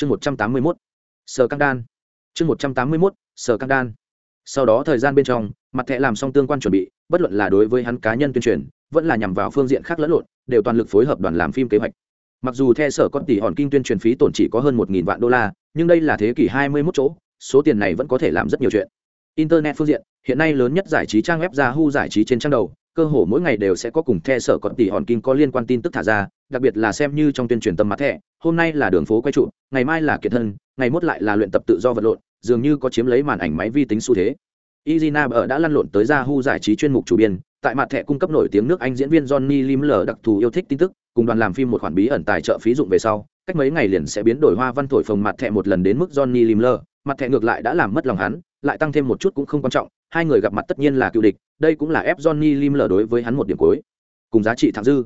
chương một trăm tám mươi mốt, sở căng đan. Chương một trăm tám mươi mốt, sở căng đan. Sau đó thời gian bên trong, mặt thẻ làm xong tương quan chuẩn bị, bất luận là đối với hắn cá nhân tuyên truyền, vẫn là nhằm vào phương diện khác lẫn lộn, đều toàn lực phối hợp đoàn làm phim kế hoạch. Mặc dù theo sở con tỷ hòn kinh tuyên truyền phí tổn chỉ có hơn một nghìn vạn đô la, nhưng đây là thế kỷ hai mươi 21 chỗ, số tiền này vẫn có thể làm rất nhiều chuyện. Internet phương diện, hiện nay lớn nhất giải trí trang web yahoo giải trí trên trang đầu cơ hồ mỗi ngày đều sẽ có cùng the sở còn tỷ hòn kinh có liên quan tin tức thả ra đặc biệt là xem như trong tuyên truyền tâm mặt thẻ hôm nay là đường phố quay trụ ngày mai là kiệt thân ngày mốt lại là luyện tập tự do vật lộn dường như có chiếm lấy màn ảnh máy vi tính xu thế. Izina ở đã lăn lộn tới ra Hu giải trí chuyên mục chủ biên, tại mặt thẻ cung cấp nổi tiếng nước Anh diễn viên Johnny Limler đặc thù yêu thích tin tức, cùng đoàn làm phim một khoản bí ẩn tài trợ phí dụng về sau, cách mấy ngày liền sẽ biến đổi hoa văn thổi phồng mặt thẻ một lần đến mức Johnny Limler, mặt thẻ ngược lại đã làm mất lòng hắn, lại tăng thêm một chút cũng không quan trọng, hai người gặp mặt tất nhiên là cựu địch, đây cũng là ép Johnny Limler đối với hắn một điểm cuối. Cùng giá trị thẳng dư.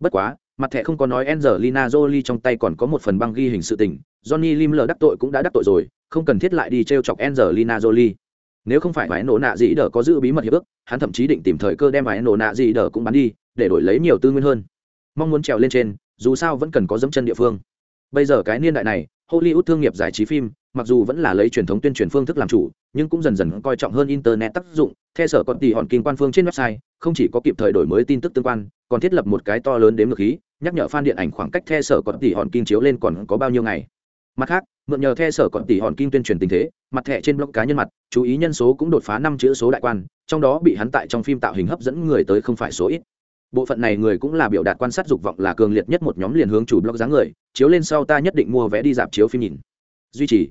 Bất quá, mặt thẻ không có nói Angelina Jolie trong tay còn có một phần băng ghi hình sự tình, Johnny Limler đắc tội cũng đã đắc tội rồi, không cần thiết lại đi trêu chọc Angelina Jolie nếu không phải vài nổ nạ gì đỡ có giữ bí mật hiệp ước hắn thậm chí định tìm thời cơ đem vài nổ nạ gì đỡ cũng bán đi để đổi lấy nhiều tư nguyên hơn mong muốn trèo lên trên dù sao vẫn cần có dẫm chân địa phương bây giờ cái niên đại này hollywood thương nghiệp giải trí phim mặc dù vẫn là lấy truyền thống tuyên truyền phương thức làm chủ, nhưng cũng dần dần coi trọng hơn internet tác dụng. Theo sở còn tỷ hòn kinh quan phương trên website, không chỉ có kịp thời đổi mới tin tức tương quan, còn thiết lập một cái to lớn đếm ngược khí, nhắc nhở fan điện ảnh khoảng cách theo sở còn tỷ hòn kinh chiếu lên còn có bao nhiêu ngày. Mặt khác, mượn nhờ the sở còn tỷ hòn kim tuyên truyền tình thế, mặt thẻ trên blog cá nhân mặt, chú ý nhân số cũng đột phá năm chữ số đại quan, trong đó bị hắn tại trong phim tạo hình hấp dẫn người tới không phải số ít. Bộ phận này người cũng là biểu đạt quan sát dục vọng là cường liệt nhất một nhóm liền hướng chủ blog dáng người, chiếu lên sau ta nhất định mua vé đi dạp chiếu phim nhìn. Duy trì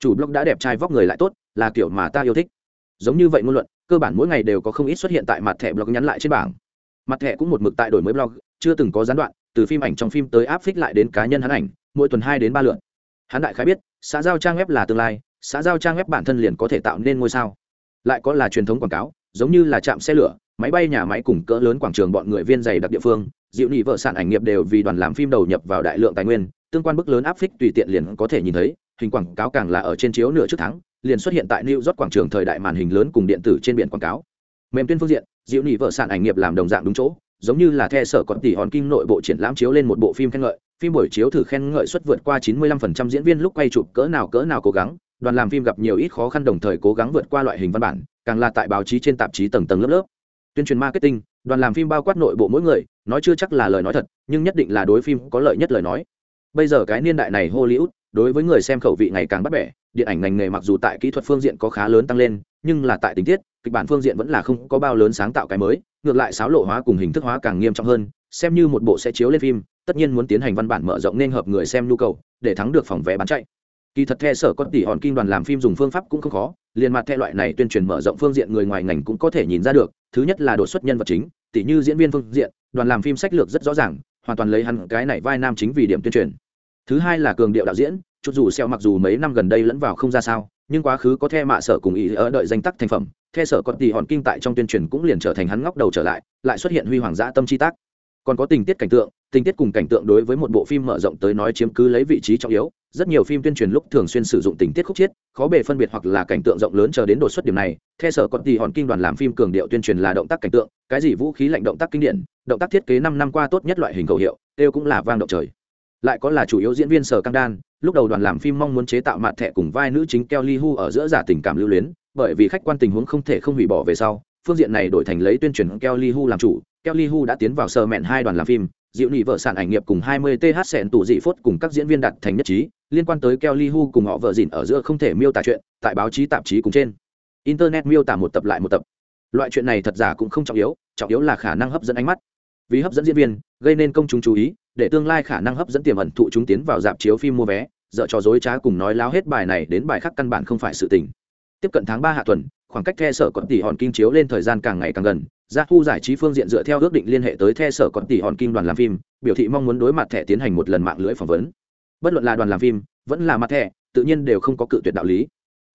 chủ blog đã đẹp trai vóc người lại tốt, là kiểu mà ta yêu thích. Giống như vậy ngôn luận, cơ bản mỗi ngày đều có không ít xuất hiện tại mặt thẻ blog nhắn lại trên bảng. Mặt thẻ cũng một mực tại đổi mới blog, chưa từng có gián đoạn, từ phim ảnh trong phim tới áp phích lại đến cá nhân hắn ảnh, mỗi tuần hai đến ba lượt. Hắn đại khái biết, xã giao trang web là tương lai, xã giao trang web bản thân liền có thể tạo nên ngôi sao. Lại có là truyền thống quảng cáo, giống như là trạm xe lửa, máy bay nhà máy cùng cỡ lớn quảng trường bọn người viên dày đặc địa phương, dịu nhị vợ sản ảnh nghiệp đều vì đoàn làm phim đầu nhập vào đại lượng tài nguyên, tương quan bức lớn áp phích tùy tiện liền có thể nhìn thấy hình quảng cáo càng là ở trên chiếu nửa trước tháng, liền xuất hiện tại new york quảng trường thời đại màn hình lớn cùng điện tử trên biển quảng cáo. Mềm tuyên phương diện, diệu nhị vợ sản ảnh nghiệp làm đồng dạng đúng chỗ, giống như là the sở còn tỷ hòn kim nội bộ triển lãm chiếu lên một bộ phim khen ngợi. Phim buổi chiếu thử khen ngợi suất vượt qua 95% diễn viên lúc quay chụp cỡ nào cỡ nào cố gắng, đoàn làm phim gặp nhiều ít khó khăn đồng thời cố gắng vượt qua loại hình văn bản, càng là tại báo chí trên tạp chí tầng tầng lớp lớp. Tuyên truyền marketing, đoàn làm phim bao quát nội bộ mỗi người, nói chưa chắc là lời nói thật, nhưng nhất định là đối phim có lợi nhất lời nói. Bây giờ cái niên đại này hollywood đối với người xem khẩu vị ngày càng bắt bẻ, điện ảnh ngành nghề mặc dù tại kỹ thuật phương diện có khá lớn tăng lên, nhưng là tại tình tiết, kịch bản phương diện vẫn là không có bao lớn sáng tạo cái mới, ngược lại xáo lộ hóa cùng hình thức hóa càng nghiêm trọng hơn, xem như một bộ sẽ chiếu lên phim, tất nhiên muốn tiến hành văn bản mở rộng nên hợp người xem nhu cầu, để thắng được phòng vé bán chạy. Kỳ thật the sở có tỷ hòn kim đoàn làm phim dùng phương pháp cũng không khó, liền mặt theo loại này tuyên truyền mở rộng phương diện người ngoài ngành cũng có thể nhìn ra được, thứ nhất là đột xuất nhân vật chính, tỷ như diễn viên phương diện, đoàn làm phim sách lược rất rõ ràng, hoàn toàn lấy hẳn cái này vai nam chính vì điểm tuyên truyền thứ hai là cường điệu đạo diễn, chút dù xeo mặc dù mấy năm gần đây lẫn vào không ra sao, nhưng quá khứ có the mạ sở cùng ý ở đợi danh tắc thành phẩm, the sở còn tỷ hòn kinh tại trong tuyên truyền cũng liền trở thành hắn ngóc đầu trở lại lại xuất hiện huy hoàng dã tâm chi tác. Còn có tình tiết cảnh tượng, tình tiết cùng cảnh tượng đối với một bộ phim mở rộng tới nói chiếm cứ lấy vị trí trọng yếu, rất nhiều phim tuyên truyền lúc thường xuyên sử dụng tình tiết khúc chiết, khó bề phân biệt hoặc là cảnh tượng rộng lớn chờ đến đột xuất điểm này theo sở còn tỷ hòn kinh đoàn làm phim cường điệu tuyên truyền là động tác cảnh tượng, cái gì vũ khí lạnh động tác kinh điển, động tác thiết kế năm năm qua tốt nhất loại hình cầu hiệu, đều cũng là vang động trời lại có là chủ yếu diễn viên sở căng đan lúc đầu đoàn làm phim mong muốn chế tạo mặt thẻ cùng vai nữ chính kelly hu ở giữa giả tình cảm lưu luyến bởi vì khách quan tình huống không thể không hủy bỏ về sau phương diện này đổi thành lấy tuyên truyền kelly hu làm chủ kelly hu đã tiến vào sở mẹn hai đoàn làm phim Diệu Nị vợ sản ảnh nghiệp cùng 20 TH sẹn tủ dị phốt cùng các diễn viên đặt thành nhất trí, liên quan tới Kelly Hu cùng họ vợ dịn ở giữa không thể miêu tả chuyện, tại báo chí tạp chí cùng trên. Internet miêu tả một tập lại một tập. Loại chuyện này thật giả cũng không trọng yếu, trọng yếu là khả năng hấp dẫn ánh mắt. Vì hấp dẫn diễn viên, gây nên công chúng chú ý, để tương lai khả năng hấp dẫn tiềm ẩn thụ chúng tiến vào dạp chiếu phim mua vé, dở trò dối trá cùng nói láo hết bài này đến bài khác căn bản không phải sự tình. Tiếp cận tháng ba hạ tuần, khoảng cách the sở còn tỷ hòn kinh chiếu lên thời gian càng ngày càng gần, ra thu giải trí phương diện dựa theo ước định liên hệ tới the sở còn tỷ hòn kim đoàn làm phim, biểu thị mong muốn đối mặt thẻ tiến hành một lần mạng lưới phỏng vấn. Bất luận là đoàn làm phim, vẫn là mặt thẻ, tự nhiên đều không có cự tuyệt đạo lý.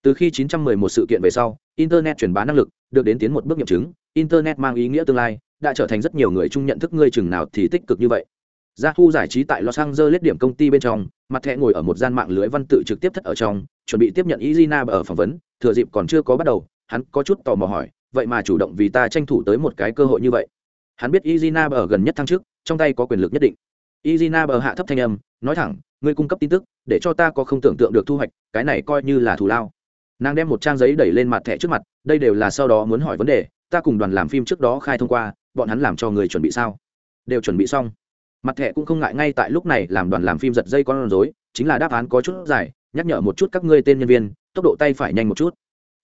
Từ khi 911 sự kiện về sau, internet truyền bá năng lực được đến tiến một bước nghiệm chứng, internet mang ý nghĩa tương lai, đã trở thành rất nhiều người chung nhận thức ngươi chừng nào thì tích cực như vậy. Gia thu giải trí tại Los Angeles điểm công ty bên trong, mặt thẻ ngồi ở một gian mạng lưới văn tự trực tiếp thất ở trong, chuẩn bị tiếp nhận Izina ở phỏng vấn, thừa dịp còn chưa có bắt đầu, hắn có chút tò mò hỏi, vậy mà chủ động vì ta tranh thủ tới một cái cơ hội như vậy? Hắn biết izina ở gần nhất thăng trước trong tay có quyền lực nhất định. Izina ở hạ thấp thanh âm nói thẳng ngươi cung cấp tin tức để cho ta có không tưởng tượng được thu hoạch cái này coi như là thù lao. Nàng đem một trang giấy đẩy lên mặt thẻ trước mặt đây đều là sau đó muốn hỏi vấn đề ta cùng đoàn làm phim trước đó khai thông qua bọn hắn làm cho người chuẩn bị sao? Đều chuẩn bị xong. Mặt thẻ cũng không ngại ngay tại lúc này làm đoàn làm phim giật dây con rối, chính là đáp án có chút dài, nhắc nhở một chút các ngươi tên nhân viên, tốc độ tay phải nhanh một chút.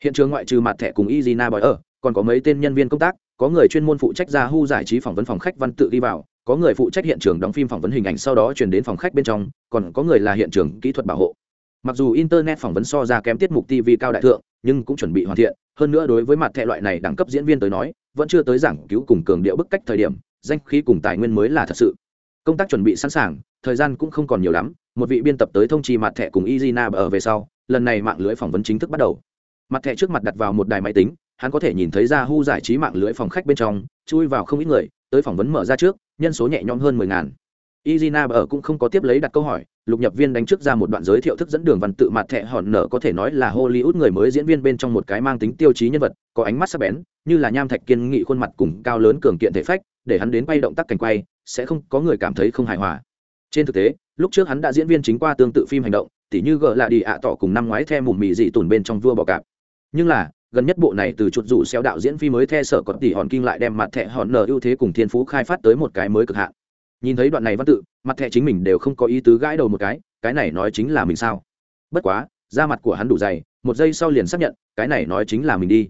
Hiện trường ngoại trừ mặt thẻ cùng izina bòi ở, còn có mấy tên nhân viên công tác, có người chuyên môn phụ trách ra hu giải trí phỏng vấn phòng khách văn tự đi vào, có người phụ trách hiện trường đóng phim phỏng vấn hình ảnh sau đó chuyển đến phòng khách bên trong, còn có người là hiện trường kỹ thuật bảo hộ. Mặc dù internet phỏng vấn so ra kém tiết mục tv cao đại thượng, nhưng cũng chuẩn bị hoàn thiện hơn nữa đối với mặt thẻ loại này đẳng cấp diễn viên tới nói, vẫn chưa tới giảng cứu cùng cường điệu bức cách thời điểm, danh khí cùng tài nguyên mới là thật sự. Công tác chuẩn bị sẵn sàng, thời gian cũng không còn nhiều lắm, một vị biên tập tới thông trì mặt thẻ cùng izina ở về sau, lần này mạng lưới phỏng vấn chính thức bắt đầu. Mặt thẻ trước mặt đặt vào một đài máy tính, hắn có thể nhìn thấy ra hu giải trí mạng lưới phòng khách bên trong, chui vào không ít người, tới phỏng vấn mở ra trước, nhân số nhẹ nhõm hơn mười ngàn izina ở cũng không có tiếp lấy đặt câu hỏi, lục nhập viên đánh trước ra một đoạn giới thiệu thức dẫn đường văn tự mặt thẻ hòn nở có thể nói là hollywood người mới diễn viên bên trong một cái mang tính tiêu chí nhân vật, có ánh mắt sắc bén, như là nham thạch kiên nghị khuôn mặt cùng cao lớn cường kiện thể phách, để hắn đến quay động tác cảnh quay, sẽ không có người cảm thấy không hài hòa. Trên thực tế, lúc trước hắn đã diễn viên chính qua tương tự phim hành động, tỉ như gờ là đi ạ tỏ cùng năm ngoái theo mùm mì dị tùn bên trong vua bò cạp. Nhưng là, gần nhất bộ này từ chuột rủ xeo đạo diễn phim mới theo sở còn tỉ hòn kinh lại đem mặt thẻ hòn nở ưu thế cùng thiên phú khai phát tới một cái mới cực hạn nhìn thấy đoạn này văn tự, mặt thẻ chính mình đều không có ý tứ gãi đầu một cái cái này nói chính là mình sao? Bất quá, da mặt của hắn đủ dày, một giây sau liền xác nhận, cái này nói chính là mình đi.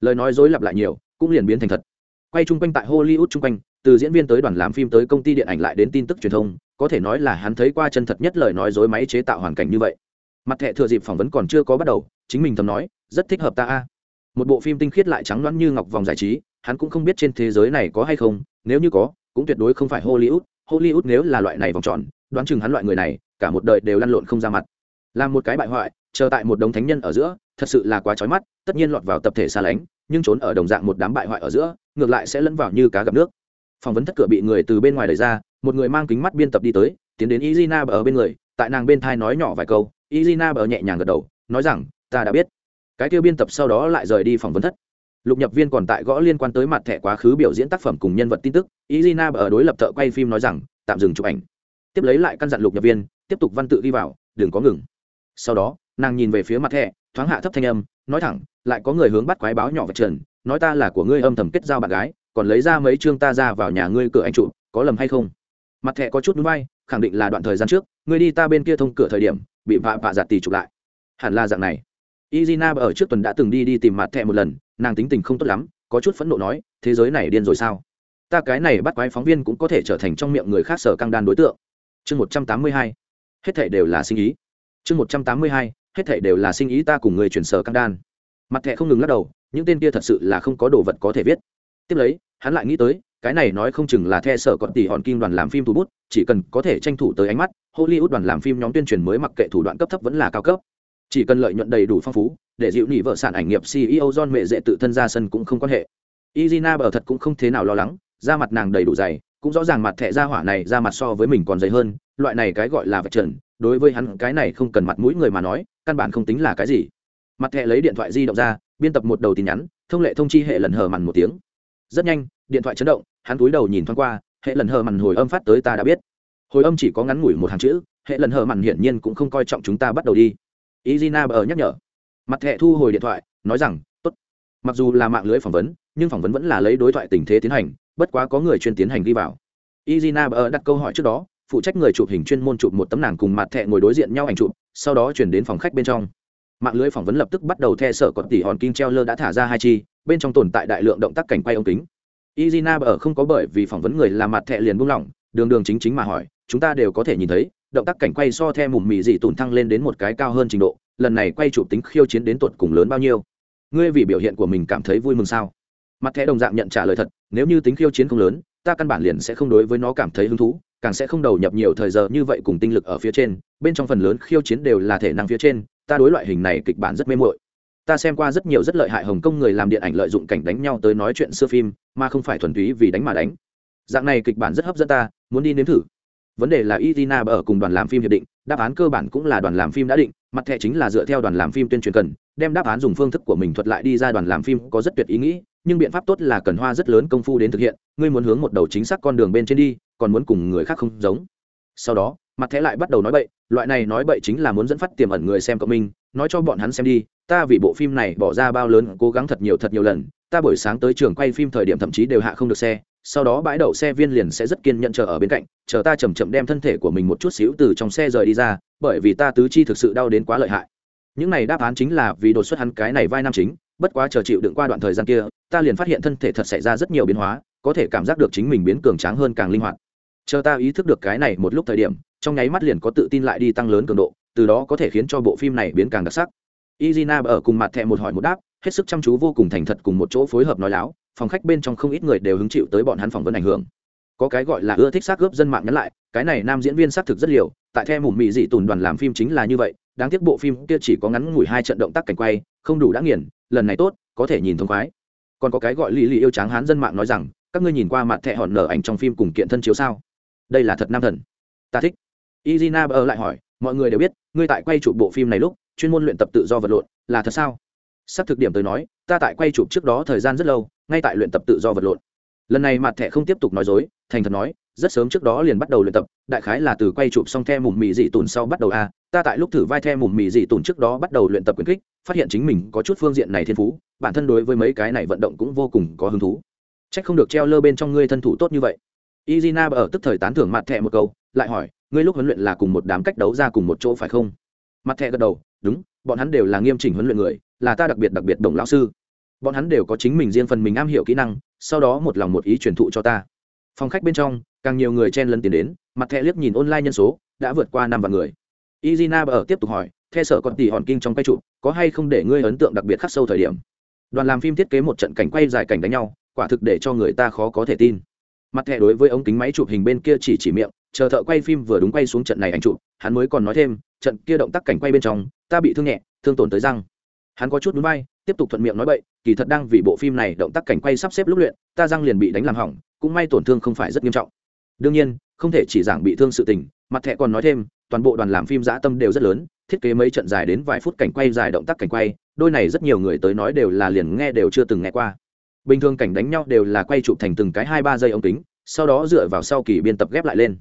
Lời nói dối lặp lại nhiều, cũng liền biến thành thật. Quay chung quanh tại hollywood chung quanh, từ diễn viên tới đoàn làm phim tới công ty điện ảnh lại đến tin tức truyền thông, có thể nói là hắn thấy qua chân thật nhất lời nói dối máy chế tạo hoàn cảnh như vậy. Mặt thẻ thừa dịp phỏng vấn còn chưa có bắt đầu, chính mình thầm nói, rất thích hợp ta a. Một bộ phim tinh khiết lại trắng loãng như ngọc vòng giải trí, hắn cũng không biết trên thế giới này có hay không, nếu như có, cũng tuyệt đối không phải hollywood hollywood nếu là loại này vòng tròn, đoán chừng hắn loại người này, cả một đời đều lăn lộn không ra mặt. Làm một cái bại hoại, chờ tại một đống thánh nhân ở giữa, thật sự là quá trói mắt, tất nhiên lọt vào tập thể xa lánh, nhưng trốn ở đồng dạng một đám bại hoại ở giữa, ngược lại sẽ lẫn vào như cá gặp nước. Phỏng vấn thất cửa bị người từ bên ngoài đẩy ra, một người mang kính mắt biên tập đi tới, tiến đến izina ở bên người, tại nàng bên thai nói nhỏ vài câu. Izina ở nhẹ nhàng gật đầu, nói rằng, ta đã biết. Cái kêu biên tập sau đó lại rời đi phỏng vấn thất lục nhập viên còn tại gõ liên quan tới mặt thẻ quá khứ biểu diễn tác phẩm cùng nhân vật tin tức izina ở đối lập thợ quay phim nói rằng, tạm dừng chụp ảnh. Tiếp lấy lại căn dặn lục nhập viên, tiếp tục văn tự đi vào, đừng có ngừng. Sau đó, nàng nhìn về phía mặt thẻ, thoáng hạ thấp thanh âm, nói thẳng, lại có người hướng bắt quái báo nhỏ vật trần, nói ta là của ngươi âm thầm kết giao bạn gái, còn lấy ra mấy chương ta ra vào nhà ngươi cửa anh trụ có lầm hay không? Mặt thẻ có chút núi bay khẳng định là đoạn thời gian trước, ngươi đi ta bên kia thông cửa thời điểm, bị vạ vạ giặt tì chụp lại. Hẳn là dạng này. Izina ở trước tuần đã từng đi đi tìm mặt thẻ một lần nàng tính tình không tốt lắm, có chút phẫn nộ nói, thế giới này điên rồi sao? Ta cái này bắt quái phóng viên cũng có thể trở thành trong miệng người khác sở căng đan đối tượng. Chương một trăm tám mươi hai, hết thể đều là sinh ý. Chương một trăm tám mươi hai, hết thể đều là sinh ý ta cùng người chuyển sở căng đan. Mặt thẻ không ngừng lắc đầu, những tên kia thật sự là không có đồ vật có thể viết. Tiếp lấy, hắn lại nghĩ tới, cái này nói không chừng là the sở còn tỷ hòn kim đoàn làm phim thủ bút, chỉ cần có thể tranh thủ tới ánh mắt, hollywood đoàn làm phim nhóm tuyên truyền mới mặc kệ thủ đoạn cấp thấp vẫn là cao cấp chỉ cần lợi nhuận đầy đủ phong phú, để dịu nỉ vợ sản ảnh nghiệp ceo john mẹ dễ tự thân ra sân cũng không quan hệ. Izina bờ thật cũng không thế nào lo lắng, da mặt nàng đầy đủ dày, cũng rõ ràng mặt thẻ ra hỏa này ra mặt so với mình còn dày hơn, loại này cái gọi là vật trần, đối với hắn cái này không cần mặt mũi người mà nói, căn bản không tính là cái gì. Mặt thẻ lấy điện thoại di động ra, biên tập một đầu tin nhắn, thông lệ thông chi hệ lần hờ mằn một tiếng. Rất nhanh, điện thoại chấn động, hắn cúi đầu nhìn thoáng qua, hệ lần hờ mằn hồi âm phát tới ta đã biết. Hồi âm chỉ có ngắn ngủi một hàng chữ, hệ lần hờ mằn hiển nhiên cũng không coi trọng chúng ta bắt đầu đi izina bờ nhắc nhở. Mặt thẻ thu hồi điện thoại, nói rằng, tốt. Mặc dù là mạng lưới phỏng vấn, nhưng phỏng vấn vẫn là lấy đối thoại tình thế tiến hành, bất quá có người chuyên tiến hành đi vào. Izina bờ đặt câu hỏi trước đó, phụ trách người chụp hình chuyên môn chụp một tấm nàng cùng mặt thẻ ngồi đối diện nhau ảnh chụp, sau đó chuyển đến phòng khách bên trong. Mạng lưới phỏng vấn lập tức bắt đầu theo sở còn tỷ hòn kim treo lơ đã thả ra hai chi, bên trong tồn tại đại lượng động tác cảnh quay ống kính. Izina bờ không có bởi vì phỏng vấn người làm mặt thẻ liền buông lỏng, đường đường chính chính mà hỏi, chúng ta đều có thể nhìn thấy động tác cảnh quay so theo mùm mì dị tổn thăng lên đến một cái cao hơn trình độ, lần này quay chụp tính khiêu chiến đến tuột cùng lớn bao nhiêu? Ngươi vì biểu hiện của mình cảm thấy vui mừng sao? Mặt thẻ đồng dạng nhận trả lời thật, nếu như tính khiêu chiến không lớn, ta căn bản liền sẽ không đối với nó cảm thấy hứng thú, càng sẽ không đầu nhập nhiều thời giờ như vậy cùng tinh lực ở phía trên, bên trong phần lớn khiêu chiến đều là thể năng phía trên, ta đối loại hình này kịch bản rất mê mội ta xem qua rất nhiều rất lợi hại hồng kông người làm điện ảnh lợi dụng cảnh đánh nhau tới nói chuyện xưa phim, mà không phải thuần túy vì đánh mà đánh. Dạng này kịch bản rất hấp dẫn ta, muốn đi nếm thử vấn đề là izina ở cùng đoàn làm phim hiệp định, đáp án cơ bản cũng là đoàn làm phim đã định, mặt thẻ chính là dựa theo đoàn làm phim tuyên truyền cần, đem đáp án dùng phương thức của mình thuật lại đi ra đoàn làm phim có rất tuyệt ý nghĩ, nhưng biện pháp tốt là cần hoa rất lớn công phu đến thực hiện, ngươi muốn hướng một đầu chính xác con đường bên trên đi, còn muốn cùng người khác không giống. Sau đó, mặt thẻ lại bắt đầu nói bậy, loại này nói bậy chính là muốn dẫn phát tiềm ẩn người xem cộng minh, nói cho bọn hắn xem đi, ta vì bộ phim này bỏ ra bao lớn, cố gắng thật nhiều thật nhiều lần ta buổi sáng tới trường quay phim thời điểm thậm chí đều hạ không được xe, sau đó bãi đậu xe viên liền sẽ rất kiên nhận chờ ở bên cạnh, chờ ta chầm chậm đem thân thể của mình một chút xíu từ trong xe rời đi ra, bởi vì ta tứ chi thực sự đau đến quá lợi hại. Những này đáp án chính là vì đột xuất hắn cái này vai nam chính, bất quá chờ chịu đựng qua đoạn thời gian kia, ta liền phát hiện thân thể thật xảy ra rất nhiều biến hóa, có thể cảm giác được chính mình biến cường tráng hơn càng linh hoạt. Chờ ta ý thức được cái này một lúc thời điểm, trong nháy mắt liền có tự tin lại đi tăng lớn cường độ, từ đó có thể khiến cho bộ phim này biến càng đặc sắc. Izina ở cùng mặt thẹ một hỏi một đáp hết sức chăm chú vô cùng thành thật cùng một chỗ phối hợp nói láo, phòng khách bên trong không ít người đều hứng chịu tới bọn hắn phỏng vấn ảnh hưởng. Có cái gọi là ưa thích xác gớp dân mạng nhắn lại, cái này nam diễn viên xác thực rất liều, tại theo mùm mị dị tùn đoàn làm phim chính là như vậy, đáng tiếc bộ phim kia chỉ có ngắn ngủi hai trận động tác cảnh quay, không đủ đã nghiền, lần này tốt, có thể nhìn thông khoái. Còn có cái gọi lì lì yêu tráng hán dân mạng nói rằng, các ngươi nhìn qua mặt thẹ hòn nở ảnh trong phim cùng kiện thân chiếu sao? Đây là thật nam thần. Ta thích. Izina bờ lại hỏi, mọi người đều biết, ngươi tại quay chụp bộ phim này lúc, chuyên môn luyện tập tự do vật lộn, là thật sao? Sắp thực điểm tới nói, ta tại quay chụp trước đó thời gian rất lâu, ngay tại luyện tập tự do vật lộn. Lần này mặt thẻ không tiếp tục nói dối, thành thật nói, rất sớm trước đó liền bắt đầu luyện tập, đại khái là từ quay chụp xong the mùm mì dị tùn sau bắt đầu a ta tại lúc thử vai the mùm mì dị tùn trước đó bắt đầu luyện tập quyền kích, phát hiện chính mình có chút phương diện này thiên phú, bản thân đối với mấy cái này vận động cũng vô cùng có hứng thú. C h ắ c không được treo lơ bên trong ngươi thân thủ tốt như vậy. Izina ở tức thời tán thưởng mặt thẻ một câu, lại hỏi, ngươi lúc huấn luyện là cùng một đám cách đấu ra cùng một chỗ phải không? Mặt thẻ gật đầu, đúng, bọn hắn đều là nghiêm chỉnh huấn luyện người là ta đặc biệt đặc biệt đồng lão sư. Bọn hắn đều có chính mình riêng phần mình am hiểu kỹ năng, sau đó một lòng một ý truyền thụ cho ta. Phòng khách bên trong, càng nhiều người chen lấn tiền đến, mặt thẻ liếc nhìn online nhân số, đã vượt qua năm vạn người. Izina ở tiếp tục hỏi theo sở còn tỷ hòn kinh trong quay trụ, có hay không để ngươi ấn tượng đặc biệt khắc sâu thời điểm? Đoàn làm phim thiết kế một trận cảnh quay dài cảnh đánh nhau, quả thực để cho người ta khó có thể tin. Mặt thẻ đối với ống kính máy chụp hình bên kia chỉ chỉ miệng, chờ thợ quay phim vừa đúng quay xuống trận này ảnh chụp, hắn mới còn nói thêm, trận kia động tác cảnh quay bên trong, ta bị thương nhẹ, thương tổn tới răng hắn có chút núi bay tiếp tục thuận miệng nói bậy, kỳ thật đang vì bộ phim này động tác cảnh quay sắp xếp lúc luyện, ta răng liền bị đánh làm hỏng, cũng may tổn thương không phải rất nghiêm trọng. Đương nhiên, không thể chỉ giảng bị thương sự tình, mặt thẻ còn nói thêm, toàn bộ đoàn làm phim dã tâm đều rất lớn, thiết kế mấy trận dài đến vài phút cảnh quay, dài động tác cảnh quay, đôi này rất nhiều người tới nói đều là liền nghe đều chưa từng nghe qua. Bình thường cảnh đánh nhau đều là quay chụp thành từng cái hai ba giây ống kính, sau đó dựa vào sau kỳ biên tập ghép lại lên.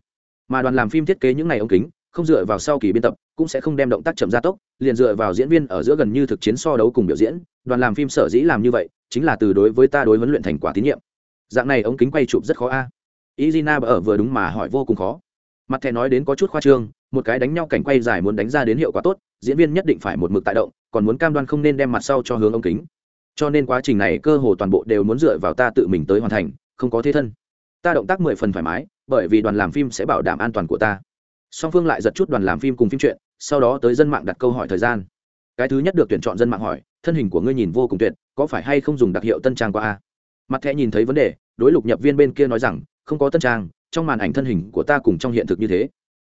Mà đoàn làm phim thiết kế những ngày ống kính không dựa vào sau kỳ biên tập, cũng sẽ không đem động tác chậm gia tốc, liền dựa vào diễn viên ở giữa gần như thực chiến so đấu cùng biểu diễn, đoàn làm phim sở dĩ làm như vậy, chính là từ đối với ta đối huấn luyện thành quả tín nhiệm. Dạng này ống kính quay chụp rất khó a. À. izina ở vừa đúng mà hỏi vô cùng khó. Mặt thẻ nói đến có chút khoa trương, một cái đánh nhau cảnh quay dài muốn đánh ra đến hiệu quả tốt, diễn viên nhất định phải một mực tại động, còn muốn cam đoan không nên đem mặt sau cho hướng ống kính. Cho nên quá trình này cơ hồ toàn bộ đều muốn dựa vào ta tự mình tới hoàn thành, không có thế thân. Ta động tác mười phần thoải mái, bởi vì đoàn làm phim sẽ bảo đảm an toàn của ta song phương lại giật chút đoàn làm phim cùng phim truyện, sau đó tới dân mạng đặt câu hỏi thời gian. Cái thứ nhất được tuyển chọn dân mạng hỏi thân hình của ngươi nhìn vô cùng tuyệt có phải hay không dùng đặc hiệu tân trang qua a? Mặt thẻ nhìn thấy vấn đề đối lục nhập viên bên kia nói rằng không có tân trang trong màn ảnh thân hình của ta cùng trong hiện thực như thế.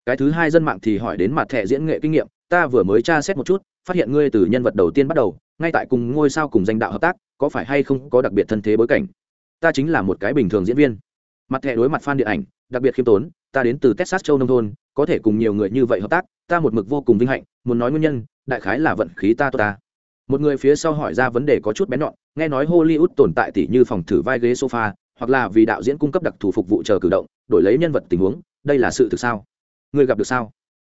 Cái thứ hai dân mạng thì hỏi đến mặt thẻ diễn nghệ kinh nghiệm ta vừa mới tra xét một chút phát hiện ngươi từ nhân vật đầu tiên bắt đầu ngay tại cùng ngôi sao cùng danh đạo hợp tác có phải hay không có đặc biệt thân thế bối cảnh? Ta chính là một cái bình thường diễn viên. Mặt thẻ đối mặt fan điện ảnh đặc biệt khiêm tốn ta đến từ texas châu nông thôn có thể cùng nhiều người như vậy hợp tác, ta một mực vô cùng vinh hạnh, muốn nói nguyên nhân, đại khái là vận khí ta tốt ta. Một người phía sau hỏi ra vấn đề có chút bén nhọn, nghe nói hollywood tồn tại tỷ như phòng thử vai ghế sofa, hoặc là vì đạo diễn cung cấp đặc thù phục vụ chờ cử động, đổi lấy nhân vật tình huống, đây là sự thực sao? Người gặp được sao?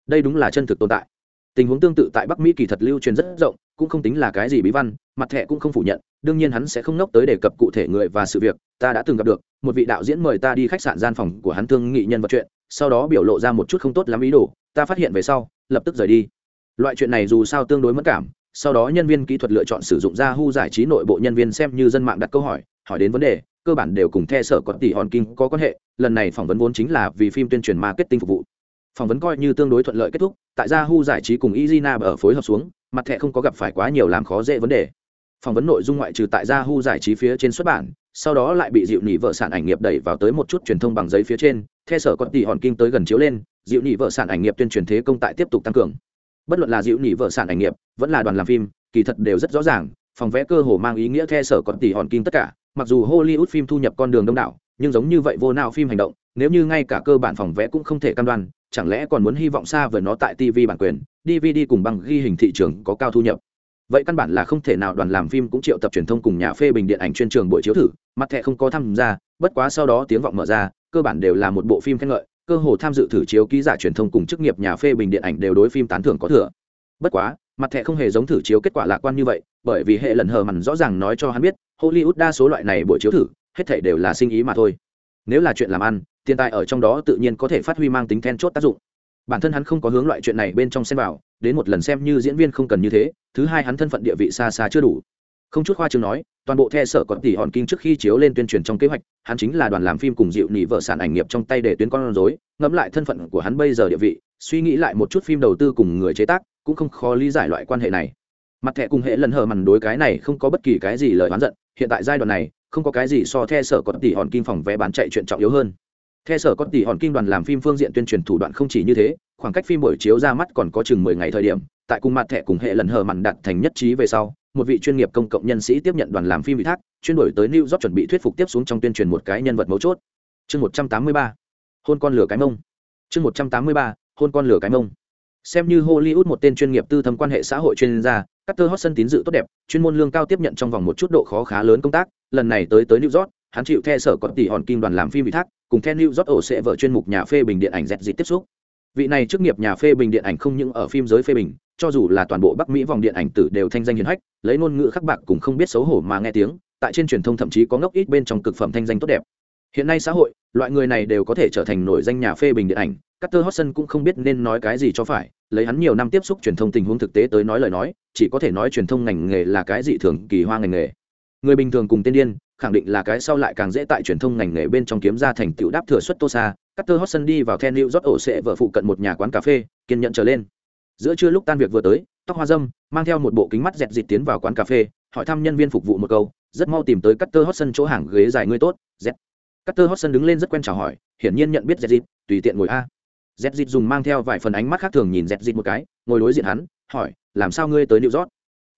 Đây đúng là chân thực tồn tại. Tình huống tương tự tại bắc mỹ kỳ thật lưu truyền rất rộng, cũng không tính là cái gì bí văn, mặt thẻ cũng không phủ nhận, đương nhiên hắn sẽ không nốc tới đề cập cụ thể người và sự việc, ta đã từng gặp được, một vị đạo diễn mời ta đi khách sạn gian phòng của hắn thương nghị nhân vật chuyện sau đó biểu lộ ra một chút không tốt lắm ý đồ ta phát hiện về sau lập tức rời đi loại chuyện này dù sao tương đối mất cảm sau đó nhân viên kỹ thuật lựa chọn sử dụng ra hu giải trí nội bộ nhân viên xem như dân mạng đặt câu hỏi hỏi đến vấn đề cơ bản đều cùng the sở có tỷ hòn kinh có quan hệ lần này phỏng vấn vốn chính là vì phim tuyên truyền marketing phục vụ phỏng vấn coi như tương đối thuận lợi kết thúc tại Yahoo giải trí cùng Izina ở phối hợp xuống, mặt thẻ không có gặp phải quá nhiều làm khó dễ vấn đề. Phỏng vấn nội dung ngoại trừ tại Yahoo giải trí phía trên xuất bản, sau đó lại bị dịu nỉ vợ sản ảnh nghiệp đẩy vào tới một chút truyền thông bằng giấy phía trên, theo sở con tỷ hòn kinh tới gần chiếu lên, dịu nỉ vợ sản ảnh nghiệp tuyên truyền thế công tại tiếp tục tăng cường. Bất luận là dịu nỉ vợ sản ảnh nghiệp, vẫn là đoàn làm phim, kỳ thật đều rất rõ ràng, phòng vẽ cơ hồ mang ý nghĩa theo sở con tỷ hòn kinh tất cả, mặc dù Hollywood phim thu nhập con đường đông đảo, nhưng giống như vậy vô nào phim hành động, nếu như ngay cả cơ bản phòng vẽ cũng không thể cam đoan, chẳng lẽ còn muốn hy vọng xa vời nó tại tv bản quyền dvd cùng bằng ghi hình thị trường có cao thu nhập vậy căn bản là không thể nào đoàn làm phim cũng triệu tập truyền thông cùng nhà phê bình điện ảnh chuyên trường buổi chiếu thử, mặt thẻ không có tham gia, bất quá sau đó tiếng vọng mở ra, cơ bản đều là một bộ phim khen ngợi, cơ hồ tham dự thử chiếu ký giả truyền thông cùng chức nghiệp nhà phê bình điện ảnh đều đối phim tán thưởng có thừa. Bất quá, mặt thẻ không hề giống thử chiếu kết quả lạc quan như vậy, bởi vì hệ lần hờ mằn rõ ràng nói cho hắn biết, hollywood đa số loại này buổi chiếu thử, hết thể đều là sinh ý mà thôi. Nếu là chuyện làm ăn, tiền tài ở trong đó tự nhiên có thể phát huy mang tính then chốt tác dụng bản thân hắn không có hướng loại chuyện này bên trong xem vào, đến một lần xem như diễn viên không cần như thế, thứ hai hắn thân phận địa vị xa xa chưa đủ. Không chút khoa chương nói, toàn bộ the sở còn tỷ hòn kinh trước khi chiếu lên tuyên truyền trong kế hoạch, hắn chính là đoàn làm phim cùng dịu nỉ vợ sản ảnh nghiệp trong tay để tuyến con rối, ngẫm lại thân phận của hắn bây giờ địa vị, suy nghĩ lại một chút phim đầu tư cùng người chế tác, cũng không khó lý giải loại quan hệ này. Mặt thẻ cùng hệ lần hờ mằn đối cái này không có bất kỳ cái gì lời oán giận, hiện tại giai đoạn này, không có cái gì so the sở còn tỷ hòn kinh phòng vé bán chạy chuyện trọng yếu hơn. Theo sở có tỷ hòn kinh đoàn làm phim phương diện tuyên truyền thủ đoạn không chỉ như thế khoảng cách phim buổi chiếu ra mắt còn có chừng mười ngày thời điểm tại cùng mặt thẻ cùng hệ lần hờ mằn đặt thành nhất trí về sau một vị chuyên nghiệp công cộng nhân sĩ tiếp nhận đoàn làm phim ủy thác chuyên đổi tới new york chuẩn bị thuyết phục tiếp xuống trong tuyên truyền một cái nhân vật mấu chốt. Chương một trăm tám mươi ba hôn con lửa cái mông. Chương một trăm tám mươi ba hôn con lửa cái mông. Xem như hollywood một tên chuyên nghiệp tư thâm quan hệ xã hội chuyên gia Carter Hudson tín dự tốt đẹp, chuyên môn lương cao tiếp nhận trong vòng một chút độ khó khá lớn công tác, lần này tới tới New York, hắn chịu theo sở còn tỷ hòn kim đoàn làm phim ủy thác, cùng theo New York ổ sẽ vợ chuyên mục nhà phê bình điện ảnh dẹt dịp tiếp xúc. Vị này chức nghiệp nhà phê bình điện ảnh không những ở phim giới phê bình, cho dù là toàn bộ Bắc Mỹ vòng điện ảnh tử đều thanh danh hiển hách, lấy ngôn ngữ khắc bạc cũng không biết xấu hổ mà nghe tiếng, tại trên truyền thông thậm chí có ngốc ít bên trong cực phẩm thanh danh tốt đẹp. Hiện nay xã hội, loại người này đều có thể trở thành nổi danh nhà phê bình điện ảnh, Carter Hudson cũng không biết nên nói cái gì cho phải, lấy hắn nhiều năm tiếp xúc truyền thông tình huống thực tế tới nói lời nói, chỉ có thể nói truyền thông ngành nghề là cái gì thường kỳ hoa ngành nghề. Người bình thường cùng tên điên, khẳng định là cái sau lại càng dễ tại truyền thông ngành nghề bên trong kiếm ra thành tựu đáp thừa suất tô xa. Carter Hudson đi vào then New rót ổ sẽ vợ phụ cận một nhà quán cà phê, kiên nhẫn trở lên. Giữa trưa lúc tan việc vừa tới, tóc hoa dâm, mang theo một bộ kính mắt dẹt dịt tiến vào quán cà phê, hỏi thăm nhân viên phục vụ một câu, rất mau tìm tới Carter Hudson chỗ hàng ghế dài người tốt, Z. Carter Hudson đứng lên rất quen chào hỏi, hiển nhiên nhận biết dẹt dịt, tùy tiện ngồi a dẹt dịt dùng mang theo vài phần ánh mắt khác thường nhìn dẹt dịt một cái ngồi đối diện hắn hỏi làm sao ngươi tới new rót?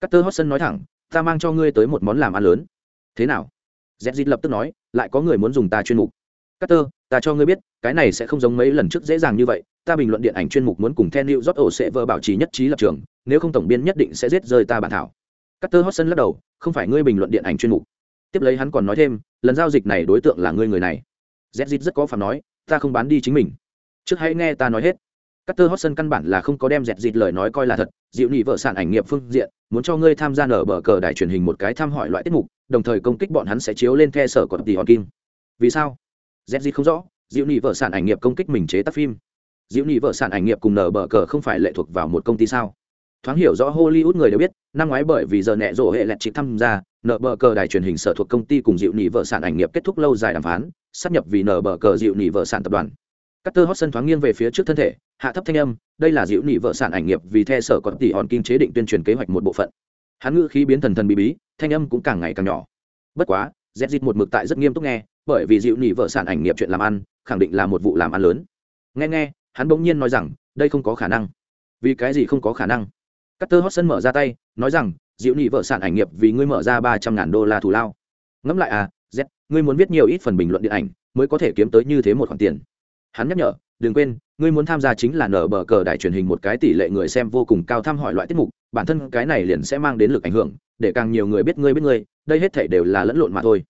Carter hotson nói thẳng ta mang cho ngươi tới một món làm ăn lớn thế nào z dịt lập tức nói lại có người muốn dùng ta chuyên mục. Carter, ta cho ngươi biết cái này sẽ không giống mấy lần trước dễ dàng như vậy. Ta bình luận điện ảnh chuyên mục muốn cùng theo new york ổ sẽ vơ bảo trì nhất trí lập trường nếu không tổng biên nhất định sẽ giết rơi ta bản thảo. Carter Hodgson lắc đầu không phải ngươi bình luận điện ảnh chuyên mục. Tiếp lấy hắn còn nói thêm lần giao dịch này đối tượng là ngươi người này. Z dịt rất có phản nói ta không bán đi chính mình. Trước hãy nghe ta nói hết. Carter Hodgson căn bản là không có đem dẹt dịt lời nói coi là thật, dịu nhị vợ sản ảnh nghiệp phương diện, muốn cho ngươi tham gia nở bờ cờ đài truyền hình một cái thăm hỏi loại tiết mục, đồng thời công kích bọn hắn sẽ chiếu lên the sở của tỷ hòn kim. Vì sao? Dẹt dịt không rõ, dịu nhị vợ sản ảnh nghiệp công kích mình chế tác phim. Dịu nhị vợ sản ảnh nghiệp cùng nở bờ cờ không phải lệ thuộc vào một công ty sao? Thoáng hiểu rõ Hollywood người đều biết, năm ngoái bởi vì giờ nẹ rổ hệ lẹt chỉ tham gia, nở bờ cờ đài truyền hình sở thuộc công ty cùng dịu nhị vợ sản ảnh nghiệp kết thúc lâu dài đàm phán, sắp nhập vì nở bờ cờ dịu nhị vợ sản tập đoàn Carter Hodgson thoáng nghiêng về phía trước thân thể, hạ thấp thanh âm, đây là diễu nị vợ sản ảnh nghiệp vì theo sở còn tỷ hòn kinh chế định tuyên truyền kế hoạch một bộ phận. Hắn ngữ khí biến thần thần bí bí, thanh âm cũng càng ngày càng nhỏ. Bất quá, Zedit một mực tại rất nghiêm túc nghe, bởi vì diễu nị vợ sản ảnh nghiệp chuyện làm ăn, khẳng định là một vụ làm ăn lớn. Nghe nghe, hắn bỗng nhiên nói rằng, đây không có khả năng. Vì cái gì không có khả năng? Carter sân mở ra tay, nói rằng, diễu nị vợ sản ảnh nghiệp vì ngươi mở ra ba trăm ngàn đô la thù lao. Ngẫm lại à, Z, ngươi muốn viết nhiều ít phần bình luận điện ảnh, mới có thể kiếm tới như thế một khoản tiền hắn nhắc nhở đừng quên ngươi muốn tham gia chính là nở bờ cờ đài truyền hình một cái tỷ lệ người xem vô cùng cao thăm hỏi loại tiết mục bản thân cái này liền sẽ mang đến lực ảnh hưởng để càng nhiều người biết ngươi biết ngươi đây hết thể đều là lẫn lộn mà thôi.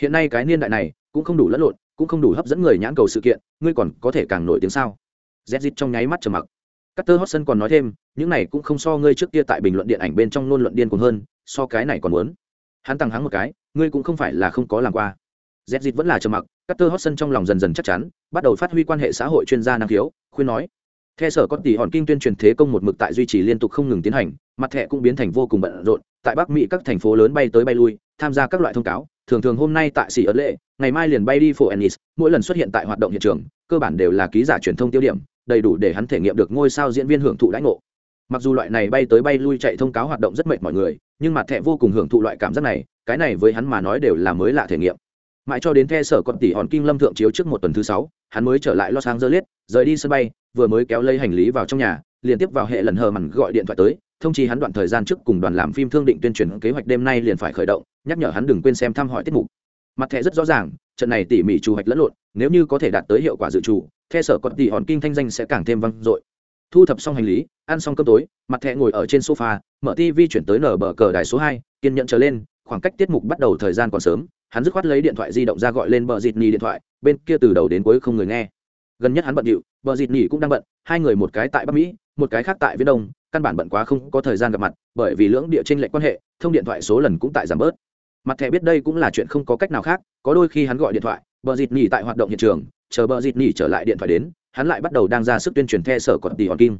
Hiện nay cái niên đại này cũng không đủ lẫn lộn cũng không đủ hấp dẫn người nhãn cầu sự kiện ngươi còn có thể càng nổi tiếng sao? Z trong nháy mắt trầm mặc. Carter Hotson còn nói thêm, những này cũng không so ngươi trước kia tại bình luận điện ảnh bên trong luôn luận điên cuồng hơn, so cái này còn muốn. Hắn tăng hắng một cái, ngươi cũng không phải là không có làm qua. Z vẫn là trầm mặc Carter Hotson trong lòng dần dần chắc chắn, bắt đầu phát huy quan hệ xã hội chuyên gia năng khiếu, khuyên nói. Theo sở có tỷ hòn kinh tuyên truyền thế công một mực tại duy trì liên tục không ngừng tiến hành, mặt thẻ cũng biến thành vô cùng bận rộn, tại Bắc Mỹ các thành phố lớn bay tới bay lui, tham gia các loại thông cáo, thường thường hôm nay tại xỉ ấn lệ, ngày mai liền bay đi phố Ennis, mỗi lần xuất hiện tại hoạt động hiện trường, cơ bản đều là ký giả truyền thông tiêu điểm, đầy đủ để hắn thể nghiệm được ngôi sao diễn viên hưởng thụ đãi ngộ. Mặc dù loại này bay tới bay lui chạy thông cáo hoạt động rất mệt mọi người, nhưng mặt thẻ vô cùng hưởng thụ loại cảm giác này, cái này với hắn mà nói đều là mới lạ thể nghiệm mãi cho đến the sở còn tỷ hòn kim lâm thượng chiếu trước một tuần thứ sáu, hắn mới trở lại los angeles, rời đi sân bay, vừa mới kéo lấy hành lý vào trong nhà, liền tiếp vào hệ lần hờ mằn gọi điện thoại tới, thông chi hắn đoạn thời gian trước cùng đoàn làm phim thương định tuyên truyền kế hoạch đêm nay liền phải khởi động, nhắc nhở hắn đừng quên xem thăm hỏi tiết mục. Mặt thẻ rất rõ ràng, trận này tỉ mỉ chủ hoạch lẫn lộn, nếu như có thể đạt tới hiệu quả dự trù, the sở còn tỷ hòn kim thanh danh sẽ càng thêm vang dội. Thu thập xong hành lý, ăn xong cơm tối, mặt thẻ ngồi ở trên sofa, mở tv chuyển tới nở bờ cờ đài số hai, kiên nhận trở lên, khoảng cách tiết mục bắt đầu thời gian còn sớm hắn dứt khoát lấy điện thoại di động ra gọi lên bờ dịt nhì điện thoại, bên kia từ đầu đến cuối không người nghe. Gần nhất hắn bận điệu, bờ dịt nhì cũng đang bận, hai người một cái tại bắc mỹ, một cái khác tại viễn đông, căn bản bận quá không có thời gian gặp mặt, bởi vì lưỡng địa trên lệnh quan hệ, thông điện thoại số lần cũng tại giảm bớt. Mặt thẻ biết đây cũng là chuyện không có cách nào khác, có đôi khi hắn gọi điện thoại, bờ dịt nhì tại hoạt động hiện trường, chờ bờ dịt nhì trở lại điện thoại đến, hắn lại bắt đầu đang ra sức tuyên truyền the sở còn tỷ hòn kim.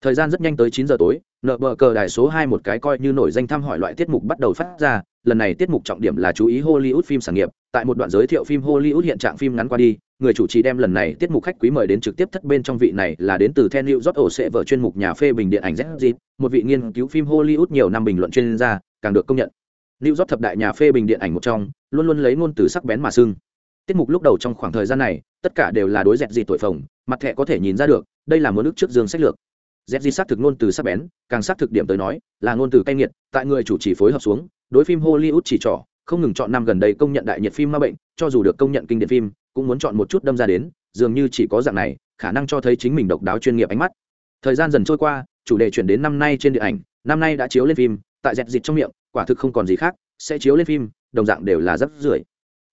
Thời gian rất nhanh tới chín giờ tối, nợ bờ cờ đài số hai một cái coi như nổi danh thăm hỏi loại tiết mục bắt đầu phát ra lần này tiết mục trọng điểm là chú ý hollywood phim sản nghiệp tại một đoạn giới thiệu phim hollywood hiện trạng phim ngắn qua đi người chủ trì đem lần này tiết mục khách quý mời đến trực tiếp thất bên trong vị này là đến từ Ten New York ổ sẽ vở chuyên mục nhà phê bình điện ảnh ZZ, một vị nghiên cứu phim Hollywood nhiều năm bình luận chuyên gia, càng được công nhận. New York thập đại nhà phê bình điện ảnh một trong, luôn luôn lấy ngôn từ sắc bén mà sưng. Tiết mục lúc đầu trong khoảng thời gian này, tất cả đều là đối dẹt gì tuổi phồng, mặt thẻ có thể nhìn ra được, đây là muốn nước trước dương sách lược. ZZ xác thực ngôn từ sắc bén, càng xác thực điểm tới nói, là ngôn từ cay nghiệt, tại người chủ trì phối hợp xuống, đối phim Hollywood chỉ trỏ, không ngừng chọn năm gần đây công nhận đại nhiệt phim ma bệnh, cho dù được công nhận kinh điển phim, cũng muốn chọn một chút đâm ra đến, dường như chỉ có dạng này khả năng cho thấy chính mình độc đáo chuyên nghiệp ánh mắt. Thời gian dần trôi qua chủ đề chuyển đến năm nay trên điện ảnh năm nay đã chiếu lên phim tại dẹt dịt trong miệng quả thực không còn gì khác sẽ chiếu lên phim đồng dạng đều là rất rưởi.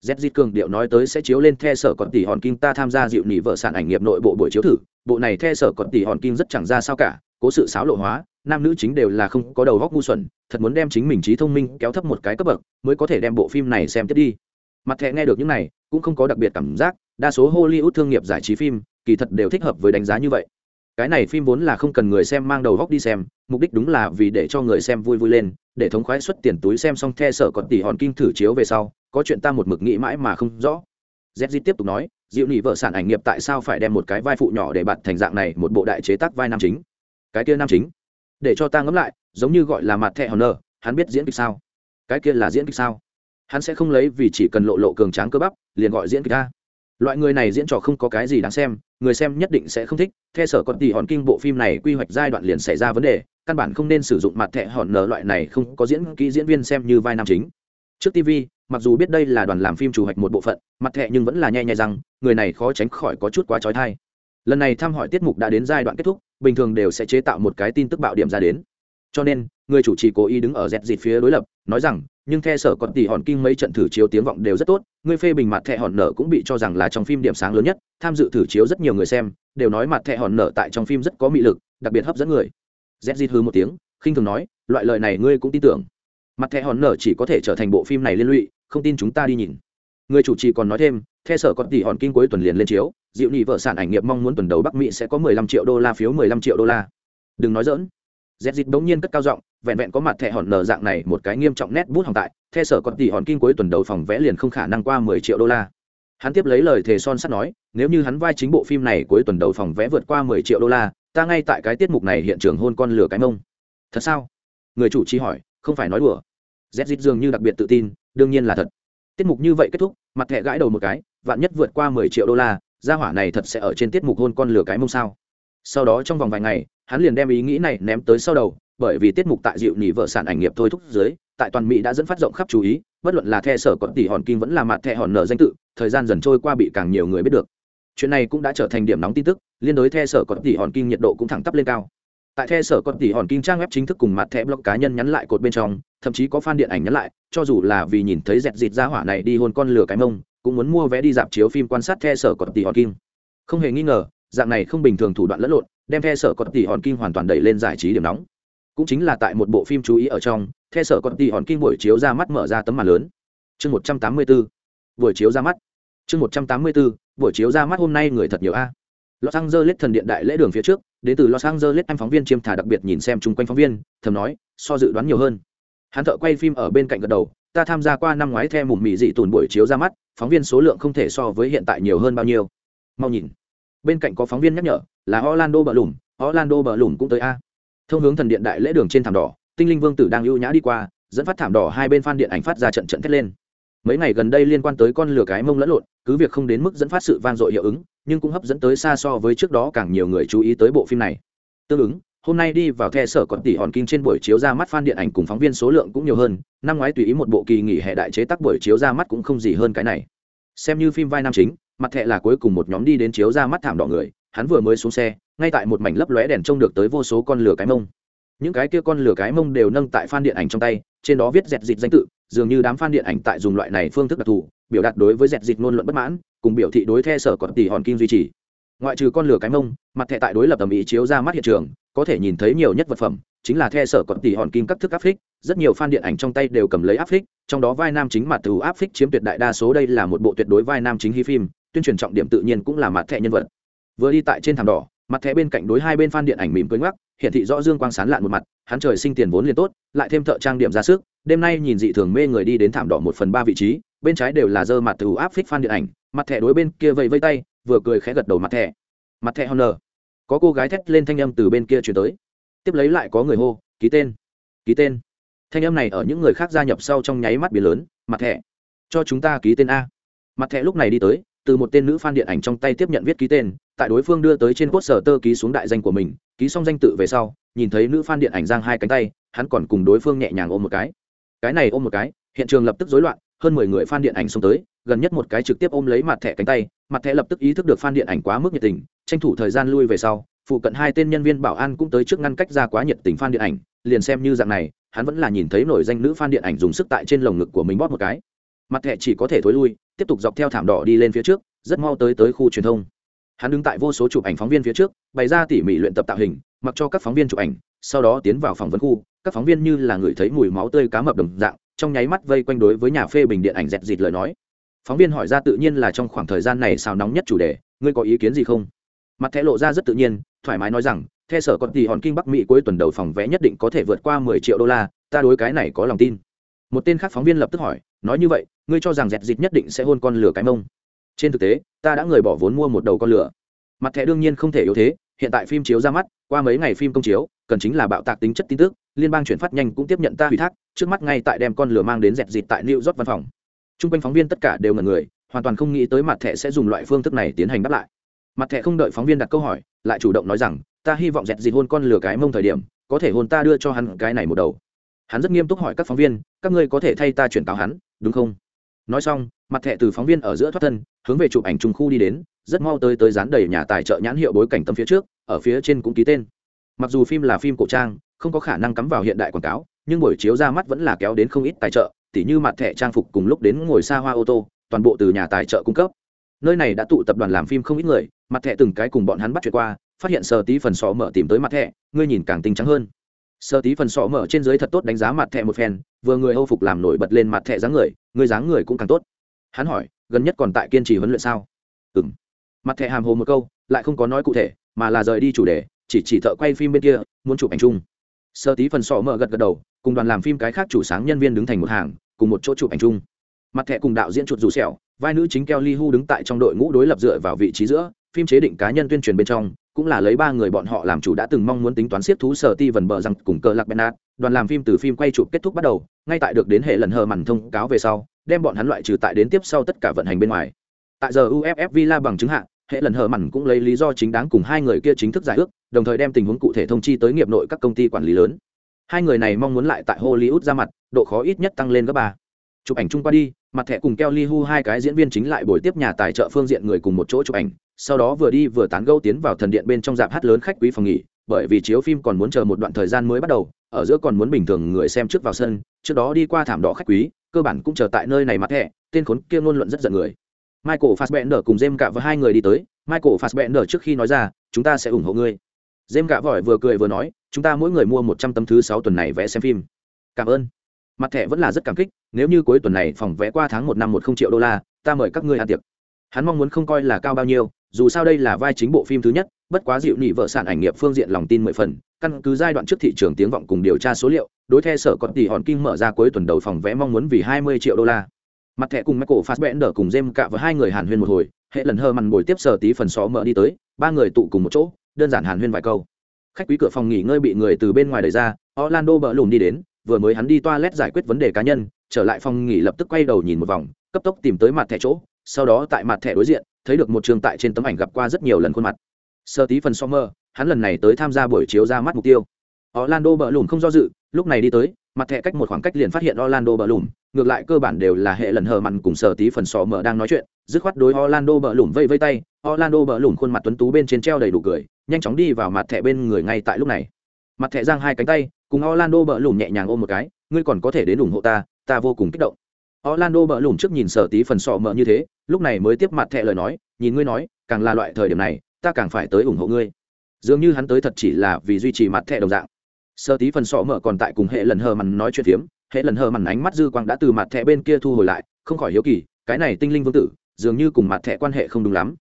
Z dịt cường điệu nói tới sẽ chiếu lên the sở còn tỷ hòn kim ta tham gia dịu nỉ vợ sản ảnh nghiệp nội bộ buổi chiếu thử bộ này the sở còn tỷ hòn kim rất chẳng ra sao cả cố sự xáo lộ hóa nam nữ chính đều là không có đầu góc ngu xuẩn, thật muốn đem chính mình trí thông minh kéo thấp một cái cấp bậc mới có thể đem bộ phim này xem tiếp đi. Mặt thẹ nghe được những này, cũng không có đặc biệt cảm giác, đa số hollywood thương nghiệp giải trí phim, kỳ thật đều thích hợp với đánh giá như vậy. Cái này phim vốn là không cần người xem mang đầu góc đi xem, mục đích đúng là vì để cho người xem vui vui lên, để thống khoái xuất tiền túi xem xong the sở còn tỷ hòn kinh thử chiếu về sau, có chuyện ta một mực nghĩ mãi mà không rõ. Z tiếp tục nói, diệu nỉ vợ sản ảnh nghiệp tại sao phải đem một cái vai phụ nhỏ để bạt thành dạng này, một bộ đại chế tác vai nam chính? Cái kia nam chính để cho ta ngẫm lại, giống như gọi là mặt thẹ hòn nở. hắn biết diễn kịch sao? Cái kia là diễn kịch sao? Hắn sẽ không lấy vì chỉ cần lộ lộ cường tráng cơ bắp, liền gọi diễn kịch ta loại người này diễn trò không có cái gì đáng xem, người xem nhất định sẽ không thích, theo sở còn tỷ hòn kinh bộ phim này quy hoạch giai đoạn liền xảy ra vấn đề, căn bản không nên sử dụng mặt thẻ hòn nở loại này không có diễn kỹ diễn viên xem như vai nam chính. Trước tv mặc dù biết đây là đoàn làm phim chủ hoạch một bộ phận, mặt thẻ nhưng vẫn là nhẹ nhẹ rằng người này khó tránh khỏi có chút quá trói thai lần này thăm hỏi tiết mục đã đến giai đoạn kết thúc, bình thường đều sẽ chế tạo một cái tin tức bạo điểm ra đến. Cho nên, người chủ trì cố ý đứng ở dẹt dịt phía đối lập, nói rằng, nhưng the sở còn tỷ hòn kinh mấy trận thử chiếu tiếng vọng đều rất tốt, người phê bình mặt thẹ hòn nở cũng bị cho rằng là trong phim điểm sáng lớn nhất, tham dự thử chiếu rất nhiều người xem, đều nói mặt thẹ hòn nở tại trong phim rất có mị lực, đặc biệt hấp dẫn người. Dẹt dịt hư một tiếng, khinh thường nói, loại lời này ngươi cũng tin tưởng. Mặt thẹ hòn nở chỉ có thể trở thành bộ phim này liên lụy, không tin chúng ta đi nhìn người chủ trì còn nói thêm, theo sở còn tỷ hòn kinh cuối tuần liền lên chiếu dịu nhị vợ sản ảnh nghiệp mong muốn tuần đầu bắc mỹ sẽ có mười lăm triệu đô la phiếu, mười lăm triệu đô la. Đừng nói dỡn z dịt bỗng nhiên cất cao giọng, vẹn vẹn có mặt thẻ hòn nở dạng này một cái nghiêm trọng nét bút hỏng tại, theo sở còn tỷ hòn kinh cuối tuần đầu phòng vẽ liền không khả năng qua mười triệu đô la. Hắn tiếp lấy lời thề son sắt nói, nếu như hắn vai chính bộ phim này cuối tuần đầu phòng vẽ vượt qua mười triệu đô la, ta ngay tại cái tiết mục này hiện trường hôn con lửa cái mông. Thật sao? Người chủ trì hỏi, không phải nói đùa. Z dịt dường như đặc biệt tự tin, đương nhiên là thật tiết mục như vậy kết thúc, mặt thẻ gãi đầu một cái, vạn nhất vượt qua mười triệu đô la, gia hỏa này thật sẽ ở trên tiết mục hôn con lửa cái mông sao. Sau đó trong vòng vài ngày, hắn liền đem ý nghĩ này ném tới sau đầu, bởi vì tiết mục tại dịu nhị vợ sản ảnh nghiệp thôi thúc dưới, tại toàn mỹ đã dẫn phát rộng khắp chú ý, bất luận là the sở còn tỷ hòn kim vẫn là mặt thẻ hòn nở danh tự, thời gian dần trôi qua bị càng nhiều người biết được. Chuyện này cũng đã trở thành điểm nóng tin tức, liên đối the sở còn tỷ hòn kim nhiệt độ cũng thẳng tắp lên cao tại the sở còn tỷ hòn kim trang web chính thức cùng mặt thẻ blog cá nhân nhắn lại cột bên trong, thậm chí có fan điện ảnh nhắn lại, cho dù là vì nhìn thấy dẹt dịt ra hỏa này đi hôn con lửa cái mông, cũng muốn mua vé đi dạp chiếu phim quan sát the sở còn tỷ hòn kim không hề nghi ngờ, dạng này không bình thường thủ đoạn lẫn lộn, đem the sở còn tỷ hòn kim hoàn toàn đẩy lên giải trí điểm nóng. Cũng chính là tại một bộ phim chú ý ở trong, the sở còn tỷ hòn kim buổi chiếu ra mắt mở ra tấm màn lớn. Chương một trăm tám mươi bốn buổi chiếu ra mắt. Chương một trăm tám mươi bốn buổi chiếu ra mắt hôm nay người thật nhiều a los angeles thần điện đại lễ đường phía trước, đến từ los angeles anh phóng viên chiêm thả đặc biệt nhìn xem chung quanh phóng viên, thầm nói, so dự đoán nhiều hơn. Hắn thợ quay phim ở bên cạnh gật đầu, ta tham gia qua năm ngoái theo mùm mị dị tùn buổi chiếu ra mắt, phóng viên số lượng không thể so với hiện tại nhiều hơn bao nhiêu. Mau nhìn. Bên cạnh có phóng viên nhắc nhở, là orlando bờ lùm, orlando bờ lùm cũng tới a. Thông hướng thần điện đại lễ đường trên thảm đỏ, tinh linh vương tử đang ưu nhã đi qua, dẫn phát thảm đỏ hai bên phan điện ảnh phát ra trận trận thét lên. Mấy ngày gần đây liên quan tới con lửa cái mông lẫn lộn, cứ việc không đến mức dẫn phát sự van dội hiệu ứng nhưng cũng hấp dẫn tới xa so với trước đó càng nhiều người chú ý tới bộ phim này. Tương ứng, hôm nay đi vào the sở còn tỷ hòn kinh trên buổi chiếu ra mắt fan điện ảnh cùng phóng viên số lượng cũng nhiều hơn, năm ngoái tùy ý một bộ kỳ nghỉ hè đại chế tác buổi chiếu ra mắt cũng không gì hơn cái này. Xem như phim vai nam chính, mặt thẹ là cuối cùng một nhóm đi đến chiếu ra mắt thảm đỏ người, hắn vừa mới xuống xe, ngay tại một mảnh lấp lóe đèn trông được tới vô số con lửa cái mông. Những cái kia con lửa cái mông đều nâng tại fan điện ảnh trong tay, trên đó viết dẹt dịt danh tự dường như đám fan điện ảnh tại dùng loại này phương thức đặc thù, biểu đạt đối với dẹt dịt ngôn luận bất mãn, cùng biểu thị đối the sở còn tỷ hòn kim duy trì. Ngoại trừ con lửa cái mông, mặt thẻ tại đối lập tầm ý chiếu ra mắt hiện trường, có thể nhìn thấy nhiều nhất vật phẩm, chính là the sở còn tỷ hòn kim các thức áp phích, rất nhiều fan điện ảnh trong tay đều cầm lấy áp phích, trong đó vai nam chính mặt từ áp phích chiếm tuyệt đại đa số đây là một bộ tuyệt đối vai nam chính hy phim, tuyên truyền trọng điểm tự nhiên cũng là mặt thẻ nhân vật. Vừa đi tại trên thảm đỏ mặt thẻ bên cạnh đối hai bên fan điện ảnh mỉm cưới ngoắc hiện thị rõ dương quang sán lạn một mặt, hắn trời sinh tiền vốn liền tốt, lại thêm thợ trang điểm ra sức, đêm nay nhìn dị thường mê người đi đến thảm đỏ một phần ba vị trí, bên trái đều là dơ mặt từ áp phích fan điện ảnh, mặt thẻ đối bên kia vẫy vây tay, vừa cười khẽ gật đầu mặt thẻ. Mặt thẻ honor. Có cô gái thét lên thanh âm từ bên kia chuyển tới. Tiếp lấy lại có người hô, ký tên ký tên. Thanh âm này ở những người khác gia nhập sau trong nháy mắt biển lớn, mặt thẻ, cho chúng ta ký tên a. Mặt thẻ lúc này đi tới từ một tên nữ fan điện ảnh trong tay tiếp nhận viết ký tên, tại đối phương đưa tới trên cốt sở tơ ký xuống đại danh của mình, ký xong danh tự về sau, nhìn thấy nữ fan điện ảnh giang hai cánh tay, hắn còn cùng đối phương nhẹ nhàng ôm một cái. Cái này ôm một cái, hiện trường lập tức rối loạn, hơn mười người fan điện ảnh xông tới, gần nhất một cái trực tiếp ôm lấy mặt thẻ cánh tay, mặt thẻ lập tức ý thức được fan điện ảnh quá mức nhiệt tình, tranh thủ thời gian lui về sau, phụ cận hai tên nhân viên bảo an cũng tới trước ngăn cách ra quá nhiệt tình fan điện ảnh, liền xem như dạng này, hắn vẫn là nhìn thấy nổi danh nữ fan điện ảnh dùng sức tại trên lồng ngực của mình bóp một cái mặt thẻ chỉ có thể thối lui, tiếp tục dọc theo thảm đỏ đi lên phía trước, rất mau tới tới khu truyền thông. Hắn đứng tại vô số chụp ảnh phóng viên phía trước, bày ra tỉ mỉ luyện tập tạo hình, mặc cho các phóng viên chụp ảnh, sau đó tiến vào phỏng vấn khu, các phóng viên như là người thấy mùi máu tươi cá mập đồng dạng, trong nháy mắt vây quanh đối với nhà phê bình điện ảnh dẹt dịt lời nói. Phóng viên hỏi ra tự nhiên là trong khoảng thời gian này sao nóng nhất chủ đề, ngươi có ý kiến gì không? Mặt thẻ lộ ra rất tự nhiên, thoải mái nói rằng, theo sở còn tỷ hòn kinh bắc mỹ cuối tuần đầu phòng vé nhất định có thể vượt qua mười triệu đô la, ta đối cái này có lòng tin một tên khác phóng viên lập tức hỏi, nói như vậy, ngươi cho rằng dẹt dịt nhất định sẽ hôn con lửa cái mông? Trên thực tế, ta đã người bỏ vốn mua một đầu con lửa. Mặt thẻ đương nhiên không thể yếu thế, hiện tại phim chiếu ra mắt, qua mấy ngày phim công chiếu, cần chính là bạo tạc tính chất tin tức, liên bang chuyển phát nhanh cũng tiếp nhận ta ủy thác, trước mắt ngay tại đem con lửa mang đến dẹt dịt tại new york văn phòng. T r u n g quanh phóng viên tất cả đều ngần người, hoàn toàn không nghĩ tới mặt thẻ sẽ dùng loại phương thức này tiến hành đáp lại. Mặt thẻ không đợi phóng viên đặt câu hỏi, lại chủ động nói rằng, ta hy vọng dẹt dịt hôn con lửa cái mông thời điểm, có thể hôn ta đưa cho hắn cái này một đầu hắn rất nghiêm túc hỏi các phóng viên, các ngươi có thể thay ta chuyển cáo hắn, đúng không? Nói xong, mặt thẻ từ phóng viên ở giữa thoát thân, hướng về chụp ảnh trung khu đi đến, rất mau tới tới dán đầy nhà tài trợ nhãn hiệu bối cảnh tâm phía trước, ở phía trên cũng ký tên. Mặc dù phim là phim cổ trang, không có khả năng cắm vào hiện đại quảng cáo, nhưng buổi chiếu ra mắt vẫn là kéo đến không ít tài trợ, tỉ như mặt thẻ trang phục cùng lúc đến ngồi xa hoa ô tô, toàn bộ từ nhà tài trợ cung cấp. Nơi này đã tụ tập đoàn làm phim không ít người, mặt thẻ từng cái cùng bọn hắn bắt chuyện qua, phát hiện sơ tí phần sọ mở tìm tới mặt thẻ, ngươi nhìn càng tinh trắng hơn sơ tí phần sọ mở trên dưới thật tốt đánh giá mặt thẻ một phen, vừa người hô phục làm nổi bật lên mặt thẻ dáng người người dáng người cũng càng tốt. Hắn hỏi, gần nhất còn tại kiên trì huấn luyện sao? Ừ m mặt thẻ hàm hồ một câu, lại không có nói cụ thể, mà là rời đi chủ đề, chỉ chỉ thợ quay phim bên kia, muốn chụp ảnh chung. Sơ tí phần sọ mở gật gật đầu, cùng đoàn làm phim cái khác chủ sáng nhân viên đứng thành một hàng, cùng một chỗ chụp ảnh chung. Mặt thẻ cùng đạo diễn chuột rủ sẹo, vai nữ chính keo li hu đứng tại trong đội ngũ đối lập dựa vào vị trí giữa, phim chế định cá nhân tuyên truyền bên trong cũng là lấy ba người bọn họ làm chủ đã từng mong muốn tính toán siết thú sở ti vần bờ rằng cùng cờ lạc bernard, đoàn làm phim từ phim quay chụp kết thúc bắt đầu, ngay tại được đến hệ lần hờ mằn thông cáo về sau, đem bọn hắn loại trừ tại đến tiếp sau tất cả vận hành bên ngoài. Tại giờ uff villa bằng chứng hạn hệ lần hờ mằn cũng lấy lý do chính đáng cùng hai người kia chính thức giải ước, đồng thời đem tình huống cụ thể thông chi tới nghiệp nội các công ty quản lý lớn. Hai người này mong muốn lại tại hollywood ra mặt, độ khó ít nhất tăng lên gấp ba. Chụp ảnh chung qua đi mặt thẻ cùng kelly hu hai cái diễn viên chính lại buổi tiếp nhà tài trợ phương diện người cùng một chỗ chụp ảnh, sau đó vừa đi vừa tán gẫu tiến vào thần điện bên trong dạp hát lớn khách quý phòng nghỉ, bởi vì chiếu phim còn muốn chờ một đoạn thời gian mới bắt đầu, ở giữa còn muốn bình thường người xem trước vào sân, trước đó đi qua thảm đỏ khách quý, cơ bản cũng chờ tại nơi này mặt thẻ, tên khốn kia ngôn luận rất giận người. Michael fassbender cùng jem cả với hai người đi tới, michael fassbender, trước khi nói ra, chúng ta sẽ ủng hộ ngươi. Jem cả vội vừa cười vừa nói, chúng ta mỗi người mua một trăm tấm thứ sáu tuần này vẽ xem phim. Cảm ơn. Mặt thẻ vẫn là rất cảm kích nếu như cuối tuần này phòng vé qua tháng một năm một không triệu đô la, ta mời các ngươi ăn tiệc. Hắn mong muốn không coi là cao bao nhiêu, dù sao đây là vai chính bộ phim thứ nhất, bất quá dịu nị vợ sản ảnh nghiệp phương diện lòng tin mười phần, căn cứ giai đoạn trước thị trường tiếng vọng cùng điều tra số liệu, đối theo sở còn tỷ hòn kinh mở ra cuối tuần đầu phòng vé mong muốn vì hai mươi triệu đô la. Mặt thẻ cùng michael fassbender cùng jem cạ với hai người hàn huyên một hồi, hệ lần hơ mằn ngồi tiếp sở tí phần xó mở đi tới, ba người tụ cùng một chỗ, đơn giản hàn huyên vài câu. Khách quý cửa phòng nghỉ ngơi bị người từ bên ngoài đẩy ra, orlando bỡ lùm đi đến, vừa mới hắn đi toilet giải quyết vấn đề cá nhân trở lại phòng nghỉ lập tức quay đầu nhìn một vòng cấp tốc tìm tới mặt thẻ chỗ sau đó tại mặt thẻ đối diện thấy được một trường tại trên tấm ảnh gặp qua rất nhiều lần khuôn mặt. Sơ tí phần Sommer, hắn lần này tới tham gia buổi chiếu ra mắt mục tiêu. Orlando bỡ lùm không do dự lúc này đi tới mặt thẻ cách một khoảng cách liền phát hiện orlando bỡ lùm ngược lại cơ bản đều là hệ lần hờ mặn cùng sở tí phần sò mở đang nói chuyện dứt khoát đối orlando bỡ lùm vây vây tay orlando bỡ lùm khuôn mặt tuấn tú bên trên treo đầy đủ cười nhanh chóng đi vào mặt thẻ bên người ngay tại lúc này. Mặt thẻ giang hai cánh tay cùng orlando bỡ lùm nhẹ nhàng ôm một cái ngươi còn có thể đến ủng hộ ta ta vô cùng kích động. Orlando bỡ lùm trước nhìn sở tí phần sọ mở như thế, lúc này mới tiếp mặt thẻ lời nói, nhìn ngươi nói, càng là loại thời điểm này, ta càng phải tới ủng hộ ngươi. Dường như hắn tới thật chỉ là vì duy trì mặt thẻ đồng dạng. Sở tí phần sọ mở còn tại cùng hệ lần hờ mằn nói chuyện phiếm, hệ lần hờ mằn ánh mắt dư quang đã từ mặt thẻ bên kia thu hồi lại, không khỏi hiếu kỳ, cái này tinh linh vương tử, dường như cùng mặt thẻ quan hệ không đúng lắm.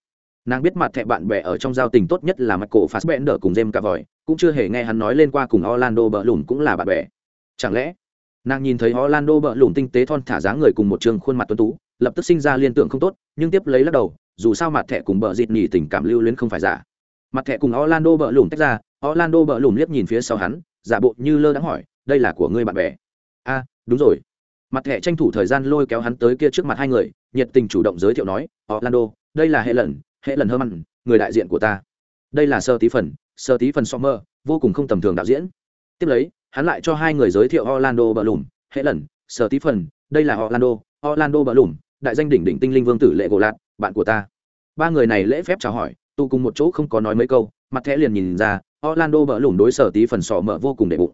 Nàng biết mặt thẻ bạn bè ở trong giao tình tốt nhất là mặt cổ phát bẽn đỡ cùng jem cả vòi cũng chưa hề nghe hắn nói lên qua cùng orlando bờ lùm cũng là bạn bè. Chẳng lẽ nàng nhìn thấy orlando bợ lùm tinh tế thon thả dáng người cùng một trường khuôn mặt tuấn tú, lập tức sinh ra liên tưởng không tốt, nhưng tiếp lấy lắc đầu, dù sao mặt thẻ cùng bợ dịt nhì tình cảm lưu luyến không phải giả. Mặt thẻ cùng orlando bợ lùm tách ra, orlando bợ lùm liếc nhìn phía sau hắn, giả bộ như lơ đãng hỏi, đây là của ngươi bạn bè? A, đúng rồi. Mặt thẻ tranh thủ thời gian lôi kéo hắn tới kia trước mặt hai người, nhiệt tình chủ động giới thiệu nói, orlando, đây là hệ lần hệ lần hơ mặn người đại diện của ta. Đây là sơ tí phần sơ tí phần sommer, vô cùng không tầm thường đạo diễn. Tiếp lấy hắn lại cho hai người giới thiệu orlando bờ lùm, hệ lần, sở tí phần, đây là orlando orlando bờ lùm, đại danh đỉnh đỉnh tinh linh vương tử lệ gỗ lạt, bạn của ta. Ba người này lễ phép chào hỏi tu cùng một chỗ không có nói mấy câu, mặt thẻ liền nhìn ra, orlando bờ lùm đối sở tí phần sọ mở vô cùng đệ bụng.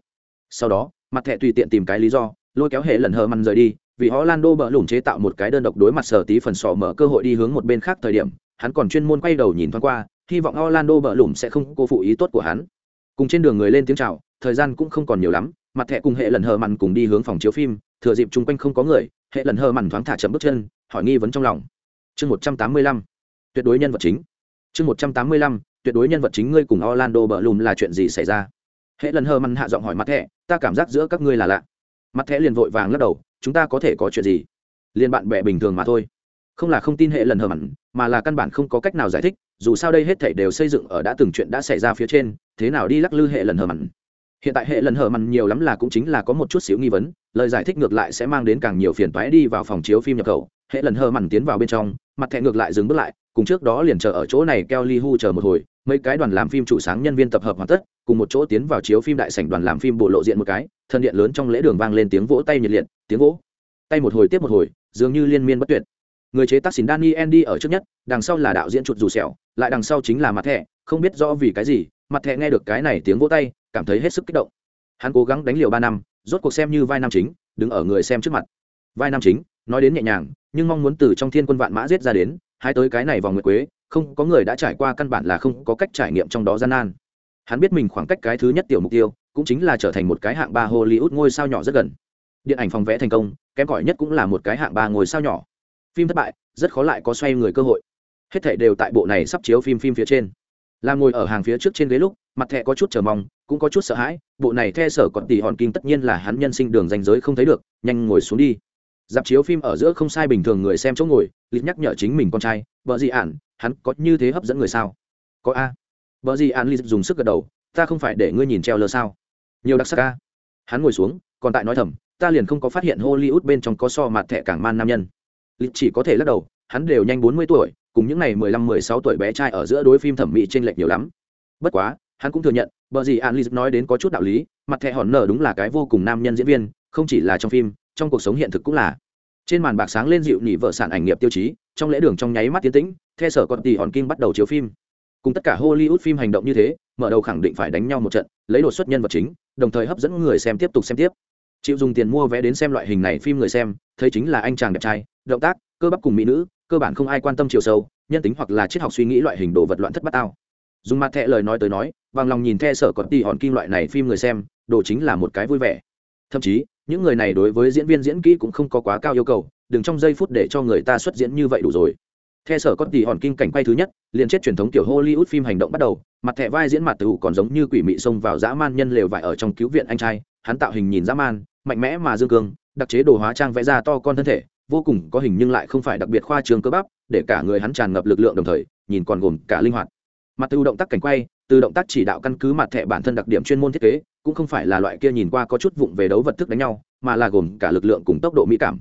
Sau đó, mặt thẻ tùy tiện tìm cái lý do, lôi kéo hệ lần hờ măn rời đi, vì orlando bờ lùm chế tạo một cái đơn độc đối mặt sở tí phần sọ mở cơ hội đi hướng một bên khác thời điểm, hắn còn chuyên môn quay đầu nhìn thoáng qua, hy vọng orlando bờ lùm sẽ không cô phụ ý tốt của hắn. Cùng trên đường người lên tiếng chào thời gian cũng không còn nhiều lắm, mặt thẻ cùng hệ lần hờ mặn cùng đi hướng phòng chiếu phim, thừa dịp chung quanh không có người, hệ lần hờ mặn thoáng thả chậm bước chân, hỏi nghi vấn trong lòng. Chương một trăm tám mươi lăm, tuyệt đối nhân vật chính. Chương một trăm tám mươi lăm, tuyệt đối nhân vật chính ngươi cùng orlando bờ lùm là chuyện gì xảy ra? Hệ lần hờ mặn hạ giọng hỏi mặt thẻ, ta cảm giác giữa các ngươi là lạ. Mặt thẻ liền vội vàng lắc đầu, chúng ta có thể có chuyện gì? Liền bạn bè bình thường mà thôi. Không là không tin hệ lần hờ mặn, mà là căn bản không có cách nào giải thích, dù sao đây hết thảy đều xây dựng ở đã từng chuyện đã xảy ra phía trên, thế nào đi lắc lư hệ lần hờ mặn? Hiện tại hệ lần hờ mặn nhiều lắm là cũng chính là có một chút xíu nghi vấn, lời giải thích ngược lại sẽ mang đến càng nhiều phiền toái đi vào phòng chiếu phim nhập khẩu. Hệ lần hờ mặn tiến vào bên trong, mặt thẹn ngược lại dừng bước lại, cùng trước đó liền chờ ở chỗ này keo li hu chờ một hồi, mấy cái đoàn làm phim chủ sáng nhân viên tập hợp hoàn tất, cùng một chỗ tiến vào chiếu phim đại sảnh đoàn làm phim bộ lộ diện một cái, thân điện lớn trong lễ đường vang lên tiếng vỗ tay nhiệt liệt, tiếng vỗ. Tay một hồi tiếp một hồi, dường như liên miên bất tuyệt. Người chế tác xin Danny Andy ở trước nhất, đằng sau là đạo diễn chuột dù sẹo, lại đằng sau chính là mặt thẻ, không biết rõ vì cái gì, mặt thẻ nghe được cái này tiếng vỗ tay cảm thấy hết sức kích động. Hắn cố gắng đánh liều ba năm, rốt cuộc xem như vai nam chính, đứng ở người xem trước mặt. Vai nam chính, nói đến nhẹ nhàng, nhưng mong muốn từ trong thiên quân vạn mã giết ra đến hai tới cái này vòng nguyệt quế, không có người đã trải qua căn bản là không có cách trải nghiệm trong đó gian nan. Hắn biết mình khoảng cách cái thứ nhất tiểu mục tiêu, cũng chính là trở thành một cái hạng ba hollywood ngôi sao nhỏ rất gần. Điện ảnh phòng vẽ thành công, kém cỏi nhất cũng là một cái hạng ba ngôi sao nhỏ. Phim thất bại, rất khó lại có xoay người cơ hội. Hết thảy đều tại bộ này sắp chiếu phim phim phía trên. Là ngồi ở hàng phía trước trên ghế lúc, mặt thẹ có chút chờ mong cũng có chút sợ hãi, bộ này the sở còn tỷ hòn kinh tất nhiên là hắn nhân sinh đường danh giới không thấy được, nhanh ngồi xuống đi. Dạp chiếu phim ở giữa không sai bình thường người xem chỗ ngồi, lịch nhắc nhở chính mình con trai vợ gì ản, hắn có như thế hấp dẫn người sao? Có a. Vợ gì ản, lịch dùng sức gật đầu, ta không phải để ngươi nhìn treo lơ sao? Nhiều đặc sắc a. Hắn ngồi xuống, còn tại nói thầm, ta liền không có phát hiện hollywood bên trong có so mặt thẻ cảng man nam nhân. Lịch chỉ có thể lắc đầu, hắn đều nhanh bốn mươi tuổi, cùng những ngày mười lăm, mười sáu tuổi bé trai ở giữa đối phim thẩm mỹ t r ê n lệch nhiều lắm. Bất quá hắn cũng thừa nhận vợ gì an lịch nói đến có chút đạo lý, mặt thẻ hòn nở đúng là cái vô cùng nam nhân diễn viên, không chỉ là trong phim, trong cuộc sống hiện thực cũng là. Trên màn bạc sáng lên dịu nỉ vợ sản ảnh nghiệp tiêu chí, trong lễ đường trong nháy mắt tiến tĩnh theo sở còn tỷ hòn kinh bắt đầu chiếu phim. Cùng tất cả hollywood phim hành động như thế, mở đầu khẳng định phải đánh nhau một trận, lấy đột xuất nhân vật chính, đồng thời hấp dẫn người xem tiếp tục xem tiếp. Chịu dùng tiền mua vé đến xem loại hình này phim người xem, thấy chính là anh chàng đẹp trai, động tác, cơ bắp cùng mỹ nữ, cơ bản không ai quan tâm chiều sâu, nhân tính hoặc là triết học suy nghĩ loại hình đồ vật loạn thất bát tao dùng mặt thẹ lời nói tới nói, bằng lòng nhìn the sở còn tỉ hòn kim loại này phim người xem, đồ chính là một cái vui vẻ. Thậm chí, những người này đối với diễn viên diễn kỹ cũng không có quá cao yêu cầu, đừng trong giây phút để cho người ta xuất diễn như vậy đủ rồi. Theo sở có tỷ hòn kim cảnh quay thứ nhất, liền chết truyền thống tiểu hollywood phim hành động bắt đầu, mặt thẻ vai diễn mặt tử còn giống như quỷ mị xông vào dã man nhân lều vải ở trong cứu viện anh trai, hắn tạo hình nhìn dã man, mạnh mẽ mà dương cương, đặc chế đồ hóa trang vẽ ra to con thân thể, vô cùng có hình nhưng lại không phải đặc biệt khoa trương cơ bắp, để cả người hắn tràn ngập lực lượng đồng thời, nhìn còn gồm cả linh hoạt mặt từ động tác cảnh quay, từ động tác chỉ đạo căn cứ mặt thẻ bản thân đặc điểm chuyên môn thiết kế, cũng không phải là loại kia nhìn qua có chút vụng về đấu vật thức đánh nhau, mà là gồm cả lực lượng cùng tốc độ mỹ cảm.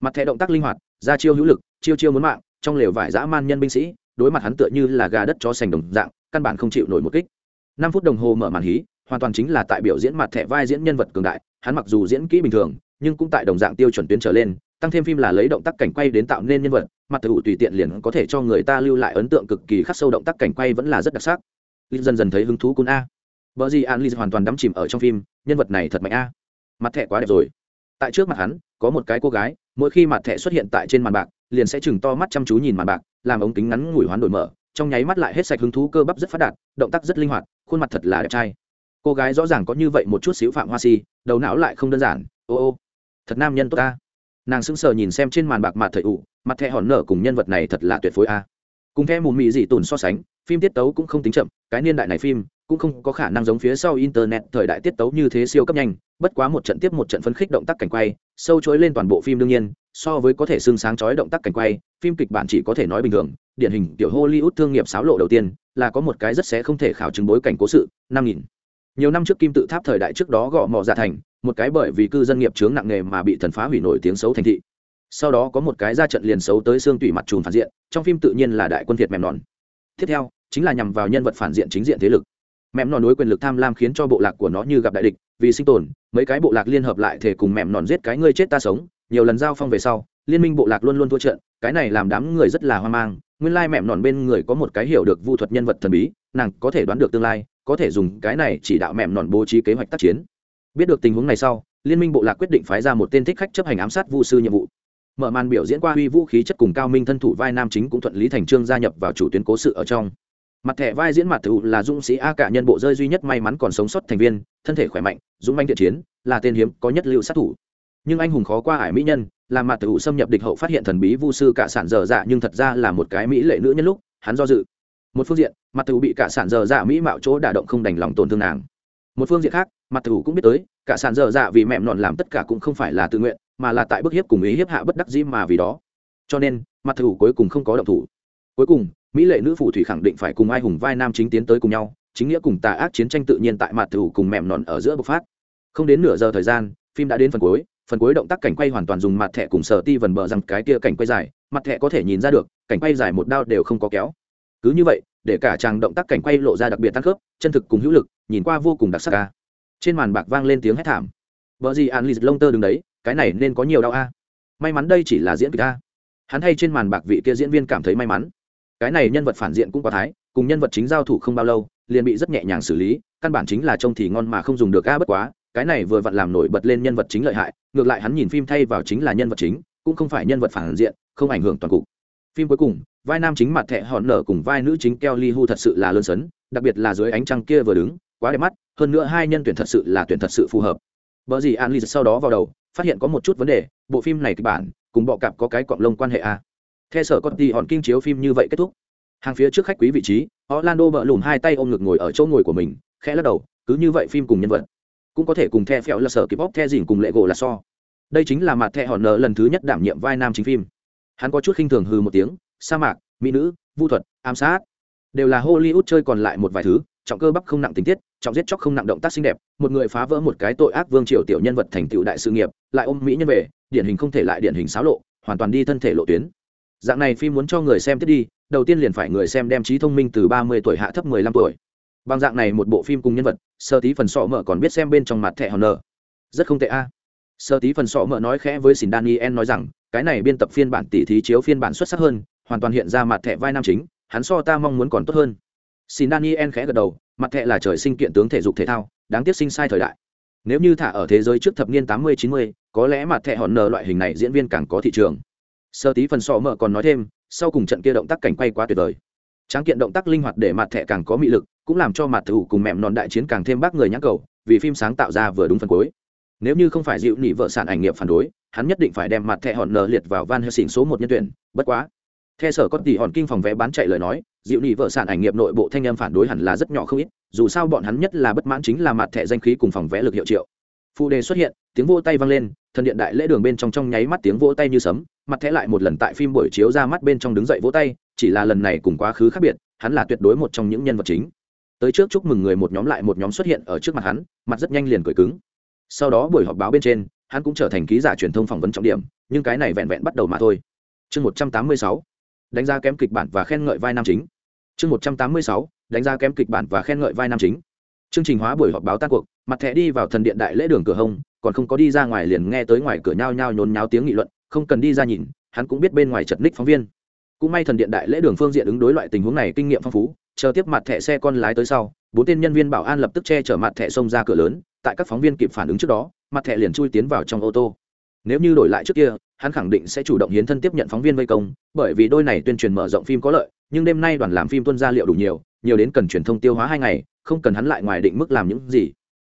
Mặt thẻ động tác linh hoạt, ra chiêu hữu lực, chiêu chiêu muốn mạng, trong lều vải dã man nhân binh sĩ, đối mặt hắn tựa như là gà đất chó sành đồng dạng, căn bản không chịu nổi một kích. Năm phút đồng hồ mở màn hí, hoàn toàn chính là tại biểu diễn mặt thẻ vai diễn nhân vật cường đại, hắn mặc dù diễn kỹ bình thường, nhưng cũng tại đồng dạng tiêu chuẩn tuyến trở lên tăng thêm phim là lấy động tác cảnh quay đến tạo nên nhân vật mặt thử tùy tiện liền có thể cho người ta lưu lại ấn tượng cực kỳ khắc sâu động tác cảnh quay vẫn là rất đặc sắc. Linh dần dần thấy hứng thú cún a. Vợ gì An hoàn toàn đắm chìm ở trong phim, nhân vật này thật mạnh a. Mặt thẻ quá đẹp rồi. Tại trước mặt hắn, có một cái cô gái, mỗi khi mặt thẻ xuất hiện tại trên màn bạc, liền sẽ chừng to mắt chăm chú nhìn màn bạc, làm ống kính ngắn ngủi hoán đổi mở, trong nháy mắt lại hết sạch hứng thú cơ bắp rất phát đạt động tác rất linh hoạt khuôn mặt thật là đẹp trai. Cô gái rõ ràng có như vậy một chút xíu phạm hoa si đầu não lại không đơn giản. Ô ô thật nam nhân tốt ta nàng sững sờ nhìn xem trên màn bạc mặt thời ủ, mặt thẹ hòn nở cùng nhân vật này thật là tuyệt phối a. Cùng theo mùm mị dị tồn so sánh, phim tiết tấu cũng không tính chậm, cái niên đại này phim cũng không có khả năng giống phía sau internet thời đại tiết tấu như thế siêu cấp nhanh, bất quá một trận tiếp một trận phấn khích động tác cảnh quay, sâu chối lên toàn bộ phim đương nhiên, so với có thể xương sáng chói động tác cảnh quay, phim kịch bản chỉ có thể nói bình thường, điển hình tiểu hollywood thương nghiệp xáo lộ đầu tiên, là có một cái rất sẽ không thể khảo chứng bối cảnh cố sự, năm nghìn. Nhiều năm trước kim tự tháp thời đại trước đó gõ mò ra thành một cái bởi vì cư dân nghiệp chướng nặng nề mà bị thần phá hủy nổi tiếng xấu thành thị. Sau đó có một cái ra trận liền xấu tới xương tủy mặt trùn phản diện, trong phim tự nhiên là đại quân việt mềm nòn. Tiếp theo, chính là nhằm vào nhân vật phản diện chính diện thế lực. Mềm nòn đối quyền lực tham lam khiến cho bộ lạc của nó như gặp đại địch, vì sinh tồn, mấy cái bộ lạc liên hợp lại thể cùng mềm nòn giết cái ngươi chết ta sống, nhiều lần giao phong về sau, liên minh bộ lạc luôn luôn thua trận, cái này làm đám người rất là hoang mang, nguyên lai mềm nòn bên người có một cái hiểu được vu thuật nhân vật thần bí, nàng có thể đoán được tương lai, có thể dùng cái này chỉ đạo mềm nòn bố trí kế hoạch tác chiến biết được tình huống này sau, liên minh bộ lạc quyết định phái ra một tên thích khách chấp hành ám sát vu sư nhiệm vụ. Mở màn biểu diễn qua huy vũ khí chất cùng cao minh thân thủ vai nam chính cũng thuận lý thành trương gia nhập vào chủ tuyến cố sự ở trong. Mặt thẻ vai diễn mặt thù là dũng sĩ a cả nhân bộ rơi duy nhất may mắn còn sống sót thành viên, thân thể khỏe mạnh, dũng manh thiện chiến, là tên hiếm có nhất lưu sát thủ. Nhưng anh hùng khó qua ải mỹ nhân, là mặt thù xâm nhập địch hậu phát hiện thần bí vu sư cả sản dở dạ nhưng thật ra là một cái mỹ lệ nữ nhân lúc, hắn do dự. Một phương diện, mặt thù bị cả sản dở dạ mỹ mạo chỗ đả động không đành lòng tổn thương nàng một phương diện khác, mặt thủ cũng biết tới, cả sàn dở dạ vì mẹm nọn làm tất cả cũng không phải là tự nguyện, mà là tại bức hiếp cùng ý hiếp hạ bất đắc dĩ mà vì đó. Cho nên, mặt thủ cuối cùng không có động thủ. Cuối cùng, mỹ lệ nữ phù thủy khẳng định phải cùng ai hùng vai nam chính tiến tới cùng nhau, chính nghĩa cùng tà ác chiến tranh tự nhiên tại mặt thủ cùng mẹm nọn ở giữa bộc phát. Không đến nửa giờ thời gian, phim đã đến phần cuối phần cuối động tác cảnh quay hoàn toàn dùng mặt thẻ cùng sở ti vần bờ rằng cái kia cảnh quay dài, mặt thẻ có thể nhìn ra được, cảnh quay dài một đao đều không có kéo. Cứ như vậy để cả chàng động tác cảnh quay lộ ra đặc biệt tăng khớp, chân thực cùng hữu lực, nhìn qua vô cùng đặc sắc ca trên màn bạc vang lên tiếng hét thảm. Vợ gì an lì lông tơ đứng đấy, cái này nên có nhiều đau a. May mắn đây chỉ là diễn kịch a. Hắn hay trên màn bạc vị kia diễn viên cảm thấy may mắn. Cái này nhân vật phản diện cũng quá thái, cùng nhân vật chính giao thủ không bao lâu, liền bị rất nhẹ nhàng xử lý, căn bản chính là trông thì ngon mà không dùng được a bất quá, cái này vừa vặn làm nổi bật lên nhân vật chính lợi hại, ngược lại hắn nhìn phim thay vào chính là nhân vật chính, cũng không phải nhân vật phản diện, không ảnh hưởng toàn cục phim cuối cùng, vai nam chính mặt thẹ hòn nở cùng vai nữ chính keo li hu thật sự là lớn sấn, đặc biệt là dưới ánh trăng kia vừa đứng, quá đẹp mắt, hơn nữa hai nhân tuyển thật sự là tuyển thật sự phù hợp. Vợ gì an ly sau đó vào đầu, phát hiện có một chút vấn đề, bộ phim này kịch bản, cùng bọ cạp có cái cọng lông quan hệ a theo sở con ti hòn kinh chiếu phim như vậy kết thúc. Hàng phía trước khách quý vị trí, orlando bợ lùm hai tay ôm ngực ngồi ở chỗ ngồi của mình, khẽ lắc đầu, cứ như vậy phim cùng nhân vật, cũng có thể cùng the phèo là sở kịp bóc the dìn cùng lệ gỗ là so. Đây chính là mặt thẹ hòn nở lần thứ nhất đảm nhiệm vai nam chính phim hắn có chút khinh thường hư một tiếng, sa mạc, mỹ nữ, vu thuật, ám sát. Đều là hollywood chơi còn lại một vài thứ, trọng cơ bắp không nặng tình tiết, trọng giết chóc không nặng động tác xinh đẹp, một người phá vỡ một cái tội ác vương triều tiểu nhân vật thành tựu đại sự nghiệp, lại ôm mỹ nhân về, điển hình không thể lại điển hình xáo lộ, hoàn toàn đi thân thể lộ tuyến. Dạng này phim muốn cho người xem tiếp đi, đầu tiên liền phải người xem đem trí thông minh từ ba mươi tuổi hạ thấp mười lăm tuổi. Bằng dạng này một bộ phim cùng nhân vật, sơ tí phần sọ mở còn biết xem bên trong mặt thẻ hòn nợ rất không tệ a. Sơ tí phần sọ mở nói khẽ với xin daniel nói rằng cái này biên tập phiên bản tỉ thí chiếu phiên bản xuất sắc hơn, hoàn toàn hiện ra mặt thẻ vai nam chính, hắn so ta mong muốn còn tốt hơn. Xin daniel khẽ gật đầu, mặt thẻ là trời sinh kiện tướng thể dục thể thao, đáng tiếc sinh sai thời đại. Nếu như thả ở thế giới trước thập niên tám mươi, chín mươi, có lẽ mặt thẻ hòn nở loại hình này diễn viên càng có thị trường. Sơ tí phần sọ mở còn nói thêm, sau cùng trận kia động tác cảnh quay quá tuyệt vời. Tráng kiện động tác linh hoạt để mặt thẻ càng có mị lực, cũng làm cho mặt thủ cùng mẹm non đại chiến càng thêm bác người nhắc cầu, vì phim sáng tạo ra vừa đúng phần cuối nếu như không phải dịu Nỉ vợ sản ảnh nghiệp phản đối, hắn nhất định phải đem mặt thẻ hòn nờ liệt vào van helsing số một nhân tuyển, bất quá. Theo sở có tỷ hòn kinh phòng vé bán chạy lời nói dịu Nỉ vợ sản ảnh nghiệp nội bộ thanh em phản đối hẳn là rất nhỏ không ít, dù sao bọn hắn nhất là bất mãn chính là mặt thẻ danh khí cùng phòng vé lực hiệu triệu. Phụ đề xuất hiện, tiếng vô tay vang lên, thần điện đại lễ đường bên trong trong nháy mắt tiếng vỗ tay như sấm, mặt thẻ lại một lần tại phim buổi chiếu ra mắt bên trong đứng dậy vỗ tay, chỉ là lần này cùng quá khứ khác biệt, hắn là tuyệt đối một trong những nhân vật chính. Tới trước chúc mừng người một nhóm lại một nhóm xuất hiện ở trước mặt hắn, mặt rất nhanh liền cười cứng sau đó buổi họp báo bên trên, hắn cũng trở thành ký giả truyền thông phỏng vấn trọng điểm, nhưng cái này vẹn vẹn bắt đầu mà thôi. Chương một trăm tám mươi sáu, đánh giá kém kịch bản và khen ngợi vai nam chính. Chương một trăm tám mươi sáu, đánh giá kém kịch bản và khen ngợi vai nam chính. Chương trình hóa buổi họp báo tan cuộc, mặt thẻ đi vào thần điện đại lễ đường cửa hông, còn không có đi ra ngoài liền nghe tới ngoài cửa nhao nhao nhốn nháo tiếng nghị luận, không cần đi ra nhìn, hắn cũng biết bên ngoài chật ních phóng viên. Cũng may thần điện đại lễ đường phương diện ứng đối loại tình huống này kinh nghiệm phong phú, chờ tiếp mặt thẻ xe con lái tới sau, bốn tên nhân viên bảo an lập tức che chở mặt thẻ xông ra cửa lớn tại các phóng viên kịp phản ứng trước đó, mặt thẻ liền chui tiến vào trong ô tô. Nếu như đổi lại trước kia, hắn khẳng định sẽ chủ động hiến thân tiếp nhận phóng viên vây công, bởi vì đôi này tuyên truyền mở rộng phim có lợi, nhưng đêm nay đoàn làm phim tuân ra liệu đủ nhiều nhiều đến cần truyền thông tiêu hóa hai ngày, không cần hắn lại ngoài định mức làm những gì.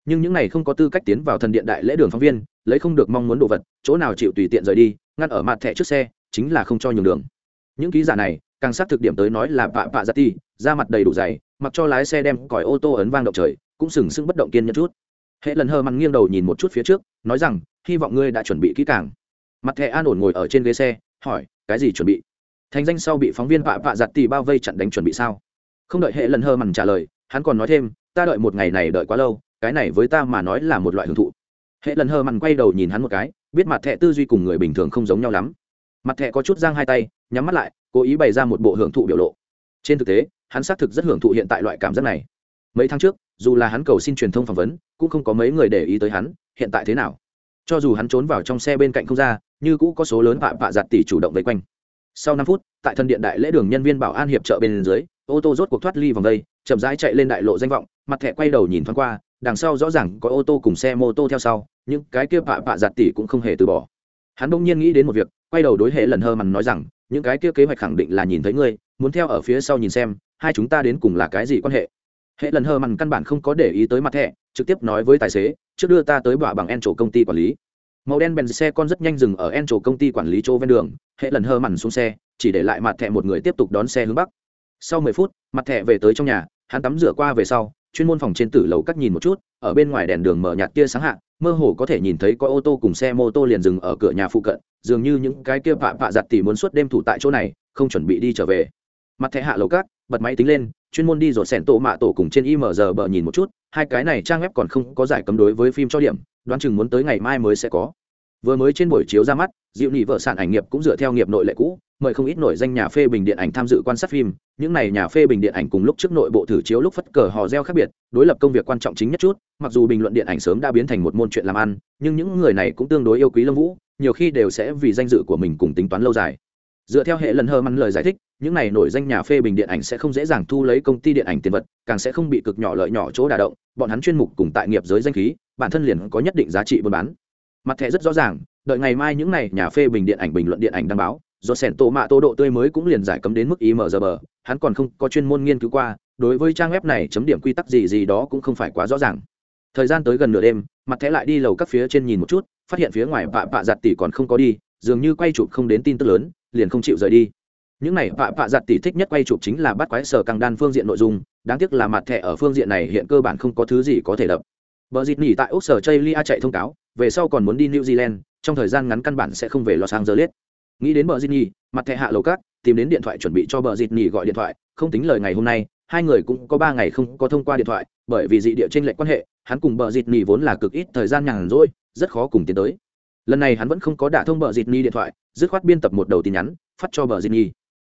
Nhưng những này không có tư cách tiến vào thần điện đại lễ đường phóng viên, lấy không được mong muốn đồ vật, chỗ nào chịu tùy tiện rời đi, ngăn ở mặt thẻ trước xe, chính là không cho nhường đường. Những ký giả này, càng sát thực điểm tới nói là vạ vạ giặt ti da mặt đầy đủ dày, mặc cho lái xe đem còi ô tô ấn vang động trời, cũng sừng sững bất động kiên nhẫn chút hệ lần hơ mặn nghiêng đầu nhìn một chút phía trước, nói rằng, hy vọng ngươi đã chuẩn bị kỹ càng. Mặt thẻ an ổn ngồi ở trên ghế xe, hỏi, cái gì chuẩn bị? Thành danh sau bị phóng viên vạ vạ giặt tì bao vây chặn đánh chuẩn bị sao? Không đợi hệ lần hơ mặn trả lời, hắn còn nói thêm, ta đợi một ngày này đợi quá lâu, cái này với ta mà nói là một loại hưởng thụ. Hệ lần hơ mặn quay đầu nhìn hắn một cái, biết mặt thẻ tư duy cùng người bình thường không giống nhau lắm. Mặt thẻ có chút giang hai tay, nhắm mắt lại, cố ý bày ra một bộ hưởng thụ biểu lộ. Trên thực tế, hắn xác thực rất hưởng thụ hiện tại loại cảm giác này mấy tháng trước, dù là hắn cầu xin truyền thông phỏng vấn, cũng không có mấy người để ý tới hắn, hiện tại thế nào? Cho dù hắn trốn vào trong xe bên cạnh không ra, như cũ có số lớn vạ vạ giặt tỷ chủ động vây quanh. Sau năm phút, tại thần điện đại lễ đường nhân viên bảo an hiệp trợ bên dưới, ô tô rốt cuộc thoát ly vòng vây chậm rãi chạy lên đại lộ danh vọng, mặt thẻ quay đầu nhìn thoáng qua, đằng sau rõ ràng có ô tô cùng xe mô tô theo sau nhưng cái kia vạ vạ giặt tỷ cũng không hề từ bỏ. Hắn bỗng nhiên nghĩ đến một việc, quay đầu đối hệ lần hơ mằn nói rằng, những cái kia kế hoạch khẳng định là nhìn thấy ngươi, muốn theo ở phía sau nhìn xem, hai chúng ta đến cùng là cái gì quan hệ? Hệ lần hơ mằn căn bản không có để ý tới mặt thẻ, trực tiếp nói với tài xế, trước đưa ta tới bọa bằng en chỗ công ty quản lý. Màu đen bèn xe con rất nhanh dừng ở en chỗ công ty quản lý chỗ ven đường, hệ lần hơ mằn xuống xe, chỉ để lại mặt thẻ một người tiếp tục đón xe hướng bắc. Sau mười phút, mặt thẻ về tới trong nhà, hắn tắm rửa qua về sau, chuyên môn phòng trên tử lầu cắt nhìn một chút, ở bên ngoài đèn đường mở nhạt kia sáng hạ, mơ hồ có thể nhìn thấy có ô tô cùng xe mô tô liền dừng ở cửa nhà phụ cận, dường như những cái kia vạ vạ giặt tỉ muốn suốt đêm thủ tại chỗ này, không chuẩn bị đi trở về mặt thẻ hạ lầu cát bật máy tính lên, chuyên môn đi rồi sẻn tổ mạ tổ cùng trên img bờ nhìn một chút, hai cái này trang web còn không có giải cấm đối với phim cho điểm, đoán chừng muốn tới ngày mai mới sẽ có. Vừa mới trên buổi chiếu ra mắt dịu nhị vợ sản ảnh nghiệp cũng dựa theo nghiệp nội lệ cũ, mời không ít nổi danh nhà phê bình điện ảnh tham dự quan sát phim, những này nhà phê bình điện ảnh cùng lúc trước nội bộ thử chiếu lúc phất cờ hò reo khác biệt, đối lập công việc quan trọng chính nhất chút, mặc dù bình luận điện ảnh sớm đã biến thành một môn chuyện làm ăn, nhưng những người này cũng tương đối yêu quý lâm vũ, nhiều khi đều sẽ vì danh dự của mình cùng tính toán lâu dài dựa theo hệ lần hơ măn lời giải thích, những này nổi danh nhà phê bình điện ảnh sẽ không dễ dàng thu lấy công ty điện ảnh tiền vật, càng sẽ không bị cực nhỏ lợi nhỏ chỗ đà động, bọn hắn chuyên mục cùng tại nghiệp giới danh khí, bản thân liền có nhất định giá trị buôn bán. Mặt thẻ rất rõ ràng, đợi ngày mai những này nhà phê bình điện ảnh bình luận điện ảnh đăng báo do sẻn tổ mạ tô độ tươi mới cũng liền giải cấm đến mức img bờ hắn còn không có chuyên môn nghiên cứu qua, đối với trang web này chấm điểm quy tắc gì gì đó cũng không phải quá rõ ràng. Thời gian tới gần nửa đêm, mặt thẻ lại đi lầu các phía trên nhìn một chút, phát hiện phía ngoài vạ vạ giặt tỷ còn không có đi, dường như quay chụp không đến tin tức lớn liền không chịu rời đi những này vạ vạ giặt tỷ thích nhất quay chụp chính là bắt quái sở càng đan phương diện nội dung đáng tiếc là mặt thẻ ở phương diện này hiện cơ bản không có thứ gì có thể đập Bờ dịt nỉ tại Úc sở Chaylia chạy thông cáo, về sau còn muốn đi New Zealand, trong thời gian ngắn căn bản sẽ không về Los Angeles. Nghĩ đến bờ dịt nỉ, mặt thẻ hạ lầu cát, tìm đến điện thoại chuẩn bị cho bờ dịt nỉ gọi điện thoại, không tính lời ngày hôm nay, hai người cũng có ba ngày không có thông qua điện thoại, bởi vì dị địa trên lệch quan hệ, hắn cùng bờ dịt nỉ vốn là cực ít thời gian nhàn rỗi, rất khó cùng tiến tới. Lần này hắn vẫn không có đả thông bờ dịt ni điện thoại, dứt khoát biên tập một đầu tin nhắn, phát cho bờ dịt ni.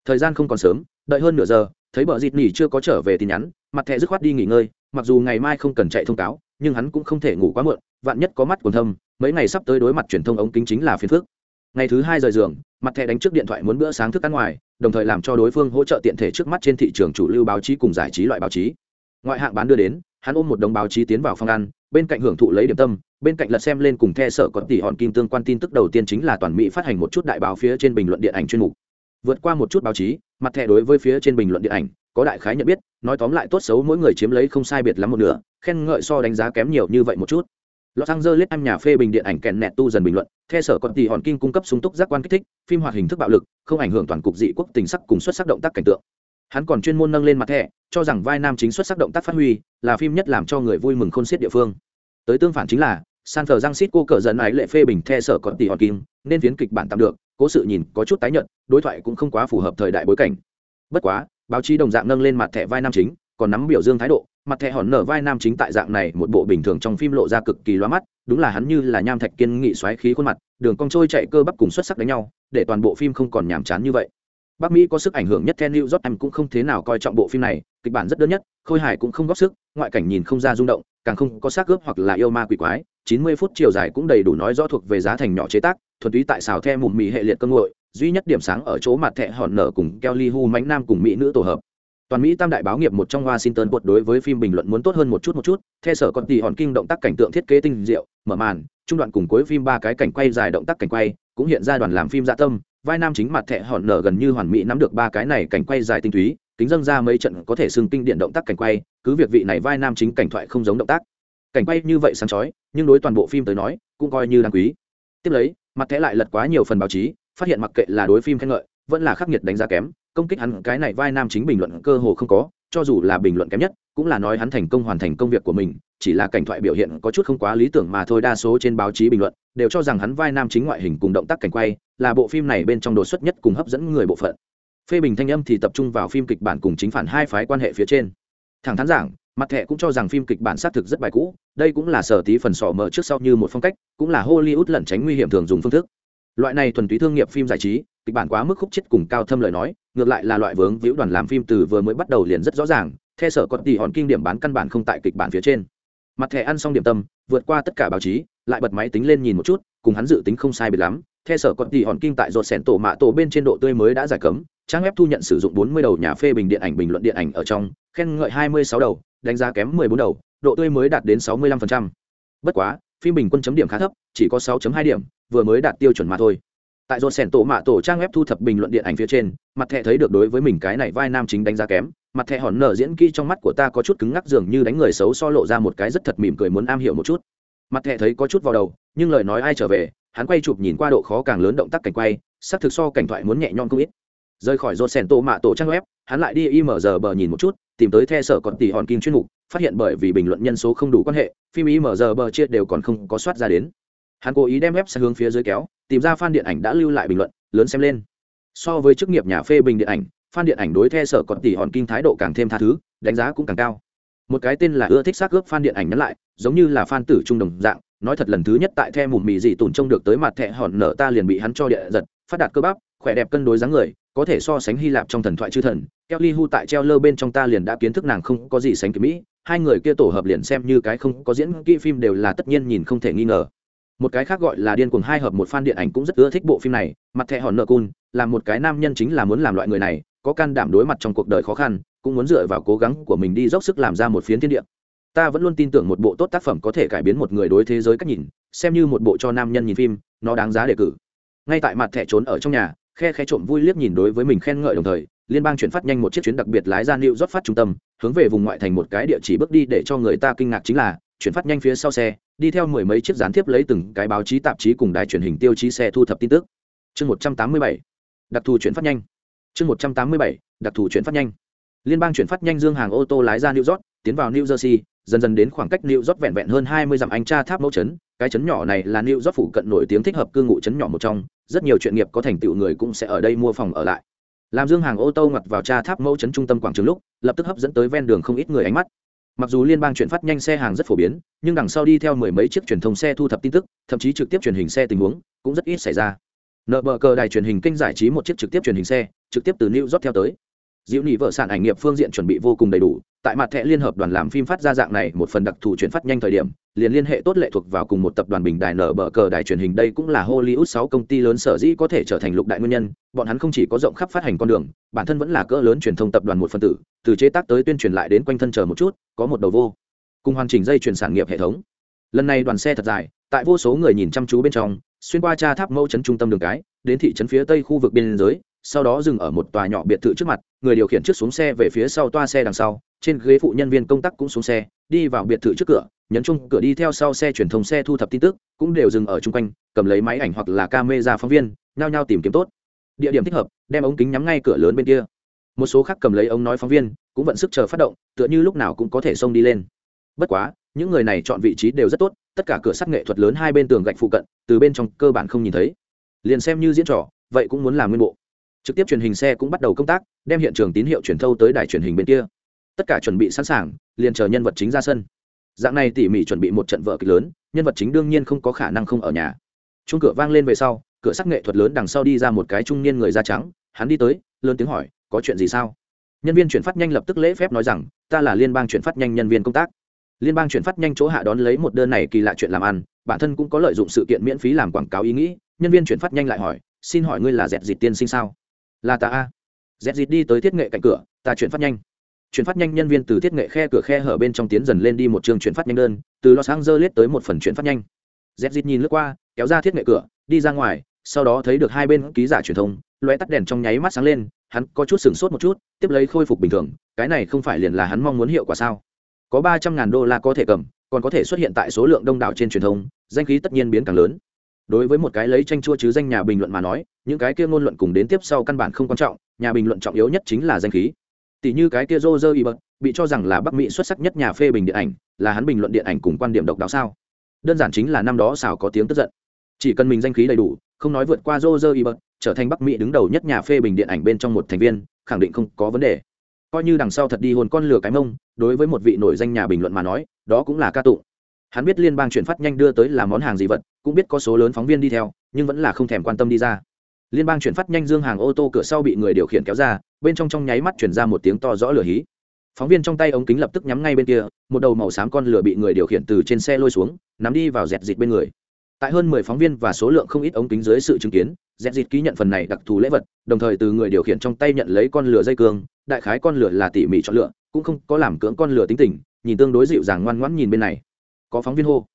Thời gian không còn sớm, đợi hơn nửa giờ, thấy bờ dịt ni chưa có trở về tin nhắn, mặt thẻ dứt khoát đi nghỉ ngơi, mặc dù ngày mai không cần chạy thông cáo, nhưng hắn cũng không thể ngủ quá muộn vạn nhất có mắt còn thâm mấy ngày sắp tới đối mặt truyền thông ống kính chính là phiền phức ngày thứ hai rời giường mặt thẻ đánh trước điện thoại muốn bữa sáng thức ăn ngoài đồng thời làm cho đối phương hỗ trợ tiện thể trước mắt trên thị trường chủ lưu báo chí cùng giải trí loại báo chí ngoại hạng bán đưa đến hắn ôm một đồng báo chí tiến vào phòng ăn bên cạnh hưởng thụ lấy điểm tâm bên cạnh lật xem lên cùng the sở còn tỷ hòn kim tương quan tin tức đầu tiên chính là toàn mỹ phát hành một chút đại báo phía trên bình luận điện ảnh chuyên mục vượt qua một chút báo chí mặt thẻ đối với phía trên bình luận điện ảnh có đại khái nhận biết nói tóm lại tốt xấu mỗi người chiếm lấy không sai biệt lắm một nửa khen ngợi so đánh giá kém nhiều như vậy một chút Los Angeles em nhà phê bình điện ảnh kèn nẹt tu dần bình luận, theo sở còn tỷ hòn kim cung cấp sung túc giác quan kích thích, phim hoạt hình thức bạo lực, không ảnh hưởng toàn cục dị quốc tình sắc cùng xuất sắc động tác cảnh tượng. Hắn còn chuyên môn nâng lên mặt thẻ, cho rằng vai nam chính xuất sắc động tác phát huy, là phim nhất làm cho người vui mừng khôn xiết địa phương. Tới tương phản chính là, San cô cờ dần ái lệ phê bình the sở còn tỷ hòn kim, nên phiến kịch bản tạm được, cố sự nhìn có chút tái nhận đối thoại cũng không quá phù hợp thời đại bối cảnh. Bất quá, báo chí đồng dạng nâng lên mặt thẻ vai nam chính, còn nắm biểu dương thái độ, mặt thẻ hòn nở vai nam chính tại dạng này một bộ bình thường trong phim lộ ra cực kỳ loa mắt đúng là hắn như là nham thạch kiên nghị xoáy khí khuôn mặt đường cong trôi chạy cơ bắp cùng xuất sắc đánh nhau để toàn bộ phim không còn nhàm chán như vậy bắc mỹ có sức ảnh hưởng nhất theo new york em cũng không thế nào coi trọng bộ phim này kịch bản rất đơn nhất khôi hài cũng không góp sức ngoại cảnh nhìn không ra rung động càng không có xác cướp hoặc là yêu ma quỷ quái 90 phút chiều dài cũng đầy đủ nói rõ thuộc về giá thành nhỏ chế tác, thuần túy tại xào the mụn mì hệ liệt cơ ngội duy nhất điểm sáng ở chỗ mặt thẻ hòn nở cùng kelly hu mánh nam cùng mỹ nữ tổ hợp. Toàn mỹ tam đại báo nghiệp một trong washington buộc đối với phim bình luận muốn tốt hơn một chút một chút, theo sở còn tỷ hòn kinh động tác cảnh tượng thiết kế tinh diệu, mở màn, trung đoạn cùng cuối phim ba cái cảnh quay dài động tác cảnh quay, cũng hiện ra đoàn làm phim dạ tâm, vai nam chính mặt thẻ hòn nở gần như hoàn mỹ nắm được ba cái này cảnh quay dài tinh túy, kính dâng ra mấy trận có thể xưng kinh điển động tác cảnh quay, cứ việc vị này vai nam chính cảnh thoại không giống động tác cảnh quay như vậy sáng chói, nhưng đối toàn bộ phim tới nói, cũng coi như đáng quý. Tiếp lấy, mặt thẻ lại lật quá nhiều phần báo chí, phát hiện mặc kệ là đối phim khen ngợi, vẫn là khắc nghiệt đánh giá kém, công kích hắn cái này vai nam chính bình luận cơ hồ không có, cho dù là bình luận kém nhất, cũng là nói hắn thành công hoàn thành công việc của mình, chỉ là cảnh thoại biểu hiện có chút không quá lý tưởng mà thôi, đa số trên báo chí bình luận đều cho rằng hắn vai nam chính ngoại hình cùng động tác cảnh quay là bộ phim này bên trong đột xuất nhất cùng hấp dẫn người bộ phận. Phê bình thanh âm thì tập trung vào phim kịch bản cùng chính phản hai phái quan hệ phía trên. Thẳng thắn giảng mặt thẻ cũng cho rằng phim kịch bản xác thực rất bài cũ, đây cũng là sở tí phần sỏ mở trước sau như một phong cách, cũng là hollywood lẩn tránh nguy hiểm thường dùng phương thức. Loại này thuần túy thương nghiệp phim giải trí, kịch bản quá mức khúc chết cùng cao thâm lời nói, ngược lại là loại vướng víu đoàn làm phim từ vừa mới bắt đầu liền rất rõ ràng theo sở còn tỷ hòn kinh điểm bán căn bản không tại kịch bản phía trên. Mặt thẻ ăn xong điểm tâm, vượt qua tất cả báo chí, lại bật máy tính lên nhìn một chút, cùng hắn dự tính không sai biệt lắm theo sở còn tỷ hòn kinh tại rột sẻn tổ mạ tổ bên trên độ tươi mới đã giải cấm, trang web thu nhận sử dụng 40 đầu nhà phê bình điện ảnh bình luận điện ảnh ở trong, khen ngợi 26 đầu đánh giá kém 14 đầu, độ tươi mới đạt đến 65%. bất quá, phim bình quân chấm điểm khá thấp, chỉ có 6.2 điểm, vừa mới đạt tiêu chuẩn mà thôi. Tại dồn sẻn tổ mạ tổ trang web thu thập bình luận điện ảnh phía trên, mặt thẻ thấy được đối với mình cái này vai nam chính đánh giá kém, mặt thẻ hòn nở diễn kỹ trong mắt của ta có chút cứng ngắc dường như đánh người xấu so lộ ra một cái rất thật mỉm cười muốn am hiểu một chút. Mặt thẻ thấy có chút vào đầu, nhưng lời nói ai trở về, hắn quay chụp nhìn qua độ khó càng lớn động tác cảnh quay, xác thực so cảnh thoại muốn nhẹ nhõm không ít. Rời khỏi dồn sẻn tổ mạ tổ trang web, hắn lại đi img bờ nhìn một chút tìm tới the sở còn tỷ hòn kim chuyên mục, phát hiện bởi vì bình luận nhân số không đủ quan hệ, phim ý mở giờ bờ chia đều còn không có soát ra đến. Hắn cố ý đem web sang hướng phía dưới kéo, tìm ra fan điện ảnh đã lưu lại bình luận, lớn xem lên. So với chức nghiệp nhà phê bình điện ảnh, fan điện ảnh đối the sở còn tỷ hòn kinh thái độ càng thêm tha thứ, đánh giá cũng càng cao. Một cái tên là ưa thích xác ướp fan điện ảnh nhắn lại, giống như là fan tử trung đồng dạng, nói thật lần thứ nhất tại the mùm mì dị tủn trông được tới mặt thẹ hòn nở ta liền bị hắn cho địa giật, phát đạt cơ bắp, khỏe đẹp cân đối dáng người, có thể so sánh hy lạp trong thần thoại chư thần kelly hu tại treo lơ bên trong ta liền đã kiến thức nàng không có gì sánh kịp mỹ. Hai người kia tổ hợp liền xem như cái không có diễn kỹ phim đều là tất nhiên nhìn không thể nghi ngờ. Một cái khác gọi là điên cuồng hai hợp một fan điện ảnh cũng rất ưa thích bộ phim này. Mặt thẻ hòn nợ cun, là một cái nam nhân chính là muốn làm loại người này, có can đảm đối mặt trong cuộc đời khó khăn, cũng muốn dựa vào cố gắng của mình đi dốc sức làm ra một phiến thiên địa. Ta vẫn luôn tin tưởng một bộ tốt tác phẩm có thể cải biến một người đối thế giới cách nhìn, xem như một bộ cho nam nhân nhìn phim, nó đáng giá đề cử. Ngay tại mặt thẻ trốn ở trong nhà, khe khẽ trộm vui liếc nhìn đối với mình khen ngợi đồng thời liên bang chuyển phát nhanh một chiếc chuyến đặc biệt lái ra New York phát trung tâm, hướng về vùng ngoại thành một cái địa chỉ bước đi để cho người ta kinh ngạc chính là, chuyển phát nhanh phía sau xe, đi theo mười mấy chiếc gián tiếp lấy từng cái báo chí tạp chí cùng đài truyền hình tiêu chí xe thu thập tin tức. Chương 187. Đặc thù chuyển phát nhanh. Chương 187. Đặc thù chuyển phát nhanh. Liên bang chuyển phát nhanh dương hàng ô tô lái ra New York, tiến vào New Jersey, dần dần đến khoảng cách New York vẹn vẹn hơn 20 dặm anh tra tháp mẫu trấn, cái trấn nhỏ này là New York phụ cận nổi tiếng thích hợp cư ngụ trấn nhỏ một trong, rất nhiều chuyện nghiệp có thành tựu người cũng sẽ ở đây mua phòng ở lại làm dương hàng ô tô ngặt vào tra tháp mẫu trấn trung tâm quảng trường lúc, lập tức hấp dẫn tới ven đường không ít người ánh mắt. Mặc dù liên bang chuyển phát nhanh xe hàng rất phổ biến, nhưng đằng sau đi theo mười mấy chiếc truyền thông xe thu thập tin tức, thậm chí trực tiếp truyền hình xe tình huống, cũng rất ít xảy ra. Nợ bờ cờ đài truyền hình kinh giải trí một chiếc trực tiếp truyền hình xe, trực tiếp từ new york theo tới diệu nhị vợ sản ảnh nghiệp phương diện chuẩn bị vô cùng đầy đủ, tại mặt thẻ liên hợp đoàn làm phim phát ra dạng này, một phần đặc thù chuyển phát nhanh thời điểm, liền liên hệ tốt lệ thuộc vào cùng một tập đoàn bình đài nở bờ cờ đài truyền hình, đây cũng là hollywood sáu công ty lớn sở dĩ có thể trở thành lục đại nguyên nhân, bọn hắn không chỉ có rộng khắp phát hành con đường, bản thân vẫn là cỡ lớn truyền thông tập đoàn một phân tử, từ chế tác tới tuyên truyền lại đến quanh thân chờ một chút, có một đầu vô, cùng hoàn chỉnh dây chuyển sản nghiệp hệ thống. Lần này đoàn xe thật dài, tại vô số người nhìn chăm chú bên trong, xuyên qua cha tháp mẫu trấn trung tâm đường cái, đến thị trấn phía tây khu vực biên giới sau đó dừng ở một tòa nhỏ biệt thự trước mặt, người điều khiển trước xuống xe về phía sau toa xe đằng sau, trên ghế phụ nhân viên công tác cũng xuống xe, đi vào biệt thự trước cửa, nhấn chung cửa đi theo sau xe truyền thông xe thu thập tin tức, cũng đều dừng ở chung quanh, cầm lấy máy ảnh hoặc là camera phóng viên, nhao nhao tìm kiếm tốt. Địa điểm thích hợp, đem ống kính nhắm ngay cửa lớn bên kia. Một số khác cầm lấy ống nói phóng viên, cũng vận sức chờ phát động, tựa như lúc nào cũng có thể xông đi lên. Bất quá, những người này chọn vị trí đều rất tốt, tất cả cửa sắt nghệ thuật lớn hai bên tường gạch phụ cận, từ bên trong cơ bản không nhìn thấy. Liền xem như diễn trò, vậy cũng muốn làm nguyên bộ trực tiếp truyền hình xe cũng bắt đầu công tác, đem hiện trường tín hiệu truyền thâu tới đài truyền hình bên kia. Tất cả chuẩn bị sẵn sàng, liền chờ nhân vật chính ra sân. Dạng này tỉ mỉ chuẩn bị một trận vợ kịch lớn, nhân vật chính đương nhiên không có khả năng không ở nhà. Chung cửa vang lên về sau, cửa sắc nghệ thuật lớn đằng sau đi ra một cái trung niên người da trắng, hắn đi tới, lớn tiếng hỏi, có chuyện gì sao? Nhân viên chuyển phát nhanh lập tức lễ phép nói rằng, ta là liên bang chuyển phát nhanh nhân viên công tác. Liên bang chuyển phát nhanh chỗ hạ đón lấy một đơn này kỳ lạ chuyện làm ăn, bản thân cũng có lợi dụng sự kiện miễn phí làm quảng cáo ý nghĩ, nhân viên chuyển phát nhanh lại hỏi, xin hỏi ngươi là dẹt dịt tiên sinh sao? Là ta a. Dẹt dịt đi tới thiết nghệ cạnh cửa, ta chuyển phát nhanh. Chuyển phát nhanh nhân viên từ thiết nghệ khe cửa khe hở bên trong tiến dần lên đi một trường chuyển phát nhanh đơn, từ los angeles tới một phần chuyển phát nhanh. Z nhìn lướt qua, kéo ra thiết nghệ cửa, đi ra ngoài, sau đó thấy được hai bên ký giả truyền thông loé tắt đèn trong nháy mắt sáng lên, hắn có chút sửng sốt một chút, tiếp lấy khôi phục bình thường, cái này không phải liền là hắn mong muốn hiệu quả sao? Có ba trăm ngàn đô la có thể cầm, còn có thể xuất hiện tại số lượng đông đảo trên truyền thông, danh khí tất nhiên biến càng lớn đối với một cái lấy tranh chua chứ danh nhà bình luận mà nói những cái kia ngôn luận cùng đến tiếp sau căn bản không quan trọng nhà bình luận trọng yếu nhất chính là danh khí tỷ như cái kia jose y bật bị cho rằng là Bắc Mỹ xuất sắc nhất nhà phê bình điện ảnh, là hắn bình luận điện ảnh cùng quan điểm độc đáo sao? Đơn giản chính là năm đó xảo có tiếng tức giận. Chỉ cần mình danh khí đầy đủ, không nói vượt qua jose y bật trở thành Bắc Mỹ đứng đầu nhất nhà phê bình điện ảnh bên trong một thành viên, khẳng định không có vấn đề. Coi như đằng sau thật đi hồn con lửa cái mông, đối với một vị nổi danh nhà bình luận mà nói, đó cũng là ca tụng. Hắn biết liên bang chuyển phát nhanh đưa tới là món hàng gì vật, cũng biết có số lớn phóng viên đi theo, nhưng vẫn là không thèm quan tâm đi ra. Liên bang chuyển phát nhanh dương hàng ô tô cửa sau bị người điều khiển kéo ra bên trong trong nháy mắt chuyển ra một tiếng to rõ lửa hí. Phóng viên trong tay ống kính lập tức nhắm ngay bên kia một đầu màu xám con lửa bị người điều khiển từ trên xe lôi xuống nắm đi vào dẹt dịt bên người. Tại hơn mười phóng viên và số lượng không ít ống kính dưới sự chứng kiến dẹt dịt ký nhận phần này đặc thù lễ vật đồng thời từ người điều khiển trong tay nhận lấy con lửa dây cương đại khái con lửa là tỉ mỉ chọn lựa cũng không có làm cưỡng con lửa tính tình nhìn tương đối dịu dàng ngoan ngoãn nhìn bên này có phóng viên hô.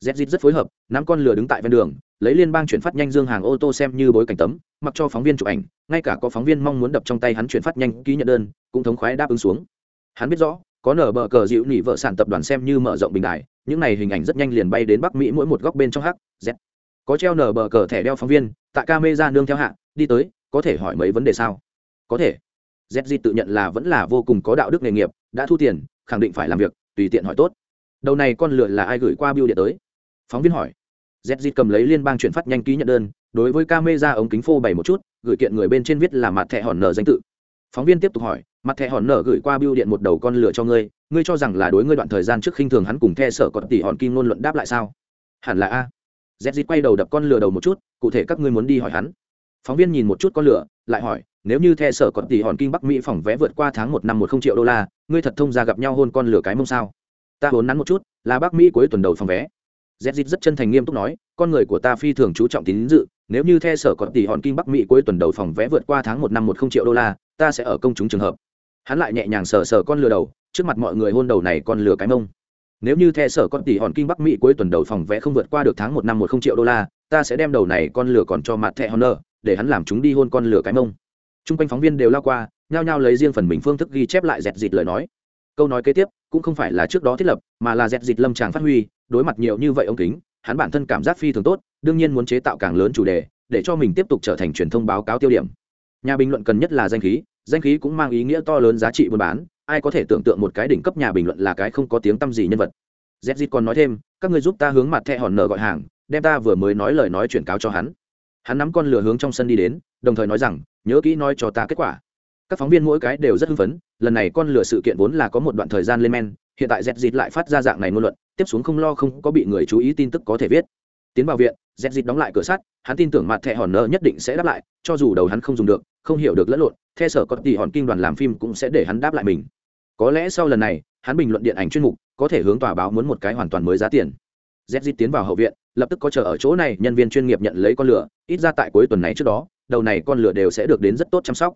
Dẹt dịt rất phối hợp, nắm con lửa đứng tại ven đường, lấy liên bang chuyển phát nhanh dương hàng ô tô xem như bối cảnh tấm, mặc cho phóng viên chụp ảnh, ngay cả có phóng viên mong muốn đập trong tay hắn chuyển phát nhanh ký nhận đơn, cũng thống khoái đáp ứng xuống. Hắn biết rõ, có nở bờ cờ dịu nỉ vợ sản tập đoàn xem như mở rộng bình đại những này hình ảnh rất nhanh liền bay đến bắc mỹ mỗi một góc bên trong hắc, z. Có treo nở bờ cờ thẻ đeo phóng viên, tại ca mê ra nương theo hạ, đi tới, có thể hỏi mấy vấn đề sao? Có thể. Z tự nhận là vẫn là vô cùng có đạo đức nghề nghiệp, đã thu tiền, khẳng định phải làm việc, tùy tiện hỏi tốt đầu này con lửa là ai gửi qua biêu điện tới? Phóng viên hỏi. Z cầm lấy liên bang chuyển phát nhanh ký nhận đơn, đối với camera ống kính phô bày một chút, gửi kiện người bên trên viết là mặt thẻ hòn nở danh tự. Phóng viên tiếp tục hỏi, mặt thẻ hòn nở gửi qua biêu điện một đầu con lửa cho ngươi ngươi cho rằng là đối ngươi đoạn thời gian trước khinh thường hắn cùng the sở còn tỷ hòn kim ngôn luận đáp lại sao? Hẳn là a. Z quay đầu đập con lửa đầu một chút, cụ thể các ngươi muốn đi hỏi hắn. Phóng viên nhìn một chút con lửa, lại hỏi, nếu như the sở còn tỷ hòn kim bắc mỹ phòng vé vượt qua tháng một năm một không triệu đô la, ngươi thật thông ra gặp nhau hôn con lửa cái mông sao? Ta vốn nắn một chút, là bắc mỹ cuối tuần đầu phòng vé. Z rất chân thành nghiêm túc nói, con người của ta phi thường chú trọng tín dự, nếu như the sở còn tỷ hòn kim bắc mỹ cuối tuần đầu phòng vé vượt qua tháng một năm một không triệu đô la, ta sẽ ở công chúng trường hợp. Hắn lại nhẹ nhàng sờ sờ con lừa đầu, trước mặt mọi người hôn đầu này con lừa cái mông. Nếu như the sở con tỷ hòn kim bắc mỹ cuối tuần đầu phòng vé không vượt qua được tháng một năm một không triệu đô la, ta sẽ đem đầu này con lừa còn cho mặt thẹ honor, để hắn làm chúng đi hôn con lừa cái mông. T r u n g quanh phóng viên đều lao qua, nhao nhao lấy riêng phần mình phương thức ghi chép lại dẹt dịt lời nói câu nói kế tiếp cũng không phải là trước đó thiết lập, mà là dẹt dịt lâm tràng phát huy, đối mặt nhiều như vậy ông kính, hắn bản thân cảm giác phi thường tốt, đương nhiên muốn chế tạo càng lớn chủ đề, để cho mình tiếp tục trở thành truyền thông báo cáo tiêu điểm. Nhà bình luận cần nhất là danh khí danh khí cũng mang ý nghĩa to lớn giá trị buôn bán, ai có thể tưởng tượng một cái đỉnh cấp nhà bình luận là cái không có tiếng tăm gì nhân vật. Z còn nói thêm, các người giúp ta hướng mặt thẹ hòn nở gọi hàng, đem ta vừa mới nói lời nói chuyển cáo cho hắn. Hắn nắm con lửa hướng trong sân đi đến, đồng thời nói rằng, nhớ kỹ nói cho ta kết quả các phóng viên mỗi cái đều rất hưng phấn, lần này con lửa sự kiện vốn là có một đoạn thời gian lên men, hiện tại z lại phát ra dạng này ngôn luận, tiếp xuống không lo không có bị người chú ý tin tức có thể viết. Tiến vào viện z đóng lại cửa sắt, hắn tin tưởng mặt thẹ hòn nợ nhất định sẽ đáp lại, cho dù đầu hắn không dùng được, không hiểu được lẫn lộn theo sở có tỷ hòn kinh đoàn làm phim cũng sẽ để hắn đáp lại mình. Có lẽ sau lần này, hắn bình luận điện ảnh chuyên mục, có thể hướng tòa báo muốn một cái hoàn toàn mới giá tiền. Z tiến vào hậu viện, lập tức có chờ ở chỗ này, nhân viên chuyên nghiệp nhận lấy con lửa, ít ra tại cuối tuần này trước đó, đầu này con lửa đều sẽ được đến rất tốt chăm sóc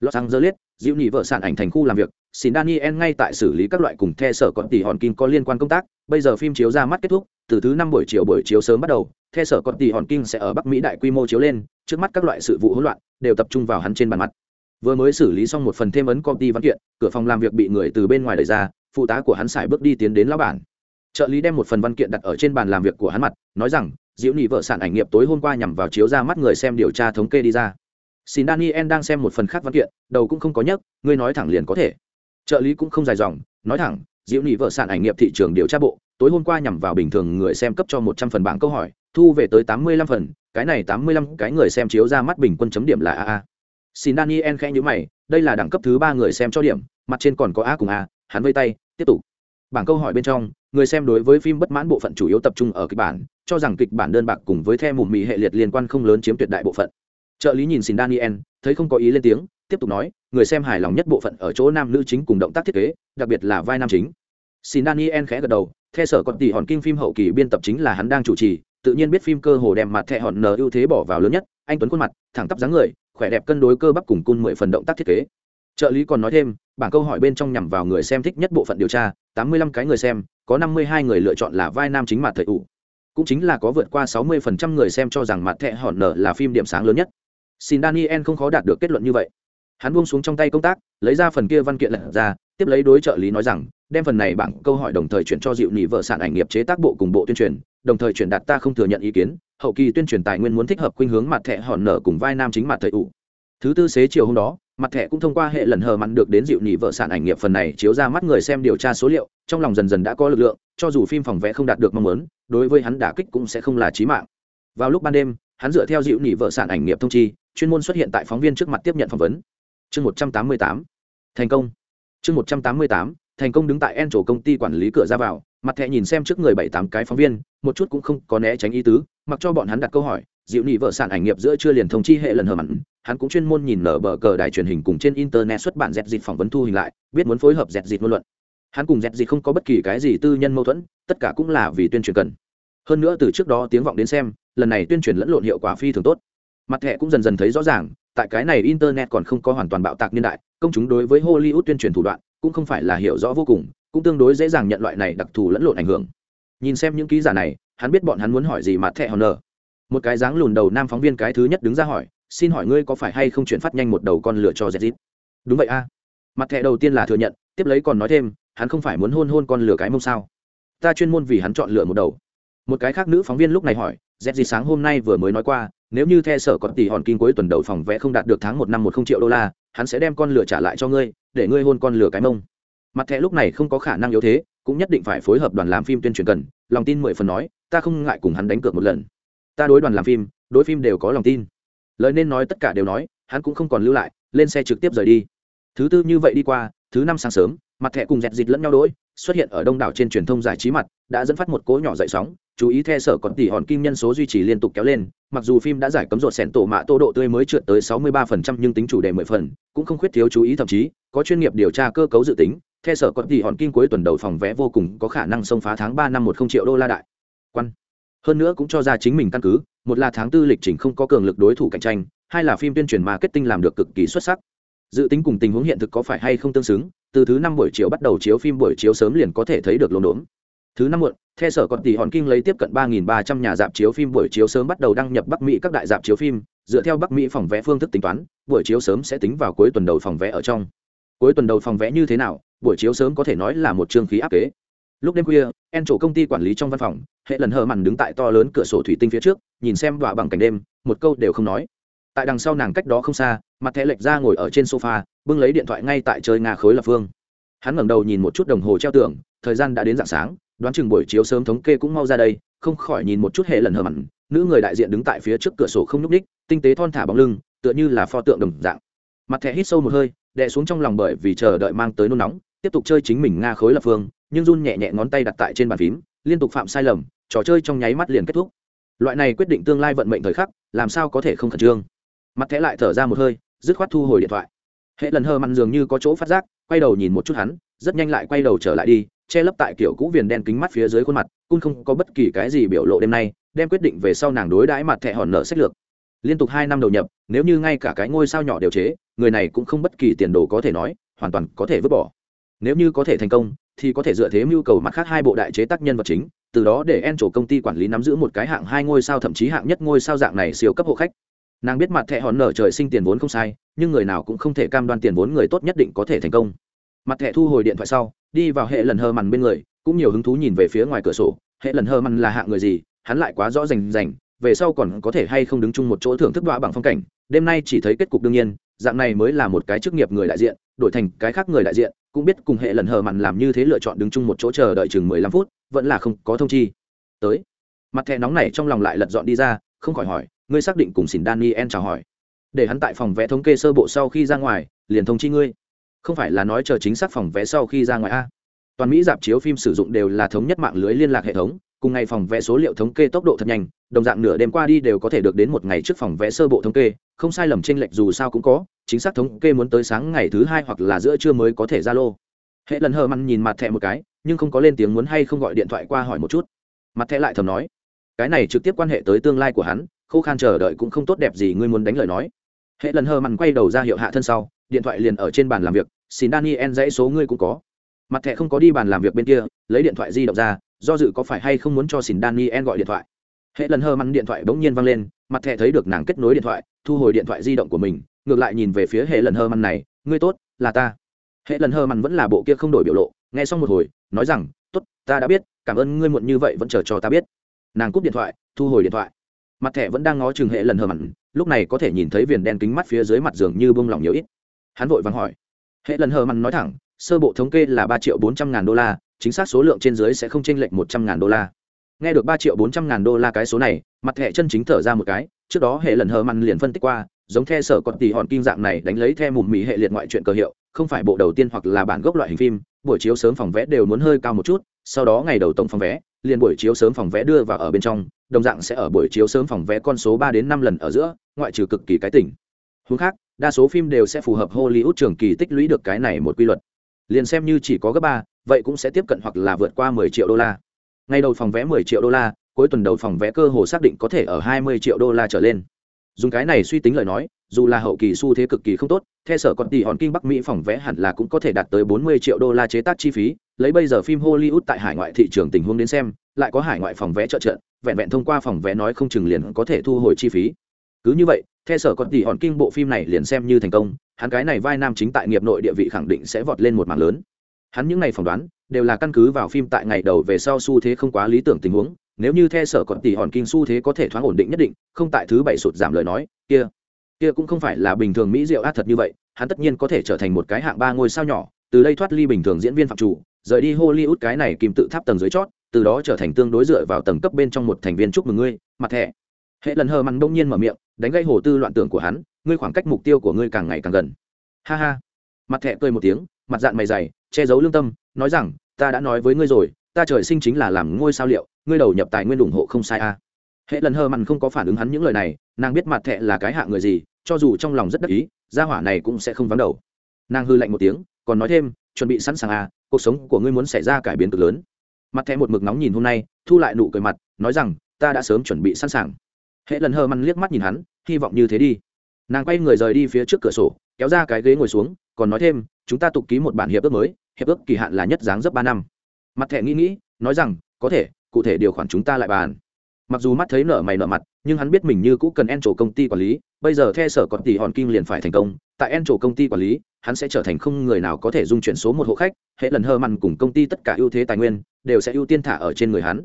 los angeles dịu nhị vợ sản ảnh thành khu làm việc, xin daniel ngay tại xử lý các loại cùng the sở còn tỷ hòn kim có liên quan công tác. Bây giờ phim chiếu ra mắt kết thúc, từ thứ năm buổi chiều buổi chiếu sớm bắt đầu, the sở còn tỷ hòn kim sẽ ở bắc mỹ đại quy mô chiếu lên, trước mắt các loại sự vụ hỗn loạn đều tập trung vào hắn trên bàn mặt. Vừa mới xử lý xong một phần thêm ấn công ty văn kiện, cửa phòng làm việc bị người từ bên ngoài đẩy ra, phụ tá của hắn xài bước đi tiến đến lão bản. Trợ lý đem một phần văn kiện đặt ở trên bàn làm việc của hắn mặt, nói rằng diễu nhị vợ sản ảnh nghiệp tối hôm qua nhằm vào chiếu ra mắt người xem điều tra thống kê đi ra xin daniel đang xem một phần khác văn kiện, đầu cũng không có nhấc, ngươi nói thẳng liền có thể. Trợ lý cũng không dài dòng, nói thẳng diễu nhị vợ sản ảnh nghiệp thị trường điều tra bộ, tối hôm qua nhằm vào bình thường người xem cấp cho một trăm phần bảng câu hỏi, thu về tới tám mươi lăm phần, cái này tám mươi lăm cái người xem chiếu ra mắt bình quân chấm điểm là a xin daniel khẽ nhữ mày, đây là đẳng cấp thứ ba người xem cho điểm, mặt trên còn có a cùng a, hắn vây tay, tiếp tục. Bảng câu hỏi bên trong, người xem đối với phim bất mãn bộ phận chủ yếu tập trung ở kịch bản, cho rằng kịch bản đơn bạc cùng với the mùm mì hệ liệt liên quan không lớn chiếm tuyệt đại bộ phận trợ lý nhìn xin daniel, thấy không có ý lên tiếng, tiếp tục nói, người xem hài lòng nhất bộ phận ở chỗ nam nữ chính cùng động tác thiết kế, đặc biệt là vai nam chính. Xin daniel khẽ gật đầu theo sở còn tỷ hòn kinh phim hậu kỳ biên tập chính là hắn đang chủ trì, tự nhiên biết phim cơ hồ đem mặt thẹ hòn nờ ưu thế bỏ vào lớn nhất, anh tuấn khuôn mặt, thẳng tắp dáng người, khỏe đẹp cân đối cơ bắp cùng cun mười phần động tác thiết kế. Trợ lý còn nói thêm, bảng câu hỏi bên trong nhằm vào người xem thích nhất bộ phận điều tra, tám mươi lăm cái người xem, có năm mươi hai người lựa chọn là vai nam chính mặt thầy ủ cũng chính là có vượt qua 60% người xem cho rằng mặt thẹ hòn nở là phim điểm sáng lớn nhất xin daniel không khó đạt được kết luận như vậy. Hắn buông xuống trong tay công tác, lấy ra phần kia văn kiện lật ra, tiếp lấy đối trợ lý nói rằng, đem phần này bảng câu hỏi đồng thời chuyển cho dịu nỉ vợ sản ảnh nghiệp chế tác bộ cùng bộ tuyên truyền, đồng thời chuyển đạt ta không thừa nhận ý kiến, hậu kỳ tuyên truyền tài nguyên muốn thích hợp khuynh hướng mặt thẻ hòn nở cùng vai nam chính mặt thầy ủ. Thứ tư xế chiều hôm đó, mặt thẻ cũng thông qua hệ lần hờ mặn được đến dịu nỉ vợ sản ảnh nghiệp phần này chiếu ra mắt người xem điều tra số liệu, trong lòng dần dần đã có lực lượng, cho dù phim phòng vẽ không đạt được mong muốn, đối với hắn đả kích cũng sẽ không là chí mạng. Vào lúc ban đêm, hắn dựa theo dịu nỉ vợ sản ảnh nghiệp thông chi chuyên môn xuất hiện tại phóng viên trước mặt tiếp nhận phỏng vấn. Chương một trăm tám mươi tám, thành công. Chương một trăm tám mươi tám, thành công đứng tại en chỗ công ty quản lý cửa ra vào, mặt thẻ nhìn xem trước người bảy tám cái phóng viên, một chút cũng không có né tránh ý tứ, mặc cho bọn hắn đặt câu hỏi dịu nị vợ sản ảnh nghiệp giữa chưa liền thông chi hệ lần hờ mặn? Hắn cũng chuyên môn nhìn nở bờ cờ đài truyền hình cùng trên internet xuất bản dẹt dịt phỏng vấn thu hình lại, biết muốn phối hợp dẹt dịt ngôn luận. Hắn cùng dẹt dịt không có bất kỳ cái gì tư nhân mâu thuẫn, tất cả cũng là vì tuyên truyền cần. Hơn nữa từ trước đó tiếng vọng đến xem, lần này tuyên truyền lẫn lộn hiệu quả phi thường tốt mặt thẻ cũng dần dần thấy rõ ràng, tại cái này internet còn không có hoàn toàn bạo tạc niên đại, công chúng đối với hollywood tuyên truyền thủ đoạn cũng không phải là hiểu rõ vô cùng, cũng tương đối dễ dàng nhận loại này đặc thù lẫn lộn ảnh hưởng. Nhìn xem những ký giả này, hắn biết bọn hắn muốn hỏi gì mặt thẻ honor. Một cái dáng lùn đầu nam phóng viên cái thứ nhất đứng ra hỏi, xin hỏi ngươi có phải hay không chuyển phát nhanh một đầu con lửa cho zz đúng vậy a. Mặt thẻ đầu tiên là thừa nhận, tiếp lấy còn nói thêm, hắn không phải muốn hôn hôn con lửa cái mông sao? Ta chuyên môn vì hắn chọn lựa một đầu. Một cái khác nữ phóng viên lúc này hỏi zz sáng hôm nay vừa mới nói qua, nếu như the sở còn tỷ hòn kinh cuối tuần đầu phòng vẽ không đạt được tháng một năm một không triệu đô la, hắn sẽ đem con lửa trả lại cho ngươi, để ngươi hôn con lửa cái mông. Mặt thẻ lúc này không có khả năng yếu thế, cũng nhất định phải phối hợp đoàn làm phim tuyên truyền cần, lòng tin mười phần nói, ta không ngại cùng hắn đánh cược một lần. Ta đối đoàn làm phim, đối phim đều có lòng tin. Lời nên nói tất cả đều nói, hắn cũng không còn lưu lại, lên xe trực tiếp rời đi. Thứ tư như vậy đi qua thứ năm sáng sớm, mặt thẻ cùng dẹt dịt lẫn nhau đỗi xuất hiện ở đông đảo trên truyền thông giải trí mặt, đã dẫn phát một cỗ nhỏ dậy sóng, chú ý the sở còn tỷ hòn kim nhân số duy trì liên tục kéo lên, mặc dù phim đã giải cấm ruột sẻn tổ mạ tô độ tươi mới trượt tới 63% nhưng tính chủ đề 10 phần, cũng không khuyết thiếu chú ý thậm chí, có chuyên nghiệp điều tra cơ cấu dự tính the sở còn tỷ hòn kim cuối tuần đầu phòng vé vô cùng có khả năng xông phá tháng 3 năm 10 triệu đô la đại. Quan. Hơn nữa cũng cho ra chính mình căn cứ, một là tháng tư lịch trình không có cường lực đối thủ cạnh tranh, hai là phim tuyên truyền marketing làm được cực kỳ xuất sắc dự tính cùng tình huống hiện thực có phải hay không tương xứng, từ thứ năm buổi chiều bắt đầu chiếu phim buổi chiếu sớm liền có thể thấy được lồn đốn thứ năm muộn theo sở còn tỷ hòn kinh lấy tiếp cận ba nghìn ba trăm nhà dạp chiếu phim buổi chiếu sớm bắt đầu đăng nhập bắc mỹ các đại dạp chiếu phim, dựa theo bắc mỹ phòng vé phương thức tính toán, buổi chiếu sớm sẽ tính vào cuối tuần đầu phòng vé ở trong. Cuối tuần đầu phòng vé như thế nào, buổi chiếu sớm có thể nói là một trương khí áp kế. Lúc đêm khuya, en chỗ công ty quản lý trong văn phòng, hệ lần hờ mằn đứng tại to lớn cửa sổ thủy tinh phía trước, nhìn xem đọa bằng cảnh đêm, một câu đều không nói tại đằng sau nàng cách đó không xa, mặt thẻ lệch ra ngồi ở trên sofa, bưng lấy điện thoại ngay tại chơi nga khối lập phương. Hắn ngẩng đầu nhìn một chút đồng hồ treo tường, thời gian đã đến dạng sáng, đoán chừng buổi chiếu sớm thống kê cũng mau ra đây, không khỏi nhìn một chút hệ lần hờ mặn, nữ người đại diện đứng tại phía trước cửa sổ không nhúc ních tinh tế thon thả bóng lưng, tựa như là pho tượng đồng dạng. Mặt thẻ hít sâu một hơi, đè xuống trong lòng bởi vì chờ đợi mang tới nôn nóng, tiếp tục chơi chính mình nga khối lập phương, nhưng run nhẹ nhẹ ngón tay đặt tại trên bàn phím, liên tục phạm sai lầm, trò chơi trong nháy mắt liền kết thúc. Loại này quyết định tương lai vận mệnh thời khắc, làm sao có thể không khẩn trương? Mặt thẻ lại thở ra một hơi, dứt khoát thu hồi điện thoại. Hệ lần hơ mặn dường như có chỗ phát giác, quay đầu nhìn một chút hắn, rất nhanh lại quay đầu trở lại đi, che lấp tại kiểu cũ viền đen kính mắt phía dưới khuôn mặt cun không có bất kỳ cái gì biểu lộ đêm nay, đem quyết định về sau nàng đối đãi mặt thẻ hòn nợ sách lược. Liên tục hai năm đầu nhập, nếu như ngay cả cái ngôi sao nhỏ đều chế, người này cũng không bất kỳ tiền đồ có thể nói, hoàn toàn có thể vứt bỏ. Nếu như có thể thành công, thì có thể dựa thế mưu cầu mặt khác hai bộ đại chế tác nhân vật chính, từ đó để en chỗ công ty quản lý nắm giữ một cái hạng hai ngôi sao, thậm chí hạng nhất ngôi sao dạng này siêu cấp hộ khách nàng biết mặt thẻ hòn nở trời sinh tiền vốn không sai, nhưng người nào cũng không thể cam đoan tiền vốn người tốt nhất định có thể thành công. Mặt thẻ thu hồi điện thoại sau, đi vào hệ lần hơ mằn bên người, cũng nhiều hứng thú nhìn về phía ngoài cửa sổ. Hệ lần hơ mằn là hạng người gì, hắn lại quá rõ rành rành, về sau còn có thể hay không đứng chung một chỗ thưởng thức đọa bằng phong cảnh. Đêm nay chỉ thấy kết cục đương nhiên, dạng này mới là một cái chức nghiệp người đại diện, đổi thành cái khác người đại diện, cũng biết cùng hệ lần hờ mặn làm như thế lựa chọn đứng chung một chỗ chờ đợi chừng mười lăm phút, vẫn là không có thông chi. Tới. Mặt thẻ nóng này trong lòng lại lật dọn đi ra, không khỏi hỏi ngươi xác định cùng xin daniel chào hỏi. Để hắn tại phòng vẽ thống kê sơ bộ sau khi ra ngoài, liền thông chi ngươi. Không phải là nói chờ chính xác phòng vé sau khi ra ngoài a? Toàn mỹ dạp chiếu phim sử dụng đều là thống nhất mạng lưới liên lạc hệ thống, cùng ngày phòng vé số liệu thống kê tốc độ thật nhanh, đồng dạng nửa đêm qua đi đều có thể được đến một ngày trước phòng vé sơ bộ thống kê, không sai lầm t r ê n lệch dù sao cũng có, chính xác thống kê muốn tới sáng ngày thứ hai hoặc là giữa trưa mới có thể ra lô hệ lần hờ măn nhìn mặt thẹ một cái, nhưng không có lên tiếng muốn hay không gọi điện thoại qua hỏi một chút. Mặt thẹ lại thầm nói, cái này trực tiếp quan hệ tới tương lai của hắn khô khan chờ đợi cũng không tốt đẹp gì, ngươi muốn đánh lời nói. Hệ lần hờ mằn quay đầu ra hiệu hạ thân sau, điện thoại liền ở trên bàn làm việc, xin daniel dãy số ngươi cũng có. Mặt thẻ không có đi bàn làm việc bên kia, lấy điện thoại di động ra, do dự có phải hay không muốn cho xin daniel gọi điện thoại. Hệ lần hơ măn điện thoại bỗng nhiên văng lên, mặt thẻ thấy được nàng kết nối điện thoại, thu hồi điện thoại di động của mình, ngược lại nhìn về phía hệ lần hơ măn này, ngươi tốt, là ta. Hệ lần hơ măn vẫn là bộ kia không đổi biểu lộ, nghe xong một hồi, nói rằng, tốt, ta đã biết, cảm ơn ngươi muộn như vậy vẫn chờ cho ta biết. Nàng cúp điện thoại, thu hồi điện thoại mặt thẻ vẫn đang ngó chừng hệ lần hờ mặn, lúc này có thể nhìn thấy viền đen kính mắt phía dưới mặt giường như bông lỏng nhiều ít. Hắn vội vàng hỏi. Hệ lần hờ mặn nói thẳng, sơ bộ thống kê là ba triệu bốn trăm ngàn đô la, chính xác số lượng trên dưới sẽ không chênh lệch một trăm ngàn đô la. Nghe được ba triệu bốn trăm ngàn đô la cái số này, mặt thẻ chân chính thở ra một cái, trước đó hệ lần hờ mặn liền phân tích qua, giống the sở còn tỷ hòn kinh dạng này đánh lấy the mùm mỹ hệ liệt ngoại truyện cờ hiệu, không phải bộ đầu tiên hoặc là bản gốc loại hình phim, buổi chiếu sớm phòng vẽ đều muốn hơi cao một chút, sau đó ngày đầu tổng phòng vé, liền buổi chiếu sớm phòng vẽ đưa vào ở bên trong đồng dạng sẽ ở buổi chiếu sớm phòng vé con số ba đến năm lần ở giữa, ngoại trừ cực kỳ cái tỉnh. Hướng khác, đa số phim đều sẽ phù hợp hollywood trường kỳ tích lũy được cái này một quy luật. Liền xem như chỉ có gấp ba, vậy cũng sẽ tiếp cận hoặc là vượt qua mười triệu đô la. Ngay đầu phòng vé mười triệu đô la, cuối tuần đầu phòng vé cơ hồ xác định có thể ở hai mươi triệu đô la trở lên. Dùng cái này suy tính lời nói dù là hậu kỳ xu thế cực kỳ không tốt, theo sở còn tỷ hòn kinh bắc mỹ phòng vẽ hẳn là cũng có thể đạt tới bốn mươi triệu đô la chế tác chi phí, lấy bây giờ phim hollywood tại hải ngoại thị trường tình huống đến xem, lại có hải ngoại phòng vẽ trợ trợ, vẹn vẹn thông qua phòng vẽ nói không chừng liền có thể thu hồi chi phí. Cứ như vậy, theo sở còn tỷ hòn kinh bộ phim này liền xem như thành công, hắn cái này vai nam chính tại nghiệp nội địa vị khẳng định sẽ vọt lên một mảng lớn. Hắn những ngày phỏng đoán, đều là căn cứ vào phim tại ngày đầu về sau xu thế không quá lý tưởng tình huống, nếu như theo sở còn tỷ hòn kinh xu thế có thể thoáng ổn định nhất định, không tại thứ bảy sụt giảm lời nói, kia kia cũng không phải là bình thường mỹ diệu ác thật như vậy, hắn tất nhiên có thể trở thành một cái hạng ba ngôi sao nhỏ, từ đây thoát ly bình thường diễn viên phạm chủ, rời đi hollywood cái này kìm tự tháp tầng dưới chót, từ đó trở thành tương đối dựa vào tầng cấp bên trong một thành viên chúc mừng ngươi, mặt thẻ hệ lần hờ mặn đông nhiên mở miệng, đánh gây hồ tư loạn tưởng của hắn, ngươi khoảng cách mục tiêu của ngươi càng ngày càng gần. Ha ha. Mặt thẻ cười một tiếng, mặt dạng mày dày, che giấu lương tâm, nói rằng, ta đã nói với ngươi rồi, ta trời sinh chính là làm ngôi sao liệu, ngươi đầu nhập tài nguyên ủng hộ không sai a à. hệ lần hờ mặn không có phản ứng hắn những lời này, nàng biết mặt thẻ là cái hạ người gì cho dù trong lòng rất đắc ý, gia hỏa này cũng sẽ không vắng đầu. Nàng hư lạnh một tiếng, còn nói thêm, chuẩn bị sẵn sàng à cuộc sống của ngươi muốn xảy ra cải biến cực lớn. Mặt thẻ một mực nóng nhìn hôm nay, thu lại nụ cười mặt, nói rằng, ta đã sớm chuẩn bị sẵn sàng. Hệ lần hờ măn liếc mắt nhìn hắn, hy vọng như thế đi. Nàng quay người rời đi phía trước cửa sổ, kéo ra cái ghế ngồi xuống, còn nói thêm, chúng ta tục ký một bản hiệp ước mới, hiệp ước kỳ hạn là nhất dáng dấp ba năm. Mặt thẻ nghĩ nghĩ, nói rằng, có thể, cụ thể điều khoản chúng ta lại bàn. Mặc dù mắt thấy nở mày nở mặt nhưng hắn biết mình như cũ cần en trổ công ty quản lý, bây giờ the sở còn tỷ hòn kim liền phải thành công. Tại en trổ công ty quản lý, hắn sẽ trở thành không người nào có thể dung chuyển số một hộ khách, hệ lần hơ mặn cùng công ty tất cả ưu thế tài nguyên, đều sẽ ưu tiên thả ở trên người hắn.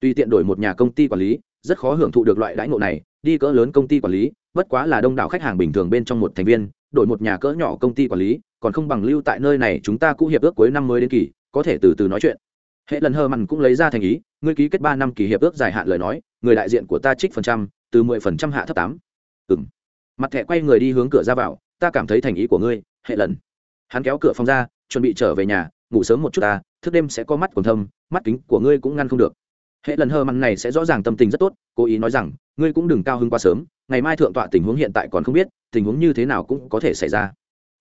Tuy tiện đổi một nhà công ty quản lý, rất khó hưởng thụ được loại đãi ngộ này, đi cỡ lớn công ty quản lý, bất quá là đông đảo khách hàng bình thường bên trong một thành viên, đổi một nhà cỡ nhỏ công ty quản lý, còn không bằng lưu tại nơi này chúng ta cũ hiệp ước cuối năm mới đến kỳ, có thể từ từ nói chuyện hệ lần hơ mặn cũng lấy ra thành ý, ngươi ký kết ba năm kỳ hiệp ước dài hạn lời nói, người đại diện của ta trích phần trăm, từ mười phần trăm hạ thấp tám. Ừng mặt thẻ quay người đi hướng cửa ra vào, ta cảm thấy thành ý của ngươi, hệ lần. Hắn kéo cửa phòng ra, chuẩn bị trở về nhà, ngủ sớm một chút ta, thức đêm sẽ có mắt còn thâm, mắt kính của ngươi cũng ngăn không được. Hệ lần hơ mặn này sẽ rõ ràng tâm tình rất tốt, cố ý nói rằng, ngươi cũng đừng cao hơn quá sớm, ngày mai thượng tọa tình huống hiện tại còn không biết, tình huống như thế nào cũng có thể xảy ra.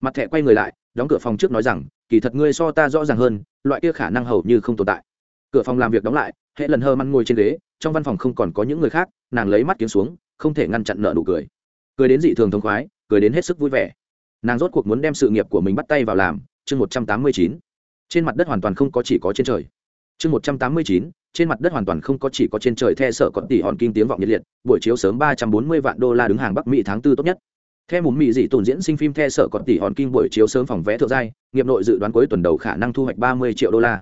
Mặt thẻ quay người lại đóng cửa phòng trước nói rằng, kỳ thật ngươi so ta rõ ràng hơn, loại kia khả năng hầu như không tồn tại. Cửa phòng làm việc đóng lại, hệ lần hơ măn ngồi trên ghế, trong văn phòng không còn có những người khác, nàng lấy mắt kiếm xuống, không thể ngăn chặn nợ nụ cười. Cười đến dị thường thông khoái, cười đến hết sức vui vẻ. Nàng rốt cuộc muốn đem sự nghiệp của mình bắt tay vào làm, chương một trăm tám mươi chín. Trên mặt đất hoàn toàn không có chỉ có trên trời. Chương một trăm tám mươi chín, trên mặt đất hoàn toàn không có chỉ có trên trời the sở còn tỷ hòn kinh tiếng vọng nhiệt liệt, buổi chiếu sớm ba trăm bốn mươi vạn đô la đứng hàng bắc mỹ tháng tư tốt nhất theo muốn mỹ dị tồn diễn sinh phim the sở còn tỷ hòn kim buổi chiếu sớm phòng vé thượng giai, nghiệp nội dự đoán cuối tuần đầu khả năng thu hoạch ba mươi triệu đô la.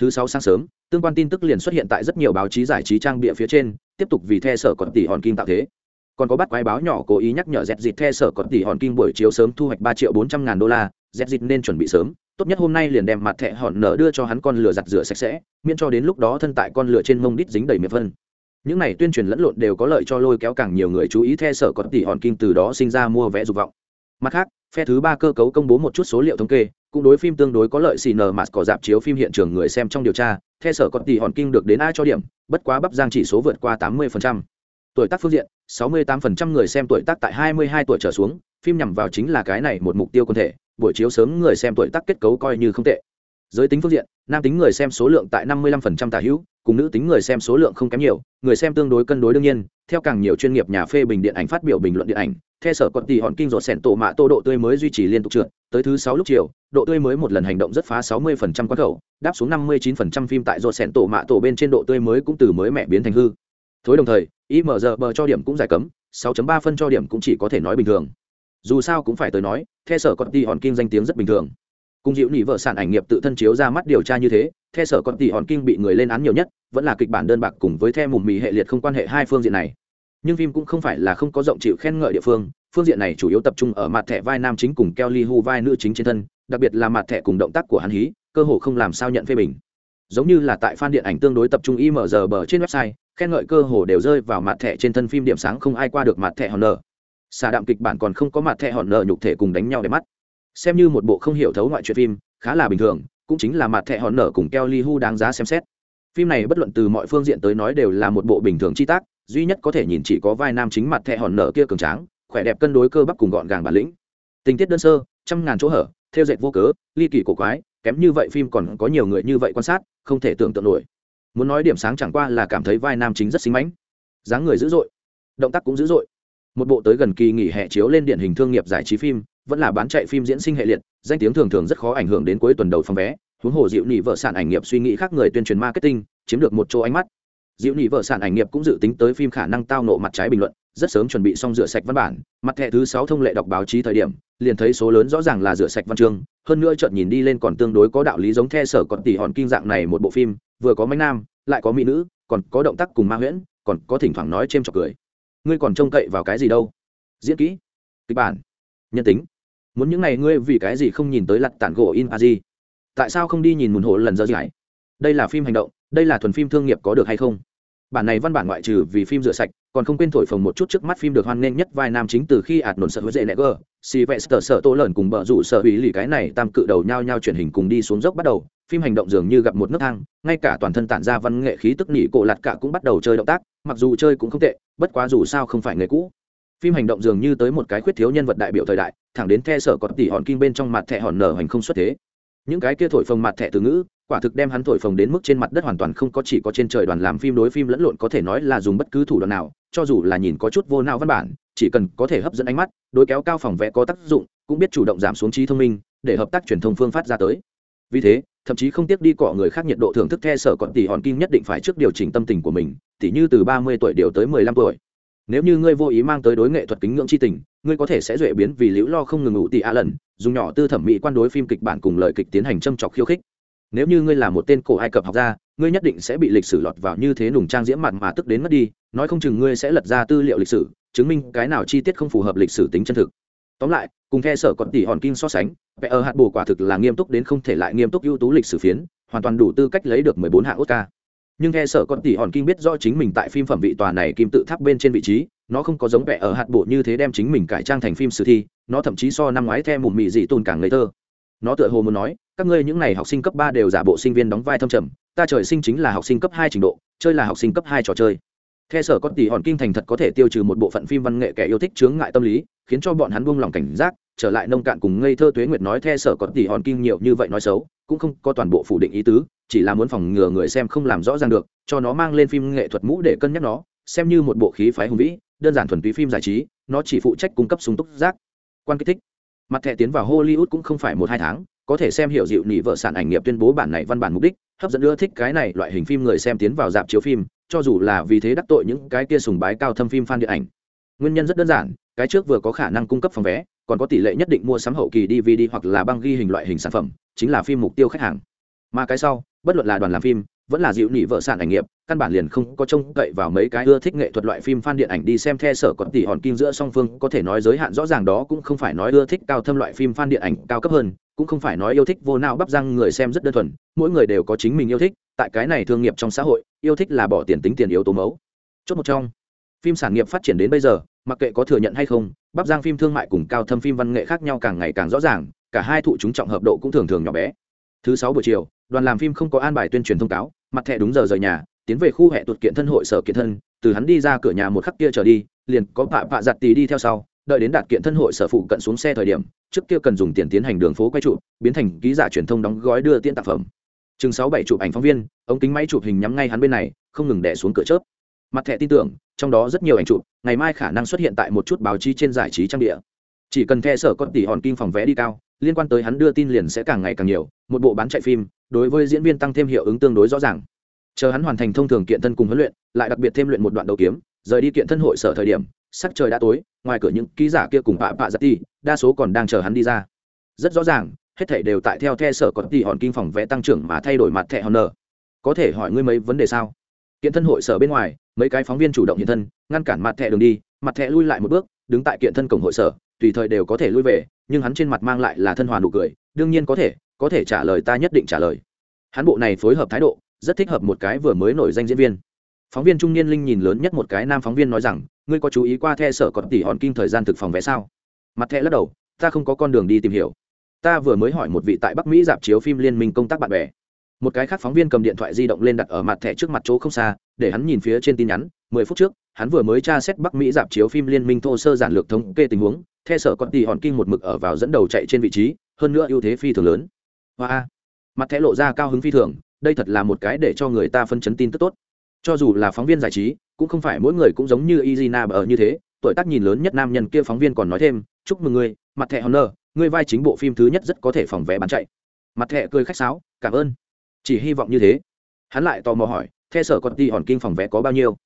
Thứ sáu sáng sớm, tương quan tin tức liền xuất hiện tại rất nhiều báo chí giải trí trang bịa phía trên, tiếp tục vì the sở còn tỷ hòn kim tạo thế. Còn có bắt quái báo nhỏ cố ý nhắc nhở dẹt dịt the sở còn tỷ hòn kim buổi chiếu sớm thu hoạch ba triệu bốn trăm ngàn đô la, dẹt dịt nên chuẩn bị sớm, tốt nhất hôm nay liền đem mặt thẻ hòn nở đưa cho hắn con lửa giặt rửa sạch sẽ, miễn cho đến lúc đó thân tại con lửa trên mông đít dính đầy miệng phân những này tuyên truyền lẫn lộn đều có lợi cho lôi kéo càng nhiều người chú ý theo sở có tỷ hòn kinh từ đó sinh ra mua vẽ dục vọng mặt khác, phe thứ ba cơ cấu công bố một chút số liệu thống kê, cũng đối phim tương đối có lợi xì nờ mà có dạp chiếu phim hiện trường người xem trong điều tra theo sở có tỷ hòn kinh được đến ai cho điểm, bất quá bắp giang chỉ số vượt qua 80%. tuổi tác phương diện 68% người xem tuổi tác tại 22 tuổi trở xuống, phim nhằm vào chính là cái này một mục tiêu quân thể, buổi chiếu sớm người xem tuổi tác kết cấu coi như không tệ giới tính phương diện, nam tính người xem số lượng tại 55% tả hữu cùng nữ tính người xem số lượng không kém nhiều, người xem tương đối cân đối đương nhiên, theo càng nhiều chuyên nghiệp nhà phê bình điện ảnh phát biểu bình luận điện ảnh, theo sở còn tỷ hòn kinh rột sẹn tổ mạ tô độ tươi mới duy trì liên tục trượt, tới thứ sáu lúc chiều, độ tươi mới một lần hành động rất phá 60% quá khẩu, đáp xuống 59% phim tại rột sẹn tổ mạ tổ bên trên độ tươi mới cũng từ mới mẹ biến thành hư. Thối đồng thời img bờ cho điểm cũng giải cấm 6.3 phân cho điểm cũng chỉ có thể nói bình thường. Dù sao cũng phải tới nói, theo sở còn tỷ hòn kinh danh tiếng rất bình thường cùng dịu nỉ vợ sản ảnh nghiệp tự thân chiếu ra mắt điều tra như thế theo sở còn tỷ hòn kinh bị người lên án nhiều nhất, vẫn là kịch bản đơn bạc cùng với theo mùm mì hệ liệt không quan hệ hai phương diện này. Nhưng phim cũng không phải là không có rộng chịu khen ngợi địa phương phương diện này chủ yếu tập trung ở mặt thẻ vai nam chính cùng kelly hu vai nữ chính trên thân, đặc biệt là mặt thẻ cùng động tác của hắn hí, cơ hồ không làm sao nhận phê bình. Giống như là tại fan điện ảnh tương đối tập trung img bờ trên website, khen ngợi cơ hồ đều rơi vào mặt thẻ trên thân phim điểm sáng không ai qua được mặt thẻ hòn nở xà đạm kịch bản còn không có mặt thẻ hòn nở nhục thể cùng đánh nhau để mắt xem như một bộ không hiểu thấu ngoại truyện phim, khá là bình thường, cũng chính là mặt thẻ hòn nở cùng kelly hu đáng giá xem xét. Phim này bất luận từ mọi phương diện tới nói đều là một bộ bình thường chi tác, duy nhất có thể nhìn chỉ có vai nam chính mặt thẹ hòn nở kia cường tráng, khỏe đẹp cân đối cơ bắp cùng gọn gàng bản lĩnh. Tình tiết đơn sơ, trăm ngàn chỗ hở, theo dệt vô cớ, ly kỳ cổ quái, kém như vậy phim còn có nhiều người như vậy quan sát, không thể tưởng tượng nổi. Muốn nói điểm sáng chẳng qua là cảm thấy vai nam chính rất xinh mãnh. Dáng người dữ dội, động tác cũng dữ dội. Một bộ tới gần kỳ nghỉ hè chiếu lên điển hình thương nghiệp giải trí phim vẫn là bán chạy phim diễn sinh hệ liệt, danh tiếng thường thường rất khó ảnh hưởng đến cuối tuần đầu phòng vé. Huống hồ dịu nị vợ sản ảnh nghiệp suy nghĩ khác người tuyên truyền marketing, chiếm được một chỗ ánh mắt. Dịu nị vợ sản ảnh nghiệp cũng dự tính tới phim khả năng tao nộ mặt trái bình luận, rất sớm chuẩn bị xong rửa sạch văn bản, mặt thẻ thứ sáu thông lệ đọc báo chí thời điểm, liền thấy số lớn rõ ràng là rửa sạch văn chương, hơn nữa chợt nhìn đi lên còn tương đối có đạo lý giống the sở còn tỷ hòn kinh dạng này một bộ phim, vừa có mánh nam, lại có mỹ nữ, còn có động tác cùng ma huyễn, còn có thỉnh thoảng nói chêm chọc cười. Ngươi còn trông cậy vào cái gì đâu? Diễn kỹ. Kịch bản nhân tính. Muốn những ngày ngươi vì cái gì không nhìn tới lặt tản gỗ in a di? Tại sao không đi nhìn mùn hộ lần dơ giải? Đây là phim hành động, đây là thuần phim thương nghiệp có được hay không? Bản này văn bản ngoại trừ vì phim rửa sạch, còn không quên thổi phồng một chút trước mắt phim được hoan nghênh nhất vai nam chính từ khi ạt nổn sợ hứa dễ nẹ gờ si vẽ sợ sợ tô lợn cùng bờ rủ sợ hủy lì cái này tam cự đầu nhau nhau chuyển hình cùng đi xuống dốc bắt đầu, phim hành động dường như gặp một nước thang, ngay cả toàn thân tản ra văn nghệ khí tức nỉ cổ lạt cả cũng bắt đầu chơi động tác, mặc dù chơi cũng không tệ, bất quá dù sao không phải nghề cũ phim hành động dường như tới một cái khuyết thiếu nhân vật đại biểu thời đại, thẳng đến the sở còn tỷ hòn kim bên trong mặt thẻ hòn nở hành không xuất thế. Những cái kia thổi phồng mặt thẻ từ ngữ, quả thực đem hắn thổi phồng đến mức trên mặt đất hoàn toàn không có chỉ có trên trời đoàn làm phim đối phim lẫn lộn có thể nói là dùng bất cứ thủ đoạn nào, cho dù là nhìn có chút vô não văn bản, chỉ cần có thể hấp dẫn ánh mắt, đối kéo cao phòng vẽ có tác dụng, cũng biết chủ động giảm xuống trí thông minh, để hợp tác truyền thông phương phát ra tới. Vì thế, thậm chí không tiếc đi cọ người khác nhiệt độ thưởng thức the sở còn tỷ hòn kim nhất định phải trước điều chỉnh tâm tình của mình tỷ như từ ba mươi tuổi điều tới mười lăm tuổi nếu như ngươi vô ý mang tới đối nghệ thuật kính ngưỡng c h i tình, ngươi có thể sẽ duệ biến vì liễu lo không ngừng ngủ tị a lần, dùng nhỏ tư thẩm mỹ quan đối phim kịch bản cùng lời kịch tiến hành châm trọc khiêu khích. Nếu như ngươi là một tên cổ ai cập học gia, ngươi nhất định sẽ bị lịch sử lọt vào như thế nùng trang diễm mặt mà tức đến mất đi, nói không chừng ngươi sẽ lật ra tư liệu lịch sử, chứng minh cái nào chi tiết không phù hợp lịch sử tính chân thực. Tóm lại, cùng khe sở còn tỷ hòn kinh so sánh vẽ ở hạt bồ quả thực là nghiêm túc đến không thể lại nghiêm túc ưu tú lịch sử phiến, hoàn toàn đủ tư cách lấy được mười bốn hạng oscar nhưng theo sở con tỷ hòn kinh biết rõ chính mình tại phim phẩm vị tòa này kim tự tháp bên trên vị trí, nó không có giống vẽ ở hạt bộ như thế đem chính mình cải trang thành phim sử thi, nó thậm chí so năm ngoái theo mùm mị dị tồn càng ngây thơ. Nó tựa hồ muốn nói, các ngươi những n à y học sinh cấp ba đều giả bộ sinh viên đóng vai thâm trầm, ta trời sinh chính là học sinh cấp hai trình độ, chơi là học sinh cấp hai trò chơi theo sở con tỷ hòn kinh thành thật có thể tiêu trừ một bộ phận phim văn nghệ kẻ yêu thích chướng ngại tâm lý, khiến cho bọn hắn buông lòng cảnh giác, trở lại nông cạn cùng ngây thơ tuế nguyệt nói theo sở con tỷ hòn kinh nhiều như vậy nói xấu, cũng không có toàn bộ phủ định ý tứ, chỉ là muốn phòng ngừa người xem không làm rõ ràng được, cho nó mang lên phim nghệ thuật mũ để cân nhắc nó, xem như một bộ khí phái hùng vĩ, đơn giản thuần túy phim giải trí, nó chỉ phụ trách cung cấp súng túc giác quan kích thích. Mặt thẻ tiến vào hollywood cũng không phải một hai tháng, có thể xem hiểu dịu nị vợ sản ảnh nghiệp tuyên bố bản này văn bản mục đích hấp dẫn ưa thích cái này loại hình phim người xem tiến vào dạp chiếu phim, cho dù là vì thế đắc tội những cái kia sùng bái cao thâm phim fan điện ảnh. Nguyên nhân rất đơn giản, cái trước vừa có khả năng cung cấp phòng vé, còn có tỷ lệ nhất định mua sắm hậu kỳ dvd hoặc là băng ghi hình loại hình sản phẩm, chính là phim mục tiêu khách hàng. Mà cái sau, bất luận là đoàn làm phim, vẫn là dịu nị vợ sản ảnh nghiệp căn bản liền không có trông cậy vào mấy cái ưa thích nghệ thuật loại phim fan điện ảnh đi xem the sở còn tỷ hòn kim giữa song phương, có thể nói giới hạn rõ ràng đó cũng không phải nói ưa thích cao thâm loại phim fan điện ảnh cao cấp hơn, cũng không phải nói yêu thích vô nào bắp răng người xem rất đơn thuần, mỗi người đều có chính mình yêu thích, tại cái này thương nghiệp trong xã hội, yêu thích là bỏ tiền tính tiền yếu tố mấu. Chốt một trong, phim sản nghiệp phát triển đến bây giờ, mặc kệ có thừa nhận hay không, bắp giang phim thương mại cùng cao thâm phim văn nghệ khác nhau càng ngày càng rõ ràng, cả hai thụ chúng trọng hợp độ cũng thường thường nhỏ bé. Thứ sáu buổi chiều, đoàn làm phim không có an bài tuyên truyền thông cáo, mặt thẻ đúng giờ rời nhà tiến về khu hệ tuột kiện thân hội sở kiện thân, từ hắn đi ra cửa nhà một khắc kia trở đi, liền có pạ pạ giặt tì đi theo sau, đợi đến đạt kiện thân hội sở phụ cận xuống xe thời điểm, trước kia cần dùng tiền tiến hành đường phố quay trụ biến thành ký giả truyền thông đóng gói đưa tiễn tạp phẩm. Chừng sáu bảy chụp ảnh phóng viên, ống kính máy chụp hình nhắm ngay hắn bên này, không ngừng đẻ xuống cửa chớp. Mặt thẻ tin tưởng, trong đó rất nhiều ảnh chụp, ngày mai khả năng xuất hiện tại một chút báo chí trên giải trí trang địa. Chỉ cần the sở có tỷ hòn kim phòng vé đi cao, liên quan tới hắn đưa tin liền sẽ càng ngày càng nhiều, một bộ bán chạy phim, đối với diễn viên tăng thêm hiệu ứng tương đối rõ ràng chờ hắn hoàn thành thông thường kiện thân cùng huấn luyện, lại đặc biệt thêm luyện một đoạn đầu kiếm, rời đi kiện thân hội sở thời điểm, sắc trời đã tối, ngoài cửa những ký giả kia cùng bạ bạ giặt đi đa số còn đang chờ hắn đi ra. Rất rõ ràng, hết thảy đều tại theo the sở có tỷ hòn kinh phòng vẽ tăng trưởng mà thay đổi mặt thẻ hòn nở có thể hỏi ngươi mấy vấn đề sao? Kiện thân hội sở bên ngoài, mấy cái phóng viên chủ động hiện thân, ngăn cản mặt thẻ đường đi, mặt thẻ lui lại một bước, đứng tại kiện thân cổng hội sở, tùy thời đều có thể lui về, nhưng hắn trên mặt mang lại là thân hòa nụ cười, đương nhiên có thể có thể trả lời ta nhất định trả lời. Hắn bộ này phối hợp thái độ rất thích hợp một cái vừa mới nổi danh diễn viên. Phóng viên trung niên linh nhìn lớn nhất một cái nam phóng viên nói rằng, ngươi có chú ý qua the sở còn tỷ hòn kinh thời gian thực phòng vé sao? Mặt thẻ lắc đầu, ta không có con đường đi tìm hiểu. Ta vừa mới hỏi một vị tại bắc mỹ dạp chiếu phim liên minh công tác bạn bè. Một cái khác phóng viên cầm điện thoại di động lên đặt ở mặt thẻ trước mặt chỗ không xa, để hắn nhìn phía trên tin nhắn, mười phút trước, hắn vừa mới tra xét bắc mỹ dạp chiếu phim liên minh thô sơ giản lược thống kê tình huống, the sở còn tỷ hòn kinh một mực ở vào dẫn đầu chạy trên vị trí, hơn nữa ưu thế phi thường lớn. Hoa mặt thẻ lộ ra cao hứng phi thường đây thật là một cái để cho người ta phân chấn tin tức tốt. Cho dù là phóng viên giải trí, cũng không phải mỗi người cũng giống như izina ở như thế, tuổi tác nhìn lớn nhất nam nhân kia phóng viên còn nói thêm, chúc mừng ngươi, mặt thẻ honor, ngươi vai chính bộ phim thứ nhất rất có thể phòng vé bán chạy. Mặt thẻ cười khách sáo, cảm ơn. Chỉ hy vọng như thế. Hắn lại tò mò hỏi the sở còn đi hòn kinh phòng vé có bao nhiêu?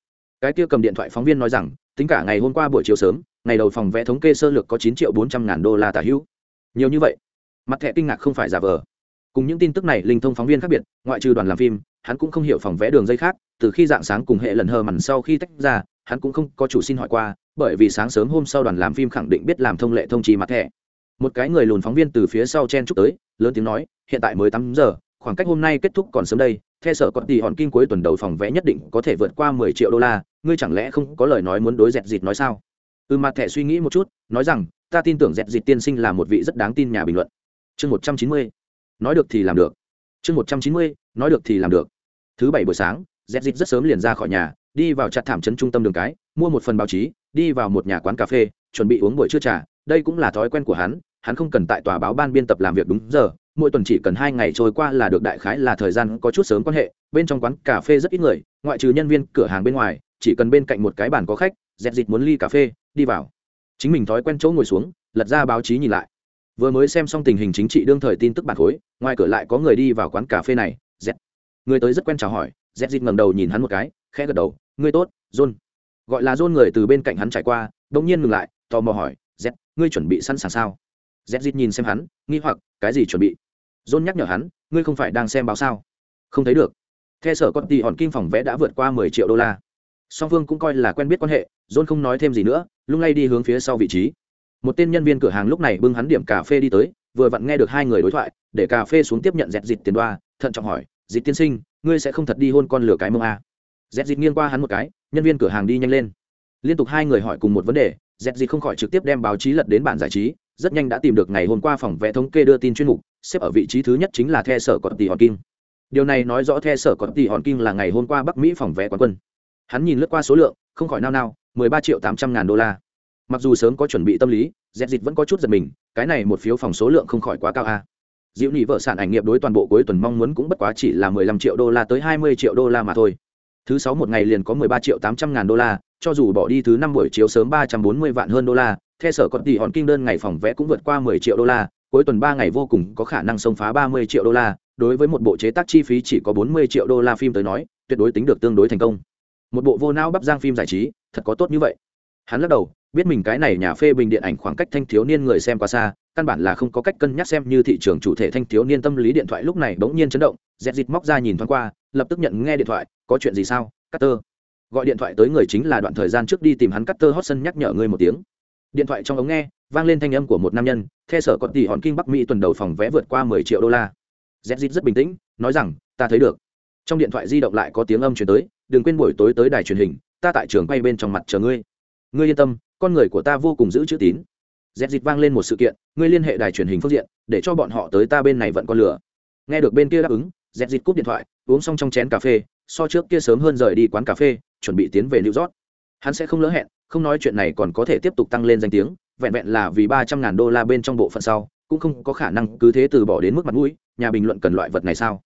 Cái kia cầm điện thoại phóng viên nói rằng, tính cả ngày hôm qua buổi chiều sớm, ngày đầu phòng vé thống kê sơ lược có chín triệu bốn trăm ngàn đô la tả hữu. Nhiều như vậy. Mặt thẻ kinh ngạc không phải giả vờ cùng những tin tức này linh thông phóng viên khác biệt, ngoại trừ đoàn làm phim, hắn cũng không hiểu phòng vẽ đường dây khác, từ khi dạng sáng cùng hệ lần hờ mằn sau khi tách ra, hắn cũng không có chủ xin hỏi qua, bởi vì sáng sớm hôm sau đoàn làm phim khẳng định biết làm thông lệ thông trì mặt thẻ. Một cái người lùn phóng viên từ phía sau chen chúc tới, lớn tiếng nói, hiện tại mới tám giờ, khoảng cách hôm nay kết thúc còn sớm đây, theo sở có tỷ hòn kinh cuối tuần đầu phòng vẽ nhất định có thể vượt qua mười triệu đô la, ngươi chẳng lẽ không có lời nói muốn đối dẹt dịt nói sao? Ừ mặt thẻ suy nghĩ một chút, nói rằng, ta tin tưởng dẹt dịt tiên sinh là một vị rất đáng tin nhà bình luận. Chương một trăm chín mươi nói được thì làm được. Chương một trăm chín mươi, nói được thì làm được. Thứ bảy buổi sáng dẹt dịt rất sớm liền ra khỏi nhà, đi vào chặt thảm trấn trung tâm đường cái, mua một phần báo chí, đi vào một nhà quán cà phê, chuẩn bị uống buổi trưa trà. Đây cũng là thói quen của hắn hắn không cần tại tòa báo ban biên tập làm việc đúng giờ. Mỗi tuần chỉ cần hai ngày trôi qua là được đại khái là thời gian có chút sớm quan hệ. Bên trong quán cà phê rất ít người, ngoại trừ nhân viên cửa hàng bên ngoài, chỉ cần bên cạnh một cái bàn có khách dẹp dịt muốn ly cà phê, đi vào. Chính mình thói quen chỗ ngồi xuống, lật ra báo chí nhìn lại vừa mới xem xong tình hình chính trị đương thời tin tức bản khối, ngoài cửa lại có người đi vào quán cà phê này, z. Người tới rất quen chào hỏi, z dịt ngầm đầu nhìn hắn một cái, khẽ gật đầu, ngươi tốt, john. Gọi là john người từ bên cạnh hắn trải qua đ ỗ n g nhiên ngừng lại, tò mò hỏi, z, ngươi chuẩn bị sẵn sàng sao? Z dịt nhìn xem hắn, nghi hoặc, cái gì chuẩn bị? John nhắc nhở hắn, ngươi không phải đang xem báo sao? Không thấy được. The sở con tì hòn kim phòng vẽ đã vượt qua mười triệu đô la. Song phương cũng coi là quen biết quan hệ, john không nói thêm gì nữa, lung lay đi hướng phía sau vị trí một tên nhân viên cửa hàng lúc này bưng hắn điểm cà phê đi tới, vừa vặn nghe được hai người đối thoại, để cà phê xuống tiếp nhận dẹt dịt tiền đoa, thận trọng hỏi, dịt tiên sinh, ngươi sẽ không thật đi hôn con lửa cái mông à. dẹt dịt nghiêng qua hắn một cái, nhân viên cửa hàng đi nhanh lên. Liên tục hai người hỏi cùng một vấn đề, dẹt dịt không khỏi trực tiếp đem báo chí lật đến bản giải trí, rất nhanh đã tìm được ngày hôm qua phòng vẽ thống kê đưa tin chuyên mục, xếp ở vị trí thứ nhất chính là the sở cọt tỷ hòn kim điều này nói rõ the sở cọt tỷ hòn kim là ngày hôm qua bắc mỹ phòng vẽ quán quân. Hắn nhìn lướt qua số lượng, không khỏi nao nao, mười ba triệu tám trăm ngàn đô la mặc dù sớm có chuẩn bị tâm lý dẹp dịch vẫn có chút giật mình, cái này một phiếu phòng số lượng không khỏi quá cao a. À. diệu nhị vợ sản ảnh nghiệp đối toàn bộ cuối tuần mong muốn cũng bất quá chỉ là mười lăm triệu đô la tới hai mươi triệu đô la mà thôi. Thứ sáu một ngày liền có mười ba triệu tám trăm ngàn đô la, cho dù bỏ đi thứ năm buổi chiếu sớm ba trăm bốn mươi vạn hơn đô la, theo sở còn tỷ hòn kinh đơn ngày phòng vẽ cũng vượt qua mười triệu đô la, cuối tuần ba ngày vô cùng có khả năng xông phá ba mươi triệu đô la, đối với một bộ chế tác chi phí chỉ có bốn mươi triệu đô la phim tới nói, tuyệt đối tính được tương đối thành công. Một bộ vô não bắp giang phim giải trí, thật có tốt như vậy hắn lắc đầu, biết mình cái này nhà phê bình điện ảnh khoảng cách thanh thiếu niên người xem quá xa, căn bản là không có cách cân nhắc xem như thị trường chủ thể thanh thiếu niên tâm lý điện thoại lúc này bỗng nhiên chấn động dẹp dịt móc ra nhìn thoáng qua, lập tức nhận nghe điện thoại, có chuyện gì sao cutter gọi điện thoại tới người chính là đoạn thời gian trước đi tìm hắn cutter hot sân nhắc nhở ngươi một tiếng. Điện thoại trong ống nghe, vang lên thanh âm của một nam nhân, theo sở còn tỷ hòn kinh bắc mỹ tuần đầu phòng vé vượt qua mười triệu đô la. Dẹp dịt rất bình tĩnh, nói rằng, ta thấy được. Trong điện thoại di động lại có tiếng âm chuyển tới, đừng quên buổi tối tới đài truyền hình, ta tại trường quay bên trong mặt chờ ngươi ngươi yên tâm, con người của ta vô cùng giữ chữ tín. Dẹp dịch vang lên một sự kiện, ngươi liên hệ đài truyền hình phương diện, để cho bọn họ tới ta bên này vận con lửa. Nghe được bên kia đáp ứng dẹp dịch cúp điện thoại, uống xong trong chén cà phê, so trước kia sớm hơn rời đi quán cà phê, chuẩn bị tiến về new york. Hắn sẽ không lỡ hẹn, không nói chuyện này còn có thể tiếp tục tăng lên danh tiếng, vẹn vẹn là vì ba trăm ngàn đô la bên trong bộ phận sau, cũng không có khả năng cứ thế từ bỏ đến mức mặt mũi, nhà bình luận cần loại vật này sao?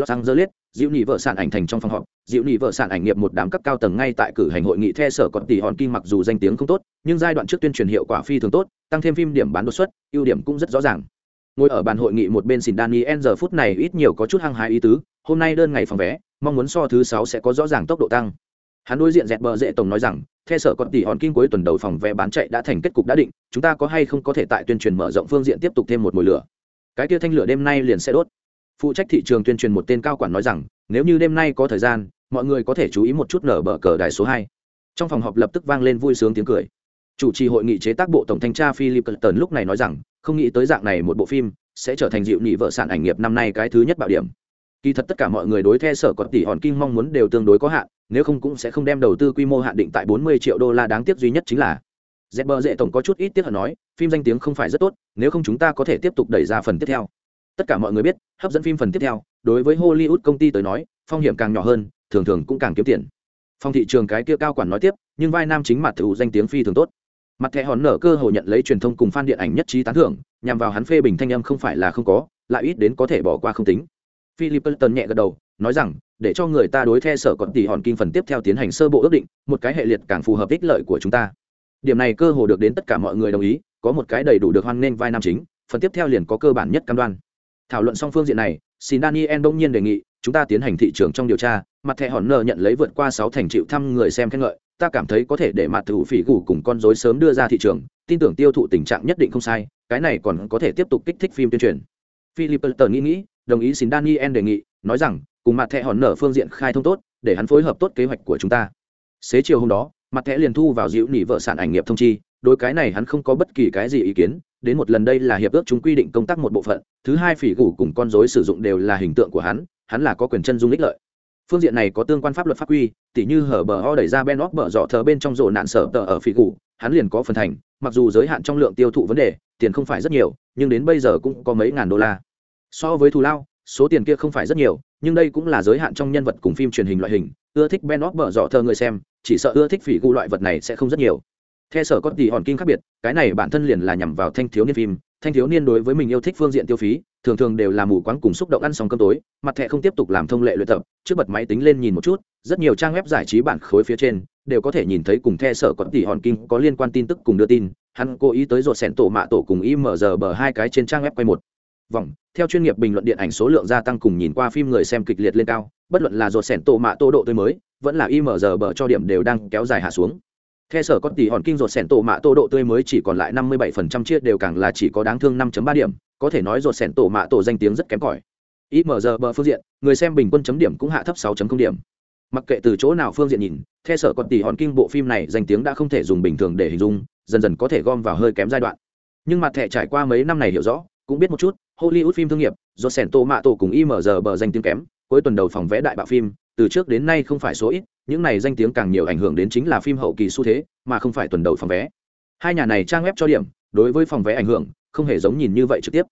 Los angeles, diệu nhị vợ sản ảnh thành trong phòng họp. Diệu nhị vợ sản ảnh nghiệp một đám cấp cao tầng ngay tại cử hành hội nghị the sở còn tỷ hòn kim mặc dù danh tiếng không tốt, nhưng giai đoạn trước tuyên truyền hiệu quả phi thường tốt, tăng thêm phim điểm bán đột xuất, ưu điểm cũng rất rõ ràng. Ngồi ở bàn hội nghị một bên xin daniel giờ phút này ít nhiều có chút hăng hái ý tứ, hôm nay đơn ngày phòng vé, mong muốn so thứ sáu sẽ có rõ ràng tốc độ tăng. Hắn đối diện dẹt bờ dễ tổng nói rằng theo sở còn tỷ hòn kim cuối tuần đầu phòng vé bán chạy đã thành kết cục đã định, chúng ta có hay không có thể tại tuyên truyền mở rộng phương diện tiếp tục thêm một mùi lửa. Cái tia thanh lửa đêm nay liền sẽ đốt phụ trách thị trường tuyên truyền một tên cao quản nói rằng, nếu như đêm nay có thời gian, mọi người có thể chú ý một chút nở bờ cờ đài số hai. Trong phòng họp lập tức vang lên vui sướng tiếng cười. Chủ trì hội nghị chế tác bộ tổng thanh tra philip clinton lúc này nói rằng, không nghĩ tới dạng này một bộ phim sẽ trở thành dịu nhị vợ sản ảnh nghiệp năm nay cái thứ nhất bạo điểm. Kỳ thật tất cả mọi người đối theo sở còn tỷ hòn kim mong muốn đều tương đối có hạn, nếu không cũng sẽ không đem đầu tư quy mô hạn định tại 40 triệu đô la đáng tiếc duy nhất chính là dẹp bờ dễ tổng có chút ít tiếc hận nói, phim danh tiếng không phải rất tốt, nếu không chúng ta có thể tiếp tục đẩy ra phần tiếp theo. Tất cả mọi người biết hấp dẫn phim phần tiếp theo, đối với hollywood công ty tới nói, phong hiểm càng nhỏ hơn, thường thường cũng càng kiếm tiền. Phong thị trường cái kia cao quản nói tiếp, nhưng vai nam chính mặt thử danh tiếng phi thường tốt. Mặt thẻ hòn nở cơ hội nhận lấy truyền thông cùng fan điện ảnh nhất trí tán thưởng, nhằm vào hắn phê bình thanh âm không phải là không có, lại ít đến có thể bỏ qua không tính. Philip tân nhẹ gật đầu, nói rằng, để cho người ta đối theo sở còn tỷ hòn kinh phần tiếp theo tiến hành sơ bộ ước định, một cái hệ liệt càng phù hợp ích lợi của chúng ta. Điểm này cơ hồ được đến tất cả mọi người đồng ý, có một cái đầy đủ được hoan nghênh vai nam chính, phần tiếp theo liền có cơ bản nhất cam đoan thảo luận xong phương diện này, xin daniel đông nhiên đề nghị, chúng ta tiến hành thị trường trong điều tra, mặt thẻ hòn nợ nhận lấy vượt qua sáu thành triệu thăm người xem khen ngợi, ta cảm thấy có thể để mặt thủ phỉ gù cùng con dối sớm đưa ra thị trường, tin tưởng tiêu thụ tình trạng nhất định không sai, cái này còn có thể tiếp tục kích thích phim tuyên truyền. Philip tờ nghĩ nghĩ, đồng ý xin daniel đề nghị, nói rằng, cùng mặt thẻ hòn nở phương diện khai thông tốt, để hắn phối hợp tốt kế hoạch của chúng ta. Xế chiều hôm đó, mặt thẻ liền thu vào dịu nỉ vợ sản ảnh nghiệp thông chi, đối cái này hắn không có bất kỳ cái gì ý kiến đến một lần đây là hiệp ước chúng quy định công tác một bộ phận, thứ hai phỉ gủ cùng con dối sử dụng đều là hình tượng của hắn hắn là có quyền chân dung ích lợi. Phương diện này có tương quan pháp luật pháp quy, tỉ như hở bờ ho đẩy ra ben óc bờ dọ thờ bên trong rổ nạn sở tờ ở phỉ gủ hắn liền có phần thành, mặc dù giới hạn trong lượng tiêu thụ vấn đề, tiền không phải rất nhiều, nhưng đến bây giờ cũng có mấy ngàn đô la. So với thù lao, số tiền kia không phải rất nhiều, nhưng đây cũng là giới hạn trong nhân vật cùng phim truyền hình loại hình, ưa thích ben óc bở dọ thờ người xem, chỉ sợ ưa thích phỉ gu loại vật này sẽ không rất nhiều theo sở có tỷ hòn kim khác biệt, cái này bản thân liền là nhằm vào thanh thiếu niên phim. Thanh thiếu niên đối với mình yêu thích phương diện tiêu phí, thường thường đều là mù quáng cùng xúc động ăn xong cơm tối, mặt thẻ không tiếp tục làm thông lệ luyện tập, trước bật máy tính lên nhìn một chút, rất nhiều trang web giải trí bản khối phía trên đều có thể nhìn thấy cùng theo sở có tỷ hòn kim có liên quan tin tức cùng đưa tin. Hắn cố ý tới rột sẹn tổ mạ tổ cùng ý mở giờ bờ hai cái trên trang web quay một vòng. Theo chuyên nghiệp bình luận điện ảnh số lượng gia tăng cùng nhìn qua phim người xem kịch liệt lên cao, bất luận là rột sẹn tổ mạ tổ độ tươi mới, vẫn là im mở giờ bờ cho điểm đều đang kéo dài hạ xuống theo sở có tỷ hòn kinh rột sẻn tổ mạ tô độ tươi mới chỉ còn lại năm mươi bảy phần trăm chia đều càng là chỉ có đáng thương 5 ba điểm, có thể nói rột sẻn tổ mạ tổ danh tiếng rất kém cỏi. Img bờ phương diện, người xem bình quân chấm điểm cũng hạ thấp 6 điểm. Mặc kệ từ chỗ nào phương diện nhìn theo sở còn tỷ hòn kinh bộ phim này danh tiếng đã không thể dùng bình thường để hình dung, dần dần có thể gom vào hơi kém giai đoạn. Nhưng mặt thẻ trải qua mấy năm này hiểu rõ, cũng biết một chút, hollywood phim thương nghiệp do sẻn tổ mạ tổ cùng img bờ danh tiếng kém, cuối tuần đầu phòng vẽ đại bạo phim từ trước đến nay không phải số ít, những này danh tiếng càng nhiều ảnh hưởng đến chính là phim hậu kỳ xu thế, mà không phải tuần đầu phòng vé. Hai nhà này trang web cho điểm, đối với phòng vé ảnh hưởng, không hề giống nhìn như vậy trực tiếp.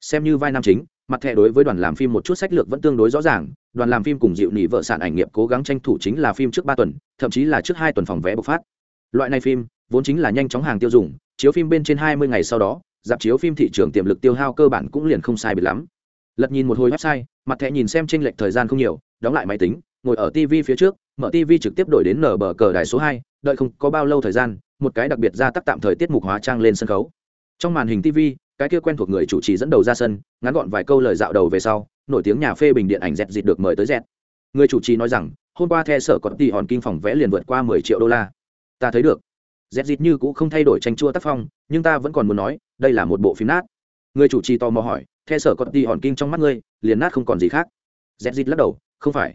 Xem như vai nam chính, mặt thẻ đối với đoàn làm phim một chút sách lược vẫn tương đối rõ ràng, đoàn làm phim cùng dịu nỉ vợ sản ảnh nghiệp cố gắng tranh thủ chính là phim trước ba tuần, thậm chí là trước hai tuần phòng vé bộc phát. Loại này phim, vốn chính là nhanh chóng hàng tiêu dùng, chiếu phim bên trên hai mươi ngày sau đó, dạp chiếu phim thị trường tiềm lực tiêu hao cơ bản cũng liền không sai biệt lắm. Lật nhìn một hồi website, mặt thẻ nhìn xem tranh lệch thời gian không nhiều, đóng lại máy tính ngồi ở tv phía trước, mở tv trực tiếp đổi đến nở bờ cờ đài số hai, đợi không có bao lâu thời gian, một cái đặc biệt ra tắc tạm thời tiết mục hóa trang lên sân khấu. Trong màn hình tv cái kia quen thuộc người chủ trì dẫn đầu ra sân, ngắn gọn vài câu lời dạo đầu về sau, nổi tiếng nhà phê bình điện ảnh dẹt dịt được mời tới dẹt. Người chủ trì nói rằng, hôm qua the sở có tỷ hòn kinh phòng vẽ liền vượt qua mười triệu đô la. Ta thấy được. Dẹt dịt như cũng không thay đổi tranh chua tác phong, nhưng ta vẫn còn muốn nói, đây là một bộ phim nát. Người chủ trì tò mò hỏi, the sở có tỷ hòn kinh trong mắt ngươi, liền nát không còn gì khác? Dẹt dịt lắc đầu, không phải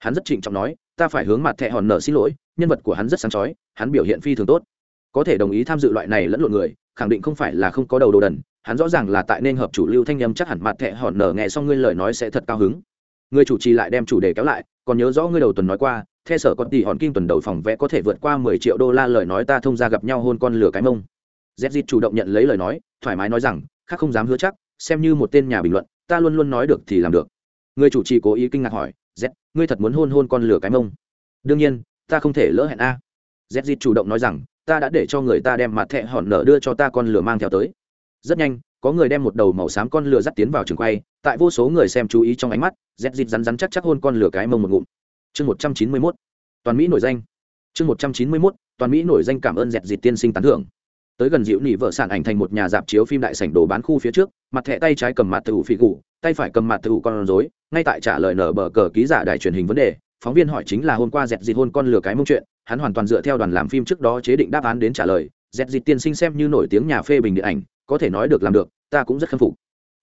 hắn rất trịnh trọng nói, ta phải hướng mặt thẹ hòn nở xin lỗi, nhân vật của hắn rất sáng chói, hắn biểu hiện phi thường tốt. Có thể đồng ý tham dự loại này lẫn lộn người, khẳng định không phải là không có đầu đồ đần, hắn rõ ràng là tại nên hợp chủ lưu thanh âm chắc hẳn mặt thẹ hòn nở nghe xong ngươi lời nói sẽ thật cao hứng. Người chủ trì lại đem chủ đề kéo lại, còn nhớ rõ ngươi đầu tuần nói qua theo sở con tỷ hòn kinh tuần đầu phòng vẽ có thể vượt qua mười triệu đô la lời nói ta thông ra gặp nhau hôn con lửa cái mông. Z chủ động nhận lấy lời nói, thoải mái nói rằng, khác không dám hứa chắc, xem như một tên nhà bình luận, ta luôn luôn nói được thì làm được. Người chủ trì cố ý kinh ngạc hỏi ngươi thật muốn hôn hôn con lửa cái mông. Đương nhiên, ta không thể lỡ hẹn a. Z dịt chủ động nói rằng, ta đã để cho người ta đem mặt thẹ hòn nở đưa cho ta con lửa mang theo tới. Rất nhanh, có người đem một đầu màu xám con lửa dắt tiến vào trường quay, tại vô số người xem chú ý trong ánh mắt z dịt rắn rắn chắc chắc hôn con lửa cái mông một ngụm. Chương một trăm chín mươi mốt, toàn mỹ nổi danh. Chương một trăm chín mươi mốt, toàn mỹ nổi danh cảm ơn dẹt dịt tiên sinh tán thưởng tới gần dịu nỉ vợ sản ảnh thành một nhà dạp chiếu phim đại sảnh đồ bán khu phía trước, mặt thẻ tay trái cầm mặt thử phỉ gù, tay phải cầm mặt thử con rối, ngay tại trả lời nở bờ cờ ký giả đài truyền hình vấn đề, phóng viên hỏi chính là hôm qua dẹt dịt hôn con lừa cái mông chuyện, hắn hoàn toàn dựa theo đoàn làm phim trước đó chế định đáp án đến trả lời, dẹt dịt tiên sinh xem như nổi tiếng nhà phê bình điện ảnh, có thể nói được làm được, ta cũng rất khâm phục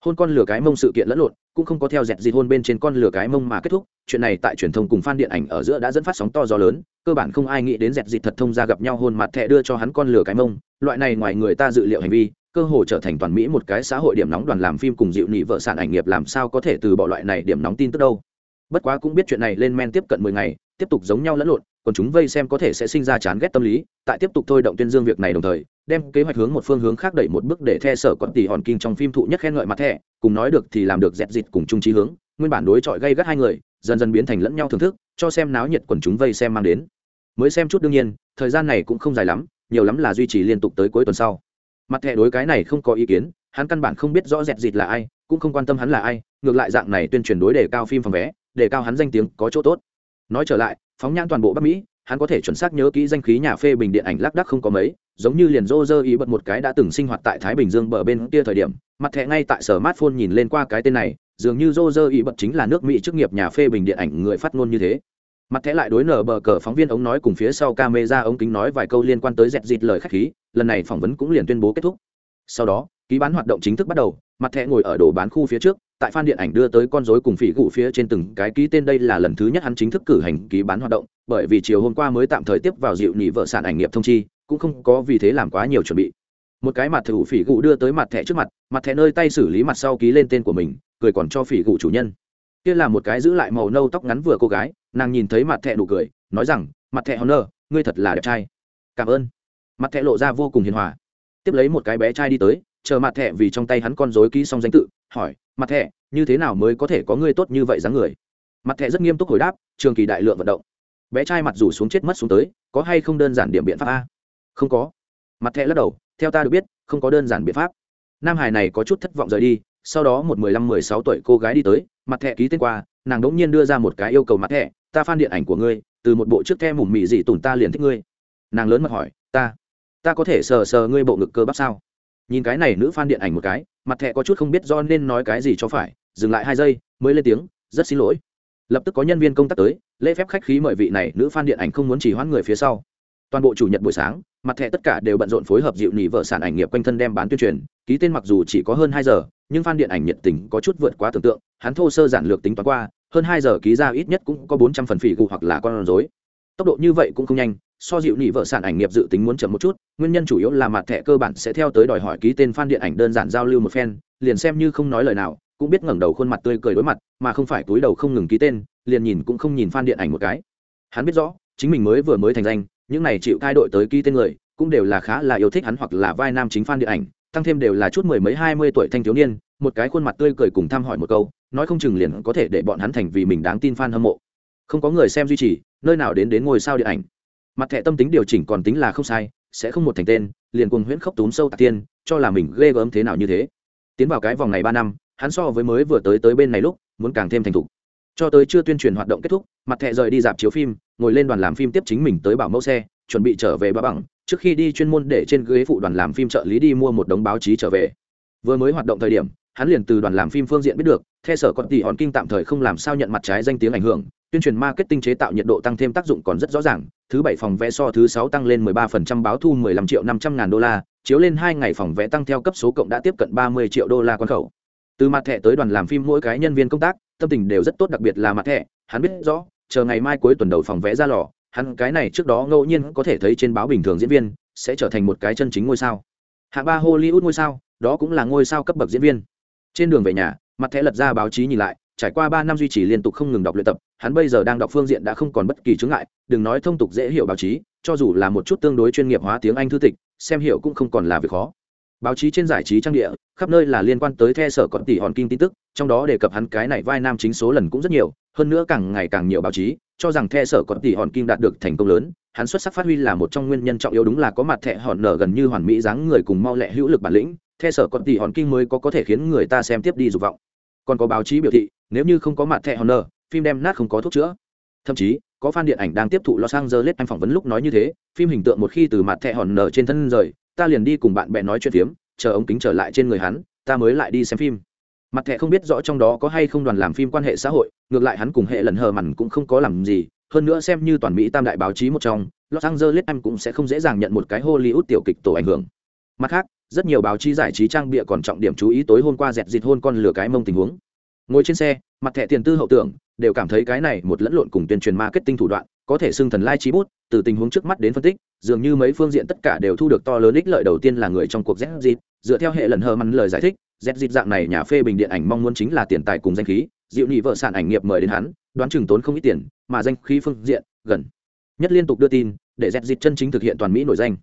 hôn con lửa cái mông sự kiện lẫn lộn, cũng không có theo dẹt dịt hôn bên trên con lửa cái mông mà kết thúc, chuyện này tại truyền thông cùng fan điện ảnh ở giữa đã dẫn phát sóng to gió lớn, cơ bản không ai nghĩ đến dẹt dịt thật thông ra gặp nhau hôn mặt thẹ đưa cho hắn con lửa cái mông, loại này ngoài người ta dự liệu hành vi, cơ hồ trở thành toàn mỹ một cái xã hội điểm nóng đoàn làm phim cùng dịu nị vợ sản ảnh nghiệp làm sao có thể từ bỏ loại này điểm nóng tin tức đâu. Bất quá cũng biết chuyện này lên men tiếp cận mười ngày, tiếp tục giống nhau lẫn lộn còn chúng vây xem có thể sẽ sinh ra chán ghét tâm lý, tại tiếp tục thôi động tuyên dương việc này đồng thời, đem kế hoạch hướng một phương hướng khác đẩy một bước để the sở quận tỷ hòn kinh trong phim thụ nhất khen ngợi mặt thẻ, cùng nói được thì làm được dẹt dịt cùng chung trí hướng, nguyên bản đối chọi gây gắt hai người, dần dần biến thành lẫn nhau thưởng thức, cho xem náo nhiệt quần chúng vây xem mang đến. Mới xem chút đương nhiên, thời gian này cũng không dài lắm, nhiều lắm là duy trì liên tục tới cuối tuần sau. Mặt thẻ đối cái này không có ý kiến, hắn căn bản không biết rõ dẹt dịt là ai, cũng không quan tâm hắn là ai, ngược lại dạng này tuyên truyền đối đề cao phim phòng vé, đề cao hắn danh tiếng có chỗ tốt. Nói trở lại phóng nhãn toàn bộ bắc mỹ, hắn có thể chuẩn xác nhớ kỹ danh khí nhà phê bình điện ảnh lác đắc không có mấy, giống như liền rô rơ ý bật một cái đã từng sinh hoạt tại thái bình dương bờ bên kia thời điểm, mặt thẻ ngay tại sở smartphone nhìn lên qua cái tên này, dường như rô rơ ý bật chính là nước mỹ chức nghiệp nhà phê bình điện ảnh người phát ngôn như thế. Mặt thẻ lại đối nở bờ cờ phóng viên ống nói cùng phía sau camera ống kính nói vài câu liên quan tới dẹt dịt lời khách khí, lần này phỏng vấn cũng liền tuyên bố kết thúc. Sau đó, ký bán hoạt động chính thức bắt đầu, mặt thẻ ngồi ở đồ bán khu phía trước tại phan điện ảnh đưa tới con rối cùng phỉ gụ phía trên từng cái ký tên đây là lần thứ nhất hắn chính thức cử hành ký bán hoạt động, bởi vì chiều hôm qua mới tạm thời tiếp vào dịu nhị vợ sản ảnh nghiệp thông chi, cũng không có vì thế làm quá nhiều chuẩn bị. Một cái mặt thử phỉ gụ đưa tới mặt thẻ trước mặt mặt thẻ nơi tay xử lý mặt sau ký lên tên của mình, cười còn cho phỉ gụ chủ nhân. Kia là một cái giữ lại màu nâu tóc ngắn vừa cô gái, nàng nhìn thấy mặt thẻ nụ cười, nói rằng, mặt thẻ honor, ngươi thật là đẹp trai. Cảm ơn. Mặt thẻ lộ ra vô cùng hiền hòa. Tiếp lấy một cái bé trai đi tới chờ mặt thẻ vì trong tay hắn con rối ký xong danh tự, hỏi, mặt thẻ, như thế nào mới có thể có ngươi tốt như vậy dáng người? Mặt thẻ rất nghiêm túc hồi đáp, trường kỳ đại lượng vận động. Bé trai mặt rủ xuống chết mất xuống tới, có hay không đơn giản điểm biện pháp a? Không có. Mặt thẻ lắc đầu, theo ta được biết, không có đơn giản biện pháp. Nam hải này có chút thất vọng rời đi, sau đó một mười lăm, mười sáu tuổi cô gái đi tới, mặt thẻ ký tên qua, nàng đống nhiên đưa ra một cái yêu cầu mặt thẻ, ta phan điện ảnh của ngươi, từ một bộ trước the mùm mị dị tủn ta liền thích ngươi. Nàng lớn mặt hỏi, ta ta có thể sờ sờ ngươi bộ ngực cơ bắp sao? Nhìn cái này nữ fan điện ảnh một cái, mặt thẹ có chút không biết do nên nói cái gì cho phải, dừng lại hai giây, mới lên tiếng, rất xin lỗi. Lập tức có nhân viên công tác tới, lễ phép khách khí mời vị này nữ fan điện ảnh không muốn chỉ hoãn người phía sau. Toàn bộ chủ nhật buổi sáng, mặt thẻ tất cả đều bận rộn phối hợp dịu nỉ vợ sản ảnh nghiệp quanh thân đem bán tuyên truyền, ký tên mặc dù chỉ có hơn hai giờ, nhưng fan điện ảnh nhiệt tình có chút vượt quá tưởng tượng, hắn thô sơ giản lược tính toán qua, hơn hai giờ ký ra ít nhất cũng có bốn trăm phần phỉ gù hoặc là con rối. Tốc độ như vậy cũng không nhanh so dịu nỉ vợ sản ảnh nghiệp dự tính muốn chậm một chút, nguyên nhân chủ yếu là mặt thẻ cơ bản sẽ theo tới đòi hỏi ký tên fan điện ảnh đơn giản giao lưu một phen liền xem như không nói lời nào, cũng biết ngẩng đầu khuôn mặt tươi cười đối mặt, mà không phải túi đầu không ngừng ký tên, liền nhìn cũng không nhìn fan điện ảnh một cái. Hắn biết rõ, chính mình mới vừa mới thành danh, những này chịu cai đội tới ký tên người, cũng đều là khá là yêu thích hắn hoặc là vai nam chính fan điện ảnh, tăng thêm đều là chút mười mấy hai mươi tuổi thanh thiếu niên, một cái khuôn mặt tươi cười cùng thăm hỏi một câu, nói không chừng liền có thể để bọn hắn thành vì mình đáng tin fan hâm mộ. Không có người xem duy trì, nơi nào đến đến ngôi sao điện ảnh mặt thẻ tâm tính điều chỉnh còn tính là không sai, sẽ không một thành tên, liền cùng huyễn khốc túm sâu tạc tiên, cho là mình ghê gớm thế nào như thế. Tiến vào cái vòng này ba năm, hắn so với mới vừa tới tới bên này lúc, muốn càng thêm thành thục. Cho tới chưa tuyên truyền hoạt động kết thúc, mặt thẻ rời đi dạp chiếu phim, ngồi lên đoàn làm phim tiếp chính mình tới bảo mẫu xe, chuẩn bị trở về ba bằng. Trước khi đi chuyên môn để trên ghế phụ đoàn làm phim trợ lý đi mua một đống báo chí trở về. Vừa mới hoạt động thời điểm, hắn liền từ đoàn làm phim phương diện biết được theo sở con tỷ hòn kinh tạm thời không làm sao nhận mặt trái danh tiếng ảnh hưởng, tuyên truyền marketing chế tạo nhiệt độ tăng thêm tác dụng còn rất rõ ràng, thứ bảy phòng vé so thứ sáu tăng lên 13% báo thu 15 triệu 500 ngàn đô la, chiếu lên hai ngày phòng vé tăng theo cấp số cộng đã tiếp cận 30 triệu đô la quan khẩu. Từ mặt thẻ tới đoàn làm phim mỗi cái nhân viên công tác, tâm tình đều rất tốt, đặc biệt là mặt thẻ, hắn biết rõ, chờ ngày mai cuối tuần đầu phòng vé ra lò, hắn cái này trước đó ngẫu nhiên có thể thấy trên báo bình thường diễn viên, sẽ trở thành một cái chân chính ngôi sao. Hạng ba hollywood ngôi sao, đó cũng là ngôi sao cấp bậc diễn viên. Trên đường về nhà mặt thẻ lật ra báo chí nhìn lại, trải qua ba năm duy trì liên tục không ngừng đọc luyện tập, hắn bây giờ đang đọc phương diện đã không còn bất kỳ chướng ngại, đừng nói thông tục dễ hiểu báo chí, cho dù là một chút tương đối chuyên nghiệp hóa tiếng anh thư tịch, xem hiểu cũng không còn là việc khó. Báo chí trên giải trí trang địa, khắp nơi là liên quan tới the sở còn tỷ hòn kinh tin tức, trong đó đề cập hắn cái này vai nam chính số lần cũng rất nhiều, hơn nữa càng ngày càng nhiều báo chí, cho rằng the sở còn tỷ hòn kinh đạt được thành công lớn, hắn xuất sắc phát huy là một trong nguyên nhân trọng yếu đúng là có mặt thẻ hòn nở gần như hoàn mỹ dáng người cùng mau lẹ hữu lực bản lĩnh theo sở còn tỷ hòn kinh mới có có thể khiến người ta xem tiếp đi dục vọng còn có báo chí biểu thị nếu như không có mặt thẻ honor phim đem nát không có thuốc chữa thậm chí có fan điện ảnh đang tiếp thụ Los Angeles anh phỏng vấn lúc nói như thế, phim hình tượng một khi từ mặt thẻ hòn nở trên thân rời, ta liền đi cùng bạn bè nói chuyện phiếm, chờ ống kính trở lại trên người hắn, ta mới lại đi xem phim. Mặt thẻ không biết rõ trong đó có hay không đoàn làm phim quan hệ xã hội, ngược lại hắn cùng hệ lần hờ mằn cũng không có làm gì, hơn nữa xem như toàn Mỹ tam đại báo chí một trong, Los Angeles anh cũng sẽ không dễ dàng nhận một cái Hollywood tiểu kịch tổ ảnh hưởng. Mặt khác, rất nhiều báo chí giải trí trang bịa còn trọng điểm chú ý tối hôm qua dẹt dịt hôn con lửa cái mông tình huống. Ngồi trên xe, mặt thẻ tiền tư hậu tưởng, đều cảm thấy cái này một lẫn lộn cùng tuyên truyền marketing thủ đoạn, có thể xưng thần lai trí bút, từ tình huống trước mắt đến phân tích, dường như mấy phương diện tất cả đều thu được to lớn ích lợi đầu tiên là người trong cuộc Z dựa theo hệ lần hờ mắn lời giải thích, Z dạng này nhà phê bình điện ảnh mong muốn chính là tiền tài cùng danh khí, dịu nhị vợ sản ảnh nghiệp mời đến hắn, đoán chừng tốn không ít tiền, mà danh khí phương diện, gần nhất liên tục đưa tin, để Z chân chính thực hiện toàn Mỹ nổi danh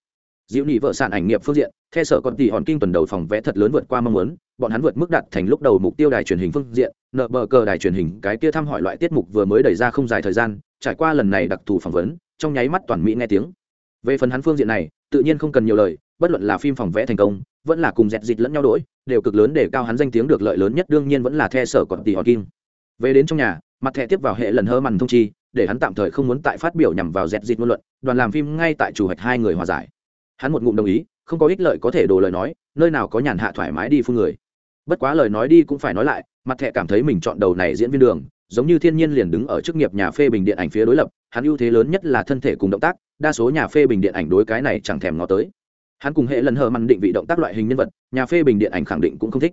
diệu nhị vợ sản ảnh nghiệp phương diện theo sở còn tỷ hòn kinh tuần đầu phòng vẽ thật lớn vượt qua mong muốn, bọn hắn vượt mức đạt thành lúc đầu mục tiêu đài truyền hình phương diện, nợ bờ cờ đài truyền hình, cái kia thăm hỏi loại tiết mục vừa mới đẩy ra không dài thời gian, trải qua lần này đặc thù phỏng vấn, trong nháy mắt toàn mỹ nghe tiếng. Về phần hắn phương diện này, tự nhiên không cần nhiều lời, bất luận là phim phòng vẽ thành công, vẫn là cùng dẹt dịch lẫn nhau đỗi đều cực lớn để cao hắn danh tiếng được lợi lớn nhất, đương nhiên vẫn là theo sở còn tỷ hòn kim về đến trong nhà, mặt thẻ tiếp vào hệ lần hơ mằn thông chi, để hắn tạm thời không muốn tại phát biểu nhằm vào dẹt dịch ngôn luận, đoàn làm phim ngay tại chủ hạch hai người hòa giải hắn một ngụm đồng ý, không có ích lợi có thể đổ lời nói, nơi nào có nhàn hạ thoải mái đi phun người. Bất quá lời nói đi cũng phải nói lại, mặt thẹ cảm thấy mình chọn đầu này diễn viên đường, giống như thiên nhiên liền đứng ở chức nghiệp nhà phê bình điện ảnh phía đối lập, hắn ưu thế lớn nhất là thân thể cùng động tác, đa số nhà phê bình điện ảnh đối cái này chẳng thèm ngó tới. Hắn cùng hệ lần hờ mặn định vị động tác loại hình nhân vật, nhà phê bình điện ảnh khẳng định cũng không thích.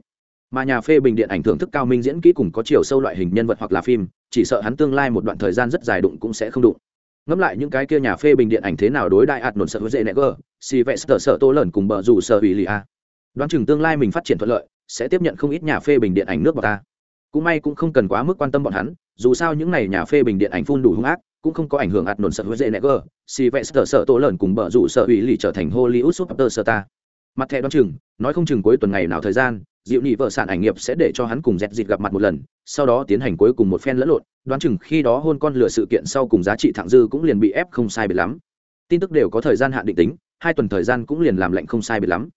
Mà nhà phê bình điện ảnh thưởng thức cao minh diễn kỹ cùng có chiều sâu loại hình nhân vật hoặc là phim, chỉ sợ hắn tương lai một đoạn thời gian rất dài đụng cũng sẽ không đụng ngẫm lại những cái kia nhà phê bình điện ảnh thế nào đối đại ạt nổn sợ với dễ nẹ gờ si vẽ sợ sợ tô lợn cùng bờ rủ sợ ủy lì a. Đoán chừng tương lai mình phát triển thuận lợi, sẽ tiếp nhận không ít nhà phê bình điện ảnh nước vào ta cũng may cũng không cần quá mức quan tâm bọn hắn, dù sao những n à y nhà phê bình điện ảnh phun đủ hung ác, cũng không có ảnh hưởng ạt nổn sợ với dễ nẹ gờ si vẽ sợ sợ tô lợn cùng bờ rủ sợ ủy lì trở thành hollywood super star mặt thẻ đoán chừng, nói không chừng cuối tuần ngày nào thời gian diệu nhị vợ sản ảnh nghiệp sẽ để cho hắn cùng dẹt dịt gặp mặt một lần, sau đó tiến hành cuối cùng một phen lẫn lộn, đoán chừng khi đó hôn con lửa sự kiện sau cùng giá trị thẳng dư cũng liền bị ép không sai biệt lắm. Tin tức đều có thời gian hạn định tính, hai tuần thời gian cũng liền làm lệnh không sai biệt lắm.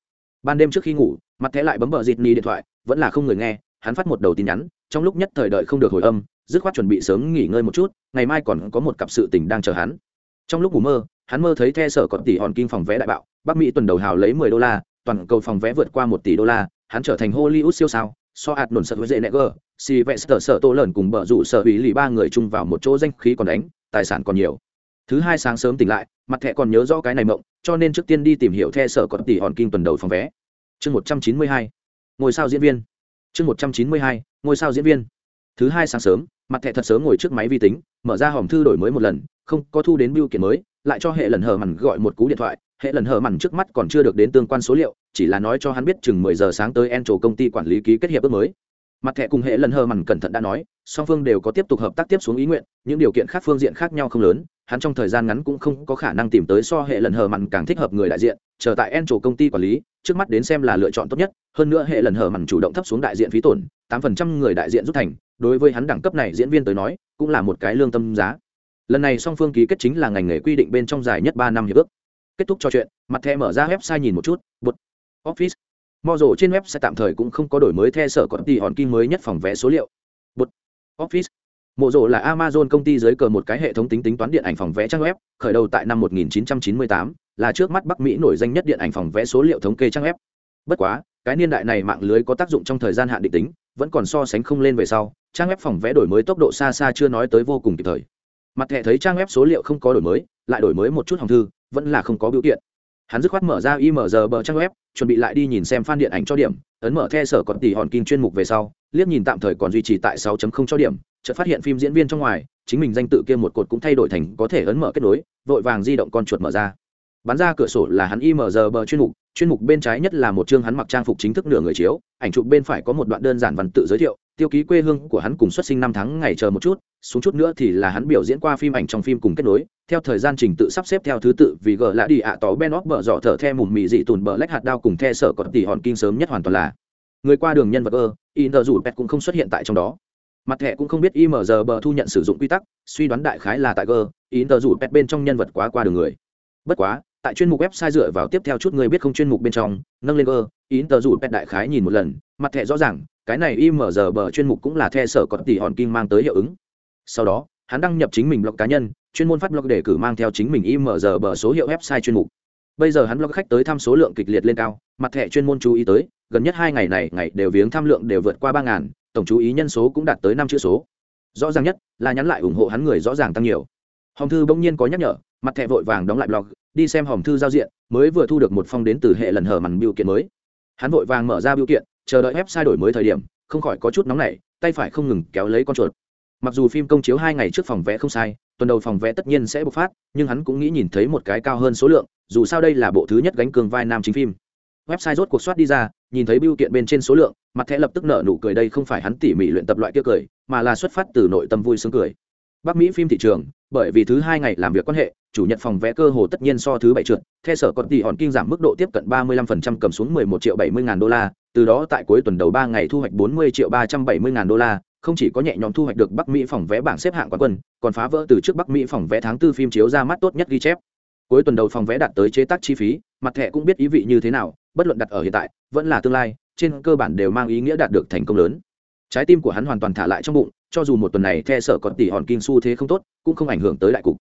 Ban đêm trước khi ngủ, mặt thẻ lại bấm bờ dịt ni điện thoại, vẫn là không người nghe, hắn phát một đầu tin nhắn, trong lúc nhất thời đợi không được hồi âm, dứt khoát chuẩn bị sớm nghỉ ngơi một chút, ngày mai còn có một cặp sự tình đang chờ hắn. Trong lúc ngủ mơ, hắn mơ thấy the sở còn tỷ hòn kinh phòng vé đại bạo, bắc mỹ tuần đầu hào lấy mười đô la, toàn cầu phòng vé vượt qua một tỷ đô la hắn trở thành hollywood siêu sao, so ạt nổn sợ với dễ nẹ gờ si vẽ sợ sợ tô lợn cùng bờ rủ sợ ủy lì ba người chung vào một chỗ danh khí còn đánh, tài sản còn nhiều. Thứ hai sáng sớm tỉnh lại, mặt thẹ còn nhớ rõ cái này mộng, cho nên trước tiên đi tìm hiểu the sở còn tỷ hòn kinh tuần đầu phòng vé. Chương một trăm chín mươi hai, ngôi sao diễn viên. Chương một trăm chín mươi hai, ngôi sao diễn viên. Thứ hai sáng sớm, mặt thẹ thật sớm ngồi trước máy vi tính, mở ra hòm thư đổi mới một lần, không có thu đến biêu kiện mới lại cho hệ lần hờ mằn gọi một cú điện thoại. Hệ lần hờ mằn trước mắt còn chưa được đến tương quan số liệu, chỉ là nói cho hắn biết chừng mười giờ sáng tới en trổ công ty quản lý ký kết hiệp ước mới. Mặt thẻ cùng hệ lần hờ mằn cẩn thận đã nói, song phương đều có tiếp tục hợp tác tiếp xuống ý nguyện, những điều kiện khác phương diện khác nhau không lớn, hắn trong thời gian ngắn cũng không có khả năng tìm tới so hệ lần hờ mằn càng thích hợp người đại diện, chờ tại en trổ công ty quản lý, trước mắt đến xem là lựa chọn tốt nhất. Hơn nữa hệ lần hờ mằn chủ động thấp xuống đại diện phí tổn, tám phần trăm người đại diện rút thành, đối với hắn đẳng cấp này diễn viên tới nói, cũng là một cái lương tâm giá lần này song phương ký kết chính là ngành nghề quy định bên trong dài nhất ba năm hiệp ước. Kết thúc trò chuyện mặt thẻ mở ra website nhìn một chút bột office. Mò rổ trên web sẽ tạm thời cũng không có đổi mới the sở còn tỷ hòn kim mới nhất phòng vé số liệu. Bột office. Mộ rộ là amazon công ty dưới cờ một cái hệ thống tính tính toán điện ảnh phòng vé trang web khởi đầu tại năm 1998, là trước mắt bắc mỹ nổi danh nhất điện ảnh phòng vé số liệu thống kê trang web. Bất quá cái niên đại này mạng lưới có tác dụng trong thời gian hạn định tính vẫn còn so sánh không lên về sau trang web phòng vé đổi mới tốc độ xa xa chưa nói tới vô cùng kịp thời mặt thẻ thấy trang web số liệu không có đổi mới, lại đổi mới một chút hòng thư, vẫn là không có biểu kiện. Hắn dứt khoát mở ra img bờ trang web, chuẩn bị lại đi nhìn xem phan điện ảnh cho điểm, ấn mở the sở còn tỷ hòn kinh chuyên mục về sau, liếc nhìn tạm thời còn duy trì tại 6.0 cho điểm, chợt phát hiện phim diễn viên trong ngoài, chính mình danh tự kia một cột cũng thay đổi thành có thể ấn mở kết nối, vội vàng di động con chuột mở ra. Bắn ra cửa sổ là hắn img bờ chuyên mục chuyên mục bên trái nhất là một chương hắn mặc trang phục chính thức nửa người chiếu, ảnh chụp bên phải có một đoạn đơn giản văn tự giới thiệu tiêu ký quê hương của hắn cùng xuất sinh năm tháng ngày chờ một chút, xuống chút nữa thì là hắn biểu diễn qua phim ảnh trong phim cùng kết nối. Theo thời gian trình tự sắp xếp theo thứ tự, vì gờ lạ đi ạ tỏ ben óc bờ dọ thở the mùm mị dị tùn bờ lách hạt đao cùng the sở còn tỉ hòn kinh sớm nhất hoàn toàn là. Người qua đường nhân vật ơ, in tờ rủ pet cũng không xuất hiện tại trong đó. Mặt thẻ cũng không biết img bờ thu nhận sử dụng quy tắc, suy đoán đại khái là tại g in tờ rủ pet bên trong nhân vật quá qua đường người. Bất quá tại chuyên mục website dựa vào tiếp theo chút người biết không chuyên mục bên trong, nâng lên cơ in tờ rủ pet đại khái nhìn một lần, mặt thẻ rõ ràng, cái này img bờ chuyên mục cũng là the sở có tỷ hòn kinh mang tới hiệu ứng. Sau đó, hắn đăng nhập chính mình blog cá nhân, chuyên môn phát blog để cử mang theo chính mình img bờ số hiệu website chuyên mục. Bây giờ hắn blog khách tới thăm số lượng kịch liệt lên cao, mặt thẻ chuyên môn chú ý tới, gần nhất hai ngày này, ngày đều viếng tham lượng đều vượt qua ba ngàn, tổng chú ý nhân số cũng đạt tới năm chữ số. Rõ ràng nhất là nhắn lại ủng hộ hắn người rõ ràng tăng nhiều. Hồng thư bỗng nhiên có nhắc nhở mặt thẻ vội vàng đóng lại blog, đi xem hòm thư giao diện, mới vừa thu được một phong đến từ hệ lần hở màn biểu kiện mới. Hắn vội vàng mở ra biểu kiện, chờ đợi website đổi mới thời điểm, không khỏi có chút nóng nảy, tay phải không ngừng kéo lấy con chuột. Mặc dù phim công chiếu hai ngày trước phòng vẽ không sai, tuần đầu phòng vẽ tất nhiên sẽ bộc phát, nhưng hắn cũng nghĩ nhìn thấy một cái cao hơn số lượng, dù sao đây là bộ thứ nhất gánh cường vai nam chính phim. Website rốt cuộc soát đi ra, nhìn thấy biểu kiện bên trên số lượng, mặt thẻ lập tức nở nụ cười đây không phải hắn tỉ mỉ luyện tập loại kia cười, mà là xuất phát từ nội tâm vui sướng cười. Bắc mỹ phim thị trường bởi vì thứ hai ngày làm việc quan hệ, chủ nhật phòng vé cơ hồ tất nhiên so thứ bảy trượt theo sở còn tỷ hòn kinh giảm mức độ tiếp cận 35% cầm xuống 11 triệu 70 ngàn đô la, từ đó tại cuối tuần đầu ba ngày thu hoạch 40 triệu 370 ngàn đô la, không chỉ có nhẹ nhõm thu hoạch được bắc mỹ phòng vé bảng xếp hạng quán quân, còn phá vỡ từ trước bắc mỹ phòng vé tháng tư phim chiếu ra mắt tốt nhất ghi chép. Cuối tuần đầu phòng vé đạt tới chế tác chi phí, mặt thẻ cũng biết ý vị như thế nào, bất luận đặt ở hiện tại, vẫn là tương lai, trên cơ bản đều mang ý nghĩa đạt được thành công lớn. Trái tim của hắn hoàn toàn thả lại trong bụng cho dù một tuần này the sở còn tỷ hòn kinh su thế không tốt, cũng không ảnh hưởng tới đại cục.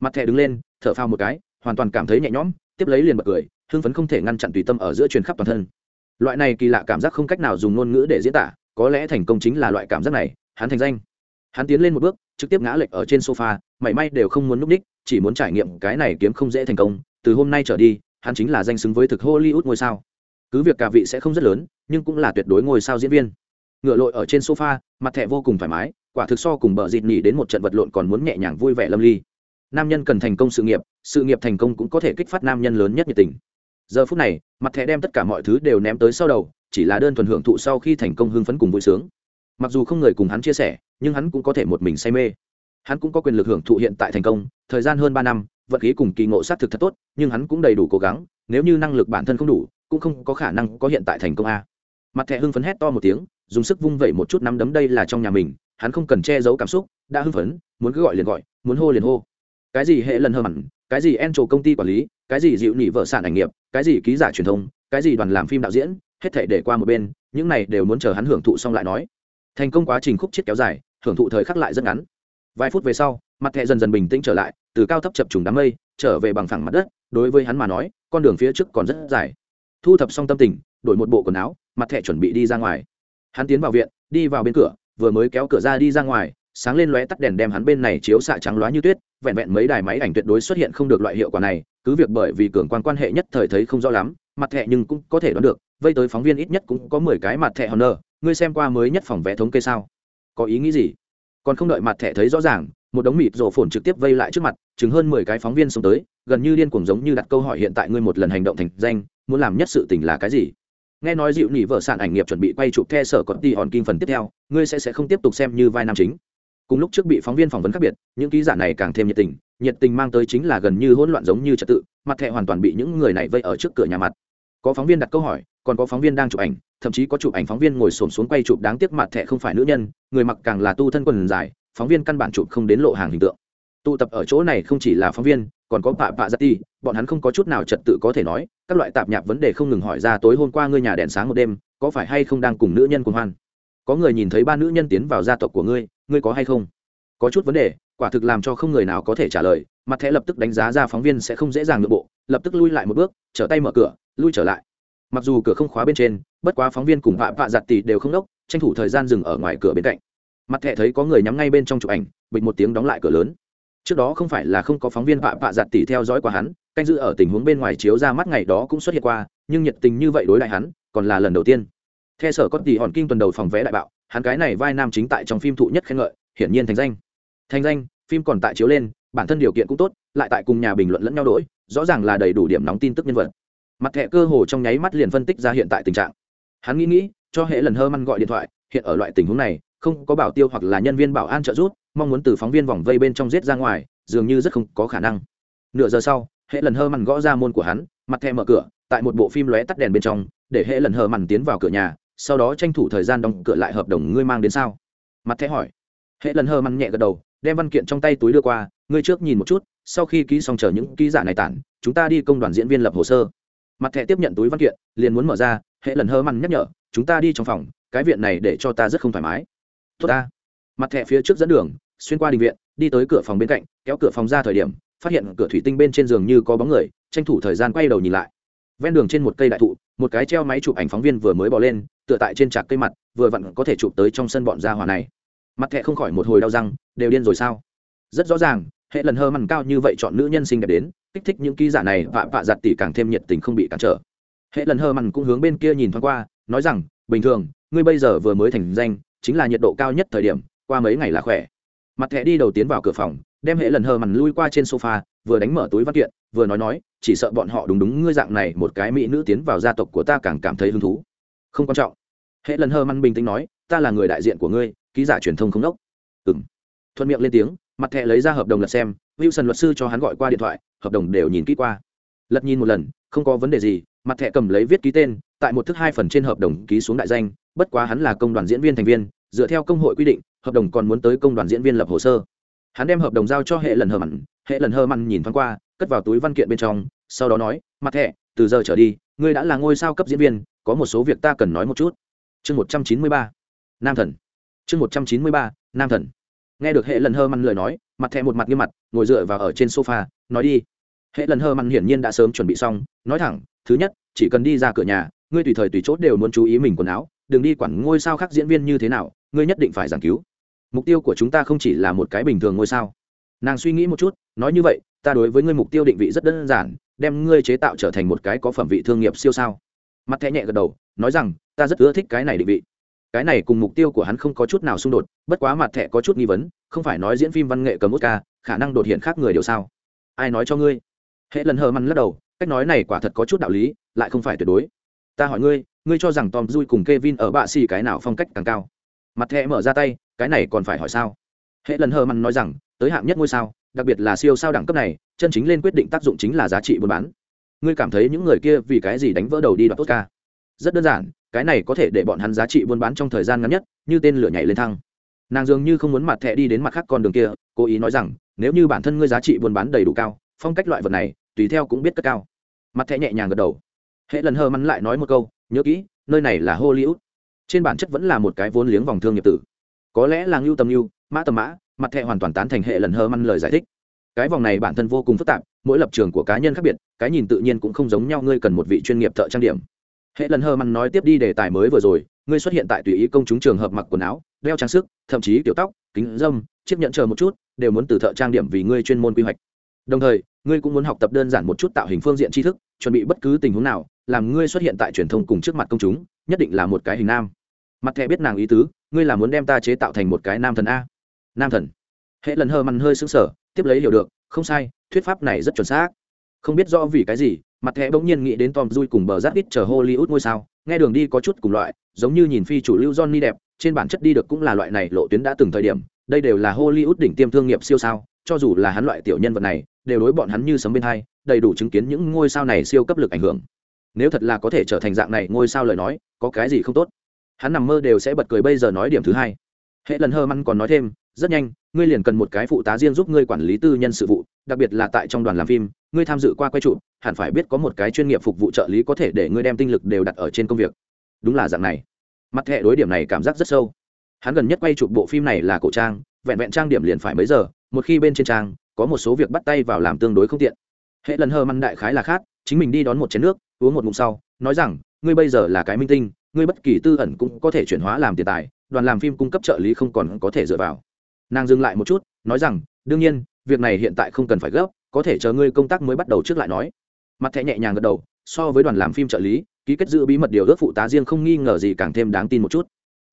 Mặt thẻ đứng lên, thở phao một cái, hoàn toàn cảm thấy nhẹ nhõm, tiếp lấy liền bật cười, hưng phấn không thể ngăn chặn tùy tâm ở giữa truyền khắp toàn thân. Loại này kỳ lạ cảm giác không cách nào dùng ngôn ngữ để diễn tả, có lẽ thành công chính là loại cảm giác này, hắn thành danh. Hắn tiến lên một bước, trực tiếp ngã lệch ở trên sofa, mảy may đều không muốn núp ních, chỉ muốn trải nghiệm cái này kiếm không dễ thành công, từ hôm nay trở đi, hắn chính là danh xứng với thực hollywood ngôi sao. Cứ việc cả vị sẽ không rất lớn, nhưng cũng là tuyệt đối ngôi sao diễn viên. Ngựa lội ở trên sofa, mặt thẻ vô cùng thoải mái quả thực so cùng bờ dịt nỉ đến một trận vật lộn còn muốn nhẹ nhàng vui vẻ lâm ly. Nam nhân cần thành công sự nghiệp sự nghiệp thành công cũng có thể kích phát nam nhân lớn nhất nhiệt tình. Giờ phút này, mặt thẻ đem tất cả mọi thứ đều ném tới sau đầu, chỉ là đơn thuần hưởng thụ sau khi thành công hưng phấn cùng vui sướng. Mặc dù không người cùng hắn chia sẻ, nhưng hắn cũng có thể một mình say mê. Hắn cũng có quyền lực hưởng thụ hiện tại thành công, thời gian hơn ba năm, vận khí cùng kỳ ngộ sát thực thật tốt, nhưng hắn cũng đầy đủ cố gắng, nếu như năng lực bản thân không đủ, cũng không có khả năng có hiện tại thành công a. Mặt thẻ hưng phấn hét to một tiếng, dùng sức vung vẩy một chút nắm đấm đây là trong nhà mình hắn không cần che giấu cảm xúc, đã hưng phấn, muốn cứ gọi liền gọi, muốn hô liền hô. Cái gì hệ lần hơ mặn, cái gì en trổ công ty quản lý, cái gì dịu nỉ vợ sản ảnh nghiệp, cái gì ký giả truyền thông, cái gì đoàn làm phim đạo diễn, hết thể để qua một bên, những này đều muốn chờ hắn hưởng thụ xong lại nói. Thành công quá trình khúc chết kéo dài, hưởng thụ thời khắc lại rất ngắn. Vài phút về sau, mặt thẹ dần dần bình tĩnh trở lại, từ cao thấp chập trùng đám mây, trở về bằng phẳng mặt đất, đối với hắn mà nói, con đường phía trước còn rất dài. Thu thập xong tâm tình, đổi một bộ quần áo, mặt thẹ chuẩn bị đi ra ngoài. Hắn tiến vào viện, đi vào bên cửa vừa mới kéo cửa ra đi ra ngoài, sáng lên lóe tắt đèn đem hắn bên này chiếu xạ trắng loá như tuyết, vẹn vẹn mấy đài máy ảnh tuyệt đối xuất hiện không được loại hiệu quả này, cứ việc bởi vì cường quan quan hệ nhất thời thấy không rõ lắm, mặt thẻ nhưng cũng có thể đoán được, vây tới phóng viên ít nhất cũng có mười cái mặt thẻ honor, ngươi xem qua mới nhất phòng vẽ thống kê sao? Có ý nghĩ gì? Còn không đợi mặt thẻ thấy rõ ràng, một đống mịt rổ phồn trực tiếp vây lại trước mặt chứng hơn mười cái phóng viên xông tới, gần như điên cuồng giống như đặt câu hỏi hiện tại ngươi một lần hành động thành danh, muốn làm nhất sự tình là cái gì? Nghe nói dịu nỉ vợ sản ảnh nghiệp chuẩn bị quay chụp the sở còn ti hòn kim phần tiếp theo, ngươi sẽ sẽ không tiếp tục xem như vai nam chính. Cùng lúc trước bị phóng viên phỏng vấn khác biệt, những ký giả này càng thêm nhiệt tình nhiệt tình mang tới chính là gần như hỗn loạn giống như trật tự, mặt thẻ hoàn toàn bị những người này vây ở trước cửa nhà mặt. Có phóng viên đặt câu hỏi, còn có phóng viên đang chụp ảnh, thậm chí có chụp ảnh phóng viên ngồi xổm xuống quay chụp đáng tiếc mặt thẻ không phải nữ nhân, người mặc càng là tu thân quần dài, phóng viên căn bản chụp không đến lộ hàng hình tượng. Tụ tập ở chỗ này không chỉ là phóng viên, còn có pạ pạ giặt ti, bọn hắn không có chút nào trật tự có thể nói các loại tạp nhạp vấn đề không ngừng hỏi ra tối hôm qua ngươi nhà đèn sáng một đêm, có phải hay không đang cùng nữ nhân cùng hoan? Có người nhìn thấy ba nữ nhân tiến vào gia tộc của ngươi ngươi có hay không? Có chút vấn đề, quả thực làm cho không người nào có thể trả lời, mặt thẻ lập tức đánh giá ra phóng viên sẽ không dễ dàng nội bộ, lập tức lui lại một bước, trở tay mở cửa, lui trở lại. Mặc dù cửa không khóa bên trên, bất quá phóng viên cùng vạ vạ giặt tỷ đều không đốc, tranh thủ thời gian dừng ở ngoài cửa bên cạnh. Mặt thẻ thấy có người nhắm ngay bên trong chụp ảnh, bịch một tiếng đóng lại cửa lớn trước đó không phải là không có phóng viên vạ vạ giặt tỉ theo dõi qua hắn, canh giữ ở tình huống bên ngoài chiếu ra mắt ngày đó cũng xuất hiện qua, nhưng nhiệt tình như vậy đối lại hắn, còn là lần đầu tiên. Theo sở có tỷ hòn kinh tuần đầu phòng vé đại bạo, hắn cái này vai nam chính tại trong phim thụ nhất khen ngợi, hiển nhiên thành danh. Thành danh, phim còn tại chiếu lên, bản thân điều kiện cũng tốt, lại tại cùng nhà bình luận lẫn nhau đỗi rõ ràng là đầy đủ điểm nóng tin tức nhân vật. Mặt thẻ cơ hồ trong nháy mắt liền phân tích ra hiện tại tình trạng. Hắn nghĩ nghĩ, cho hệ lần hơ măn gọi điện thoại, hiện ở loại tình huống này không có bảo tiêu hoặc là nhân viên bảo an trợ giúp, mong muốn từ phóng viên vòng vây bên trong giết ra ngoài, dường như rất không có khả năng. Nửa giờ sau, hệ lần hơ mằn gõ ra môn của hắn, mặt thẻ mở cửa, tại một bộ phim lóe tắt đèn bên trong, để hệ lần hơ mằn tiến vào cửa nhà, sau đó tranh thủ thời gian đóng cửa lại hợp đồng ngươi mang đến sao? Mặt thẻ hỏi. Hệ lần hơ mằn nhẹ gật đầu, đem văn kiện trong tay túi đưa qua, ngươi trước nhìn một chút, sau khi ký xong chờ những ký giả này tản, chúng ta đi công đoàn diễn viên lập hồ sơ. Mặt thẻ tiếp nhận túi văn kiện, liền muốn mở ra, hệ lần hơ mằn nhắc nhở, chúng ta đi trong phòng, cái viện này để cho ta rất không thoải mái tốt ta. Mặt thẻ phía trước dẫn đường, xuyên qua đình viện, đi tới cửa phòng bên cạnh, kéo cửa phòng ra thời điểm, phát hiện cửa thủy tinh bên trên giường như có bóng người, tranh thủ thời gian quay đầu nhìn lại. Ven đường trên một cây đại thụ, một cái treo máy chụp ảnh phóng viên vừa mới bỏ lên, tựa tại trên trạc cây mặt, vừa vặn có thể chụp tới trong sân bọn gia hỏa này. Mặt thẹ không khỏi một hồi đau răng, đều điên rồi sao? Rất rõ ràng, hệ lần hơ mằn cao như vậy chọn nữ nhân xinh đẹp đến, kích thích những ký giả này, vạ vạ giặt tỉ càng thêm nhiệt tình không bị cản trở. Hệ lần hơ mằn cũng hướng bên kia nhìn thoáng qua, nói rằng, bình thường, ngươi bây giờ vừa mới thành danh chính là nhiệt độ cao nhất thời điểm, qua mấy ngày là khỏe. Mặt thẻ đi đầu tiến vào cửa phòng, đem hệ lần hờ mằn lui qua trên sofa, vừa đánh mở túi văn kiện, vừa nói nói, chỉ sợ bọn họ đúng đúng ngươi dạng này một cái mỹ nữ tiến vào gia tộc của ta càng cảm thấy hứng thú. Không quan trọng. Hệ lần hờ mằn bình tĩnh nói, ta là người đại diện của ngươi, ký giả truyền thông không đốc. Ừng thuận miệng lên tiếng, mặt thẻ lấy ra hợp đồng lật xem, wilson luật sư cho hắn gọi qua điện thoại, hợp đồng đều nhìn kỹ qua. Lật nhìn một lần, không có vấn đề gì, mặt thẻ cầm lấy viết ký tên, tại một thước hai phần trên hợp đồng ký xuống đại danh bất quá hắn là công đoàn diễn viên thành viên, dựa theo công hội quy định, hợp đồng còn muốn tới công đoàn diễn viên lập hồ sơ. Hắn đem hợp đồng giao cho hệ lần hờ mặn, hệ lần hờ mặn nhìn thoáng qua, cất vào túi văn kiện bên trong, sau đó nói, mặt thẻ từ giờ trở đi, ngươi đã là ngôi sao cấp diễn viên, có một số việc ta cần nói một chút. Chương một trăm chín mươi ba, nam thần. Chương một trăm chín mươi ba, nam thần. Nghe được hệ lần hơ mặn lời nói, mặt thẹ một mặt nghiêm mặt, ngồi dựa vào ở trên sofa, nói đi. Hệ lần hơ mặn hiển nhiên đã sớm chuẩn bị xong, nói thẳng, thứ nhất, chỉ cần đi ra cửa nhà, ngươi tùy thời tùy chốt đều muốn chú ý mình quần áo đừng đi quản ngôi sao khác diễn viên như thế nào, ngươi nhất định phải giảng cứu. Mục tiêu của chúng ta không chỉ là một cái bình thường ngôi sao. Nàng suy nghĩ một chút, nói như vậy, ta đối với ngươi mục tiêu định vị rất đơn giản, đem ngươi chế tạo trở thành một cái có phẩm vị thương nghiệp siêu sao. Mặt thẻ nhẹ gật đầu, nói rằng, ta rất ưa thích cái này định vị. Cái này cùng mục tiêu của hắn không có chút nào xung đột, bất quá mặt thẻ có chút nghi vấn, không phải nói diễn phim văn nghệ cầm út ca khả năng đột hiện khác người điều sao. Ai nói cho ngươi? Hệ lần hờ măn lắc đầu, cách nói này quả thật có chút đạo lý, lại không phải tuyệt đối ta hỏi ngươi ngươi cho rằng tom dui cùng k e vin ở bạ xì cái nào phong cách càng cao? Mặt thẹ mở ra tay, cái này còn phải hỏi sao? Hệ lần hờ mặn nói rằng, tới hạng nhất ngôi sao, đặc biệt là siêu sao đẳng cấp này, chân chính lên quyết định tác dụng chính là giá trị buôn bán. Ngươi cảm thấy những người kia vì cái gì đánh vỡ đầu đi đoạt tốt ca rất đơn giản, cái này có thể để bọn hắn giá trị buôn bán trong thời gian ngắn nhất, như tên lửa nhảy lên thăng. Nàng dường như không muốn mặt thẹ đi đến mặt khác con đường kia, cố ý nói rằng, nếu như bản thân ngươi giá trị buôn bán đầy đủ cao, phong cách loại vật này, tùy theo cũng biết cất cao. Mặt thẹ nhẹ nhàng gật đầu hệ lần hờ mắn lại nói một câu, nhớ kỹ, nơi này là hollywood. Trên bản chất vẫn là một cái vốn liếng vòng thương nghiệp tử. Có lẽ là ngưu tầm ngưu, mã tầm mã, mặt thẹ hoàn toàn tán thành hệ lần hơ măn lời giải thích. Cái vòng này bản thân vô cùng phức tạp, mỗi lập trường của cá nhân khác biệt, cái nhìn tự nhiên cũng không giống nhau, ngươi cần một vị chuyên nghiệp thợ trang điểm. Hệ lần hơ măn nói tiếp đi đề tài mới vừa rồi, ngươi xuất hiện tại tùy ý công chúng trường hợp mặc quần áo, đeo trang sức, thậm chí kiểu tóc, kính dâm chiếc nhận chờ một chút, đều muốn từ thợ trang điểm vì ngươi chuyên môn quy hoạch. Đồng thời, ngươi cũng muốn học tập đơn giản một chút tạo hình phương diện tri thức, chuẩn bị bất cứ tình huống nào làm ngươi xuất hiện tại truyền thông cùng trước mặt công chúng, nhất định là một cái hình nam. Mặt thẻ biết nàng ý tứ, ngươi là muốn đem ta chế tạo thành một cái nam thần a. Nam thần. Hệ lần hơ mằn hơi xứng sờ, tiếp lấy hiểu được, không sai, thuyết pháp này rất chuẩn xác. Không biết rõ vì cái gì, mặt thẻ bỗng nhiên nghĩ đến tom dui cùng bờ giáp ít chờ hollywood ngôi sao, nghe đường đi có chút cùng loại, giống như nhìn phi chủ lưu johnny đẹp, trên bản chất đi được cũng là loại này lộ tuyến đã từng thời điểm, đây đều là hollywood đỉnh tiêm thương nghiệp siêu sao, cho dù là hắn loại tiểu nhân vật này, đều đối bọn hắn như sấm bên hai, đầy đủ chứng kiến những ngôi sao này siêu cấp lực ảnh hưởng nếu thật là có thể trở thành dạng này ngôi sao lời nói, có cái gì không tốt? Hắn nằm mơ đều sẽ bật cười bây giờ nói điểm thứ hai. Hệ lần hơ măn còn nói thêm, rất nhanh, ngươi liền cần một cái phụ tá riêng giúp ngươi quản lý tư nhân sự vụ, đặc biệt là tại trong đoàn làm phim, ngươi tham dự qua quay trụ, hẳn phải biết có một cái chuyên nghiệp phục vụ trợ lý có thể để ngươi đem tinh lực đều đặt ở trên công việc. Đúng là dạng này. Mặt hệ đối điểm này cảm giác rất sâu. Hắn gần nhất quay chụp bộ phim này là cổ trang, vẹn vẹn trang điểm liền phải mấy giờ, một khi bên trên trang, có một số việc bắt tay vào làm tương đối không tiện. Hệ lần hơ măn đại khái là khác, chính mình đi đón một chén nước uống một ngụm sau, nói rằng, ngươi bây giờ là cái minh tinh, ngươi bất kỳ tư ẩn cũng có thể chuyển hóa làm tiền tài, đoàn làm phim cung cấp trợ lý không còn có thể dựa vào. Nàng dừng lại một chút, nói rằng, đương nhiên, việc này hiện tại không cần phải gấp, có thể chờ ngươi công tác mới bắt đầu trước lại nói. Mặt thẻ nhẹ nhàng gật đầu, so với đoàn làm phim trợ lý, ký kết giữ bí mật điều ước phụ tá riêng không nghi ngờ gì càng thêm đáng tin một chút.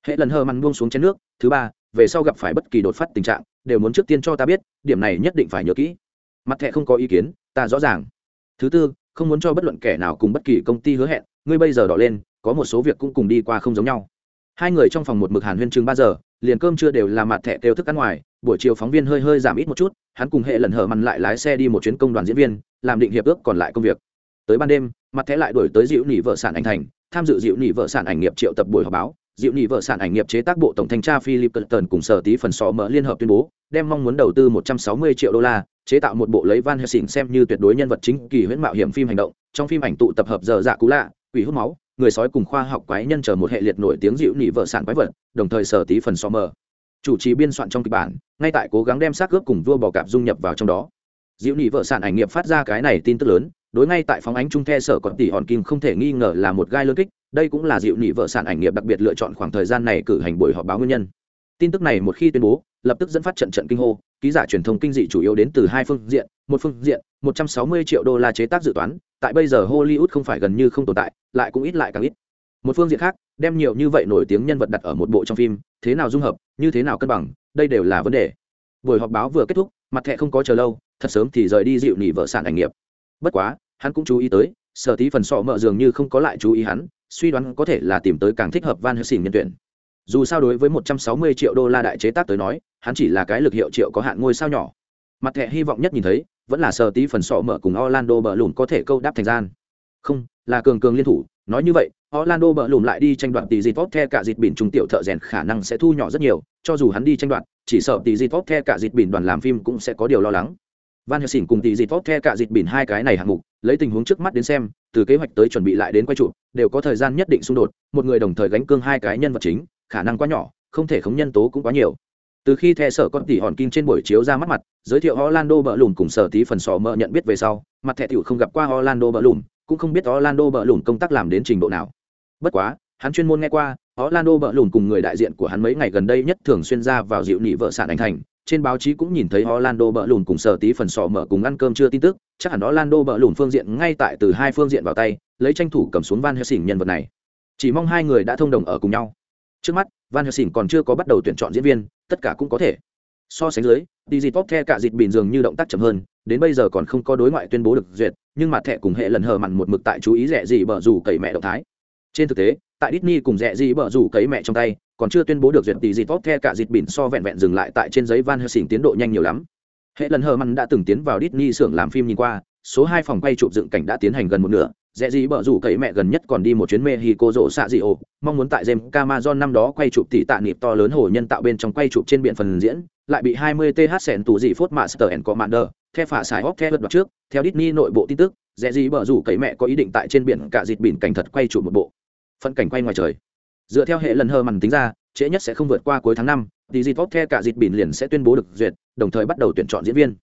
Hệ lần hờ măn buông xuống chén nước, thứ ba, về sau gặp phải bất kỳ đột phát tình trạng, đều muốn trước tiên cho ta biết, điểm này nhất định phải nhớ kỹ. Mặt thẻ không có ý kiến, ta rõ ràng. Thứ tư không muốn cho bất luận kẻ nào cùng bất kỳ công ty hứa hẹn, ngươi bây giờ đỏ lên, có một số việc cũng cùng đi qua không giống nhau. Hai người trong phòng một mực hàn huyên chừng ba giờ, liền cơm chưa đều là mặt thẻ kêu thức ăn ngoài, buổi chiều phóng viên hơi hơi giảm ít một chút, hắn cùng hệ lần hở mặn lại lái xe đi một chuyến công đoàn diễn viên, làm định hiệp ước còn lại công việc. Tới ban đêm, mặt thẻ lại đổi tới dịu nỉ vợ sản ảnh thành, tham dự dịu nỉ vợ sản ảnh nghiệp triệu tập buổi họp báo. Dịu Nỉ vợ sản ảnh nghiệp chế tác bộ tổng thanh tra philip clinton cùng sở tí phần sọ mở liên hợp tuyên bố, đem mong muốn đầu tư 160 triệu đô la chế tạo một bộ lấy van helsing xem như tuyệt đối nhân vật chính kỳ huyễn mạo hiểm phim hành động, trong phim ảnh tụ tập hợp giờ dạ cú lạ, quỷ hút máu, người sói cùng khoa học quái nhân chờ một hệ liệt nổi tiếng dịu nhị vợ sản quái vật, đồng thời sở tí phần so mờ. Chủ trì biên soạn trong kịch bản, ngay tại cố gắng đem xác cướp cùng vua bò cạp dung nhập vào trong đó. Diệu nhị vợ sản ảnh nghiệp phát ra cái này tin tức lớn, đối ngay tại phóng ánh trung the sở còn tỷ hòn kim không thể nghi ngờ là một gai lớn kích, đây cũng là diệu nhị vợ sản ảnh nghiệp đặc biệt lựa chọn khoảng thời gian này cử hành buổi họp báo nguyên nhân. Tin tức này một khi tuyên bố lập tức dẫn phát trận trận kinh hô, ký giả truyền thông kinh dị chủ yếu đến từ hai phương diện, một phương diện 160 triệu đô la chế tác dự toán, tại bây giờ hollywood không phải gần như không tồn tại, lại cũng ít lại càng ít. Một phương diện khác, đem nhiều như vậy nổi tiếng nhân vật đặt ở một bộ trong phim, thế nào dung hợp, như thế nào cân bằng, đây đều là vấn đề. Buổi họp báo vừa kết thúc, mặt thẹ không có chờ lâu, thật sớm thì rời đi dịu nỉ vợ sản ảnh nghiệp. Bất quá, hắn cũng chú ý tới, sở tí phần sọ mợ dường như không có lại chú ý hắn, suy đoán có thể là tìm tới càng thích hợp van helsing nhân tuyển dù sao đối với 160 triệu đô la đại chế tác tới nói hắn chỉ là cái lực hiệu triệu có hạn ngôi sao nhỏ. Mặt thẻ hy vọng nhất nhìn thấy vẫn là sờ tí phần sọ mở cùng orlando bờ lùn có thể câu đáp thành gian. Không là cường cường liên thủ nói như vậy Orlando bờ lùn lại đi tranh đoạt tỷ dịt the cả dịp bỉn trung tiểu thợ rèn khả năng sẽ thu nhỏ rất nhiều, cho dù hắn đi tranh đoạt, chỉ sợ tỷ dịt the cả dịp bỉn đoàn làm phim cũng sẽ có điều lo lắng. Van Helsing cùng tỷ dịt the cả dịp bỉn hai cái này hạng mục, lấy tình huống trước mắt đến xem, từ kế hoạch tới chuẩn bị lại đến quay trụ đều có thời gian nhất định xung đột, một người đồng thời gánh cương hai cái nhân vật chính, khả năng quá nhỏ, không thể khống nhân tố cũng quá nhiều. Từ khi the sở con tỷ hòn kim trên buổi chiếu ra mắt mặt, giới thiệu Orlando bờ lùm cùng sở tí phần sò mợ nhận biết về sau, mặt thẻ tiểu không gặp qua Orlando bờ lùm, cũng không biết Orlando bờ lùm công tác làm đến trình độ nào. Bất quá, hắn chuyên môn nghe qua orlando bờ lùn cùng người đại diện của hắn mấy ngày gần đây nhất thường xuyên ra vào dịu nị vợ sản ảnh thành trên báo chí cũng nhìn thấy Orlando bờ lùn cùng sở tí phần sò mở cùng ăn cơm chưa tin tức, chắc hẳn Orlando bờ lùn phương diện ngay tại từ hai phương diện vào tay, lấy tranh thủ cầm xuống Van Helsing nhân vật này. Chỉ mong hai người đã thông đồng ở cùng nhau. Trước mắt, Van Helsing còn chưa có bắt đầu tuyển chọn diễn viên, tất cả cũng có thể. So sánh dưới, Dizzy Pop The cả dịp bình dường như động tác chậm hơn, đến bây giờ còn không có đối ngoại tuyên bố được duyệt, nhưng mặt thẻ cùng hệ lần hờ mặn một mực tại chú ý rẻ gì bở rủ cậy mẹ động thái. Trên thực tế, tại Disney cùng rẻ gì bở rủ cấy mẹ trong tay, còn chưa tuyên bố được duyệt tỷ dịt tốt theo cả dịt bỉn so vẹn vẹn dừng lại tại trên giấy Van Helsing tiến độ nhanh nhiều lắm. Hệ lần hờ mặn đã từng tiến vào Disney xưởng làm phim nhìn qua, số hai phòng quay chụp dựng cảnh đã tiến hành gần một nửa, rẻ gì bở rủ cậy mẹ gần nhất còn đi một chuyến Mexico rộ xạ dị ồ, mong muốn tại James Cameron năm đó quay chụp tỷ tạ nịp to lớn hồ nhân tạo bên trong quay chụp trên biển phần diễn, lại bị 20 TH sẹn tủ dị phốt Master and Commander, theo phả xài hốc theo đoạt trước, theo Disney nội bộ tin tức, rẻ gì bở rủ cậy mẹ có ý định tại trên biển cả dịt biển cảnh thật quay chụp một bộ. Phân cảnh quay ngoài trời. Dựa theo hệ lần hơ mằn tính ra trễ nhất sẽ không vượt qua cuối tháng năm thì dịp tốt the cả dịp bỉn liền sẽ tuyên bố được duyệt đồng thời bắt đầu tuyển chọn diễn viên.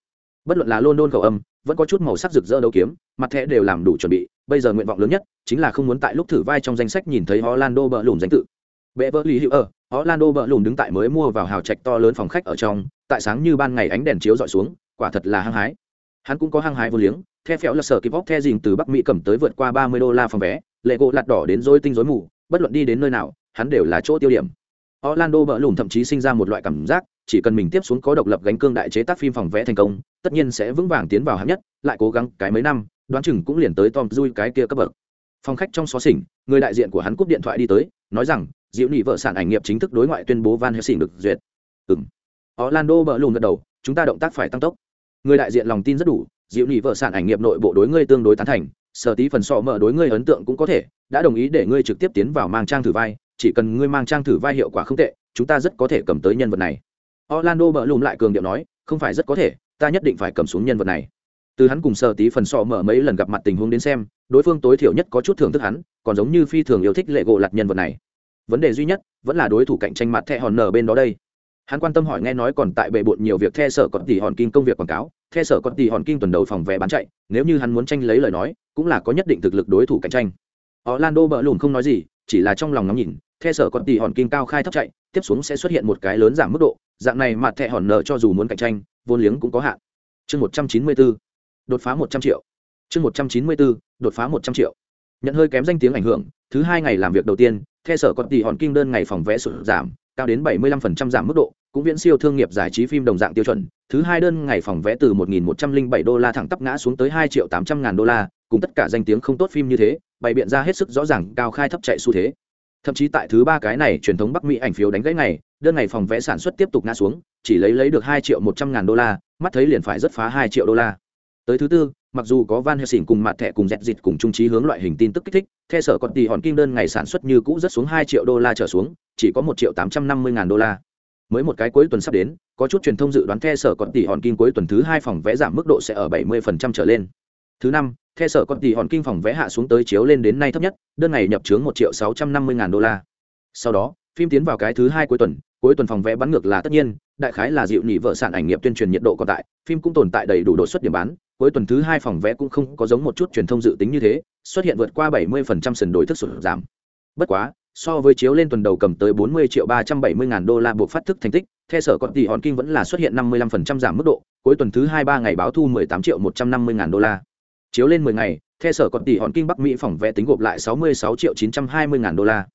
Bất luận là london khẩu âm vẫn có chút màu sắc rực rỡ đấu kiếm, mặt thẻ đều làm đủ chuẩn bị, bây giờ nguyện vọng lớn nhất chính là không muốn tại lúc thử vai trong danh sách nhìn thấy orlando bờ lùm danh tự. Bệ vỡ lý hữu ở, orlando bờ lùm đứng tại mới mua vào hào trạch to lớn phòng khách ở trong, tại sáng như ban ngày ánh đèn chiếu dọi xuống, quả thật là hăng hái. Hắn cũng có hăng hái vô liếng theo phéo là sở kịp bóc the dình từ bắc mỹ cầm tới vượt qua ba mươi đô la phòng vé lệ gỗ lạt đỏ đến dối tinh dối mù, bất luận đi đến nơi nào, hắn đều là chỗ tiêu điểm. Orlando bỡ lùm thậm chí sinh ra một loại cảm giác chỉ cần mình tiếp xuống có độc lập gánh cương đại chế tác phim phòng vẽ thành công, tất nhiên sẽ vững vàng tiến vào hạng nhất, lại cố gắng cái mấy năm, đoán chừng cũng liền tới tom dui cái kia cấp bậc. Phòng khách trong xó xỉnh, người đại diện của hắn cúp điện thoại đi tới, nói rằng, diệu nị vợ sản ảnh nghiệp chính thức đối ngoại tuyên bố van helsing được duyệt. Ừ m orlando bỡ lùn gật đầu, chúng ta động tác phải tăng tốc. Người đại diện lòng tin rất đủ, diệu nị vợ sản ảnh nghiệp nội bộ đối ngươi tương đối tán thành, sở tí phần sọ mở đối ngươi ấn tượng cũng có thể, đã đồng ý để ngươi trực tiếp tiến vào mang trang thử vai, chỉ cần ngươi mang trang thử vai hiệu quả không tệ, chúng ta rất có thể cầm tới nhân vật này orlando bỡ lùm lại cường điệu nói, không phải rất có thể, ta nhất định phải cầm xuống nhân vật này. Từ hắn cùng sở tí phần sọ mở mấy lần gặp mặt tình huống đến xem, đối phương tối thiểu nhất có chút thưởng thức hắn, còn giống như phi thường yêu thích lệ gỗ lặt nhân vật này. Vấn đề duy nhất, vẫn là đối thủ cạnh tranh mặt thẻ hòn nở bên đó đây. Hắn quan tâm hỏi nghe nói còn tại bệ bộn nhiều việc the sở còn tỷ hòn kinh công việc quảng cáo, the sở còn tỷ hòn kinh tuần đầu phòng vé bán chạy, nếu như hắn muốn tranh lấy lời nói, cũng là có nhất định thực lực đối thủ cạnh tranh. Orlando bỡ lùm không nói gì, chỉ là trong lòng ngắm nhìn, the sở còn tỷ hòn kinh cao khai thấp chạy, tiếp xuống sẽ xuất hiện một cái lớn giảm mức độ dạng này mặt thẻ hòn nợ cho dù muốn cạnh tranh vốn liếng cũng có hạn chương một trăm chín mươi bốn đột phá một trăm triệu chương một trăm chín mươi bốn đột phá một trăm triệu nhận hơi kém danh tiếng ảnh hưởng thứ hai ngày làm việc đầu tiên theo sở còn tỷ hòn kinh đơn ngày phòng vẽ sụt giảm cao đến 75% giảm mức độ, cũng viễn siêu thương nghiệp giải trí phim đồng dạng tiêu chuẩn. Thứ hai đơn ngày phòng vẽ từ 1107 đô la thẳng tắp ngã xuống tới 2 triệu 800 ngàn đô la, cùng tất cả danh tiếng không tốt phim như thế, bày biện ra hết sức rõ ràng cao khai thấp chạy xu thế. Thậm chí tại thứ ba cái này truyền thống Bắc Mỹ ảnh phiếu đánh gãy ngày, đơn ngày phòng vé sản xuất tiếp tục ngã xuống, chỉ lấy lấy được hai triệu 100 ngàn đô la, mắt thấy liền phải rất phá hai triệu đô la. tới thứ tư mặc dù có van helsing cùng mặt thẻ cùng dẹt dịt cùng trung trí hướng loại hình tin tức kích thích theo sở còn tỷ hòn kim đơn ngày sản xuất như cũ rất xuống hai triệu đô la trở xuống chỉ có một triệu tám trăm năm mươi ngàn đô la mới một cái cuối tuần sắp đến có chút truyền thông dự đoán theo sở còn tỷ hòn kim cuối tuần thứ hai phòng vé giảm mức độ sẽ ở bảy mươi phần trăm trở lên thứ năm theo sở con tỷ hòn kim phòng vé hạ xuống tới chiếu lên đến nay thấp nhất, đơn ngày nhập trướng một triệu sáu trăm năm mươi ngàn đô la. Sau đó, phim tiến vào cái thứ hai cuối tuần cuối tuần phòng vé bắn ngược là tất nhiên, đại khái là dịu nhị vợ sản ảnh nghiệp tuyên truyền nhiệt độ còn tại, phim cũng tồn tại đầy đủ đột xuất điểm bán, cuối tuần thứ hai phòng vé cũng không có giống một chút truyền thông dự tính như thế, xuất hiện vượt qua 70% sần đổi thức sụt giảm. Bất quá, so với chiếu lên tuần đầu cầm tới 40 triệu 370 ngàn đô la buộc phát thức thành tích theo sở còn tỷ hòn kinh vẫn là xuất hiện 55% giảm mức độ, cuối tuần thứ hai ba ngày báo thu 18 triệu 150 ngàn đô la chiếu lên 10 ngày theo sở còn tỷ hòn kinh bắc mỹ phòng vé tính gộp lại 66 triệu 920 ngàn đô la.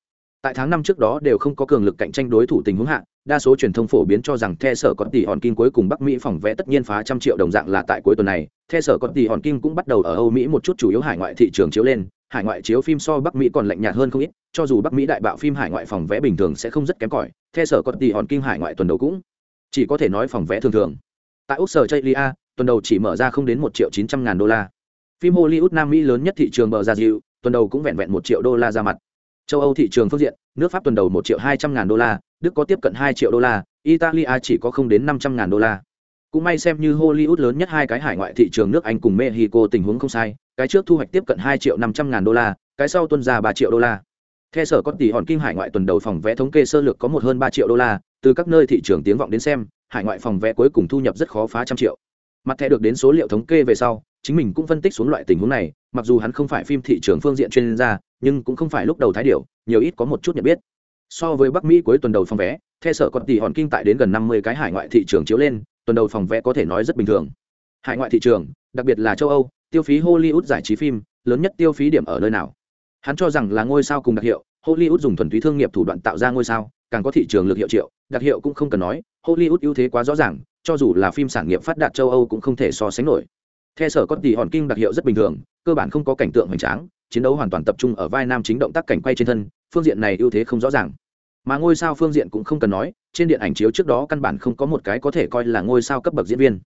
Tại tháng năm trước đó đều không có cường lực cạnh tranh đối thủ tình huống hạ, đa số truyền thông phổ biến cho rằng the sở còn tỷ hòn kim cuối cùng bắc mỹ phòng vẽ tất nhiên phá trăm triệu đồng dạng là tại cuối tuần này, the sở còn tỷ hòn kim cũng bắt đầu ở âu mỹ một chút chủ yếu hải ngoại thị trường chiếu lên, hải ngoại chiếu phim so bắc mỹ còn lạnh nhạt hơn không ít, cho dù bắc mỹ đại bạo phim hải ngoại phòng vẽ bình thường sẽ không rất kém cỏi, the sở còn tỷ hòn kim hải ngoại tuần đầu cũng chỉ có thể nói phòng vẽ thường thường. Tại úc sở chaylia tuần đầu chỉ mở ra không đến một triệu chín trăm ngàn đô la phim hollywood nam mỹ lớn nhất thị trường bờ ra dịu tuần đầu cũng vẹn vẹn một triệu đô la ra mặt. Châu âu thị trường phương diện, nước pháp tuần đầu một triệu hai trăm ngàn đô la, đức có tiếp cận hai triệu đô la italia chỉ có không đến năm trăm ngàn đô la. Cũng may xem như hollywood lớn nhất hai cái hải ngoại thị trường nước anh cùng mexico tình huống không sai, cái trước thu hoạch tiếp cận hai triệu năm trăm ngàn đô la, cái sau tuân ra ba triệu đô la. Theo sở có tỷ hòn kim hải ngoại tuần đầu phòng vé thống kê sơ lược có một hơn ba triệu đô la, từ các nơi thị trường tiếng vọng đến xem, hải ngoại phòng vé cuối cùng thu nhập rất khó phá trăm triệu. Mặt thẻ được đến số liệu thống kê về sau chính mình cũng phân tích xuống loại tình huống này, mặc dù hắn không phải phim thị trường phương diện chuyên gia, nhưng cũng không phải lúc đầu thái điệu nhiều ít có một chút nhận biết. So với bắc mỹ cuối tuần đầu phòng vé theo sở còn tỷ hòn kinh tại đến gần năm mươi cái hải ngoại thị trường chiếu lên, tuần đầu phòng vé có thể nói rất bình thường. Hải ngoại thị trường, đặc biệt là châu âu, tiêu phí hollywood giải trí phim, lớn nhất tiêu phí điểm ở nơi nào? Hắn cho rằng là ngôi sao cùng đặc hiệu, hollywood dùng thuần túy thương nghiệp thủ đoạn tạo ra ngôi sao, càng có thị trường lực hiệu triệu, đặc hiệu cũng không cần nói, hollywood ưu thế quá rõ ràng, cho dù là phim sản nghiệp phát đạt châu âu cũng không thể so sánh nổi theo sở con tỷ hòn kinh đặc hiệu rất bình thường, cơ bản không có cảnh tượng hoành tráng, chiến đấu hoàn toàn tập trung ở vai nam chính động tác cảnh quay trên thân, phương diện này ưu thế không rõ ràng. Mà ngôi sao phương diện cũng không cần nói, trên điện ảnh chiếu trước đó căn bản không có một cái có thể coi là ngôi sao cấp bậc diễn viên.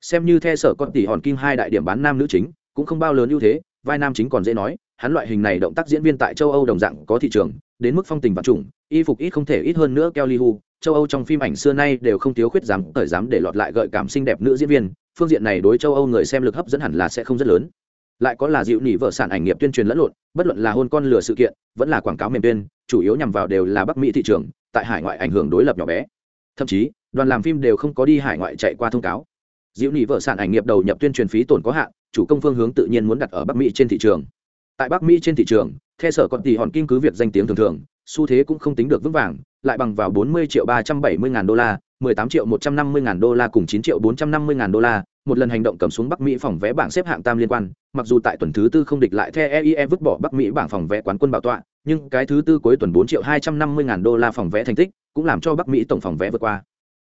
Xem như the sở con tỷ hòn kim hai đại điểm bán nam nữ chính, cũng không bao lớn ưu thế, vai nam chính còn dễ nói, hắn loại hình này động tác diễn viên tại châu âu đồng dạng có thị trường, đến mức phong tình và trùng y phục ít không thể ít hơn nữa kelly hu châu âu trong phim ảnh xưa nay đều không thiếu khuyết dám, thời dám để lọt lại gợi cảm xinh đẹp nữ diễn viên phương diện này đối châu âu người xem lực hấp dẫn hẳn là sẽ không rất lớn. Lại có là dịu nỉ vợ sản ảnh nghiệp tuyên truyền lẫn lộn, bất luận là hôn con lừa sự kiện, vẫn là quảng cáo mềm tuyên, chủ yếu nhằm vào đều là bắc mỹ thị trường, tại hải ngoại ảnh hưởng đối lập nhỏ bé. Thậm chí, đoàn làm phim đều không có đi hải ngoại chạy qua thông cáo. Dịu nỉ vợ sản ảnh nghiệp đầu nhập tuyên truyền phí tổn có hạn, chủ công phương hướng tự nhiên muốn đặt ở bắc mỹ trên thị trường. Tại bắc mỹ trên thị trường, theo sở còn tỷ hòn kim cứ việc danh tiếng thường thường, xu thế cũng không tính được vững vàng, lại bằng vào 40 triệu 370 ngàn đô la 18 triệu 150 ngàn đô la cùng 9 triệu 450 ngàn đô la một lần hành động cầm xuống Bắc Mỹ phòng vé bảng xếp hạng tam liên quan, mặc dù tại tuần thứ tư không địch lại The EIE vứt bỏ Bắc Mỹ bảng phòng vé quán quân bảo tọa, nhưng cái thứ tư cuối tuần 4 triệu 250 ngàn đô la phòng vé thành tích, cũng làm cho Bắc Mỹ tổng phòng vé vượt qua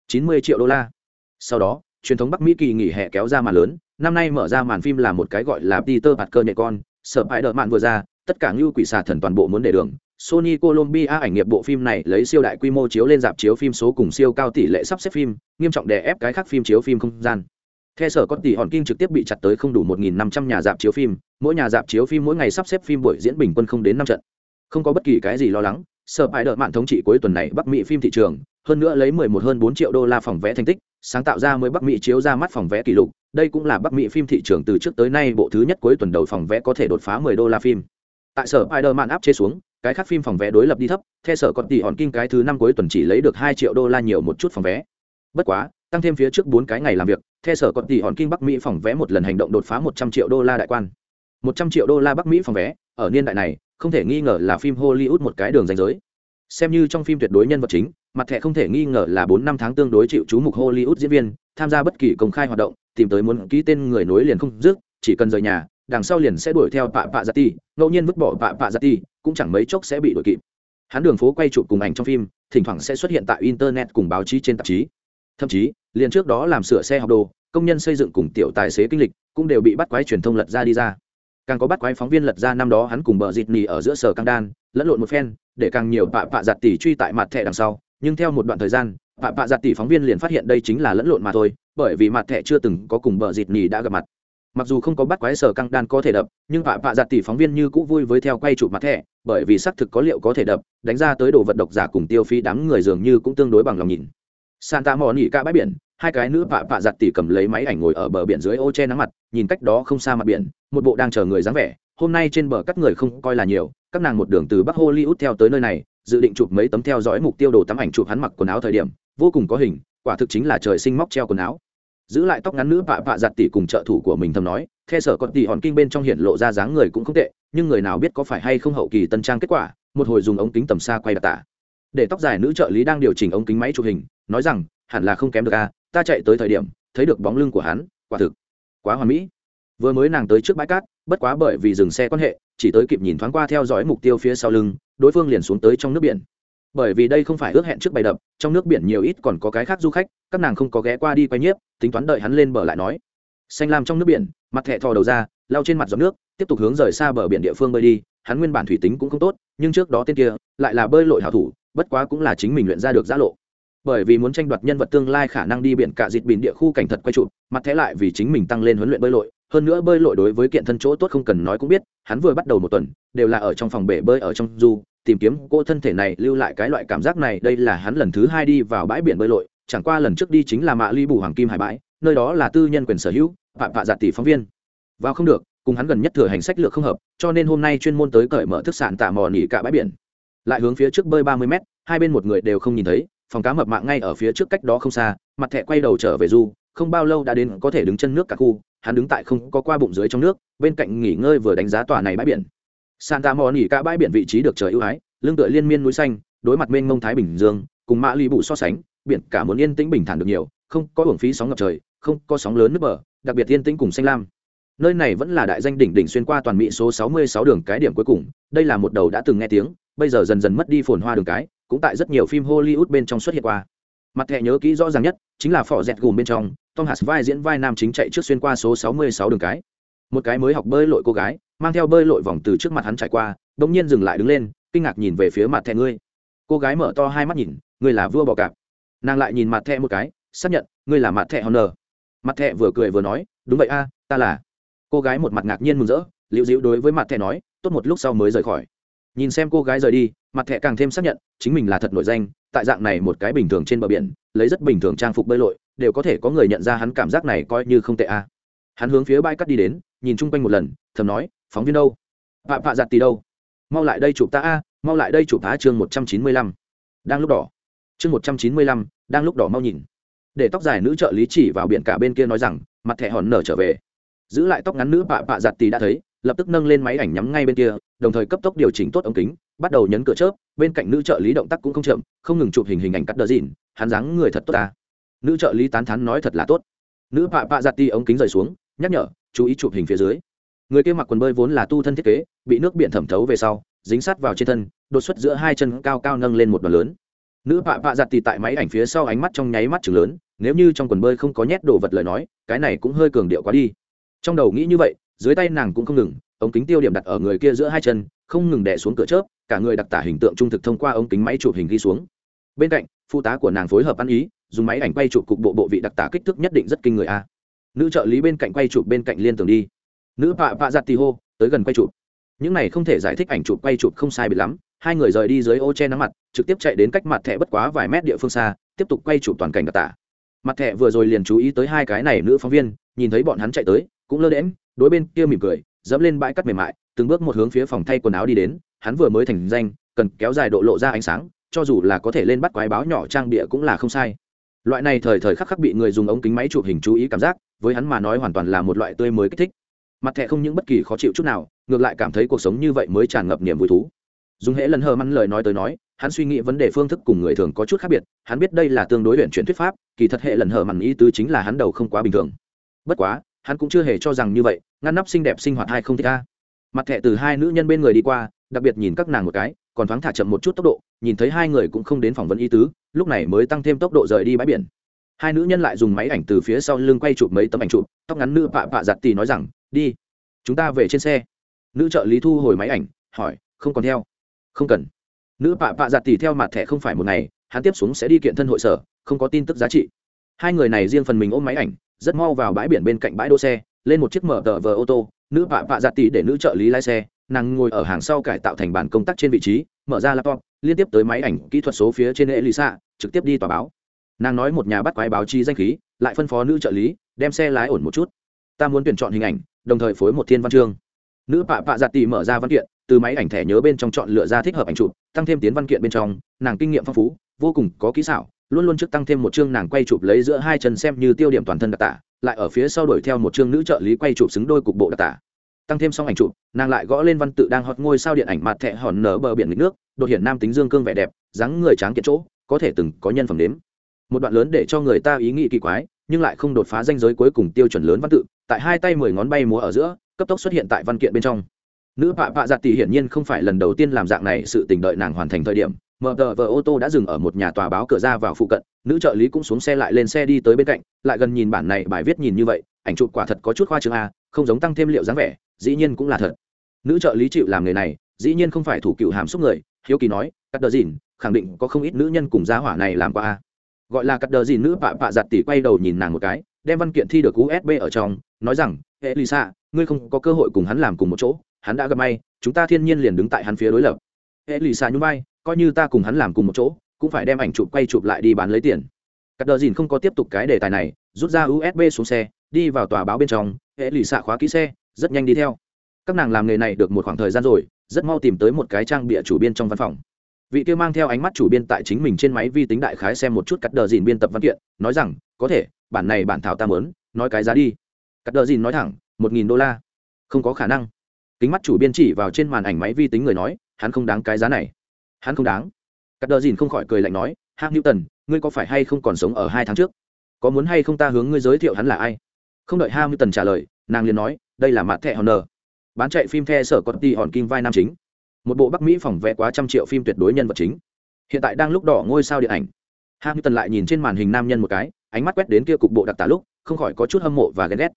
90 triệu đô la. Sau đó, truyền thống Bắc Mỹ kỳ nghỉ hè kéo ra màn lớn, năm nay mở ra màn phim là một cái gọi là Peter Parker nhẹ con, sợ phải đợt mạn vừa ra, tất cả như quỷ xà thần toàn bộ muốn để đường. Sony Colombia ảnh nghiệp bộ phim này lấy siêu đại quy mô chiếu lên dạp chiếu phim số cùng siêu cao tỷ lệ sắp xếp phim, nghiêm trọng đè ép cái khác phim chiếu phim không gian. Theo sở có tỷ hòn kim trực tiếp bị chặt tới không đủ 1.500 nhà dạp chiếu phim, mỗi nhà dạp chiếu phim mỗi ngày sắp xếp phim buổi diễn bình quân không đến 5 trận. Không có bất kỳ cái gì lo lắng, sở bài đợt mạn thống trị cuối tuần này Bắc Mỹ phim thị trường, hơn nữa lấy 11 hơn 4 triệu đô la phòng vé thành tích, sáng tạo ra mới Bắc Mỹ chiếu ra mắt phòng vé kỷ lục, đây cũng là Bắc Mỹ phim thị trường từ trước tới nay bộ thứ nhất cuối tuần đầu phòng vé có thể đột phá 10 đô la phim. Tại sở Spider-Man áp chế xuống, cái khác phim phòng vé đối lập đi thấp, theo sở còn tỷ hòn kim cái thứ năm cuối tuần chỉ lấy được 2 triệu đô la nhiều một chút phòng vé. Bất quá, tăng thêm phía trước bốn cái ngày làm việc theo sở còn tỷ hòn kinh bắc mỹ phòng vé một lần hành động đột phá một trăm triệu đô la đại quan một trăm triệu đô la bắc mỹ phòng vé ở niên đại này không thể nghi ngờ là phim hollywood một cái đường danh giới xem như trong phim tuyệt đối nhân vật chính mặt thẻ không thể nghi ngờ là bốn năm tháng tương đối chịu chú mục hollywood diễn viên tham gia bất kỳ công khai hoạt động tìm tới muốn ký tên người nối liền không dứt chỉ cần rời nhà đằng sau liền sẽ đuổi theo pạ pạ dạ giặt ti ngẫu nhiên vứt bỏ pạ pạ dạ giặt ti cũng chẳng mấy chốc sẽ bị đuổi kịp. Hắn đường phố quay chụp cùng ảnh trong phim, thỉnh thoảng sẽ xuất hiện tại internet cùng báo chí trên tạp chí. Thậm chí, liền trước đó làm sửa xe học đồ, công nhân xây dựng cùng tiểu tài xế kinh lịch cũng đều bị bắt quái truyền thông lật ra đi ra. Càng có bắt quái phóng viên lật ra năm đó hắn cùng bờ dịt nỉ ở giữa sở căng đan, lẫn lộn một phen, để càng nhiều pạ pạ dạ giặt tỷ truy tại mặt thẻ đằng sau. Nhưng theo một đoạn thời gian, pạ pạ giặt tỷ phóng viên liền phát hiện đây chính là lẫn lộn mà thôi, bởi vì mặt thẻ chưa từng có cùng bờ dịt nỉ đã gặp mặt mặc dù không có bắt quái sở căng đan có thể đập, nhưng vạ vạ giặt tỷ phóng viên như cũ vui với theo quay chụp mặt thẻ, bởi vì xác thực có liệu có thể đập, đánh ra tới đồ vật độc giả cùng tiêu phí đám người dường như cũng tương đối bằng lòng nhìn. Santa mò nỉ cả bãi biển, hai cái nữ vạ vạ giặt tỷ cầm lấy máy ảnh ngồi ở bờ biển dưới ô che nắng mặt, nhìn cách đó không xa mặt biển, một bộ đang chờ người dáng vẻ, hôm nay trên bờ các người không coi là nhiều, các nàng một đường từ bắc hollywood theo tới nơi này, dự định chụp mấy tấm theo dõi mục tiêu đồ tấm ảnh chụp hắn mặc quần áo thời điểm, vô cùng có hình, quả thực chính là trời sinh móc treo quần áo giữ lại tóc ngắn nữ vạ vạ giặt tỷ cùng trợ thủ của mình thầm nói, khe sở còn tỷ hòn kinh bên trong hiện lộ ra dáng người cũng không tệ, nhưng người nào biết có phải hay không hậu kỳ tân trang kết quả, một hồi dùng ống kính tầm xa quay đặc tả. Để tóc dài nữ trợ lý đang điều chỉnh ống kính máy chụp hình, nói rằng, hẳn là không kém được a, ta chạy tới thời điểm, thấy được bóng lưng của hắn, quả thực quá hoàn mỹ. Vừa mới nàng tới trước bãi cát, bất quá bởi vì dừng xe quan hệ, chỉ tới kịp nhìn thoáng qua theo dõi mục tiêu phía sau lưng, đối phương liền xuống tới trong nước biển bởi vì đây không phải ước hẹn trước bày đập, trong nước biển nhiều ít còn có cái khác du khách, các nàng không có ghé qua đi quay nhiếp, tính toán đợi hắn lên bờ lại nói. Xanh lam trong nước biển, mặt thẹ thò đầu ra, lao trên mặt giọt nước, tiếp tục hướng rời xa bờ biển địa phương bơi đi, hắn nguyên bản thủy tính cũng không tốt, nhưng trước đó tên kia, lại là bơi lội hảo thủ, bất quá cũng là chính mình luyện ra được giã lộ. Bởi vì muốn tranh đoạt nhân vật tương lai khả năng đi biển cả dịt biển địa khu cảnh thật quay trụ mặt thẻ lại vì chính mình tăng lên huấn luyện bơi lội, hơn nữa bơi lội đối với kiện thân chỗ tốt không cần nói cũng biết, hắn vừa bắt đầu một tuần, đều là ở trong phòng bể bơi ở trong du tìm kiếm cô thân thể này lưu lại cái loại cảm giác này, đây là hắn lần thứ hai đi vào bãi biển bơi lội, chẳng qua lần trước đi chính là mạ ly bù hoàng kim hải bãi, nơi đó là tư nhân quyền sở hữu phạm vạ giặt tỷ phóng viên. Vào không được, cùng hắn gần nhất thừa hành sách lược không hợp, cho nên hôm nay chuyên môn tới cởi mở thức sạn tạ mò nỉ cả bãi biển. Lại hướng phía trước bơi ba mươi mét, hai bên một người đều không nhìn thấy, phòng cá mập mạng ngay ở phía trước cách đó không xa, mặt thẹ quay đầu trở về du, không bao lâu đã đến có thể đứng chân nước cả khu, hắn đứng tại không có qua bụng dưới trong nước, bên cạnh nghỉ ngơi vừa đánh giá tòa này bãi biển santa Moni cả bãi biển vị trí được trời ưu ái, lưng tựa liên miên núi xanh, đối mặt mênh mông thái bình dương, cùng mã ly bụ so sánh, biển cả muốn yên tĩnh bình thản được nhiều, không có hưởng phí sóng ngập trời, không có sóng lớn nước bờ, đặc biệt yên tĩnh cùng xanh lam. Nơi này vẫn là đại danh đỉnh đỉnh xuyên qua toàn mỹ số 66 đường cái điểm cuối cùng, đây là một đầu đã từng nghe tiếng, bây giờ dần dần mất đi phồn hoa đường cái, cũng tại rất nhiều phim hollywood bên trong xuất hiện qua. Mặt thẻ nhớ kỹ rõ ràng nhất, chính là phỏ dẹt gùm bên trong, tom hạt vai diễn vai nam chính chạy trước xuyên qua số 66 đường cái một cái mới học bơi lội cô gái, mang theo bơi lội vòng từ trước mặt hắn trải qua đ ỗ n g nhiên dừng lại đứng lên, kinh ngạc nhìn về phía mặt thẹ ngươi. Cô gái mở to hai mắt nhìn, ngươi là vua bò cạp. Nàng lại nhìn mặt thẹ một cái, xác nhận, ngươi là mặt thẹ hòn nờ mặt thẹ vừa cười vừa nói, đúng vậy a, ta là. Cô gái một mặt ngạc nhiên mừng rỡ, liễu dịu đối với mặt thẹ nói, tốt một lúc sau mới rời khỏi. Nhìn xem cô gái rời đi, mặt thẹ càng thêm xác nhận, chính mình là thật nổi danh, tại dạng này một cái bình thường trên bờ biển, lấy rất bình thường trang phục bơi lội, đều có thể có người nhận ra hắn cảm giác này coi như không tệ a hắn hướng phía bãi cắt đi đến, nhìn chung quanh một lần, thầm nói, phóng viên đâu? Vạ vạ giặt tì đâu? Mau lại đây chụp ta a, mau lại đây chụp ta chương một trăm chín mươi lăm. Đang lúc đỏ. Chương một trăm chín mươi lăm, đang lúc đỏ mau nhìn. Để tóc dài nữ trợ lý chỉ vào biển cả bên kia nói rằng, mặt thẻ hòn nở trở về. Giữ lại tóc ngắn nữ vạ vạ giặt tì đã thấy, lập tức nâng lên máy ảnh nhắm ngay bên kia, đồng thời cấp tốc điều chỉnh tốt ống kính, bắt đầu nhấn cửa chớp, bên cạnh nữ trợ lý động tác cũng không chậm, không ngừng chụp hình hình ảnh cắt đờ dìn hắn dáng người thật tốt ta. Nữ trợ lý tán thắn nói thật là tốt. Nữ bạ bạ giặt tì ống kính rời xuống nhắc nhở, chú ý chụp hình phía dưới. Người kia mặc quần bơi vốn là tu thân thiết kế, bị nước biển thẩm thấu về sau, dính sát vào trên thân, đột xuất giữa hai chân cao cao nâng lên một đoạn lớn. Nữ pạ pạ giặt tì tại máy ảnh phía sau ánh mắt trong nháy mắt chừng lớn, nếu như trong quần bơi không có nhét đồ vật lời nói, cái này cũng hơi cường điệu quá đi. Trong đầu nghĩ như vậy, dưới tay nàng cũng không ngừng, ống kính tiêu điểm đặt ở người kia giữa hai chân, không ngừng đè xuống cửa chớp, cả người đặc tả hình tượng trung thực thông qua ống kính máy chụp hình ghi xuống. Bên cạnh, phụ tá của nàng phối hợp ăn ý, dùng máy ảnh quay chụp cục bộ bộ vị đặc tả kích thước nhất định rất kinh người a nữ trợ lý bên cạnh quay chụp bên cạnh liên tưởng đi. Nữ pạ pạ giặt tì hô, tới gần quay chụp. Những này không thể giải thích ảnh chụp quay chụp không sai bị lắm. Hai người rời đi dưới ô che nắng mặt, trực tiếp chạy đến cách mặt thẻ bất quá vài mét địa phương xa, tiếp tục quay chụp toàn cảnh đặc tả. Mặt thẻ vừa rồi liền chú ý tới hai cái này nữ phóng viên, nhìn thấy bọn hắn chạy tới, cũng lơ đễm đối bên kia mỉm cười, dẫm lên bãi cắt mềm mại, từng bước một hướng phía phòng thay quần áo đi đến, hắn vừa mới thành danh, cần kéo dài độ lộ ra ánh sáng, cho dù là có thể lên bắt quái báo nhỏ trang địa cũng là không sai loại này thời thời khắc khắc bị người dùng ống kính máy chụp hình chú ý cảm giác, với hắn mà nói hoàn toàn là một loại tươi mới kích thích. Mặt thẻ không những bất kỳ khó chịu chút nào, ngược lại cảm thấy cuộc sống như vậy mới tràn ngập niềm vui thú. Dùng hễ lần hờ mắn lời nói tới nói, hắn suy nghĩ vấn đề phương thức cùng người thường có chút khác biệt, hắn biết đây là tương đối luyện chuyển thuyết pháp, kỳ thật hệ lần hờ mặn ý tứ chính là hắn đầu không quá bình thường. Bất quá, hắn cũng chưa hề cho rằng như vậy, ngăn nắp xinh đẹp sinh hoạt hay không thích ca mặt thẻ từ hai nữ nhân bên người đi qua, đặc biệt nhìn các nàng một cái, còn thoáng thả chậm một chút tốc độ nhìn thấy hai người cũng không đến phỏng vấn y tứ, lúc này mới tăng thêm tốc độ rời đi bãi biển. Hai nữ nhân lại dùng máy ảnh từ phía sau lưng quay chụp mấy tấm ảnh chụp, tóc ngắn nữ pạ pạ giặt tì nói rằng, đi, chúng ta về trên xe. Nữ trợ lý thu hồi máy ảnh, hỏi, không còn theo? Không cần. Nữ pạ pạ giặt tì theo mặt thẻ không phải một ngày, hắn tiếp xuống sẽ đi kiện thân hội sở, không có tin tức giá trị. Hai người này riêng phần mình ôm máy ảnh, rất mau vào bãi biển bên cạnh bãi đỗ xe, lên một chiếc mở tờ vờ ô tô. Nữ bạ bạ giặt tì để nữ trợ lý lái xe, nàng ngồi ở hàng sau cải tạo thành bàn công tác trên vị trí mở ra laptop, liên tiếp tới máy ảnh kỹ thuật số phía trên elisa, trực tiếp đi tòa báo. Nàng nói một nhà bắt quái báo chí danh khí, lại phân phó nữ trợ lý, đem xe lái ổn một chút. Ta muốn tuyển chọn hình ảnh, đồng thời phối một thiên văn chương. Nữ pạ pạ dạ giặt tỉ mở ra văn kiện, từ máy ảnh thẻ nhớ bên trong chọn lựa ra thích hợp ảnh chụp, tăng thêm tiến văn kiện bên trong, nàng kinh nghiệm phong phú, vô cùng có kỹ xảo, luôn luôn trước tăng thêm một chương nàng quay chụp lấy giữa hai chân xem như tiêu điểm toàn thân đặc tả, lại ở phía sau đuổi theo một chương nữ trợ lý quay chụp xứng đôi cục bộ đặc tả tăng thêm xong ảnh chụp, nàng lại gõ lên văn tự đang hót ngôi sao điện ảnh mặt thẹ hòn nở bờ biển nghịch nước, đột hiện nam tính dương cương vẻ đẹp, dáng người tráng kiện chỗ, có thể từng có nhân phẩm đếm. Một đoạn lớn để cho người ta ý nghĩ kỳ quái, nhưng lại không đột phá danh giới cuối cùng tiêu chuẩn lớn văn tự, tại hai tay mười ngón bay múa ở giữa, cấp tốc xuất hiện tại văn kiện bên trong. Nữ bạ bạ giặt tỷ hiển nhiên không phải lần đầu tiên làm dạng này, sự tình đợi nàng hoàn thành thời điểm mở tờ vờ ô tô đã dừng ở một nhà tòa báo cửa ra vào phụ cận, nữ trợ lý cũng xuống xe lại lên xe đi tới bên cạnh, lại gần nhìn bản này bài viết nhìn như vậy, ảnh chụp quả thật có chút khoa trương a, không giống tăng thêm liệu dáng vẻ dĩ nhiên cũng là thật. Nữ trợ lý chịu làm nghề này, dĩ nhiên không phải thủ cựu hàm xúc người, hiếu kỳ nói cắt đờ dìn khẳng định có không ít nữ nhân cùng giá hỏa này làm qua a. Gọi là cắt đờ dìn nữ bạ bạ giặt tỷ quay đầu nhìn nàng một cái, đem văn kiện thi được usb ở trong, nói rằng hệ lisa ngươi không có cơ hội cùng hắn làm cùng một chỗ, hắn đã gặp may, chúng ta thiên nhiên liền đứng tại hắn phía đối lập. Hệ lisa nhún vai, coi như ta cùng hắn làm cùng một chỗ, cũng phải đem ảnh chụp quay chụp lại đi bán lấy tiền. Cắt đờ dìn không có tiếp tục cái đề tài này, rút ra usb xuống xe, đi vào tòa báo bên trong hệ lì xạ khóa kỹ xe rất nhanh đi theo. Các nàng làm nghề này được một khoảng thời gian rồi, rất mau tìm tới một cái trang bịa chủ biên trong văn phòng. Vị kia mang theo ánh mắt chủ biên tại chính mình trên máy vi tính đại khái xem một chút cắt đờ dìn biên tập văn kiện, nói rằng, có thể, bản này bản thảo ta mớn nói cái giá đi. Cắt đờ dìn nói thẳng, một nghìn đô la. Không có khả năng. Kính mắt chủ biên chỉ vào trên màn ảnh máy vi tính người nói, hắn không đáng cái giá này. Hắn không đáng. Cắt đờ dìn không khỏi cười lạnh nói hạng newton, ngươi có phải hay không còn sống ở hai tháng trước? Có muốn hay không ta hướng ngươi giới thiệu hắn là ai? Không đợi ham tần trả lời, nàng liền nói đây là mặt thẻ hòn nờ. Bán chạy phim the sở còn ti hòn kim vai nam chính. Một bộ bắc mỹ phòng vẽ quá trăm triệu phim tuyệt đối nhân vật chính. Hiện tại đang lúc đỏ ngôi sao điện ảnh. Ham tần lại nhìn trên màn hình nam nhân một cái, ánh mắt quét đến kia cục bộ đặc tả lúc, không khỏi có chút hâm mộ và ghen ghét.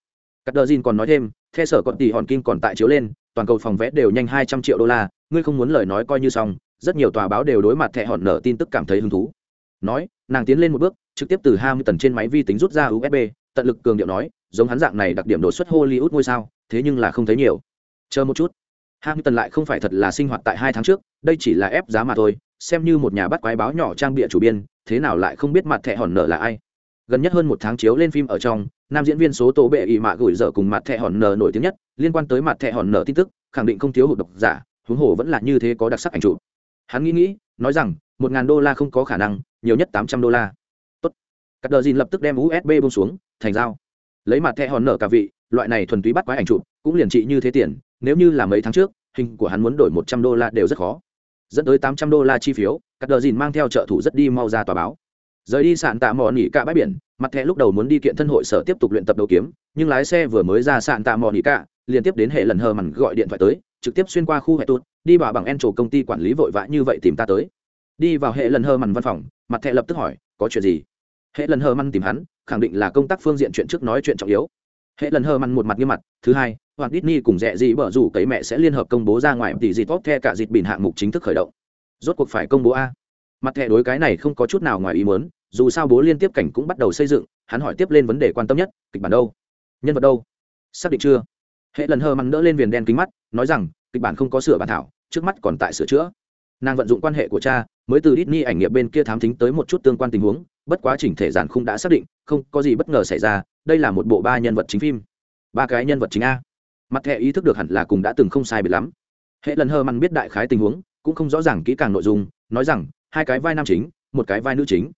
Cắt đờ còn nói thêm, the sở còn ti hòn kim còn tại chiếu lên, toàn cầu phòng vẽ đều nhanh hai trăm triệu đô la, ngươi không muốn lời nói coi như xong, rất nhiều tòa báo đều đối mặt thẻ hòn nở tin tức cảm thấy hứng thú. Nói, nàng tiến lên một bước, trực tiếp từ hai mươi tần trên máy vi tính rút ra usb tận lực cường điệu nói, giống hắn dạng này đặc điểm đột xuất hollywood ngôi sao thế nhưng là không thấy nhiều. Chờ một chút. Hai mươi lại không phải thật là sinh hoạt tại hai tháng trước, đây chỉ là ép giá mà thôi, xem như một nhà bắt quái báo nhỏ trang bịa chủ biên, thế nào lại không biết mặt thẻ hòn nở là ai. Gần nhất hơn một tháng chiếu lên phim ở trong, nam diễn viên số tổ bệ ỷ mạ gửi dở cùng mặt thẻ hòn nở nổi tiếng nhất, liên quan tới mặt thẻ hòn nở tin tức, khẳng định không thiếu hụt độc giả, huống hồ vẫn là như thế có đặc sắc ảnh chụp. Hắn nghĩ nghĩ, nói rằng, một ngàn đô la không có khả năng, nhiều nhất tám trăm đô la. Tốt. Cắt đờ dìn lập tức đem usb buông xuống, thành dao lấy mặt thẻ hòn nở cả vị loại này thuần túy bắt quái ảnh chụp cũng liền trị như thế tiền, nếu như là mấy tháng trước, hình của hắn muốn đổi một trăm đô la đều rất khó. Dẫn tới tám trăm đô la chi phiếu các đờ dìn mang theo trợ thủ rất đi mau ra tòa báo. Rời đi sạn tạ mò nỉ cả bãi biển, mặt thẻ lúc đầu muốn đi kiện thân hội sở tiếp tục luyện tập đấu kiếm, nhưng lái xe vừa mới ra sạn tạ mò nỉ cả liên tiếp đến hệ lần hờ mằn gọi điện thoại tới, trực tiếp xuyên qua khu hệ tốt đi vào bằng en trổ công ty quản lý vội vã như vậy tìm ta tới. Đi vào hệ lần hơ mằn văn phòng, mặt thẹ lập tức hỏi, có chuyện gì? Hệ lần hơ mằn tìm hắn, khẳng định là công tác phương diện chuyện trước nói chuyện trọng yếu hệ lần hơ măn một mặt nghiêm mặt, thứ hai hoặc Disney cùng rẻ gì bở rủ cấy mẹ sẽ liên hợp công bố ra ngoài tỷ dịp tốt the cả dịp bình hạng mục chính thức khởi động. Rốt cuộc phải công bố a. Mặt thẻ đối cái này không có chút nào ngoài ý muốn, dù sao bố liên tiếp cảnh cũng bắt đầu xây dựng, hắn hỏi tiếp lên vấn đề quan tâm nhất, kịch bản đâu? Nhân vật đâu? Xác định chưa? Hệ lần hơ măn đỡ lên viền đen kính mắt, nói rằng, kịch bản không có sửa bản thảo, trước mắt còn tại sửa chữa. Nàng vận dụng quan hệ của cha, mới từ Disney ảnh nghiệp bên kia thám thính tới một chút tương quan tình huống bất quá chỉnh thể giản khung đã xác định, không có gì bất ngờ xảy ra, đây là một bộ ba nhân vật chính phim. Ba cái nhân vật chính a. Mặt thẻ ý thức được hẳn là cùng đã từng không sai biệt lắm. Hệ lần hơ măn biết đại khái tình huống, cũng không rõ ràng kỹ càng nội dung, nói rằng, hai cái vai nam chính, một cái vai nữ chính.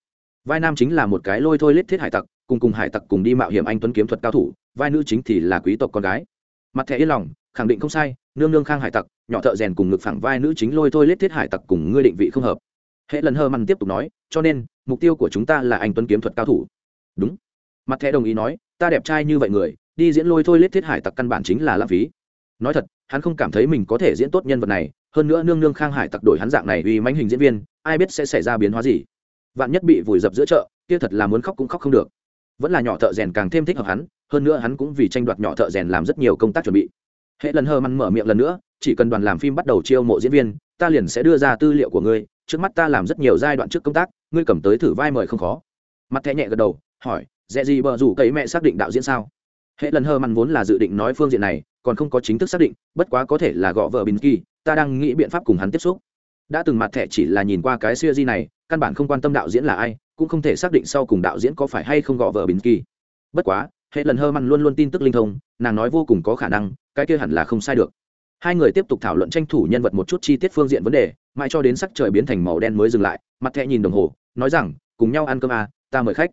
Vai nam chính là một cái lôi thôi lết thiết hải tặc, cùng cùng hải tặc cùng đi mạo hiểm anh tuấn kiếm thuật cao thủ, vai nữ chính thì là quý tộc con gái. Mặt thẻ yên lòng, khẳng định không sai, nương nương khang hải tặc, nhỏ thợ rèn cùng ngực phẳng vai nữ chính lôi thôi lết thiết hải tặc cùng ngươi định vị không hợp. Hệ lần hơ măn tiếp tục nói, cho nên mục tiêu của chúng ta là anh tuấn kiếm thuật cao thủ. Đúng. Mặt thẻ đồng ý nói, ta đẹp trai như vậy người, đi diễn lôi thôi lết thiết hải tặc căn bản chính là lãng phí. Nói thật, hắn không cảm thấy mình có thể diễn tốt nhân vật này, hơn nữa nương nương khang hải tặc đổi hắn dạng này uy mánh hình diễn viên, ai biết sẽ xảy ra biến hóa gì. Vạn nhất bị vùi dập giữa chợ, kia thật là muốn khóc cũng khóc không được. Vẫn là nhỏ thợ rèn càng thêm thích hợp hắn, hơn nữa hắn cũng vì tranh đoạt nhỏ thợ rèn làm rất nhiều công tác chuẩn bị. Hệ lần hờ măn mở miệng lần nữa, chỉ cần đoàn làm phim bắt đầu chiêu mộ diễn viên, ta liền sẽ đưa ra tư liệu của ngươi, trước mắt ta làm rất nhiều giai đoạn trước công tác ngươi cầm tới thử vai mời không khó. Mặt thẻ nhẹ gật đầu, hỏi, dẹ gì bờ rủ cấy mẹ xác định đạo diễn sao? Hệ lần hơ mặn vốn là dự định nói phương diện này, còn không có chính thức xác định, bất quá có thể là gõ vợ bình kỳ ta đang nghĩ biện pháp cùng hắn tiếp xúc. Đã từng mặt thẻ chỉ là nhìn qua cái siêu di này, căn bản không quan tâm đạo diễn là ai, cũng không thể xác định sau cùng đạo diễn có phải hay không gõ vợ bình kỳ bất quá, hệ lần hơ mặn luôn luôn tin tức linh thông, nàng nói vô cùng có khả năng, cái kia hẳn là không sai được. Hai người tiếp tục thảo luận tranh thủ nhân vật một chút chi tiết phương diện vấn đề mãi cho đến sắc trời biến thành màu đen mới dừng lại mặt thẹ nhìn đồng hồ nói rằng cùng nhau ăn cơm à, ta mời khách.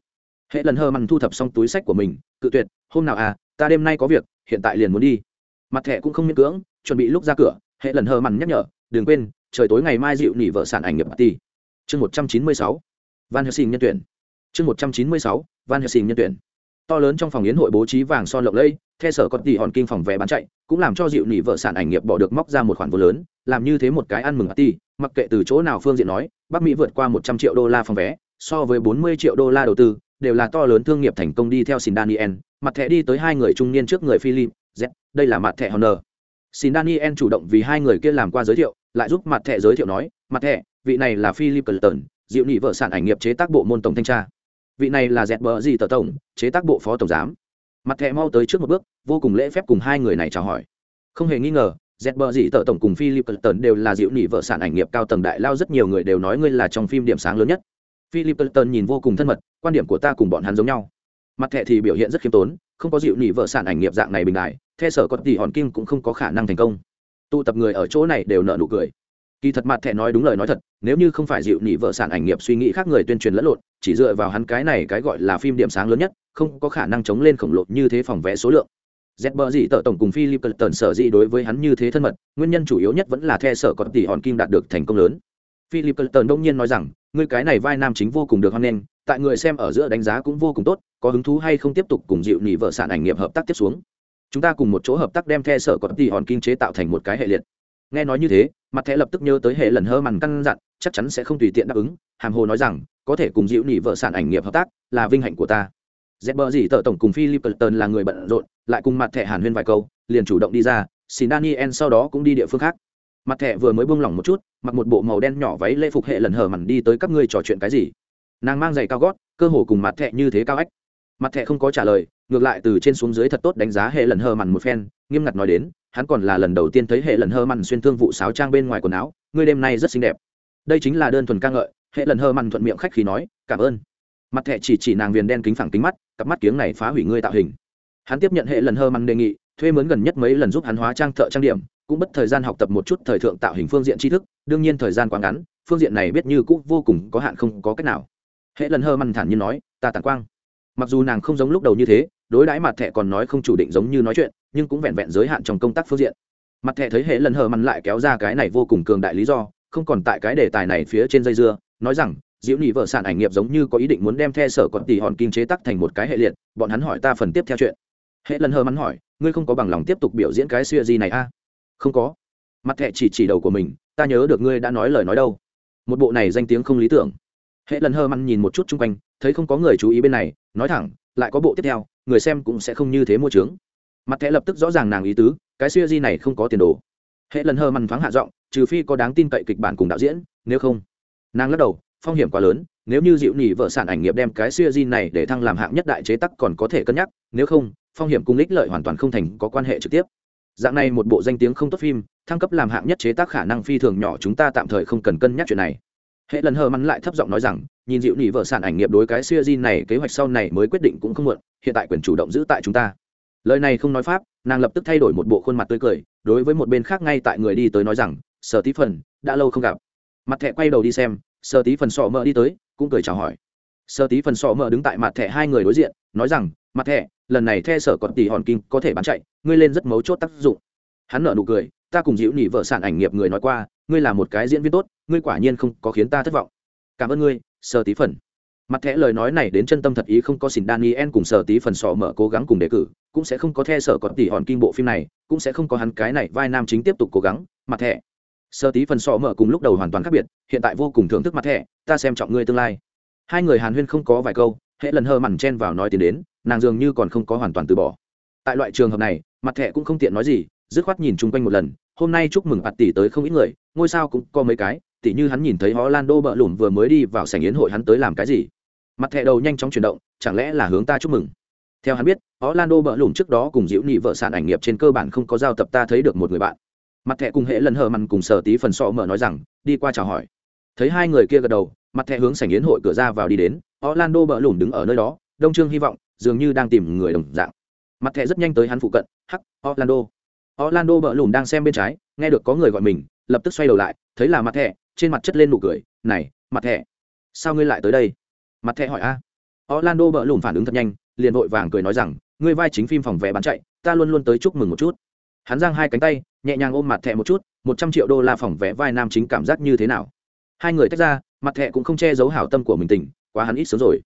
Hệ lần hơ mằn thu thập xong túi sách của mình cự tuyệt hôm nào à ta đêm nay có việc hiện tại liền muốn đi. Mặt thẹ cũng không miễn cưỡng chuẩn bị lúc ra cửa hệ lần hơ mằn nhắc nhở đừng quên trời tối ngày mai dịu nỉ vợ sản ảnh nghiệp party. Chương một trăm chín mươi sáu van helsing nhân tuyển. Chương một trăm chín mươi sáu van helsing nhân tuyển. To lớn trong phòng yến hội bố trí vàng son lộng lẫy theo sở còn tỷ hòn kinh phòng vé bán chạy, cũng làm cho dịu nỉ vợ sản ảnh nghiệp bỏ được móc ra một khoản vô lớn, làm như thế một cái ăn mừng ti mặc kệ từ chỗ nào phương diện nói, bắc mỹ vượt qua một trăm triệu đô la phòng vé, so với bốn mươi triệu đô la đầu tư, đều là to lớn thương nghiệp thành công đi theo xin daniel, mặt thẻ đi tới hai người trung niên trước người philip, z, đây là mặt thẻ honor. Xin daniel chủ động vì hai người kia làm qua giới thiệu, lại giúp mặt thẻ giới thiệu nói, mặt thẻ, vị này là philip clinton dịu nỉ vợ sản ảnh nghiệp chế tác bộ môn tổng thanh tra. Vị này là dẹt bờ gì tờ tổng, chế tác bộ phó tổng giám mặt thẻ mau tới trước một bước, vô cùng lễ phép cùng hai người này chào hỏi. Không hề nghi ngờ dẹt bờ dị tờ tổng cùng philip tần đều là dịu nỉ vợ sản ảnh nghiệp cao tầng đại lao rất nhiều người đều nói ngươi là trong phim điểm sáng lớn nhất. Philip tần nhìn vô cùng thân mật, quan điểm của ta cùng bọn hắn giống nhau. Mặt thẻ thì biểu hiện rất khiêm tốn, không có dịu nỉ vợ sản ảnh nghiệp dạng này bình đại theo sở có tỷ hòn kim cũng không có khả năng thành công. Tụ tập người ở chỗ này đều nợ nụ cười kỳ thật mặt thẻ nói đúng lời nói thật, nếu như không phải dịu nị vợ sản ảnh nghiệp suy nghĩ khác người tuyên truyền lẫn lộn, chỉ dựa vào hắn cái này cái gọi là phim điểm sáng lớn nhất, không có khả năng chống lên khổng lồ như thế phòng vẽ số lượng. Dẹp bờ dị tợ tổng cùng philip tần sở dị đối với hắn như thế thân mật, nguyên nhân chủ yếu nhất vẫn là theo sở có tỷ hòn kim đạt được thành công lớn. Philip tần đông nhiên nói rằng người cái này vai nam chính vô cùng được hoan nghênh, tại người xem ở giữa đánh giá cũng vô cùng tốt, có hứng thú hay không tiếp tục cùng dịu nị vợ sản ảnh nghiệp hợp tác tiếp xuống? Chúng ta cùng một chỗ hợp tác đem theo sở có tỷ hòn kinh chế tạo thành một cái hệ liệt nghe nói như thế, mặt thẻ lập tức nhớ tới hệ lần hơ mằn căn dặn, chắc chắn sẽ không tùy tiện đáp ứng, hàm hồ nói rằng, có thể cùng dịu nỉ vợ sản ảnh nghiệp hợp tác, là vinh hạnh của ta. Dẹp bờ dì tờ tổng cùng philip tần là người bận rộn, lại cùng mặt thẻ hàn huyên vài câu, liền chủ động đi ra, xin daniel sau đó cũng đi địa phương khác. Mặt thẻ vừa mới buông lỏng một chút, mặc một bộ màu đen nhỏ váy lễ phục hệ lần hờ mằn đi tới các ngươi trò chuyện cái gì? Nàng mang giày cao gót, cơ hồ cùng mặt thẻ như thế cao ách. Mặt thẻ không có trả lời ngược lại từ trên xuống dưới thật tốt đánh giá hệ lần hơ mằn một phen, nghiêm ngặt nói đến, hắn còn là lần đầu tiên thấy hệ lần hơ mằn xuyên thương vụ sáo trang bên ngoài quần áo, ngươi đêm nay rất xinh đẹp. Đây chính là đơn thuần ca ngợi, hệ lần hơ mằn thuận miệng khách khi nói, cảm ơn. Mặt thẹ chỉ chỉ nàng viền đen kính phẳng kính mắt, cặp mắt kiếng này phá hủy ngươi tạo hình. Hắn tiếp nhận hệ lần hơ mằn đề nghị, thuê mướn gần nhất mấy lần giúp hắn hóa trang thợ trang điểm, cũng mất thời gian học tập một chút thời thượng tạo hình phương diện tri thức, đương nhiên thời gian quá ngắn, phương diện này biết như cũng vô cùng có hạn không có cách nào. Hệ lần hơ mằn thản nhiên nói, ta tàn quang mặc dù nàng không giống lúc đầu như thế, đối đãi mặt thẻ còn nói không chủ định giống như nói chuyện, nhưng cũng vẹn vẹn giới hạn trong công tác phương diện. Mặt thẻ thấy hệ lần hờ mặn lại kéo ra cái này vô cùng cường đại lý do, không còn tại cái đề tài này phía trên dây dưa, nói rằng, diễu nhị vợ sản ảnh nghiệp giống như có ý định muốn đem theo sở còn tỷ hòn kinh chế tắc thành một cái hệ liệt, bọn hắn hỏi ta phần tiếp theo chuyện. Hệ lần hờ mắn hỏi, ngươi không có bằng lòng tiếp tục biểu diễn cái xuya gì này a à? không có. Mặt thẹ chỉ chỉ đầu của mình, ta nhớ được ngươi đã nói lời nói đâu. Một bộ này danh tiếng không lý tưởng hệ lần hơ măn nhìn một chút chung quanh, thấy không có người chú ý bên này, nói thẳng, lại có bộ tiếp theo, người xem cũng sẽ không như thế mua trướng. Mặt thẻ lập tức rõ ràng nàng ý tứ, cái siêu di này không có tiền đồ. Hệ lần hơ măn thoáng hạ giọng, trừ phi có đáng tin cậy kịch bản cùng đạo diễn, nếu không. Nàng lắc đầu, phong hiểm quá lớn, nếu như dịu nỉ vợ sản ảnh nghiệp đem cái siêu di này để thăng làm hạng nhất đại chế tắc còn có thể cân nhắc, nếu không, phong hiểm cung ích lợi hoàn toàn không thành có quan hệ trực tiếp. Dạng này một bộ danh tiếng không tốt phim, thăng cấp làm hạng nhất chế tác khả năng phi thường nhỏ, chúng ta tạm thời không cần cân nhắc chuyện này hệ lần hờ mắn lại thấp giọng nói rằng, nhìn dịu nỉ vợ sản ảnh nghiệp đối cái siêu di này, kế hoạch sau này mới quyết định cũng không muộn, hiện tại quyền chủ động giữ tại chúng ta. Lời này không nói pháp, nàng lập tức thay đổi một bộ khuôn mặt tươi cười, đối với một bên khác ngay tại người đi tới nói rằng, sở tí phần, đã lâu không gặp. Mặt thẹ quay đầu đi xem, sở tí phần sọ mỡ đi tới, cũng cười chào hỏi. Sở tí phần sọ mỡ đứng tại mặt thẹ hai người đối diện, nói rằng, mặt thẹ lần này the sở còn tỷ hòn kinh có thể bán chạy, ngươi lên rất mấu chốt tác dụng. Hắn nợ nụ cười ta cùng dịu nỉ vợ sản ảnh nghiệp người nói qua, ngươi là một cái diễn viên tốt, ngươi quả nhiên không có khiến ta thất vọng. Cảm ơn ngươi sơ tí phần. Mặt thẻ lời nói này đến chân tâm thật ý không có xin daniel cùng sở tí phần sọ mở cố gắng cùng đề cử, cũng sẽ không có the sở có tỷ hòn kim bộ phim này, cũng sẽ không có hắn cái này vai nam chính tiếp tục cố gắng, mặt thẻ. Sở tí phần sọ mở cùng lúc đầu hoàn toàn khác biệt, hiện tại vô cùng thưởng thức mặt thẻ, ta xem trọng ngươi tương lai. Hai người hàn huyên không có vài câu, hệ lần hơ mằn chen vào nói tiền đến, nàng dường như còn không có hoàn toàn từ bỏ. Tại loại trường hợp này, mặt thẻ cũng không tiện nói gì, dứt khoát nhìn chung quanh một lần hôm nay chúc mừng bạt tỷ tới không ít người, ngôi sao cũng có mấy cái tỷ như hắn nhìn thấy Orlando bợ lủn vừa mới đi vào sảnh yến hội hắn tới làm cái gì. Mặt thẻ đầu nhanh chóng chuyển động, chẳng lẽ là hướng ta chúc mừng? Theo hắn biết, orlando bợ lùm trước đó cùng diễu nhị vợ sản ảnh nghiệp trên cơ bản không có giao tập ta thấy được một người bạn. Mặt thẻ cùng hệ lần hờ mằn cùng sở tí phần sọ mở nói rằng, đi qua chào hỏi. Thấy hai người kia gật đầu, mặt thẻ hướng sảnh yến hội cửa ra vào đi đến, orlando bợ lùm đứng ở nơi đó, đông trương hy vọng, dường như đang tìm người đồng dạng. Mặt thẻ rất nhanh tới hắn phụ cận, hắc, orlando orlando bợ lùm đang xem bên trái, nghe được có người gọi mình, lập tức xoay đầu lại, thấy là mặt thẻ, trên mặt chất lên nụ cười, này, mặt thẻ, sao ngươi lại tới đây? Mặt thẻ hỏi, a, orlando bợ lùm phản ứng thật nhanh, liền vội vàng cười nói rằng, ngươi vai chính phim phòng vé bán chạy, ta luôn luôn tới chúc mừng một chút. Hắn giang hai cánh tay, nhẹ nhàng ôm mặt thẻ một chút, một trăm triệu đô la phòng vé vai nam chính cảm giác như thế nào? Hai người tách ra, mặt thẻ cũng không che giấu hảo tâm của mình tình quá hắn ít sớm rồi.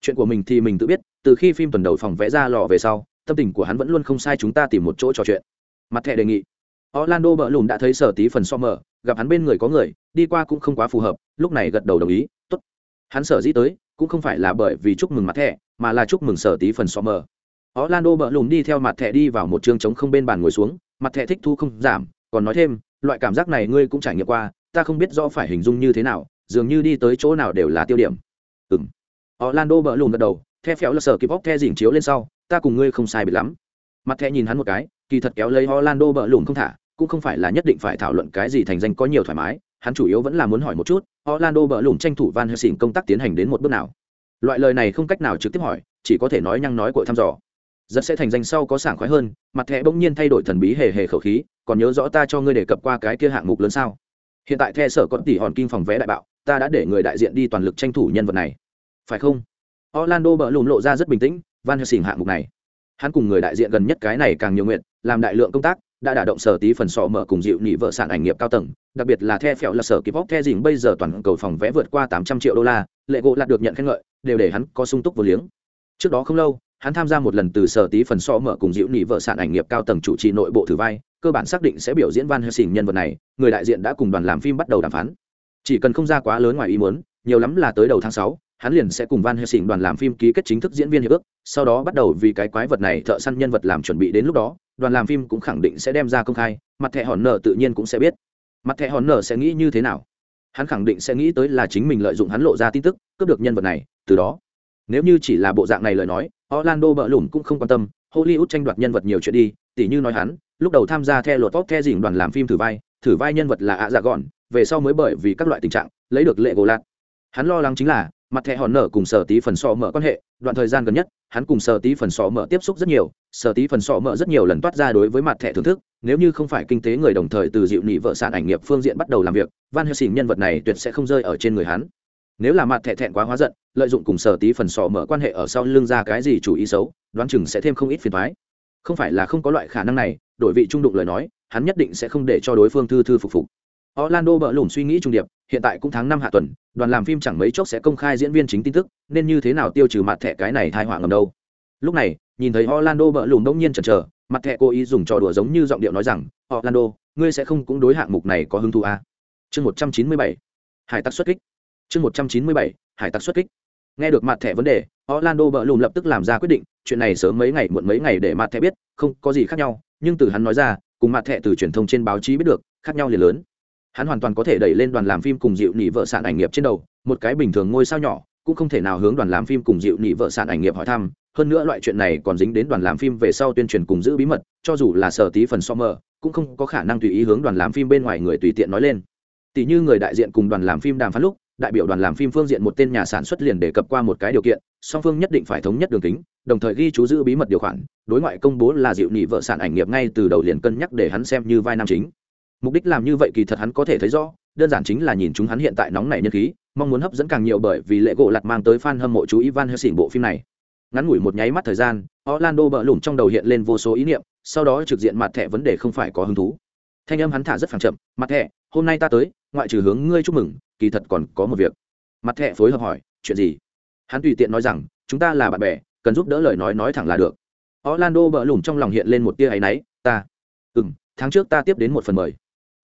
Chuyện của mình thì mình tự biết, từ khi phim tuần đầu phòng vẽ ra lò về sau, tâm tình của hắn vẫn luôn không sai, chúng ta tìm một chỗ trò chuyện mặt thẹ đề nghị. Orlando bỡ lùn đã thấy sở tí phần so mở gặp hắn bên người có người, đi qua cũng không quá phù hợp, lúc này gật đầu đồng ý, tốt. Hắn sở dĩ tới, cũng không phải là bởi vì chúc mừng mặt thẹ mà là chúc mừng sở tí phần so mở orlando bỡ lùn đi theo mặt thẹ đi vào một chương trống không bên bàn ngồi xuống, mặt thẹ thích thu không giảm, còn nói thêm, loại cảm giác này ngươi cũng trải nghiệm qua, ta không biết rõ phải hình dung như thế nào, dường như đi tới chỗ nào đều là tiêu điểm. Ừ m orlando bỡ lùn gật đầu, the phéo là sở kịp bóc the dỉm chiếu lên sau, ta cùng ngươi không sai bị lắm. Mặt thẹ nhìn hắn một cái kỳ thật kéo lấy orlando bỡ lùn không thả, cũng không phải là nhất định phải thảo luận cái gì thành danh có nhiều thoải mái, hắn chủ yếu vẫn là muốn hỏi một chút, orlando bỡ lùn tranh thủ van helsing công tác tiến hành đến một bước nào. Loại lời này không cách nào trực tiếp hỏi, chỉ có thể nói nhăng nói cội thăm dò. Rất sẽ thành danh sau có sảng khoái hơn, mặt thẻ bỗng nhiên thay đổi thần bí hề hề khẩu khí, còn nhớ rõ ta cho ngươi đề cập qua cái kia hạng mục lớn sao? Hiện tại the sở có tỷ hòn kim phòng vé đại bạo, ta đã để người đại diện đi toàn lực tranh thủ nhân vật này. Phải không? Orlando bỡ lùm lộ ra rất bình tĩnh, van helsing hạng mục này. Hắn cùng người đại diện gần nhất cái này càng nhiều nguyện làm đại lượng công tác, đã đả động sở tí phần sọ mở cùng dịu nhị vợ sản ảnh nghiệp cao tầng, đặc biệt là the phèo là sở kịp bóc the dình bây giờ toàn cầu phòng vé vượt qua tám trăm triệu đô la, lệ gỗ lạt được nhận khen ngợi, đều để hắn có sung túc vô liếng. Trước đó không lâu, hắn tham gia một lần từ sở tí phần so mở cùng dịu nhị vợ sản ảnh nghiệp cao tầng chủ trì nội bộ thử vai, cơ bản xác định sẽ biểu diễn van helsing nhân vật này, người đại diện đã cùng đoàn làm phim bắt đầu đàm phán. Chỉ cần không ra quá lớn ngoài ý muốn, nhiều lắm là tới đầu tháng sáu, hắn liền sẽ cùng van helsing đoàn làm phim ký kết chính thức diễn viên hiệp ước sau đó bắt đầu vì cái quái vật này thợ săn nhân vật làm chuẩn bị đến lúc đó, đoàn làm phim cũng khẳng định sẽ đem ra công khai, mặt thẻ hòn nở tự nhiên cũng sẽ biết. Mặt thẻ hòn nở sẽ nghĩ như thế nào? Hắn khẳng định sẽ nghĩ tới là chính mình lợi dụng hắn lộ ra tin tức, cướp được nhân vật này, từ đó. Nếu như chỉ là bộ dạng này lời nói, orlando bỡ lủng cũng không quan tâm, hollywood tranh đoạt nhân vật nhiều chuyện đi, tỉ như nói hắn, lúc đầu tham gia theo luật tốt the dình đoàn làm phim thử vai thử vai nhân vật là ạ dạ gọn về sau mới bởi vì các loại tình trạng, lấy được lệ gỗ lạc hắn lo lắng chính là mặt thẻ hòn nở cùng sở tí phần sọ mở quan hệ, đoạn thời gian gần nhất, hắn cùng sở tí phần sọ mở tiếp xúc rất nhiều, sở tí phần sọ mở rất nhiều lần toát ra đối với mặt thẻ thưởng thức, nếu như không phải kinh tế người đồng thời từ dịu nị vợ sản ảnh nghiệp phương diện bắt đầu làm việc, van helsing nhân vật này tuyệt sẽ không rơi ở trên người hắn. Nếu là mặt thẻ thẹn quá hóa giận, lợi dụng cùng sở tí phần sọ mở quan hệ ở sau lưng ra cái gì chủ ý xấu, đoán chừng sẽ thêm không ít phiền thoái không phải là không có loại khả năng này, đổi vị trung đụng lời nói, hắn nhất định sẽ không để cho đối phương thư thư phục phục. Orlando bỡ lủng suy nghĩ trung điệp hiện tại cũng tháng năm hạ tuần, đoàn làm phim chẳng mấy chốc sẽ công khai diễn viên chính tin tức, nên như thế nào tiêu trừ mặt thẻ cái này thai họa ngầm đâu. Lúc này, nhìn thấy orlando bỡ lùm đông nhiên chần chờ, mặt thẻ cố ý dùng trò đùa giống như giọng điệu nói rằng, orlando, ngươi sẽ không cũng đối hạng mục này có hứng thú à? chương một trăm chín mươi bảy, hải tặc xuất kích. Chương một trăm chín mươi bảy, hải tặc xuất kích. Nghe được mặt thẻ vấn đề, orlando bỡ lùm lập tức làm ra quyết định, chuyện này sớm mấy ngày muộn mấy ngày để mặt thẻ biết, không có gì khác nhau, nhưng từ hắn nói ra, cùng mặt thẻ từ truyền thông trên báo chí biết được, khác nhau liền lớn hắn hoàn toàn có thể đẩy lên đoàn làm phim cùng dịu nỉ vợ sản ảnh nghiệp trên đầu, một cái bình thường ngôi sao nhỏ, cũng không thể nào hướng đoàn làm phim cùng dịu nị vợ sản ảnh nghiệp hỏi thăm, hơn nữa loại chuyện này còn dính đến đoàn làm phim về sau tuyên truyền cùng giữ bí mật, cho dù là sở tí phần so mờ, cũng không có khả năng tùy ý hướng đoàn làm phim bên ngoài người tùy tiện nói lên. Tỷ như người đại diện cùng đoàn làm phim đàm phán lúc, đại biểu đoàn làm phim phương diện một tên nhà sản xuất liền đề cập qua một cái điều kiện, song phương nhất định phải thống nhất đường kính, đồng thời ghi chú giữ bí mật điều khoản, đối ngoại công bố là dịu nị vợ sản ảnh nghiệp ngay từ đầu liền cân nhắc để hắn xem như vai nam chính mục đích làm như vậy kỳ thật hắn có thể thấy rõ, đơn giản chính là nhìn chúng hắn hiện tại nóng nảy nhân khí, mong muốn hấp dẫn càng nhiều bởi vì lễ gỗ lặt mang tới fan hâm mộ chú Ivan van helsing bộ phim này. Ngắn ngủi một nháy mắt thời gian, orlando bỡ lủng trong đầu hiện lên vô số ý niệm, sau đó trực diện mặt thẻ vấn đề không phải có hứng thú. Thanh âm hắn thả rất phẳng chậm, mặt thẻ, hôm nay ta tới, ngoại trừ hướng ngươi chúc mừng, kỳ thật còn có một việc. Mặt thẻ phối hợp hỏi, chuyện gì? Hắn tùy tiện nói rằng, chúng ta là bạn bè, cần giúp đỡ lời nói nói thẳng là được. Orlando bỡ lủng trong lòng hiện lên một tia áy náy, ta. Ừ m tháng trước ta tiếp đến một phần mời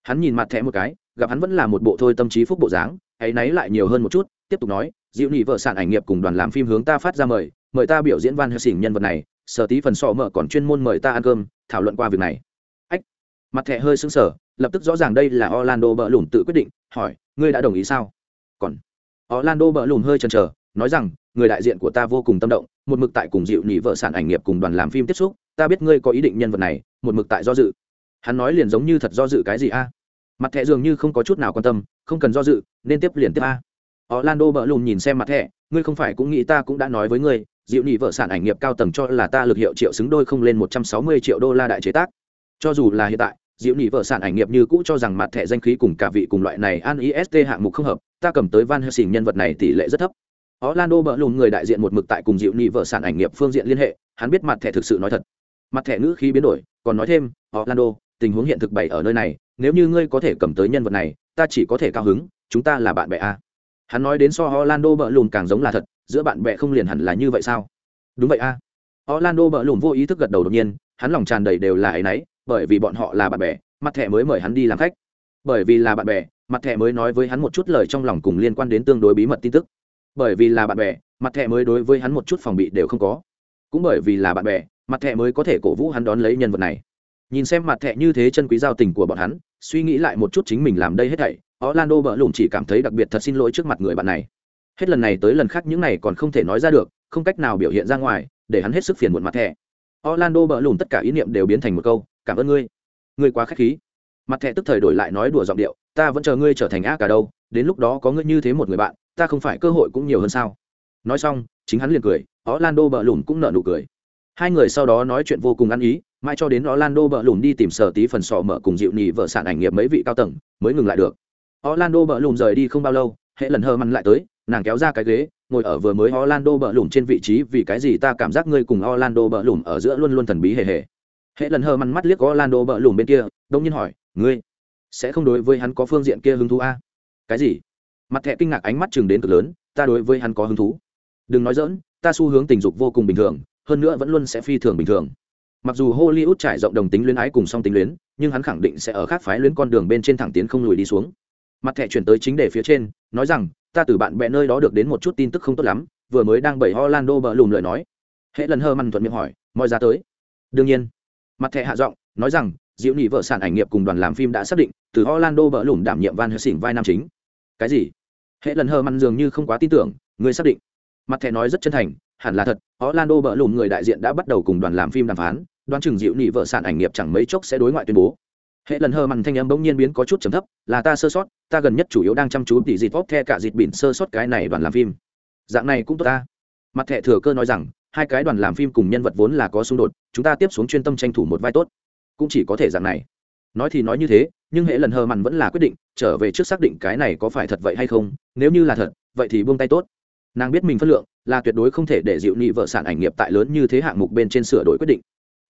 hắn nhìn mặt thẻ một cái, gặp hắn vẫn là một bộ thôi tâm trí phúc bộ dáng, áy nấy lại nhiều hơn một chút, tiếp tục nói dịu nhị vợ sản ảnh nghiệp cùng đoàn làm phim hướng ta phát ra mời mời ta biểu diễn van helsing nhân vật này, sở tí phần sọ mở còn chuyên môn mời ta ăn cơm, thảo luận qua việc này. Ách, mặt thẻ hơi sững sờ, lập tức rõ ràng đây là orlando bỡ lùm tự quyết định, hỏi, ngươi đã đồng ý sao? Còn, orlando bỡ lùm hơi chần chờ, nói rằng, người đại diện của ta vô cùng tâm động, một mực tại cùng dịu nhị vợ sản ảnh nghiệp cùng đoàn làm phim tiếp xúc, ta biết ngươi có ý định nhân vật này, một mực tại do dự hắn nói liền giống như thật do dự cái gì a? Mặt thẻ dường như không có chút nào quan tâm, không cần do dự, nên tiếp liền tiếp a. Orlando bỡ lùn nhìn xem mặt thẻ, ngươi không phải cũng nghĩ ta cũng đã nói với ngươi, dịu nhị vợ sản ảnh nghiệp cao tầng cho là ta lực hiệu triệu xứng đôi không lên một trăm sáu mươi triệu đô la đại chế tác. Cho dù là hiện tại, dịu nhị vợ sản ảnh nghiệp như cũ cho rằng mặt thẻ danh khí cùng cả vị cùng loại này an ist hạng mục không hợp, ta cầm tới van helsing nhân vật này tỷ lệ rất thấp. Orlando bỡ lùn người đại diện một mực tại cùng dịu nhị vợ sản ảnh nghiệp phương diện liên hệ, hắn biết mặt thẻ thực sự nói thật. Mặt thẻ ngữ khí biến đổi, còn nói thêm, orlando tình huống hiện thực bày ở nơi này, nếu như ngươi có thể cầm tới nhân vật này, ta chỉ có thể cao hứng, chúng ta là bạn bè a. Hắn nói đến so orlando bợ lùn càng giống là thật, giữa bạn bè không liền hẳn là như vậy sao? Đúng vậy a. Orlando bợ lùn vô ý thức gật đầu đột nhiên, hắn lòng tràn đầy đều là ấy nấy bởi vì bọn họ là bạn bè, mặt thẻ mới mời hắn đi làm khách. Bởi vì là bạn bè, mặt thẻ mới nói với hắn một chút lời trong lòng cùng liên quan đến tương đối bí mật tin tức. Bởi vì là bạn bè, mặt thẻ mới đối với hắn một chút phòng bị đều không có. Cũng bởi vì là bạn bè, mặt thẻ mới có thể cổ vũ hắn đón lấy nhân vật này nhìn xem mặt thẹ như thế chân quý giao tình của bọn hắn, suy nghĩ lại một chút chính mình làm đây hết thảy, orlando bỡ lùm chỉ cảm thấy đặc biệt thật xin lỗi trước mặt người bạn này. Hết lần này tới lần khác những này còn không thể nói ra được, không cách nào biểu hiện ra ngoài, để hắn hết sức phiền muộn mặt thẹ orlando bỡ lùm tất cả ý niệm đều biến thành một câu, cảm ơn ngươi. Ngươi quá k h á c h khí. Mặt thẹ tức thời đổi lại nói đùa giọng điệu, ta vẫn chờ ngươi trở thành ác cả đâu, đến lúc đó có ngươi như thế một người bạn, ta không phải cơ hội cũng nhiều hơn sao. Nói xong, chính hắn liền cười, orlando bỡ lùm cũng nợ nụ cười hai người sau đó nói chuyện vô cùng ăn ý, mãi cho đến orlando bỡ lùm đi tìm sở tí phần sọ mở cùng dịu nhì vợ sản ảnh nghiệp mấy vị cao tầng, mới ngừng lại được. Orlando bỡ lùm rời đi không bao lâu, hệ lần hơ măn lại tới, nàng kéo ra cái ghế, ngồi ở vừa mới orlando bỡ lùm trên vị trí, vì cái gì ta cảm giác ngươi cùng orlando bỡ lùm ở giữa luôn luôn thần bí hề hề. Hệ lần hơ măn mắt liếc orlando bỡ lùm bên kia, đông nhiên hỏi, ngươi sẽ không đối với hắn có phương diện kia hứng thú a? À? cái gì? Mặt thẹ kinh ngạc ánh mắt chừng đến cực lớn, ta đối với hắn có hứng thú. Đừng nói dỡn ta xu hướng tình dục vô cùng bình thường hơn nữa vẫn luôn sẽ phi thường bình thường. Mặc dù hollywood trải rộng đồng tính luyến ái cùng song tính luyến, nhưng hắn khẳng định sẽ ở khác phái luyến con đường bên trên thẳng tiến không lùi đi xuống. Mặt thẻ chuyển tới chính đề phía trên, nói rằng, ta từ bạn bè nơi đó được đến một chút tin tức không tốt lắm, vừa mới đang bày orlando bờ lùm lời nói. Hệ lần hơ măn thuận miệng hỏi, mọi ra tới? Đương nhiên. Mặt thẻ hạ giọng, nói rằng, diệu nhị vợ sản ảnh nghiệp cùng đoàn làm phim đã xác định, từ orlando bờ lùm đảm nhiệm van helsing vai nam chính. Cái gì? Hệ lần hơ măn dường như không quá tin tưởng người xác định. Mặt thẻ nói rất chân thành hẳn là thật, orlando bỡ lùm người đại diện đã bắt đầu cùng đoàn làm phim đàm phán, đoán chừng dịu nhị vợ sản ảnh nghiệp chẳng mấy chốc sẽ đối ngoại tuyên bố. Hệ lần hơ mằn thanh âm bỗng nhiên biến có chút trầm thấp, là ta sơ sót, ta gần nhất chủ yếu đang chăm chú tỉ dịt vóc the cả dịt bỉn sơ sót cái này đoàn làm phim. Dạng này cũng tốt ta. Mặt thẻ thừa cơ nói rằng, hai cái đoàn làm phim cùng nhân vật vốn là có xung đột, chúng ta tiếp xuống chuyên tâm tranh thủ một vai tốt. Cũng chỉ có thể dạng này. Nói thì nói như thế, nhưng hệ lần hờ mặn vẫn là quyết định, trở về trước xác định cái này có phải thật vậy hay không, nếu như là thật, vậy thì buông tay tốt. Nàng biết mình phân lượng là tuyệt đối không thể để dịu nhị vợ sản ảnh nghiệp tại lớn như thế hạng mục bên trên sửa đổi quyết định.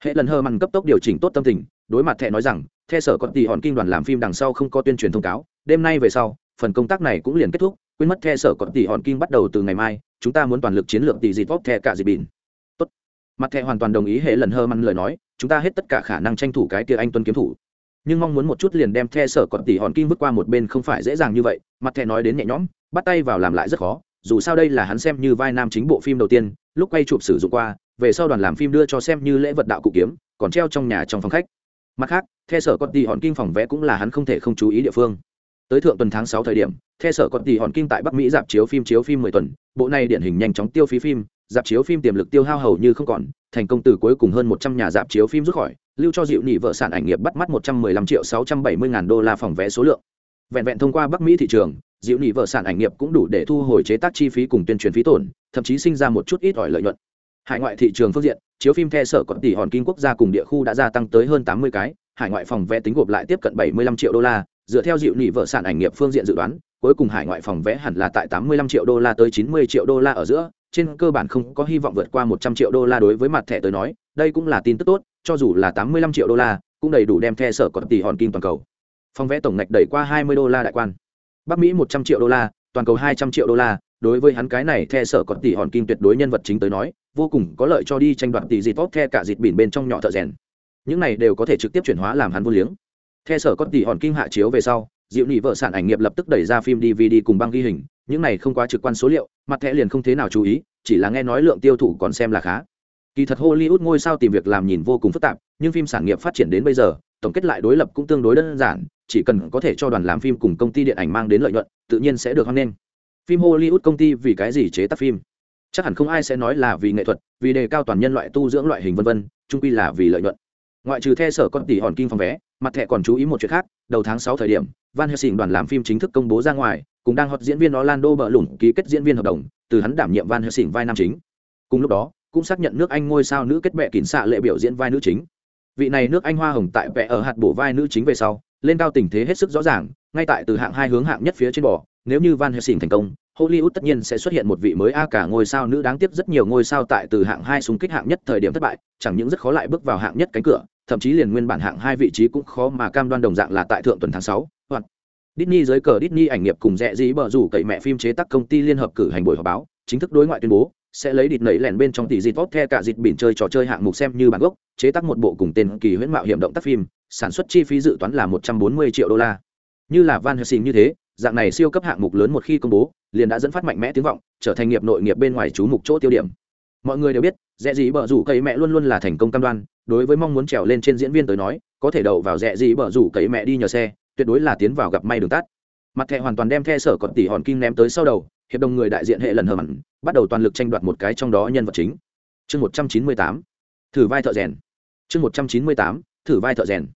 Hệ lần hơ mặn cấp tốc điều chỉnh tốt tâm tình, đối mặt thẹ nói rằng the sở có tỷ hòn kinh đoàn làm phim đằng sau không có tuyên truyền thông cáo, đêm nay về sau, phần công tác này cũng liền kết thúc, quên mất the sở có tỷ hòn kinh bắt đầu từ ngày mai, chúng ta muốn toàn lực chiến lược tỷ dịt vóc thẹ cả dịp bỉn. Tốt. Mặt thẹ hoàn toàn đồng ý hệ lần hơ mặn lời nói, chúng ta hết tất cả khả năng tranh thủ cái kia anh tuân kiếm thủ. Nhưng mong muốn một chút liền đem the sở còn tỷ hòn kim vứt qua một bên không phải dễ dàng như vậy. Mặt thẹ nói đến nhẹ nhõm, bắt tay vào làm lại rất khó dù sao đây là hắn xem như vai nam chính bộ phim đầu tiên, lúc quay chụp sử dụng qua, về sau đoàn làm phim đưa cho xem như lễ vật đạo cụ kiếm, còn treo trong nhà trong phòng khách. Mặt khác, the sở con tỷ hòn kinh phòng vẽ cũng là hắn không thể không chú ý địa phương. Tới thượng tuần tháng sáu thời điểm, the sở con tỷ hòn kinh tại bắc mỹ dạp chiếu phim chiếu phim mười tuần, bộ này điển hình nhanh chóng tiêu phí phim, dạp chiếu phim tiềm lực tiêu hao hầu như không còn, thành công từ cuối cùng hơn một trăm nhà dạp chiếu phim rút khỏi, lưu cho dịu nhị vợ sản ảnh nghiệp bắt mắt một trăm mười lăm triệu sáu trăm bảy mươi ngàn đô la phòng vé số lượng. Vẹn vẹn thông qua bắc mỹ thị trường dịu nỉ vợ sản ảnh nghiệp cũng đủ để thu hồi chế tác chi phí cùng tuyên truyền phí tổn, thậm chí sinh ra một chút ít ỏi lợi nhuận. Hải ngoại thị trường phương diện, chiếu phim the sở còn tỷ hòn kinh quốc gia cùng địa khu đã gia tăng tới hơn tám mươi cái, hải ngoại phòng vé tính gộp lại tiếp cận bảy mươi lăm triệu đô la. Dựa theo dịu nỉ vợ sản ảnh nghiệp phương diện dự đoán, cuối cùng hải ngoại phòng vé hẳn là tại tám mươi lăm triệu đô la tới chín mươi triệu đô la ở giữa, trên cơ bản không có hy vọng vượt qua một trăm triệu đô la đối với mặt thẻ tới nói, đây cũng là tin tức tốt, cho dù là tám mươi lăm triệu đô la, cũng đầy đủ đem the sở còn tỷ hòn kinh toàn cầu. Phòng vé tổng ngạch đẩy qua hai mươi đô la đại quan bắc mỹ một trăm triệu đô la, toàn cầu hai trăm triệu đô la. Đối với hắn cái này, the sở còn tỷ hòn kim tuyệt đối nhân vật chính tới nói, vô cùng có lợi cho đi tranh đoạt tỷ dịt tốt, the cả dịt bỉn bên trong nhỏ thợ rèn. Những này đều có thể trực tiếp chuyển hóa làm hắn vô liếng. The sở có tỷ hòn kim hạ chiếu về sau, diệu nhị vợ sản ảnh nghiệp lập tức đẩy ra phim dvd cùng băng ghi hình. Những này không quá trực quan số liệu, mặt thẻ liền không thế nào chú ý, chỉ là nghe nói lượng tiêu thụ còn xem là khá. Kỳ thật hollywood ngôi sao tìm việc làm nhìn vô cùng phức tạp, nhưng phim sản nghiệp phát triển đến bây giờ tổng kết lại đối lập cũng tương đối đơn giản, chỉ cần có thể cho đoàn làm phim cùng công ty điện ảnh mang đến lợi nhuận, tự nhiên sẽ được hoan nghênh. Phim hollywood công ty vì cái gì chế tác phim? Chắc hẳn không ai sẽ nói là vì nghệ thuật, vì đề cao toàn nhân loại tu dưỡng loại hình vân vân trung quy là vì lợi nhuận. Ngoại trừ the sở con tỷ hòn kinh phòng vé, mặt thẻ còn chú ý một chuyện khác, đầu tháng sáu thời điểm, van helsing đoàn làm phim chính thức công bố ra ngoài, cùng đang hot diễn viên orlando bờ lủng ký kết diễn viên hợp đồng, từ hắn đảm nhiệm van helsing vai nam chính. Cùng lúc đó, cũng xác nhận nước anh ngôi sao nữ kết bệ kín xạ lệ biểu diễn vai nữ chính vị này nước anh hoa hồng tại vẽ ở hạt bổ vai nữ chính về sau, lên cao tình thế hết sức rõ ràng, ngay tại từ hạng hai hướng hạng nhất phía trên bò, nếu như van helsing thành công, hollywood tất nhiên sẽ xuất hiện một vị mới a cả ngôi sao nữ đáng tiếc rất nhiều ngôi sao tại từ hạng hai xuống kích hạng nhất thời điểm thất bại, chẳng những rất khó lại bước vào hạng nhất cánh cửa, thậm chí liền nguyên bản hạng hai vị trí cũng khó mà cam đoan đồng dạng là tại thượng tuần tháng sáu, hoặc Disney dưới cờ Disney ảnh nghiệp cùng rẻ dí bờ rủ cậy mẹ phim chế tác công ty liên hợp cử hành buổi họp báo, chính thức đối ngoại tuyên bố sẽ lấy địt nẩy lẻn bên trong tỷ dịt vót theo cả dịt bỉn chơi trò chơi hạng mục xem như bản gốc, chế tác một bộ cùng tên kỳ huyễn mạo hiểm động tác phim, sản xuất chi phí dự toán là một trăm bốn mươi triệu đô la. Như là van helsing như thế, dạng này siêu cấp hạng mục lớn một khi công bố, liền đã dẫn phát mạnh mẽ tiếng vọng, trở thành nghiệp nội nghiệp bên ngoài chú mục chỗ tiêu điểm. Mọi người đều biết rẽ gì bở rủ cậy mẹ luôn luôn là thành công cam đoan, đối với mong muốn trèo lên trên diễn viên tới nói, có thể đậu vào rẽ gì bở rủ cậy mẹ đi nhờ xe, tuyệt đối là tiến vào gặp may đường tắt. Mặt thẻ hoàn toàn đem the sở còn tỷ hòn kim ném tới sau đầu hiệp đồng người đại diện hệ lần hờ mặn bắt đầu toàn lực tranh đoạt một cái trong đó nhân vật chính. Chương một trăm chín mươi tám thử vai thợ rèn. Chương một trăm chín mươi tám thử vai thợ rèn.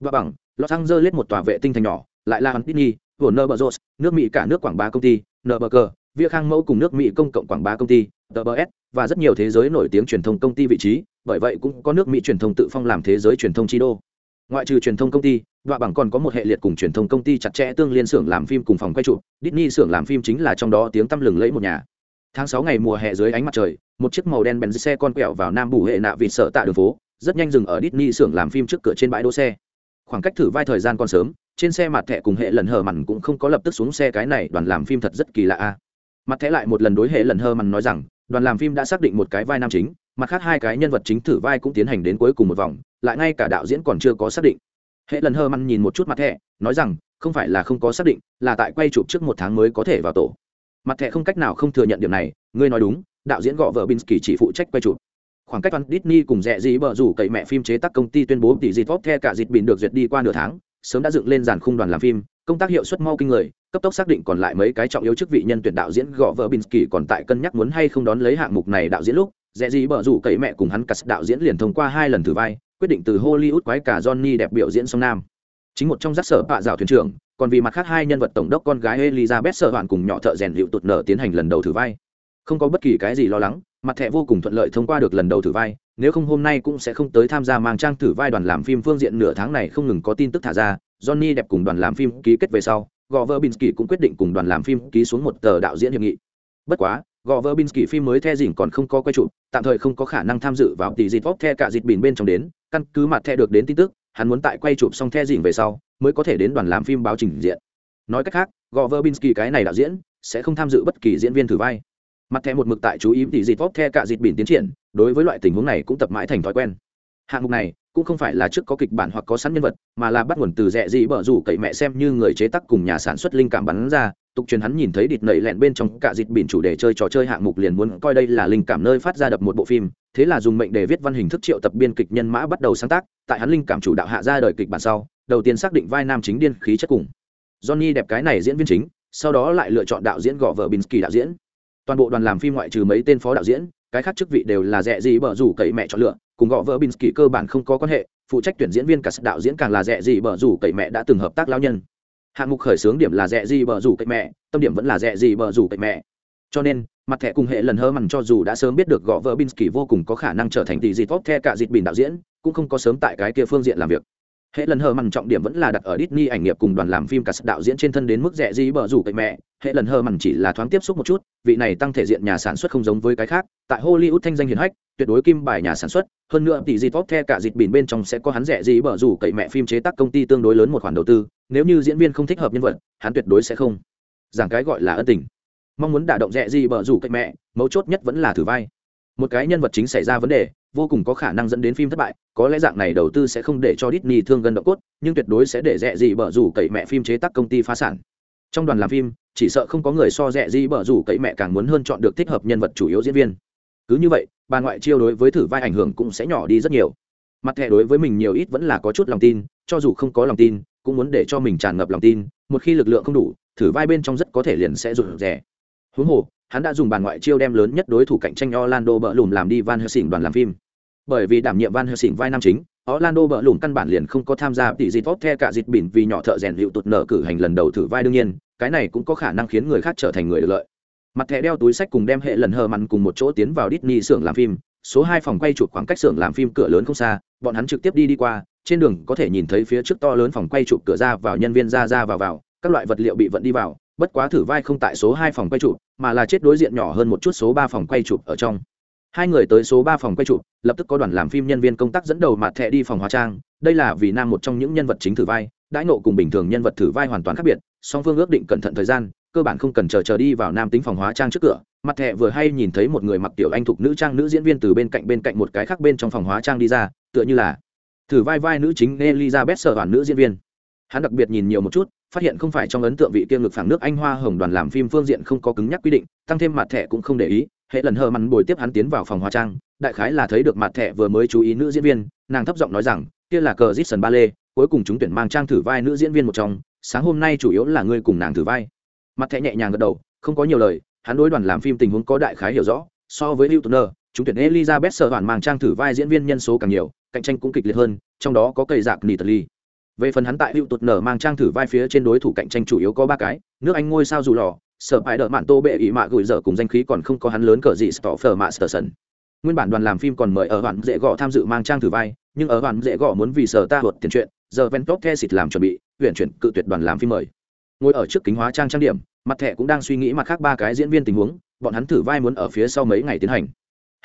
Và bằng los angeles một tòa vệ tinh thành nhỏ lại là hắn Disney, bờ Bros, nước Mỹ cả nước quảng bá công ty, NBC, Via Khang Mẫu cùng nước Mỹ công cộng quảng bá công ty, TBS và rất nhiều thế giới nổi tiếng truyền thông công ty vị trí, bởi vậy cũng có nước Mỹ truyền thông tự phong làm thế giới truyền thông chi đô. Ngoại trừ truyền thông công ty, Đoạ bằng còn có một hệ liệt cùng truyền thông công ty chặt chẽ tương liên xưởng làm phim cùng phòng quay trụ Disney xưởng làm phim chính là trong đó tiếng tăm lừng lẫy một nhà. Tháng sáu ngày mùa hè dưới ánh mặt trời, một chiếc màu đen bèn xe con quẹo vào nam bù hệ nạ vịt sợ tạ đường phố, rất nhanh dừng ở Disney xưởng làm phim trước cửa trên bãi đỗ xe. Khoảng cách thử vai thời gian còn sớm, trên xe mặt thẻ cùng hệ lần hờ mặn cũng không có lập tức xuống xe cái này đoàn làm phim thật rất kỳ lạ a mặt thẻ lại một lần đối hệ lần hờ mặn nói rằng đoàn làm phim đã xác định một cái vai nam chính mặt khác hai cái nhân vật chính thử vai cũng tiến hành đến cuối cùng một vòng lại ngay cả đạo diễn còn chưa có xác định. Hệ lần hơ măn nhìn một chút mặt thẻ, nói rằng, không phải là không có xác định, là tại quay chụp trước một tháng mới có thể vào tổ. Mặt thẻ không cách nào không thừa nhận điểm này, ngươi nói đúng, đạo diễn gõ vợ binsky chỉ phụ trách quay chụp. Khoảng cách văn Disney cùng rẻ dĩ bờ rủ cậy mẹ phim chế tác công ty tuyên bố tỷ dịt tốt the cả dịt bình được duyệt đi qua nửa tháng, sớm đã dựng lên dàn khung đoàn làm phim, công tác hiệu suất mau kinh người cấp tốc xác định còn lại mấy cái trọng yếu chức vị nhân tuyển đạo diễn gõ vợ binsky còn tại cân nhắc muốn hay không đón lấy hạng mục này đạo diễn lúc dễ gì bở rủ cậy mẹ cùng hắn cắt đạo diễn liền thông qua hai lần thử vai, quyết định từ hollywood quái cả johnny đẹp biểu diễn song nam. Chính một trong giác sở bạ dạo thuyền trưởng, còn vì mặt khác hai nhân vật tổng đốc con gái elizabeth sợ hoàn cùng nhỏ thợ rèn hiệu tụt nở tiến hành lần đầu thử vai. Không có bất kỳ cái gì lo lắng, mặt thẻ vô cùng thuận lợi thông qua được lần đầu thử vai, nếu không hôm nay cũng sẽ không tới tham gia mang trang thử vai đoàn làm phim phương diện nửa tháng này không ngừng có tin tức thả ra, johnny đẹp cùng đoàn làm phim ký kết về sau Gover binsky cũng quyết định cùng đoàn làm phim ký xuống một tờ đạo diễn hiệp nghị. Bất quá Gover binsky phim mới the dỉnh còn không có quay trụ tạm thời không có khả năng tham dự vào tỷ dịch vóc the cả dịch bìn bên trong đến, căn cứ mặt the được đến tin tức, hắn muốn tại quay chụp xong the dỉnh về sau, mới có thể đến đoàn làm phim báo trình diện. Nói cách khác Gover binsky cái này đạo diễn, sẽ không tham dự bất kỳ diễn viên thử vai. Mặt thẻ một mực tại chú ý tỷ dịch vóc the cả dịch bìn tiến triển, đối với loại tình huống này cũng tập mãi thành thói quen hạng mục này cũng không phải là trước có kịch bản hoặc có sẵn nhân vật, mà là bắt nguồn từ rẻ gì bở rủ cậy mẹ xem như người chế tác cùng nhà sản xuất linh cảm bắn ra. Tục truyền hắn nhìn thấy địt nẩy lẹn bên trong cả dịt bỉn chủ đề chơi trò chơi hạng mục liền muốn coi đây là linh cảm nơi phát ra đập một bộ phim. Thế là dùng mệnh để viết văn hình thức triệu tập biên kịch nhân mã bắt đầu sáng tác. Tại hắn linh cảm chủ đạo hạ ra đời kịch bản sau, đầu tiên xác định vai nam chính điên khí chất cùng. Johnny đẹp cái này diễn viên chính, sau đó lại lựa chọn đạo diễn gõ vợ binsky đạo diễn. Toàn bộ đoàn làm phim ngoại trừ mấy tên phó đạo diễn, cái khác chức vị đều là rẻ gì bở rủ cậy mẹ chọn lựa cùng gõ vợ binsky cơ bản không có quan hệ, phụ trách tuyển diễn viên cả đạo diễn càng là rẻ gì bở rủ cậy mẹ đã từng hợp tác lao nhân. Hạng mục khởi xướng điểm là rẻ gì bở rủ cậy mẹ, tâm điểm vẫn là rẻ gì bở rủ cậy mẹ. Cho nên, mặt thẻ cùng hệ lần hơ mằn cho dù đã sớm biết được gõ vợ binsky vô cùng có khả năng trở thành tỷ dịp tốt the cả dịp bình đạo diễn, cũng không có sớm tại cái kia phương diện làm việc. Hệ lần hờ mằn trọng điểm vẫn là đặt ở Disney ảnh nghiệp cùng đoàn làm phim cả đạo diễn trên thân đến mức rẻ gì bở rủ cậy mẹ hệ lần hờ mằn chỉ là thoáng tiếp xúc một chút, vị này tăng thể diện nhà sản xuất không giống với cái khác, tại hollywood thanh danh hiển hách, tuyệt đối kim bài nhà sản xuất, hơn nữa tỷ dịp tốt the cả dịp bỉn bên trong sẽ có hắn rẻ gì bở rủ cậy mẹ phim chế tác công ty tương đối lớn một khoản đầu tư, nếu như diễn viên không thích hợp nhân vật, hắn tuyệt đối sẽ không. Giảng cái gọi là ân tình. Mong muốn đả động rẻ gì bở rủ cậy mẹ, mấu chốt nhất vẫn là thử vai. Một cái nhân vật chính xảy ra vấn đề, vô cùng có khả năng dẫn đến phim thất bại, có lẽ dạng này đầu tư sẽ không để cho Disney thương gần động cốt, nhưng tuyệt đối sẽ để rẻ gì bở rủ cậy mẹ phim chế tác công ty phá sản trong đoàn làm phim, chỉ sợ không có người so rẻ gì bở rủ cậy mẹ càng muốn hơn chọn được thích hợp nhân vật chủ yếu diễn viên. Cứ như vậy, bà ngoại chiêu đối với thử vai ảnh hưởng cũng sẽ nhỏ đi rất nhiều. Mặt thẻ đối với mình nhiều ít vẫn là có chút lòng tin, cho dù không có lòng tin, cũng muốn để cho mình tràn ngập lòng tin, một khi lực lượng không đủ, thử vai bên trong rất có thể liền sẽ rụt rẻ huống hồ, hắn đã dùng bàn ngoại chiêu đem lớn nhất đối thủ cạnh tranh orlando bỡ lùm làm đi van helsing đoàn làm phim. Bởi vì đảm nhiệm van helsing vai nam chính orlando bợ lủng căn bản liền không có tham gia tỷ dịp tốt the cả dịp bỉn vì nhỏ thợ rèn liệu tụt nợ cử hành lần đầu thử vai đương nhiên, cái này cũng có khả năng khiến người khác trở thành người được lợi. Mặt thẻ đeo túi sách cùng đem hệ lần hờ mặn cùng một chỗ tiến vào Disney xưởng làm phim, số hai phòng quay chụp khoảng cách xưởng làm phim cửa lớn không xa, bọn hắn trực tiếp đi đi qua, trên đường có thể nhìn thấy phía trước to lớn phòng quay chụp cửa ra vào nhân viên ra ra vào vào, các loại vật liệu bị vận đi vào, bất quá thử vai không tại số hai phòng quay chụp, mà là chết đối diện nhỏ hơn một chút số ba phòng quay chụp ở trong hai người tới số ba phòng quay chụp, lập tức có đoàn làm phim nhân viên công tác dẫn đầu mặt thẻ đi phòng hóa trang. Đây là vì nam một trong những nhân vật chính thử vai, đãi nộ cùng bình thường nhân vật thử vai hoàn toàn khác biệt, song phương ước định cẩn thận thời gian, cơ bản không cần chờ chờ đi vào nam tính phòng hóa trang trước cửa. Mặt thẻ vừa hay nhìn thấy một người mặc tiểu anh thục nữ trang nữ diễn viên từ bên cạnh bên cạnh một cái khác bên trong phòng hóa trang đi ra, tựa như là thử vai vai nữ chính elizabeth sở hoàn nữ diễn viên. Hắn đặc biệt nhìn nhiều một chút, phát hiện không phải trong ấn tượng vị kia ngực phẳng nước anh hoa hồng đoàn làm phim phương diện không có cứng nhắc quy định, tăng thêm mặt thẻ cũng không để ý hệ lần hờ mặn bồi tiếp hắn tiến vào phòng hóa trang, đại khái là thấy được mặt thẻ vừa mới chú ý nữ diễn viên, nàng thấp giọng nói rằng, kia là cờ dít ba lê cuối cùng chúng tuyển mang trang thử vai nữ diễn viên một trong, sáng hôm nay chủ yếu là ngươi cùng nàng thử vai. Mặt thẻ nhẹ nhàng gật đầu, không có nhiều lời, hắn đối đoàn làm phim tình huống có đại khái hiểu rõ, so với hữu tuner chúng tuyển elizabeth sợ hoàn mang trang thử vai diễn viên nhân số càng nhiều, cạnh tranh cũng kịch liệt hơn, trong đó có cây dạc nitali về phần hắn tại hữu tụt nở mang trang thử vai phía trên đối thủ cạnh tranh chủ yếu có ba cái, nước anh ngôi sao dù lò sở bài đỡ mạn tô bệ ý mạ gửi dở cùng danh khí còn không có hắn lớn cờ gì stoffer masterson. Nguyên bản đoàn làm phim còn mời ở hoàn dễ gõ tham dự mang trang thử vai, nhưng ở hoàn dễ gõ muốn vì sở ta hụt tiền chuyện, giờ ven top the xịt làm chuẩn bị, huyện chuyển cự tuyệt đoàn làm phim mời. Ngồi ở trước kính hóa trang trang điểm, mặt thẻ cũng đang suy nghĩ mặt khác ba cái diễn viên tình huống, bọn hắn thử vai muốn ở phía sau mấy ngày tiến hành.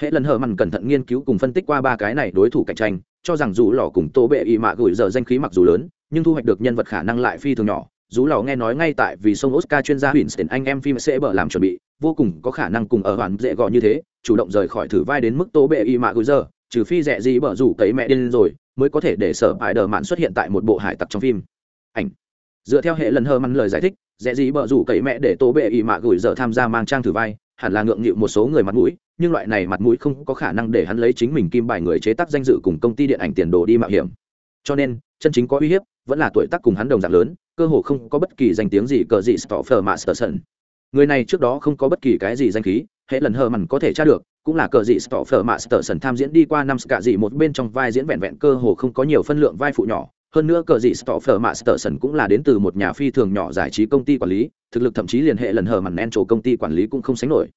Hệ lần hở mặn cẩn thận nghiên cứu cùng phân tích qua ba cái này đối thủ cạnh tranh, cho rằng dù lò cùng tô bệ y mạ gửi giờ danh khí mặc dù lớn, nhưng thu hoạch được nhân vật khả năng lại phi thường nhỏ dù lò nghe nói ngay tại vì sông oscar chuyên gia winston, anh em phim sẽ bở làm chuẩn bị, vô cùng có khả năng cùng ở hoàn dễ gọi như thế, chủ động rời khỏi thử vai đến mức tố bệ y mạ gửi giờ, trừ phi rẻ gì bở rủ cấy mẹ điên rồi, mới có thể để sở bài đờ mạn xuất hiện tại một bộ hải tặc trong phim. Ảnh. Dựa theo hệ lần hơ măn lời giải thích, rẻ gì bở rủ cấy mẹ để tố bệ y mạ gửi giờ tham gia mang trang thử vai, hẳn là ngượng nghịu một số người mặt mũi, nhưng loại này mặt mũi không có khả năng để hắn lấy chính mình kim bài người chế tác danh dự cùng công ty điện ảnh tiền đồ đi mạo hiểm. Cho nên, chân chính có uy hiếp, vẫn là tuổi tác cùng hắn đồng dạng lớn cơ hồ không có bất kỳ danh tiếng gì cờ gì stoffer masterson người này trước đó không có bất kỳ cái gì danh khí, hệ lần hờ mằn có thể tra được, cũng là cờ dị stoffer masterson tham diễn đi qua năm cả dị một bên trong vai diễn vẹn vẹn cơ hồ không có nhiều phân lượng vai phụ nhỏ. Hơn nữa cờ dị stoffer masterson cũng là đến từ một nhà phi thường nhỏ giải trí công ty quản lý, thực lực thậm chí liên hệ lần hờ mằn en chỗ công ty quản lý cũng không sánh nổi.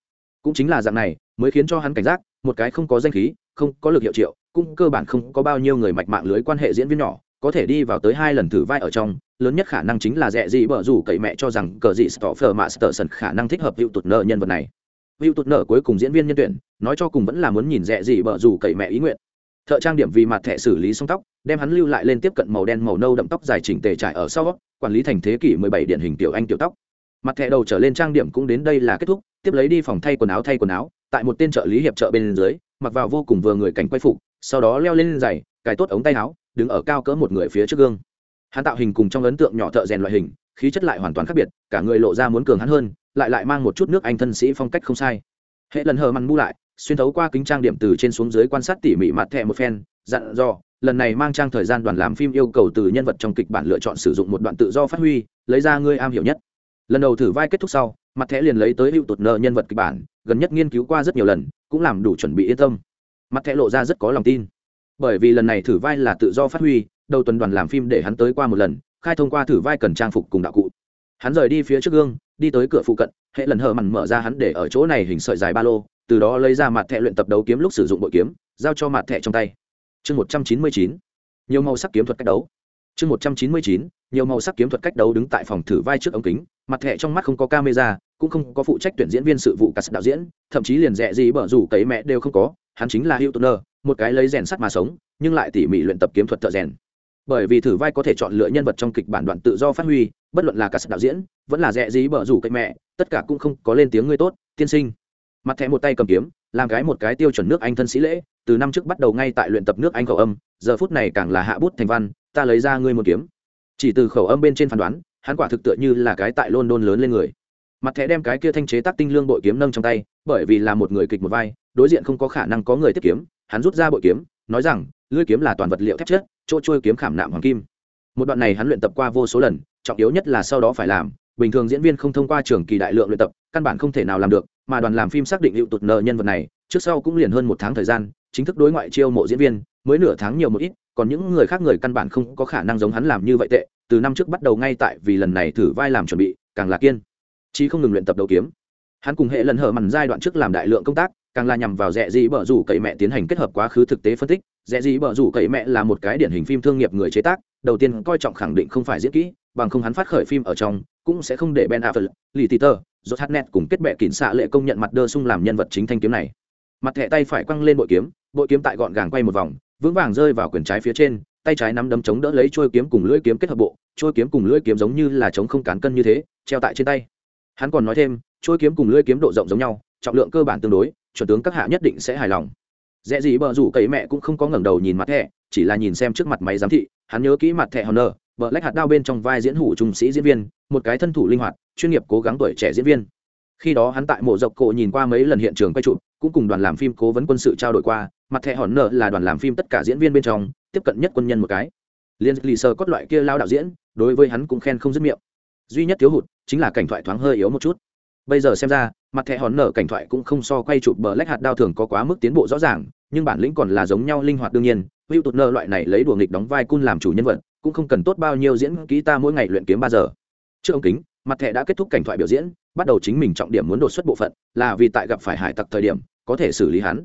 Cũng chính là dạng này, mới khiến cho hắn cảnh giác, một cái không có danh khí, không có lực hiệu triệu, cũng cơ bản không có bao nhiêu người mạch mạng lưới quan hệ diễn viên nhỏ có thể đi vào tới hai lần thử vai ở trong, lớn nhất khả năng chính là rẻ gì bở rủ cậy mẹ cho rằng cờ gì stoffer masterson khả năng thích hợp hữu tụt nợ nhân vật này. Hữu tụt nợ cuối cùng diễn viên nhân tuyển, nói cho cùng vẫn là muốn nhìn rẻ gì bở rủ cậy mẹ ý nguyện. Thợ trang điểm vì mặt thẻ xử lý xong tóc, đem hắn lưu lại lên tiếp cận màu đen màu nâu đậm tóc dài chỉnh tề trải ở sau quản lý thành thế kỷ 17 điển hình tiểu anh tiểu tóc. Mặt thẻ đầu trở lên trang điểm cũng đến đây là kết thúc, tiếp lấy đi phòng thay quần áo thay quần áo, tại một tên trợ lý hiệp trợ bên dưới, mặc vào vô cùng vừa người cảnh quay phục, sau đó leo lên giày, cài tốt ống tay áo đứng ở cao cỡ một người phía trước gương. Hắn tạo hình cùng trong ấn tượng nhỏ thợ rèn loại hình, khí chất lại hoàn toàn khác biệt, cả người lộ ra muốn cường hắn hơn, lại lại mang một chút nước anh thân sĩ phong cách không sai. Hệ lần hờ mặn mu lại, xuyên thấu qua kính trang điểm từ trên xuống dưới quan sát tỉ mỉ mặt thẻ một phen, dặn dò, lần này mang trang thời gian đoàn làm phim yêu cầu từ nhân vật trong kịch bản lựa chọn sử dụng một đoạn tự do phát huy, lấy ra ngươi am hiểu nhất. Lần đầu thử vai kết thúc sau, mặt thẻ liền lấy tới hữu tụt nợ nhân vật kịch bản, gần nhất nghiên cứu qua rất nhiều lần, cũng làm đủ chuẩn bị yên tâm. Mặt thẻ lộ ra rất có lòng tin bởi vì lần này thử vai là tự do phát huy, đầu tuần đoàn làm phim để hắn tới qua một lần, khai thông qua thử vai cần trang phục cùng đạo cụ. Hắn rời đi phía trước gương, đi tới cửa phụ cận, hệ lần hờ mặn mở ra hắn để ở chỗ này hình sợi dài ba lô, từ đó lấy ra mặt thẻ luyện tập đấu kiếm lúc sử dụng bội kiếm, giao cho mặt thẻ trong tay. Chương một trăm chín mươi chín, nhiều màu sắc kiếm thuật cách đấu. Chương một trăm chín mươi chín, nhiều màu sắc kiếm thuật cách đấu đứng tại phòng thử vai trước ống kính, mặt thẻ trong mắt không có camera, cũng không có phụ trách tuyển diễn viên sự vụ cả đạo diễn, thậm chí liền rẻ gì bở rủ cấy mẹ đều không có hắn chính là hữu tuner một cái lấy rèn sắt mà sống, nhưng lại tỉ mỉ luyện tập kiếm thuật thợ rèn. Bởi vì thử vai có thể chọn lựa nhân vật trong kịch bản đoạn tự do phát huy, bất luận là cả đạo diễn, vẫn là rẽ dí bở rủ cậy mẹ, tất cả cũng không có lên tiếng ngươi tốt, tiên sinh. Mặt thẻ một tay cầm kiếm, làm cái một cái tiêu chuẩn nước anh thân sĩ lễ, từ năm trước bắt đầu ngay tại luyện tập nước anh khẩu âm, giờ phút này càng là hạ bút thành văn, ta lấy ra ngươi một kiếm. Chỉ từ khẩu âm bên trên phán đoán, hắn quả thực tựa như là cái tại london lớn lên người. Mặt thẻ đem cái kia thanh chế tác tinh lương bội kiếm nâng trong tay, bởi vì là một người kịch một vai đối diện không có khả năng có người tiếp kiếm, hắn rút ra bội kiếm, nói rằng, lưỡi kiếm là toàn vật liệu thép chất chỗ trôi kiếm khảm nạm hoàng kim. Một đoạn này hắn luyện tập qua vô số lần, trọng yếu nhất là sau đó phải làm, bình thường diễn viên không thông qua trường kỳ đại lượng luyện tập, căn bản không thể nào làm được, mà đoàn làm phim xác định hiệu tụt nợ nhân vật này, trước sau cũng liền hơn một tháng thời gian, chính thức đối ngoại chiêu mộ diễn viên, mới nửa tháng nhiều một ít, còn những người khác người căn bản không có khả năng giống hắn làm như vậy tệ, từ năm trước bắt đầu ngay tại vì lần này thử vai làm chuẩn bị, càng là kiên, chí không ngừng luyện tập đầu kiếm. Hắn cùng hệ lần hở mằn giai đoạn trước làm đại lượng công tác càng là nhằm vào rẻ dĩ bở rủ cậy mẹ tiến hành kết hợp quá khứ thực tế phân tích. Rẻ dĩ bở rủ cậy mẹ là một cái điển hình phim thương nghiệp người chế tác, đầu tiên coi trọng khẳng định không phải diễn kỹ, bằng không hắn phát khởi phim ở trong cũng sẽ không để ben affleck, lì titer rốt hát net cùng kết bệ kín xạ lệ công nhận mặt đơ sung làm nhân vật chính thanh kiếm này. Mặt thẻ tay phải quăng lên bội kiếm bội kiếm tại gọn gàng quay một vòng, vững vàng rơi vào quyền trái phía trên, tay trái nắm đấm chống đỡ lấy trôi kiếm cùng lưỡi kiếm kết hợp bộ trôi kiếm cùng lưỡi kiếm giống như là chống không cán cân như thế, treo tại trên tay. Hắn còn nói thêm trôi kiếm cùng lưỡi kiếm độ rộng giống nhau, trọng lượng cơ bản tương đối chuẩn tướng các hạ nhất định sẽ hài lòng. Dễ gì bờ rủ cậy mẹ cũng không có ngẩng đầu nhìn mặt thẻ, chỉ là nhìn xem trước mặt máy giám thị, hắn nhớ kỹ mặt thẻ honor vợ lách hạt đao bên trong vai diễn hủ trung sĩ diễn viên, một cái thân thủ linh hoạt, chuyên nghiệp cố gắng tuổi trẻ diễn viên. Khi đó hắn tại mộ dọc cổ nhìn qua mấy lần hiện trường quay chụp, cũng cùng đoàn làm phim cố vấn quân sự trao đổi qua, mặt thẻ hòn nợ là đoàn làm phim tất cả diễn viên bên trong, tiếp cận nhất quân nhân một cái. Liên lì sơ cốt loại kia lao đạo diễn, đối với hắn cũng khen không dứt miệng. Duy nhất thiếu hụt chính là cảnh thoại thoáng hơi yếu một chút bây giờ xem ra, mặt thẻ hòn nở cảnh thoại cũng không so quay chụp bờ lách hạt đao thường có quá mức tiến bộ rõ ràng, nhưng bản lĩnh còn là giống nhau linh hoạt đương nhiên. Hữu tụt nơ loại này lấy đùa nghịch đóng vai cun làm chủ nhân vật, cũng không cần tốt bao nhiêu diễn ký ta mỗi ngày luyện kiếm ba giờ. Trước ống kính, mặt thẻ đã kết thúc cảnh thoại biểu diễn, bắt đầu chính mình trọng điểm muốn đột xuất bộ phận, là vì tại gặp phải hải tặc thời điểm, có thể xử lý hắn.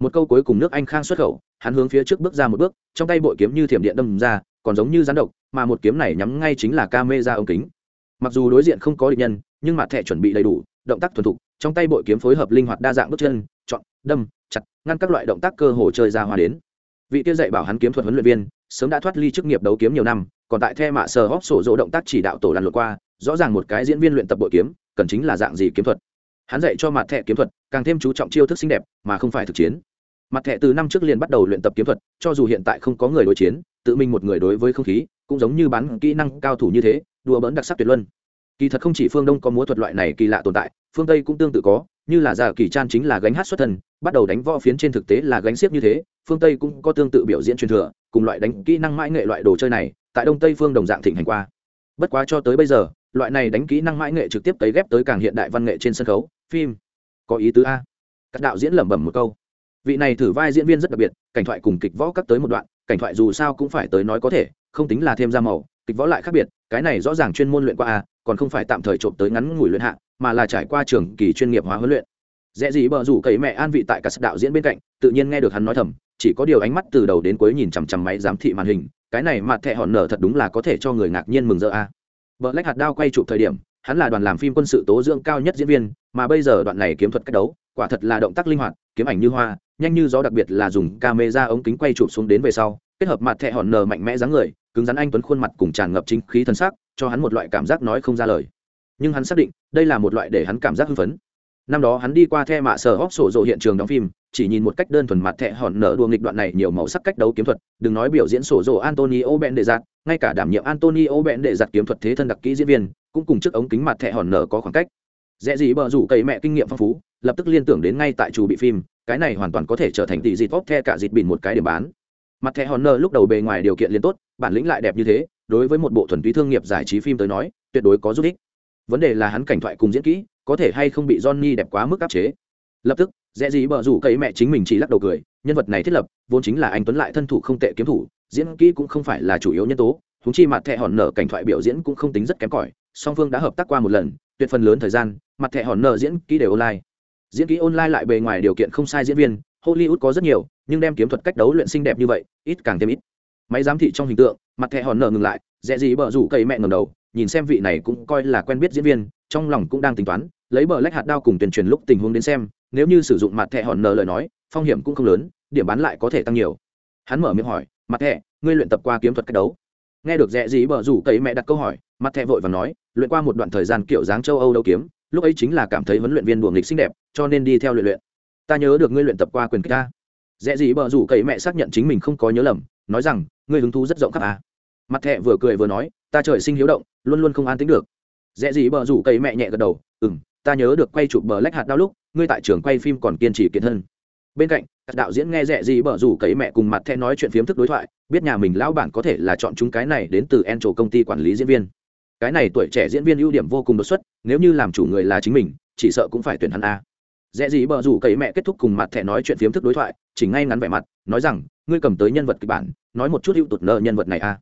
Một câu cuối cùng nước anh khang xuất khẩu, hắn hướng phía trước bước ra một bước, trong tay bội kiếm như thiểm điện đâm ra, còn giống như rắn độc, mà một kiếm này nhắm ngay chính là ca mê ra ống kính. Mặc dù đối diện không có địch nhân nhưng mặt thẻ chuẩn bị đầy đủ, động tác thuần thục, trong tay bội kiếm phối hợp linh hoạt đa dạng bước chân, chọn, đâm, chặt, ngăn các loại động tác cơ hồ chơi ra hoa đến. Vị kia dạy bảo hắn kiếm thuật huấn luyện viên, sớm đã thoát ly chức nghiệp đấu kiếm nhiều năm, còn tại the mạ sờ hóc sổ dỗ động tác chỉ đạo tổ đàn lượt qua, rõ ràng một cái diễn viên luyện tập bội kiếm, cần chính là dạng gì kiếm thuật. Hắn dạy cho mặt thẻ kiếm thuật, càng thêm chú trọng chiêu thức xinh đẹp, mà không phải thực chiến. Mặt thẻ từ năm trước liền bắt đầu luyện tập kiếm thuật, cho dù hiện tại không có người đối chiến, tự mình một người đối với không khí, cũng giống như bán kỹ năng cao thủ như thế, đùa bỡn đặc sắc tuyệt luân kỳ thật không chỉ phương đông có múa thuật loại này kỳ lạ tồn tại, phương tây cũng tương tự có, như là giả kỳ trang chính là gánh hát xuất thân bắt đầu đánh võ phiến trên thực tế là gánh xiếc như thế, phương tây cũng có tương tự biểu diễn truyền thừa, cùng loại đánh kỹ năng mãi nghệ loại đồ chơi này, tại đông tây phương đồng dạng thịnh hành qua. Bất quá cho tới bây giờ, loại này đánh kỹ năng mãi nghệ trực tiếp tấy ghép tới càng hiện đại văn nghệ trên sân khấu, phim. Có ý tứ a. Các đạo diễn lẩm bẩm một câu. Vị này thử vai diễn viên rất đặc biệt, cảnh thoại cùng kịch võ cắt tới một đoạn, cảnh thoại dù sao cũng phải tới nói có thể, không tính là thêm ra màu, kịch võ lại khác biệt cái này rõ ràng chuyên môn luyện qua a, còn không phải tạm thời trộm tới ngắn ngủi luyện hạ, mà là trải qua trường kỳ chuyên nghiệp hóa huấn luyện. Dễ gì bờ rủ cậy mẹ an vị tại cả đạo diễn bên cạnh, tự nhiên nghe được hắn nói thầm, chỉ có điều ánh mắt từ đầu đến cuối nhìn chằm chằm máy giám thị màn hình, cái này mặt thẹ hòn nở thật đúng là có thể cho người ngạc nhiên mừng rỡ a. Vợ lách hạt đao quay chụp thời điểm, hắn là đoàn làm phim quân sự tố dưỡng cao nhất diễn viên, mà bây giờ đoạn này kiếm thuật cách đấu, quả thật là động tác linh hoạt, kiếm ảnh như hoa, nhanh như gió đặc biệt là dùng camera ống kính quay chụp xuống đến về sau, kết hợp mặt thẹ hòn nở mạnh mẽ dáng người cứng rắn anh tuấn khuôn mặt cùng tràn ngập chính khí thân xác, cho hắn một loại cảm giác nói không ra lời. Nhưng hắn xác định, đây là một loại để hắn cảm giác hưng phấn. Năm đó hắn đi qua the mạ sở hóc sổ rộ hiện trường đóng phim, chỉ nhìn một cách đơn thuần mặt thẹ hòn nở đua nghịch đoạn này nhiều màu sắc cách đấu kiếm thuật, đừng nói biểu diễn sổ rộ antonio bẹn đệ giặt ngay cả đảm nhiệm antonio bẹn đệ giặt kiếm thuật thế thân đặc kỹ diễn viên, cũng cùng trước ống kính mặt thẹ hòn nở có khoảng cách. Dễ gì bờ rủ cậy mẹ kinh nghiệm phong phú, lập tức liên tưởng đến ngay tại chủ bị phim, cái này hoàn toàn có thể trở thành tỷ dịt tốt the cả dịt bỉn một cái điểm bán mặt thẻ hòn nơ lúc đầu bề ngoài điều kiện liên tốt, bản lĩnh lại đẹp như thế, đối với một bộ thuần túy thương nghiệp giải trí phim tới nói, tuyệt đối có giúp ích. Vấn đề là hắn cảnh thoại cùng diễn kỹ, có thể hay không bị johnny đẹp quá mức áp chế. Lập tức dễ gì bờ rủ cậy mẹ chính mình chỉ lắc đầu cười, nhân vật này thiết lập, vốn chính là anh tuấn lại thân thủ không tệ kiếm thủ, diễn kỹ cũng không phải là chủ yếu nhân tố húng chi mặt thẻ hòn nở cảnh thoại biểu diễn cũng không tính rất kém cỏi, song phương đã hợp tác qua một lần, tuyệt phần lớn thời gian, mặt thẻ hòn nở diễn kỹ đều online. Diễn kỹ online lại bề ngoài điều kiện không sai diễn viên, hollywood có rất nhiều nhưng đem kiếm thuật cách đấu luyện xinh đẹp như vậy, ít càng thêm ít. Máy giám thị trong hình tượng, mặt thẹ hòn nở ngừng lại dẹ gì bờ rủ cây mẹ ngầm đầu, nhìn xem vị này cũng coi là quen biết diễn viên, trong lòng cũng đang tính toán, lấy bờ lách hạt đao cùng tuyển truyền lúc tình huống đến xem, nếu như sử dụng mặt thẹ hòn nở lời nói, phong hiểm cũng không lớn, điểm bán lại có thể tăng nhiều. Hắn mở miệng hỏi, mặt thẹ ngươi luyện tập qua kiếm thuật cách đấu? Nghe được dẹ gì bờ rủ cây mẹ đặt câu hỏi, mặt thẹ vội và nói, luyện qua một đoạn thời gian kiểu dáng châu âu đấu kiếm, lúc ấy chính là cảm thấy huấn luyện viên đùa nghịch xinh đẹp, cho nên đi theo luyện luyện. Ta nhớ được ngươi luyện tập qua quyền kích ta dễ gì bờ rủ cậy mẹ xác nhận chính mình không có nhớ lầm, nói rằng, ngươi hứng thú rất rộng khắp à. mặt thẹ vừa cười vừa nói, ta trời sinh hiếu động, luôn luôn không an tính được. Dễ gì bờ rủ cậy mẹ nhẹ gật đầu ừ m ta nhớ được quay chụp bờ lách hạt đau lúc, ngươi tại trường quay phim còn kiên trì kiến hơn bên cạnh, các đạo diễn nghe rẻ gì bở rủ cấy mẹ cùng mặt thẹ nói chuyện phiếm thức đối thoại, biết nhà mình lão bản có thể là chọn chúng cái này đến từ en trổ công ty quản lý diễn viên. Cái này tuổi trẻ diễn viên ưu điểm vô cùng đột xuất, nếu như làm chủ người là chính mình, chỉ sợ cũng phải tuyển hắn a dễ gì bờ rủ cậy mẹ kết thúc cùng mặt thẻ nói chuyện phiếm thức đối thoại, chỉ ngay ngắn vẻ mặt, nói rằng, ngươi cầm tới nhân vật kịch bản, nói một chút hữu tụt nợ nhân vật này à?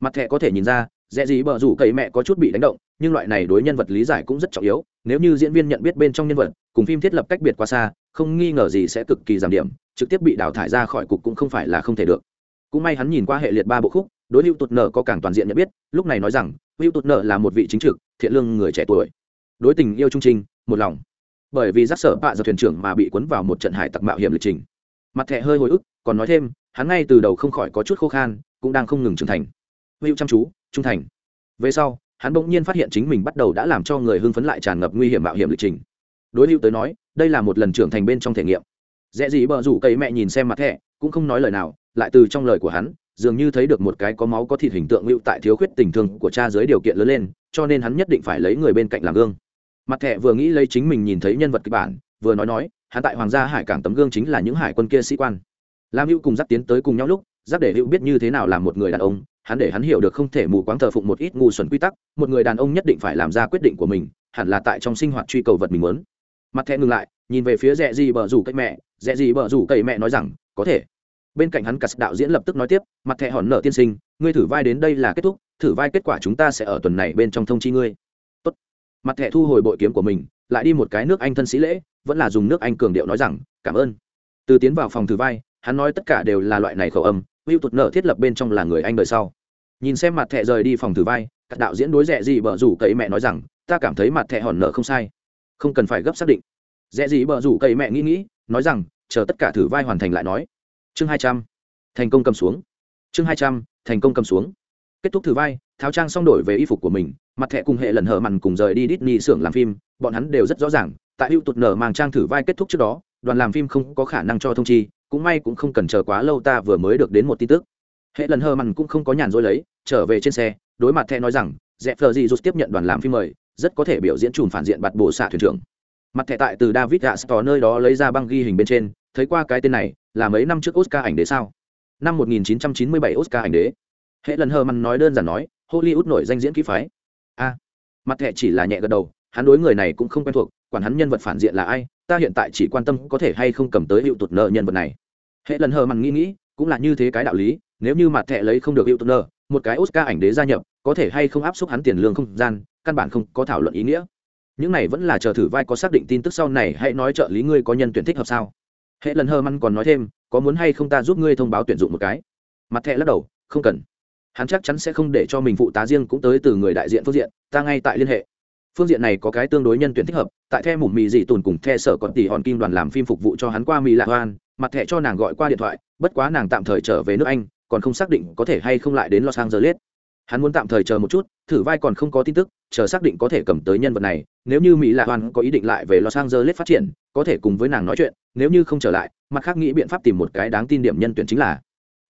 Mặt thẻ có thể nhìn ra dễ gì bờ rủ cậy mẹ có chút bị đánh động, nhưng loại này đối nhân vật lý giải cũng rất trọng yếu, nếu như diễn viên nhận biết bên trong nhân vật, cùng phim thiết lập cách biệt quá xa, không nghi ngờ gì sẽ cực kỳ giảm điểm, trực tiếp bị đào thải ra khỏi cục cũng không phải là không thể được. Cũng may hắn nhìn qua hệ liệt ba bộ khúc, đối hữu tụt nợ có càng toàn diện nhận biết, lúc này nói rằng, hữu tụt nợ là một vị chính trực, thiện lương người trẻ tuổi. Đối tình yêu trung trinh một lòng bởi vì giác sở bạ giờ thuyền trưởng mà bị cuốn vào một trận hải tặc mạo hiểm lịch trình. Mặt thẻ hơi hồi ức, còn nói thêm, hắn ngay từ đầu không khỏi có chút khô khan, cũng đang không ngừng trưởng thành. Hữu chăm chú, trung thành. Về sau, hắn bỗng nhiên phát hiện chính mình bắt đầu đã làm cho người hưng phấn lại tràn ngập nguy hiểm mạo hiểm lịch trình. Đối lưu tới nói, đây là một lần trưởng thành bên trong thể nghiệm. Dễ gì bờ rủ cây mẹ nhìn xem mặt thẻ, cũng không nói lời nào, lại từ trong lời của hắn, dường như thấy được một cái có máu có thịt hình tượng hữu tại thiếu khuyết tình thương của cha dưới điều kiện lớn lên, cho nên hắn nhất định phải lấy người bên cạnh làm gương mặt thẻ vừa nghĩ lấy chính mình nhìn thấy nhân vật kịch bản, vừa nói nói, hắn tại hoàng gia hải cảng tấm gương chính là những hải quân kia sĩ quan. Lam hữu cùng dắt tiến tới cùng nhau lúc dắt để hữu biết như thế nào làm một người đàn ông, hắn để hắn hiểu được không thể mù quáng thờ phụng một ít ngu xuẩn quy tắc, một người đàn ông nhất định phải làm ra quyết định của mình, hẳn là tại trong sinh hoạt truy cầu vật mình muốn. Mặt thẻ ngừng lại, nhìn về phía rẽ gì bờ rủ cây mẹ rẽ gì bờ rủ cây mẹ nói rằng, có thể. Bên cạnh hắn cắt đạo diễn lập tức nói tiếp, mặt thẻ hòn nợ tiên sinh, ngươi thử vai đến đây là kết thúc, thử vai kết quả chúng ta sẽ ở tuần này bên trong thông chi ngươi mặt thẻ thu hồi bội kiếm của mình, lại đi một cái nước anh thân sĩ lễ, vẫn là dùng nước anh cường điệu nói rằng, cảm ơn. Từ tiến vào phòng thử vai, hắn nói tất cả đều là loại này khẩu âm hữu tụt nợ thiết lập bên trong là người anh đời sau. Nhìn xem mặt thẻ rời đi phòng thử vai, các đạo diễn đối rẻ gì bờ rủ cậy mẹ nói rằng, ta cảm thấy mặt thẻ hòn nợ không sai. Không cần phải gấp xác định. Rẻ gì bờ rủ cậy mẹ nghĩ nghĩ, nói rằng, chờ tất cả thử vai hoàn thành lại nói. Chương hai trăm, thành công cầm xuống. Chương hai trăm, thành công cầm xuống kết thúc thử vai, tháo trang xong đổi về y phục của mình, mặt thẻ cùng hệ lần hở mằn cùng rời đi Disney xưởng làm phim, bọn hắn đều rất rõ ràng, tại hữu tụt nở mang trang thử vai kết thúc trước đó, đoàn làm phim không có khả năng cho thông chi, cũng may cũng không cần chờ quá lâu ta vừa mới được đến một tin tức. Hệ lần hờ mằn cũng không có nhàn rỗi lấy, trở về trên xe, đối mặt thẻ nói rằng dẹp phờ gì rút tiếp nhận đoàn làm phim mời, rất có thể biểu diễn chùm phản diện bạt bổ xạ thuyền trưởng. Mặt thẻ tại từ david gastor nơi đó lấy ra băng ghi hình bên trên, thấy qua cái tên này, là mấy năm trước oscar ảnh đế sao? Năm 1997 oscar ảnh đế hệ lần hờ mặn nói đơn giản nói, hollywood nổi danh diễn kỹ phái. A mặt thẹ chỉ là nhẹ gật đầu, hắn đối người này cũng không quen thuộc, quản hắn nhân vật phản diện là ai, ta hiện tại chỉ quan tâm có thể hay không cầm tới hiệu tụt nợ nhân vật này. Hệ lần hờ mặn nghĩ nghĩ, cũng là như thế cái đạo lý, nếu như mặt thẹ lấy không được hiệu tụt nợ, một cái oscar ảnh đế gia nhập, có thể hay không áp suất hắn tiền lương không gian, căn bản không có thảo luận ý nghĩa. Những này vẫn là chờ thử vai có xác định tin tức sau này, hãy nói trợ lý ngươi có nhân tuyển thích hợp sao? Hệ lần hờ măn còn nói thêm, có muốn hay không ta giúp ngươi thông báo tuyển dụng một cái? Mặt thẹ lắc đầu, không cần hắn chắc chắn sẽ không để cho mình phụ tá riêng cũng tới từ người đại diện phương diện, ta ngay tại liên hệ. Phương diện này có cái tương đối nhân tuyển thích hợp, tại the mủ mì dị tồn cùng the sở còn tỷ hòn kim đoàn làm phim phục vụ cho hắn qua mỹ lạc hoan mặt thẻ cho nàng gọi qua điện thoại, bất quá nàng tạm thời trở về nước anh, còn không xác định có thể hay không lại đến los angeles. Hắn muốn tạm thời chờ một chút, thử vai còn không có tin tức, chờ xác định có thể cầm tới nhân vật này, nếu như mỹ lạc hoan có ý định lại về los angeles phát triển, có thể cùng với nàng nói chuyện, nếu như không trở lại, mặt khác nghĩ biện pháp tìm một cái đáng tin điểm nhân tuyển chính là.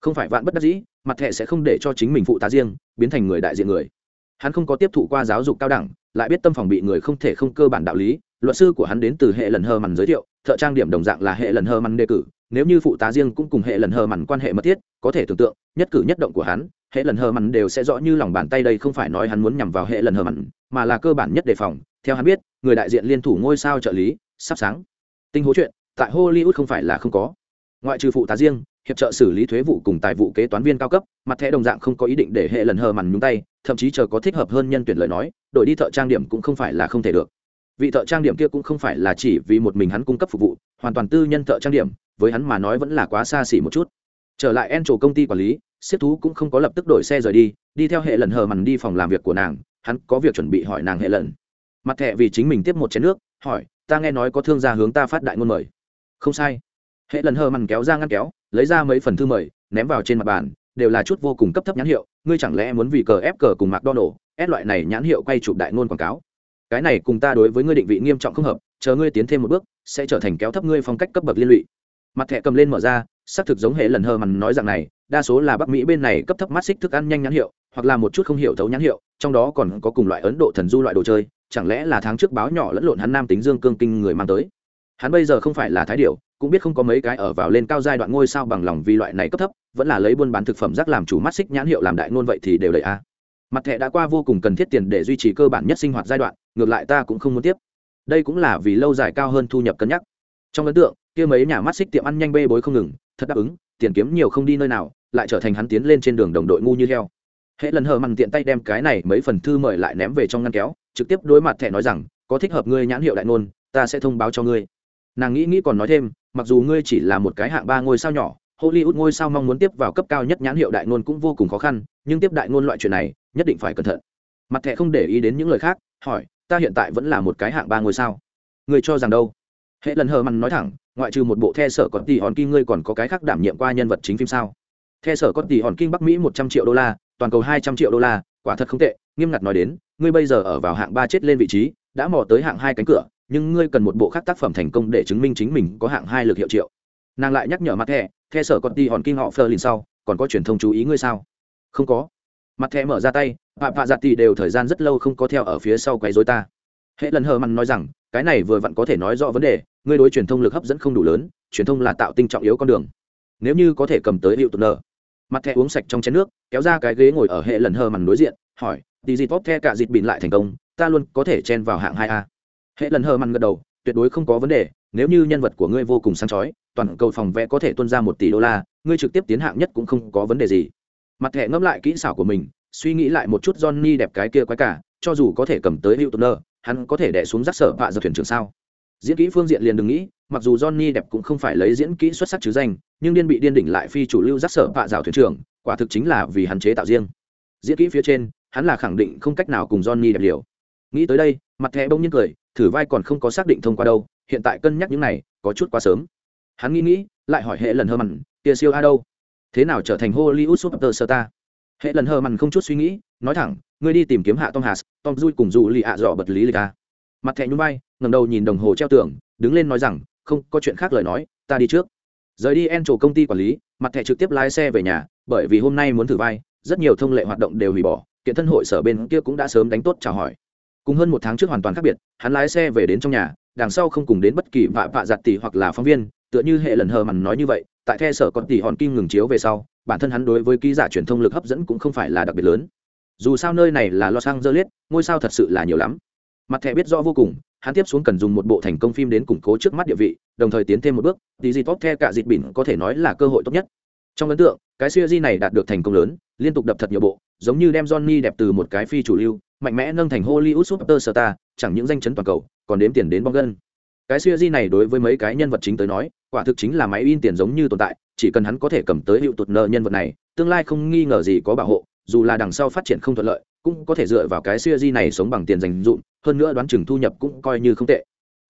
Không phải vạn bất đắc dĩ mặt thẻ sẽ không để cho chính mình phụ tá riêng biến thành người đại diện người. Hắn không có tiếp thụ qua giáo dục cao đẳng, lại biết tâm phòng bị người không thể không cơ bản đạo lý, luật sư của hắn đến từ hệ lần hơ mằn giới thiệu, thợ trang điểm đồng dạng là hệ lần hơ mằn đề cử, nếu như phụ tá riêng cũng cùng hệ lần hơ mằn quan hệ mật thiết, có thể tưởng tượng, nhất cử nhất động của hắn, hệ lần hơ mằn đều sẽ rõ như lòng bàn tay đây không phải nói hắn muốn nhằm vào hệ lần hơ mằn, mà là cơ bản nhất đề phòng. Theo hắn biết, người đại diện liên thủ ngôi sao trợ lý, sắp sáng. Tinh hố chuyện, tại hollywood không phải là không có. Ngoại trừ phụ tá riêng hiệp trợ xử lý thuế vụ cùng tài vụ kế toán viên cao cấp, mặt thẻ đồng dạng không có ý định để hệ lần hờ mằn nhúng tay, thậm chí chờ có thích hợp hơn nhân tuyển lời nói, đổi đi thợ trang điểm cũng không phải là không thể được. Vị thợ trang điểm kia cũng không phải là chỉ vì một mình hắn cung cấp phục vụ, hoàn toàn tư nhân thợ trang điểm, với hắn mà nói vẫn là quá xa xỉ một chút. Trở lại en trổ công ty quản lý, siết thú cũng không có lập tức đổi xe rời đi đi theo hệ lần hờ mằn đi phòng làm việc của nàng, hắn có việc chuẩn bị hỏi nàng hệ lần. Mặt thẻ vì chính mình tiếp một chén nước, hỏi, ta nghe nói có thương gia hướng ta phát đại ngôn mời. Không sai. Hệ lần hờ mằn kéo ra ngăn kéo lấy ra mấy phần thư mời, ném vào trên mặt bàn, đều là chút vô cùng cấp thấp nhãn hiệu, ngươi chẳng lẽ muốn vì cờ ép cờ cùng mcdonald ép loại này nhãn hiệu quay chụp đại ngôn quảng cáo? Cái này cùng ta đối với ngươi định vị nghiêm trọng không hợp, chờ ngươi tiến thêm một bước, sẽ trở thành kéo thấp ngươi phong cách cấp bậc liên lụy. Mặt thẻ cầm lên mở ra, xác thực giống hệ lần hờ mằn nói rằng này, đa số là bắc mỹ bên này cấp thấp mắt xích thức ăn nhanh nhãn hiệu, hoặc là một chút không hiểu thấu nhãn hiệu, trong đó còn có cùng loại ấn độ thần du loại đồ chơi, chẳng lẽ là tháng trước báo nhỏ lẫn lộn hắn nam tính dương cương kinh người mang tới. Hắn bây giờ không phải là thái điệu cũng biết không có mấy cái ở vào lên cao giai đoạn ngôi sao bằng lòng vì loại này cấp thấp, vẫn là lấy buôn bán thực phẩm rác làm chủ mắt xích nhãn hiệu làm đại ngôn vậy thì đều đầy a. Mặt thẻ đã qua vô cùng cần thiết tiền để duy trì cơ bản nhất sinh hoạt giai đoạn, ngược lại ta cũng không muốn tiếp. Đây cũng là vì lâu dài cao hơn thu nhập cân nhắc. Trong ấn tượng, kia mấy nhà mắt xích tiệm ăn nhanh bê bối không ngừng, thật đáp ứng, tiền kiếm nhiều không đi nơi nào, lại trở thành hắn tiến lên trên đường đồng đội ngu như heo. Hệ lần hờ mặn tiện tay đem cái này mấy phần thư mời lại ném về trong ngăn kéo, trực tiếp đối mặt thẻ nói rằng, có thích hợp ngươi nhãn hiệu đại ngôn, ta sẽ thông báo cho ngươi. Nàng nghĩ nghĩ còn nói thêm mặc dù ngươi chỉ là một cái hạng ba ngôi sao nhỏ, hollywood ngôi sao mong muốn tiếp vào cấp cao nhất nhãn hiệu đại ngôn cũng vô cùng khó khăn, nhưng tiếp đại ngôn loại chuyện này, nhất định phải cẩn thận. Mặt thẻ không để ý đến những lời khác, hỏi, ta hiện tại vẫn là một cái hạng ba ngôi sao? Người cho rằng đâu? Hệ lần hờ mằn nói thẳng, ngoại trừ một bộ the sở có tỷ hòn kim ngươi còn có cái khác đảm nhiệm qua nhân vật chính phim sao? The sở có tỷ hòn kim bắc mỹ một trăm triệu đô la, toàn cầu hai trăm triệu đô la, quả thật không tệ, nghiêm ngặt nói đến, ngươi bây giờ ở vào hạng ba chết lên vị trí, đã mò tới hạng hai cánh cửa nhưng ngươi cần một bộ khác tác phẩm thành công để chứng minh chính mình có hạng hai lực hiệu triệu. Nàng lại nhắc nhở mặt thẻ the sở còn đi hòn kim họ phơ lìn sau, còn có truyền thông chú ý ngươi sao? Không có. Mặt thẻ mở ra tay bà bạ giặt tỷ đều thời gian rất lâu không có theo ở phía sau quấy dối ta. Hệ lần hờ mặn nói rằng, cái này vừa vặn có thể nói rõ vấn đề, ngươi đối truyền thông lực hấp dẫn không đủ lớn, truyền thông là tạo tinh trọng yếu con đường. Nếu như có thể cầm tới hiệu tụt nờ mặt thẻ uống sạch trong chén nước, kéo ra cái ghế ngồi ở hệ lần hờ mặn đối diện, hỏi đi dịp tốt the cả dịp bịn lại thành công, ta luôn có thể chen vào hạng hai a? Hệ lần hờ mặn gật đầu, tuyệt đối không có vấn đề, nếu như nhân vật của ngươi vô cùng sáng chói, toàn cầu phòng vẽ có thể tuân ra một tỷ đô la, ngươi trực tiếp tiến hạng nhất cũng không có vấn đề gì. Mặt thẻ ngẫm lại kỹ xảo của mình, suy nghĩ lại một chút johnny đẹp cái kia quái cả, cho dù có thể cầm tới hữu tuner hắn có thể đẻ xuống rắc sở vạ giật thuyền trưởng sao? Diễn kỹ phương diện liền đừng nghĩ, mặc dù johnny đẹp cũng không phải lấy diễn kỹ xuất sắc chứ danh, nhưng điên bị điên đỉnh lại phi chủ lưu rắc sở vạ rào thuyền trưởng, quả thực chính là vì hắn chế tạo riêng. Diễn kỹ phía trên, hắn là khẳng định không cách nào cùng johnny đẹp liều. Nghĩ tới đây, mặt thẻ bỗng nhiên cười thử vai còn không có xác định thông qua đâu, hiện tại cân nhắc những này, có chút quá sớm. Hắn nghĩ nghĩ, lại hỏi hệ lần hơ mặn, kia siêu a đâu? Thế nào trở thành hollywood super ta? hệ lần hơ mặn không chút suy nghĩ, nói thẳng, ngươi đi tìm kiếm hạ tom hạt tom dui cùng dù lì ạ dọ bật lý lịch a. Mặt thẻ nhún bay ngầm đầu nhìn đồng hồ treo tường, đứng lên nói rằng, không, có chuyện khác lời nói, ta đi trước. Rời đi en trổ công ty quản lý, mặt thẻ trực tiếp lái xe về nhà, bởi vì hôm nay muốn thử vai, rất nhiều thông lệ hoạt động đều hủy bỏ, kiện thân hội sở bên kia cũng đã sớm đánh tốt chào hỏi cùng hơn một tháng trước hoàn toàn khác biệt, hắn lái xe về đến trong nhà, đằng sau không cùng đến bất kỳ vạ vạ giặt tỷ hoặc là phóng viên, tựa như hệ lần hờ mằn nói như vậy, tại the sở còn tỷ hòn kim ngừng chiếu về sau, bản thân hắn đối với ký giả truyền thông lực hấp dẫn cũng không phải là đặc biệt lớn. Dù sao nơi này là los angeles, ngôi sao thật sự là nhiều lắm. Mặt thẻ biết rõ vô cùng, hắn tiếp xuống cần dùng một bộ thành công phim đến củng cố trước mắt địa vị, đồng thời tiến thêm một bước thì gì tốt the cả dịp bỉn có thể nói là cơ hội tốt nhất. Trong ấn tượng, cái siêu di này đạt được thành công lớn, liên tục đập thật nhiều bộ, giống như đem johnny đẹp từ một cái phi chủ lưu mạnh mẽ nâng thành hollywood superstar, chẳng những danh chấn toàn cầu, còn đếm tiền đến bong gân. Cái siêu di này đối với mấy cái nhân vật chính tới nói, quả thực chính là máy in tiền giống như tồn tại, chỉ cần hắn có thể cầm tới hiệu tụt nợ nhân vật này, tương lai không nghi ngờ gì có bảo hộ, dù là đằng sau phát triển không thuận lợi, cũng có thể dựa vào cái siêu di này sống bằng tiền dành dụm hơn nữa đoán chừng thu nhập cũng coi như không tệ.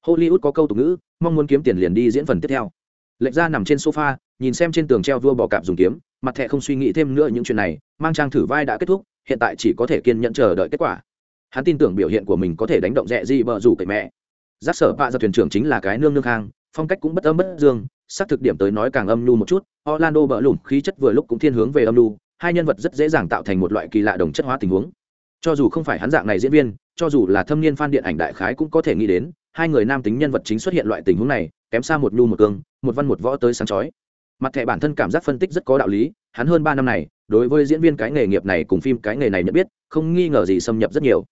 Hollywood có câu tục ngữ, mong muốn kiếm tiền liền đi diễn phần tiếp theo. Lệch ra nằm trên sofa, nhìn xem trên tường treo vua bò cạp dùng kiếm, mặt thẻ không suy nghĩ thêm nữa những chuyện này, mang trang thử vai đã kết thúc hiện tại chỉ có thể kiên nhẫn chờ đợi kết quả. Hắn tin tưởng biểu hiện của mình có thể đánh động rẽ di bờ rủ cậy mẹ. Giác sở bạ ra thuyền trưởng chính là cái nương nương hang, phong cách cũng bất âm bất dương, xác thực điểm tới nói càng âm nhu một chút, orlando bỡ lùn khí chất vừa lúc cũng thiên hướng về âm nhu hai nhân vật rất dễ dàng tạo thành một loại kỳ lạ đồng chất hóa tình huống. Cho dù không phải hắn dạng này diễn viên, cho dù là thâm niên fan điện ảnh đại khái cũng có thể nghĩ đến, hai người nam tính nhân vật chính xuất hiện loại tình huống này, kém xa một nhu một cương một văn một võ tới sáng chói. Mặt thẻ bản thân cảm giác phân tích rất có đạo lý hắn hơn ba năm này, đối với diễn viên cái nghề nghiệp này cùng phim cái nghề này nhận biết, không nghi ngờ gì xâm nhập rất nhiều.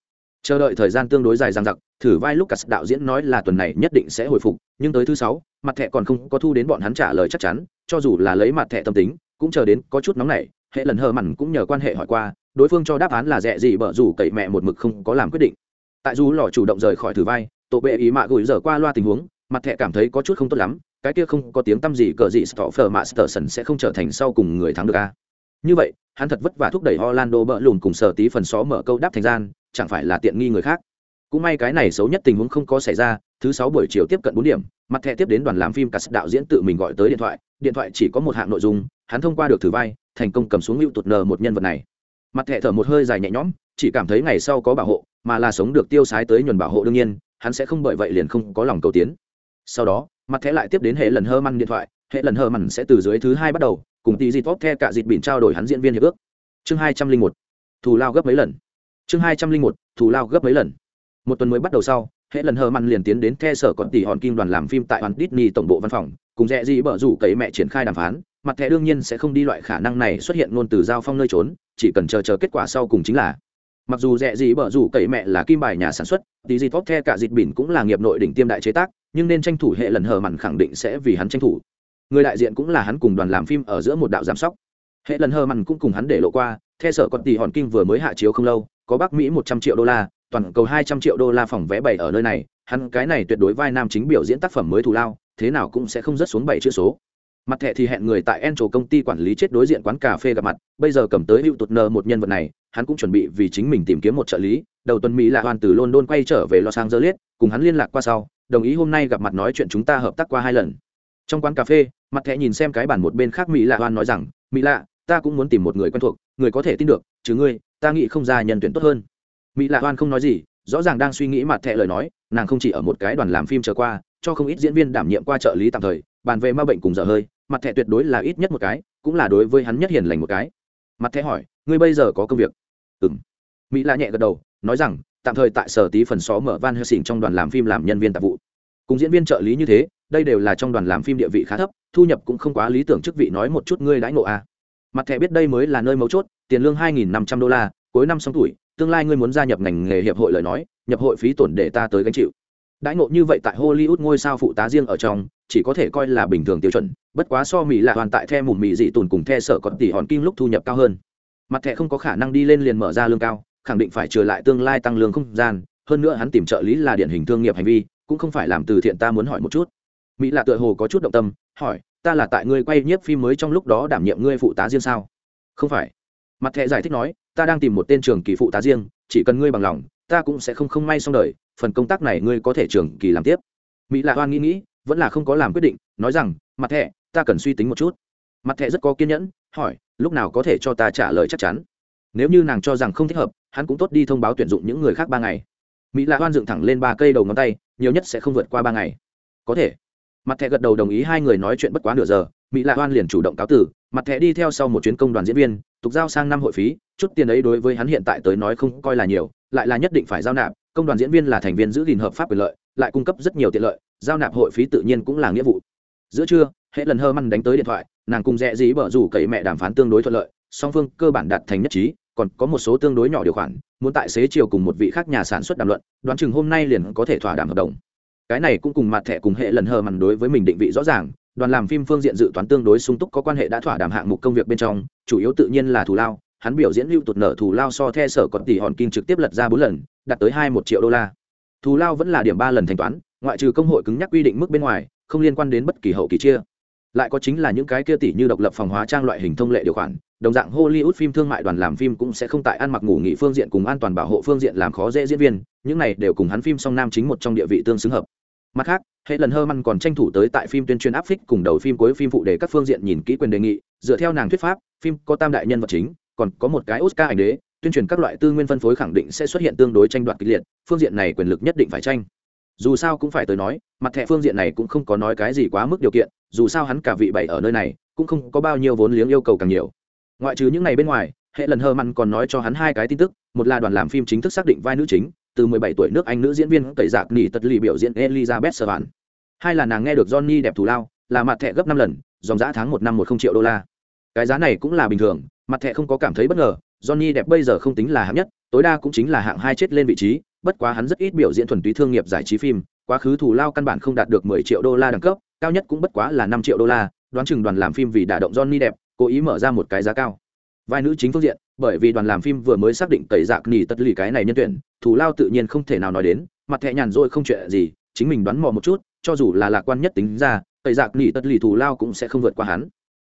Chờ đợi thời gian tương đối dài dằng dặc, thử vai lúc cả đạo diễn nói là tuần này nhất định sẽ hồi phục, nhưng tới thứ sáu, mặt thẻ còn không có thu đến bọn hắn trả lời chắc chắn, cho dù là lấy mặt thẻ tâm tính, cũng chờ đến có chút nóng này hệ lần hờ mặn cũng nhờ quan hệ hỏi qua, đối phương cho đáp án là rẻ gì bở rủ cậy mẹ một mực không có làm quyết định. Tại dù lò chủ động rời khỏi thử vai, tổ bệ ý mạ gửi giờ qua loa tình huống, mặt thẻ cảm thấy có chút không tốt lắm cái kia không có tiếng tăm gì cờ gì Stoffer Masterson sẽ không trở thành sau cùng người thắng được a. Như vậy, hắn thật vất vả thúc đẩy Orlando bỡ lùn cùng sở tí phần xó mở câu đáp thành gian, chẳng phải là tiện nghi người khác. Cũng may cái này xấu nhất tình huống không có xảy ra, thứ sáu buổi chiều tiếp cận bốn điểm, mặt thẻ tiếp đến đoàn làm phim cả đạo diễn tự mình gọi tới điện thoại, điện thoại chỉ có một hạng nội dung, hắn thông qua được thử vai, thành công cầm xuống lưu tụt nờ một nhân vật này. Mặt thẻ thở một hơi dài nhẹ nhõm, chỉ cảm thấy ngày sau có bảo hộ, mà là sống được tiêu sái tới nhuần bảo hộ đương nhiên, hắn sẽ không bởi vậy liền không có lòng cầu tiến. Sau đó, mặt thẻ lại tiếp đến hệ lần hơ măn điện thoại, hệ lần hơ măn sẽ từ dưới thứ hai bắt đầu, cùng tỷ dịp tốt the cả dịp bỉn trao đổi hắn diễn viên hiệp ước. Chương hai trăm linh một, thù lao gấp mấy lần. Chương hai trăm linh một, thù lao gấp mấy lần. Một tuần mới bắt đầu sau, hệ lần hơ măn liền tiến đến the sở còn tỷ hòn kim đoàn làm phim tại hoàn Disney tổng bộ văn phòng, cùng rẽ gì bở rủ cấy mẹ triển khai đàm phán, mặt thẻ đương nhiên sẽ không đi loại khả năng này xuất hiện luôn từ giao phong nơi trốn, chỉ cần chờ chờ kết quả sau cùng chính là mặc dù rẻ gì bở rủ cậy mẹ là kim bài nhà sản xuất, tí gì tốt the cả dịt bỉn cũng là nghiệp nội đỉnh tiêm đại chế tác, nhưng nên tranh thủ hệ lần hờ mặn khẳng định sẽ vì hắn tranh thủ. Người đại diện cũng là hắn cùng đoàn làm phim ở giữa một đạo giám sóc. Hệ lần hờ mặn cũng cùng hắn để lộ qua, the sở còn tỷ hòn kinh vừa mới hạ chiếu không lâu, có bắc mỹ một trăm triệu đô la, toàn cầu hai trăm triệu đô la phòng vé bảy ở nơi này, hắn cái này tuyệt đối vai nam chính biểu diễn tác phẩm mới thù lao, thế nào cũng sẽ không rớt xuống bảy chữ số mặt thẻ thì hẹn người tại en trổ công ty quản lý chết đối diện quán cà phê gặp mặt, bây giờ cầm tới hữu tụt nờ một nhân vật này, hắn cũng chuẩn bị vì chính mình tìm kiếm một trợ lý. Đầu tuần mỹ là hoàn từ london quay trở về los angeles, cùng hắn liên lạc qua sau, đồng ý hôm nay gặp mặt nói chuyện chúng ta hợp tác qua hai lần. Trong quán cà phê, mặt thẻ nhìn xem cái bản một bên khác mỹ lạ hoan nói rằng, mỹ lạ, ta cũng muốn tìm một người quen thuộc, người có thể tin được, chứ ngươi, ta nghĩ không ra nhân tuyển tốt hơn. Mỹ lạ hoan không nói gì, rõ ràng đang suy nghĩ mặt thẻ lời nói, nàng không chỉ ở một cái đoàn làm phim trở qua, cho không ít diễn viên đảm nhiệm qua trợ lý tạm thời bàn về ma bệnh cùng dở hơi, mặt thẻ tuyệt đối là ít nhất một cái, cũng là đối với hắn nhất hiền lành một cái. Mặt thẻ hỏi, ngươi bây giờ có công việc? Ừng mỹ la nhẹ gật đầu, nói rằng, tạm thời tại sở tí phần xó mở van hơi xỉn trong đoàn làm phim làm nhân viên tạp vụ. Cùng diễn viên trợ lý như thế, đây đều là trong đoàn làm phim địa vị khá thấp, thu nhập cũng không quá lý tưởng chức vị nói một chút ngươi đãi ngộ a mặt thẻ biết đây mới là nơi mấu chốt, tiền lương hai nghìn năm trăm đô la, cuối năm xong tuổi, tương lai ngươi muốn gia nhập ngành nghề hiệp hội lời nói, nhập hội phí tổn để ta tới gánh chịu. Đãi ngộ như vậy tại hollywood ngôi sao phụ tá riêng ở trong chỉ có thể coi là bình thường tiêu chuẩn, bất quá so mỹ là hoàn tại the mùm mỹ dị tùn cùng the sở còn tỷ hòn kim lúc thu nhập cao hơn. Mặt thẻ không có khả năng đi lên liền mở ra lương cao, khẳng định phải trừ lại tương lai tăng lương không gian, hơn nữa hắn tìm trợ lý là điển hình thương nghiệp hành vi, cũng không phải làm từ thiện ta muốn hỏi một chút. Mỹ lạ tựa hồ có chút động tâm, hỏi, ta là tại ngươi quay nhiếp phim mới trong lúc đó đảm nhiệm ngươi phụ tá riêng sao? Không phải. Mặt thẻ giải thích nói, ta đang tìm một tên trường kỳ phụ tá riêng, chỉ cần ngươi bằng lòng, ta cũng sẽ không không may xong đời, phần công tác này ngươi có thể trường kỳ làm tiếp. Mỹ lạ hoan nghĩ nghĩ vẫn là không có làm quyết định, nói rằng, mặt thẻ ta cần suy tính một chút. Mặt thẻ rất có kiên nhẫn, hỏi, lúc nào có thể cho ta trả lời chắc chắn? Nếu như nàng cho rằng không thích hợp, hắn cũng tốt đi thông báo tuyển dụng những người khác ba ngày. Mỹ lạ hoan dựng thẳng lên ba cây đầu ngón tay, nhiều nhất sẽ không vượt qua ba ngày. Có thể. Mặt thẻ gật đầu đồng ý hai người nói chuyện bất quá nửa giờ, mỹ lạ hoan liền chủ động cáo tử mặt thẻ đi theo sau một chuyến công đoàn diễn viên, tục giao sang năm hội phí, chút tiền ấy đối với hắn hiện tại tới nói không coi là nhiều, lại là nhất định phải giao nạp. Công đoàn diễn viên là thành viên giữ gìn hợp pháp quyền lợi, lại cung cấp rất nhiều tiện lợi giao nạp hội phí tự nhiên cũng là nghĩa vụ. Giữa trưa hệ lần hơ măn đánh tới điện thoại, nàng cùng rẽ dí bở rủ cậy mẹ đàm phán tương đối thuận lợi, song phương cơ bản đạt thành nhất trí, còn có một số tương đối nhỏ điều khoản, muốn tại xế chiều cùng một vị khác nhà sản xuất đàm luận, đoán chừng hôm nay liền có thể thỏa đàm hợp đồng. Cái này cũng cùng mặt thẻ cùng hệ lần hờ mằn đối với mình định vị rõ ràng, đoàn làm phim phương diện dự toán tương đối sung túc có quan hệ đã thỏa đàm hạng mục công việc bên trong, chủ yếu tự nhiên là thù lao, hắn biểu diễn lưu tụt nở thù lao so the sở còn tỷ hòn kim trực tiếp lật ra bốn lần, đạt tới hai một triệu đô la. Thù lao vẫn là điểm ba lần thanh toán ngoại trừ công hội cứng nhắc quy định mức bên ngoài, không liên quan đến bất kỳ hậu kỳ chia. Lại có chính là những cái kia tỷ như độc lập phòng hóa trang loại hình thông lệ điều khoản, đồng dạng hollywood phim thương mại đoàn làm phim cũng sẽ không tại ăn mặc ngủ nghỉ phương diện cùng an toàn bảo hộ phương diện làm khó dễ diễn viên, những này đều cùng hắn phim song nam chính một trong địa vị tương xứng hợp. Mặt khác, hệ lần hơ măn còn tranh thủ tới tại phim tuyên truyền áp phích cùng đầu phim cuối phim phụ để các phương diện nhìn kỹ quyền đề nghị, dựa theo nàng thuyết pháp, phim có tam đại nhân vật chính, còn có một cái oscar ảnh đế, tuyên truyền các loại tư nguyên phân phối khẳng định sẽ xuất hiện tương đối tranh đoạt kịch liệt, phương diện này quyền lực nhất định phải tranh dù sao cũng phải tới nói, mặt thẻ phương diện này cũng không có nói cái gì quá mức điều kiện, dù sao hắn cả vị bảy ở nơi này, cũng không có bao nhiêu vốn liếng yêu cầu càng nhiều. Ngoại trừ những ngày bên ngoài, hệ lần hơ măn còn nói cho hắn hai cái tin tức, một là đoàn làm phim chính thức xác định vai nữ chính, từ 17 tuổi nước anh nữ diễn viên tẩy dạc nỉ tật lì biểu diễn elizabeth servan. Hai là nàng nghe được johnny đẹp thù lao, là mặt thẻ gấp năm lần, dòng giá tháng một năm một không triệu đô la. Cái giá này cũng là bình thường, mặt thẻ không có cảm thấy bất ngờ, johnny đẹp bây giờ không tính là hạng nhất, tối đa cũng chính là hạng hai chết lên vị trí bất quá hắn rất ít biểu diễn thuần túy thương nghiệp giải trí phim, quá khứ thù lao căn bản không đạt được 10 triệu đô la đẳng cấp, cao nhất cũng bất quá là 5 triệu đô la, đoán chừng đoàn làm phim vì đả động johnny đẹp cố ý mở ra một cái giá cao. Vai nữ chính phương diện, bởi vì đoàn làm phim vừa mới xác định tẩy dạc nỉ tất lì cái này nhân tuyển, thù lao tự nhiên không thể nào nói đến, mặt thẹ nhàn rồi không chuyện gì, chính mình đoán mò một chút, cho dù là lạc quan nhất tính ra, tẩy dạc nỉ tất lì thù lao cũng sẽ không vượt qua hắn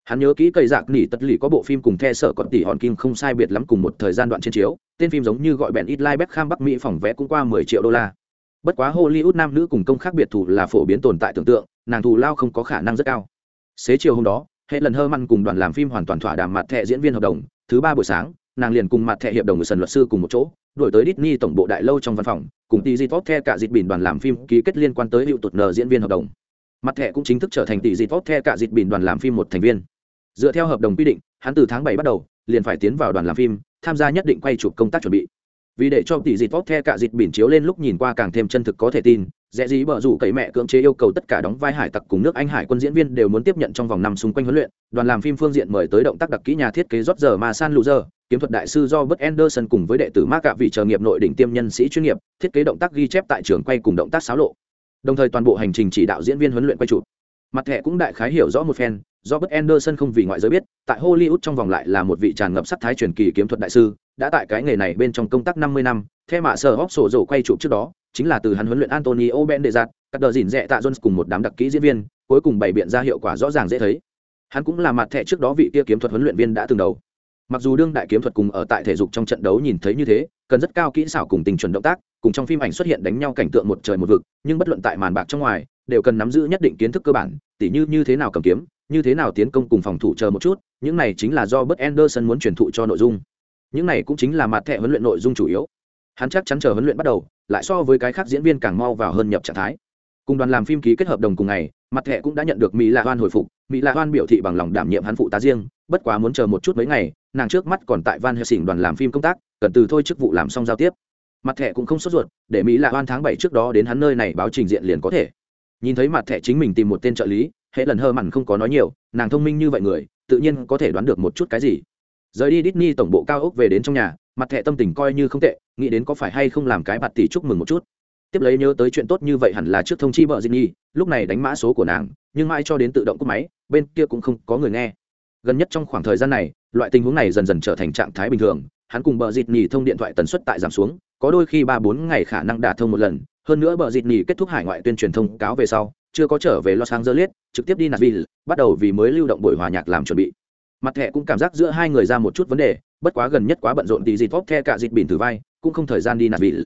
hắn nhớ kỹ cây dạc nỉ tất lì có bộ phim cùng the sợ còn tỷ hòn kim không sai biệt lắm cùng một thời gian đoạn trên chiếu, tên phim giống như gọi bèn ít lai kham bắc mỹ phòng vẽ cũng qua mười triệu đô la. Bất quá hollywood nam nữ cùng công khác biệt thù là phổ biến tồn tại tưởng tượng, nàng thù lao không có khả năng rất cao. Xế chiều hôm đó, hệ lần hơ măn cùng đoàn làm phim hoàn toàn thỏa đàm mặt thẻ diễn viên hợp đồng, thứ ba buổi sáng, nàng liền cùng mặt thẻ hiệp đồng người sần luật sư cùng một chỗ đổi tới Disney tổng bộ đại lâu trong văn phòng, cùng tỷ dịp the cả dịp bình đoàn làm phim ký kết liên quan tới hiệu tụt nờ diễn viên hợp đồng. Mặt thẻ cũng chính thức trở thành tỷ dịp the cả dịp bình đoàn làm phim một thành viên dựa theo hợp đồng quy định, hắn từ tháng bảy bắt đầu, liền phải tiến vào đoàn làm phim, tham gia nhất định quay chụp công tác chuẩn bị. Vì để cho tỷ dịp the cả dịp biển chiếu lên lúc nhìn qua càng thêm chân thực có thể tin dễ dí bở rủ cậy mẹ cưỡng chế yêu cầu tất cả đóng vai hải tặc cùng nước anh hải quân diễn viên đều muốn tiếp nhận trong vòng năm xung quanh huấn luyện. Đoàn làm phim phương diện mời tới động tác đặc kỹ nhà thiết kế rót giờ mà san lù giờ kiếm thuật đại sư do bất anderson cùng với đệ tử mark cả vị chờ nghiệp nội đỉnh tiêm nhân sĩ chuyên nghiệp, thiết kế động tác ghi chép tại trường quay cùng động tác xáo lộ. Đồng thời toàn bộ hành trình chỉ đạo diễn viên huấn luyện quay chụp. Mặt thẻ cũng đại khái hiểu rõ một phen do bất anderson không vì ngoại giới biết, tại hollywood trong vòng lại là một vị tràn ngập sắc thái truyền kỳ kiếm thuật đại sư, đã tại cái nghề này bên trong công tác năm mươi năm theo mạ sở hóc sổ rổ quay chụp trước đó, chính là từ hắn huấn luyện antonio ben đệ cắt đờ dỉn dẹ tạ jones cùng một đám đặc kỹ diễn viên, cuối cùng bày biện ra hiệu quả rõ ràng dễ thấy. Hắn cũng là mặt thẻ trước đó vị kia kiếm thuật huấn luyện viên đã từng đầu. Mặc dù đương đại kiếm thuật cùng ở tại thể dục trong trận đấu nhìn thấy như thế, cần rất cao kỹ xảo cùng tình chuẩn động tác, cùng trong phim ảnh xuất hiện đánh nhau cảnh tượng một trời một vực, nhưng bất luận tại màn bạc trong ngoài, đều cần nắm giữ nhất định kiến thức cơ bản, tỉ như như thế nào cầm kiếm như thế nào tiến công cùng phòng thủ chờ một chút, những này chính là do bất anderson muốn truyền thụ cho nội dung. Những này cũng chính là mặt thẻ huấn luyện nội dung chủ yếu. Hắn chắc chắn chờ huấn luyện bắt đầu, lại so với cái khác diễn viên càng mau vào hơn nhập trạng thái. Cùng đoàn làm phim ký kết hợp đồng cùng ngày, mặt thẻ cũng đã nhận được mỹ lạ hoan hồi phục. Mỹ lạ hoan biểu thị bằng lòng đảm nhiệm hắn phụ tá riêng, bất quá muốn chờ một chút mấy ngày, nàng trước mắt còn tại van helsing đoàn làm phim công tác, cần từ thôi chức vụ làm xong giao tiếp. Mặt thẻ cũng không sốt ruột, để mỹ lạ hoan tháng bảy trước đó đến hắn nơi này báo trình diện liền có thể. Nhìn thấy mặt thẻ chính mình tìm một tên trợ lý hệ lần hơ mặn không có nói nhiều, nàng thông minh như vậy người, tự nhiên có thể đoán được một chút cái gì. Rời đi Disney tổng bộ cao ốc về đến trong nhà, mặt thẻ tâm tình coi như không tệ, nghĩ đến có phải hay không làm cái bạt tỷ chúc mừng một chút. Tiếp lấy nhớ tới chuyện tốt như vậy hẳn là trước thông chi vợ Disney, lúc này đánh mã số của nàng, nhưng mãi cho đến tự động cúp máy, bên kia cũng không có người nghe. Gần nhất trong khoảng thời gian này, loại tình huống này dần dần trở thành trạng thái bình thường, hắn cùng bờ dịt nhì thông điện thoại tần suất tại giảm xuống, có đôi khi ba bốn ngày khả năng đả thông một lần, hơn nữa bờ dịt nhì kết thúc hải ngoại tuyên truyền thông cáo về sau chưa có trở về los angeles, trực tiếp đi nashville, bắt đầu vì mới lưu động buổi hòa nhạc làm chuẩn bị. Mặt thẻ cũng cảm giác giữa hai người ra một chút vấn đề, bất quá gần nhất quá bận rộn thì gì vóc the cả dịch bỉn từ vai, cũng không thời gian đi nashville.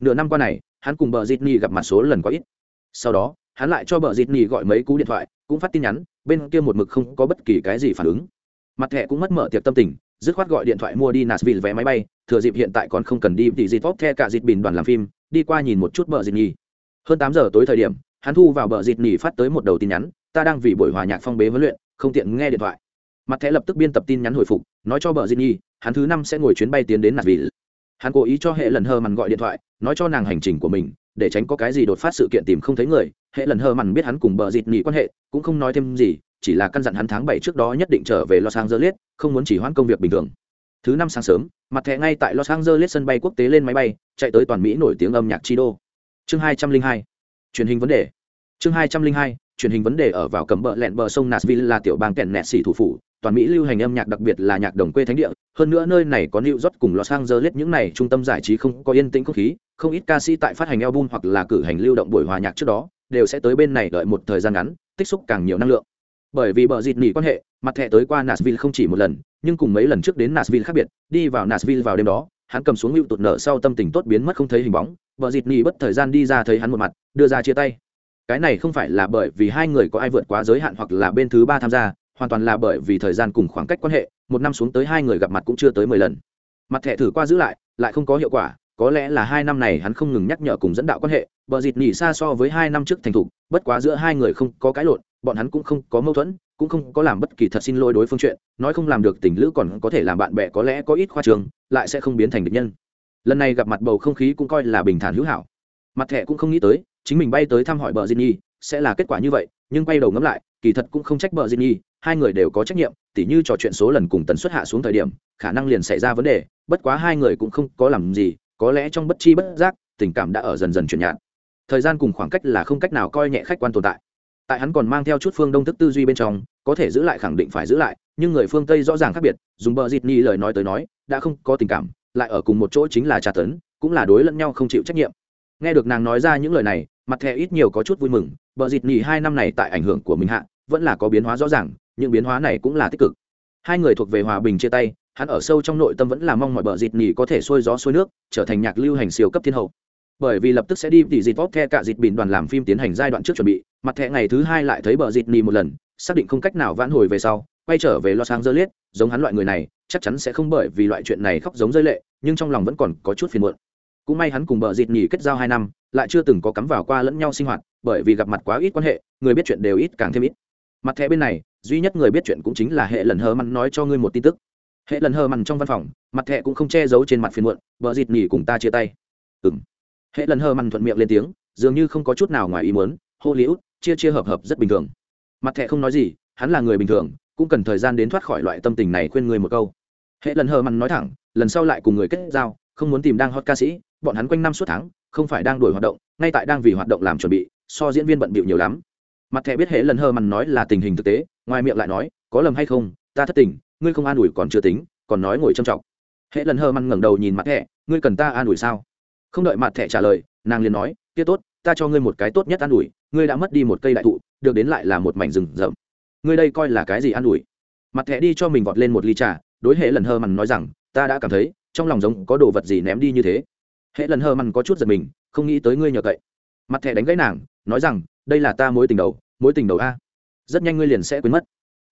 Nửa năm qua này, hắn cùng bờ dịt gặp mặt số lần quá ít. Sau đó, hắn lại cho bờ dịt gọi mấy cú điện thoại, cũng phát tin nhắn, bên kia một mực không có bất kỳ cái gì phản ứng. Mặt thẻ cũng mất mở tiệc tâm tình, dứt khoát gọi điện thoại mua đi nashville vé máy bay, thừa dịp hiện tại còn không cần đi thì gì vóc the cả dịch bỉn đoàn làm phim, đi qua nhìn một chút bờ dịt hơn tám giờ tối thời điểm hắn thu vào bờ dịt nỉ phát tới một đầu tin nhắn ta đang vì buổi hòa nhạc phong bế huấn luyện không tiện nghe điện thoại. Mặt thẻ lập tức biên tập tin nhắn hồi phục nói cho bờ dịt Nhi, hắn thứ năm sẽ ngồi chuyến bay tiến đến nashville hắn cố ý cho hệ lần hơ mằn gọi điện thoại nói cho nàng hành trình của mình để tránh có cái gì đột phát sự kiện tìm không thấy người. Hệ lần hơ mằn biết hắn cùng bờ dịt Nhi quan hệ cũng không nói thêm gì chỉ là căn dặn hắn tháng bảy trước đó nhất định trở về los angeles không muốn chỉ hoãn công việc bình thường. Thứ năm sáng sớm mặt thẻ ngay tại los angeles sân bay quốc tế lên máy bay chạy tới toàn mỹ nổi tiếng âm nhạc chi đô chương hai trăm linh hai truyền hình vấn đề chương hai trăm linh hai, truyền hình vấn đề ở vào cầm bờ lẹn bờ sông nashville là tiểu bang kẹn nẹt xỉ thủ phủ, toàn mỹ lưu hành âm nhạc đặc biệt là nhạc đồng quê thánh địa. Hơn nữa nơi này có New York cùng Los Angeles, những này trung tâm giải trí không có yên tĩnh không khí, không ít ca sĩ tại phát hành album hoặc là cử hành lưu động buổi hòa nhạc trước đó, đều sẽ tới bên này đợi một thời gian ngắn, tích xúc càng nhiều năng lượng. Bởi vì bờ dịt nỉ quan hệ, mặt thẻ tới qua Nashville không chỉ một lần, nhưng cùng mấy lần trước đến Nashville khác biệt, đi vào Nashville vào đêm đó, hắn cầm xuống hữu tụt nợ sau tâm tình tốt biến mất không thấy hình bóng. Bờ dịt nỉ bất thời gian đi ra thấy hắn một mặt, đưa ra chia tay cái này không phải là bởi vì hai người có ai vượt quá giới hạn hoặc là bên thứ ba tham gia, hoàn toàn là bởi vì thời gian cùng khoảng cách quan hệ, một năm xuống tới hai người gặp mặt cũng chưa tới mười lần. Mặt thẻ thử qua giữ lại lại không có hiệu quả, có lẽ là hai năm này hắn không ngừng nhắc nhở cùng dẫn đạo quan hệ, bờ dịt nỉ xa so với hai năm trước thành thục, bất quá giữa hai người không có cái lộn, bọn hắn cũng không có mâu thuẫn, cũng không có làm bất kỳ thật xin lỗi đối phương chuyện, nói không làm được tình lữ còn có thể làm bạn bè có lẽ có ít khoa trường lại sẽ không biến thành địch nhân. Lần này gặp mặt bầu không khí cũng coi là bình thản hữu hảo. Mặt thẻ cũng không nghĩ tới chính mình bay tới thăm hỏi bờ diên nhi, sẽ là kết quả như vậy, nhưng quay đầu ngẫm lại, kỳ thật cũng không trách bờ diên nhi, hai người đều có trách nhiệm, tỉ như trò chuyện số lần cùng tần suất hạ xuống thời điểm, khả năng liền xảy ra vấn đề, bất quá hai người cũng không có làm gì, có lẽ trong bất chi bất giác, tình cảm đã ở dần dần chuyển nhạt. Thời gian cùng khoảng cách là không cách nào coi nhẹ khách quan tồn tại. Tại hắn còn mang theo chút phương đông thức tư duy bên trong, có thể giữ lại khẳng định phải giữ lại, nhưng người phương tây rõ ràng khác biệt, dùng bờ dịt ni lời nói tới nói, đã không có tình cảm, lại ở cùng một chỗ chính là tra tấn, cũng là đối lẫn nhau không chịu trách nhiệm nghe được nàng nói ra những lời này, mặt thẻ ít nhiều có chút vui mừng, bờ dịt nhì hai năm này tại ảnh hưởng của mình hạ, vẫn là có biến hóa rõ ràng, những biến hóa này cũng là tích cực. Hai người thuộc về hòa bình chia tay, hắn ở sâu trong nội tâm vẫn là mong mọi bờ dịt nhì có thể sôi gió sôi nước, trở thành nhạc lưu hành siêu cấp thiên hậu. Bởi vì lập tức sẽ đi tỉ dịt vót the cả dịt bỉn đoàn làm phim tiến hành giai đoạn trước chuẩn bị, mặt thẻ ngày thứ hai lại thấy bờ dịt nhì một lần, xác định không cách nào vãn hồi về sau, quay trở về los angeles, giống hắn loại người này, chắc chắn sẽ không bởi vì loại chuyện này khóc giống rơi lệ, nhưng trong lòng vẫn còn có chút phiền muộn cũng may hắn cùng bờ dịt nhỉ kết giao hai năm, lại chưa từng có cắm vào qua lẫn nhau sinh hoạt, bởi vì gặp mặt quá ít quan hệ, người biết chuyện đều ít càng thêm ít. Mặt thẻ bên này, duy nhất người biết chuyện cũng chính là hệ lần hờ mặn nói cho ngươi một tin tức. Hệ lần hờ mặn trong văn phòng, mặt thẻ cũng không che giấu trên mặt phiền muộn vợ dịt nhỉ cùng ta chia tay. Ừ m hệ lần hờ mặn thuận miệng lên tiếng, dường như không có chút nào ngoài ý muốn hô chia chia hợp hợp rất bình thường. Mặt thẻ không nói gì, hắn là người bình thường, cũng cần thời gian đến thoát khỏi loại tâm tình này khuyên người một câu. Hệ lần hờ mặn nói thẳng, lần sau lại cùng người kết giao, không muốn tìm đang hot ca sĩ bọn hắn quanh năm suốt tháng không phải đang đổi hoạt động, ngay tại đang vì hoạt động làm chuẩn bị, so diễn viên bận bịu nhiều lắm. Mặt thẻ biết hệ lần hơ mằn nói là tình hình thực tế, ngoài miệng lại nói, có lầm hay không, ta thất tình, ngươi không an ủi còn chưa tính, còn nói ngồi trầm trọng hệ lần hơ mằn ngẩng đầu nhìn mặt thẻ, ngươi cần ta an ủi sao? Không đợi mặt thẻ trả lời, nàng liền nói, kia tốt, ta cho ngươi một cái tốt nhất an ủi, ngươi đã mất đi một cây đại thụ, được đến lại là một mảnh rừng rậm. Ngươi đây coi là cái gì an ủi? Mặt thẻ đi cho mình vọt lên một ly trà, đối hệ lần hơ mằn nói rằng, ta đã cảm thấy, trong lòng giống có đồ vật gì ném đi như thế hệ lần hờ mằn có chút giật mình, không nghĩ tới ngươi nhờ cậy. Mặt thẻ đánh gãy nàng, nói rằng, đây là ta mối tình đầu, mối tình đầu a. Rất nhanh ngươi liền sẽ quên mất.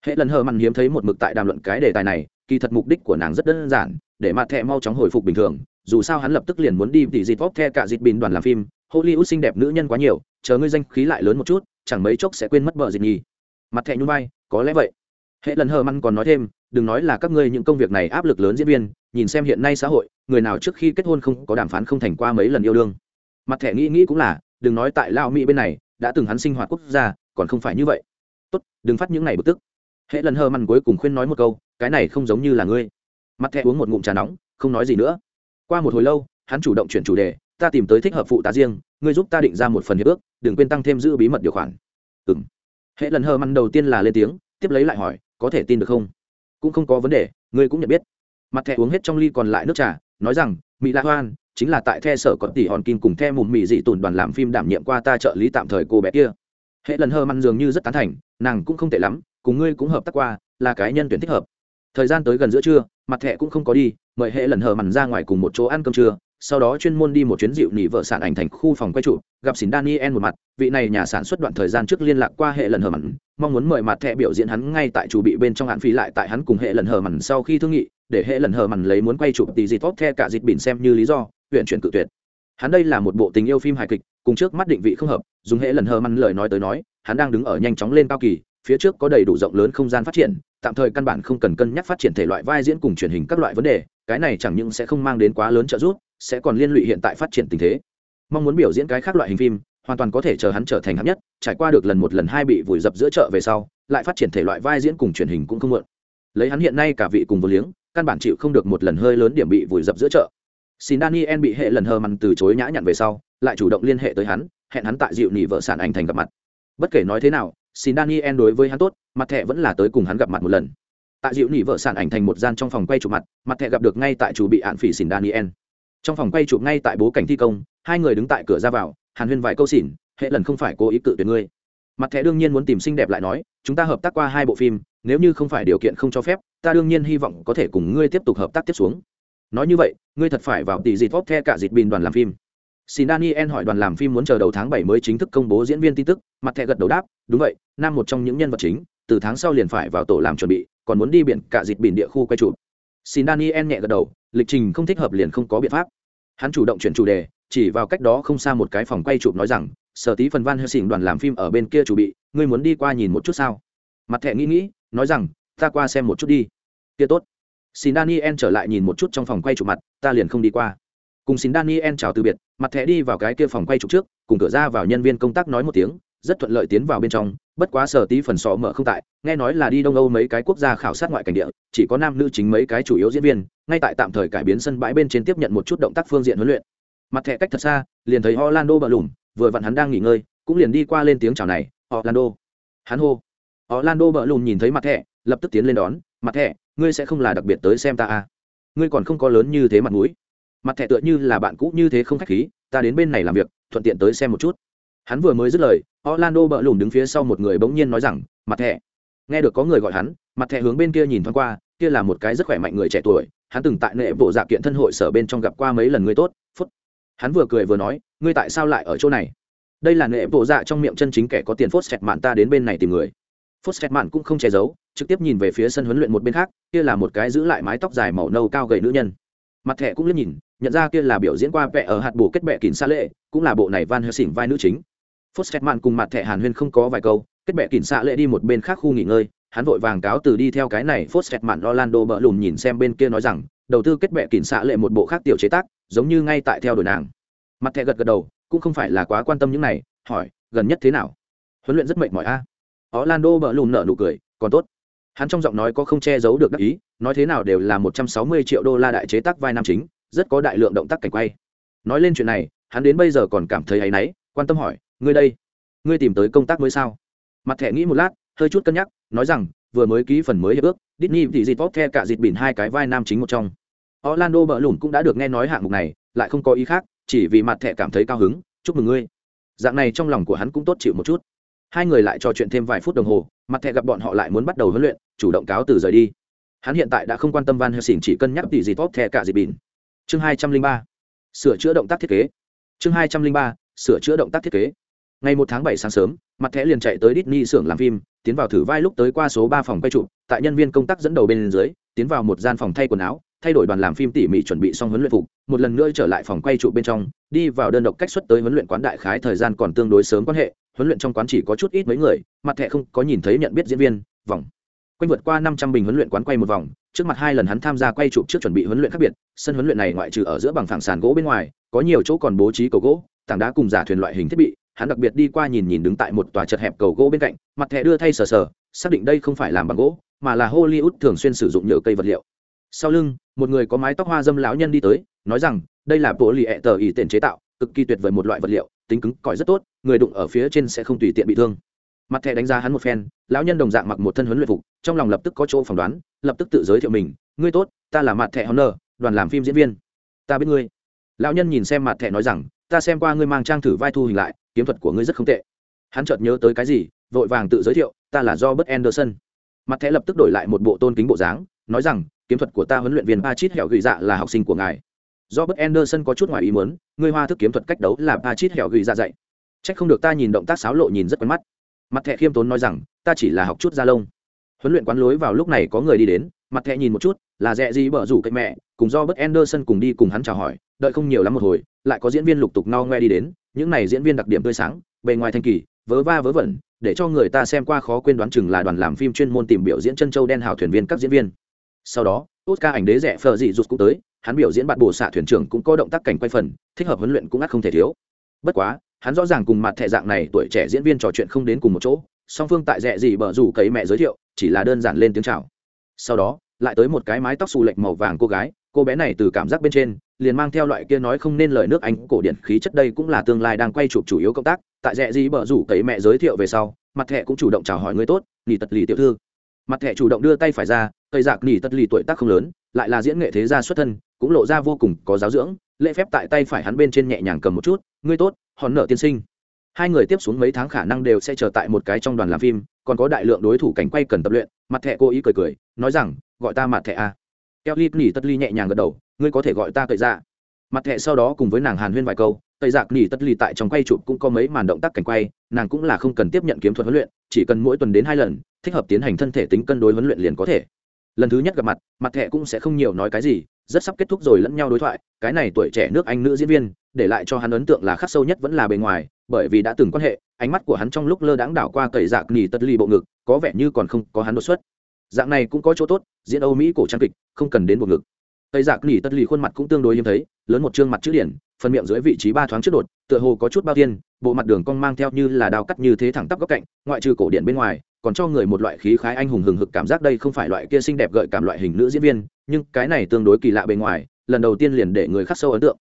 Hệ lần hờ mằn hiếm thấy một mực tại đàm luận cái đề tài này, kỳ thật mục đích của nàng rất đơn giản, để mặt thẻ mau chóng hồi phục bình thường, dù sao hắn lập tức liền muốn đi tỉ dịt vóc the cả dịt bình đoàn làm phim, hollywood xinh đẹp nữ nhân quá nhiều, chờ ngươi danh khí lại lớn một chút, chẳng mấy chốc sẽ quên mất vợ dịt nhì. Mặt thẻ nhún vai, có lẽ vậy. Hệ lần hờ măn còn nói thêm, đừng nói là các ngươi những công việc này áp lực lớn diễn viên, nhìn xem hiện nay xã hội người nào trước khi kết hôn không có đàm phán không thành qua mấy lần yêu đương. Mặt thẻ nghĩ nghĩ cũng là, đừng nói tại lao mỹ bên này, đã từng hắn sinh hoạt quốc gia, còn không phải như vậy. Tốt, đừng phát những này bực tức. Hệ lần hờ măn cuối cùng khuyên nói một câu, cái này không giống như là ngươi. Mặt thẻ uống một ngụm trà nóng, không nói gì nữa. Qua một hồi lâu, hắn chủ động chuyển chủ đề, ta tìm tới thích hợp phụ tá riêng, ngươi giúp ta định ra một phần hiệp ước, đừng quên tăng thêm giữ bí mật điều khoản. Ừ m hệ lần hờ măn đầu tiên là lên tiếng, tiếp lấy lại hỏi, có thể tin được không? Cũng không có vấn đề, ngươi cũng nhận biết. Mặt thẻ uống hết trong ly còn lại nước trà nói rằng mỹ la hoan chính là tại the sở có tỷ hòn kim cùng the mùm mỹ dị tùn đoàn làm phim đảm nhiệm qua ta trợ lý tạm thời cô bé kia. Hệ lần hơ măn dường như rất tán thành nàng cũng không tệ lắm cùng ngươi cũng hợp tác qua là cái nhân tuyển thích hợp. Thời gian tới gần giữa trưa mặt thẹ cũng không có đi mời hệ lần hờ mằn ra ngoài cùng một chỗ ăn cơm trưa sau đó chuyên môn đi một chuyến dịu nỉ vợ sản ảnh thành khu phòng quay trụ gặp xin daniel một mặt vị này nhà sản xuất đoạn thời gian trước liên lạc qua hệ lần hờ mằn, mong muốn mời mặt thẹ biểu diễn hắn ngay tại chủ bị bên trong hạn phí lại tại hắn cùng hệ lần hờ mằn sau khi thương nghị để hệ lần hờ mằn lấy muốn quay chụp tỷ dịt tốt the cả dịt bỉn xem như lý do, huyện chuyển cự tuyệt. Hắn đây là một bộ tình yêu phim hài kịch, cùng trước mắt định vị không hợp, dùng hệ lần hờ mằn lời nói tới nói, hắn đang đứng ở nhanh chóng lên cao kỳ, phía trước có đầy đủ rộng lớn không gian phát triển, tạm thời căn bản không cần cân nhắc phát triển thể loại vai diễn cùng truyền hình các loại vấn đề, cái này chẳng những sẽ không mang đến quá lớn trợ giúp, sẽ còn liên lụy hiện tại phát triển tình thế. Mong muốn biểu diễn cái khác loại hình phim, hoàn toàn có thể chờ hắn trở thành hạng nhất, trải qua được lần một lần hai bị vùi dập giữa chợ về sau, lại phát triển thể loại vai diễn cùng truyền hình cũng không muộn. Lấy hắn hiện nay cả vị cùng vô liếng căn bản chịu không được một lần hơi lớn điểm bị vùi dập giữa chợ. Xin daniel bị hệ lần hờ mặn từ chối nhã nhặn về sau, lại chủ động liên hệ tới hắn, hẹn hắn tại dịu nỉ vợ sản ảnh thành gặp mặt. Bất kể nói thế nào, xin daniel đối với hắn tốt, mặt thẻ vẫn là tới cùng hắn gặp mặt một lần. Tại dịu nỉ vợ sản ảnh thành một gian trong phòng quay chụp mặt mặt thẻ gặp được ngay tại chủ bị ạn phỉ xin daniel. Trong phòng quay chụp ngay tại bố cảnh thi công, hai người đứng tại cửa ra vào, hàn huyên vài câu xỉn, hệ lần không phải cố ý cự tuyệt ngươi. Mặt thẻ đương nhiên muốn tìm xinh đẹp lại nói, chúng ta hợp tác qua hai bộ phim, nếu như không phải điều kiện không cho phép ta đương nhiên hy vọng có thể cùng ngươi tiếp tục hợp tác tiếp xuống. Nói như vậy, ngươi thật phải vào tỷ dịt vót the cả dịt bình đoàn làm phim. Xin daniel hỏi đoàn làm phim muốn chờ đầu tháng bảy mới chính thức công bố diễn viên tin tức, mặt thẻ gật đầu đáp, đúng vậy, nam một trong những nhân vật chính, từ tháng sau liền phải vào tổ làm chuẩn bị, còn muốn đi biển cả dịt biển địa khu quay chụp. Xin daniel nhẹ gật đầu, lịch trình không thích hợp liền không có biện pháp. Hắn chủ động chuyển chủ đề, chỉ vào cách đó không xa một cái phòng quay chụp nói rằng, sở tí phần van hơi xỉn đoàn làm phim ở bên kia chủ bị, ngươi muốn đi qua nhìn một chút sao? Mặt thẻ nghĩ nghĩ, nói rằng ta qua xem một chút đi. Kia tốt. Xin daniel trở lại nhìn một chút trong phòng quay chụp mặt, ta liền không đi qua. Cùng xin daniel chào từ biệt, mặt thẻ đi vào cái kia phòng quay chụp trước, cùng cửa ra vào nhân viên công tác nói một tiếng, rất thuận lợi tiến vào bên trong, bất quá sở tí phần sọ mở không tại, nghe nói là đi đông âu mấy cái quốc gia khảo sát ngoại cảnh địa, chỉ có nam nữ chính mấy cái chủ yếu diễn viên, ngay tại tạm thời cải biến sân bãi bên trên tiếp nhận một chút động tác phương diện huấn luyện. Mặt thẻ cách thật xa, liền thấy orlando bờ lùm, vừa vặn hắn đang nghỉ ngơi, cũng liền đi qua lên tiếng chào này, orlando. Hắn hô. Orlando bờ lùm nhìn thấy mặt thẻ lập tức tiến lên đón, mặt thẻ, ngươi sẽ không là đặc biệt tới xem ta à? Ngươi còn không có lớn như thế mặt mũi. Mặt thẻ tựa như là bạn cũ như thế không khách khí, ta đến bên này làm việc, thuận tiện tới xem một chút. Hắn vừa mới dứt lời, orlando bợ lùm đứng phía sau một người bỗng nhiên nói rằng, mặt thẻ. Nghe được có người gọi hắn, mặt thẻ hướng bên kia nhìn thoáng qua, kia là một cái rất khỏe mạnh người trẻ tuổi, hắn từng tại nệ bộ dạ kiện thân hội sở bên trong gặp qua mấy lần người tốt, phút. Hắn vừa cười vừa nói, ngươi tại sao lại ở chỗ này? Đây là nệ bộ dạ trong miệng chân chính kẻ có tiền phốt xẹt mạn ta đến bên này tìm người phốt mạn cũng không che giấu trực tiếp nhìn về phía sân huấn luyện một bên khác kia là một cái giữ lại mái tóc dài màu nâu cao gầy nữ nhân mặt thẻ cũng liếc nhìn nhận ra kia là biểu diễn qua vẽ ở hạt bổ kết bè kỉn xa lệ cũng là bộ này van Helsing vai nữ chính Fosterman cùng mặt thẻ Hàn Huyên không có vài câu, kết bè kỉn xạ lệ đi một bên khác khu nghỉ ngơi, hắn vội vàng cáo từ đi theo cái này Fosterman Orlando bợ lùm nhìn xem bên kia nói rằng, đầu tư kết bè kỉn xạ lệ một bộ khác tiểu chế tác, giống như ngay tại theo đuổi nàng. Mặt thẻ gật gật đầu, cũng không phải là quá quan tâm những này, hỏi, gần nhất thế nào? Huấn luyện rất mệt mỏi a. Orlando bỡ lùm nở nụ cười, còn tốt. Hắn trong giọng nói có không che giấu được đắc ý, nói thế nào đều là một trăm sáu mươi triệu đô la đại chế tác vai nam chính rất có đại lượng động tác cảnh quay. Nói lên chuyện này hắn đến bây giờ còn cảm thấy áy náy quan tâm hỏi ngươi đây ngươi tìm tới công tác mới sao? Mặt thẻ nghĩ một lát hơi chút cân nhắc nói rằng vừa mới ký phần mới hiệp ước Disney thì dịt tốt the cả dịt bỉn hai cái vai nam chính một trong. Orlando bỡ lùm cũng đã được nghe nói hạng mục này lại không có ý khác chỉ vì mặt thẻ cảm thấy cao hứng chúc mừng ngươi. Dạng này trong lòng của hắn cũng tốt chịu một chút hai người lại trò chuyện thêm vài phút đồng hồ, mặt thẻ gặp bọn họ lại muốn bắt đầu huấn luyện, chủ động cáo từ rời đi. Hắn hiện tại đã không quan tâm van helsing chỉ cân nhắc tỷ gì tốt thẻ cả dịp bỉn. Chương hai trăm linh ba. Sửa chữa động tác thiết kế. Chương hai trăm linh ba, sửa chữa động tác thiết kế. Ngày một tháng bảy sáng sớm, mặt thẻ liền chạy tới Disney xưởng làm phim, tiến vào thử vai lúc tới qua số ba phòng quay trụ tại nhân viên công tác dẫn đầu bên dưới, tiến vào một gian phòng thay quần áo, thay đổi đoàn làm phim tỉ mỉ chuẩn bị xong huấn luyện phục, một lần nữa trở lại phòng quay trụ bên trong, đi vào đơn độc cách xuất tới huấn luyện quán đại khái thời gian còn tương đối sớm quan hệ huấn luyện trong quán chỉ có chút ít mấy người, mặt thẻ không có nhìn thấy nhận biết diễn viên, vòng. Quanh vượt qua năm trăm bình huấn luyện quán quay một vòng, trước mặt hai lần hắn tham gia quay chụp trước chuẩn bị huấn luyện khác biệt, sân huấn luyện này ngoại trừ ở giữa bằng phẳng sàn gỗ bên ngoài, có nhiều chỗ còn bố trí cầu gỗ, tảng đá cùng giả thuyền loại hình thiết bị, hắn đặc biệt đi qua nhìn nhìn đứng tại một tòa chật hẹp cầu gỗ bên cạnh, mặt thẻ đưa thay sờ sờ, xác định đây không phải làm bằng gỗ, mà là hollywood thường xuyên sử dụng nhựa cây vật liệu. Sau lưng, một người có mái tóc hoa dâm lão nhân đi tới, nói rằng, đây là bộ lì ẹ tờ ý tiền chế tạo cực kỳ tuyệt vời một loại vật liệu, tính cứng, cỏi rất tốt, người đụng ở phía trên sẽ không tùy tiện bị thương. Mặt thẻ đánh giá hắn một phen, lão nhân đồng dạng mặc một thân huấn luyện phục, trong lòng lập tức có chỗ phỏng đoán, lập tức tự giới thiệu mình, ngươi tốt, ta là mặt thẻ honor, đoàn làm phim diễn viên. Ta biết ngươi. Lão nhân nhìn xem mặt thẻ nói rằng, ta xem qua ngươi mang trang thử vai thu hình lại, kiếm thuật của ngươi rất không tệ. Hắn chợt nhớ tới cái gì, vội vàng tự giới thiệu, ta là do bất anderson. Mặt thẻ lập tức đổi lại một bộ tôn kính bộ dáng, nói rằng, kiếm thuật của ta huấn luyện viên Pachit hẻo gửi dạ là học sinh của ngài. Do bất Anderson có chút ngoài ý muốn, người hoa thức kiếm thuật cách đấu là Pachit hẻo gửi ra dạ dạy. Chắc không được ta nhìn động tác xáo lộ nhìn rất quen mắt. Mặt thẻ khiêm tốn nói rằng, ta chỉ là học chút da lông. Huấn luyện quán lối vào lúc này có người đi đến, mặt thẻ nhìn một chút, là dẹ gì bở rủ cậy mẹ, cùng do bất Anderson cùng đi cùng hắn chào hỏi, đợi không nhiều lắm một hồi, lại có diễn viên lục tục no ngoe đi đến, những này diễn viên đặc điểm tươi sáng, bề ngoài thanh kỳ, vớ va vớ vẩn, để cho người ta xem qua khó quên đoán chừng là đoàn làm phim chuyên môn tìm biểu diễn chân châu đen hào thuyền viên các diễn viên sau đó oscar ảnh đế rẻ phờ dị rụt cũng tới hắn biểu diễn bạn bổ xạ thuyền trưởng cũng có động tác cảnh quay phần, thích hợp huấn luyện cũng ắt không thể thiếu. Bất quá, hắn rõ ràng cùng mặt thẻ dạng này tuổi trẻ diễn viên trò chuyện không đến cùng một chỗ, song phương tại rẻ gì bở rủ cấy mẹ giới thiệu, chỉ là đơn giản lên tiếng chào. Sau đó, lại tới một cái mái tóc xù lệch màu vàng cô gái, cô bé này từ cảm giác bên trên, liền mang theo loại kia nói không nên lời nước anh cổ điển khí chất đây cũng là tương lai đang quay chụp chủ yếu công tác. Tại rẻ gì bở rủ cấy mẹ giới thiệu về sau, mặt thẻ cũng chủ động chào hỏi người tốt nghỉ tật lì tiểu thư. Mặt thẻ chủ động đưa tay phải ra cây giặc lì tật lì tuổi tác không lớn, lại là diễn nghệ thế gia xuất thân cũng lộ ra vô cùng có giáo dưỡng, lễ phép tại tay phải hắn bên trên nhẹ nhàng cầm một chút, ngươi tốt, hòn nợ tiên sinh. Hai người tiếp xuống mấy tháng khả năng đều sẽ trở tại một cái trong đoàn làm phim, còn có đại lượng đối thủ cảnh quay cần tập luyện, mặt thẹ cô ý cười cười, nói rằng, gọi ta mặt thẹ a. Kelly nỉ tất ly nhẹ nhàng gật đầu, ngươi có thể gọi ta cậy ra dạ. mặt thẹ sau đó cùng với nàng hàn huyên vài câu tây giặc dạ nỉ tất ly tại trong quay chụp cũng có mấy màn động tác cảnh quay, nàng cũng là không cần tiếp nhận kiếm thuật huấn luyện, chỉ cần mỗi tuần đến hai lần, thích hợp tiến hành thân thể tính cân đối huấn luyện liền có thể. Lần thứ nhất gặp mặt mặt thẹ cũng sẽ không nhiều nói cái gì rất sắp kết thúc rồi lẫn nhau đối thoại, cái này tuổi trẻ nước anh nữ diễn viên, để lại cho hắn ấn tượng là khắc sâu nhất vẫn là bề ngoài, bởi vì đã từng quan hệ, ánh mắt của hắn trong lúc lơ đãng đảo qua cầy dạc nghỉ tật ly bộ ngực, có vẻ như còn không có hắn đột xuất. Dạng này cũng có chỗ tốt, diễn âu mỹ cổ trang kịch, không cần đến bộ ngực. Cầy dạc nghỉ tật ly khuôn mặt cũng tương đối hiếm thấy, lớn một chương mặt chữ điển, phần miệng dưới vị trí ba thoáng trước đột, tựa hồ có chút bao tiên bộ mặt đường cong mang theo như là đào cắt như thế thẳng tắp góc cạnh, ngoại trừ cổ điện bên ngoài còn cho người một loại khí khái anh hùng hừng hực cảm giác đây không phải loại kia xinh đẹp gợi cảm loại hình nữ diễn viên, nhưng cái này tương đối kỳ lạ bên ngoài, lần đầu tiên liền để người khắc sâu ấn tượng.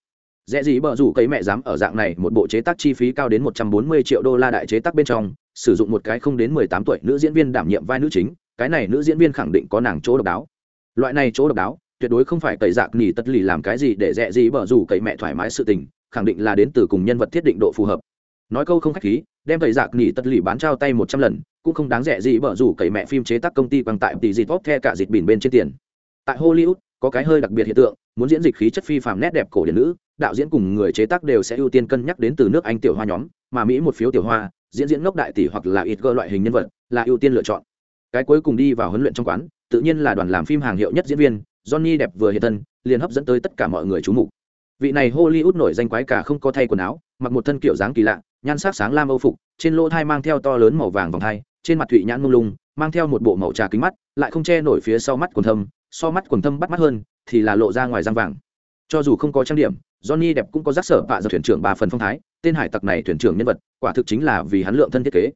Dễ gì bờ rủ cấy mẹ dám ở dạng này một bộ chế tác chi phí cao đến một trăm bốn mươi triệu đô la đại chế tác bên trong, sử dụng một cái không đến mười tám tuổi nữ diễn viên đảm nhiệm vai nữ chính, cái này nữ diễn viên khẳng định có nàng chỗ độc đáo. Loại này chỗ độc đáo, tuyệt đối không phải cậy dạc nỉ tất lì làm cái gì để dễ gì bờ rủ cấy mẹ thoải mái sự tình, khẳng định là đến từ cùng nhân vật thiết định độ phù hợp. Nói câu không khách khí đem thầy giặc nghỉ tất lì bán trao tay một trăm lần, cũng không đáng rẻ gì bở rủ cậy mẹ phim chế tác công ty bằng tại tỷ dịt tốt the cả dịt bỉn bên trên tiền. Tại hollywood, có cái hơi đặc biệt hiện tượng, muốn diễn dịch khí chất phi phàm nét đẹp cổ điển nữ, đạo diễn cùng người chế tác đều sẽ ưu tiên cân nhắc đến từ nước anh tiểu hoa nhóm, mà mỹ một phiếu tiểu hoa, diễn diễn ngốc đại tỷ hoặc là ít gơ loại hình nhân vật, là ưu tiên lựa chọn. Cái cuối cùng đi vào huấn luyện trong quán, tự nhiên là đoàn làm phim hàng hiệu nhất diễn viên, johnny đẹp vừa hiện thân, liền hấp dẫn tới tất cả mọi người chú mục. Vị này hollywood nổi danh quái cả không có thay quần áo mặc một thân kiểu dáng kỳ lạ, nhan sắc sáng lam âu phục, trên lỗ thai mang theo to lớn màu vàng vòng thai trên mặt thụy nhãn mông lung, mang theo một bộ màu trà kính mắt, lại không che nổi phía sau mắt quần thâm, so mắt quần thâm bắt mắt hơn, thì là lộ ra ngoài răng vàng. Cho dù không có trang điểm, johnny đẹp cũng có giác sở bạ giờ thuyền trưởng ba phần phong thái, tên hải tặc này thuyền trưởng nhân vật, quả thực chính là vì hắn lượng thân thiết kế.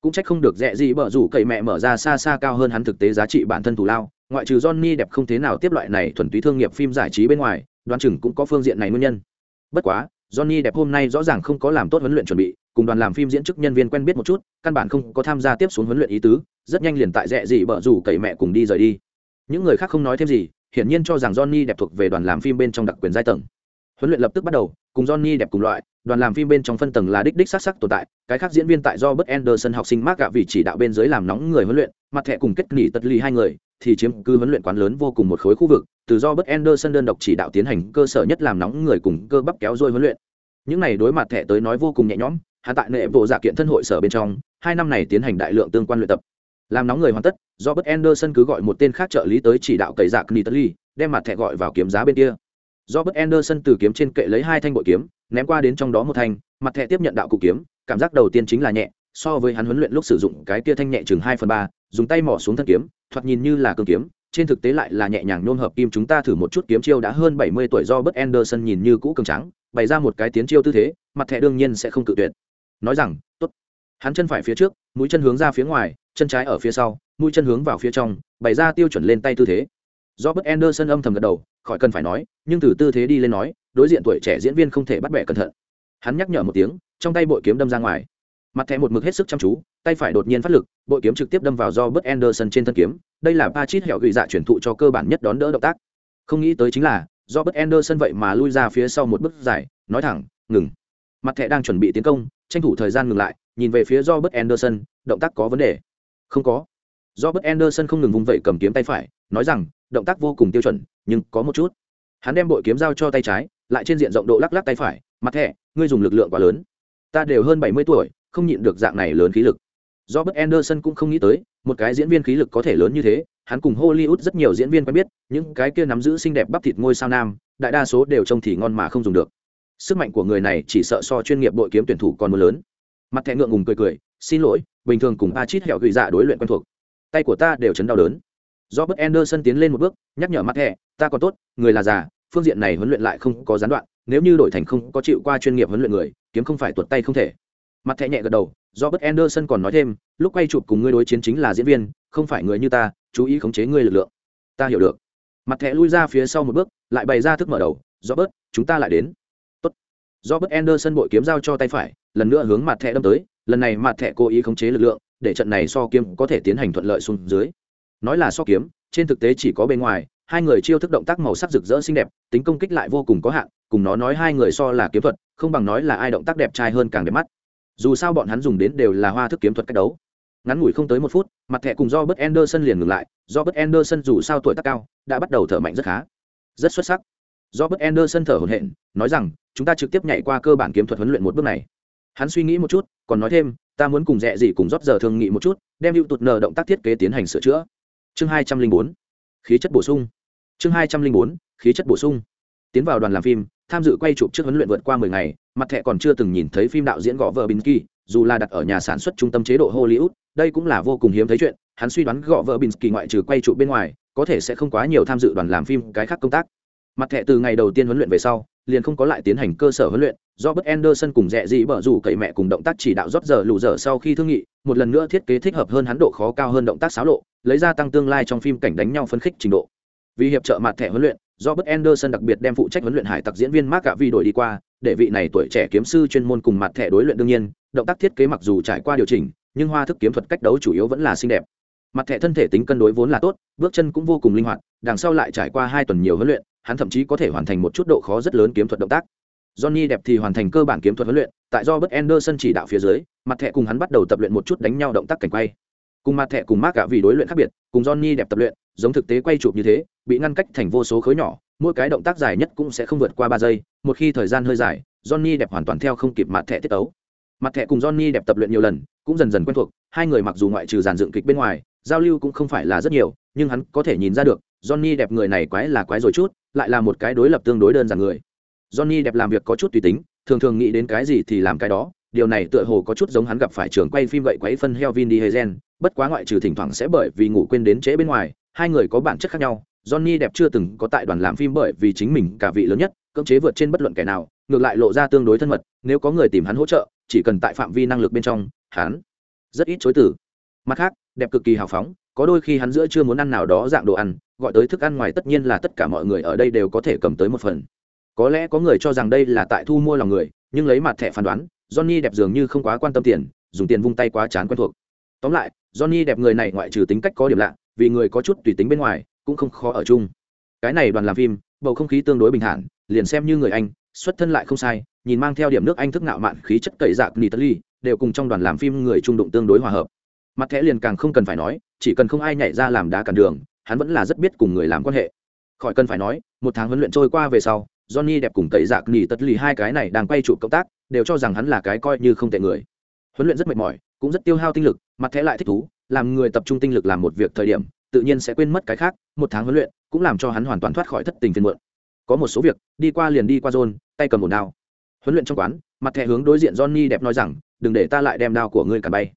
Cũng trách không được dễ gì bở rủ cậy mẹ mở ra xa xa cao hơn hắn thực tế giá trị bản thân thù lao, ngoại trừ johnny đẹp không thế nào tiếp loại này thuần túy thương nghiệp phim giải trí bên ngoài đoàn chừng cũng có phương diện này nguyên nhân. Bất quá johnny đẹp hôm nay rõ ràng không có làm tốt huấn luyện chuẩn bị, cùng đoàn làm phim diễn chức nhân viên quen biết một chút, căn bản không có tham gia tiếp xuống huấn luyện ý tứ, rất nhanh liền tại rẹ gì bợ rủ cậy mẹ cùng đi rời đi. Những người khác không nói thêm gì, hiển nhiên cho rằng johnny đẹp thuộc về đoàn làm phim bên trong đặc quyền giai tầng. Huấn luyện lập tức bắt đầu, cùng johnny đẹp cùng loại, đoàn làm phim bên trong phân tầng là đích đích sắc sắc tồn tại, cái khác diễn viên tại do bất anderson học sinh mắc gạ vì chỉ đạo bên dưới làm nóng người huấn luyện, mặt thẻ cùng kết nghỉ tật ly hai người thì chiếm cứ huấn luyện quán lớn vô cùng một khối khu vực từ do bất anderson đơn độc chỉ đạo tiến hành cơ sở nhất làm nóng người cùng cơ bắp kéo dôi huấn luyện. Những này đối mặt thẻ tới nói vô cùng nhẹ nhõm hạ tại nệ bộ dạ kiện thân hội sở bên trong hai năm này tiến hành đại lượng tương quan luyện tập. Làm nóng người hoàn tất do bất anderson cứ gọi một tên khác trợ lý tới chỉ đạo cậy dạ Nitali, đem mặt thẻ gọi vào kiếm giá bên kia. Do bất anderson từ kiếm trên kệ lấy hai thanh bội kiếm ném qua đến trong đó một thanh mặt thẻ tiếp nhận đạo cụ kiếm cảm giác đầu tiên chính là nhẹ so với hắn huấn luyện lúc sử dụng cái kia thanh nhẹ chừng hai phần ba, dùng tay mỏ xuống thân kiếm, thoạt nhìn như là cương kiếm, trên thực tế lại là nhẹ nhàng nôn hợp kim chúng ta thử một chút kiếm chiêu đã hơn bảy mươi tuổi do bất anderson nhìn như cũ cường trắng bày ra một cái tiến chiêu tư thế, mặt thẻ đương nhiên sẽ không cự tuyệt. Nói rằng, tốt. Hắn chân phải phía trước, mũi chân hướng ra phía ngoài, chân trái ở phía sau, mũi chân hướng vào phía trong, bày ra tiêu chuẩn lên tay tư thế. Do bất anderson âm thầm gật đầu, khỏi cần phải nói, nhưng từ tư thế đi lên nói, đối diện tuổi trẻ diễn viên không thể bắt bẻ cẩn thận. Hắn nhắc nhở một tiếng, trong tay bội kiếm đâm ra ngoài mặt thẻ một mực hết sức chăm chú, tay phải đột nhiên phát lực, bội kiếm trực tiếp đâm vào do bất anderson trên thân kiếm. Đây là ba chít hẹo gửi dạ chuyển thụ cho cơ bản nhất đón đỡ động tác. Không nghĩ tới chính là, do bất anderson vậy mà lui ra phía sau một bước dài, nói thẳng, ngừng. Mặt thẻ đang chuẩn bị tiến công, tranh thủ thời gian ngừng lại, nhìn về phía do bất anderson, động tác có vấn đề. Không có. Do bất anderson không ngừng vung vẩy cầm kiếm tay phải, nói rằng, động tác vô cùng tiêu chuẩn, nhưng có một chút. Hắn đem bội kiếm giao cho tay trái, lại trên diện rộng độ lắc lắc tay phải, mặt thẻ, ngươi dùng lực lượng quá lớn. Ta đều hơn bảy mươi tuổi không nhịn được dạng này lớn khí lực. Do bất anderson cũng không nghĩ tới, một cái diễn viên khí lực có thể lớn như thế, hắn cùng hollywood rất nhiều diễn viên quen biết, những cái kia nắm giữ xinh đẹp bắp thịt ngôi sao nam, đại đa số đều trông thì ngon mà không dùng được. Sức mạnh của người này chỉ sợ so chuyên nghiệp đội kiếm tuyển thủ còn mưa lớn. Mặt thẻ ngượng ngùng cười cười, xin lỗi, bình thường cùng a chít hẹo gửi dạ đối luyện quen thuộc. Tay của ta đều chấn đau đớn. Do bất anderson tiến lên một bước, nhắc nhở mặt thẻ, ta còn tốt, người là già, phương diện này huấn luyện lại không có gián đoạn, nếu như đổi thành không có chịu qua chuyên nghiệp huấn luyện người, kiếm không phải tuột tay không thể mặt thẻ nhẹ gật đầu do bất anderson còn nói thêm, lúc quay chụp cùng ngươi đối chiến chính là diễn viên, không phải người như ta, chú ý khống chế ngươi lực lượng. Ta hiểu được. Mặt thẻ lui ra phía sau một bước, lại bày ra thức mở đầu do bớt chúng ta lại đến. Tốt. do bớt anderson bội kiếm giao cho tay phải, lần nữa hướng mặt thẻ đâm tới, lần này mặt thẻ cố ý khống chế lực lượng, để trận này so kiếm có thể tiến hành thuận lợi xuống dưới. Nói là so kiếm, trên thực tế chỉ có bên ngoài, hai người chiêu thức động tác màu sắc rực rỡ xinh đẹp, tính công kích lại vô cùng có hạn, cùng nó nói hai người so là kiếm thuật, không bằng nói là ai động tác đẹp trai hơn càng đẹp mắt dù sao bọn hắn dùng đến đều là hoa thức kiếm thuật cách đấu. Ngắn ngủi không tới một phút, mặt thẻ cùng do bất anderson liền ngừng lại. Do bất anderson dù sao tuổi tác cao, đã bắt đầu thở mạnh rất khá. Rất xuất sắc. Do bất anderson thở hổn hển, nói rằng, chúng ta trực tiếp nhảy qua cơ bản kiếm thuật huấn luyện một bước này. Hắn suy nghĩ một chút, còn nói thêm, ta muốn cùng rẽ gì cùng rót giờ thương nghị một chút, đem hữu tụt nờ động tác thiết kế tiến hành sửa chữa. Chương hai trăm linh bốn, khí chất bổ sung. Chương hai trăm linh bốn, khí chất bổ sung. Tiến vào đoàn làm phim tham dự quay chụp trước huấn luyện vượt qua mười ngày, mặt thẻ còn chưa từng nhìn thấy phim đạo diễn gõ vợ bình kỳ, dù là đặt ở nhà sản xuất trung tâm chế độ hollywood, đây cũng là vô cùng hiếm thấy chuyện, hắn suy đoán gõ vợ bình kỳ ngoại trừ quay chụp bên ngoài, có thể sẽ không quá nhiều tham dự đoàn làm phim cái khác công tác. Mặt thẻ từ ngày đầu tiên huấn luyện về sau, liền không có lại tiến hành cơ sở huấn luyện do bất anderson cùng rẽ dị bở rủ cậy mẹ cùng động tác chỉ đạo rót giờ lù dở sau khi thương nghị, một lần nữa thiết kế thích hợp hơn hắn độ khó cao hơn động tác xáo lộ, lấy ra tăng tương lai trong phim cảnh đánh nhau phân khích trình độ vì hiệp trợ mặt thẻ huấn luyện do bất anderson đặc biệt đem phụ trách huấn luyện hải tặc diễn viên mark cả vi đổi đi qua để vị này tuổi trẻ kiếm sư chuyên môn cùng mặt thẻ đối luyện đương nhiên động tác thiết kế mặc dù trải qua điều chỉnh nhưng hoa thức kiếm thuật cách đấu chủ yếu vẫn là xinh đẹp mặt thẻ thân thể tính cân đối vốn là tốt bước chân cũng vô cùng linh hoạt đằng sau lại trải qua hai tuần nhiều huấn luyện hắn thậm chí có thể hoàn thành một chút độ khó rất lớn kiếm thuật động tác Johnny đẹp thì hoàn thành cơ bản kiếm thuật huấn luyện, tại do Bất Anderson chỉ đạo phía dưới, mặt thẻ cùng hắn bắt đầu tập luyện một chút đánh nhau động tác cảnh quay. Cùng mặt thẻ cùng Mark cả vì đối luyện khác biệt, cùng Johnny đẹp tập luyện, giống thực tế quay chụp như thế, bị ngăn cách thành vô số khối nhỏ, mỗi cái động tác dài nhất cũng sẽ không vượt qua ba giây, một khi thời gian hơi dài, Johnny đẹp hoàn toàn theo không kịp mặt thẻ tiết tấu. Mặt thẻ cùng Johnny đẹp tập luyện nhiều lần, cũng dần dần quen thuộc, hai người mặc dù ngoại trừ giàn dựng kịch bên ngoài, giao lưu cũng không phải là rất nhiều, nhưng hắn có thể nhìn ra được, Johnny đẹp người này quái là quái rồi chút, lại là một cái đối lập tương đối đơn giản người. Johnny đẹp làm việc có chút tùy tính, thường thường nghĩ đến cái gì thì làm cái đó, điều này tựa hồ có chút giống hắn gặp phải trường quay phim vậy quấy phân heo Vin Diesel, bất quá ngoại trừ thỉnh thoảng sẽ bởi vì ngủ quên đến trễ bên ngoài, hai người có bản chất khác nhau. Johnny đẹp chưa từng có tại đoàn làm phim bởi vì chính mình cả vị lớn nhất, cưỡng chế vượt trên bất luận kẻ nào, ngược lại lộ ra tương đối thân mật, nếu có người tìm hắn hỗ trợ, chỉ cần tại phạm vi năng lực bên trong, hắn rất ít chối từ. Mặt khác, đẹp cực kỳ hào phóng, có đôi khi hắn giữa chưa muốn ăn nào đó dạng đồ ăn gọi tới thức ăn ngoài tất nhiên là tất cả mọi người ở đây đều có thể cầm tới một phần có lẽ có người cho rằng đây là tại thu mua lòng người nhưng lấy mặt thẻ phán đoán johnny đẹp dường như không quá quan tâm tiền dùng tiền vung tay quá chán quen thuộc tóm lại johnny đẹp người này ngoại trừ tính cách có điểm lạ vì người có chút tùy tính bên ngoài, cũng không khó ở chung. Cái này đoàn làm phim, bầu không khí tương đối bình thản, liền xem như người anh, xuất thân lại không sai, nhìn mang theo điểm nước anh thức ngạo mạn khí chất cậy dạc nitali đều cùng trong đoàn làm phim người trung đụng tương đối hòa hợp. Mặt thẻ liền càng không cần phải nói, chỉ cần không ai nhảy ra làm đá cản đường, hắn vẫn là rất biết cùng người làm quan hệ. Khỏi cần phải nói, một tháng huấn luyện trôi qua về sau, johnny đẹp cùng cậy dạc nỉ tất lì hai cái này đang quay trụ công tác, đều cho rằng hắn là cái coi như không tệ người. Huấn luyện rất mệt mỏi, cũng rất tiêu hao tinh lực, mặt thẻ lại thích thú làm người tập trung tinh lực làm một việc thời điểm, tự nhiên sẽ quên mất cái khác, một tháng huấn luyện cũng làm cho hắn hoàn toàn thoát khỏi thất tình phiền muộn. Có một số việc, đi qua liền đi qua rôn tay cầm một đao. Huấn luyện trong quán, mặt thẻ hướng đối diện johnny đẹp nói rằng, đừng để ta lại đem đao của ngươi cả bay.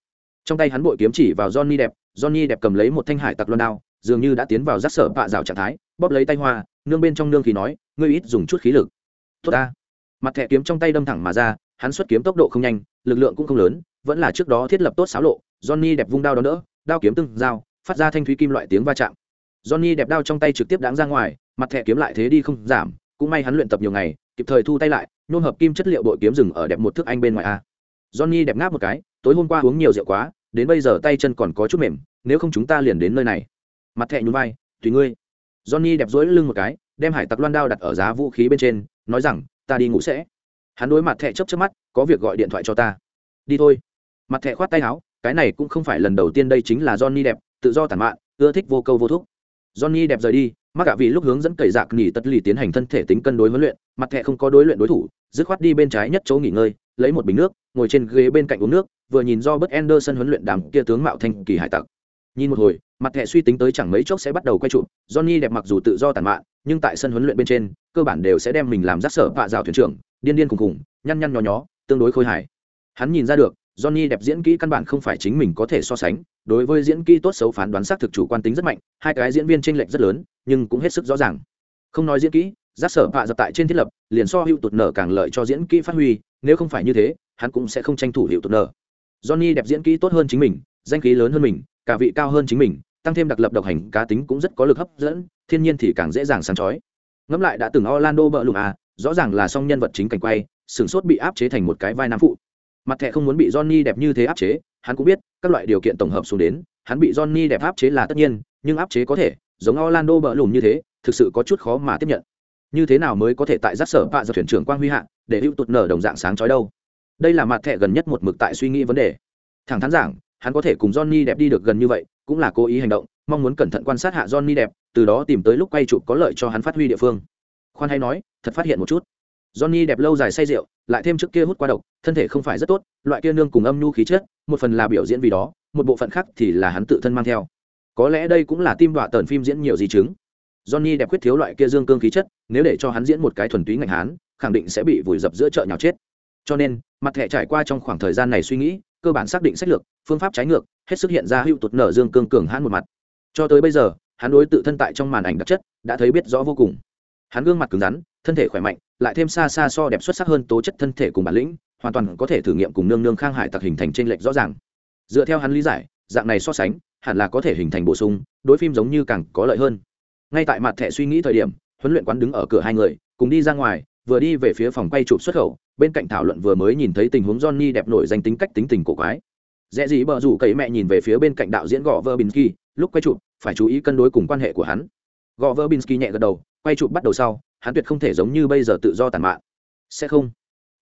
Trong tay hắn bội kiếm chỉ vào johnny đẹp johnny đẹp cầm lấy một thanh hải tặc loan đao, dường như đã tiến vào rắc sở bạ rào trạng thái, bóp lấy tay hoa, nương bên trong nương khí nói, ngươi ít dùng chút khí lực. Tốt ta. Mặt thẻ kiếm trong tay đâm thẳng mà ra, hắn xuất kiếm tốc độ không nhanh, lực lượng cũng không lớn, vẫn là trước đó thiết lập tốt xáo lộ johnny đẹp vung đao đó đỡ, đao kiếm từng dao, phát ra thanh thúy kim loại tiếng va chạm. Johnny đẹp đao trong tay trực tiếp đáng ra ngoài, mặt thẻ kiếm lại thế đi không giảm, cũng may hắn luyện tập nhiều ngày, kịp thời thu tay lại, nôn hợp kim chất liệu bội kiếm rừng ở đẹp một thước anh bên ngoài a. Johnny đẹp ngáp một cái, tối hôm qua uống nhiều rượu quá, đến bây giờ tay chân còn có chút mềm, nếu không chúng ta liền đến nơi này. Mặt thẹ nhún vai, tùy ngươi. Johnny đẹp dối lưng một cái, đem hải tặc loan đao đặt ở giá vũ khí bên trên, nói rằng, ta đi ngủ sẽ. Hắn đối mặt thẹ chấp chấp mắt, có việc gọi điện thoại cho ta. Đi thôi. Mặt thẹ khoát tay áo cái này cũng không phải lần đầu tiên đây chính là johnny đẹp tự do tản mạn ưa thích vô câu vô thúc. Johnny đẹp rời đi mắc cả vì lúc hướng dẫn cầy dạc nghỉ tất lì tiến hành thân thể tính cân đối huấn luyện mặt thẹ không có đối luyện đối thủ dứt khoát đi bên trái nhất chỗ nghỉ ngơi lấy một bình nước ngồi trên ghế bên cạnh uống nước vừa nhìn do bất Anderson huấn luyện đàm kia tướng mạo thanh kỳ hải tặc. Nhìn một hồi mặt thẻ suy tính tới chẳng mấy chốc sẽ bắt đầu quay trụ johnny đẹp mặc dù tự do tàn mạn nhưng tại sân huấn luyện bên trên cơ bản đều sẽ đem mình làm rác sở vạ rào thuyền trưởng điên điên cùng cùng, nhăn nhăn nhó nhó tương đối khôi hài. Hắn nhìn ra được johnny đẹp diễn kỹ căn bản không phải chính mình có thể so sánh, đối với diễn kỹ tốt xấu phán đoán xác thực chủ quan tính rất mạnh, hai cái diễn viên tranh lệch rất lớn, nhưng cũng hết sức rõ ràng. Không nói diễn kỹ giác sở vạ dập tại trên thiết lập, liền so hữu tụt nở càng lợi cho diễn kỹ phát huy, nếu không phải như thế, hắn cũng sẽ không tranh thủ hữu tụt nở. Johnny đẹp diễn kỹ tốt hơn chính mình, danh khí lớn hơn mình, cả vị cao hơn chính mình, tăng thêm đặc lập độc hành cá tính cũng rất có lực hấp dẫn, thiên nhiên thì càng dễ dàng sáng chói. Ngẫm lại đã từng orlando bợ lùng à rõ ràng là song nhân vật chính cảnh quay, sửng sốt bị áp chế thành một cái vai nam phụ mặt thẻ không muốn bị johnny đẹp như thế áp chế hắn cũng biết các loại điều kiện tổng hợp xuống đến hắn bị johnny đẹp áp chế là tất nhiên nhưng áp chế có thể giống orlando bợ lùm như thế thực sự có chút khó mà tiếp nhận như thế nào mới có thể tại giác sở vạ giật thuyền trưởng quang huy hạ để hữu tụt nở đồng dạng sáng chói đâu đây là mặt thẻ gần nhất một mực tại suy nghĩ vấn đề thẳng thắn giảng hắn có thể cùng Johnny đẹp đi được gần như vậy, cũng là cố ý hành động, mong muốn cẩn thận quan sát hạ Johnny đẹp, từ đó tìm tới lúc quay chụp có lợi cho hắn phát huy địa phương. Khoan hay nói, thật phát hiện một chút. Johnny đẹp lâu dài say rượu, lại thêm trước kia hút qua độc, thân thể không phải rất tốt, loại kia nương cùng âm nhu khí chất, một phần là biểu diễn vì đó, một bộ phận khác thì là hắn tự thân mang theo. Có lẽ đây cũng là tim đọa tần phim diễn nhiều gì chứng. Johnny đẹp quyết thiếu loại kia dương cương khí chất, nếu để cho hắn diễn một cái thuần túy ngành hán, khẳng định sẽ bị vùi dập giữa chợ nhào chết. Cho nên, mặt thẻ trải qua trong khoảng thời gian này suy nghĩ, cơ bản xác định sách lược phương pháp trái ngược hết sức hiện ra hữu tụt nở dương cương cường hãn một mặt cho tới bây giờ hắn đối tự thân tại trong màn ảnh đặc chất đã thấy biết rõ vô cùng hắn gương mặt cứng rắn thân thể khỏe mạnh lại thêm xa xa so đẹp xuất sắc hơn tố chất thân thể cùng bản lĩnh hoàn toàn có thể thử nghiệm cùng nương nương khang hải tặc hình thành trên lệch rõ ràng dựa theo hắn lý giải dạng này so sánh hẳn là có thể hình thành bổ sung đối phim giống như càng có lợi hơn ngay tại mặt thẻ suy nghĩ thời điểm huấn luyện quán đứng ở cửa hai người cùng đi ra ngoài vừa đi về phía phòng quay chụp xuất khẩu bên cạnh thảo luận vừa mới nhìn thấy tình huống Johnny đẹp nổi danh tính cách tính tình cổ quái. Rẽ gì bờ rủ cậy mẹ nhìn về phía bên cạnh đạo diễn gõ Verbinski, lúc quay chụp, phải chú ý cân đối cùng quan hệ của hắn. Gõ binsky nhẹ gật đầu, quay chụp bắt đầu sau, hắn tuyệt không thể giống như bây giờ tự do tàn mạn. Sẽ không.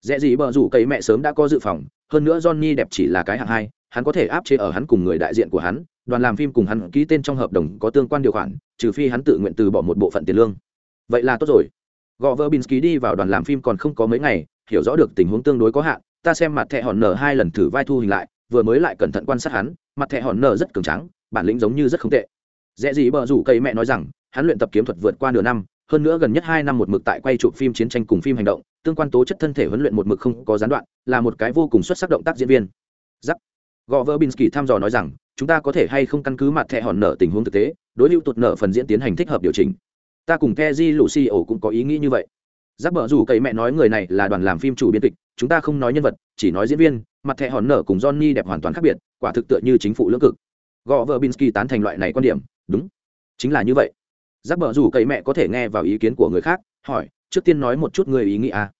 Rẽ gì bờ rủ cậy mẹ sớm đã có dự phòng, hơn nữa Johnny đẹp chỉ là cái hạng hai, hắn có thể áp chế ở hắn cùng người đại diện của hắn, đoàn làm phim cùng hắn ký tên trong hợp đồng có tương quan điều khoản, trừ phi hắn tự nguyện từ bỏ một bộ phận tiền lương. Vậy là tốt rồi. gò vơ bin ký đi vào đoàn làm phim còn không có mấy ngày, hiểu rõ được tình huống tương đối có hạn ta xem mặt thẹ hòn nở hai lần thử vai thu hình lại vừa mới lại cẩn thận quan sát hắn mặt thẹ hòn nở rất cường trắng bản lĩnh giống như rất không tệ dễ gì bờ rủ cây mẹ nói rằng hắn luyện tập kiếm thuật vượt qua nửa năm hơn nữa gần nhất hai năm một mực tại quay chụp phim chiến tranh cùng phim hành động, tương quan tố chất thân thể huấn luyện một mực không có gián đoạn, là một cái vô cùng xuất sắc động tác diễn viên. Zắc. Goverbinski tham dò nói rằng, chúng ta có thể hay không căn cứ mặt thẻ hòn nở tình huống thực tế, đối lưu tụt nở phần diễn tiến hành thích hợp điều chỉnh. Ta cùng keji Lucio cũng có ý nghĩ như vậy. Giác bở rủ cậy mẹ nói người này là đoàn làm phim chủ biên kịch, chúng ta không nói nhân vật, chỉ nói diễn viên, mặt thẻ hòn nở cùng johnny đẹp hoàn toàn khác biệt, quả thực tựa như chính phủ lưỡng cực. Goverbinski tán thành loại này quan điểm, đúng, chính là như vậy giáp bờ rủ cậy mẹ có thể nghe vào ý kiến của người khác, hỏi, trước tiên nói một chút người ý nghĩ à.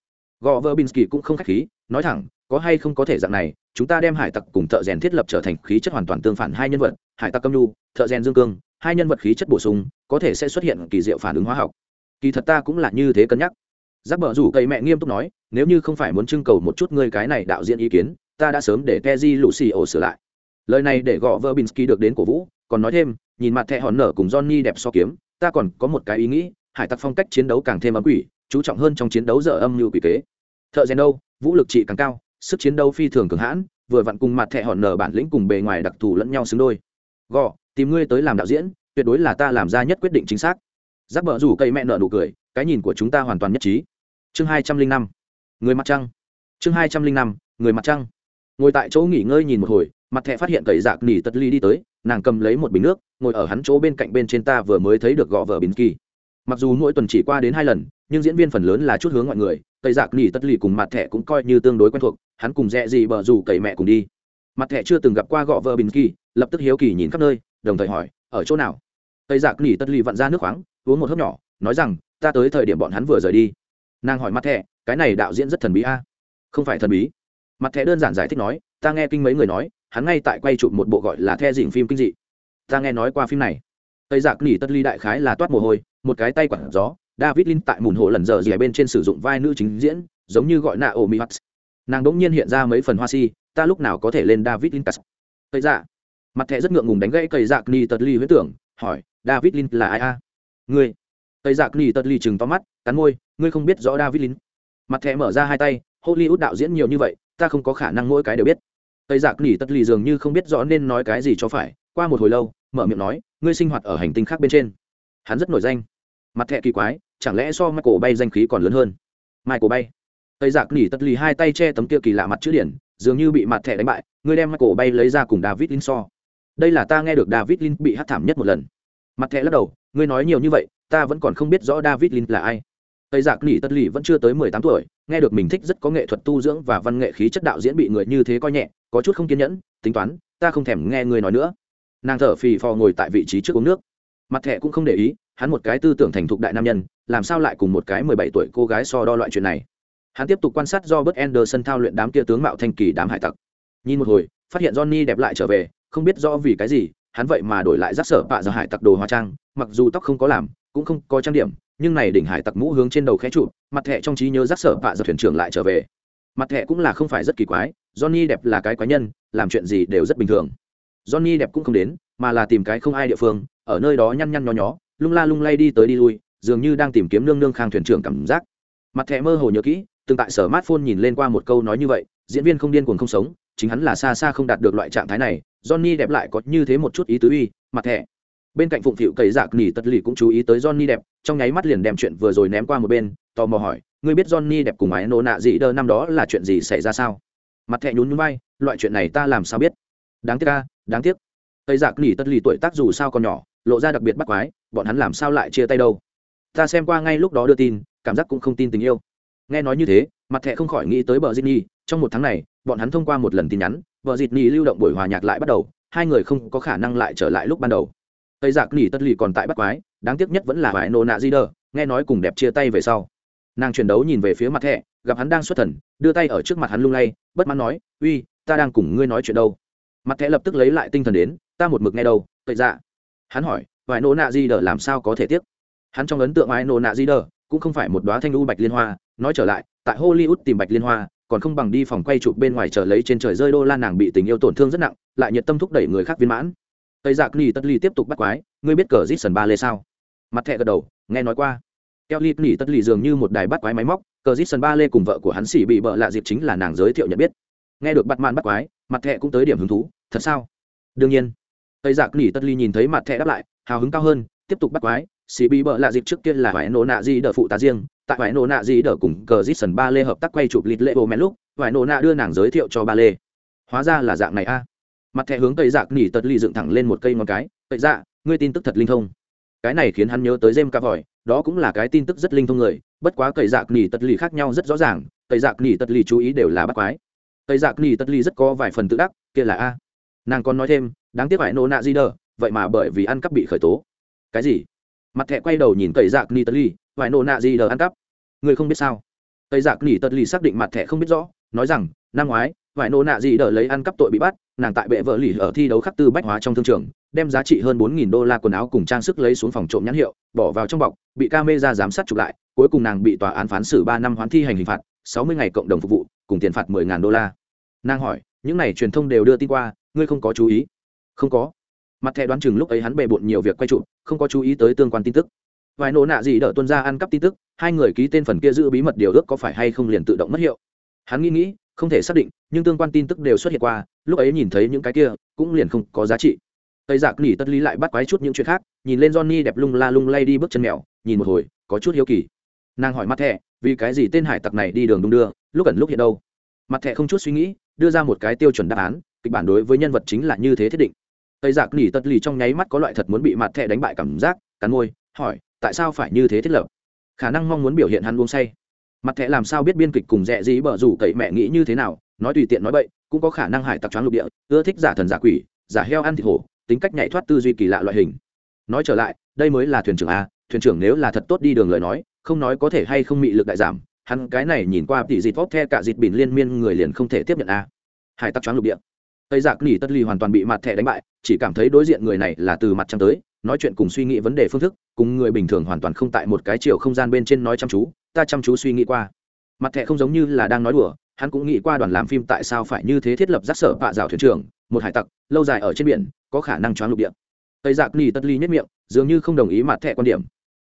gò vơ binsky cũng không khách khí, nói thẳng, có hay không có thể dạng này, chúng ta đem hải tặc cùng thợ rèn thiết lập trở thành khí chất hoàn toàn tương phản hai nhân vật, hải tặc câm nhu, thợ rèn dương cương, hai nhân vật khí chất bổ sung, có thể sẽ xuất hiện kỳ diệu phản ứng hóa học. Kỳ thật ta cũng là như thế cân nhắc. Giáp bờ rủ cậy mẹ nghiêm túc nói, nếu như không phải muốn trưng cầu một chút ngươi cái này đạo diễn ý kiến, ta đã sớm để keji lù xì ổ sửa lại. Lời này để gõ vơ binsky được đến cổ vũ, còn nói thêm, nhìn mặt thẹ hòn nở cùng johnny đẹp so kiếm ta còn có một cái ý nghĩ, hải tặc phong cách chiến đấu càng thêm ấm quỷ, chú trọng hơn trong chiến đấu dở âm như quỷ kế. Thợ rèn đâu, vũ lực trị càng cao, sức chiến đấu phi thường cường hãn, vừa vặn cùng mặt thẹ hòn nở bản lĩnh cùng bề ngoài đặc thù lẫn nhau xứng đôi. Gò, tìm ngươi tới làm đạo diễn, tuyệt đối là ta làm ra nhất quyết định chính xác. Giáp bờ rủ cây mẹ nợ nụ cười, cái nhìn của chúng ta hoàn toàn nhất trí. Chương hai trăm linh năm, người mặt trăng. Chương hai trăm linh năm, người mặt trăng. Ngồi tại chỗ nghỉ ngơi nhìn một hồi, mặt thẹ phát hiện cậy dạc nỉ tật ly đi tới nàng cầm lấy một bình nước, ngồi ở hắn chỗ bên cạnh bên trên ta vừa mới thấy được gõ vợ bình kỳ. Mặc dù mỗi tuần chỉ qua đến hai lần, nhưng diễn viên phần lớn là chút hướng mọi người, tây dạc nỉ tất lì cùng mặt thẻ cũng coi như tương đối quen thuộc, hắn cùng rẽ gì bờ dù cậy mẹ cùng đi. Mặt thẻ chưa từng gặp qua gõ vợ bình kỳ, lập tức hiếu kỳ nhìn khắp nơi, đồng thời hỏi, ở chỗ nào? Tây dạc nỉ tất lì vặn ra nước khoáng, uống một hớp nhỏ, nói rằng, ta tới thời điểm bọn hắn vừa rời đi. Nàng hỏi mặt thẻ, cái này đạo diễn rất thần bí a? Không phải thần bí. Mặt thẻ đơn giản giải thích nói, ta nghe kinh mấy người nói hắn ngay tại quay chụp một bộ gọi là the dình phim kinh dị. Ta nghe nói qua phim này. Tây dạ giặc nỉ tất ly đại khái là toát mồ hôi, một cái tay quản gió, david lin tại mùn hồ lần giờ gì bên trên sử dụng vai nữ chính diễn, giống như gọi nạ ổ mỹ hắt. Nàng đ ỗ n g nhiên hiện ra mấy phần hoa si, ta lúc nào có thể lên david lin cắt? Tây dạ. Mặt thẻ rất ngượng ngùng đánh gãy cây giặc dạ nỉ tất ly huyết tưởng, hỏi, david lin là ai a? Ngươi. Tây dạ giặc nỉ tất ly chừng to mắt, cắn môi, ngươi không biết rõ david lin mặt thẻ mở ra hai tay, hollywood đạo diễn nhiều như vậy, ta không có khả năng mỗi cái đều biết tây dạ giặc nỉ tất lì dường như không biết rõ nên nói cái gì cho phải, qua một hồi lâu, mở miệng nói, ngươi sinh hoạt ở hành tinh khác bên trên. Hắn rất nổi danh. Mặt thẹ kỳ quái, chẳng lẽ so michael bay danh khí còn lớn hơn? Michael bay. Tây dạ giặc nỉ tất lì hai tay che tấm kia kỳ lạ mặt chữ điển, dường như bị mặt thẻ đánh bại, ngươi đem michael bay lấy ra cùng david lin so. Đây là ta nghe được david lin bị hát thảm nhất một lần. Mặt thẻ lắc đầu, ngươi nói nhiều như vậy, ta vẫn còn không biết rõ david lin là ai. Tây dạ giặc nỉ tất lì vẫn chưa tới mười tám tuổi, nghe được mình thích rất có nghệ thuật tu dưỡng và văn nghệ khí chất đạo diễn bị người như thế coi nhẹ có chút không kiên nhẫn, tính toán, ta không thèm nghe người nói nữa. Nàng thở phì phò ngồi tại vị trí trước uống nước. Mặt thẹ cũng không để ý, hắn một cái tư tưởng thành thục đại nam nhân, làm sao lại cùng một cái mười bảy tuổi cô gái so đo loại chuyện này? Hắn tiếp tục quan sát do bớt anderson thao luyện đám kia tướng mạo thanh kỳ đám hải tặc. Nhìn một hồi, phát hiện johnny đẹp lại trở về, không biết do vì cái gì, hắn vậy mà đổi lại rác sở bạ giờ hải tặc đồ hóa trang, mặc dù tóc không có làm, cũng không có trang điểm, nhưng này đỉnh hải tặc mũ hướng trên đầu khẽ trụ mặt thẹ trong trí nhớ rác sở bạ giờ thuyền trưởng lại trở về mặt thẻ cũng là không phải rất kỳ quái, johnny đẹp là cái quái nhân, làm chuyện gì đều rất bình thường. Johnny đẹp cũng không đến, mà là tìm cái không ai địa phương, ở nơi đó nhăn nhăn nhó nhó, lung la lung lay đi tới đi lui, dường như đang tìm kiếm nương nương khang thuyền trưởng cảm giác. Mặt thẻ mơ hồ nhớ kỹ, từng tại sở mát phôn nhìn lên qua một câu nói như vậy, diễn viên không điên cuồng không sống, chính hắn là xa xa không đạt được loại trạng thái này, johnny đẹp lại có như thế một chút ý tứ uy, mặt thẻ. Bên cạnh phụng phịu cầy dạc nỉ tất lì cũng chú ý tới johnny đẹp trong nháy mắt liền đem chuyện vừa rồi ném qua một bên, tò mò hỏi ngươi biết johnny đẹp cùng ái nô nạ gì đơ năm đó là chuyện gì xảy ra sao? Mặt thẻ nhún nhún vai, loại chuyện này ta làm sao biết? Đáng tiếc a, đáng tiếc. Tây dạc nỉ tất lì tuổi tác dù sao còn nhỏ lộ ra đặc biệt bắt quái bọn hắn làm sao lại chia tay đâu? Ta xem qua ngay lúc đó đưa tin cảm giác cũng không tin tình yêu. Nghe nói như thế mặt thẻ không khỏi nghĩ tới bờ Disney. trong một tháng này bọn hắn thông qua một lần tin nhắn bờ Disney lưu động buổi hòa nhạc lại bắt đầu hai người không có khả năng lại trở lại lúc ban đầu. Tây giặc nỉ tất lì còn tại bắt quái đáng tiếc nhất vẫn là vải nô nạ di đờ nghe nói cùng đẹp chia tay về sau nàng chuyển đấu nhìn về phía mặt thẻ, gặp hắn đang xuất thần, đưa tay ở trước mặt hắn lung lay, bất mãn nói, uy, ta đang cùng ngươi nói chuyện đâu? Mặt thẻ lập tức lấy lại tinh thần đến, ta một mực nghe đâu tệ dạ. Hắn hỏi, vài nô nạ di đờ làm sao có thể tiếc? Hắn trong ấn tượng vải nô nạ di đờ cũng không phải một đoá thanh u bạch liên hoa, nói trở lại, tại hollywood tìm bạch liên hoa, còn không bằng đi phòng quay chụp bên ngoài chờ lấy trên trời rơi đô la nàng bị tình yêu tổn thương rất nặng, lại nhiệt tâm thúc đẩy người khác viên mãn. Tây giặc nỉ tất ly tiếp tục bắt quái, ngươi biết cờ rít sần ba lê sao? Mặt thẹ gật đầu, nghe nói qua keo ly nỉ tất lì dường như một đài bắt quái máy móc, cờ dít sân ba lê cùng vợ của hắn xỉ bị bợ lạ dịp chính là nàng giới thiệu nhận biết. Nghe được bắt mạn bắt quái, mặt thẹ cũng tới điểm hứng thú, thật sao? Đương nhiên. Tây giặc nỉ tất lì nhìn thấy mặt thẹ đáp lại, hào hứng cao hơn, tiếp tục bắt quái, xỉ bị bợ lạ dịp trước kia là phải nổ nạ gì đỡ phụ tá riêng, tại phải nổ nạ gì đỡ cùng cờ dít sân ba lê hợp tác quay chụp lịt lệ bồ mẹ lúc, phải nổ nạ đưa nàng giới thiệu cho ba lê. Hóa ra là dạng này a. Mặt thẹ hướng tây giặc nỉ tất lì dựng thẳng lên một cây ngón cái, tây dạ ngươi tin tức thật linh thông. Cái này khiến hắn nhớ tới jem ca vòi đó cũng là cái tin tức rất linh thông người, bất quá cậy dạc nỉ tật lì khác nhau rất rõ ràng, cậy dạc nỉ tật lì chú ý đều là bắt quái. Cậy dạc nỉ tật lì rất có vài phần tự đắc, kia là a. Nàng còn nói thêm, đáng tiếc phải nô nạ di đờ, vậy mà bởi vì ăn cắp bị khởi tố. Cái gì? Mặt thẹ quay đầu nhìn cậy dạc nỉ tật lì, phải nô nạ di đờ ăn cắp. Người không biết sao. Cậy dạc nỉ tật lì xác định mặt thẹ không biết rõ, nói rằng, năm ngoái vài nô nạ di đờ lấy ăn cắp tội bị bắt, nàng tại bệ vợ lì ở thi đấu khắc tư bách hóa trong thương trường đem giá trị hơn bốn nghìn đô la quần áo cùng trang sức lấy xuống phòng trộm nhãn hiệu bỏ vào trong bọc bị camera giám sát chụp lại cuối cùng nàng bị tòa án phán xử ba năm hoãn thi hành hình phạt sáu mươi ngày cộng đồng phục vụ cùng tiền phạt mười ngàn đô la. Nàng hỏi những này truyền thông đều đưa tin qua ngươi không có chú ý? Không có. Mặt thẻ đoán chừng lúc ấy hắn bề bộn nhiều việc quay chụp, không có chú ý tới tương quan tin tức. Vài nổ nạ gì đỡ tuân ra ăn cắp tin tức hai người ký tên phần kia giữ bí mật điều ước có phải hay không liền tự động mất hiệu. Hắn nghĩ nghĩ không thể xác định nhưng tương quan tin tức đều xuất hiện qua lúc ấy nhìn thấy những cái kia cũng liền không có giá trị tây giặc nỉ tất lý lại bắt quái chút những chuyện khác, nhìn lên johnny đẹp lung la lung lay đi bước chân mèo, nhìn một hồi, có chút hiếu kỳ. Nàng hỏi mặt thẻ vì cái gì tên hải tặc này đi đường đung đưa, lúc ẩn lúc hiện đâu? Mặt thẻ không chút suy nghĩ, đưa ra một cái tiêu chuẩn đáp án, kịch bản đối với nhân vật chính là như thế thiết định. Tây giặc nỉ tất lì trong nháy mắt có loại thật muốn bị mặt thẻ đánh bại cảm giác, cắn môi, hỏi, tại sao phải như thế thiết lập? Khả năng mong muốn biểu hiện hắn uống say. Mặt thẻ làm sao biết biên kịch cùng rẻ dĩ bở rủ cậy mẹ nghĩ như thế nào, nói tùy tiện nói bậy, cũng có khả năng hải tặc choáng lục địa, ưa thích giả thần giả quỷ, giả heo ăn thịt hổ tính cách nhảy thoát tư duy kỳ lạ loại hình. Nói trở lại, đây mới là thuyền trưởng a, thuyền trưởng nếu là thật tốt đi đường lời nói, không nói có thể hay không mị lực đại giảm, hắn cái này nhìn qua tỷ dịt vót the cả dịt bỉn liên miên người liền không thể tiếp nhận a. Hải tặc choáng lục địa. Tây dạ giặc nỉ tất ly hoàn toàn bị mặt thẻ đánh bại, chỉ cảm thấy đối diện người này là từ mặt trăng tới, nói chuyện cùng suy nghĩ vấn đề phương thức, cùng người bình thường hoàn toàn không tại một cái chiều không gian bên trên nói chăm chú, ta chăm chú suy nghĩ qua. Mặt thẻ không giống như là đang nói đùa, hắn cũng nghĩ qua đoàn làm phim tại sao phải như thế thiết lập giác sở bạ rào thuyền trưởng, một hải tặc, lâu dài ở trên biển có khả năng choáng lục địa. Tây dạ giặc ni tất ly nhất miệng, dường như không đồng ý mặt thẻ quan điểm.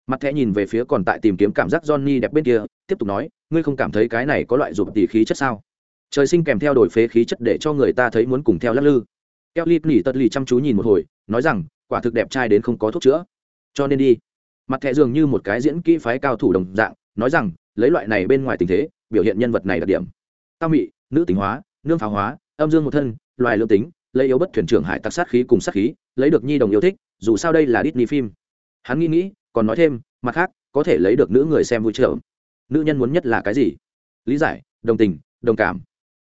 Mặt thẻ nhìn về phía còn tại tìm kiếm cảm giác johnny đẹp bên kia, tiếp tục nói, ngươi không cảm thấy cái này có loại dục tỷ khí chất sao? Trời sinh kèm theo đổi phế khí chất để cho người ta thấy muốn cùng theo lắc lư. Keo lip nỉ tật lì chăm chú nhìn một hồi, nói rằng, quả thực đẹp trai đến không có thuốc chữa. Cho nên đi. Mặt thẻ dường như một cái diễn kỹ phái cao thủ đồng dạng, nói rằng, lấy loại này bên ngoài tình thế, biểu hiện nhân vật này đặc điểm. Tao mị, nữ tính hóa, nương pháo hóa, âm dương một thân, loài lương tính lấy yếu bất thuyền trưởng hải tặc sát khí cùng sát khí, lấy được nhi đồng yêu thích, dù sao đây là Disney phim. Hắn nghĩ nghĩ, còn nói thêm, mặt khác, có thể lấy được nữ người xem vui trợ nữ nhân muốn nhất là cái gì? Lý giải, đồng tình, đồng cảm.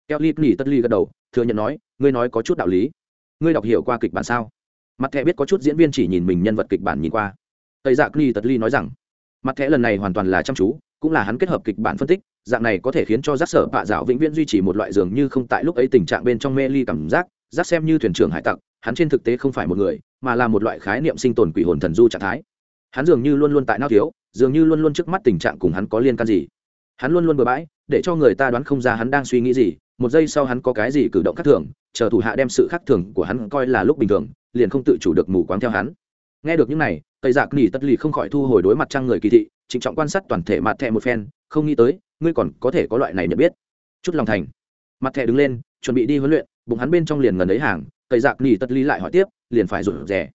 Kelly nỉ tất ly gật đầu, thừa nhận nói, ngươi nói có chút đạo lý. Ngươi đọc hiểu qua kịch bản sao? Mặt thẻ biết có chút diễn viên chỉ nhìn mình nhân vật kịch bản nhìn qua. Tây dạ ni tất ly nói rằng, mặt thẻ lần này hoàn toàn là chăm chú, cũng là hắn kết hợp kịch bản phân tích, dạng này có thể khiến cho giác sở bạ dạo vĩnh viễn duy trì một loại dường như không tại lúc ấy tình trạng bên trong mê ly cảm giác giác xem như thuyền trưởng hải tặc, hắn trên thực tế không phải một người, mà là một loại khái niệm sinh tồn quỷ hồn thần du trạng thái. Hắn dường như luôn luôn tại nao thiếu, dường như luôn luôn trước mắt tình trạng cùng hắn có liên can gì. Hắn luôn luôn bừa bãi, để cho người ta đoán không ra hắn đang suy nghĩ gì, một giây sau hắn có cái gì cử động khác thường, chờ thủ hạ đem sự khác thường của hắn coi là lúc bình thường, liền không tự chủ được mù quáng theo hắn. Nghe được những này, tây giặc nỉ tất lì không khỏi thu hồi đối mặt trang người kỳ thị, trịnh trọng quan sát toàn thể mặt thẹ một phen, không nghĩ tới, ngươi còn có thể có loại này nhận biết. Chút lòng thành. Mặt thẹ đứng lên, chuẩn bị đi huấn luyện bụng hắn bên trong liền ngần ấy hàng, tây giặc nỉ tất ly lại hỏi tiếp, liền phải rủ rẻ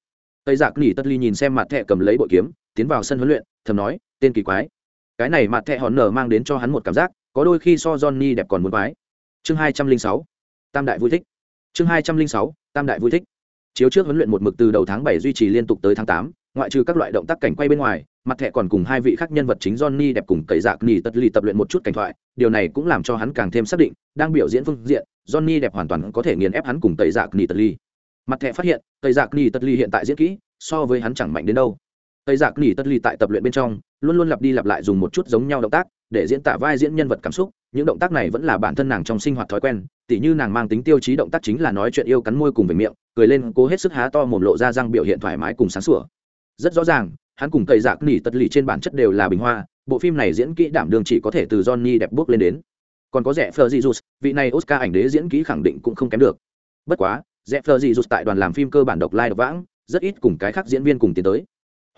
tây giặc nỉ tất ly nhìn xem mặt thẹ cầm lấy bội kiếm, tiến vào sân huấn luyện, thầm nói, tên kỳ quái. Cái này mặt thẹ hòn nở mang đến cho hắn một cảm giác, có đôi khi so johnny đẹp còn muốn quái. Chương hai trăm linh sáu, tam đại vui thích. Chương hai trăm linh sáu, tam đại vui thích. Chiếu trước huấn luyện một mực từ đầu tháng bảy duy trì liên tục tới tháng tám ngoại trừ các loại động tác cảnh quay bên ngoài, mặt thẻ còn cùng hai vị khác nhân vật chính johnny đẹp cùng cậy dạc nỉ tật lì tập luyện một chút cảnh thoại, điều này cũng làm cho hắn càng thêm xác định, đang biểu diễn phương diện, johnny đẹp hoàn toàn có thể nghiền ép hắn cùng cậy dạc nỉ tật lì. Mặt thẻ phát hiện cậy dạc nỉ tật lì hiện tại diễn kỹ, so với hắn chẳng mạnh đến đâu. Cậy dạc nỉ tật lì tại tập luyện bên trong, luôn luôn lặp đi lặp lại dùng một chút giống nhau động tác, để diễn tả vai diễn nhân vật cảm xúc, những động tác này vẫn là bản thân nàng trong sinh hoạt thói quen, tỉ như nàng mang tính tiêu chí động tác chính là nói chuyện yêu cắn môi cùng về miệng, cười lên cố hết sức há to mồm lộ ra răng biểu hiện thoải mái cùng sáng sủa rất rõ ràng, hắn cùng tây dạc nỉ tất lì trên bản chất đều là bình hoa, bộ phim này diễn kỹ đảm đường chỉ có thể từ johnny đẹp bước lên đến. Còn có rẻ phờ dị vị này oscar ảnh đế diễn kỹ khẳng định cũng không kém được. Bất quá, rẽ phờ dị tại đoàn làm phim cơ bản độc lai độc vãng, rất ít cùng cái khác diễn viên cùng tiến tới.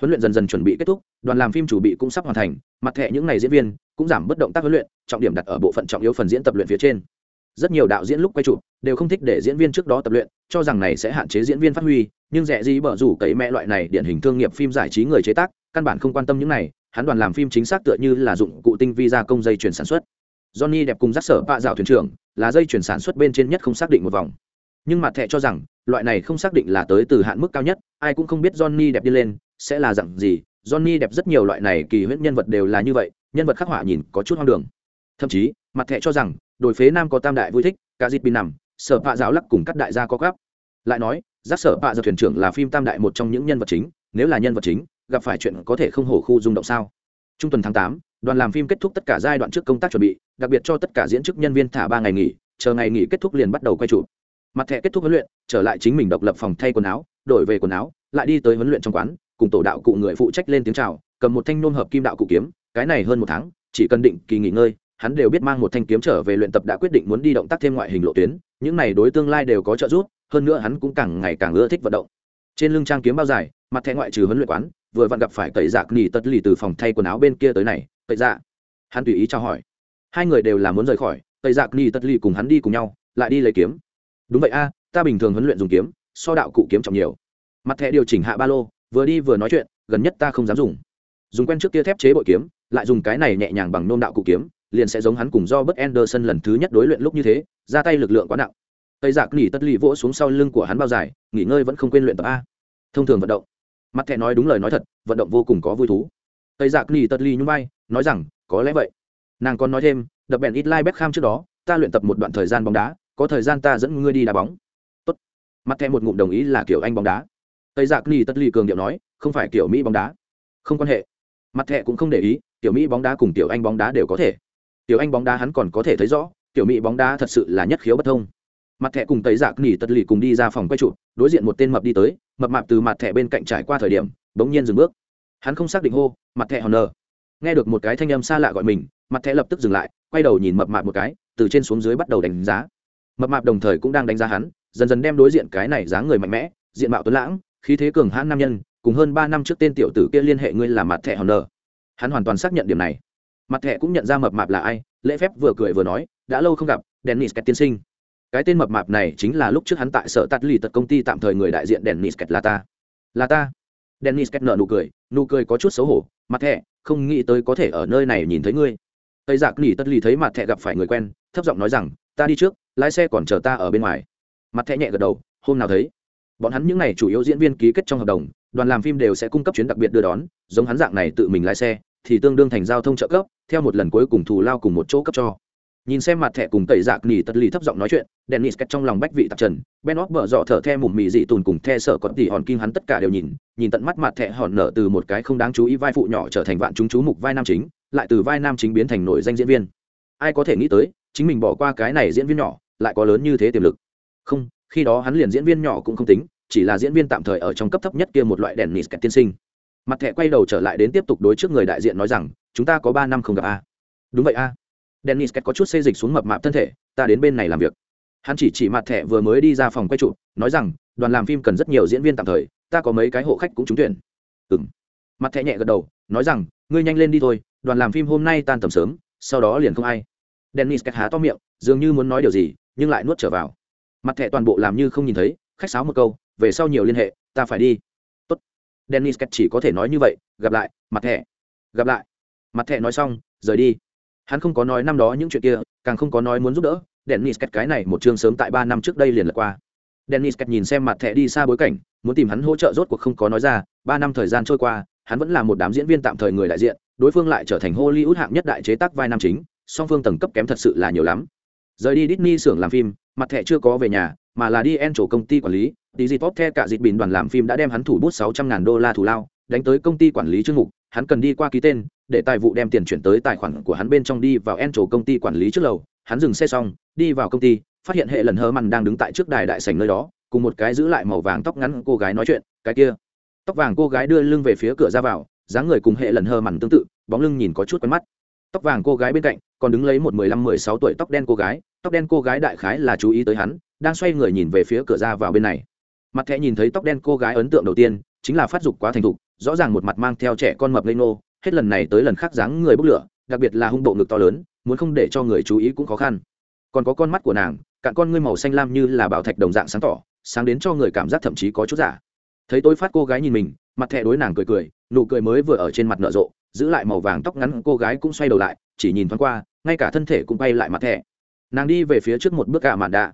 Huấn luyện dần dần chuẩn bị kết thúc, đoàn làm phim chủ bị cũng sắp hoàn thành, mặt thẻ những ngày diễn viên cũng giảm bất động tác huấn luyện, trọng điểm đặt ở bộ phận trọng yếu phần diễn tập luyện phía trên rất nhiều đạo diễn lúc quay chụp đều không thích để diễn viên trước đó tập luyện, cho rằng này sẽ hạn chế diễn viên phát huy, nhưng rẻ gì bở rủ cậy mẹ loại này điển hình thương nghiệp phim giải trí người chế tác, căn bản không quan tâm những này, hắn đoàn làm phim chính xác tựa như là dụng cụ tinh vi gia công dây chuyển sản xuất. Johnny đẹp cùng rắc sở bạ dạo thuyền trưởng là dây chuyển sản xuất bên trên nhất không xác định một vòng. Nhưng mặt thẻ cho rằng, loại này không xác định là tới từ hạn mức cao nhất, ai cũng không biết johnny đẹp đi lên sẽ là dạng gì. Johnny đẹp rất nhiều loại này kỳ huyễn nhân vật đều là như vậy, nhân vật khắc họa nhìn có chút hoang đường. Thậm chí, mặt thẻ cho rằng đội phế nam có tam đại vui thích, cả dịp bị nằm, sở phạ giáo lắc cùng các đại gia có gáp lại nói, giác sở phạ giờ thuyền trưởng là phim tam đại một trong những nhân vật chính, nếu là nhân vật chính, gặp phải chuyện có thể không hổ khu rung động sao? Trung tuần tháng tám, đoàn làm phim kết thúc tất cả giai đoạn trước công tác chuẩn bị, đặc biệt cho tất cả diễn chức nhân viên thả ba ngày nghỉ, chờ ngày nghỉ kết thúc liền bắt đầu quay trụ mặt thẻ kết thúc huấn luyện, trở lại chính mình độc lập phòng thay quần áo, đổi về quần áo, lại đi tới huấn luyện trong quán, cùng tổ đạo cụ người phụ trách lên tiếng chào, cầm một thanh nôn hợp kim đạo cụ kiếm, cái này hơn một tháng, chỉ cần định kỳ nghỉ ngơi hắn đều biết mang một thanh kiếm trở về luyện tập đã quyết định muốn đi động tác thêm ngoại hình lộ tuyến, những này đối tương lai đều có trợ giúp, hơn nữa hắn cũng càng ngày càng ưa thích vận động. Trên lưng trang kiếm bao dài, mặt thẻ ngoại trừ huấn luyện quán, vừa vặn gặp phải cậy dạc nỉ Tật lì từ phòng thay quần áo bên kia tới này cậy dạ. Hắn tùy ý trao hỏi. Hai người đều là muốn rời khỏi cậy dạc nỉ Tật lì cùng hắn đi cùng nhau, lại đi lấy kiếm. Đúng vậy a, ta bình thường huấn luyện dùng kiếm, so đạo cụ kiếm trọng nhiều. Mặt thẻ điều chỉnh hạ ba lô, vừa đi vừa nói chuyện, gần nhất ta không dám dùng. Dùng quen trước kia thép chế bội kiếm, lại dùng cái này nhẹ nhàng bằng nôm đạo cụ kiếm liền sẽ giống hắn cùng do bất Anderson lần thứ nhất đối luyện lúc như thế, ra tay lực lượng quá nặng. Tây Dạ Nghị tất lì vỗ xuống sau lưng của hắn bao dài, nghỉ ngơi vẫn không quên luyện tập a. Thông thường vận động. Mặt thẻ nói đúng lời nói thật, vận động vô cùng có vui thú. Tây Dạ Nghị tất lì nhún vai, nói rằng, có lẽ vậy. Nàng còn nói thêm, đập bèn ít like Beckham trước đó, ta luyện tập một đoạn thời gian bóng đá, có thời gian ta dẫn ngươi đi đá bóng. Tốt. mặt thẻ một ngụm đồng ý là kiểu anh bóng đá. Tây Dạ Nghị tất lì cường điệu nói, không phải kiểu mỹ bóng đá. Không quan hệ. Mặt thẻ cũng không để ý tiểu mỹ bóng đá cùng tiểu anh bóng đá đều có thể tiểu anh bóng đá hắn còn có thể thấy rõ, tiểu mỹ bóng đá thật sự là nhất khiếu bất thông. Mặt thẻ cùng tẩy giặc nỉ tật lì cùng đi ra phòng quay trụ đối diện một tên mập đi tới, mập mạp từ mặt thẻ bên cạnh trải qua thời điểm, bỗng nhiên dừng bước. Hắn không xác định hô, mặt thẻ hòn nờ. Nghe được một cái thanh âm xa lạ gọi mình, mặt thẻ lập tức dừng lại, quay đầu nhìn mập mạp một cái, từ trên xuống dưới bắt đầu đánh giá. Mập mạp đồng thời cũng đang đánh giá hắn, dần dần đem đối diện cái này dáng người mạnh mẽ, diện mạo tuấn lãng, khí thế cường hãn nam nhân, cùng hơn ba năm trước tên tiểu tử kia liên hệ ngươi là mặt thẻ hòn nờ. Hắn hoàn toàn xác nhận điểm này mặt thẻ cũng nhận ra mập mạp là ai, lễ phép vừa cười vừa nói, đã lâu không gặp, dennis kẹt tiên sinh. Cái tên mập mạp này chính là lúc trước hắn tại sở tắt lì tật công ty tạm thời người đại diện dennis kẹt là ta. Là ta. Dennis kẹt nợ nụ cười nụ cười có chút xấu hổ, mặt thẻ, không nghĩ tới có thể ở nơi này nhìn thấy ngươi. Tây giặc lì tất lì thấy mặt thẻ gặp phải người quen, thấp giọng nói rằng, ta đi trước, lái xe còn chờ ta ở bên ngoài. Mặt thẻ nhẹ gật đầu, hôm nào thấy. Bọn hắn những n à y chủ yếu diễn viên ký kết trong hợp đồng, đoàn làm phim đều sẽ cung cấp chuyến đặc biệt đưa đón, giống hắn dạng này tự mình lái xe, thì tương đương thành giao thông trợ cấp theo một lần cuối cùng thù lao cùng một chỗ cấp cho. Nhìn xem mặt thẻ cùng tẩy dạc nỉ tật lì thấp giọng nói chuyện, dennis cách trong lòng bách vị tạp trần, ben óc bở dọ thở the mùm mì dị tùn cùng the sợ còn tỉ hòn kinh hắn tất cả đều nhìn nhìn tận mắt mặt thẻ hòn nở từ một cái không đáng chú ý vai phụ nhỏ trở thành vạn chúng chú mục vai nam chính, lại từ vai nam chính biến thành nổi danh diễn viên. Ai có thể nghĩ tới, chính mình bỏ qua cái này diễn viên nhỏ, lại có lớn như thế tiềm lực. Không, khi đó hắn liền diễn viên nhỏ cũng không tính, chỉ là diễn viên tạm thời ở trong cấp thấp nhất kia một loại đèn nịt tiên sinh. Mặt thẻ quay đầu trở lại đến tiếp tục đối trước người đại diện nói rằng chúng ta có ba năm không gặp a. Đúng vậy a. Dennis có chút xê dịch xuống mập mạp thân thể, ta đến bên này làm việc. Hắn chỉ chỉ mặt thẻ vừa mới đi ra phòng quay trụ nói rằng, đoàn làm phim cần rất nhiều diễn viên tạm thời, ta có mấy cái hộ khách cũng trúng tuyển. Ừ m mặt thẻ nhẹ gật đầu, nói rằng, ngươi nhanh lên đi thôi, đoàn làm phim hôm nay tan tầm sớm, sau đó liền không ai. Dennis cách há to miệng, dường như muốn nói điều gì, nhưng lại nuốt trở vào. Mặt thẻ toàn bộ làm như không nhìn thấy, khách sáo một câu, về sau nhiều liên hệ, ta phải đi. Tốt. dennis cách chỉ có thể nói như vậy, gặp lại, mặt thẻ. Gặp lại mặt thẻ nói xong, rời đi. Hắn không có nói năm đó những chuyện kia, càng không có nói muốn giúp đỡ. Dennis cách cái này một chương sớm tại ba năm trước đây liền lật qua. Dennis cách nhìn xem mặt thẻ đi xa bối cảnh, muốn tìm hắn hỗ trợ rốt cuộc không có nói ra. Ba năm thời gian trôi qua, hắn vẫn là một đám diễn viên tạm thời người đại diện, đối phương lại trở thành hollywood hạng nhất đại chế tác vai nam chính, song phương tầng cấp kém thật sự là nhiều lắm. Rời đi Disney xưởng làm phim, mặt thẻ chưa có về nhà, mà là đi en chỗ công ty quản lý. Tí gì tốt the cả dịch bình đoàn làm phim đã đem hắn thủ bút sáu trăm ngàn đô la thù lao, đánh tới công ty quản lý chương mục. Hắn cần đi qua ký tên để tài vụ đem tiền chuyển tới tài khoản của hắn bên trong đi vào en chỗ công ty quản lý trước lầu. Hắn dừng xe xong, đi vào công ty, phát hiện hệ lần hơ mằn đang đứng tại trước đài đại sảnh nơi đó, cùng một cái giữ lại màu vàng tóc ngắn cô gái nói chuyện, cái kia. Tóc vàng cô gái đưa lưng về phía cửa ra vào, dáng người cùng hệ lần hơ mằn tương tự, bóng lưng nhìn có chút quen mắt. Tóc vàng cô gái bên cạnh, còn đứng lấy một mười lăm, mười sáu tuổi tóc đen cô gái. Tóc đen cô gái đại khái là chú ý tới hắn, đang xoay người nhìn về phía cửa ra vào bên này. Mặt thẹ nhìn thấy tóc đen cô gái ấn tượng đầu tiên, chính là phát dục quá thành thục, rõ ràng một mặt mang theo trẻ con mập lê nô hết lần này tới lần khác dáng người bốc lửa, đặc biệt là hung bộ ngực to lớn, muốn không để cho người chú ý cũng khó khăn. Còn có con mắt của nàng, cạn con ngươi màu xanh lam như là bảo thạch đồng dạng sáng tỏ, sáng đến cho người cảm giác thậm chí có chút giả. Thấy tôi phát cô gái nhìn mình, mặt thẻ đối nàng cười cười, nụ cười mới vừa ở trên mặt nở rộ, giữ lại màu vàng tóc ngắn cô gái cũng xoay đầu lại, chỉ nhìn thoáng qua, ngay cả thân thể cũng bay lại mặt thẻ. Nàng đi về phía trước một bước cả mạn đạ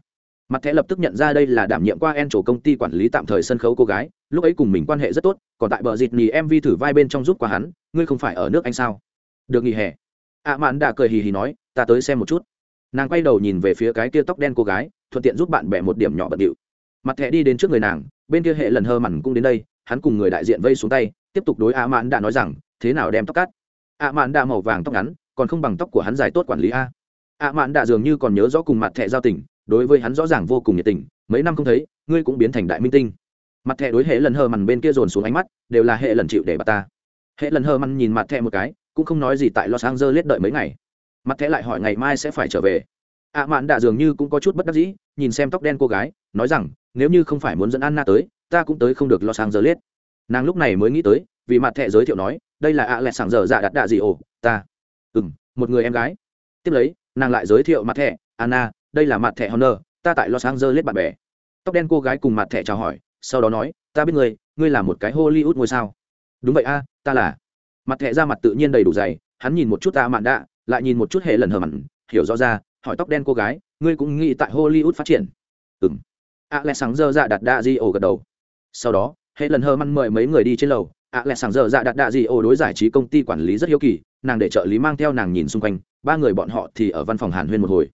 mặt thẻ lập tức nhận ra đây là đảm nhiệm qua en chỗ công ty quản lý tạm thời sân khấu cô gái, lúc ấy cùng mình quan hệ rất tốt, còn tại bờ dịt nhì mv thử vai bên trong giúp qua hắn, ngươi không phải ở nước anh sao? Được nghỉ hè. Ạ à mạn đã cười hì hì nói, ta tới xem một chút. Nàng quay đầu nhìn về phía cái kia tóc đen cô gái, thuận tiện giúp bạn bè một điểm nhỏ bận điệu. Mặt thẻ đi đến trước người nàng, bên kia hệ lần hơ mặn cũng đến đây, hắn cùng người đại diện vây xuống tay, tiếp tục đối ạ mạn đã nói rằng, thế nào đem tóc cắt? Ạ mạn đã màu vàng tóc ngắn, còn không bằng tóc của hắn dài tốt quản lý a. Ạ mạn đã dường như còn nhớ rõ cùng mặt thẻ giao tình đối với hắn rõ ràng vô cùng nhiệt tình, mấy năm không thấy, ngươi cũng biến thành đại minh tinh. Mặt thẻ đối hệ lần hờ mằn bên kia dồn xuống ánh mắt, đều là hệ lần chịu để bà ta. Hệ lần hờ mằn nhìn mặt thẻ một cái, cũng không nói gì tại los angeles đợi mấy ngày. Mặt thẻ lại hỏi ngày mai sẽ phải trở về. Ạ mạn đã dường như cũng có chút bất đắc dĩ, nhìn xem tóc đen cô gái, nói rằng, nếu như không phải muốn dẫn anna tới, ta cũng tới không được los angeles. Nàng lúc này mới nghĩ tới, vì mặt thẻ giới thiệu nói, đây là ạ lẹ sảng dở dạ đặt đạ gì ồ, ta. Ừ m một người em gái. Tiếp lấy, nàng lại giới thiệu mặt thẻ, anna đây là mặt thẻ honor, ta tại los angeles bạn bè. Tóc đen cô gái cùng mặt thẻ chào hỏi, sau đó nói, ta biết ngươi ngươi là một cái hollywood ngôi sao. Đúng vậy a, ta là. Mặt thẻ ra mặt tự nhiên đầy đủ dày, hắn nhìn một chút ta mạn đạ, lại nhìn một chút hệ lần hờ mặn, hiểu rõ ra, hỏi tóc đen cô gái, ngươi cũng nghĩ tại hollywood phát triển? Ừng m a lẽ sáng giờ dạ đặt đạ di ổ gật đầu. Sau đó, hệ lần hờ mặn mời mấy người đi trên lầu. A lẽ sáng giờ dạ đặt đạ di ổ đối giải trí công ty quản lý rất hiếu kỳ, nàng để trợ lý mang theo nàng nhìn xung quanh, ba người bọn họ thì ở văn phòng hàn huyên một hồi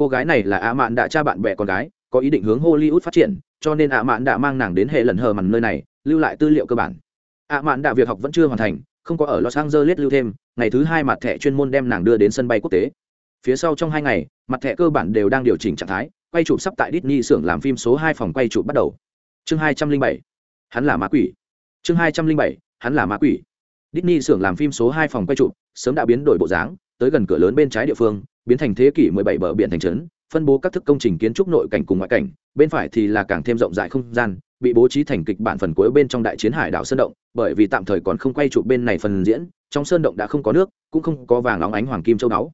cô gái này là ạ mạn đã cha bạn bè con gái, có ý định hướng hollywood phát triển, cho nên ạ mạn đã mang nàng đến hệ lần hờ mằn nơi này, lưu lại tư liệu cơ bản. Ạ mạn đã việc học vẫn chưa hoàn thành, không có ở los angeles lưu thêm, ngày thứ hai mặt thẻ chuyên môn đem nàng đưa đến sân bay quốc tế. Phía sau trong hai ngày, mặt thẻ cơ bản đều đang điều chỉnh trạng thái, quay chụp sắp tại Disney xưởng làm phim số hai phòng quay chụp bắt đầu. Chương hai trăm linh bảy, hắn là ma quỷ. Chương hai trăm linh bảy, hắn là ma quỷ. Disney xưởng làm phim số hai phòng quay chụp, sớm đã biến đổi bộ dáng tới gần cửa lớn bên trái địa phương, biến thành thế kỷ 17 bờ biển thành trấn, phân bố các thức công trình kiến trúc nội cảnh cùng ngoại cảnh, bên phải thì là càng thêm rộng rãi không gian, bị bố trí thành kịch bản phần cuối bên trong đại chiến hải đảo sơn động, bởi vì tạm thời còn không quay chụp bên này phần diễn, trong sơn động đã không có nước, cũng không có vàng óng ánh hoàng kim châu báu.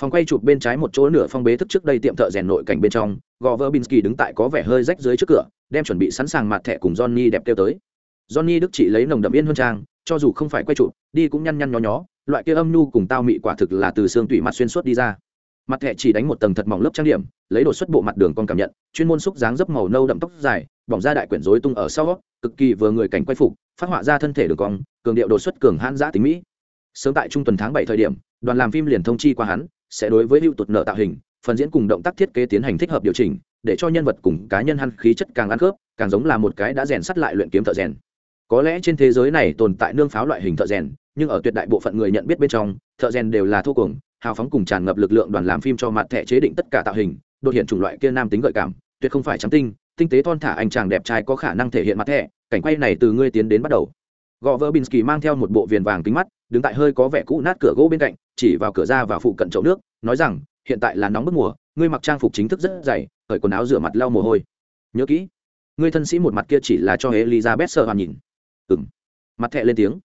Phòng quay chụp bên trái một chỗ nửa phong bế thức trước đây tiệm thợ rèn nội cảnh bên trong gò vơ binsky đứng tại có vẻ hơi rách dưới trước cửa, đem chuẩn bị sẵn sàng mặt thẻ cùng johnny đẹp kêu tới johnny đức chỉ lấy nồng đậm yên huân trang, cho dù không phải quay chụp, đi cũng nhăn nhăn nhó nhó, loại kia âm nhu cùng tao mị quả thực là từ xương tủy mặt xuyên suốt đi ra. Mặt thẻ chỉ đánh một tầng thật mỏng lớp trang điểm, lấy đột xuất bộ mặt đường con cảm nhận, chuyên môn xúc dáng dấp màu nâu đậm tóc dài, bỏng ra đại quyển rối tung ở sau, cực kỳ vừa người cảnh quay phục, phát họa ra thân thể đường cong, cường điệu đột xuất cường hãn giã tính mỹ. Sớm tại trung tuần tháng bảy thời điểm, đoàn làm phim liền thông chi qua hắn, sẽ đối với hữu tụt nợ tạo hình, phần diễn cùng động tác thiết kế tiến hành thích hợp điều chỉnh, để cho nhân vật cùng cá nhân hắn khí chất càng ăn khớp, càng giống là một cái đã rèn sắt lại luyện kiếm thợ rèn có lẽ trên thế giới này tồn tại nương pháo loại hình thợ rèn, nhưng ở tuyệt đại bộ phận người nhận biết bên trong, thợ rèn đều là thô cuồng, hào phóng cùng tràn ngập lực lượng đoàn làm phim cho mặt thẻ chế định tất cả tạo hình, đột hiện chủng loại kia nam tính gợi cảm, tuyệt không phải trắng tinh tinh tế thon thả anh chàng đẹp trai có khả năng thể hiện mặt thẻ, cảnh quay này từ ngươi tiến đến bắt đầu. Gò vỡ binsky mang theo một bộ viền vàng kính mắt, đứng tại hơi có vẻ cũ nát cửa gỗ bên cạnh, chỉ vào cửa ra và phụ cận chậu nước, nói rằng, hiện tại là nóng bức mùa, ngươi mặc trang phục chính thức rất dày, cởi quần áo rửa mặt lau mồ hôi. Nhớ kỹ, ngươi thân sĩ một mặt kia chỉ là cho elizabeth sợ hoàn nhìn ừng mặt thẹ lên tiếng.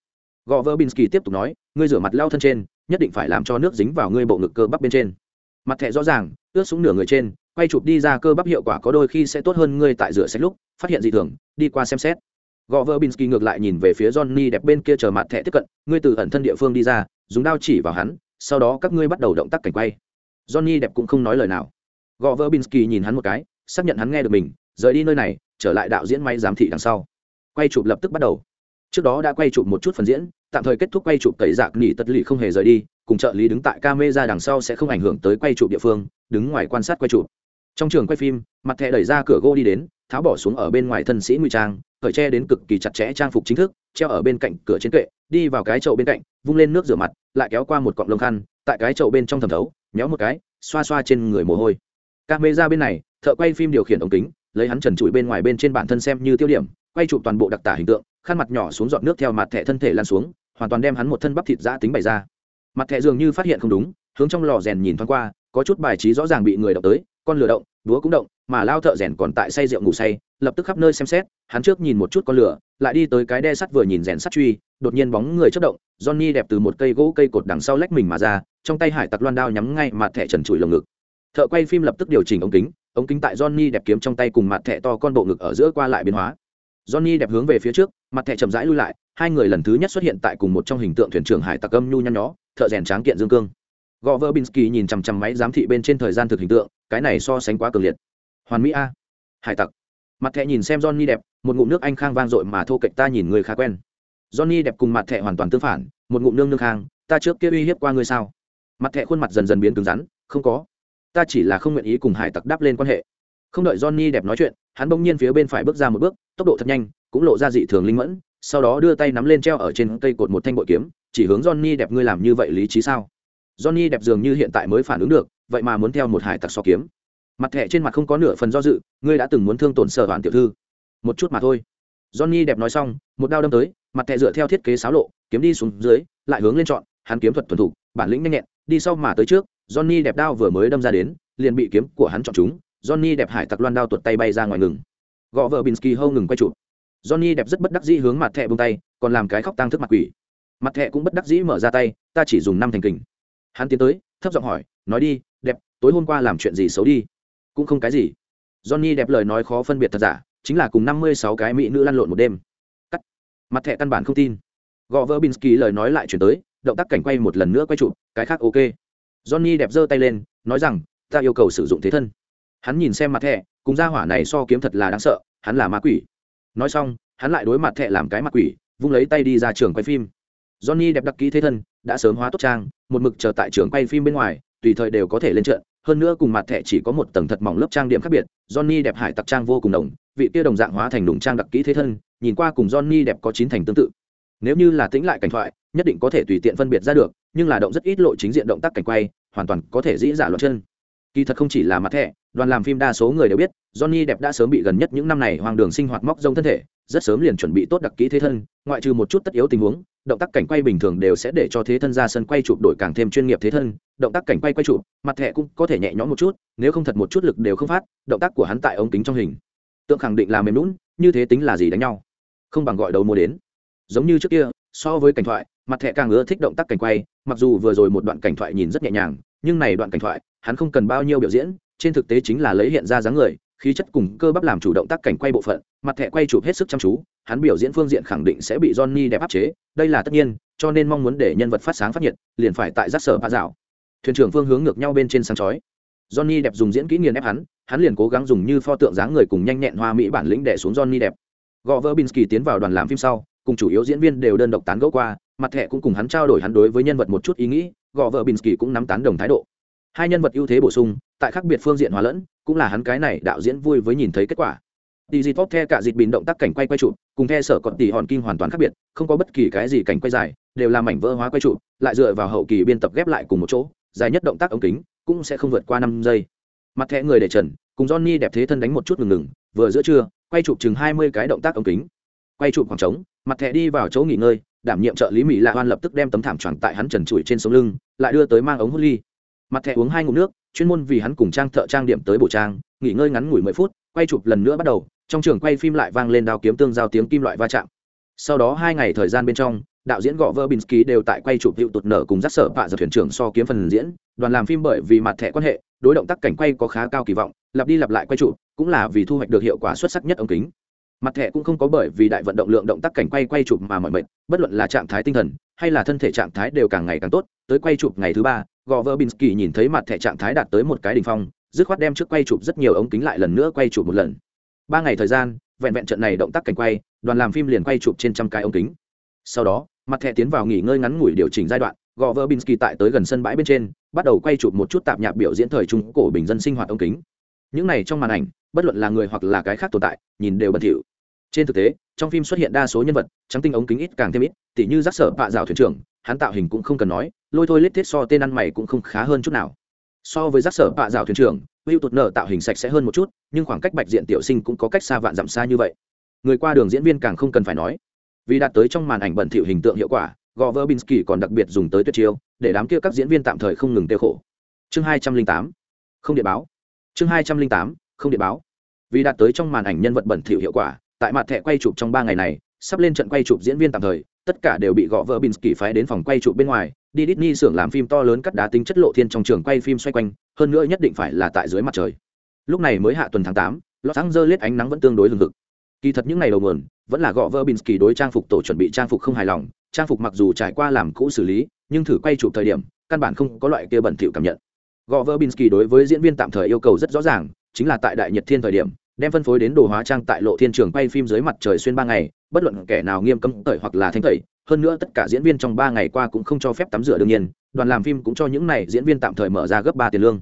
Gò vơ binsky tiếp tục nói, ngươi rửa mặt lau thân trên, nhất định phải làm cho nước dính vào ngươi bộ ngực cơ bắp bên trên. Mặt thẹ rõ ràng, ướt xuống nửa người trên, quay chụp đi ra cơ bắp hiệu quả có đôi khi sẽ tốt hơn ngươi tại rửa sạch lúc, phát hiện dị thường, đi qua xem xét. Gò vơ binsky ngược lại nhìn về phía johnny đẹp bên kia chờ mặt thẻ tiếp cận, ngươi từ ẩn thân địa phương đi ra, dùng đao chỉ vào hắn, sau đó các ngươi bắt đầu động tác cảnh quay. Johnny đẹp cũng không nói lời nào. Gò vơ binsky nhìn hắn một cái, xác nhận hắn nghe được mình, rời đi nơi này, trở lại đạo diễn may giám thị đằng sau. Quay chụp lập tức bắt đầu trước đó đã quay chụp một chút phần diễn, tạm thời kết thúc quay chụp tẩy dạc nghỉ tất lì không hề rời đi, cùng trợ lý đứng tại ca mê ra đằng sau sẽ không ảnh hưởng tới quay chụp địa phương, đứng ngoài quan sát quay chụp. Trong trường quay phim, mặt thẻ đẩy ra cửa gỗ đi đến, tháo bỏ xuống ở bên ngoài thân sĩ ngụy trang, cởi che đến cực kỳ chặt chẽ trang phục chính thức, treo ở bên cạnh cửa trên kệ, đi vào cái chậu bên cạnh, vung lên nước rửa mặt, lại kéo qua một cọng lông khăn, tại cái chậu bên trong thẩm thấu, méo một cái, xoa xoa trên người mồ hôi. Ca mê ra bên này, thợ quay phim điều khiển ống kính, lấy hắn trần trụi bên ngoài bên trên bản thân xem như tiêu điểm quay chụp toàn bộ đặc tả hình tượng, khăn mặt nhỏ xuống giọt nước theo mặt thẻ thân thể lan xuống, hoàn toàn đem hắn một thân bắp thịt giã tính bày ra. Mặt thẻ dường như phát hiện không đúng, hướng trong lò rèn nhìn thoáng qua, có chút bài trí rõ ràng bị người động tới, con lửa động đúa cũng động, mà lao thợ rèn còn tại say rượu ngủ say, lập tức khắp nơi xem xét, hắn trước nhìn một chút con lửa, lại đi tới cái đe sắt vừa nhìn rèn sắt truy, đột nhiên bóng người chất động, johnny đẹp từ một cây gỗ cây cột đằng sau lách mình mà ra, trong tay hải tặc loan đao nhắm ngay mặt thẻ trần trụi lồng ngực. Thợ quay phim lập tức điều chỉnh ống kính ống kính tại johnny đẹp kiếm trong tay cùng mặt thẻ to con bộ ngực ở giữa qua lại biến hóa johnny đẹp hướng về phía trước, mặt thẻ chậm rãi lui lại, hai người lần thứ nhất xuất hiện tại cùng một trong hình tượng thuyền trưởng hải tặc âm nhu nhăn nhó, thợ rèn tráng kiện dương cương. Goverbinski nhìn chằm chằm máy giám thị bên trên thời gian thực hình tượng, cái này so sánh quá cường liệt. Hoàn mỹ a. Hải tặc. Mặt thẻ nhìn xem johnny đẹp, một ngụm nước anh khang vang dội mà thô kệch ta nhìn người khá quen. Johnny đẹp cùng mặt thẻ hoàn toàn tương phản, một ngụm nương nương khang, ta trước kia uy hiếp qua ngươi sao? Mặt thẻ khuôn mặt dần dần biến cứng rắn, không có. Ta chỉ là không nguyện ý cùng hải tặc đáp lên quan hệ. Không đợi johnny đẹp nói chuyện hắn bỗng nhiên phía bên phải bước ra một bước, tốc độ thật nhanh, cũng lộ ra dị thường linh mẫn, sau đó đưa tay nắm lên treo ở trên cây cột một thanh bội kiếm, chỉ hướng johnny đẹp ngươi làm như vậy lý trí sao? Johnny đẹp dường như hiện tại mới phản ứng được, vậy mà muốn theo một hải tặc so kiếm. Mặt thẻ trên mặt không có nửa phần do dự, ngươi đã từng muốn thương tổn sở hoàn tiểu thư. Một chút mà thôi. Johnny đẹp nói xong, một đao đâm tới, mặt thẻ dựa theo thiết kế xáo lộ, kiếm đi xuống dưới, lại hướng lên chọn, hắn kiếm thuật thuần thục, bản lĩnh nhanh nhẹn, đi sau mà tới trước, johnny đẹp đao vừa mới đâm ra đến, liền bị kiếm của hắn chọn chúng johnny đẹp hải tặc loan đao tuột tay bay ra ngoài ngừng. Gõ vợ binsky hâu ngừng quay chụp. Johnny đẹp rất bất đắc dĩ hướng mặt thẻ bông tay, còn làm cái khóc tăng thức mặt quỷ. Mặt thẻ cũng bất đắc dĩ mở ra tay, ta chỉ dùng năm thành kình. Hắn tiến tới, thấp giọng hỏi, nói đi, đẹp, tối hôm qua làm chuyện gì xấu đi? Cũng không cái gì. Johnny đẹp lời nói khó phân biệt thật giả, chính là cùng năm mươi sáu cái mỹ nữ lăn lộn một đêm. Cắt. Mặt thẻ căn bản không tin. Gò vỡ binsky lời nói lại chuyển tới, động tác cảnh quay một lần nữa quay chụp, cái khác ok. Johnny đẹp giơ tay lên, nói rằng, ta yêu cầu sử dụng thế thân hắn nhìn xem mặt thẹ cùng gia hỏa này so kiếm thật là đáng sợ, hắn là ma quỷ. Nói xong, hắn lại đối mặt thẹ làm cái mặt quỷ, vung lấy tay đi ra trường quay phim. Johnny đẹp đặc kỹ thế thân, đã sớm hóa tốt trang, một mực chờ tại trường quay phim bên ngoài, tùy thời đều có thể lên trận. Hơn nữa cùng mặt thẻ chỉ có một tầng thật mỏng lớp trang điểm khác biệt, johnny đẹp hải tặc trang vô cùng đồng, vị kia đồng dạng hóa thành đủng trang đặc kỹ thế thân, nhìn qua cùng johnny đẹp có chín thành tương tự. Nếu như là tính lại cảnh thoại, nhất định có thể tùy tiện phân biệt ra được, nhưng là động rất ít lộ chính diện động tác cảnh quay, hoàn toàn có thể dĩ giả loạn chân kỳ thật không chỉ là mặt thẻ, đoàn làm phim đa số người đều biết, johnny đẹp đã sớm bị gần nhất những năm này hoang đường sinh hoạt móc rông thân thể, rất sớm liền chuẩn bị tốt đặc kỹ thế thân, ngoại trừ một chút tất yếu tình huống, động tác cảnh quay bình thường đều sẽ để cho thế thân ra sân quay chụp đổi càng thêm chuyên nghiệp thế thân, động tác cảnh quay quay chụp, mặt thẻ cũng có thể nhẹ nhõm một chút, nếu không thật một chút lực đều không phát, động tác của hắn tại ống kính trong hình. Tượng khẳng định là mềm lún như thế tính là gì đánh nhau? Không bằng gọi đầu mua đến. Giống như trước kia, so với cảnh thoại, mặt thẻ càng ưa thích động tác cảnh quay, mặc dù vừa rồi một đoạn cảnh thoại nhìn rất nhẹ nhàng, nhưng này đoạn cảnh thoại hắn không cần bao nhiêu biểu diễn, trên thực tế chính là lấy hiện ra dáng người, khí chất cùng cơ bắp làm chủ động tác cảnh quay bộ phận, mặt thẻ quay chụp hết sức chăm chú, hắn biểu diễn phương diện khẳng định sẽ bị johnny đẹp áp chế, đây là tất nhiên, cho nên mong muốn để nhân vật phát sáng phát nhiệt, liền phải tại giác sở ba dạo thuyền trưởng phương hướng ngược nhau bên trên sáng chói. Johnny đẹp dùng diễn kỹ nghiền ép hắn hắn liền cố gắng dùng như pho tượng dáng người cùng nhanh nhẹn hoa mỹ bản lĩnh đẻ xuống johnny đẹp. Gò vỡ binsky tiến vào đoàn làm phim sau, cùng chủ yếu diễn viên đều đơn độc tán gẫu qua, mặt thẻ cũng cùng hắn trao đổi hắn đối với nhân vật một chút ý nghĩ gò vợ binsky cũng nắm tán đồng thái độ hai nhân vật ưu thế bổ sung, tại khác biệt phương diện hòa lẫn, cũng là hắn cái này đạo diễn vui với nhìn thấy kết quả. Tỷ dịp tốt the cả dịp bình động tác cảnh quay quay trụ cùng the sở còn tỷ hòn kim hoàn toàn khác biệt, không có bất kỳ cái gì cảnh quay dài, đều là mảnh vỡ hóa quay trụ lại dựa vào hậu kỳ biên tập ghép lại cùng một chỗ, dài nhất động tác ống kính, cũng sẽ không vượt qua năm giây. Mặt thẻ người để trần, cùng johnny đẹp thế thân đánh một chút ngừng ngừng, vừa giữa trưa, quay chụp chừng hai mươi cái động tác ống kính. Quay chụp khoảng trống, mặt thẻ đi vào chỗ nghỉ ngơi, đảm nhiệm trợ lý mỹ lạ hoan lập tức đem tấm thảm choàng tại hắn trần trụi trên sống lưng, lại đưa tới mang ống hút ly mặt thẻ uống hai ngụm nước, chuyên môn vì hắn cùng trang thợ trang điểm tới bổ trang, nghỉ ngơi ngắn ngủi mười phút, quay chụp lần nữa bắt đầu, trong trường quay phim lại vang lên đao kiếm tương giao tiếng kim loại va chạm. Sau đó hai ngày thời gian bên trong, đạo diễn gõ vơ binsky đều tại quay chụp hiệu tụt nở cùng dắt sở bạ giờ thuyền trưởng so kiếm phần diễn, đoàn làm phim bởi vì mặt thẻ quan hệ, đối động tác cảnh quay có khá cao kỳ vọng, lặp đi lặp lại quay chụp cũng là vì thu hoạch được hiệu quả xuất sắc nhất ống kính mặt thẻ cũng không có bởi vì đại vận động lượng động tác cảnh quay quay chụp mà mọi mệt, bất luận là trạng thái tinh thần, hay là thân thể trạng thái đều càng ngày càng tốt. Tới quay chụp ngày thứ ba gò vơ binsky nhìn thấy mặt thẻ trạng thái đạt tới một cái đỉnh phong, dứt khoát đem trước quay chụp rất nhiều ống kính lại lần nữa quay chụp một lần. Ba ngày thời gian, vẹn vẹn trận này động tác cảnh quay, đoàn làm phim liền quay chụp trên trăm cái ống kính. Sau đó, mặt thẻ tiến vào nghỉ ngơi ngắn ngủi điều chỉnh giai đoạn gò vơ binsky tại tới gần sân bãi bên trên, bắt đầu quay chụp một chút tạp nhạc biểu diễn thời trung cổ bình dân sinh hoạt ống kính. Những này trong màn ảnh, bất luận là người hoặc là cái khác tồn tại, nhìn đều bẩn thỉu trên thực tế, trong phim xuất hiện đa số nhân vật, trắng tinh ống kính ít càng thêm ít, tỉ như giác sở bạ rào thuyền trưởng, hắn tạo hình cũng không cần nói, lôi thôi lết thiết so tên ăn mày cũng không khá hơn chút nào. So với giác sở bạ rào thuyền trưởng hữu tụt nở tạo hình sạch sẽ hơn một chút, nhưng khoảng cách bạch diện tiểu sinh cũng có cách xa vạn dặm xa như vậy. Người qua đường diễn viên càng không cần phải nói. Vì đạt tới trong màn ảnh bẩn thỉu hình tượng hiệu quả gò vơ binsky còn đặc biệt dùng tới tuyệt chiêu, để đám kia các diễn viên tạm thời không ngừng tiêu khổ. Chương hai trăm linh tám, không điện báo. Chương hai trăm linh tám, không điện báo. Vì đạt tới trong màn ảnh nhân vật bẩn thỉu hiệu quả tại mặt thẻ quay chụp trong ba ngày này, sắp lên trận quay chụp diễn viên tạm thời, tất cả đều bị gõ vỡ binsky phái đến phòng quay chụp bên ngoài. Đi Disney xưởng làm phim to lớn cắt đá tính chất lộ thiên trong trường quay phim xoay quanh, hơn nữa nhất định phải là tại dưới mặt trời. Lúc này mới hạ tuần tháng tám lọt sáng ánh nắng vẫn tương đối lừng hực. Kỳ thật những ngày đầu nguồn, vẫn là gõ vợ binsky đối trang phục tổ chuẩn bị trang phục không hài lòng, trang phục mặc dù trải qua làm cũ xử lý, nhưng thử quay chụp thời điểm, căn bản không có loại kia bẩn thỉu cảm nhận. Gõ vợ binsky đối với diễn viên tạm thời yêu cầu rất rõ ràng, chính là tại đại nhật thiên thời điểm đem phân phối đến đồ hóa trang tại lộ thiên trường quay phim dưới mặt trời xuyên ba ngày, bất luận kẻ nào nghiêm cấm tẩy hoặc là thanh tẩy, hơn nữa tất cả diễn viên trong ba ngày qua cũng không cho phép tắm rửa đương nhiên, đoàn làm phim cũng cho những này diễn viên tạm thời mở ra gấp ba tiền lương.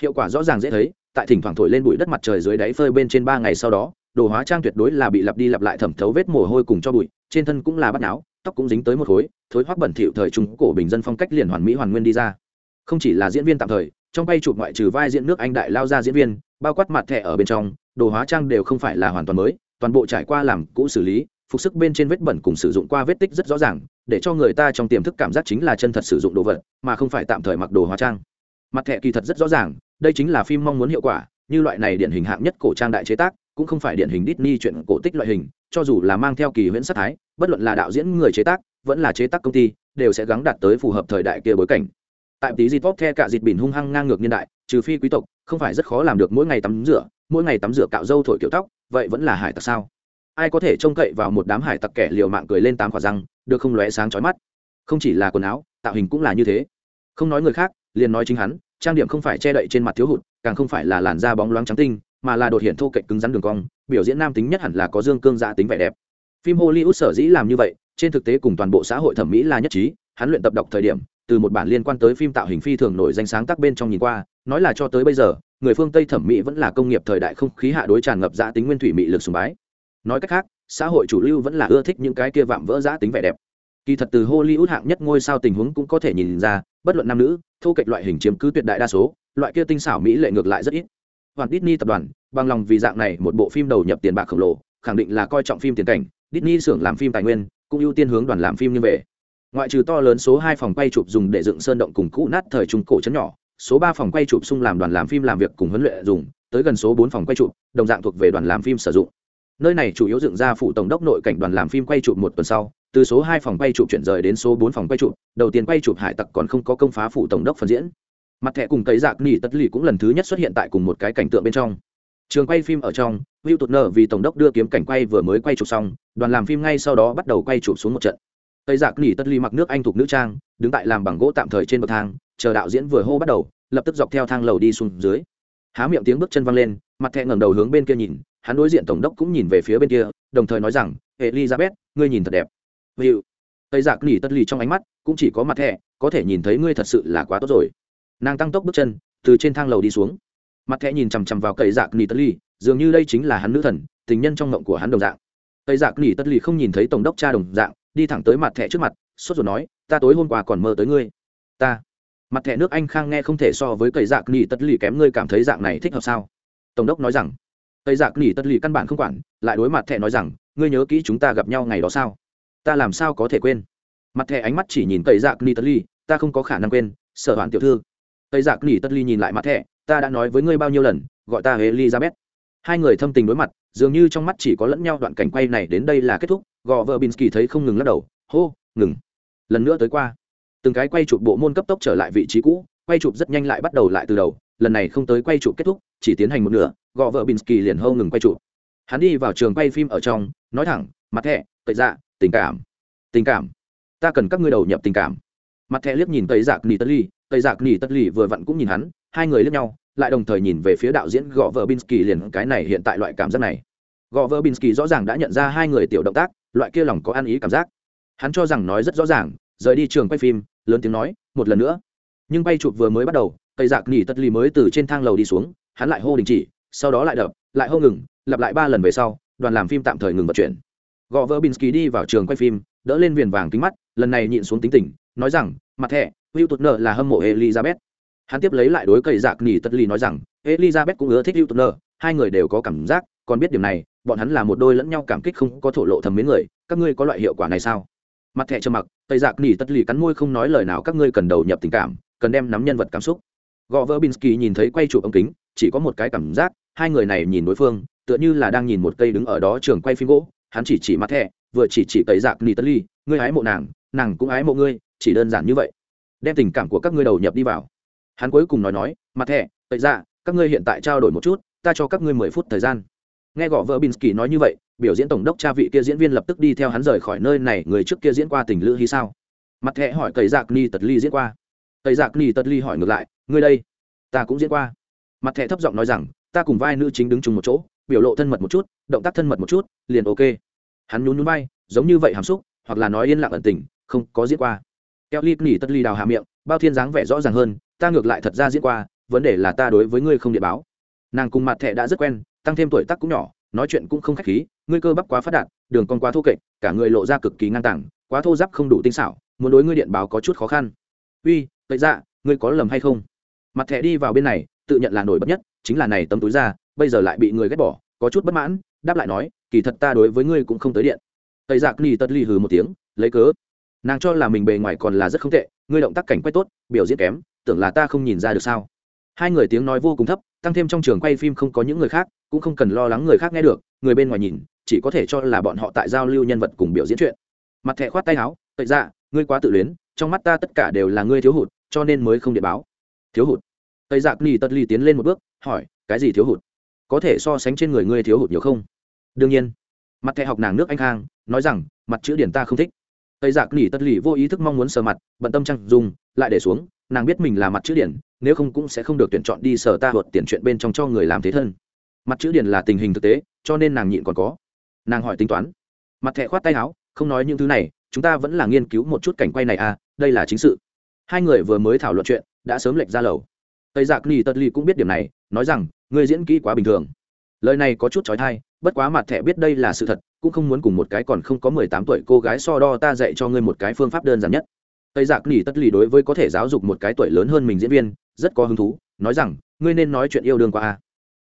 Hiệu quả rõ ràng dễ thấy, tại thỉnh thoảng thổi lên bụi đất mặt trời dưới đáy phơi bên trên ba ngày sau đó, đồ hóa trang tuyệt đối là bị lặp đi lặp lại thẩm thấu vết mồ hôi cùng cho bụi, trên thân cũng là bắt não tóc cũng dính tới một khối, thối hoắc bẩn thỉu thời trung cổ bình dân phong cách liền hoàn mỹ hoàn nguyên đi ra. Không chỉ là diễn viên tạm thời, trong bay chụp ngoại trừ vai diễn nước anh đại lao ra diễn viên bao quát mặt thẻ ở bên trong, đồ hóa trang đều không phải là hoàn toàn mới, toàn bộ trải qua làm cũ xử lý, phục sức bên trên vết bẩn cùng sử dụng qua vết tích rất rõ ràng, để cho người ta trong tiềm thức cảm giác chính là chân thật sử dụng đồ vật, mà không phải tạm thời mặc đồ hóa trang. Mặt thẻ kỳ thật rất rõ ràng, đây chính là phim mong muốn hiệu quả, như loại này điển hình hạng nhất cổ trang đại chế tác, cũng không phải điển hình Disney chuyện cổ tích loại hình, cho dù là mang theo kỳ huyễn sát thái, bất luận là đạo diễn người chế tác, vẫn là chế tác công ty, đều sẽ gắng đạt tới phù hợp thời đại kia bối cảnh tại tí dịp vóc the cả dịt bỉn hung hăng ngang ngược niên đại, trừ phi quý tộc, không phải rất khó làm được mỗi ngày tắm rửa, mỗi ngày tắm rửa cạo râu thổi kiểu tóc, vậy vẫn là hải tặc sao? Ai có thể trông cậy vào một đám hải tặc kẻ liều mạng cười lên tám quả răng, được không lóe sáng chói mắt? Không chỉ là quần áo, tạo hình cũng là như thế. Không nói người khác, liền nói chính hắn, trang điểm không phải che đậy trên mặt thiếu hụt, càng không phải là làn da bóng loáng trắng tinh, mà là đột hiện thô kệch cứng rắn đường cong, biểu diễn nam tính nhất hẳn là có dương cương dạ tính vẻ đẹp. Phim hollywood sở dĩ làm như vậy, trên thực tế cùng toàn bộ xã hội thẩm mỹ là nhất trí, hắn luyện tập đọc thời điểm từ một bản liên quan tới phim tạo hình phi thường nổi danh sáng tác bên trong nhìn qua, nói là cho tới bây giờ, người phương tây thẩm mỹ vẫn là công nghiệp thời đại không khí hạ đối tràn ngập giã tính nguyên thủy mỹ lực sùng bái. Nói cách khác, xã hội chủ lưu vẫn là ưa thích những cái kia vạm vỡ giã tính vẻ đẹp. Kỳ thật từ hollywood hạng nhất ngôi sao tình huống cũng có thể nhìn ra, bất luận nam nữ, thô kệch loại hình chiếm cứ tuyệt đại đa số, loại kia tinh xảo mỹ lệ ngược lại rất ít. Hoàn Disney tập đoàn, bằng lòng vì dạng này một bộ phim đầu nhập tiền bạc khổng lồ, khẳng định là coi trọng phim tiền cảnh, Disney xưởng làm phim tài nguyên, cũng ưu tiên hướng đoàn làm phim như về ngoại trừ to lớn số hai phòng quay chụp dùng để dựng sơn động cùng cũ nát thời trung cổ chấn nhỏ, số ba phòng quay chụp xung làm đoàn làm phim làm việc cùng huấn luyện dùng, tới gần số bốn phòng quay chụp, đồng dạng thuộc về đoàn làm phim sử dụng. Nơi này chủ yếu dựng ra phụ tổng đốc nội cảnh đoàn làm phim quay chụp một tuần sau, từ số hai phòng quay chụp chuyển rời đến số bốn phòng quay chụp, đầu tiên quay chụp hải tặc còn không có công phá phụ tổng đốc phần diễn. Mặt thẻ cùng tấy dạc nỉ tất lì cũng lần thứ nhất xuất hiện tại cùng một cái cảnh tượng bên trong. Trường quay phim ở trong, Will tụt nở vì tổng đốc đưa kiếm cảnh quay vừa mới quay chụp xong, đoàn làm phim ngay sau đó bắt đầu quay chụp xuống một trận tây giặc nỉ tất ly mặc nước anh thuộc nữ trang, đứng tại làm bằng gỗ tạm thời trên bậc thang, chờ đạo diễn vừa hô bắt đầu, lập tức dọc theo thang lầu đi xuống dưới. Há miệng tiếng bước chân văng lên, mặt thẹ ngẩng đầu hướng bên kia nhìn, hắn đối diện tổng đốc cũng nhìn về phía bên kia, đồng thời nói rằng, elizabeth, ngươi nhìn thật đẹp. Vịu. tây giặc nỉ tất ly trong ánh mắt cũng chỉ có mặt thẹ có thể nhìn thấy ngươi thật sự là quá tốt rồi. Nàng tăng tốc bước chân, từ trên thang lầu đi xuống. Mặt thẹ nhìn chằm chằm vào cây giặc nỉ tất ly, dường như đây chính là hắn nữ thần, tình nhân trong ngộng của hắn đồng dạng. Tây giặc nỉ tất ly không nhìn thấy tổng đốc cha đồng dạng đi thẳng tới mặt thẻ trước mặt, sốt ruột nói, ta tối hôm qua còn mơ tới ngươi. Ta. Mặt thẻ nước anh khang nghe không thể so với cây dạc nỉ tất lì kém, ngươi cảm thấy dạng này thích hợp sao? Tổng đốc nói rằng cây dạc nỉ tất lì căn bản không quản, lại đối mặt thẻ nói rằng, ngươi nhớ kỹ chúng ta gặp nhau ngày đó sao? Ta làm sao có thể quên? Mặt thẻ ánh mắt chỉ nhìn cây dạc nỉ tất lì ta không có khả năng quên, sở hoàn tiểu thư. Cây dạc nỉ tất lì nhìn lại mặt thẻ, ta đã nói với ngươi bao nhiêu lần, gọi ta elizabeth. Hai người thâm tình đối mặt, dường như trong mắt chỉ có lẫn nhau đoạn cảnh quay này đến đây là kết thúc gò vợ binsky thấy không ngừng lắc đầu, hô, ngừng. Lần nữa tới qua, từng cái quay chụp bộ môn cấp tốc trở lại vị trí cũ, quay chụp rất nhanh lại bắt đầu lại từ đầu, lần này không tới quay chụp kết thúc, chỉ tiến hành một nửa, gò vợ binsky liền hô ngừng quay chụp. Hắn đi vào trường quay phim ở trong, nói thẳng, mặt thẹ tẩy dạ tình cảm. Tình cảm? Ta cần các ngươi đầu nhập tình cảm. Mặt thẹ liếc nhìn tẩy dạc nỉ tất ly tẩy dạc nỉ tất ly vừa vặn cũng nhìn hắn, hai người liếc nhau, lại đồng thời nhìn về phía đạo diễn gò vợ binsky liền cái này hiện tại loại cảm giác này. Gò vợ binsky rõ ràng đã nhận ra hai người tiểu động tác loại kia lòng có ăn ý cảm giác. Hắn cho rằng nói rất rõ ràng, rời đi trường quay phim, lớn tiếng nói, một lần nữa. Nhưng bay chụp vừa mới bắt đầu, cây dạc nỉ tất lì mới từ trên thang lầu đi xuống, hắn lại hô đình chỉ, sau đó lại đập, lại hô ngừng, lặp lại ba lần về sau, đoàn làm phim tạm thời ngừng vận chuyển. Gò vợ binsky đi vào trường quay phim, đỡ lên viền vàng kính mắt, lần này nhịn xuống tính tình, nói rằng, mặt thẻ hữu tụt nợ là hâm mộ elizabeth. Hắn tiếp lấy lại đối cây dạc nỉ tất lì nói rằng, elizabeth cũng ưa thích hữu tụt nợ hai người đều có cảm giác, còn biết điểm này bọn hắn là một đôi lẫn nhau cảm kích không có thổ lộ thầm mến người, các ngươi có loại hiệu quả này sao? Mặt thẻ trầm mặc, tây giặc nỉ tất lì cắn môi không nói lời nào các ngươi cần đầu nhập tình cảm, cần đem nắm nhân vật cảm xúc. Gò vỡ binsky nhìn thấy quay chụp ống kính, chỉ có một cái cảm giác, hai người này nhìn đối phương, tựa như là đang nhìn một cây đứng ở đó trường quay phim gỗ, hắn chỉ chỉ mặt thẻ, vừa chỉ chỉ tây giặc nỉ tất lì, ngươi ái mộ nàng nàng cũng ái mộ ngươi, chỉ đơn giản như vậy. Đem tình cảm của các ngươi đầu nhập đi vào. Hắn cuối cùng nói nói, mặt thẻ, tây dạ các ngươi hiện tại trao đổi một chút, ta cho các ngươi mười phút thời gian nghe gõ vợ binsky nói như vậy, biểu diễn tổng đốc cha vị kia diễn viên lập tức đi theo hắn rời khỏi nơi này, người trước kia diễn qua tình lữ hy sao? Mặt thẹ hỏi cầy dạc ni tật ly diễn qua. Cầy dạc ni tật ly hỏi ngược lại, ngươi đây, ta cũng diễn qua. Mặt thẹ thấp giọng nói rằng, ta cùng vai nữ chính đứng chung một chỗ, biểu lộ thân mật một chút, động tác thân mật một chút, liền ok. Hắn nhún nhún vai, giống như vậy hàm xúc, hoặc là nói yên lặng ẩn tình, không có diễn qua. Keo ly nỉ tất ly đào hà miệng, bao thiên dáng vẻ rõ ràng hơn, ta ngược lại thật ra diễn qua, vấn đề là ta đối với ngươi không địa báo. Nàng cùng mặt thẹ đã rất quen tăng thêm tuổi tác cũng nhỏ, nói chuyện cũng không khách khí, ngươi cơ bắp quá phát đạt, đường con quá thô kệch, cả người lộ ra cực kỳ ngang tàng, quá thô giáp không đủ tinh xảo, muốn đối ngươi điện báo có chút khó khăn. Uy, vậy dạ ngươi có lầm hay không? Mặt thẻ đi vào bên này, tự nhận là nổi bật nhất, chính là này tấm túi ra, bây giờ lại bị người ghét bỏ, có chút bất mãn, đáp lại nói, kỳ thật ta đối với ngươi cũng không tới điện. Tây giặc ni tất ly hừ một tiếng, lấy cớ. Nàng cho là mình bề ngoài còn là rất không tệ, ngươi động tác cảnh quay tốt, biểu diễn kém, tưởng là ta không nhìn ra được sao? Hai người tiếng nói vô cùng thấp, tăng thêm trong trường quay phim không có những người khác cũng không cần lo lắng người khác nghe được, người bên ngoài nhìn, chỉ có thể cho là bọn họ tại giao lưu nhân vật cùng biểu diễn chuyện. Mặt thẻ khoát tay áo tậy ra dạ, ngươi quá tự luyến, trong mắt ta tất cả đều là ngươi thiếu hụt, cho nên mới không để báo. Thiếu hụt? Tây giặc ni tật ly tiến lên một bước, hỏi, cái gì thiếu hụt? Có thể so sánh trên người ngươi thiếu hụt nhiều không? Đương nhiên. Mặt thẻ học nàng nước anh khang, nói rằng, mặt chữ điển ta không thích. Tây giặc ni tật lì vô ý thức mong muốn sờ mặt, bận tâm trăng dùng, lại để xuống, nàng biết mình là mặt chữ điển, nếu không cũng sẽ không được tuyển chọn đi sờ ta luật tiền chuyện bên trong cho người làm thế thân mặt chữ điển là tình hình thực tế, cho nên nàng nhịn còn có. Nàng hỏi tính toán. Mặt thẹ khoát tay áo, không nói những thứ này, chúng ta vẫn là nghiên cứu một chút cảnh quay này à đây là chính sự. Hai người vừa mới thảo luận chuyện, đã sớm lệch ra lầu. Tây dạ giặc ni tất lì cũng biết điểm này, nói rằng, ngươi diễn kỹ quá bình thường. Lời này có chút trói thai bất quá mặt thẹ biết đây là sự thật, cũng không muốn cùng một cái còn không có mười tám tuổi cô gái so đo ta dạy cho ngươi một cái phương pháp đơn giản nhất. Tây dạ giặc ni tất lì đối với có thể giáo dục một cái tuổi lớn hơn mình diễn viên, rất có hứng thú, nói rằng, ngươi nên nói chuyện yêu đương qua a à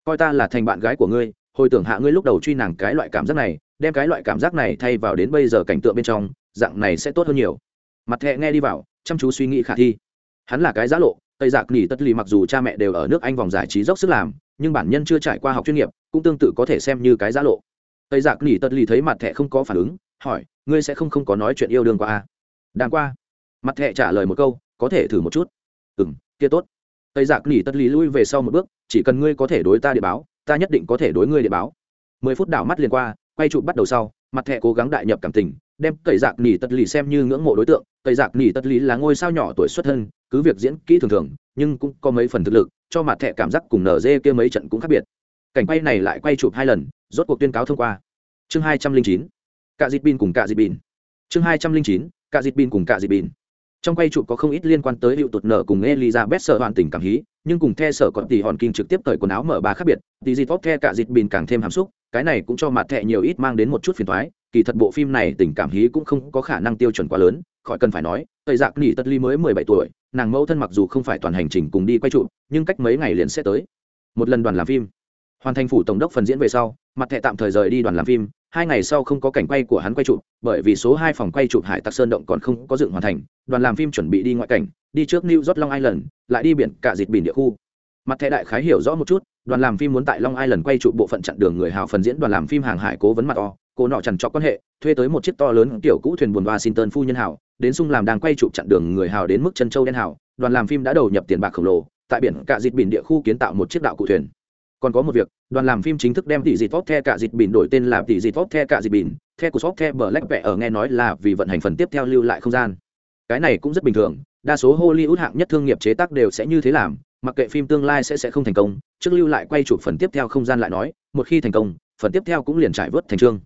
coi ta là thành bạn gái của ngươi, hồi tưởng hạ ngươi lúc đầu truy nàng cái loại cảm giác này, đem cái loại cảm giác này thay vào đến bây giờ cảnh tượng bên trong, dạng này sẽ tốt hơn nhiều. Mặt thẹ nghe đi vào, chăm chú suy nghĩ khả thi. Hắn là cái giá lộ, tây giặc nghỉ tất lì mặc dù cha mẹ đều ở nước anh vòng giải trí dốc sức làm, nhưng bản nhân chưa trải qua học chuyên nghiệp, cũng tương tự có thể xem như cái giá lộ. Tây giặc nghỉ tất lì thấy mặt thẹ không có phản ứng, hỏi, ngươi sẽ không không có nói chuyện yêu đương qua à? đang qua. Mặt thẹ trả lời một câu, có thể thử một chút. Ừ m kia tốt tây giặc nỉ tất lì lui về sau một bước, chỉ cần ngươi có thể đối ta để báo, ta nhất định có thể đối ngươi để báo. Mười phút đảo mắt liền qua, quay chụp bắt đầu sau, mặt thẹ cố gắng đại nhập cảm tình, đem tẩy giặc nỉ tất lì xem như ngưỡng mộ đối tượng. Tẩy giặc nỉ tất lì là ngôi sao nhỏ tuổi xuất thân, cứ việc diễn kỹ thường thường, nhưng cũng có mấy phần thực lực, cho mặt thẹ cảm giác cùng nở dê kia mấy trận cũng khác biệt. Cảnh quay này lại quay chụp hai lần, rốt cuộc tuyên cáo thông qua. Chương hai trăm linh chín. Cạ dịt bin cùng cạ dịt bin. Chương hai trăm linh chín. Cạ dịt bin cùng cạ dịt bin trong quay chụp có không ít liên quan tới hiệu tụt nở cùng elizabeth sợ hoàn tình cảm hí, nhưng cùng the sở còn tỷ hòn kinh trực tiếp cởi quần áo mở ba khác biệt tỷ dịt tốt the cả dịt bìn càng thêm hàm xúc, cái này cũng cho mặt thẹ nhiều ít mang đến một chút phiền thoái kỳ thật bộ phim này tình cảm hí cũng không có khả năng tiêu chuẩn quá lớn, khỏi cần phải nói, tây giặc nỉ tất ly mới mười bảy tuổi, nàng mẫu thân mặc dù không phải toàn hành trình cùng đi quay trụ nhưng cách mấy ngày liền sẽ tới. Một lần đoàn làm phim. Hoàn thành phủ tổng đốc phần diễn về sau, mặt thẻ tạm thời rời đi đoàn làm phim hai ngày sau không có cảnh quay của hắn quay chụp, bởi vì số hai phòng quay chụp hải tặc sơn động còn không có dựng hoàn thành, đoàn làm phim chuẩn bị đi ngoại cảnh, đi trước new york long island, lại đi biển cả dịt biển địa khu. Mặt thẻ đại khái hiểu rõ một chút, đoàn làm phim muốn tại long island quay chụp bộ phận chặn đường người hào phần diễn đoàn làm phim hàng hải cố vấn mặt o, cô nọ chằn trọc quan hệ, thuê tới một chiếc to lớn kiểu cũ thuyền buồn washington phu nhân hào, đến sung làm đang quay chụp chặn đường người hào đến mức chân châu đen hào, đoàn làm phim đã đầu nhập tiền bạc khổng lồ, tại biển cả dịt biển địa khu kiến tạo một chiếc đạo cụ thuyền còn có một việc, đoàn làm phim chính thức đem tỷ dịt tốt the cả dịt bỉn đổi tên là tỷ dịt tốt the cả dịt bỉn, the của shop the black vẽ ở nghe nói là vì vận hành phần tiếp theo lưu lại không gian. Cái này cũng rất bình thường, đa số hollywood hạng nhất thương nghiệp chế tác đều sẽ như thế làm, mặc kệ phim tương lai sẽ sẽ không thành công, trước lưu lại quay chụp phần tiếp theo không gian lại nói, một khi thành công, phần tiếp theo cũng liền trải vớt thành trương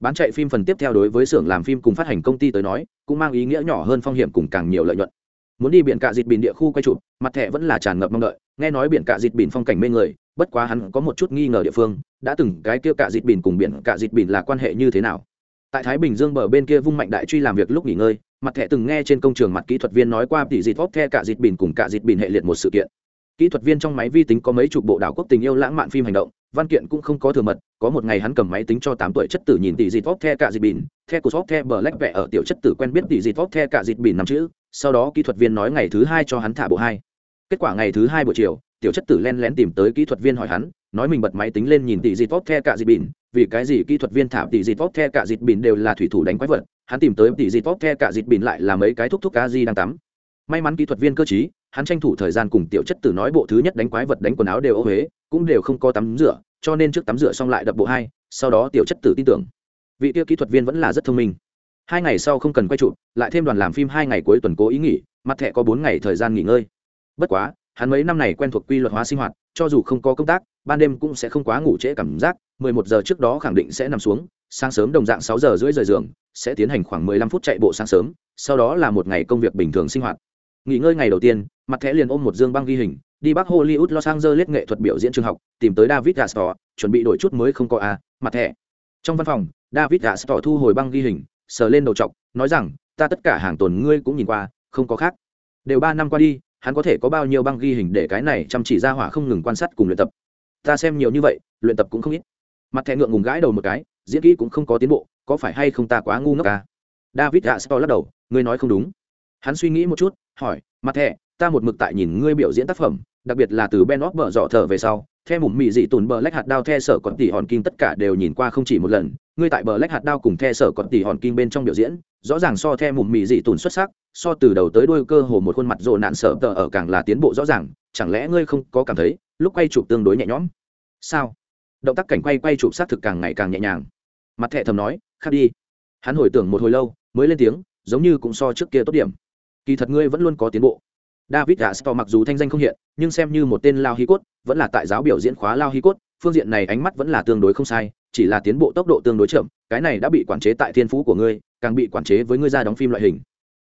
bán chạy phim phần tiếp theo đối với xưởng làm phim cùng phát hành công ty tới nói, cũng mang ý nghĩa nhỏ hơn phong hiểm cùng càng nhiều lợi nhuận. Muốn đi biển cả dịt bìn địa khu quay chụp, mặt thẻ vẫn là tràn ngập mong đợi, nghe nói biển cả dịt bìn phong cảnh mê người bất quá hắn có một chút nghi ngờ địa phương, đã từng cái kia cạ dịt bìn cùng biển cạ dịt bìn là quan hệ như thế nào? Tại thái bình dương bờ bên kia vung mạnh đại truy làm việc lúc nghỉ ngơi, mặt thẻ từng nghe trên công trường mặt kỹ thuật viên nói qua tỷ dịt vóc the cạ dịt bìn cùng cạ dịt bìn hệ liệt một sự kiện. Kỹ thuật viên trong máy vi tính có mấy chục bộ đảo quốc tình yêu lãng mạn phim hành động, văn kiện cũng không có thừa mật, có một ngày hắn cầm máy tính cho tám tuổi chất tử nhìn tỷ dịt vóc the cạ dịt bìn the của vóc the bờ lách vẽ ở tiểu chất tử quen biết tỷ dịt vóc the cạ dịt bìn năm chữ, sau đó kỹ thuật viên nói ngày thứ hai cho hắn thả bộ hai. Kết quả ngày thứ hai buổi chiều tiểu chất tử len lén tìm tới kỹ thuật viên hỏi hắn, nói mình bật máy tính lên nhìn tỷ dịt tốt the cả dịt bỉn, vì cái gì kỹ thuật viên thả tỷ dịt tốt the cả dịt bỉn đều là thủy thủ đánh quái vật, hắn tìm tới tỷ dịt tốt the cả dịt bỉn lại là mấy cái thúc thúc cá di đang tắm. May mắn kỹ thuật viên cơ chí hắn tranh thủ thời gian cùng tiểu chất tử nói bộ thứ nhất đánh quái vật đánh quần áo đều ô huế cũng đều không có tắm rửa, cho nên trước tắm rửa xong lại đập bộ hai, sau đó tiểu chất tử tin tưởng. Vị tiêu kỹ thuật viên vẫn là rất thông minh. Hai ngày sau không cần quay chụp, lại thêm đoàn làm phim hai ngày cuối tuần cố ý nghỉ, mặt thẻ có bốn ngày thời gian nghỉ ngơi. Bất quá hắn mấy năm này quen thuộc quy luật hóa sinh hoạt, cho dù không có công tác, ban đêm cũng sẽ không quá ngủ trễ cảm giác, mười một giờ trước đó khẳng định sẽ nằm xuống, sáng sớm đồng dạng sáu giờ rưỡi rời giường, sẽ tiến hành khoảng mười lăm phút chạy bộ sáng sớm, sau đó là một ngày công việc bình thường sinh hoạt. Nghỉ ngơi ngày đầu tiên, mặt thẻ liền ôm một dương băng ghi hình, đi bắc hollywood, los angeles nghệ thuật biểu diễn trường học, tìm tới david gastor chuẩn bị đổi chút mới không có a mặt thẻ. Trong văn phòng, david gastor thu hồi băng ghi hình, sờ lên đầu trọc nói rằng, ta tất cả hàng tuần ngươi cũng nhìn qua, không có khác. Đều ba năm qua đi hắn có thể có bao nhiêu băng ghi hình để cái này chăm chỉ ra hỏa không ngừng quan sát cùng luyện tập. Ta xem nhiều như vậy, luyện tập cũng không ít. Mặt thẻ ngượng ngùng gãi đầu một cái, diễn kỹ cũng không có tiến bộ, có phải hay không ta quá ngu ngốc à? david gastor lắc đầu, ngươi nói không đúng. Hắn suy nghĩ một chút, hỏi, mặt thẻ, ta một mực tại nhìn ngươi biểu diễn tác phẩm, đặc biệt là từ ben óc bở dọ thở về sau the mùm mị dị tồn bờ lách hạt đao the sở còn tỷ hòn kinh tất cả đều nhìn qua không chỉ một lần. Ngươi tại bờ lách hạt đao cùng the sở còn tỷ hòn kinh bên trong biểu diễn, rõ ràng so theo mùm mị dị tồn xuất sắc, so từ đầu tới đuôi cơ hồ một khuôn mặt rồ nạn sợ tờ ở càng là tiến bộ rõ ràng. Chẳng lẽ ngươi không có cảm thấy, lúc quay chụp tương đối nhẹ nhõm? Sao? Động tác cảnh quay quay chụp xác thực càng ngày càng nhẹ nhàng. Mặt thẹ thầm nói, khác đi. Hắn hồi tưởng một hồi lâu, mới lên tiếng, giống như cũng so trước kia tốt điểm. Kỳ thật ngươi vẫn luôn có tiến bộ david gastor mặc dù thanh danh không hiện, nhưng xem như một tên lao hi cốt, vẫn là tại giáo biểu diễn khóa lao hi cốt, phương diện này ánh mắt vẫn là tương đối không sai, chỉ là tiến bộ tốc độ tương đối chậm, cái này đã bị quản chế tại thiên phú của ngươi, càng bị quản chế với ngươi ra đóng phim loại hình.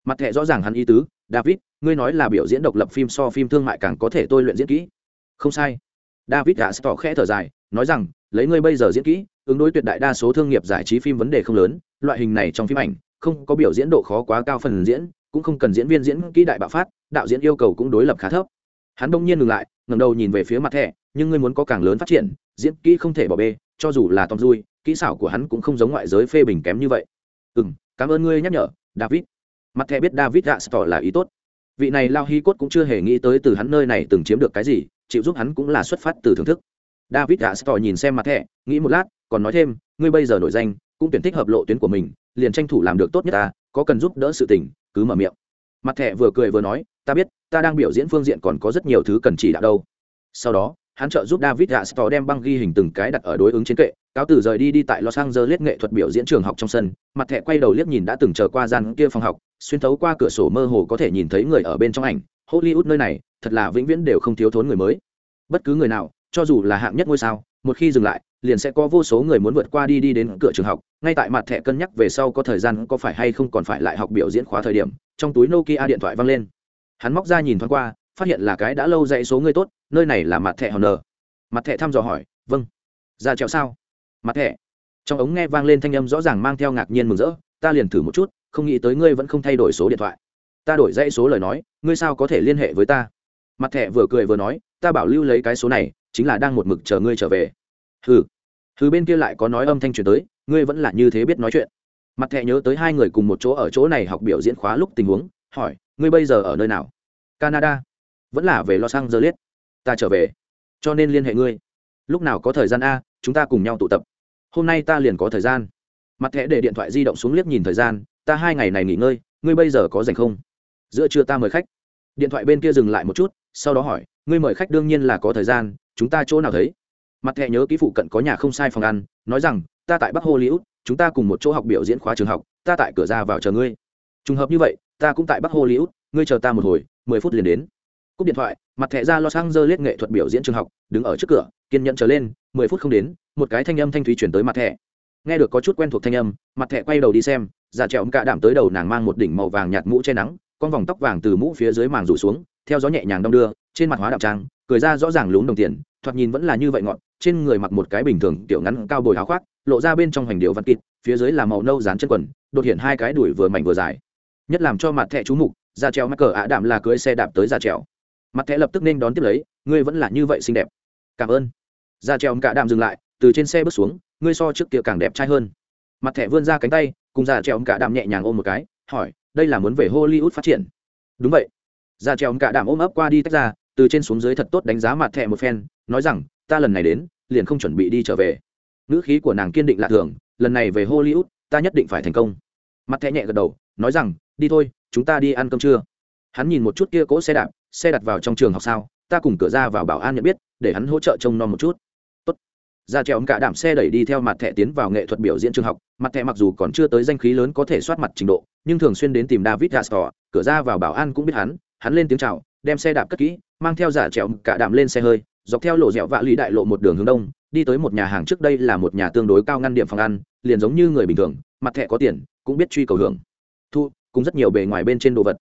Mặt thẻ rõ ràng hắn ý tứ, david, ngươi nói là biểu diễn độc lập phim so phim thương mại càng có thể tôi luyện diễn kỹ. Không sai. David gastor khẽ thở dài, nói rằng, lấy ngươi bây giờ diễn kỹ, ứng đối tuyệt đại đa số thương nghiệp giải trí phim vấn đề không lớn, loại hình này trong phim ảnh, không có biểu diễn độ khó quá cao phần diễn, cũng không cần diễn viên diễn kỹ đại bạo phát đạo diễn yêu cầu cũng đối lập khá thấp. Hắn đông nhiên ngừng lại ngầm đầu nhìn về phía mặt thẻ, nhưng ngươi muốn có càng lớn phát triển, diễn kỹ không thể bỏ bê, cho dù là tom dui kỹ xảo của hắn cũng không giống ngoại giới phê bình kém như vậy. Ừ m cảm ơn ngươi nhắc nhở, david. Mặt thẻ biết david gạ tỏ là ý tốt. Vị này lao hi cốt cũng chưa hề nghĩ tới từ hắn nơi này từng chiếm được cái gì, chịu giúp hắn cũng là xuất phát từ thưởng thức. David gạ tỏ nhìn xem mặt thẻ, nghĩ một lát, còn nói thêm, ngươi bây giờ nổi danh, cũng tuyển thích hợp lộ tuyến của mình, liền tranh thủ làm được tốt nhất ta, có cần giúp đỡ sự tình, cứ mở miệng. Mặt thẻ vừa cười vừa nói ta biết, ta đang biểu diễn phương diện còn có rất nhiều thứ cần chỉ đạo đâu. Sau đó, hắn trợ giúp david gastor đem băng ghi hình từng cái đặt ở đối ứng trên kệ, cáo từ rời đi đi tại los angeles nghệ thuật biểu diễn trường học trong sân, mặt thẻ quay đầu liếc nhìn đã từng chờ qua gian kia phòng học, xuyên thấu qua cửa sổ mơ hồ có thể nhìn thấy người ở bên trong ảnh. Hollywood nơi này, thật là vĩnh viễn đều không thiếu thốn người mới. Bất cứ người nào, cho dù là hạng nhất ngôi sao, một khi dừng lại, liền sẽ có vô số người muốn vượt qua đi đi đến cửa trường học. Ngay tại mặt thẻ cân nhắc về sau có thời gian có phải hay không còn phải lại học biểu diễn khóa thời điểm, trong túi nokia điện thoại văng lên hắn móc ra nhìn thoáng qua, phát hiện là cái đã lâu dạy số người tốt, nơi này là mặt thẻ hòn nờ mặt thẻ thăm dò hỏi vâng. Ra trèo sao? Mặt thẻ. Trong ống nghe vang lên thanh âm rõ ràng mang theo ngạc nhiên mừng rỡ, ta liền thử một chút, không nghĩ tới ngươi vẫn không thay đổi số điện thoại. Ta đổi dãy số lời nói, ngươi sao có thể liên hệ với ta? Mặt thẻ vừa cười vừa nói, ta bảo lưu lấy cái số này, chính là đang một mực chờ ngươi trở về. Hừ. Hừ bên kia lại có nói âm thanh truyền tới, ngươi vẫn là như thế biết nói chuyện. Mặt thẻ nhớ tới hai người cùng một chỗ ở chỗ này học biểu diễn khóa lúc tình huống hỏi, ngươi bây giờ ở nơi nào? Canada. Vẫn là về los angeles. Ta trở về. Cho nên liên hệ ngươi. Lúc nào có thời gian a, chúng ta cùng nhau tụ tập. Hôm nay ta liền có thời gian. Mặt thẻ để điện thoại di động xuống liếc nhìn thời gian, ta hai ngày này nghỉ ngơi, ngươi bây giờ có dành không? Giữa trưa ta mời khách. Điện thoại bên kia dừng lại một chút, sau đó hỏi, ngươi mời khách đương nhiên là có thời gian, chúng ta chỗ nào thấy? Mặt thẻ nhớ ký phụ cận có nhà không sai phòng ăn, nói rằng, ta tại bắc hollywood, chúng ta cùng một chỗ học biểu diễn khóa trường học, ta tại cửa ra vào chờ ngươi. Trùng hợp như vậy ta cũng tại bắc hollywood, ngươi chờ ta một hồi, mười phút liền đến. Cúp điện thoại, mặt thẻ ra los angeles nghệ thuật biểu diễn trường học, đứng ở trước cửa, kiên nhẫn trở lên, mười phút không đến, một cái thanh âm thanh thúy chuyển tới mặt thẻ. Nghe được có chút quen thuộc thanh âm, mặt thẻ quay đầu đi xem già trẹo cả đảm tới đầu nàng mang một đỉnh màu vàng nhạt mũ che nắng, con vòng tóc vàng từ mũ phía dưới màng rủ xuống, theo gió nhẹ nhàng đong đưa, trên mặt hóa đạo trang cười ra rõ ràng lún đồng tiền, thoạt nhìn vẫn là như vậy ngọn trên người mặc một cái bình thường tiểu ngắn cao bồi áo khoác, lộ ra bên trong hoành điệu văn kịt, phía dưới là màu nâu dán chân quần, đột hiện hai cái đùi vừa mảnh vừa dài nhất làm cho mặt thẻ chú mục ra treo mắc cờ ạ đạm là cưới xe đạp tới ra trèo mặt thẻ lập tức nên đón tiếp lấy, ngươi vẫn là như vậy xinh đẹp. Cảm ơn. Ra treo cả đạm dừng lại, từ trên xe bước xuống, ngươi so trước kia càng đẹp trai hơn. Mặt thẻ vươn ra cánh tay, cùng ra treo cả đạm nhẹ nhàng ôm một cái, hỏi, đây là muốn về hollywood phát triển? Đúng vậy. Ra treo cả đạm ôm ấp qua đi tách ra, từ trên xuống dưới thật tốt đánh giá mặt thẻ một phen, nói rằng, ta lần này đến, liền không chuẩn bị đi trở về. Ngữ khí của nàng kiên định lạ thường, lần này về hollywood, ta nhất định phải thành công. Mặt thẻ nhẹ gật đầu, nói rằng đi thôi, chúng ta đi ăn cơm trưa. Hắn nhìn một chút kia cỗ xe đạp, xe đặt vào trong trường học sao? Ta cùng cửa ra vào bảo an nhận biết, để hắn hỗ trợ trông nom một chút. Tốt. ra trèo cả đảm xe đẩy đi theo mặt thẻ tiến vào nghệ thuật biểu diễn trường học. Mặt thẻ mặc dù còn chưa tới danh khí lớn có thể soát mặt trình độ, nhưng thường xuyên đến tìm david gastor, cửa ra vào bảo an cũng biết hắn. Hắn lên tiếng chào, đem xe đạp cất kỹ, mang theo giả trèo cả đảm lên xe hơi, dọc theo lộ dẻo vạ lý đại lộ một đường hướng đông, đi tới một nhà hàng trước đây là một nhà tương đối cao ngăn điểm phòng ăn, liền giống như người bình thường, mặt thẻ có tiền, cũng biết truy cầu hưởng. Thu cũng rất nhiều bề ngoài bên trên đồ vật.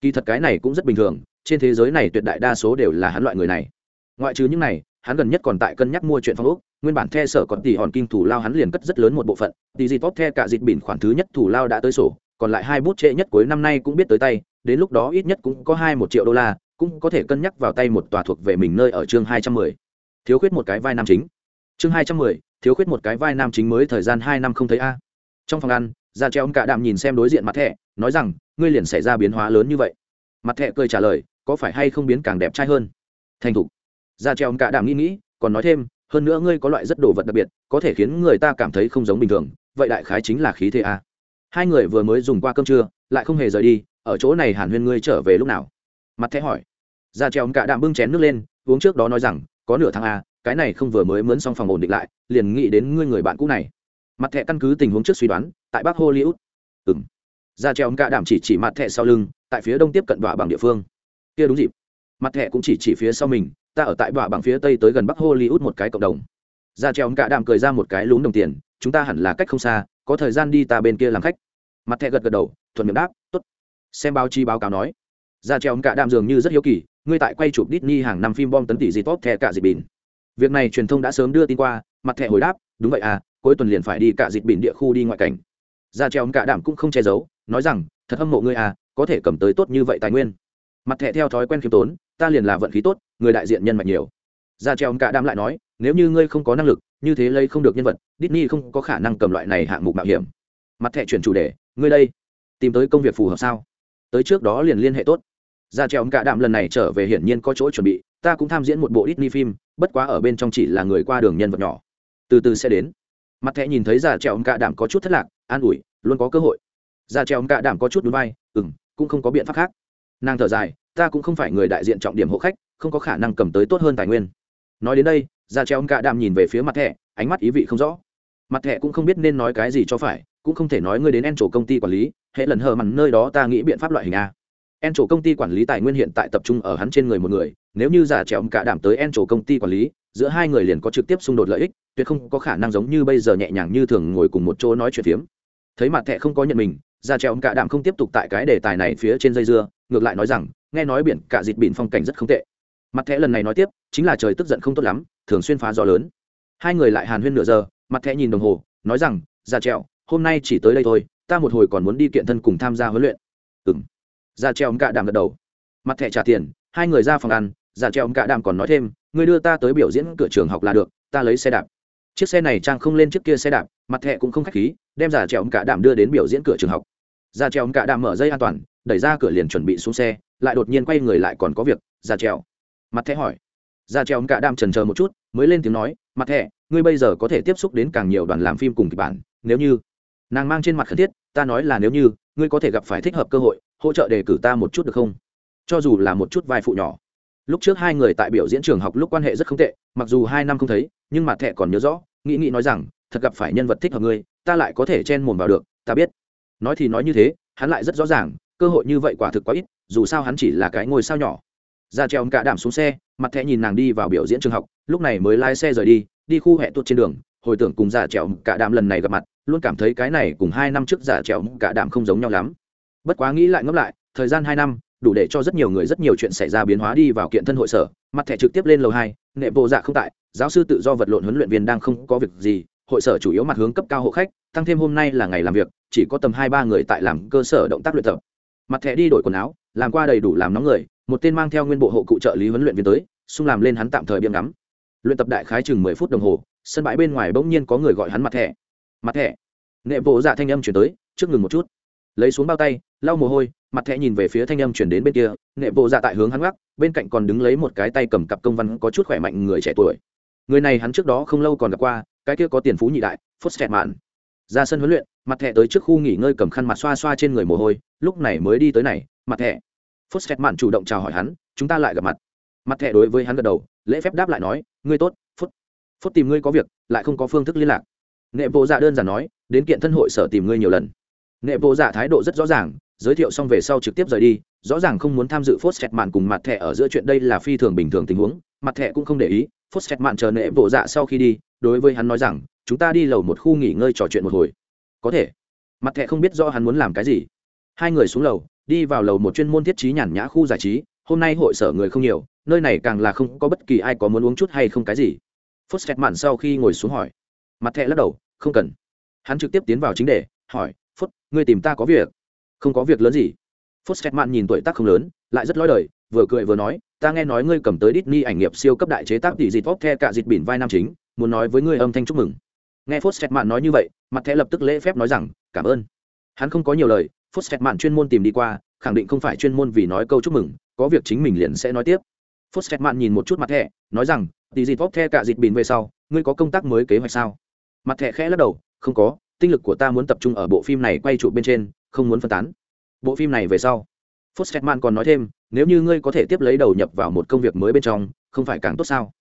Kỳ thật cái này cũng rất bình thường, trên thế giới này tuyệt đại đa số đều là hắn loại người này. Ngoại trừ những này, hắn gần nhất còn tại cân nhắc mua chuyện phong ốc, nguyên bản the sở còn tỷ hòn kim thủ lao hắn liền cất rất lớn một bộ phận, tỷ gì tốt the cả dịp bỉn khoản thứ nhất thủ lao đã tới sổ, còn lại hai bút trễ nhất cuối năm nay cũng biết tới tay, đến lúc đó ít nhất cũng có hai một triệu đô la, cũng có thể cân nhắc vào tay một tòa thuộc về mình nơi ở chương hai trăm mười. Thiếu khuyết một cái vai nam chính. Chương hai trăm mười, thiếu khuyết một cái vai nam chính mới thời gian hai năm không thấy a. Trong phòng ăn ra treo ông cả đạm nhìn xem đối diện mặt thẻ, nói rằng, ngươi liền xảy ra biến hóa lớn như vậy. Mặt thẻ cười trả lời, có phải hay không biến càng đẹp trai hơn? Thành thục. Ra treo ông cả đạm nghĩ nghĩ, còn nói thêm, hơn nữa ngươi có loại rất đồ vật đặc biệt, có thể khiến người ta cảm thấy không giống bình thường, vậy đại khái chính là khí thế a. Hai người vừa mới dùng qua cơm trưa, lại không hề rời đi, ở chỗ này hàn huyên ngươi trở về lúc nào? Mặt thẻ hỏi. Ra treo ông cả đạm bưng chén nước lên, uống trước đó nói rằng, có nửa tháng a cái này không vừa mới mướn xong phòng ổn định lại, liền nghĩ đến ngươi người bạn cũ này mặt thẻ căn cứ tình huống trước suy đoán tại bắc hollywood. Ừng ra treo cả đảm chỉ chỉ mặt thẻ sau lưng tại phía đông tiếp cận đọa bằng địa phương. Kia đúng dịp. Mặt thẻ cũng chỉ chỉ phía sau mình ta ở tại đọa bằng phía tây tới gần bắc hollywood một cái cộng đồng. Ra treo cả đảm cười ra một cái lún đồng tiền chúng ta hẳn là cách không xa có thời gian đi ta bên kia làm khách. Mặt thẻ gật gật đầu thuận miệng đáp tốt. Xem báo chí báo cáo nói. Ra treo cả đảm dường như rất hiếu kỳ ngươi tại quay chụp Disney hàng năm phim bom tấn tỷ gì tốt thẻ cả dịp bình, việc này truyền thông đã sớm đưa tin qua mặt thẻ hồi đáp đúng vậy à cuối tuần liền phải đi cả dịp bỉn địa khu đi ngoại cảnh. Ra treo cả đảm cũng không che giấu, nói rằng, thật hâm mộ ngươi à có thể cầm tới tốt như vậy tài nguyên. Mặt thẻ theo thói quen khiêm tốn, ta liền là vận khí tốt, người đại diện nhân mạch nhiều. Ra treo cả đảm lại nói, nếu như ngươi không có năng lực, như thế lấy không được nhân vật, Disney không có khả năng cầm loại này hạng mục mạo hiểm. Mặt thẻ chuyển chủ đề, ngươi đây, tìm tới công việc phù hợp sao? Tới trước đó liền liên hệ tốt. Ra treo cả đạm lần này trở về hiển nhiên có chỗ chuẩn bị, ta cũng tham diễn một bộ Disney phim, bất quá ở bên trong chỉ là người qua đường nhân vật nhỏ. Từ từ sẽ đến mặt thẻ nhìn thấy già treo cạ đảm có chút thất lạc, an ủi, luôn có cơ hội. Già treo cạ đảm có chút núi bay ừ m cũng không có biện pháp khác. Nàng thở dài, ta cũng không phải người đại diện trọng điểm hộ khách, không có khả năng cầm tới tốt hơn tài nguyên. Nói đến đây, già treo cạ đảm nhìn về phía mặt thẻ, ánh mắt ý vị không rõ. Mặt thẻ cũng không biết nên nói cái gì cho phải, cũng không thể nói ngươi đến en chỗ công ty quản lý, hệ lần hờ mặn nơi đó ta nghĩ biện pháp loại hình a. En chỗ công ty quản lý tài nguyên hiện tại tập trung ở hắn trên người một người, nếu như giả trèo cả đảm tới en chỗ công ty quản lý, giữa hai người liền có trực tiếp xung đột lợi ích tuyệt không có khả năng giống như bây giờ nhẹ nhàng như thường ngồi cùng một chỗ nói chuyện phiếm. Thấy mặt thẹ không có nhận mình giả ông cả đạm không tiếp tục tại cái đề tài này phía trên dây dưa ngược lại nói rằng nghe nói biển cả dịt biển phong cảnh rất không tệ. Mặt thẹ lần này nói tiếp chính là trời tức giận không tốt lắm thường xuyên phá gió lớn. Hai người lại hàn huyên nửa giờ mặt thẹ nhìn đồng hồ nói rằng gia treo, hôm nay chỉ tới đây thôi ta một hồi còn muốn đi kiện thân cùng tham gia huấn luyện. Ừng ra treo cả đạm gật đầu. Mặt thẻ trả tiền hai người ra phòng ăn ra treo cả đạm còn nói thêm người đưa ta tới biểu diễn cửa trường học là được ta lấy xe đạp chiếc xe này trang không lên trước kia xe đạp, mặt thẹ cũng không khách khí, đem giả treo cả đạm đưa đến biểu diễn cửa trường học. Ra treo cả đạm mở dây an toàn, đẩy ra cửa liền chuẩn bị xuống xe, lại đột nhiên quay người lại còn có việc, giả trèo. Mặt thẹ hỏi. Ra treo cả đạm trần chờ một chút, mới lên tiếng nói, mặt thẹ ngươi bây giờ có thể tiếp xúc đến càng nhiều đoàn làm phim cùng kịch bản, nếu như nàng mang trên mặt khẩn thiết, ta nói là nếu như, ngươi có thể gặp phải thích hợp cơ hội, hỗ trợ đề cử ta một chút được không? Cho dù là một chút vai phụ nhỏ. Lúc trước hai người tại biểu diễn trường học lúc quan hệ rất không tệ, mặc dù hai năm không thấy, nhưng mặt thẹ còn nhớ rõ nghĩ nghĩ nói rằng, thật gặp phải nhân vật thích hợp ngươi, ta lại có thể chen mồm vào được, ta biết. Nói thì nói như thế, hắn lại rất rõ ràng, cơ hội như vậy quả thực quá ít, dù sao hắn chỉ là cái ngôi sao nhỏ. Ra treo cả đảm xuống xe, mặt thẹ nhìn nàng đi vào biểu diễn trường học, lúc này mới lái xe rời đi đi khu hẹ tuột trên đường, hồi tưởng cùng giả trèo cả đạm lần này gặp mặt, luôn cảm thấy cái này cùng hai năm trước giả trèo cả đạm không giống nhau lắm. Bất quá nghĩ lại ngẫm lại, thời gian hai năm, đủ để cho rất nhiều người rất nhiều chuyện xảy ra biến hóa đi vào kiện thân hội sở, mặt thẻ trực tiếp lên lầu hai nệ bộ dạ không tại, giáo sư tự do vật lộn huấn luyện viên đang không có việc gì, hội sở chủ yếu mặt hướng cấp cao hộ khách, tăng thêm hôm nay là ngày làm việc, chỉ có tầm hai ba người tại làm cơ sở động tác luyện tập. Mặt thẻ đi đổi quần áo, làm qua đầy đủ làm nóng người, một tên mang theo nguyên bộ hộ cụ trợ lý huấn luyện viên tới, xung làm lên hắn tạm thời biếm ngắm. Luyện tập đại khái chừng mười phút đồng hồ, sân bãi bên ngoài bỗng nhiên có người gọi hắn mặt thẻ. Mặt thẻ. Nệ bộ dạ thanh âm chuyển tới trước ngừng một chút lấy xuống bao tay, lau mồ hôi, mặt thẹ nhìn về phía thanh âm chuyển đến bên kia nghệ bộ dạ tại hướng hắn gác, bên cạnh còn đứng lấy một cái tay cầm cặp công văn có chút khỏe mạnh người trẻ tuổi. Người này hắn trước đó không lâu còn gặp qua, cái kia có tiền phú nhị đại phút xẹt mạn ra sân huấn luyện, mặt thẹ tới trước khu nghỉ ngơi cầm khăn mặt xoa xoa trên người mồ hôi, lúc này mới đi tới này, mặt thẹ phút xẹt mạn chủ động chào hỏi hắn, chúng ta lại gặp mặt. Mặt thẹ đối với hắn gật đầu, lễ phép đáp lại nói, ngươi tốt, phút. Phút tìm ngươi có việc, lại không có phương thức liên lạc. Nghệ bộ dạ đơn giản nói, đến kiện thân hội sở tìm ngươi nhiều lần nệ bộ dạ thái độ rất rõ ràng, giới thiệu xong về sau trực tiếp rời đi, rõ ràng không muốn tham dự phốt xét mạn cùng mặt thẻ ở giữa chuyện đây là phi thường bình thường tình huống mặt thẻ cũng không để ý, phốt xét mạn chờ nệ bộ dạ sau khi đi, đối với hắn nói rằng, chúng ta đi lầu một khu nghỉ ngơi trò chuyện một hồi. Có thể. Mặt thẻ không biết rõ hắn muốn làm cái gì. Hai người xuống lầu, đi vào lầu một chuyên môn thiết trí nhàn nhã khu giải trí, hôm nay hội sở người không nhiều, nơi này càng là không có bất kỳ ai có muốn uống chút hay không cái gì. Phốt xét mạn sau khi ngồi xuống hỏi mặt thẻ lắc đầu, không cần. Hắn trực tiếp tiến vào chính đề, hỏi ngươi tìm ta có việc. Không có việc lớn gì. Phút xét mạn nhìn tuổi tác không lớn lại rất lói đời vừa cười vừa nói ta nghe nói ngươi cầm tới Disney ảnh nghiệp siêu cấp đại chế tác tỷ dịt vóc the cả dịt bỉn vai nam chính muốn nói với ngươi âm thanh chúc mừng. Nghe phút xét mạn nói như vậy mặt thẻ lập tức lễ phép nói rằng cảm ơn. Hắn không có nhiều lời phút xét mạn chuyên môn tìm đi qua khẳng định không phải chuyên môn vì nói câu chúc mừng có việc chính mình liền sẽ nói tiếp. Phút xét mạn nhìn một chút mặt thẻ, nói rằng tỷ dịt vóc the cả dịt bỉn về sau ngươi có công tác mới kế hoạch sao? Mặt thẻ khẽ lắc đầu không có tinh lực của ta muốn tập trung ở bộ phim này quay trụ bên trên không muốn phân tán bộ phim này về sau Fosterman còn nói thêm, nếu như ngươi có thể tiếp lấy đầu nhập vào một công việc mới bên trong, không phải càng tốt sao?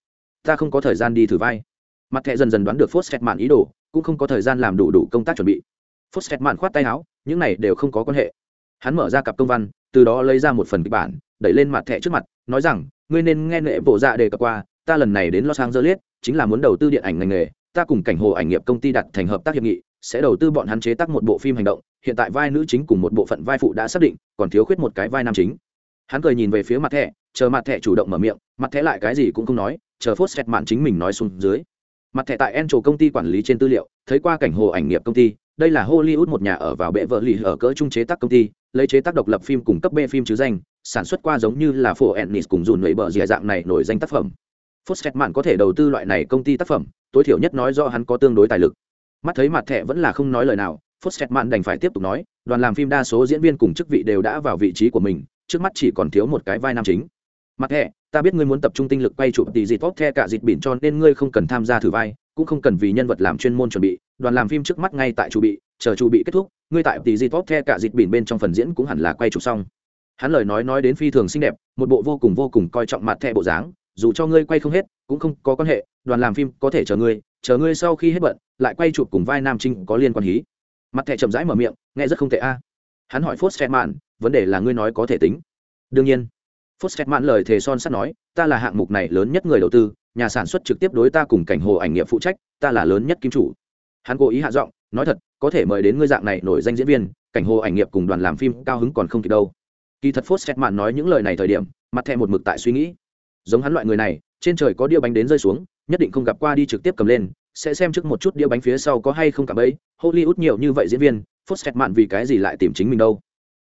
Ta không có thời gian đi thử vai. Mặt thẻ dần dần đoán được Fosterman ý đồ, cũng không có thời gian làm đủ đủ công tác chuẩn bị. Fosterman khoát tay áo, những này đều không có quan hệ. Hắn mở ra cặp công văn, từ đó lấy ra một phần kịch bản, đẩy lên mặt thẻ trước mặt, nói rằng, ngươi nên nghe lệ bộ dạ đề cập qua, ta lần này đến Los Angeles, chính là muốn đầu tư điện ảnh ngành nghề, ta cùng cảnh hồ ảnh nghiệp công ty đặt thành hợp tác hiệp nghị, sẽ đầu tư bọn hắn chế tác một bộ phim hành động, hiện tại vai nữ chính cùng một bộ phận vai phụ đã xác định, còn thiếu khuyết một cái vai nam chính. Hắn cười nhìn về phía mặt thẻ, chờ mặt thẻ chủ động mở miệng, mặt thẻ lại cái gì cũng không nói, chờ phốt xét mạn chính mình nói xuống dưới. Mặt thẻ tại en trổ công ty quản lý trên tư liệu, thấy qua cảnh hồ ảnh nghiệp công ty, đây là hollywood một nhà ở vào bệ vợ lì ở cỡ trung chế tác công ty, lấy chế tác độc lập phim cùng cấp b phim chứ danh, sản xuất qua giống như là phổ ennis cùng dùn lưỡi bờ dìa dạng này nổi danh tác phẩm. Phốt xét mạn có thể đầu tư loại này công ty tác phẩm, tối thiểu nhất nói do hắn có tương đối tài lực mắt thấy mặt thẻ vẫn là không nói lời nào Foster Mạn đành phải tiếp tục nói, đoàn làm phim đa số diễn viên cùng chức vị đều đã vào vị trí của mình, trước mắt chỉ còn thiếu một cái vai nam chính. Mặt thẻ, ta biết ngươi muốn tập trung tinh lực quay chụp tỷ gì tốt the cả dịt biển cho nên ngươi không cần tham gia thử vai, cũng không cần vì nhân vật làm chuyên môn chuẩn bị, đoàn làm phim trước mắt ngay tại chủ bị, chờ chủ bị kết thúc, ngươi tại tỷ gì tốt the cả dịt biển bên trong phần diễn cũng hẳn là quay chụp xong. Hắn lời nói nói đến phi thường xinh đẹp, một bộ vô cùng vô cùng coi trọng mặt thẻ bộ dáng, dù cho ngươi quay không hết, cũng không có quan hệ, đoàn làm phim có thể chờ ngươi, chờ ngươi sau khi hết bận, lại quay chụp cùng vai nam chính có liên quan hí. Mặt thẻ chậm rãi mở miệng nghe rất không tệ a. Hắn hỏi phốt xét mạn vấn đề là ngươi nói có thể tính. Đương nhiên. Phốt xét mạn lời thề son sắt nói ta là hạng mục này lớn nhất người đầu tư nhà sản xuất trực tiếp đối ta cùng cảnh hồ ảnh nghiệp phụ trách ta là lớn nhất kim chủ. Hắn cố ý hạ giọng nói thật có thể mời đến ngươi dạng này nổi danh diễn viên cảnh hồ ảnh nghiệp cùng đoàn làm phim cao hứng còn không kịp đâu. Kỳ thật phốt xét mạn nói những lời này thời điểm mặt thẻ một mực tại suy nghĩ. Giống hắn loại người này trên trời có đĩa bánh đến rơi xuống nhất định không gặp qua đi trực tiếp cầm lên, sẽ xem trước một chút đĩa bánh phía sau có hay không cả bấy hollywood nhiều như vậy diễn viên foster mạn vì cái gì lại tìm chính mình đâu?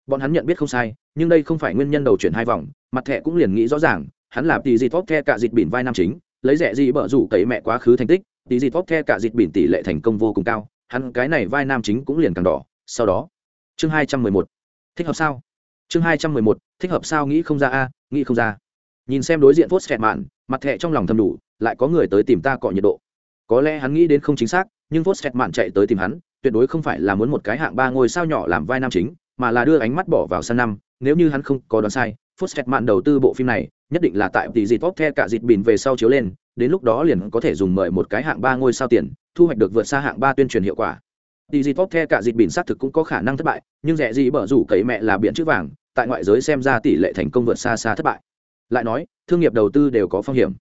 Bọn hắn nhận biết không sai, nhưng đây không phải nguyên nhân đầu chuyển hai vòng, mặt thẻ cũng liền nghĩ rõ ràng, hắn là tỷ gì tốt the cả dịt bỉn vai nam chính, lấy rẻ gì bở rủ cấy mẹ quá khứ thành tích, tỷ gì tốt the cả dịt bỉn tỷ lệ thành công vô cùng cao, hắn cái này vai nam chính cũng liền càng đỏ. Sau đó, chương hai trăm mười một, thích hợp sao? Chương hai trăm mười một, thích hợp sao? Nghĩ không ra a, nghĩ không ra. Nhìn xem đối diện phốt mạn, mặt thẹ trong lòng thầm đủ lại có người tới tìm ta cọ nhiệt độ. Có lẽ hắn nghĩ đến không chính xác, nhưng vốt xẹt mạn chạy tới tìm hắn, tuyệt đối không phải là muốn một cái hạng ba ngôi sao nhỏ làm vai nam chính, mà là đưa ánh mắt bỏ vào sân năm. Nếu như hắn không có đoán sai phốt mạn đầu tư bộ phim này, nhất định là tại tỷ dịt tốt the cả dịt bìn về sau chiếu lên, đến lúc đó liền có thể dùng mời một cái hạng ba ngôi sao tiền, thu hoạch được vượt xa hạng ba tuyên truyền hiệu quả. Tỷ dịt tốt the cả dịt bìn xác thực cũng có khả năng thất bại, nhưng rẻ gì bở rủ cấy mẹ là biển chữ vàng, tại ngoại giới xem ra tỷ lệ thành công vượt xa xa thất bại. Lại nói, thương nghiệp đầu tư đều có phong hiểm.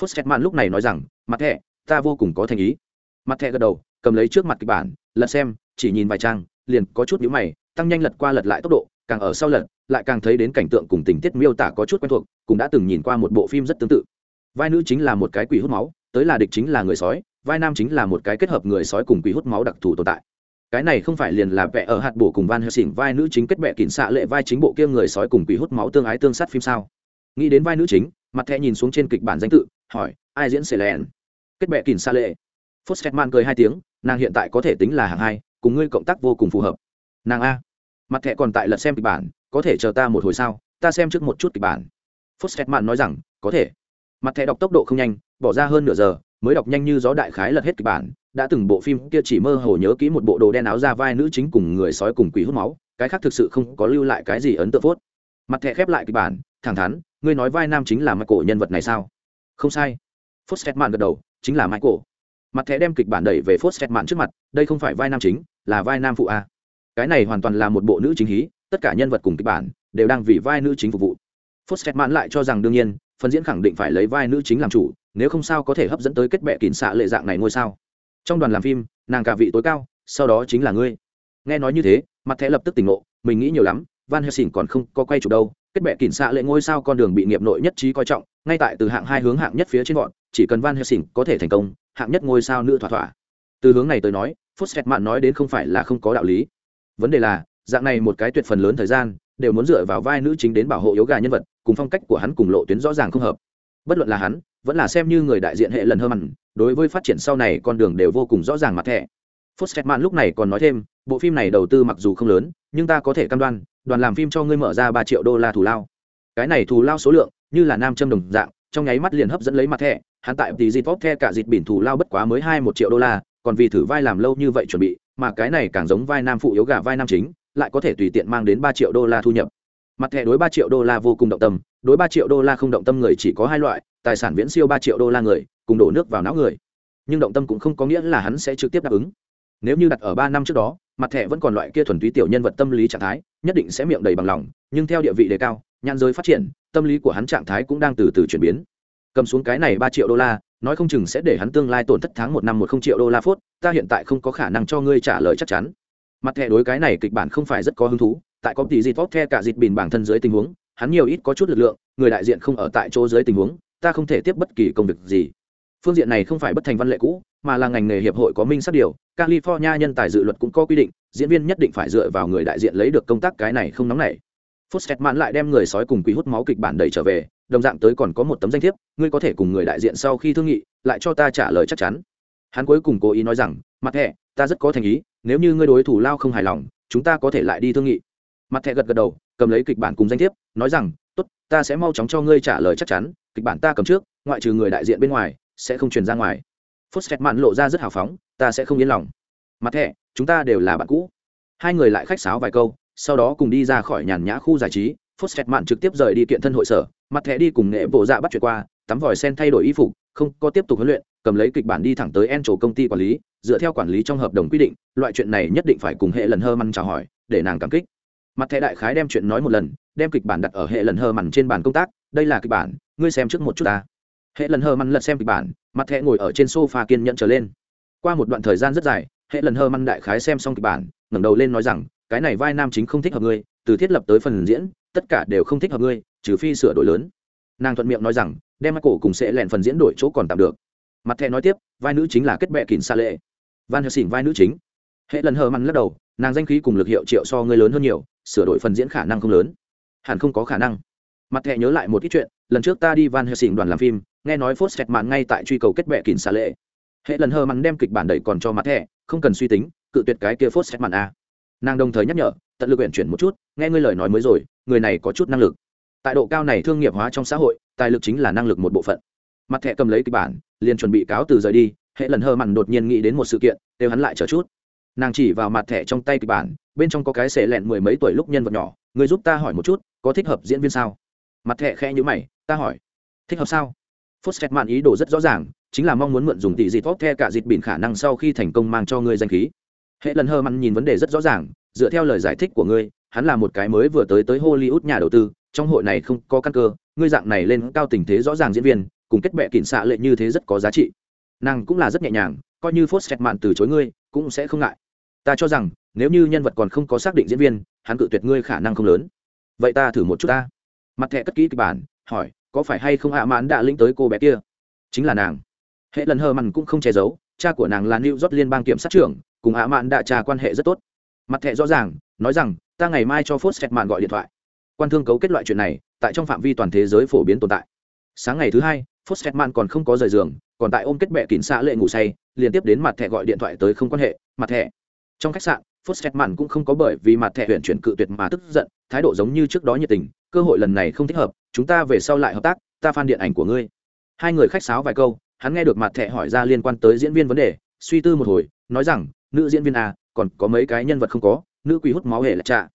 Fosterman lúc này nói rằng, mặt thẻ, ta vô cùng có thành ý. Mặt thẻ gật đầu, cầm lấy trước mặt kịch bản, lật xem, chỉ nhìn vài trang, liền có chút nhíu mày, tăng nhanh lật qua lật lại tốc độ, càng ở sau lật, lại càng thấy đến cảnh tượng cùng tình tiết miêu tả có chút quen thuộc, cũng đã từng nhìn qua một bộ phim rất tương tự. Vai nữ chính là một cái quỷ hút máu, tới là địch chính là người sói, vai nam chính là một cái kết hợp người sói cùng quỷ hút máu đặc thù tồn tại. Cái này không phải liền là vẽ ở hạt bổ cùng van helsing, vai nữ chính kết bè kín xạ lệ vai chính bộ kia người sói cùng quỷ hút máu tương ái tương sát phim sao? Nghĩ đến vai nữ chính, mặt thẹ nhìn xuống trên kịch bản danh tự hỏi ai diễn sệ lèn kết bệ kín xa lệ Fosterman cười hai tiếng, nàng hiện tại có thể tính là hạng hai, cùng ngươi cộng tác vô cùng phù hợp. Nàng a, mặt thẻ còn tại lật xem kịch bản, có thể chờ ta một hồi sao? Ta xem trước một chút kịch bản. Fosterman nói rằng, có thể. Mặt thẻ đọc tốc độ không nhanh, bỏ ra hơn nửa giờ, mới đọc nhanh như gió đại khái lật hết kịch bản, đã từng bộ phim kia chỉ mơ hồ nhớ kỹ một bộ đồ đen áo da vai nữ chính cùng người sói cùng quỷ hút máu, cái khác thực sự không có lưu lại cái gì ấn tượng phốt. Mặt thẻ khép lại kịch bản, thẳng thắn, ngươi nói vai nam chính là Michael nhân vật này sao? Không sai. Fosterman gật đầu, chính là Michael. Mặt thẻ đem kịch bản đẩy về phốt mạn trước mặt đây không phải vai nam chính là vai nam phụ a. Cái này hoàn toàn là một bộ nữ chính hí tất cả nhân vật cùng kịch bản đều đang vì vai nữ chính phục vụ. Phốt mạn lại cho rằng đương nhiên phần diễn khẳng định phải lấy vai nữ chính làm chủ nếu không sao có thể hấp dẫn tới kết bệ kín xạ lệ dạng này ngôi sao. Trong đoàn làm phim nàng cả vị tối cao sau đó chính là ngươi. Nghe nói như thế mặt thẻ lập tức tỉnh ngộ mình nghĩ nhiều lắm van helsing còn không có quay chụp đâu kết bệ kỉnh xạ lệ ngôi sao con đường bị nghiệp nội nhất trí coi trọng, ngay tại từ hạng hai hướng hạng nhất phía trên gọn chỉ cần van helsing có thể thành công, hạng nhất ngôi sao nữ thỏa thỏa. Từ hướng này tới nói Foster mạn nói đến không phải là không có đạo lý. Vấn đề là, dạng này một cái tuyệt phần lớn thời gian, đều muốn dựa vào vai nữ chính đến bảo hộ yếu gà nhân vật, cùng phong cách của hắn cùng lộ tuyến rõ ràng không hợp. Bất luận là hắn, vẫn là xem như người đại diện hệ lần hơn mặn đối với phát triển sau này con đường đều vô cùng rõ ràng mặt thẻ. Foster lúc này còn nói thêm, bộ phim này đầu tư mặc dù không lớn, nhưng ta có thể cam đoan đoàn làm phim cho ngươi mở ra ba triệu đô la thù lao. Cái này thù lao số lượng, như là nam châm đồng dạng, trong nháy mắt liền hấp dẫn lấy mặt thẻ. Hắn tại tỷ dịp vóc the cả dịp biển thù lao bất quá mới hai một triệu đô la, còn vì thử vai làm lâu như vậy chuẩn bị, mà cái này càng giống vai nam phụ yếu gà vai nam chính, lại có thể tùy tiện mang đến ba triệu đô la thu nhập. Mặt thẻ đối ba triệu đô la vô cùng động tâm, đối ba triệu đô la không động tâm người chỉ có hai loại, tài sản viễn siêu ba triệu đô la người, cùng đổ nước vào não người. Nhưng động tâm cũng không có nghĩa là hắn sẽ trực tiếp đáp ứng. Nếu như đặt ở ba năm trước đó mặt thẻ vẫn còn loại kia thuần túy tiểu nhân vật tâm lý trạng thái, nhất định sẽ miệng đầy bằng lòng, nhưng theo địa vị đề cao, nhãn giới phát triển, tâm lý của hắn trạng thái cũng đang từ từ chuyển biến. Cầm xuống cái này ba triệu đô la, nói không chừng sẽ để hắn tương lai tổn thất tháng một năm một không triệu đô la phút, ta hiện tại không có khả năng cho ngươi trả lời chắc chắn. Mặt thẻ đối cái này kịch bản không phải rất có hứng thú, tại công ty gì tốt the cả dịp bìn bản thân dưới tình huống, hắn nhiều ít có chút lực lượng, người đại diện không ở tại chỗ dưới tình huống, ta không thể tiếp bất kỳ công việc gì phương diện này không phải bất thành văn lệ cũ mà là ngành nghề hiệp hội có minh sắc điều california nhân tài dự luật cũng có quy định diễn viên nhất định phải dựa vào người đại diện lấy được công tác cái này không nóng nảy Foster mạn lại đem người sói cùng quý hút máu kịch bản đẩy trở về, đồng dạng tới còn có một tấm danh thiếp, ngươi có thể cùng người đại diện sau khi thương nghị, lại cho ta trả lời chắc chắn. Hắn cuối cùng cố ý nói rằng, mặt thẻ, ta rất có thành ý, nếu như ngươi đối thủ lao không hài lòng, chúng ta có thể lại đi thương nghị. Mặt thẻ gật gật đầu, cầm lấy kịch bản cùng danh thiếp, nói rằng, tốt, ta sẽ mau chóng cho ngươi trả lời chắc chắn, kịch bản ta cầm trước, ngoại trừ người đại diện bên ngoài, sẽ không truyền ra ngoài. Foster mạn lộ ra rất hào phóng, ta sẽ không yên lòng. Mặt thẻ, chúng ta đều là bạn cũ. Hai người lại khách sáo vài câu, sau đó cùng đi ra khỏi nhàn nhã khu giải trí Foster mạn trực tiếp rời đi kiện thân hội sở mặt thẻ đi cùng nghệ bộ dạ bắt chuyện qua tắm vòi sen thay đổi y phục không có tiếp tục huấn luyện cầm lấy kịch bản đi thẳng tới en chỗ công ty quản lý dựa theo quản lý trong hợp đồng quy định loại chuyện này nhất định phải cùng hệ lần hơ măn chào hỏi để nàng cảm kích mặt thẻ đại khái đem chuyện nói một lần đem kịch bản đặt ở hệ lần hơ mằn trên bàn công tác đây là kịch bản ngươi xem trước một chút ta hệ lần hờ măn lật xem kịch bản, mặt thẻ ngồi ở trên sofa kiên nhẫn trở lên. Qua một đoạn thời gian rất dài, hệ lần hờ măn đại khái xem xong kịch bản, ngẩng đầu lên nói rằng, cái này vai nam chính không thích hợp ngươi, từ thiết lập tới phần diễn, tất cả đều không thích hợp ngươi, trừ phi sửa đổi lớn. Nàng thuận miệng nói rằng, đem mắt cổ cùng sẽ lẹn phần diễn đổi chỗ còn tạm được. Mặt thẻ nói tiếp, vai nữ chính là kết bệ kín xa lệ. Van helsing, vai nữ chính. Hệ lần hờ măn lắc đầu, nàng danh khí cùng lực hiệu triệu so ngươi lớn hơn nhiều, sửa đổi phần diễn khả năng không lớn. Hẳn không có khả năng. Mặt thẻ nhớ lại một ít chuyện lần trước ta đi van helsing đoàn làm phim, nghe nói phốt xẹt mạn ngay tại truy cầu kết bệ kín xa lệ. Hệ lần hờ mặn đem kịch bản đẩy còn cho mặt thẻ, không cần suy tính, cự tuyệt cái kia phốt xẹt mạn a nàng đồng thời nhắc nhở, tận lực uyển chuyển một chút, nghe ngươi lời nói mới rồi, người này có chút năng lực. Tại độ cao này thương nghiệp hóa trong xã hội, tài lực chính là năng lực một bộ phận. Mặt thẻ cầm lấy kịch bản, liền chuẩn bị cáo từ rời đi, hệ lần hơ mặn đột nhiên nghĩ đến một sự kiện đều hắn lại chờ chút. Nàng chỉ vào mặt thẻ trong tay kịch bản, bên trong có cái xệ lẹn mười mấy tuổi lúc nhân vật nhỏ, người giúp ta hỏi một chút, có thích hợp diễn viên sao? Mặt thẻ khẽ nhữ mày ta hỏi. Thích hợp sao? Foster mạn ý đồ rất rõ ràng, chính là mong muốn mượn dùng tỷ dịt tốt theo cả dịt bỉn khả năng sau khi thành công mang cho ngươi danh khí. Hệ lần hơ mặn nhìn vấn đề rất rõ ràng, dựa theo lời giải thích của ngươi, hắn là một cái mới vừa tới tới hollywood nhà đầu tư, trong hội này không có căn cơ, ngươi dạng này lên cao tình thế rõ ràng diễn viên, cùng kết bệ kỉnh xạ lệ như thế rất có giá trị. Nàng cũng là rất nhẹ nhàng, coi như phốt mạn từ chối ngươi, cũng sẽ không ngại. Ta cho rằng, nếu như nhân vật còn không có xác định diễn viên, hắn cự tuyệt ngươi khả năng không lớn. Vậy ta thử một chút ta. Mặt thẻ cất kỹ kịch bản, hỏi có phải hay không ạ à mãn đã lĩnh tới cô bé kia? Chính là nàng. Hệ lần hờ mằn cũng không che giấu, cha của nàng là new york liên bang kiểm sát trưởng, cùng ạ mãn đã trà quan hệ rất tốt. Mặt thẻ rõ ràng, nói rằng, ta ngày mai cho phốt xét mạn gọi điện thoại. Quan thương cấu kết loại chuyện này, tại trong phạm vi toàn thế giới phổ biến tồn tại. Sáng ngày thứ hai, phốt xét mạn còn không có rời giường, còn tại ôm kết bệ kín xã lệ ngủ say, liên tiếp đến mặt thẻ gọi điện thoại tới không quan hệ, mặt thẻ. Trong khách sạn, phốt xét mạn cũng không có bởi vì mặt thẻ huyện chuyển cự tuyệt mà tức giận, thái độ giống như trước đó nhiệt tình, cơ hội lần này không thích hợp chúng ta về sau lại hợp tác ta phan điện ảnh của ngươi. Hai người khách sáo vài câu hắn nghe được mặt thẻ hỏi ra liên quan tới diễn viên vấn đề suy tư một hồi nói rằng nữ diễn viên à còn có mấy cái nhân vật không có nữ quỷ hút máu hề là trạ.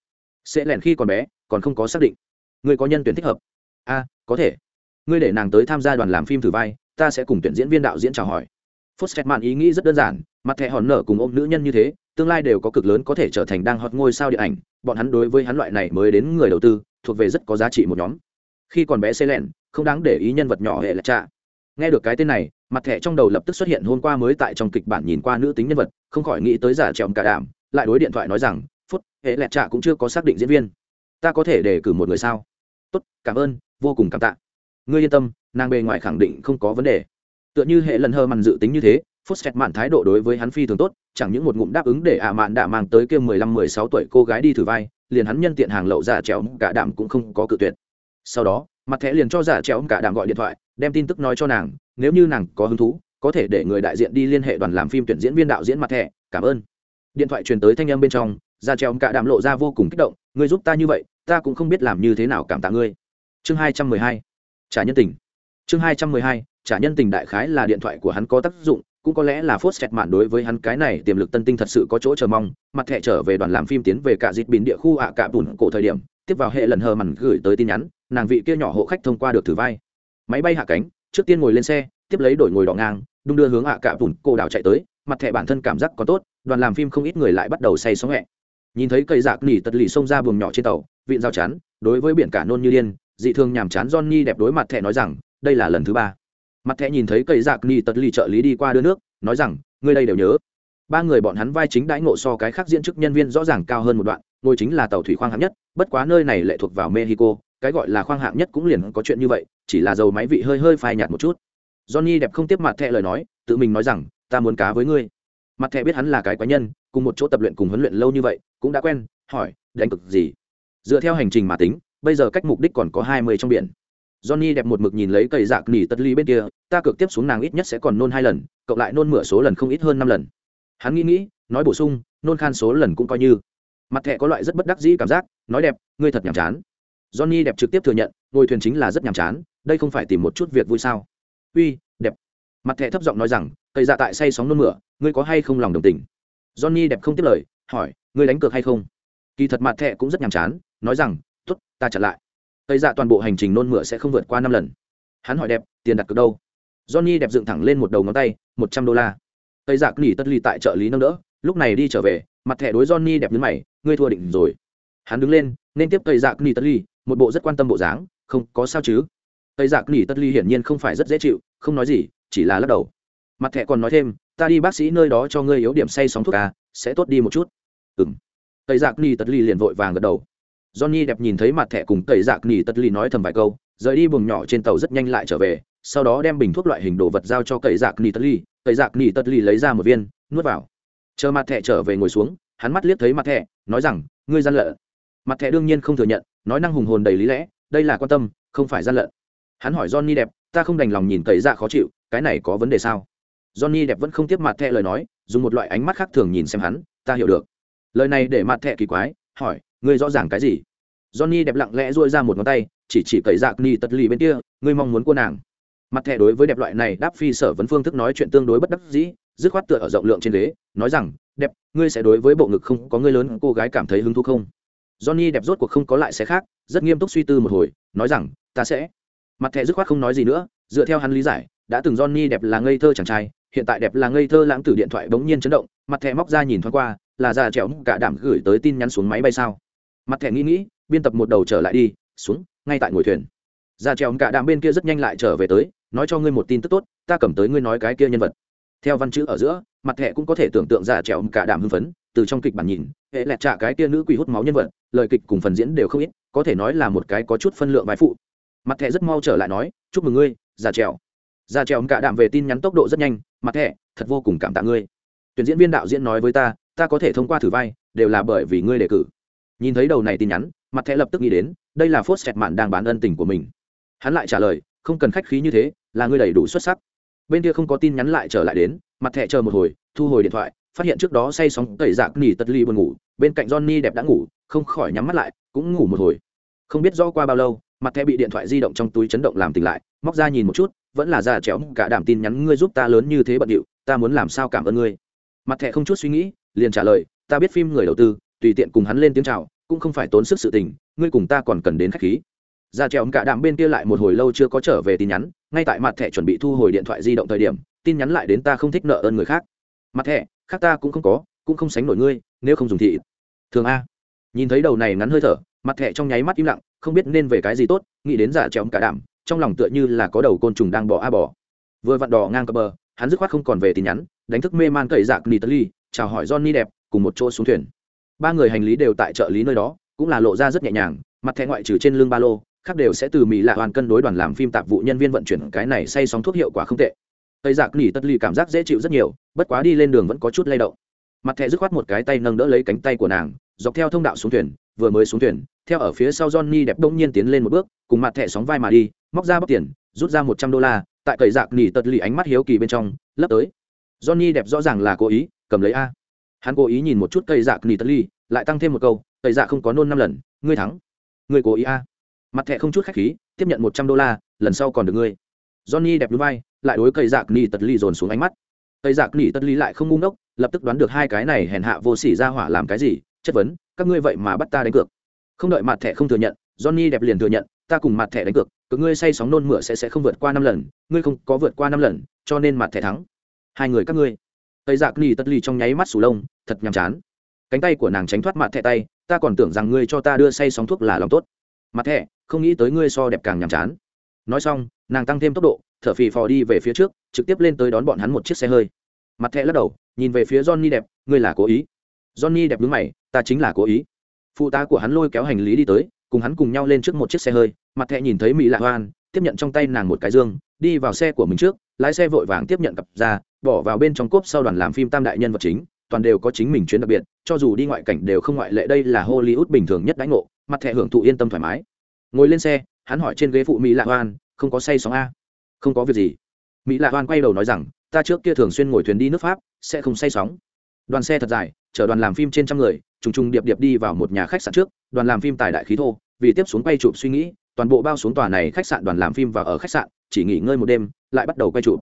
Sẽ lẻn khi còn bé còn không có xác định. Ngươi có nhân tuyển thích hợp? A có thể. Ngươi để nàng tới tham gia đoàn làm phim thử vai ta sẽ cùng tuyển diễn viên đạo diễn chào hỏi. Fosterman ý nghĩ rất đơn giản, mặt thẻ hòn nở cùng ôm nữ nhân như thế, tương lai đều có cực lớn có thể trở thành đang hot ngôi sao điện ảnh, bọn hắn đối với hắn loại này mới đến người đầu tư, thuộc về rất có giá trị một nhóm. Khi còn bé Selen, không đáng để ý nhân vật nhỏ hệ là cha. Nghe được cái tên này, mặt thẻ trong đầu lập tức xuất hiện hôm qua mới tại trong kịch bản nhìn qua nữ tính nhân vật, không khỏi nghĩ tới giả trèo cả đảm, lại đối điện thoại nói rằng, phút hệ lẹt trạ cũng chưa có xác định diễn viên. Ta có thể đề cử một người sao? Tốt cảm ơn vô cùng cảm tạ. Ngươi yên tâm nàng bề ngoài khẳng định không có vấn đề. Tựa như hệ lần hơ mặn dự tính như thế phút xét mạn thái độ đối với hắn phi thường tốt chẳng những một ngụm đáp ứng để ả mạn đã mang tới kia mười lăm mười sáu tuổi cô gái đi thử vai liền hắn nhân tiện hàng lậu giả trèo cả đạm cũng không có cự tuyệt sau đó, mặt thẻ liền cho giả trèo cả đạm gọi điện thoại, đem tin tức nói cho nàng, nếu như nàng có hứng thú, có thể để người đại diện đi liên hệ đoàn làm phim tuyển diễn viên đạo diễn mặt thẻ, cảm ơn. Điện thoại truyền tới thanh âm bên trong, giả trèo cả đạm lộ ra vô cùng kích động người giúp ta như vậy, ta cũng không biết làm như thế nào cảm tạ ngươi. Chương hai trăm mười hai, trả nhân tình. Chương hai trăm mười hai, trả nhân tình đại khái là điện thoại của hắn có tác dụng, cũng có lẽ là phốt chẹt mạn đối với hắn cái này tiềm lực tân tinh thật sự có chỗ chờ mong. Mặt thẻ trở về đoàn làm phim tiến về cả dịp bìn địa khu ạ cả bùn cổ thời điểm tiếp vào hệ lần hờ mằn gửi tới tin nhắn, nàng vị kia nhỏ hộ khách thông qua được thử vai. Máy bay hạ cánh, trước tiên ngồi lên xe, tiếp lấy đổi ngồi đỏ ngang, đung đưa hướng ạ cả bùn cổ đảo chạy tới, mặt thẻ bản thân cảm giác có tốt, đoàn làm phim không ít người lại bắt đầu say sóng hẹ nhìn thấy cây dạc nỉ tật lì xông ra buồng nhỏ trên tàu, vịn giao chán, đối với biển cả nôn như điên, dị thường nhàm chán johnny đẹp đối mặt thẻ nói rằng, đây là lần thứ ba. Mặt thẻ nhìn thấy cây dạc nỉ tật lì trợ lý đi qua đưa nước, nói rằng, ngươi đây đều nhớ. Ba người bọn hắn vai chính đãi ngộ so cái khác diễn chức nhân viên rõ ràng cao hơn một đoạn ngôi chính là tàu thủy khoang hạng nhất bất quá nơi này lệ thuộc vào mexico cái gọi là khoang hạng nhất cũng liền có chuyện như vậy chỉ là dầu máy vị hơi hơi phai nhạt một chút johnny đẹp không tiếp mặt thẹ lời nói tự mình nói rằng ta muốn cá với ngươi mặt thẹ biết hắn là cái quái nhân cùng một chỗ tập luyện cùng huấn luyện lâu như vậy cũng đã quen hỏi đánh cực gì dựa theo hành trình mà tính bây giờ cách mục đích còn có hai mươi trong biển Johnny đẹp một mực nhìn lấy cây dạc nỉ tất ly bên kia, ta cực tiếp xuống nàng ít nhất sẽ còn nôn hai lần, cộng lại nôn mửa số lần không ít hơn năm lần. Hắn nghĩ nghĩ, nói bổ sung, nôn khan số lần cũng coi như. Mặt thẻ có loại rất bất đắc dĩ cảm giác, nói đẹp, ngươi thật nhàm chán. Johnny đẹp trực tiếp thừa nhận, ngồi thuyền chính là rất nhàm chán, đây không phải tìm một chút việc vui sao? Uy, đẹp. Mặt thẻ thấp giọng nói rằng, cây dạ tại say sóng nôn mửa, ngươi có hay không lòng đồng tình? Johnny đẹp không tiếp lời, hỏi, ngươi đánh cược hay không? Kỳ thật mặt thẻ cũng rất nhàm chán, nói rằng, tốt, ta chặn lại cây dạ toàn bộ hành trình nôn mửa sẽ không vượt qua năm lần hắn hỏi đẹp tiền đặt cược đâu johnny đẹp dựng thẳng lên một đầu ngón tay một trăm đô la cây dạ nghỉ tất ly tại trợ lý nâng đỡ lúc này đi trở về mặt thẻ đối johnny đẹp nhấn mày ngươi thua định rồi. Hắn đứng lên nên tiếp tây dạ nghỉ tất ly một bộ rất quan tâm bộ dáng không có sao chứ? Tây dạ nghỉ tất ly hiển nhiên không phải rất dễ chịu không nói gì chỉ là lắc đầu. Mặt thẻ còn nói thêm ta đi bác sĩ nơi đó cho ngươi yếu điểm say sóng thuốc à sẽ tốt đi một chút. Ừm. tây dạ nghỉ tất ly liền vội vàng gật đầu. Johnny đẹp nhìn thấy mặt thẻ cùng tẩy dạc nỉ tất ly nói thầm vài câu, rời đi buồng nhỏ trên tàu rất nhanh lại trở về, sau đó đem bình thuốc loại hình đồ vật giao cho cậy dạc nỉ tất ly. Cậy dạc nỉ tất ly lấy ra một viên, nuốt vào. Chờ mặt thẻ trở về ngồi xuống, hắn mắt liếc thấy mặt thẻ, nói rằng, ngươi gian lận. Mặt thẻ đương nhiên không thừa nhận, nói năng hùng hồn đầy lý lẽ, đây là quan tâm, không phải gian lận. Hắn hỏi Johnny đẹp, ta không đành lòng nhìn cậy dạ khó chịu, cái này có vấn đề sao? Johnny đẹp vẫn không tiếp mặt thẻ lời nói, dùng một loại ánh mắt khác thường nhìn xem hắn, ta hiểu được. Lời này để mặt thẻ kỳ quái, hỏi, ngươi rõ ràng cái gì johnny đẹp lặng lẽ duỗi ra một ngón tay chỉ chỉ cậy dạc ni tật lì bên kia ngươi mong muốn cô nàng mặt thẻ đối với đẹp loại này đáp phi sở vấn phương thức nói chuyện tương đối bất đắc dĩ dứt khoát tựa ở rộng lượng trên ghế, nói rằng, đẹp, ngươi sẽ đối với bộ ngực không có ngươi lớn cô gái cảm thấy hứng thú không? Johnny đẹp rốt cuộc không có lại sẽ khác, rất nghiêm túc suy tư một hồi, nói rằng, ta sẽ. Mặt thẻ dứt khoát không nói gì nữa, dựa theo hắn lý giải, đã từng johnny đẹp là ngây thơ chàng trai, hiện tại đẹp là ngây thơ lãng tử điện thoại bỗng nhiên chấn động, mặt thẻ móc ra nhìn thoáng qua, là già trẻo cả đảm gửi tới tin nhắn xuống máy bay sao? Mặt thẻ nghĩ nghĩ, biên tập một đầu trở lại đi, xuống, ngay tại ngồi thuyền. Già trèo cả đảm bên kia rất nhanh lại trở về tới, nói cho ngươi một tin tức tốt, ta cầm tới ngươi nói cái kia nhân vật theo văn chữ ở giữa, mặt thẻ cũng có thể tưởng tượng giả trèo cả đạm hưng phấn, từ trong kịch bản nhìn, hệ lẹt trả cái kia nữ quỷ hút máu nhân vật, lời kịch cùng phần diễn đều không ít, có thể nói là một cái có chút phân lượng vai phụ. Mặt thẻ rất mau trở lại nói, chúc mừng ngươi, già trèo. Già trèo cả đạm về tin nhắn tốc độ rất nhanh, mặt thẻ thật vô cùng cảm tạ ngươi. Tuyển diễn viên đạo diễn nói với ta ta có thể thông qua thử vai, đều là bởi vì ngươi đề cử. Nhìn thấy đầu này tin nhắn, mặt thẻ lập tức nghĩ đến, đây là phốt xẹt mạn đang bán ân tình của mình. Hắn lại trả lời, không cần khách khí như thế, là ngươi đầy đủ xuất sắc bên kia không có tin nhắn lại trở lại đến, mặt thẻ chờ một hồi, thu hồi điện thoại, phát hiện trước đó say sóng tẩy dạc nỉ tật ly buồn ngủ, bên cạnh johnny đẹp đã ngủ, không khỏi nhắm mắt lại, cũng ngủ một hồi. Không biết do qua bao lâu, mặt thẻ bị điện thoại di động trong túi chấn động làm tỉnh lại, móc ra nhìn một chút, vẫn là già chéo cả đảm tin nhắn, ngươi giúp ta lớn như thế bận điệu, ta muốn làm sao cảm ơn ngươi. Mặt thẻ không chút suy nghĩ, liền trả lời, ta biết phim người đầu tư, tùy tiện cùng hắn lên tiếng chào, cũng không phải tốn sức sự tình, ngươi cùng ta còn cần đến khách khí ra trèo cả đạm bên kia lại một hồi lâu chưa có trở về tin nhắn, ngay tại mặt thẻ chuẩn bị thu hồi điện thoại di động thời điểm, tin nhắn lại đến ta không thích nợ ơn người khác. Mặt thẻ, khác ta cũng không có, cũng không sánh nổi ngươi, nếu không dùng thị thường a. Nhìn thấy đầu này ngắn hơi thở, mặt thẻ trong nháy mắt im lặng, không biết nên về cái gì tốt, nghĩ đến giả trèo cả đạm, trong lòng tựa như là có đầu côn trùng đang bỏ a bỏ vừa vặn đỏ ngang cờ bờ, hắn dứt khoát không còn về tin nhắn, đánh thức mê man cậy dạc nitali, chào hỏi johnny đẹp, cùng một chỗ xuống thuyền. Ba người hành lý đều tại trợ lý nơi đó, cũng là lộ ra rất nhẹ nhàng, mặt thẻ ngoại trừ trên lưng ba lô khác đều sẽ từ mỹ lạ hoàn cân đối đoàn làm phim tạp vụ nhân viên vận chuyển cái này say sóng thuốc hiệu quả không tệ. Tây dạ giặc nỉ tất ly cảm giác dễ chịu rất nhiều, bất quá đi lên đường vẫn có chút lay động. Mặt thẻ dứt khoát một cái tay nâng đỡ lấy cánh tay của nàng, dọc theo thông đạo xuống thuyền, vừa mới xuống thuyền, theo ở phía sau johnny đẹp đông nhiên tiến lên một bước, cùng mặt thẻ sóng vai mà đi, móc ra bóc tiền, rút ra một trăm đô la, tại cậy giặc dạ nỉ tật lì ánh mắt hiếu kỳ bên trong, lấp tới. Johnny đẹp rõ ràng là cố ý, cầm lấy a. Hắn cố ý nhìn một chút cây giặc dạ nỉ tật lì, lại tăng thêm một câu cậy dạ không có nôn năm lần, ngươi thắng. Ngươi cố ý a mặt thẻ không chút khách khí, tiếp nhận một trăm đô la, lần sau còn được ngươi. Johnny đẹp núi vai, lại đối cây dạc nỉ tật lì dồn xuống ánh mắt. Cây dạc nỉ tật lì lại không ngu ngốc, lập tức đoán được hai cái này hèn hạ vô sỉ ra hỏa làm cái gì, chất vấn, các ngươi vậy mà bắt ta đánh cược. Không đợi mặt thẻ không thừa nhận, johnny đẹp liền thừa nhận, ta cùng mặt thẻ đánh cược cứ ngươi say sóng nôn mửa sẽ sẽ không vượt qua năm lần, ngươi không có vượt qua năm lần, cho nên mặt thẻ thắng. Hai người các ngươi. Tây dạc nỉ tất ly trong nháy mắt sù lông, thật nhàm chán. Cánh tay của nàng tránh thoát mặt thẻ tay, ta còn tưởng rằng ngươi cho ta đưa say sóng thuốc là lòng tốt. Mặt thẻ không nghĩ tới ngươi so đẹp càng nhàm chán. Nói xong, nàng tăng thêm tốc độ, thở phì phò đi về phía trước, trực tiếp lên tới đón bọn hắn một chiếc xe hơi. Mặt thẹ lắc đầu, nhìn về phía johnny đẹp, ngươi là cố ý. Johnny đẹp đứng mày, ta chính là cố ý. Phụ tá của hắn lôi kéo hành lý đi tới, cùng hắn cùng nhau lên trước một chiếc xe hơi. Mặt thẹ nhìn thấy mỹ lạ hoan, tiếp nhận trong tay nàng một cái dương, đi vào xe của mình trước, lái xe vội vàng tiếp nhận cặp ra, bỏ vào bên trong cốp sau đoàn làm phim tam đại nhân vật chính, toàn đều có chính mình chuyến đặc biệt, cho dù đi ngoại cảnh đều không ngoại lệ, đây là hollywood bình thường nhất đánh ngộ. Mặt thẹ hưởng thụ yên tâm thoải mái ngồi lên xe, hắn hỏi trên ghế phụ mỹ lạ hoan, không có say sóng a? Không có việc gì. Mỹ lạ hoan quay đầu nói rằng, ta trước kia thường xuyên ngồi thuyền đi nước pháp, sẽ không say sóng. Đoàn xe thật dài, chở đoàn làm phim trên trăm người, trùng trùng điệp điệp đi vào một nhà khách sạn trước, đoàn làm phim tài đại khí thô, vì tiếp xuống quay chụp suy nghĩ, toàn bộ bao xuống tòa này khách sạn đoàn làm phim và ở khách sạn, chỉ nghỉ ngơi một đêm, lại bắt đầu quay chụp.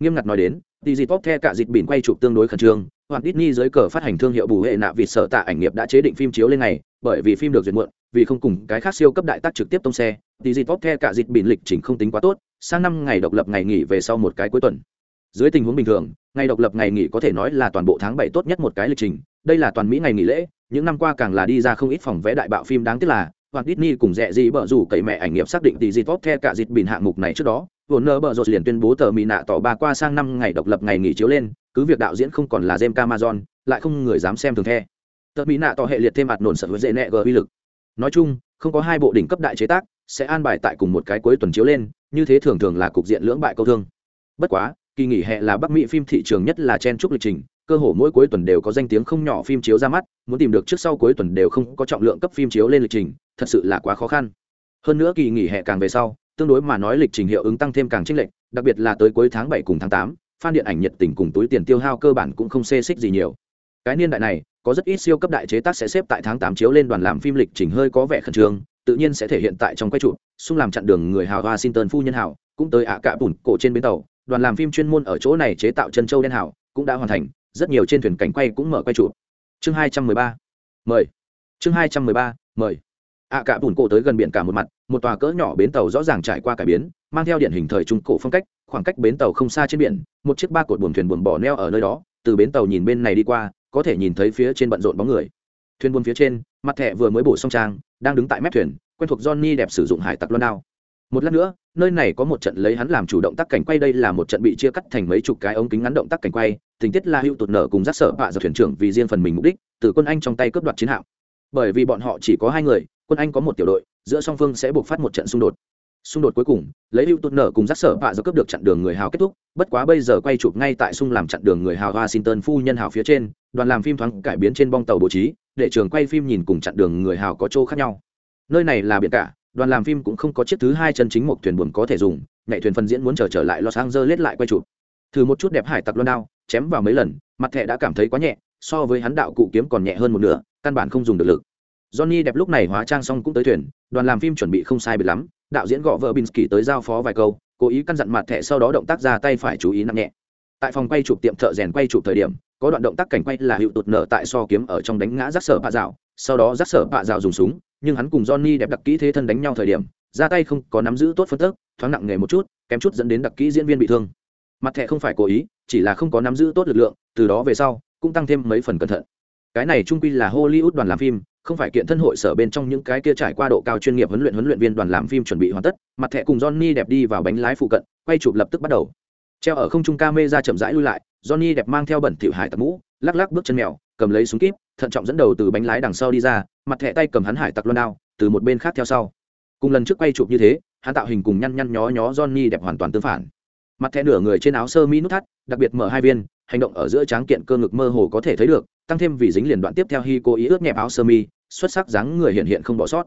Nghiêm ngặt nói đến thì dịp bóp the cả dịp bỉn quay chụp tương đối khẩn trương hoặc Disney dưới cờ phát hành thương hiệu bù hệ nạ vì sợ tạ ảnh nghiệp đã chế định phim chiếu lên ngày, bởi vì phim được duyệt muộn, vì không cùng cái khác siêu cấp đại tác trực tiếp tông xe, thì dịp bóp cả dịp bỉn lịch trình không tính quá tốt, sang năm ngày độc lập ngày nghỉ về sau một cái cuối tuần. Dưới tình huống bình thường, ngày độc lập ngày nghỉ có thể nói là toàn bộ tháng bảy tốt nhất một cái lịch trình, đây là toàn mỹ ngày nghỉ lễ, những năm qua càng là đi ra không ít phòng vẽ đại bạo phim đáng tiếc là hoặc Disney cùng rẻ gì bở rủ cậy mẹ ảnh nghiệp xác định tỷ gì tốt theo cả dịp bình hạng mục này trước đó Warner Bros liền tuyên bố tờ mỹ nạ tỏ ba qua sang năm ngày độc lập ngày nghỉ chiếu lên, cứ việc đạo diễn không còn là James Cameron, lại không người dám xem thường the. Tờ mỹ nạ tỏ hệ liệt thêm mặt nổn sợ với dễ nẹ gờ uy lực. Nói chung, không có hai bộ đỉnh cấp đại chế tác, sẽ an bài tại cùng một cái cuối tuần chiếu lên, như thế thường thường là cục diện lưỡng bại câu thương. Bất quá, kỳ nghỉ hè là bắc mỹ phim thị trường nhất là chen trúc lịch trình, cơ hồ mỗi cuối tuần đều có danh tiếng không nhỏ phim chiếu ra mắt, muốn tìm được trước sau cuối tuần đều không có trọng lượng cấp phim chiếu lên lịch trình, thật sự là quá khó khăn. Hơn nữa kỳ nghỉ hè càng về sau tương đối mà nói lịch trình hiệu ứng tăng thêm càng chênh lệch, đặc biệt là tới cuối tháng bảy cùng tháng tám, fan điện ảnh nhiệt tình cùng túi tiền tiêu hao cơ bản cũng không xê xích gì nhiều. Cái niên đại này, có rất ít siêu cấp đại chế tác sẽ xếp tại tháng tám chiếu lên đoàn làm phim lịch trình hơi có vẻ khẩn trương, tự nhiên sẽ thể hiện tại trong quay trụ xung làm chặn đường người hào washington phu nhân hào, cũng tới ạ cả bùn cổ trên bến tàu, đoàn làm phim chuyên môn ở chỗ này chế tạo chân châu đen hảo cũng đã hoàn thành, rất nhiều trên thuyền cảnh quay cũng mở quay chụp. Chương hai trăm mười ba, mời. Chương hai trăm mười ba, mời. ạ cả bùn cổ tới gần biển cả một mặt một tòa cỡ nhỏ bến tàu rõ ràng trải qua cải biến, mang theo điện hình thời trung cổ phong cách, khoảng cách bến tàu không xa trên biển, một chiếc ba cột buồm thuyền buồm bỏ neo ở nơi đó, từ bến tàu nhìn bên này đi qua, có thể nhìn thấy phía trên bận rộn bóng người. Thuyền buồm phía trên, mặt thẻ vừa mới bổ xong trang, đang đứng tại mép thuyền, quen thuộc johnny đẹp sử dụng hải tặc loan đao. Một lát nữa, nơi này có một trận lấy hắn làm chủ động tác cảnh quay, đây là một trận bị chia cắt thành mấy chục cái ống kính ngắn động tác cảnh quay, tình tiết là hữu tụt nở cùng giác sở bạ giờ thuyền trưởng vì riêng phần mình mục đích, từ quân anh trong tay cướp đoạt chiến hạm. Bởi vì bọn họ chỉ có hai người, quân anh có một tiểu đội giữa song phương sẽ buộc phát một trận xung đột. Xung đột cuối cùng, lấy hữu tụt nở cùng giác sở vạ do cướp được chặn đường người hào kết thúc, bất quá bây giờ quay chụp ngay tại xung làm chặn đường người hào washington phu nhân hào phía trên, đoàn làm phim thoáng cải biến trên bong tàu bố trí, để trường quay phim nhìn cùng chặn đường người hào có chỗ khác nhau. Nơi này là biển cả, đoàn làm phim cũng không có chiếc thứ hai chân chính một thuyền buồm có thể dùng, nhảy thuyền phân diễn muốn trở trở lại los angeles lại quay chụp. Thử một chút đẹp hải tặc loan đao chém vào mấy lần, mặt thẻ đã cảm thấy quá nhẹ, so với hắn đạo cụ kiếm còn nhẹ hơn một nửa, căn bản không dùng được lực johnny đẹp lúc này hóa trang xong cũng tới thuyền đoàn làm phim chuẩn bị không sai biệt lắm đạo diễn gõ vợ binsky tới giao phó vài câu cố ý căn dặn mặt thẻ sau đó động tác ra tay phải chú ý nặng nhẹ tại phòng quay chụp tiệm thợ rèn quay chụp thời điểm có đoạn động tác cảnh quay là hiệu tụt nở tại so kiếm ở trong đánh ngã rác sở bạ dạo sau đó rác sở bạ dạo dùng súng nhưng hắn cùng Johnny đẹp đặc kỹ thế thân đánh nhau thời điểm, ra tay không có nắm giữ tốt phân tức, thoáng nặng nghề một chút, kém chút dẫn đến đặc kỹ diễn viên bị thương. Mặt thẻ không phải cố ý, chỉ là không có nắm giữ tốt lực lượng, từ đó về sau, cũng tăng thêm mấy phần cẩn thận. Cái này trung quy là Hollywood đoàn làm phim, không phải kiện thân hội sở bên trong những cái kia trải qua độ cao chuyên nghiệp huấn luyện huấn luyện viên đoàn làm phim chuẩn bị hoàn tất, mặt thẻ cùng Johnny đẹp đi vào bánh lái phụ cận, quay chụp lập tức bắt đầu. Treo ở không trung camera chậm rãi lui lại, Johnny đẹp mang theo bẩn thỉu hải tặc mũ, lắc lắc bước chân mèo, cầm lấy súng kíp, thận trọng dẫn đầu từ bánh lái đằng sau đi ra, mặt thẻ tay cầm hắn hải tặc loan đao từ một bên khác theo sau cùng lần trước quay chụp như thế hắn tạo hình cùng nhăn nhăn nhó nhó johnny đẹp hoàn toàn tương phản mặt thẻ nửa người trên áo sơ mi nút thắt đặc biệt mở hai viên hành động ở giữa tráng kiện cơ ngực mơ hồ có thể thấy được tăng thêm vì dính liền đoạn tiếp theo hi cố ý ướt nhẹp áo sơ mi xuất sắc dáng người hiện hiện không bỏ sót.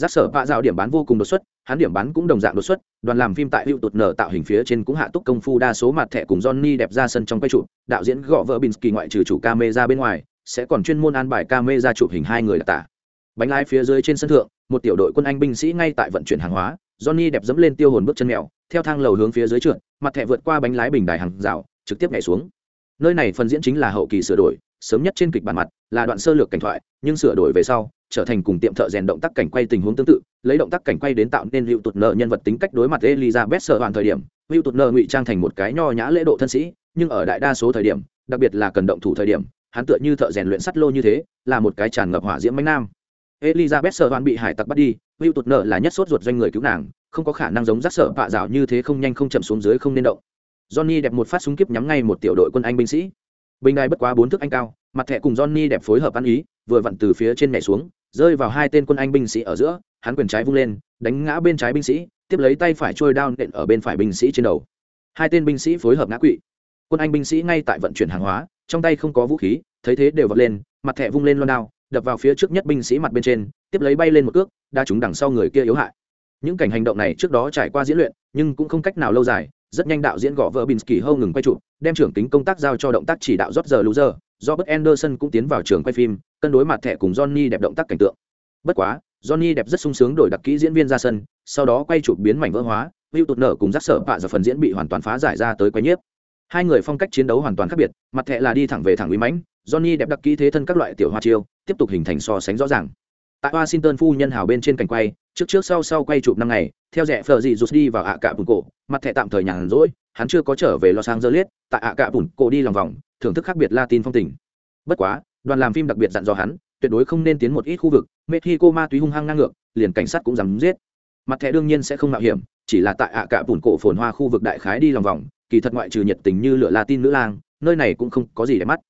Giác sở bạ dạo điểm bán vô cùng đột xuất, hắn điểm bán cũng đồng dạng đột xuất, đoàn làm phim tại hữu tụt nở tạo hình phía trên cũng hạ túc công phu đa số mặt thẻ cùng johnny đẹp ra sân trong quay trụ đạo diễn gõ vợ binsky ngoại trừ chủ camera bên ngoài, sẽ còn chuyên môn an bài camera chụp hình hai người đặc tả. Bánh lái phía dưới trên sân thượng, một tiểu đội quân anh binh sĩ ngay tại vận chuyển hàng hóa, johnny đẹp dẫm lên tiêu hồn bước chân mèo, theo thang lầu hướng phía dưới trượt, mặt thẻ vượt qua bánh lái bình đài hàng rào, trực tiếp nhảy xuống. Nơi này phần diễn chính là hậu kỳ sửa đổi sớm nhất trên kịch bản mặt, là đoạn sơ lược cảnh thoại, nhưng sửa đổi về sau, trở thành cùng tiệm thợ rèn động tác cảnh quay tình huống tương tự, lấy động tác cảnh quay đến tạo nên hữu tụt nợ nhân vật tính cách đối mặt elizabeth sợ hoàn thời điểm hữu tụt nợ ngụy trang thành một cái nho nhã lễ độ thân sĩ, nhưng ở đại đa số thời điểm, đặc biệt là cần động thủ thời điểm, hắn tựa như thợ rèn luyện sắt lô như thế, là một cái tràn ngập hỏa diễm mánh nam. Elizabeth sợ hoàn bị hải tặc bắt đi hữu tụt nợ là nhất sốt ruột doanh người cứu nàng, không có khả năng giống rắc sợ bạ rào như thế không nhanh không chậm xuống dưới không nên động. Johnny đẹp một phát súng kiếp nhắm ngay một tiểu đội quân anh binh sĩ bình đài bất quá bốn thước anh cao mặt thẻ cùng johnny đẹp phối hợp ăn ý vừa vặn từ phía trên nhảy xuống rơi vào hai tên quân anh binh sĩ ở giữa hắn quyền trái vung lên đánh ngã bên trái binh sĩ tiếp lấy tay phải trôi đao nện ở bên phải binh sĩ trên đầu. Hai tên binh sĩ phối hợp ngã quỵ. Quân anh binh sĩ ngay tại vận chuyển hàng hóa trong tay không có vũ khí thấy thế đều vật lên mặt thẻ vung lên loan đao đập vào phía trước nhất binh sĩ mặt bên trên tiếp lấy bay lên một cước đa chúng đằng sau người kia yếu hại. Những cảnh hành động này trước đó trải qua diễn luyện nhưng cũng không cách nào lâu dài rất nhanh đạo diễn gõ vợ Binsky hâu ngừng quay chụp, đem trưởng tính công tác giao cho động tác chỉ đạo rót giờ lú giờ, do bất Anderson cũng tiến vào trường quay phim, cân đối mặt thẻ cùng Johnny đẹp động tác cảnh tượng. Bất quá, Johnny đẹp rất sung sướng đổi đặc kỹ diễn viên ra sân, sau đó quay chụp biến mảnh vỡ hóa, hữu tụt nở cùng rắc sở bạ giờ phần diễn bị hoàn toàn phá giải ra tới quay nhiếp. Hai người phong cách chiến đấu hoàn toàn khác biệt, mặt thẻ là đi thẳng về thẳng uy mãnh, Johnny đẹp đặc kỹ thế thân các loại tiểu hoa chiêu, tiếp tục hình thành so sánh rõ ràng. Tại Washington phu nhân hào bên trên cảnh quay, trước trước sau sau quay chụp năm ngày, theo rẻ phờ dị rút đi vào ạ cả bụng cổ, mặt thẻ tạm thời nhàn rỗi, hắn chưa có trở về Los Angeles, tại ạ cạ bùn cổ đi lòng vòng, thưởng thức khác biệt Latin phong tình. Bất quá, đoàn làm phim đặc biệt dặn dò hắn, tuyệt đối không nên tiến một ít khu vực, Mexico ma túy hung hăng ngang ngược, liền cảnh sát cũng dám giết. Mặt thẻ đương nhiên sẽ không mạo hiểm, chỉ là tại ạ cạ bùn cổ phồn hoa khu vực đại khái đi lòng vòng, kỳ thật ngoại trừ nhiệt tình như lửa Latin nữ lang, nơi này cũng không có gì để mắt.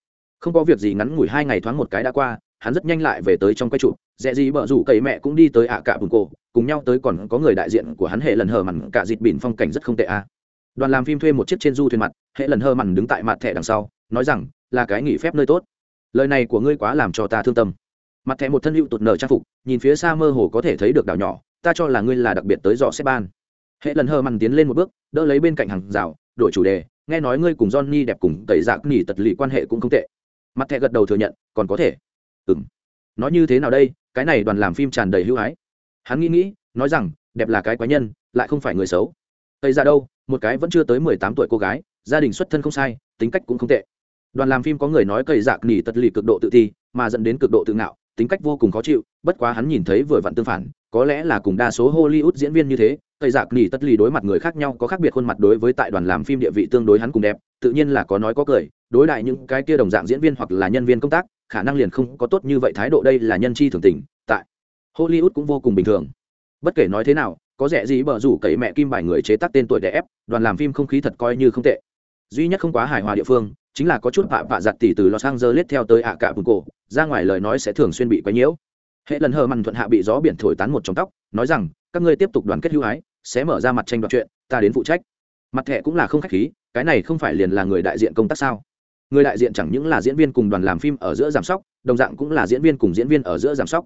Không có việc gì ngắn ngủi hai ngày thoáng một cái đã qua, hắn rất nhanh lại về tới trong quay trụ dẹ gì bợ rủ cậy mẹ cũng đi tới ạ cả bùn cổ cùng nhau tới còn có người đại diện của hắn hệ lần hờ mặn cả dịt bỉn phong cảnh rất không tệ a đoàn làm phim thuê một chiếc trên du thuyền mặt hệ lần hơ mặn đứng tại mặt thẻ đằng sau, nói rằng, là cái nghỉ phép nơi tốt. Lời này của ngươi quá làm cho ta thương tâm. Mặt thẻ một thân hữu tụt nở trang phục, nhìn phía xa mơ hồ có thể thấy được đảo nhỏ, ta cho là ngươi là đặc biệt tới dò xếp ban. Hệ lần hơ mặn tiến lên một bước, đỡ lấy bên cạnh hàng rào, đổi chủ đề, nghe nói ngươi cùng johnny đẹp cùng tẩy dạc nghỉ tật lì quan hệ cũng không tệ. Mặt thẻ gật đầu thừa nhận, còn có thể. Ừng nói như thế nào đây? Cái này đoàn làm phim tràn đầy hữu hái hắn nghĩ nghĩ, nói rằng, đẹp là cái quái nhân, lại không phải người xấu. Tây ra đâu? Một cái vẫn chưa tới mười tám tuổi cô gái, gia đình xuất thân không sai, tính cách cũng không tệ. Đoàn làm phim có người nói cầy dạc nỉ tật lì cực độ tự ti, mà dẫn đến cực độ tự ngạo, tính cách vô cùng khó chịu, bất quá hắn nhìn thấy vừa vặn tương phản, có lẽ là cùng đa số hollywood diễn viên như thế, cầy dạc nỉ tật lì đối mặt người khác nhau, có khác biệt khuôn mặt đối với tại đoàn làm phim địa vị tương đối hắn cùng đẹp, tự nhiên là có nói có cười, đối đại những cái kia đồng dạng diễn viên hoặc là nhân viên công tác, khả năng liền không có tốt như vậy thái độ, đây là nhân chi thường tình, tại hollywood cũng vô cùng bình thường. Bất kể nói thế nào có rẻ gì bở rủ cậy mẹ kim bài người chế tác tên tuổi đẻ ép đoàn làm phim không khí thật coi như không tệ. Duy nhất không quá hài hòa địa phương chính là có chút vạ vạ giặt tỉ từ los angeles theo tới ạ cả bùn cổ ra ngoài lời nói sẽ thường xuyên bị quấy nhiễu. Hệ lần hờ mằn thuận hạ bị gió biển thổi tán một trong tóc nói rằng các ngươi tiếp tục đoàn kết hữu ái sẽ mở ra mặt tranh đoạt chuyện ta đến phụ trách. Mặt thẻ cũng là không khách khí cái này không phải liền là người đại diện công tác sao? Người đại diện chẳng những là diễn viên cùng đoàn làm phim ở giữa giảm sóc đồng dạng cũng là diễn viên cùng diễn viên ở giữa giảm sóc.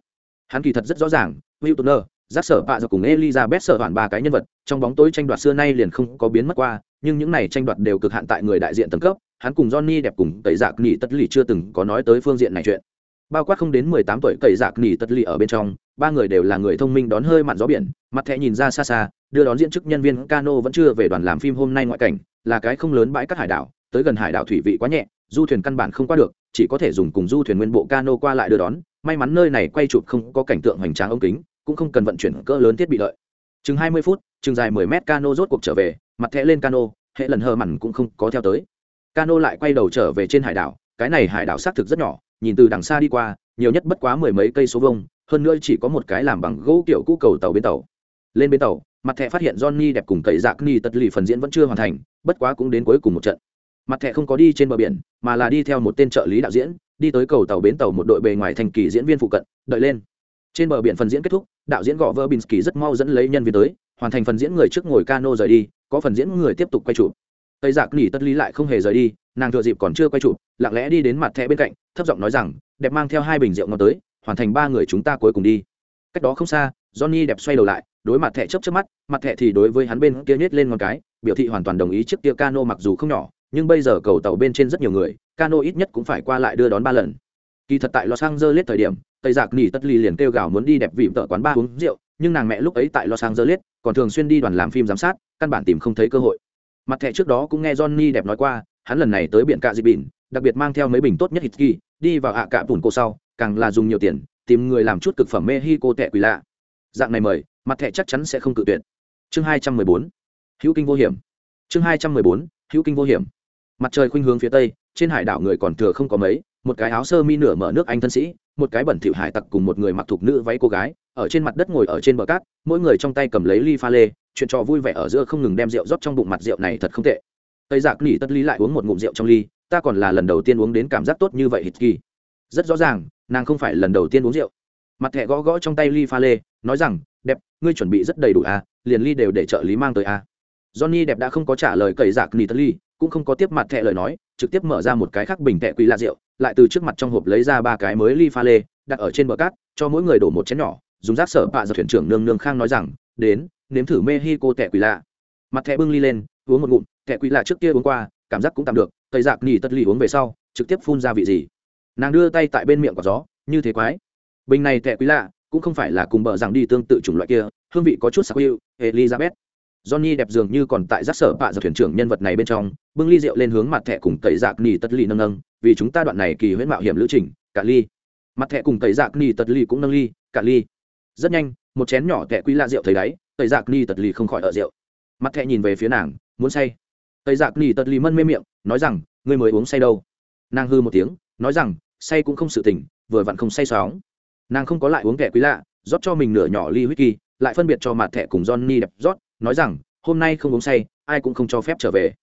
Hắn kỳ thật rất rõ ràng Will Turner, giác sở bạ do cùng Elizabeth sở hoàn ba cái nhân vật, trong bóng tối tranh đoạt xưa nay liền không có biến mất qua, nhưng những này tranh đoạt đều cực hạn tại người đại diện tầng cấp, hắn cùng Johnny đẹp cùng tẩy dạc nghỉ tất lì chưa từng có nói tới phương diện này chuyện. Bao quát không đến mười tám tuổi tẩy dạc nghỉ tất lì ở bên trong, ba người đều là người thông minh đón hơi mặn gió biển, mặt thẹ nhìn ra xa xa, đưa đón diễn chức nhân viên cano vẫn chưa về đoàn làm phim hôm nay ngoại cảnh, là cái không lớn bãi cát hải đảo, tới gần hải đảo thủy vị quá nhẹ du thuyền căn bản không qua được chỉ có thể dùng cùng du thuyền nguyên bộ cano qua lại đưa đón may mắn nơi này quay chụp không có cảnh tượng hoành tráng ống kính cũng không cần vận chuyển cỡ lớn thiết bị lợi chừng hai mươi phút, chừng dài mười mét cano rốt cuộc trở về, mặt thẻ lên cano, hệ lần hờ mặn cũng không có theo tới. Cano lại quay đầu trở về trên hải đảo, cái này hải đảo xác thực rất nhỏ, nhìn từ đằng xa đi qua, nhiều nhất bất quá mười mấy cây số vông hơn nữa chỉ có một cái làm bằng gỗ kiểu cũ cầu tàu bến tàu. Lên bến tàu, mặt thẻ phát hiện johnny đẹp cùng cậy dạc ni tật lì phần diễn vẫn chưa hoàn thành, bất quá cũng đến cuối cùng một trận. Mặt thẻ không có đi trên bờ biển, mà là đi theo một tên trợ lý đạo diễn, đi tới cầu tàu bến tàu một đội bề ngoài thành kỳ diễn viên phụ cận, đợi lên trên bờ biển phần diễn kết thúc, đạo diễn gõ vơ binsky rất mau dẫn lấy nhân viên tới, hoàn thành phần diễn người trước ngồi cano rời đi, có phần diễn người tiếp tục quay chụp. Tây giặc nỉ tất lý lại không hề rời đi, nàng thừa dịp còn chưa quay chụp, lặng lẽ đi đến mặt thẻ bên cạnh, thấp giọng nói rằng, đẹp mang theo hai bình rượu ngon tới, hoàn thành ba người chúng ta cuối cùng đi. Cách đó không xa, johnny đẹp xoay đầu lại, đối mặt thẻ chấp chấp mắt, mặt thẻ thì đối với hắn bên kia nhét lên ngón cái, biểu thị hoàn toàn đồng ý chiếc kia cano mặc dù không nhỏ, nhưng bây giờ cầu tàu bên trên rất nhiều người, cano ít nhất cũng phải qua lại đưa đón ba lần kỳ thật tại los angeles thời điểm, tây giặc nỉ tất ly liền kêu gào muốn đi đẹp vịm tợ quán ba uống rượu, nhưng nàng mẹ lúc ấy tại los angeles, còn thường xuyên đi đoàn làm phim giám sát, căn bản tìm không thấy cơ hội. Mặt thẻ trước đó cũng nghe johnny đẹp nói qua, hắn lần này tới biển cạ dịp bỉn, đặc biệt mang theo mấy bình tốt nhất hít kỳ đi vào ạ cạ bùn cô sau, càng là dùng nhiều tiền, tìm người làm chút cực phẩm mexico tệ quỷ lạ. Dạng này mời, mặt thẻ chắc chắn sẽ không cự tuyệt. Chương hai trăm mười bốn. Hữu kinh vô hiểm. Chương hai trăm mười bốn, hữu kinh vô hiểm. Mặt trời khuynh hướng phía tây, trên hải đảo người còn thừa không có mấy một cái áo sơ mi nửa mở nước anh thân sĩ, một cái bẩn thỉu hải tặc cùng một người mặc thục nữ váy cô gái, ở trên mặt đất ngồi ở trên bờ cát, mỗi người trong tay cầm lấy ly pha lê, chuyện trò vui vẻ ở giữa không ngừng đem rượu rót trong bụng mặt rượu này thật không tệ. Tây giặc nỉ tất ly lại uống một ngụm rượu trong ly, ta còn là lần đầu tiên uống đến cảm giác tốt như vậy hít kỳ. Rất rõ ràng, nàng không phải lần đầu tiên uống rượu. Mặt thẻ gõ gõ trong tay ly pha lê, nói rằng, đẹp, ngươi chuẩn bị rất đầy đủ à liền ly đều để trợ lý mang tới à. Johnny đẹp đã không có trả lời cầy giặc nỉ tất ly, cũng không có tiếp mặt thẻ lời nói, trực tiếp mở ra một cái khác bình thẻ quý lạ rượu lại từ trước mặt trong hộp lấy ra ba cái mới ly pha lê, đặt ở trên bờ cát, cho mỗi người đổ một chén nhỏ, dùng rác sở bạ giật thuyền trưởng nương nương khang nói rằng, đến, nếm thử mexico tẻ quỷ lạ. Mặt thẻ bưng ly lên, uống một ngụm, tẻ quỷ lạ trước kia uống qua, cảm giác cũng tạm được tây giặc nỉ tất ly uống về sau, trực tiếp phun ra vị gì. Nàng đưa tay tại bên miệng có gió, như thế quái. Bình này tệ quỷ lạ cũng không phải là cùng bờ rằng đi tương tự chủng loại kia, hương vị có chút sặc hữu elizabeth. Johnny đẹp dường như còn tại rác sở bạ giật thuyền trưởng nhân vật này bên trong, bưng ly rượu lên hướng mặt thẻ cùng tẩy giặc nỉ tất ly nâng nâng vì chúng ta đoạn này kỳ huyễn mạo hiểm lữ trình, cả ly. Mặt thẻ cùng tẩy dạc ni tật ly cũng nâng ly, cả ly. Rất nhanh, một chén nhỏ thẻ quý lạ rượu thấy đáy, tẩy dạc ni tật ly không khỏi ở rượu. Mặt thẻ nhìn về phía nàng, muốn say. Tẩy dạc nỉ tật ly mân mê miệng, nói rằng, ngươi mới uống say đâu? Nàng hư một tiếng, nói rằng, say cũng không sự tỉnh, vừa vặn không say sóng. Nàng không có lại uống kẻ quý lạ, rót cho mình nửa nhỏ ly whisky lại phân biệt cho mặt thẻ cùng johnny đẹp rót, nói rằng, hôm nay không uống say, ai cũng không cho phép trở về.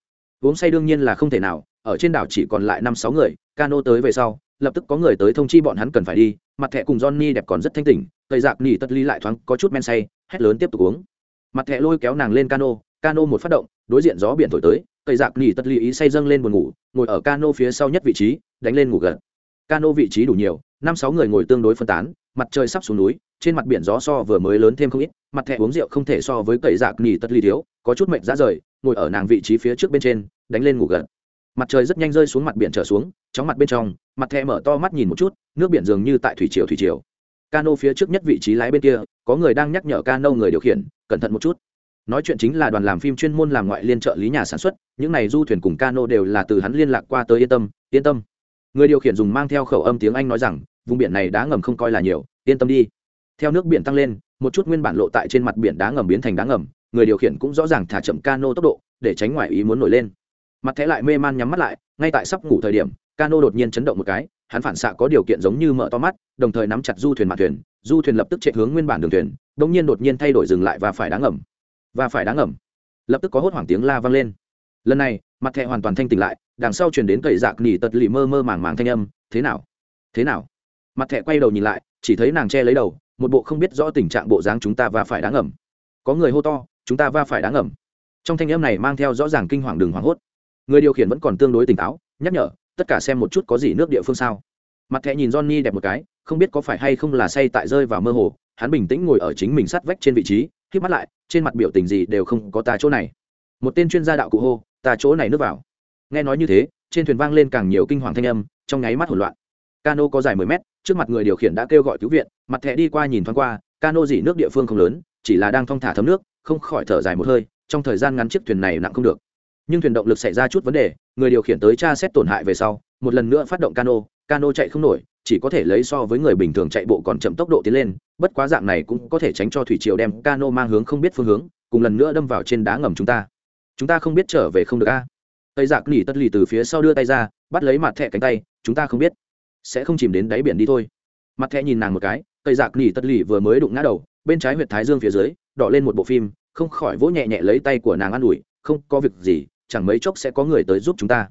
Uống say đương nhiên là không thể nào ở trên đảo chỉ còn lại năm sáu người, cano tới về sau, lập tức có người tới thông chi bọn hắn cần phải đi, mặt thẻ cùng johnny đẹp còn rất thanh tỉnh cây dạc nỉ tất ly lại thoáng có chút men say, hét lớn tiếp tục uống. Mặt thẻ lôi kéo nàng lên cano cano một phát động, đối diện gió biển thổi tới cây dạc nỉ tất ly ý say dâng lên buồn ngủ, ngồi ở cano phía sau nhất vị trí, đánh lên ngủ gật. Cano vị trí đủ nhiều, năm sáu người ngồi tương đối phân tán, mặt trời sắp xuống núi, trên mặt biển gió so vừa mới lớn thêm không ít, mặt thẻ uống rượu không thể so với cậy dạc nỉ tất ly thiếu, có chút mệnh ra rời, ngồi ở nàng vị trí phía trước bên trên, đánh lên ngủ gật mặt trời rất nhanh rơi xuống mặt biển trở xuống, chóng mặt bên trong, mặt thẹ mở to mắt nhìn một chút, nước biển dường như tại thủy triều thủy triều. Cano phía trước nhất vị trí lái bên kia, có người đang nhắc nhở cano người điều khiển, cẩn thận một chút. Nói chuyện chính là đoàn làm phim chuyên môn làm ngoại liên trợ lý nhà sản xuất, những này du thuyền cùng cano đều là từ hắn liên lạc qua tới yên tâm yên tâm. Người điều khiển dùng mang theo khẩu âm tiếng anh nói rằng, vùng biển này đá ngầm không coi là nhiều, yên tâm đi. Theo nước biển tăng lên, một chút nguyên bản lộ tại trên mặt biển đá ngầm biến thành đá ngầm, người điều khiển cũng rõ ràng thả chậm cano tốc độ, để tránh ngoại ý muốn nổi lên mặt thẻ lại mê man nhắm mắt lại, ngay tại sắp ngủ thời điểm, cano đột nhiên chấn động một cái, hắn phản xạ có điều kiện giống như mở to mắt, đồng thời nắm chặt du thuyền mặt thuyền, du thuyền lập tức chạy hướng nguyên bản đường thuyền đ ỗ n g nhiên đột nhiên thay đổi dừng lại và phải đá ngầm. Và phải đá ngầm. Lập tức có hốt hoảng tiếng la vang lên. Lần này, mặt thẻ hoàn toàn thanh tỉnh lại, đằng sau chuyển đến cậy dạc nỉ tật lì mơ mơ màng màng thanh âm, thế nào? Thế nào? Mặt thẻ quay đầu nhìn lại, chỉ thấy nàng che lấy đầu, một bộ không biết rõ tình trạng bộ dáng chúng ta va phải đá ngầm. Có người hô to, chúng ta va phải đá ngầm. Trong thanh âm này mang theo rõ ràng kinh hoàng đường hoảng hốt người điều khiển vẫn còn tương đối tỉnh táo, nhắc nhở, tất cả xem một chút có gì nước địa phương sao. Mặt thẹ nhìn johnny đẹp một cái, không biết có phải hay không là say tại rơi vào mơ hồ, hắn bình tĩnh ngồi ở chính mình sát vách trên vị trí khi mắt lại, trên mặt biểu tình gì đều không có ta chỗ này. Một tên chuyên gia đạo cụ hô, ta chỗ này nước vào. Nghe nói như thế, trên thuyền vang lên càng nhiều kinh hoàng thanh âm, trong nháy mắt hỗn loạn. Cano có dài mười mét, trước mặt người điều khiển đã kêu gọi cứu viện, mặt thẻ đi qua nhìn thoáng qua, cano dỉ nước địa phương không lớn, chỉ là đang thong thả thấm nước, không khỏi thở dài một hơi, trong thời gian ngắn chiếc thuyền này nặng không được nhưng thuyền động lực xảy ra chút vấn đề, người điều khiển tới tra xét tổn hại về sau, một lần nữa phát động cano cano chạy không nổi, chỉ có thể lấy so với người bình thường chạy bộ còn chậm tốc độ tiến lên, bất quá dạng này cũng có thể tránh cho thủy triều đem cano mang hướng không biết phương hướng, cùng lần nữa đâm vào trên đá ngầm chúng ta. Chúng ta không biết trở về không được a. Tây dạ giặc nỉ tất lì từ phía sau đưa tay ra, bắt lấy mặt thẻ cánh tay, chúng ta không biết. Sẽ không chìm đến đáy biển đi thôi. Mặt thẻ nhìn nàng một cái, tây dạ giặc nỉ tất lì vừa mới đụng ngã đầu, bên trái huyệt thái dương phía dưới, đỏ lên một bộ phim, không khỏi vỗ nhẹ nhẹ lấy tay của nàng an ủi, không có việc gì chẳng mấy chốc sẽ có người tới giúp chúng ta.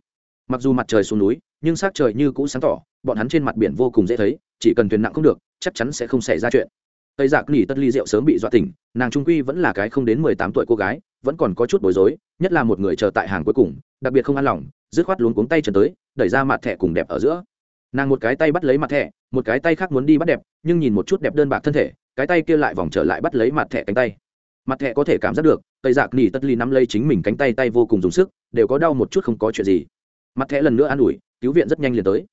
Mặc dù mặt trời xuống núi, nhưng sắc trời như cũ sáng tỏ, bọn hắn trên mặt biển vô cùng dễ thấy, chỉ cần thuyền nặng không được, chắc chắn sẽ không xảy ra chuyện. Tây dạ giặc nỉ tất ly rượu sớm bị dọa tỉnh, nàng trung quy vẫn là cái không đến mười tám tuổi cô gái, vẫn còn có chút bối rối, nhất là một người chờ tại hàng cuối cùng, đặc biệt không an lòng, dứt khoát luống cuống tay trần tới, đẩy ra mặt thẻ cùng đẹp ở giữa. Nàng một cái tay bắt lấy mặt thẻ, một cái tay khác muốn đi bắt đẹp, nhưng nhìn một chút đẹp đơn bạc thân thể, cái tay kia lại vòng trở lại bắt lấy mặt thẻ cánh tay. Mặt thẻ có thể cảm giác được tây dạc nỉ tất ly nắm lấy chính mình cánh tay tay vô cùng dùng sức, đều có đau một chút không có chuyện gì. Mặt thẻ lần nữa an ủi, cứu viện rất nhanh liền tới.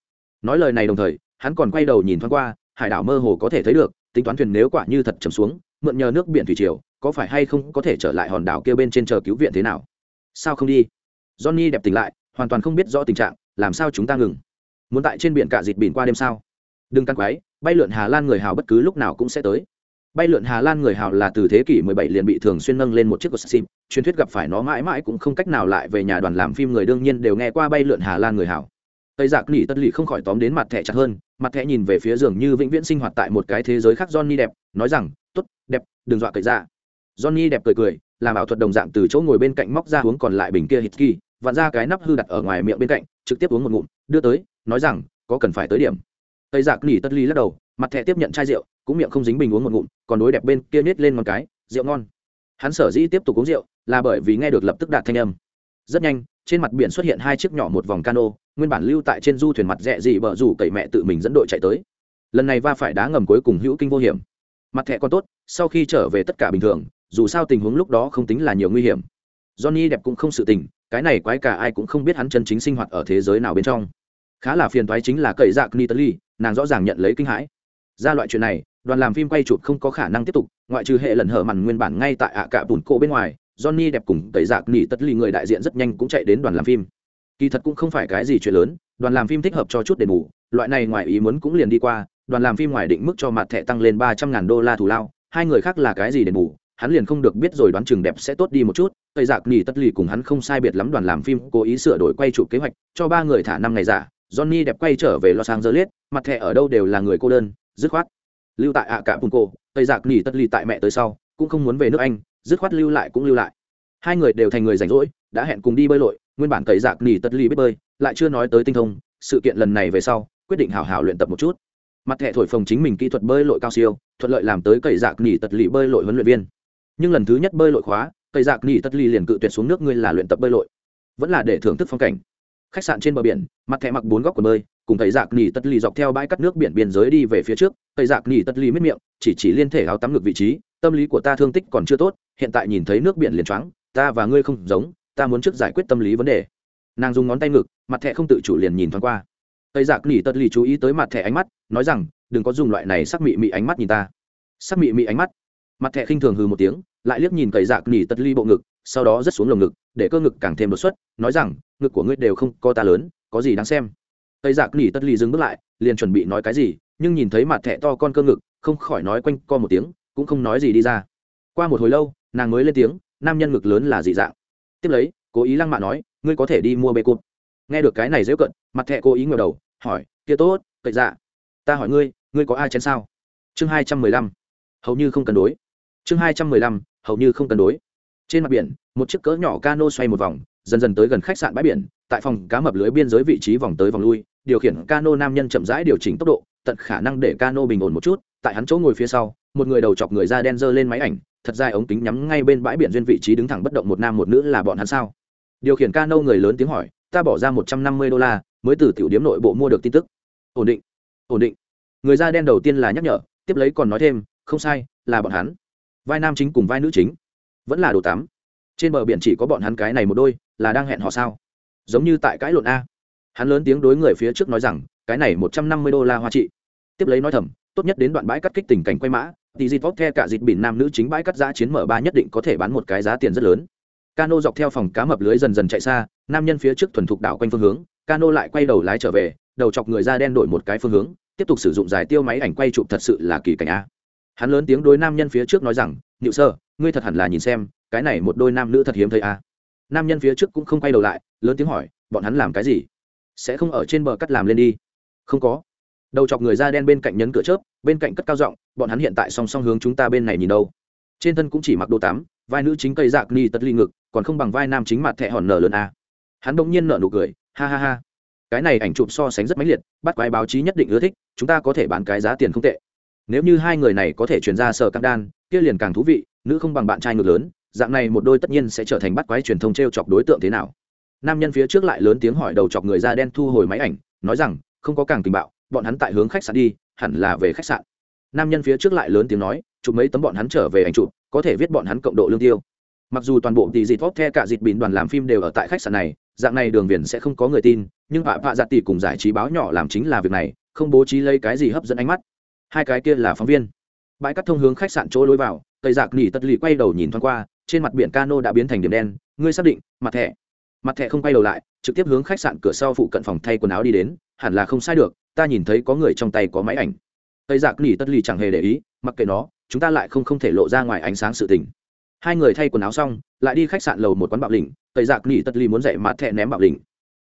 Nói lời này đồng thời, hắn còn quay đầu nhìn thoáng qua, hải đảo mơ hồ có thể thấy được, tính toán thuyền nếu quả như thật chầm xuống, mượn nhờ nước biển thủy triều, có phải hay không có thể trở lại hòn đảo kia bên trên chờ cứu viện thế nào? Sao không đi? Johnny đẹp tỉnh lại, hoàn toàn không biết rõ tình trạng, làm sao chúng ta ngừng? Muốn tại trên biển cả dịt biển qua đêm sao? Đừng căn quái, bay lượn hà lan người hào bất cứ lúc nào cũng sẽ tới bay lượn hà lan người hào là từ thế kỷ 17 liền bị thường xuyên nâng lên một chiếc của sim truyền thuyết gặp phải nó mãi mãi cũng không cách nào lại về nhà đoàn làm phim người đương nhiên đều nghe qua bay lượn hà lan người hào. Tây giặc nỉ tất lì không khỏi tóm đến mặt thẻ chặt hơn, mặt thẻ nhìn về phía giường như vĩnh viễn sinh hoạt tại một cái thế giới khác johnny đẹp nói rằng, tốt đẹp đừng dọa cậy ra johnny đẹp cười cười, làm ảo thuật đồng dạng từ chỗ ngồi bên cạnh móc ra uống còn lại bình kia hít kỳ, vặn ra cái nắp hư đặt ở ngoài miệng bên cạnh, trực tiếp uống một ngụm, đưa tới, nói rằng, có cần phải tới điểm? Tây giặc nỉ tất lì lắc đầu, mặt thẻ tiếp nhận chai rượu cũng miệng không dính bình uống một ngụm, còn đối đẹp bên kia nết lên một cái, rượu ngon. Hắn sở dĩ tiếp tục uống rượu là bởi vì nghe được lập tức đạt thanh âm. Rất nhanh, trên mặt biển xuất hiện hai chiếc nhỏ một vòng cano, nguyên bản lưu tại trên du thuyền mặt rẽ dị bờ rủ cậy mẹ tự mình dẫn đội chạy tới. Lần này va phải đá ngầm cuối cùng hữu kinh vô hiểm. Mặt thẻ còn tốt, sau khi trở về tất cả bình thường, dù sao tình huống lúc đó không tính là nhiều nguy hiểm. Johnny đẹp cũng không sự tình, cái này quái cả ai cũng không biết hắn chân chính sinh hoạt ở thế giới nào bên trong. Khá là phiền toái chính là cậy dạc nitali nàng rõ ràng nhận lấy kinh hãi. Ra loại chuyện này đoàn làm phim quay chụp không có khả năng tiếp tục, ngoại trừ hệ lần hở mằn nguyên bản ngay tại ạ cả bùn cổ bên ngoài, johnny đẹp cùng tẩy giạc nỉ tất lì người đại diện rất nhanh cũng chạy đến đoàn làm phim. Kỳ thật cũng không phải cái gì chuyện lớn, đoàn làm phim thích hợp cho chút đền bù, loại này ngoài ý muốn cũng liền đi qua, đoàn làm phim ngoài định mức cho mặt thẻ tăng lên ba trăm ngàn đô la thù lao, hai người khác là cái gì đền bù, hắn liền không được biết rồi đoán chừng đẹp sẽ tốt đi một chút tây giặc nghỉ tất lì cùng hắn không sai biệt lắm đoàn làm phim cố ý sửa đổi quay chụp kế hoạch, cho ba người thả năm ngày giả, johnny đẹp quay trở về los angeles, mặt thẻ ở đâu đều là người cô đơn, dứt khoát lưu tại ạ cả punco tây giặc nghỉ tất ly tại mẹ tới sau, cũng không muốn về nước anh, dứt khoát lưu lại cũng lưu lại. Hai người đều thành người rảnh rỗi, đã hẹn cùng đi bơi lội, nguyên bản tây giặc nghỉ tất ly biết bơi, lại chưa nói tới tinh thông, sự kiện lần này về sau, quyết định hào hào luyện tập một chút. Mặt thẻ thổi phồng chính mình kỹ thuật bơi lội cao siêu, thuận lợi làm tới cậy dạc nghỉ tật lì bơi lội huấn luyện viên. Nhưng lần thứ nhất bơi lội khóa cậy dạc nghỉ tật lì liền cự tuyệt xuống nước ngươi là luyện tập bơi lội. Vẫn là để thưởng thức phong cảnh. Khách sạn trên bờ biển, mặt thẻ mặc bốn góc của bơi cùng thầy giặc nỉ tật lì dọc theo bãi cắt nước biển biên giới đi về phía trước. Thầy giặc nỉ tật lì miết miệng, chỉ chỉ liên thể áo tắm ngực vị trí. Tâm lý của ta thương tích còn chưa tốt, hiện tại nhìn thấy nước biển liền choáng. Ta và ngươi không giống, ta muốn trước giải quyết tâm lý vấn đề. Nàng dùng ngón tay ngực, mặt thẻ không tự chủ liền nhìn thoáng qua. Tây giặc nỉ tật lì chú ý tới mặt thẻ ánh mắt, nói rằng, đừng có dùng loại này sắc mị mị ánh mắt nhìn ta. Sắc mị mị ánh mắt. Mặt thẻ khinh thường hừ một tiếng, lại liếc nhìn tây giặc nỉ tật lì bộ ngực, sau đó rất xuống lồng ngực, để cơ ngực càng thêm đột xuất, nói rằng, ngực của ngươi đều không có ta lớn, có gì đáng xem? Tây giặc nỉ tật lì dừng bước lại, liền chuẩn bị nói cái gì, nhưng nhìn thấy mặt thẻ to con cơ ngực, không khỏi nói quanh co một tiếng, cũng không nói gì đi ra. Qua một hồi lâu, nàng mới lên tiếng, nam nhân ngực lớn là dị dạng. Tiếp lấy, cố ý lăng mạ nói, ngươi có thể đi mua bê cụt. Nghe được cái này dễ cận, mặt thẹ cố ý ngờ đầu, hỏi, kia tốt, cậy dạ. Ta hỏi ngươi ngươi có ai chén sao? Chương hai trăm mười lăm. Hầu như không cân đối. Chương hai trăm mười lăm, hầu như không cân đối. Trên mặt biển, một chiếc cỡ nhỏ cano xoay một vòng, dần dần tới gần khách sạn bãi biển, tại phòng cá mập lưới biên giới vị trí vòng tới vòng lui điều khiển cano nam nhân chậm rãi điều chỉnh tốc độ, tận khả năng để cano bình ổn một chút. Tại hắn chỗ ngồi phía sau, một người đầu chọc người da đen dơ lên máy ảnh, thật dài ống kính nhắm ngay bên bãi biển duyên vị trí đứng thẳng bất động một nam một nữ là bọn hắn sao? Điều khiển cano người lớn tiếng hỏi, ta bỏ ra một trăm năm mươi đô la, mới từ tiểu điếm nội bộ mua được tin tức. Ổn định ổn định. Người da đen đầu tiên là nhắc nhở, tiếp lấy còn nói thêm, không sai, là bọn hắn. Vai nam chính cùng vai nữ chính, vẫn là đồ tắm. Trên bờ biển chỉ có bọn hắn cái này một đôi, là đang hẹn họ sao? Giống như tại cãi lộn a hắn lớn tiếng đối người phía trước nói rằng, cái này một trăm năm mươi đô la hoa trị. Tiếp lấy nói thầm, tốt nhất đến đoạn bãi cắt kích tình cảnh quay mã, thì dịp vóc the cả dịp bỉn nam nữ chính bãi cắt giá chiến mở ba nhất định có thể bán một cái giá tiền rất lớn. Cano dọc theo phòng cá mập lưới dần dần chạy xa, nam nhân phía trước thuần thục đảo quanh phương hướng, cano lại quay đầu lái trở về, đầu chọc người da đen đổi một cái phương hướng, tiếp tục sử dụng giải tiêu máy ảnh quay chụp thật sự là kỳ cảnh a. Hắn lớn tiếng đối nam nhân phía trước nói rằng nhự sơ, ngươi thật hẳn là nhìn xem, cái này một đôi nam nữ thật hiếm thấy a. Nam nhân phía trước cũng không quay đầu lại, lớn tiếng hỏi, bọn hắn làm cái gì? Sẽ không ở trên bờ cắt làm lên đi. Không có. Đầu chọc người da đen bên cạnh nhấn cửa chớp, bên cạnh cất cao giọng, bọn hắn hiện tại song song hướng chúng ta bên này nhìn đâu. Trên thân cũng chỉ mặc đồ tắm, vai nữ chính cây dạc ni tất ly ngực, còn không bằng vai nam chính mặt thẹ hòn nở lớn a. Hắn bỗng nhiên nở nụ cười, ha ha ha. Cái này ảnh chụp so sánh rất mãnh liệt, bắt quái báo chí nhất định ưa thích, chúng ta có thể bán cái giá tiền không tệ. Nếu như hai người này có thể chuyển ra sở căng đan, kia liền càng thú vị, nữ không bằng bạn trai ngược lớn, dạng này một đôi tất nhiên sẽ trở thành bắt quái truyền thông t r e o chọc đối tượng thế nào nam nhân phía trước lại lớn tiếng hỏi đầu chọc người da đen thu hồi máy ảnh, nói rằng, không có càng tình bạo, bọn hắn tại hướng khách sạn đi, hẳn là về khách sạn. Nam nhân phía trước lại lớn tiếng nói, chụp mấy tấm bọn hắn trở về ảnh chụp, có thể viết bọn hắn cộng độ lương tiêu. Mặc dù toàn bộ tỷ dịt vóc the cả dịt bìn đoàn làm phim đều ở tại khách sạn này, dạng này đường viền sẽ không có người tin, nhưng vạ vạ dạ tỷ cùng giải trí báo nhỏ làm chính là việc này, không bố trí lấy cái gì hấp dẫn ánh mắt. Hai cái kia là phóng viên. Bãi cắt thông hướng khách sạn chỗ lối vào, tây giạc nỉ tất lì quay đầu nhìn thoáng qua, trên mặt biển cano đã biến thành điểm đen, ngươi xác định, mặt thẻ mặt thẻ không quay đầu lại, trực tiếp hướng khách sạn cửa sau phụ cận phòng thay quần áo đi đến, hẳn là không sai được, ta nhìn thấy có người trong tay có máy ảnh. Tây dạ giặc lì tất lì chẳng hề để ý, mặc kệ nó, chúng ta lại không không thể lộ ra ngoài ánh sáng sự tình. Hai người thay quần áo xong, lại đi khách sạn lầu một quán bạo lĩnh tây dạ giặc lì tất lì muốn dạy mặt thẻ ném bạo lĩnh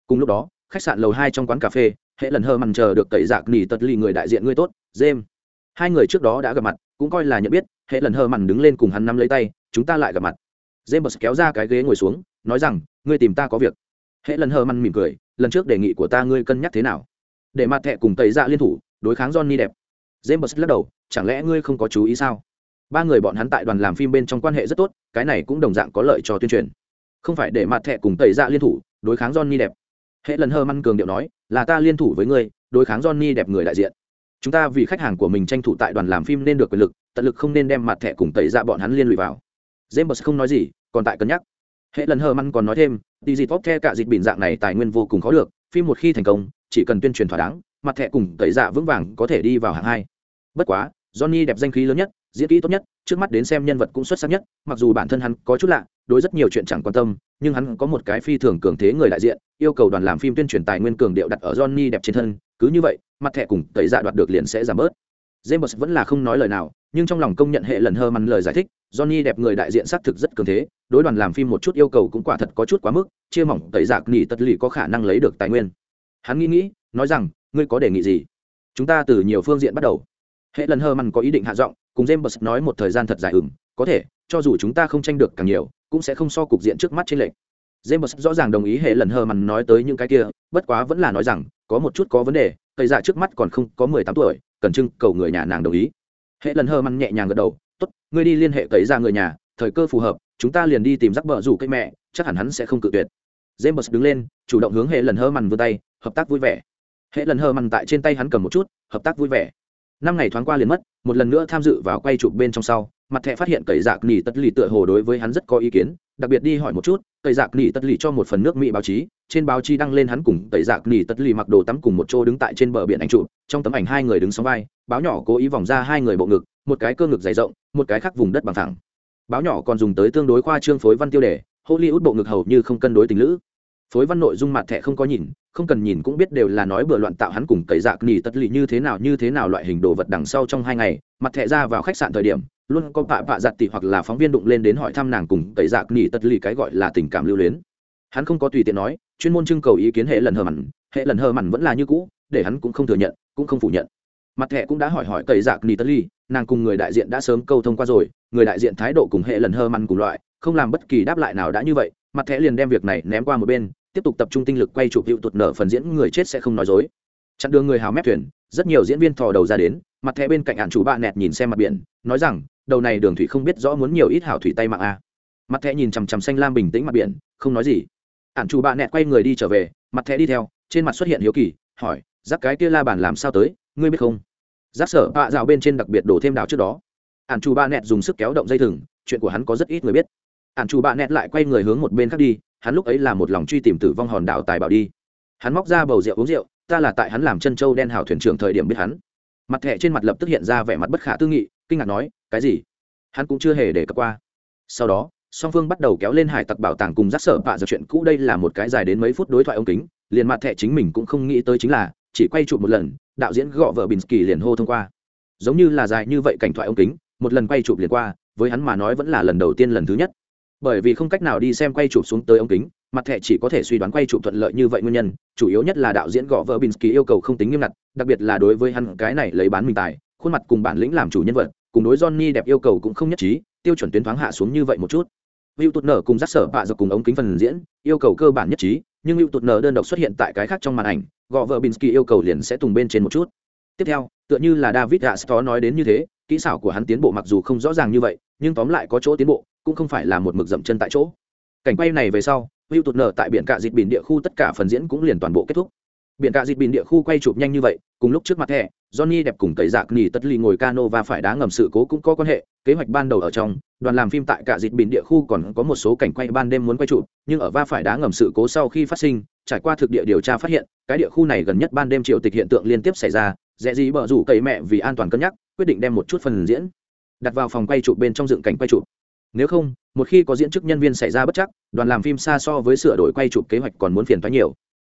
cùng lúc đó, khách sạn lầu hai trong quán cà phê, hệ lần hơ mằn chờ được tẩy giặc nỉ tất lì người đại diện ngươi tốt, james. Hai người trước đó đã gặp mặt, cũng coi là nhận biết, hệ lần hơ mằn đứng lên cùng hắn nắm lấy tay, chúng ta lại gặp mặt james kéo ra cái ghế ngồi xuống, nói rằng, ngươi tìm ta có việc. Hệ lần hờ măn mỉm cười, lần trước đề nghị của ta ngươi cân nhắc thế nào? Để mặt thẹ cùng tẩy dạ liên thủ, đối kháng johnny đẹp. James lắc đầu, chẳng lẽ ngươi không có chú ý sao? Ba người bọn hắn tại đoàn làm phim bên trong quan hệ rất tốt, cái này cũng đồng dạng có lợi cho tuyên truyền. Không phải để mặt thẹ cùng tẩy dạ liên thủ, đối kháng johnny đẹp. Hệ lần hơ măn cường điệu nói, là ta liên thủ với ngươi, đối kháng johnny đẹp người đại diện. Chúng ta vì khách hàng của mình tranh thủ tại đoàn làm phim nên được quyền lực, tận lực không nên đem mặt thẻ cùng tẩy dạ bọn hắn liên lụy vào. James không nói gì còn tại cân nhắc. Hệ lần hờ măn còn nói thêm đi dịp tốt the cả dịp bỉn dạng này tài nguyên vô cùng khó được, phim một khi thành công, chỉ cần tuyên truyền thỏa đáng, mặt thẻ cùng tẩy dạ vững vàng có thể đi vào hạng hai. Bất quá, johnny đẹp danh khí lớn nhất, diễn kỹ tốt nhất, trước mắt đến xem nhân vật cũng xuất sắc nhất, mặc dù bản thân hắn có chút lạ, đối rất nhiều chuyện chẳng quan tâm, nhưng hắn có một cái phi thường cường thế người đại diện, yêu cầu đoàn làm phim tuyên truyền tài nguyên cường điệu đặt ở johnny đẹp trên thân, cứ như vậy, mặt thẻ cùng tẩy dạ đoạt được liền sẽ giảm bớt. James vẫn là không nói lời nào nhưng trong lòng công nhận hệ lần hơ mắn lời giải thích, johnny đẹp người đại diện xác thực rất cường thế, đối đoàn làm phim một chút yêu cầu cũng quả thật có chút quá mức, chia mỏng tẩy dạc nỉ tật lì có khả năng lấy được tài nguyên. Hắn nghĩ nghĩ, nói rằng, ngươi có đề nghị gì? Chúng ta từ nhiều phương diện bắt đầu. Hệ lần hơ mắn có ý định hạ giọng, cùng james nói một thời gian thật dài ửng có thể, cho dù chúng ta không tranh được càng nhiều, cũng sẽ không so cục diện trước mắt trên lệnh james rõ ràng đồng ý hệ lần hơ mắn nói tới những cái kia, bất quá vẫn là nói rằng, có một chút có vấn đề, tẩy dạ trước mắt còn không có mười tám tuổi, cần trưng cầu người nhà nàng đồng ý hệ lần hơ măn nhẹ nhàng gật đầu, tốt, ngươi đi liên hệ cấy ra người nhà, thời cơ phù hợp, chúng ta liền đi tìm rắc bờ rủ cây mẹ, chắc hẳn hắn sẽ không cự tuyệt. James đứng lên, chủ động hướng hệ lần hơ mằn vươn tay, hợp tác vui vẻ. Hệ lần hơ mằn tại trên tay hắn cầm một chút, hợp tác vui vẻ. Năm ngày thoáng qua liền mất, một lần nữa tham dự vào quay chụp bên trong sau mặt thẻ phát hiện cậy dạc nỉ tất lì tựa hồ đối với hắn rất có ý kiến, đặc biệt đi hỏi một chút cậy dạc nỉ tất lì cho một phần nước mỹ báo chí, trên báo chí đăng lên hắn cùng cậy dạc nỉ tất lì mặc đồ tắm cùng một chỗ đứng tại trên bờ biển anh trụ trong tấm ảnh hai người đứng sóng vai, báo nhỏ cố ý vòng ra hai người bộ ngực, một cái cơ ngực dày rộng, một cái khác vùng đất bằng thẳng. Báo nhỏ còn dùng tới tương đối khoa trương phối văn tiêu đề, hollywood bộ ngực hầu như không cân đối tình lữ. Phối văn nội dung mặt thẻ không có nhìn, không cần nhìn cũng biết đều là nói bừa loạn tạo hắn cùng cậy dạc nỉ tất lì như thế nào như thế nào loại hình đồ vật đằng sau trong hai ngày, mặt thẻ ra vào khách sạn thời điểm luôn có bạ bạ giặt tị hoặc là phóng viên đụng lên đến hỏi thăm nàng cùng tẩy dạc nỉ tật lì cái gọi là tình cảm lưu luyến. Hắn không có tùy tiện nói, chuyên môn trưng cầu ý kiến hệ lần hờ mặn, hệ lần hờ mặn vẫn là như cũ, để hắn cũng không thừa nhận, cũng không phủ nhận. Mặt thẻ cũng đã hỏi hỏi tẩy dạc nỉ tật lì, nàng cùng người đại diện đã sớm câu thông qua rồi, người đại diện thái độ cùng hệ lần hờ mặn cùng loại, không làm bất kỳ đáp lại nào đã như vậy, mặt thẻ liền đem việc này ném qua một bên, tiếp tục tập trung tinh lực quay chụp hiệu tụt nở phần diễn người chết sẽ không nói dối. Chặn đường người hào mép thuyền, rất nhiều diễn viên thò đầu ra đến, mặt thẻ bên cạnh ạn chủ bạ nẹt nhìn xem mặt biển, nói rằng đầu này đường thủy không biết rõ muốn nhiều ít hảo thủy tay mạng a mặt thẹ nhìn chằm chằm xanh lam bình tĩnh mặt biển, không nói gì. Ạn chủ bạ nẹt quay người đi trở về, mặt thẹ đi theo, trên mặt xuất hiện hiếu kỳ, hỏi giáp cái kia la bàn làm sao tới, ngươi biết không? Giáp sở bạ rào bên trên đặc biệt đổ thêm đào trước đó. Ạn chủ bạ nẹt dùng sức kéo động dây thừng, chuyện của hắn có rất ít người biết. Ạn chủ bạ nẹt lại quay người hướng một bên khác đi, hắn lúc ấy là một lòng truy tìm tử vong hòn đảo tài bảo đi. Hắn móc ra bầu rượu uống rượu, ta là tại hắn làm chân châu đen hảo thuyền trưởng thời điểm biết hắn. Mặt thẻ trên mặt lập tức hiện ra vẻ mặt bất khả tư nghị, kinh ngạc nói cái gì? Hắn cũng chưa hề để cập qua. Sau đó, song phương bắt đầu kéo lên hải tặc bảo tàng cùng rắc sở bạ giờ chuyện cũ. Đây là một cái dài đến mấy phút đối thoại ông kính, liền mặt thẻ chính mình cũng không nghĩ tới chính là, chỉ quay chụp một lần, đạo diễn gõ vợ bình kỳ liền hô thông qua. Giống như là dài như vậy cảnh thoại ông kính, một lần quay chụp liền qua, với hắn mà nói vẫn là lần đầu tiên lần thứ nhất. Bởi vì không cách nào đi xem quay chụp xuống tới ống kính, mặt thẻ chỉ có thể suy đoán quay chụp thuận lợi như vậy nguyên nhân, chủ yếu nhất là đạo diễn gõ vợ binsky yêu cầu không tính nghiêm ngặt, đặc biệt là đối với hắn cái này lấy bán mình tài, khuôn mặt cùng bản lĩnh làm chủ nhân vật cùng đối johnny đẹp yêu cầu cũng không nhất trí, tiêu chuẩn tuyến thoáng hạ xuống như vậy một chút. Hữu tụt nở cùng dắt sở bạ Dược cùng ống kính phần diễn, yêu cầu cơ bản nhất trí, nhưng hữu tụt nở đơn độc xuất hiện tại cái khác trong màn ảnh, gọ vợ binsky yêu cầu liền sẽ tùng bên trên một chút. Tiếp theo, tựa như là david gastor nói đến như thế, kỹ xảo của hắn tiến bộ mặc dù không rõ ràng như vậy, nhưng tóm lại có chỗ tiến bộ, cũng không phải là một mực dậm chân tại chỗ. Cảnh quay này về sau hữu tụt nở tại biển cả dịch biển địa khu tất cả phần diễn cũng liền toàn bộ kết thúc biển cạ dịp biển địa khu quay chụp nhanh như vậy, cùng lúc trước mặt thẻ johnny đẹp cùng cậy dạc nỉ tất ly ngồi cano và phải đá ngầm sự cố cũng có quan hệ, kế hoạch ban đầu ở trong, đoàn làm phim tại cạ dịp biển địa khu còn có một số cảnh quay ban đêm muốn quay chụp, nhưng ở va phải đá ngầm sự cố sau khi phát sinh, trải qua thực địa điều tra phát hiện, cái địa khu này gần nhất ban đêm triệu tịch hiện tượng liên tiếp xảy ra, dễ gì bở rủ cậy mẹ vì an toàn cân nhắc, quyết định đem một chút phần diễn, đặt vào phòng quay chụp bên trong dựng cảnh quay chụp. Nếu không, một khi có diễn chức nhân viên xảy ra bất chắc, đoàn làm phim xa so với sửa đổi quay chụp kế hoạch còn muốn phiền toái nhiều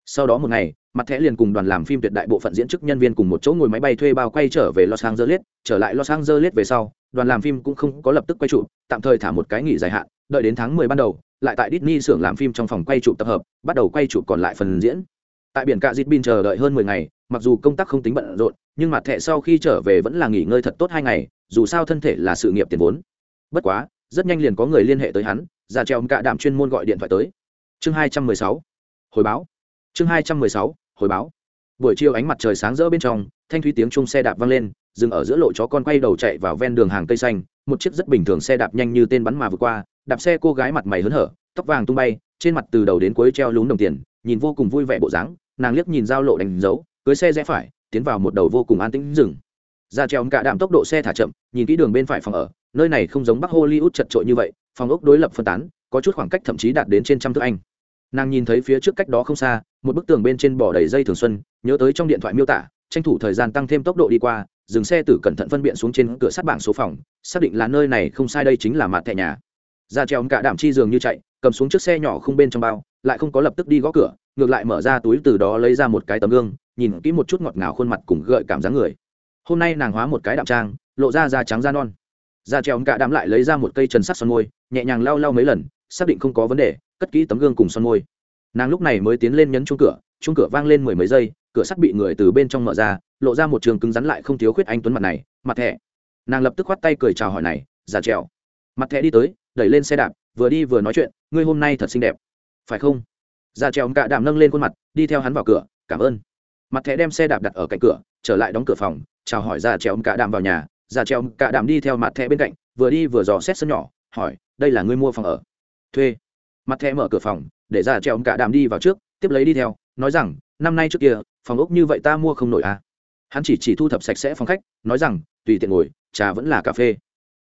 sau đó một ngày mặt thẻ liền cùng đoàn làm phim tuyệt đại bộ phận diễn chức nhân viên cùng một chỗ ngồi máy bay thuê bao quay trở về los angeles. Trở lại los angeles về sau đoàn làm phim cũng không có lập tức quay trụ, tạm thời thả một cái nghỉ dài hạn đợi đến tháng 10 ban đầu lại tại Disney xưởng làm phim trong phòng quay trụ tập hợp bắt đầu quay trụ còn lại phần diễn. Tại biển cạ dịt bin chờ đợi hơn 10 ngày mặc dù công tác không tính bận rộn nhưng mặt thẻ sau khi trở về vẫn là nghỉ ngơi thật tốt hai ngày dù sao thân thể là sự nghiệp tiền vốn. Bất quá rất nhanh liền có người liên hệ tới hắn ra treo cả đạm chuyên môn gọi điện thoại tới. Chương 216 hồi báo chương 216 hồi báo. Buổi chiều ánh mặt trời sáng rỡ bên trong, thanh thúy tiếng chung xe đạp vang lên, dừng ở giữa lộ chó con quay đầu chạy vào ven đường hàng cây xanh, một chiếc rất bình thường xe đạp nhanh như tên bắn mà vượt qua, đạp xe cô gái mặt mày hớn hở, tóc vàng tung bay, trên mặt từ đầu đến cuối treo lún đồng tiền, nhìn vô cùng vui vẻ bộ dáng, nàng liếc nhìn giao lộ đánh dấu, cưới xe rẽ phải, tiến vào một đầu vô cùng an tĩnh rừng. Ra treo cả đạm tốc độ xe thả chậm, nhìn kỹ đường bên phải phòng ở, nơi này không giống bắc hollywood chật trội như vậy, phòng ốc đối lập phân tán, có chút khoảng cách thậm chí đạt đến trên trăm thước anh nàng nhìn thấy phía trước cách đó không xa, một bức tường bên trên bỏ đầy dây thường xuân, nhớ tới trong điện thoại miêu tả, tranh thủ thời gian tăng thêm tốc độ đi qua, dừng xe tử cẩn thận phân biện xuống trên cửa sắt bảng số phòng, xác định là nơi này không sai đây chính là mặt thẻ nhà. Ra treo cả đảm chi giường như chạy, cầm xuống chiếc xe nhỏ không bên trong bao, lại không có lập tức đi gõ cửa, ngược lại mở ra túi từ đó lấy ra một cái tấm gương, nhìn kỹ một chút ngọt ngào khuôn mặt cùng gợi cảm giác người. Hôm nay nàng hóa một cái đạm trang, lộ ra da trắng da non. Da treo cả đạm lại lấy ra một cây trần sắt son môi, nhẹ nhàng lau lau mấy lần, xác định không có vấn đề cất kỹ tấm gương cùng son môi. Nàng lúc này mới tiến lên nhấn chuông cửa chuông cửa vang lên mười mấy giây, cửa sắt bị người từ bên trong mở ra, lộ ra một trường cứng rắn lại không thiếu khuyết anh tuấn mặt này, mặt thẻ. Nàng lập tức khoát tay cười chào hỏi này, già trèo. Mặt thẻ đi tới, đẩy lên xe đạp, vừa đi vừa nói chuyện, ngươi hôm nay thật xinh đẹp. Phải không? Già trèo cạ đạm nâng lên khuôn mặt, đi theo hắn vào cửa, cảm ơn. Mặt thẻ đem xe đạp đặt ở cạnh cửa, trở lại đóng cửa phòng, chào hỏi già trèo cạ đạm vào nhà. Già trèo cạ đạm đi theo mặt thẻ bên cạnh, vừa đi vừa dò xét sân nhỏ, hỏi, đây là ngươi mua phòng ở? Thuê mặt thẻ mở cửa phòng, để ra trèo cả đạm đi vào trước, tiếp lấy đi theo, nói rằng, năm nay trước kia, phòng ốc như vậy ta mua không nổi à. Hắn chỉ chỉ thu thập sạch sẽ phòng khách, nói rằng, tùy tiện ngồi, trà vẫn là cà phê.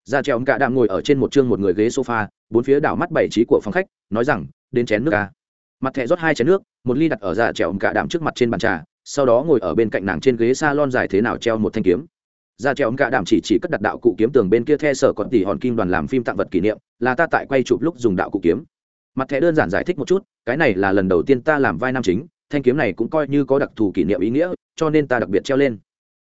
Ra trèo cả đạm ngồi ở trên một chương một người ghế sofa, bốn phía đảo mắt bảy trí của phòng khách, nói rằng, đến chén nước à. Mặt thẻ rót hai chén nước, một ly đặt ở dạ trèo cả đạm trước mặt trên bàn trà, sau đó ngồi ở bên cạnh nàng trên ghế s a lon dài thế nào treo một thanh kiếm. Ra trèo cả đạm chỉ chỉ cất đặt đạo cụ kiếm tường bên kia the sở còn tỉ hòn kim đoàn làm phim tặng vật kỷ niệm, là ta tại quay chụp lúc dùng đạo cụ kiếm mặt thẻ đơn giản giải thích một chút, cái này là lần đầu tiên ta làm vai nam chính, thanh kiếm này cũng coi như có đặc thù kỷ niệm ý nghĩa, cho nên ta đặc biệt treo lên.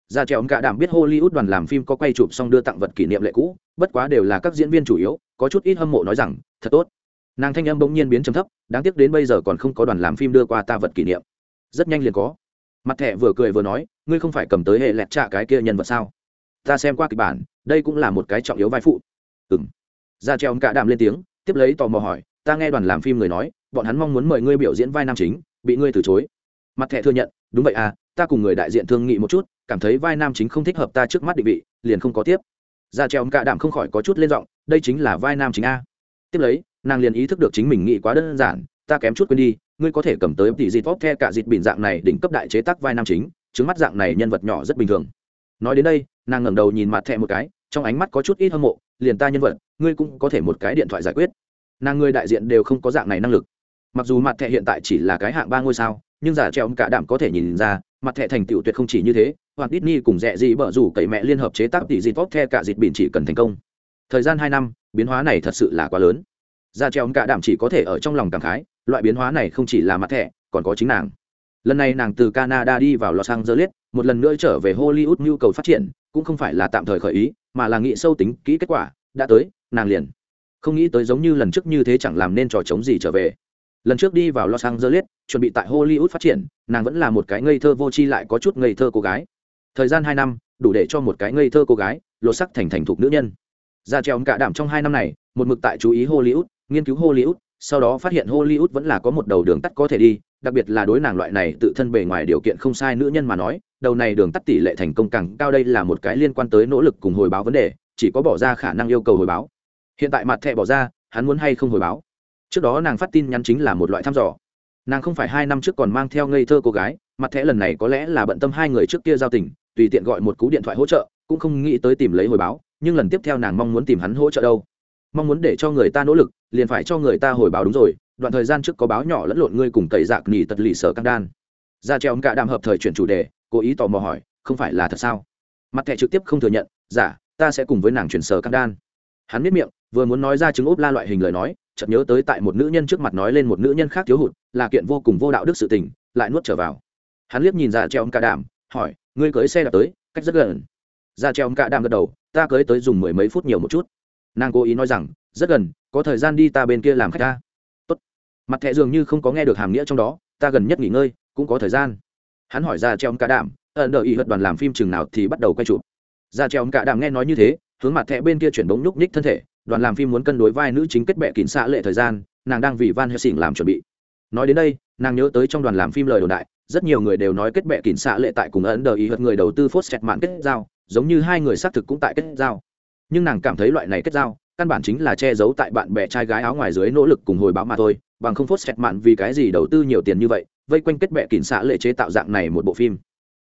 Ra trèo cả đảm biết hollywood đoàn làm phim có quay chụp xong đưa tặng vật kỷ niệm lệ cũ, bất quá đều là các diễn viên chủ yếu, có chút ít hâm mộ nói rằng, thật tốt. Nàng thanh âm bỗng nhiên biến trầm thấp, đáng tiếc đến bây giờ còn không có đoàn làm phim đưa qua ta vật kỷ niệm. Rất nhanh liền có. Mặt thẻ vừa cười vừa nói, ngươi không phải cầm tới hệ lẹt trạ cái kia nhân vật sao? Ta xem qua kịch bản, đây cũng là một cái trọng yếu vai phụ. Ừ m ra treo cả đạm lên tiếng, tiếp lấy tò mò hỏi ta nghe đoàn làm phim người nói, bọn hắn mong muốn mời ngươi biểu diễn vai nam chính, bị ngươi từ chối. Mặt thẻ thừa nhận, đúng vậy à ta cùng người đại diện thương nghị một chút, cảm thấy vai nam chính không thích hợp ta trước mắt định vị, liền không có tiếp. Ra treo cả đảm không khỏi có chút lên giọng, đây chính là vai nam chính a. Tiếp lấy, nàng liền ý thức được chính mình nghĩ quá đơn giản, ta kém chút quên đi, ngươi có thể cầm tới tỷ dịt vóc the cả dịt bình dạng này đỉnh cấp đại chế tác vai nam chính chứng mắt dạng này nhân vật nhỏ rất bình thường. Nói đến đây, nàng ngẩng đầu nhìn mặt thẹ một cái, trong ánh mắt có chút ít hâm mộ, liền ta nhân vật, ngươi cũng có thể một cái điện thoại giải quyết nàng người đại diện đều không có dạng này năng lực. Mặc dù mặt thẻ hiện tại chỉ là cái hạng ba ngôi sao, nhưng giả treo cả đảm có thể nhìn ra, mặt thẻ thành tựu tuyệt không chỉ như thế hoặc Disney cùng rẻ gì bở rủ cậy mẹ liên hợp chế tác tỷ dịp tốt the cả dịp biển chỉ cần thành công. Thời gian hai năm, biến hóa này thật sự là quá lớn. Giả treo cả đảm chỉ có thể ở trong lòng cảm khái, loại biến hóa này không chỉ là mặt thẻ, còn có chính nàng. Lần này nàng từ canada đi vào los angeles, một lần nữa trở về hollywood nhu cầu phát triển, cũng không phải là tạm thời khởi ý, mà là nghĩ sâu tính kỹ kết quả, đã tới, nàng liền không nghĩ tới giống như lần trước như thế chẳng làm nên trò chống gì trở về. Lần trước đi vào los angeles, chuẩn bị tại hollywood phát triển, nàng vẫn là một cái ngây thơ vô tri lại có chút ngây thơ cô gái. Thời gian hai năm, đủ để cho một cái ngây thơ cô gái, lột sắc thành thành thục nữ nhân. Ra treo cả đảm trong hai năm này, một mực tại chú ý hollywood, nghiên cứu hollywood, sau đó phát hiện hollywood vẫn là có một đầu đường tắt có thể đi, đặc biệt là đối nàng loại này tự thân bề ngoài điều kiện không sai nữ nhân mà nói, đầu này đường tắt tỷ lệ thành công càng cao đây là một cái liên quan tới nỗ lực cùng hồi báo vấn đề, chỉ có bỏ ra khả năng yêu cầu hồi báo hiện tại mặt thẻ bỏ ra hắn muốn hay không hồi báo? Trước đó nàng phát tin nhắn chính là một loại thăm dò. Nàng không phải hai năm trước còn mang theo ngây thơ cô gái mặt thẻ lần này có lẽ là bận tâm hai người trước kia giao tình tùy tiện gọi một cú điện thoại hỗ trợ cũng không nghĩ tới tìm lấy hồi báo nhưng lần tiếp theo nàng mong muốn tìm hắn hỗ trợ đâu. Mong muốn để cho người ta nỗ lực liền phải cho người ta hồi báo đúng rồi đoạn thời gian trước có báo nhỏ lẫn lộn ngươi cùng cậy dạc nỉ tật lì sở căng đan. Ra treo cả đàm hợp thời chuyển chủ đề cố ý tò mò hỏi không phải là thật sao? Mặt thẻ trực tiếp không thừa nhận giả dạ, ta sẽ cùng với nàng chuyển sở căng đan. Hắn biết miệng vừa muốn nói ra chứng ốp la loại hình lời nói, chợt nhớ tới tại một nữ nhân trước mặt nói lên một nữ nhân khác thiếu hụt, là kiện vô cùng vô đạo đức sự tình, lại nuốt trở vào. Hắn liếc nhìn dạ ra treo cả đàm hỏi, ngươi cưới xe đạp tới, cách rất gần. Dạ ra treo cả đàm gật đầu, ta cưới tới dùng mười mấy phút nhiều một chút. Nàng cố ý nói rằng, rất gần, có thời gian đi ta bên kia làm khách ta. Tốt. mặt thẹ dường như không có nghe được hàm nghĩa trong đó, ta gần nhất nghỉ ngơi, cũng có thời gian. Hắn hỏi dạ ra treo cả đàm ẩn đợi ý hật đoàn làm phim chừng nào thì bắt đầu quay chụp? Ra treo cả đàm nghe nói như thế, hướng mặt thẹ bên kia chuyển bóng nhúc nhích thân thể đoàn làm phim muốn cân đối vai nữ chính kết bệ kín xạ lệ thời gian, nàng đang vì van helsing làm chuẩn bị. Nói đến đây, nàng nhớ tới trong đoàn làm phim lời đồn đại, rất nhiều người đều nói kết bệ kín xạ lệ tại cùng ấn đờ ý hật người đầu tư phốt xẹt mạng kết giao, giống như hai người xác thực cũng tại kết giao. Nhưng nàng cảm thấy loại này kết giao, căn bản chính là che giấu tại bạn bè trai gái áo ngoài dưới nỗ lực cùng hồi báo mà thôi, bằng không phốt xẹt mạn vì cái gì đầu tư nhiều tiền như vậy, vây quanh kết bệ kín xạ lệ chế tạo dạng này một bộ phim.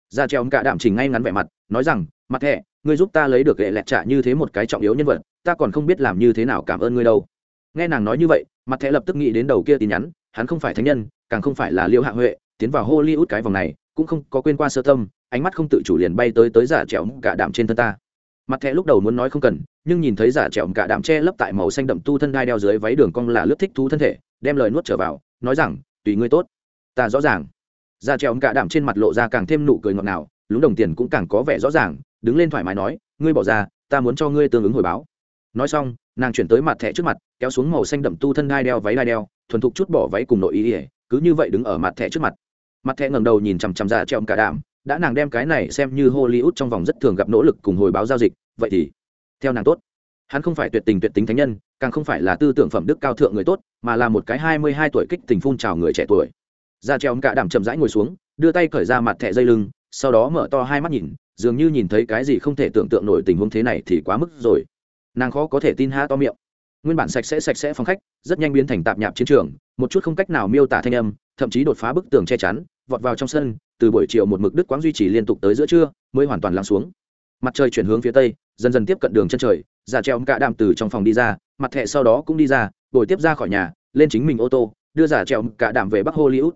Ra treo cả đảm trình ngay ngắn vẻ mặt, nói rằng, mặt thẻ ngươi giúp ta lấy được hệ lẹt trả như thế một cái trọng yếu nhân vật, ta còn không biết làm như thế nào cảm ơn ngươi đâu. Nghe nàng nói như vậy, mặt thẻ lập tức nghĩ đến đầu kia tin nhắn, hắn không phải thánh nhân, càng không phải là liêu hạ huệ, tiến vào hollywood cái vòng này, cũng không có quên qua sơ tâm, ánh mắt không tự chủ liền bay tới tới giả trẻo cả đạm trên thân ta. Mặt thẻ lúc đầu muốn nói không cần, nhưng nhìn thấy giả trẻo cả đạm che lấp tại màu xanh đậm tu thân gai đeo dưới váy đường cong là lướt thích thú thân thể, đem lời nuốt trở vào, nói rằng, tùy ngươi tốt. Ta rõ ràng. Giả trẻo cả đạm trên mặt lộ ra càng thêm nụ cười ngọt ngào, lúng đồng tiền cũng càng có vẻ rõ ràng đứng lên thoải mái nói, ngươi bỏ ra, ta muốn cho ngươi tương ứng hồi báo. Nói xong, nàng chuyển tới mặt thẻ trước mặt, kéo xuống màu xanh đậm tu thân đai đeo váy đai đeo, thuần thục chút bỏ váy cùng nội ý ỉa cứ như vậy đứng ở mặt thẻ trước mặt. Mặt thẻ ngẩng đầu nhìn chằm chằm ra treo cả đạm, đã nàng đem cái này xem như hollywood trong vòng rất thường gặp nỗ lực cùng hồi báo giao dịch, vậy thì theo nàng tốt. Hắn không phải tuyệt tình tuyệt tính thánh nhân, càng không phải là tư tưởng phẩm đức cao thượng người tốt, mà là một cái hai mươi hai tuổi kích tình phun trào người trẻ tuổi. Ra treo cả đạm chậm rãi ngồi xuống, đưa tay cởi ra mặt thẻ dây lưng, sau đó mở to hai mắt nhìn dường như nhìn thấy cái gì không thể tưởng tượng nổi tình huống thế này thì quá mức rồi. Nàng khó có thể tin ha to miệng. Nguyên bản sạch sẽ sạch sẽ phòng khách, rất nhanh biến thành tạp nhạp chiến trường, một chút không cách nào miêu tả thanh âm, thậm chí đột phá bức tường che chắn, vọt vào trong sân, từ buổi chiều một mực đức quãng duy trì liên tục tới giữa trưa, mới hoàn toàn lắng xuống. Mặt trời chuyển hướng phía tây, dần dần tiếp cận đường chân trời, giả treo cả đạm từ trong phòng đi ra, mặt thẹ sau đó cũng đi ra đổi tiếp ra khỏi nhà, lên chính mình ô tô, đưa giả treo cả đạm về bắc hollywood.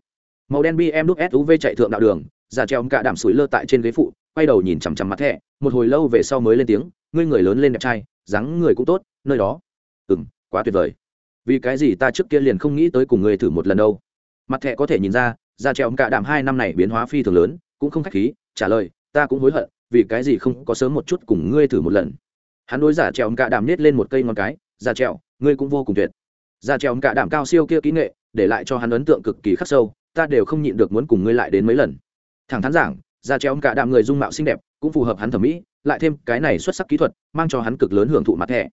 Màu đen bm đúc suv chạy thượng đạo đường, giả treo cả đạm sủi lơ tại trên ghế phụ quay đầu nhìn chằm chằm mặt thẹ một hồi lâu về sau mới lên tiếng, ngươi người lớn lên đẹp trai, dáng người cũng tốt, nơi đó. Ừ m quá tuyệt vời. Vì cái gì ta trước kia liền không nghĩ tới cùng ngươi thử một lần đâu? Mặt thẹ có thể nhìn ra ra treo cả đạm hai năm này biến hóa phi thường lớn, cũng không khách khí, trả lời, ta cũng hối hận, vì cái gì không có sớm một chút cùng ngươi thử một lần. Hắn đối giả treo cả đạm nết lên một cây ngón cái ra treo, ngươi cũng vô cùng tuyệt. Ra treo cả đạm cao siêu kia kỹ nghệ, để lại cho hắn ấn tượng cực kỳ khắc sâu, ta đều không nhịn được muốn cùng ngươi lại đến mấy lần. Thẳng thắn giảng ra treo cả đạm người dung mạo xinh đẹp cũng phù hợp hắn thẩm mỹ lại thêm cái này xuất sắc kỹ thuật mang cho hắn cực lớn hưởng thụ mặt thẻ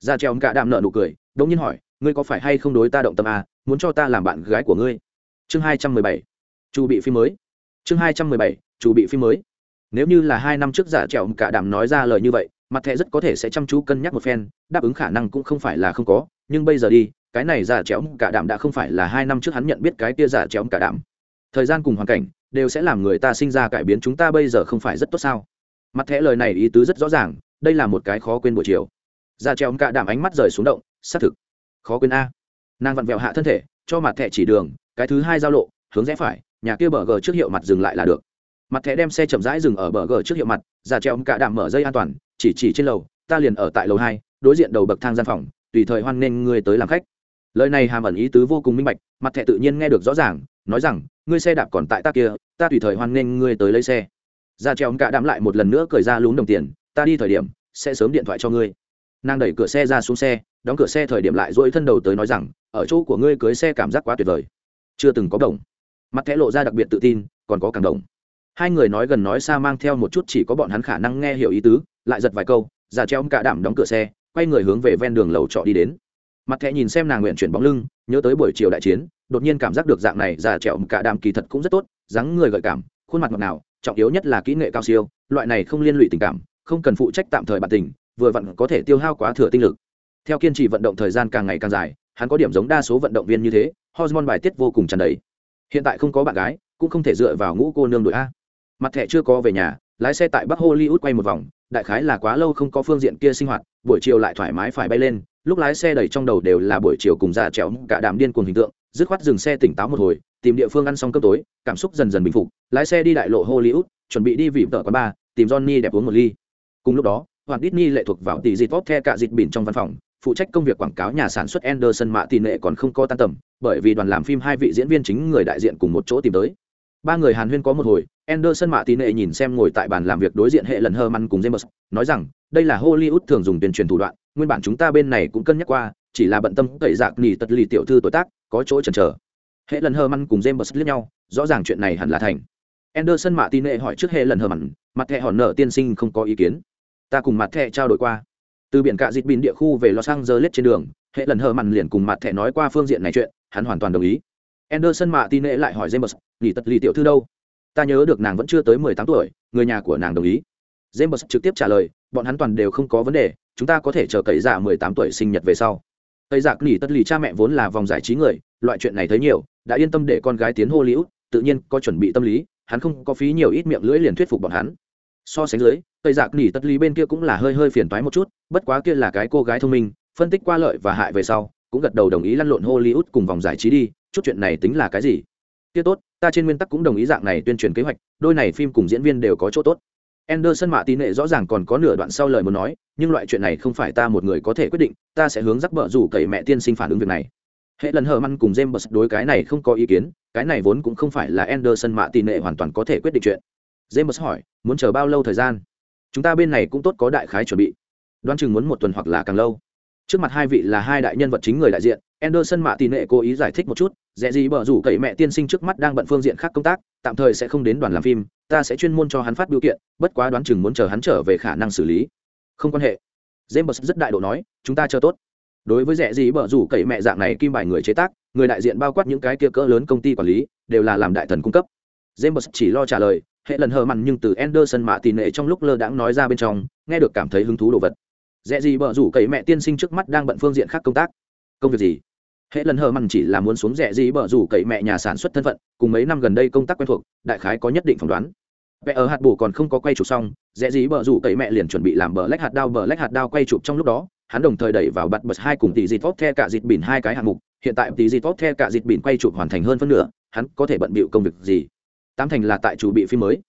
ra treo cả đạm nợ nụ cười đống nhiên hỏi ngươi có phải hay không đối ta động tâm à, muốn cho ta làm bạn gái của ngươi? Chương hai trăm mười bảy. Chu bị phim mới. Chương hai trăm mười bảy chu bị phim mới. Nếu như là hai năm trước giả trẹo cả đàm nói ra lời như vậy mặt thẻ rất có thể sẽ chăm chú cân nhắc một phen đáp ứng khả năng cũng không phải là không có nhưng bây giờ đi cái này giả trẹo cả đàm đã không phải là hai năm trước hắn nhận biết cái kia giả trẹo cả đàm thời gian cùng hoàn cảnh đều sẽ làm người ta sinh ra cải biến chúng ta bây giờ không phải rất tốt sao? Mặt thẻ lời này ý tứ rất rõ ràng, đây là một cái khó quên buổi chiều. Dạ giả treo cả đảm ánh mắt rời xuống động, xác thực. Khó quên a. Nàng vặn vẹo hạ thân thể, cho mặt thẻ chỉ đường, cái thứ hai giao lộ, hướng rẽ phải, nhà kia bờ gờ trước hiệu mặt dừng lại là được. Mặt thẻ đem xe chậm rãi dừng ở bờ gờ trước hiệu mặt dạ giả treo cả đảm mở dây an toàn, chỉ chỉ trên lầu, ta liền ở tại lầu hai, đối diện đầu bậc thang gian phòng, tùy thời hoan nghênh ngươi tới làm khách. Lời này hàm ẩn ý tứ vô cùng minh bạch, mặt thẻ tự nhiên nghe được rõ ràng, nói rằng ngươi xe đạp còn tại ta kia, ta tùy thời hoan nghênh ngươi tới lấy xe. Giả treo cả đạm lại một lần nữa cười ra lún đồng tiền, ta đi thời điểm, sẽ sớm điện thoại cho ngươi. Nàng đẩy cửa xe ra xuống xe, đóng cửa xe thời điểm lại dỗi thân đầu tới nói rằng, ở chỗ của ngươi cưới xe cảm giác quá tuyệt vời. Chưa từng có đồng. Mặt thẻ lộ ra đặc biệt tự tin, còn có càng đồng. Hai người nói gần nói xa mang theo một chút chỉ có bọn hắn khả năng nghe hiểu ý tứ, lại giật vài câu già treo cả đảm đóng cửa xe, quay người hướng về ven đường lầu trọ đi đến. Mặt thẻ nhìn xem nàng nguyện chuyển bóng lưng, nhớ tới buổi chiều đại chiến đột nhiên cảm giác được dạng này già trẻo cả đàm kỳ thật cũng rất tốt, dáng người gợi cảm, khuôn mặt ngọt nào trọng yếu nhất là kỹ nghệ cao siêu, loại này không liên lụy tình cảm, không cần phụ trách tạm thời bản tình, vừa vặn có thể tiêu hao quá thừa tinh lực. Theo kiên trì vận động thời gian càng ngày càng dài, hắn có điểm giống đa số vận động viên như thế, hormone bài tiết vô cùng tràn đầy. Hiện tại không có bạn gái, cũng không thể dựa vào ngũ cô nương đội a. Mặt thẻ chưa có về nhà, lái xe tại bắc hollywood quay một vòng, đại khái là quá lâu không có phương diện kia sinh hoạt, buổi chiều lại thoải mái phải bay lên, lúc lái xe đầy trong đầu đều là buổi chiều cùng già trèo cả đàm điên cuồng hình tượng dứt khoát dừng xe tỉnh táo một hồi, tìm địa phương ăn xong cơm tối, cảm xúc dần dần bình phục, lái xe đi đại lộ hollywood, chuẩn bị đi vị tợ quán bar, tìm johnny đẹp uống một ly. Cùng lúc đó hoàng Disney lệ thuộc vào tỷ dịt vót the cả dịch bỉn trong văn phòng, phụ trách công việc quảng cáo nhà sản xuất Anderson mạ tỷ lệ còn không có tan tầm, bởi vì đoàn làm phim hai vị diễn viên chính người đại diện cùng một chỗ tìm tới. Ba người hàn huyên có một hồi, Anderson mạ tỷ lệ nhìn xem ngồi tại bàn làm việc đối diện hệ lần hơ măn cùng James, nói rằng, đây là Hollywood thường dùng tuyên truyền thủ đoạn, nguyên bản chúng ta bên này cũng cân nhắc qua, chỉ là bận tâm tẩy dạc nỉ tật lì tiểu thư tuổi tác có chỗ chần chờ. Hệ lần hơ măn cùng James liếc nhau, rõ ràng chuyện này hẳn là thành. Anderson mạ tin nệ hỏi trước hệ lần hơ măn, mặt thẻ hòn nở tiên sinh không có ý kiến. Ta cùng mặt thẻ trao đổi qua. Từ biển cạ dịt bin địa khu về los angeles trên đường, hệ lần hờ mặn liền cùng mặt thẻ nói qua phương diện này chuyện, hắn hoàn toàn đồng ý. Anderson mạ tin nệ lại hỏi james nghỉ tật lì tiểu thư đâu? Ta nhớ được nàng vẫn chưa tới mười tám tuổi, người nhà của nàng đồng ý. James trực tiếp trả lời, bọn hắn toàn đều không có vấn đề, chúng ta có thể chờ cậy giả mười tám tuổi sinh nhật về sau tây giặc nỉ tất lì cha mẹ vốn là vòng giải trí người, loại chuyện này thấy nhiều, đã yên tâm để con gái tiến hô liễu tự nhiên có chuẩn bị tâm lý, hắn không có phí nhiều ít miệng lưỡi liền thuyết phục bọn hắn. So sánh dưới, tây giặc nỉ tất Lì bên kia cũng là hơi hơi phiền toái một chút, bất quá kia là cái cô gái thông minh, phân tích qua lợi và hại về sau, cũng gật đầu đồng ý lăn lộn hollywood cùng vòng giải trí đi, chút chuyện này tính là cái gì? Kia tốt, ta trên nguyên tắc cũng đồng ý dạng này tuyên truyền kế hoạch, đôi này phim cùng diễn viên đều có chỗ tốt. Anderson mạ tín nệ rõ ràng còn có nửa đoạn sau lời muốn nói, nhưng loại chuyện này không phải ta một người có thể quyết định, ta sẽ hướng rắc bợ rủ cậy mẹ tiên sinh phản ứng việc này. Hệ lần hờ măn cùng James đối cái này không có ý kiến, cái này vốn cũng không phải là Anderson mạ tín nệ hoàn toàn có thể quyết định chuyện. James hỏi, muốn chờ bao lâu thời gian? chúng ta bên này cũng tốt có đại khái chuẩn bị đoán chừng muốn một tuần hoặc là càng lâu trước mặt hai vị là hai đại nhân vật chính người đại diện anderson mạ tì nệ cố ý giải thích một chút dễ gì bở rủ cậy mẹ tiên sinh trước mắt đang bận phương diện khác công tác tạm thời sẽ không đến đoàn làm phim ta sẽ chuyên môn cho hắn phát biểu kiện bất quá đoán chừng muốn chờ hắn trở về khả năng xử lý không quan hệ james rất đại độ nói chúng ta chờ tốt đối với rẻ gì bở rủ cậy mẹ dạng này kim bài người chế tác người đại diện bao quát những cái kia cỡ lớn công ty quản lý đều là làm đại thần cung cấp james chỉ lo trả lời hệ lần hờ mặn nhưng từ Anderson mạ tỉ nệ trong lúc lơ đãng nói ra bên trong, nghe được cảm thấy hứng thú đồ vật. Dễ gì bở rủ cậy mẹ tiên sinh trước mắt đang bận phương diện khác công tác. Công việc gì? Hệ lần hờ mặn chỉ là muốn xuống rẻ gì bở rủ cậy mẹ nhà sản xuất thân phận, cùng mấy năm gần đây công tác quen thuộc, đại khái có nhất định phỏng đoán. Vẽ ở hạt bù còn không có quay chụp xong, rẻ gì bờ rủ cậy mẹ liền chuẩn bị làm bờ lách hạt đao bờ lách hạt đao quay chụp trong lúc đó, hắn đồng thời đẩy vào bật bật hai cùng tỷ dịt tốt theo cả dịt bỉn hai cái hạng mục, hiện tại tỷ dịt tốt theo cả dịt bỉn quay chụp hoàn thành hơn phân nửa, hắn có thể bận bịu công việc gì? Tám thành là tại chủ bị phim mới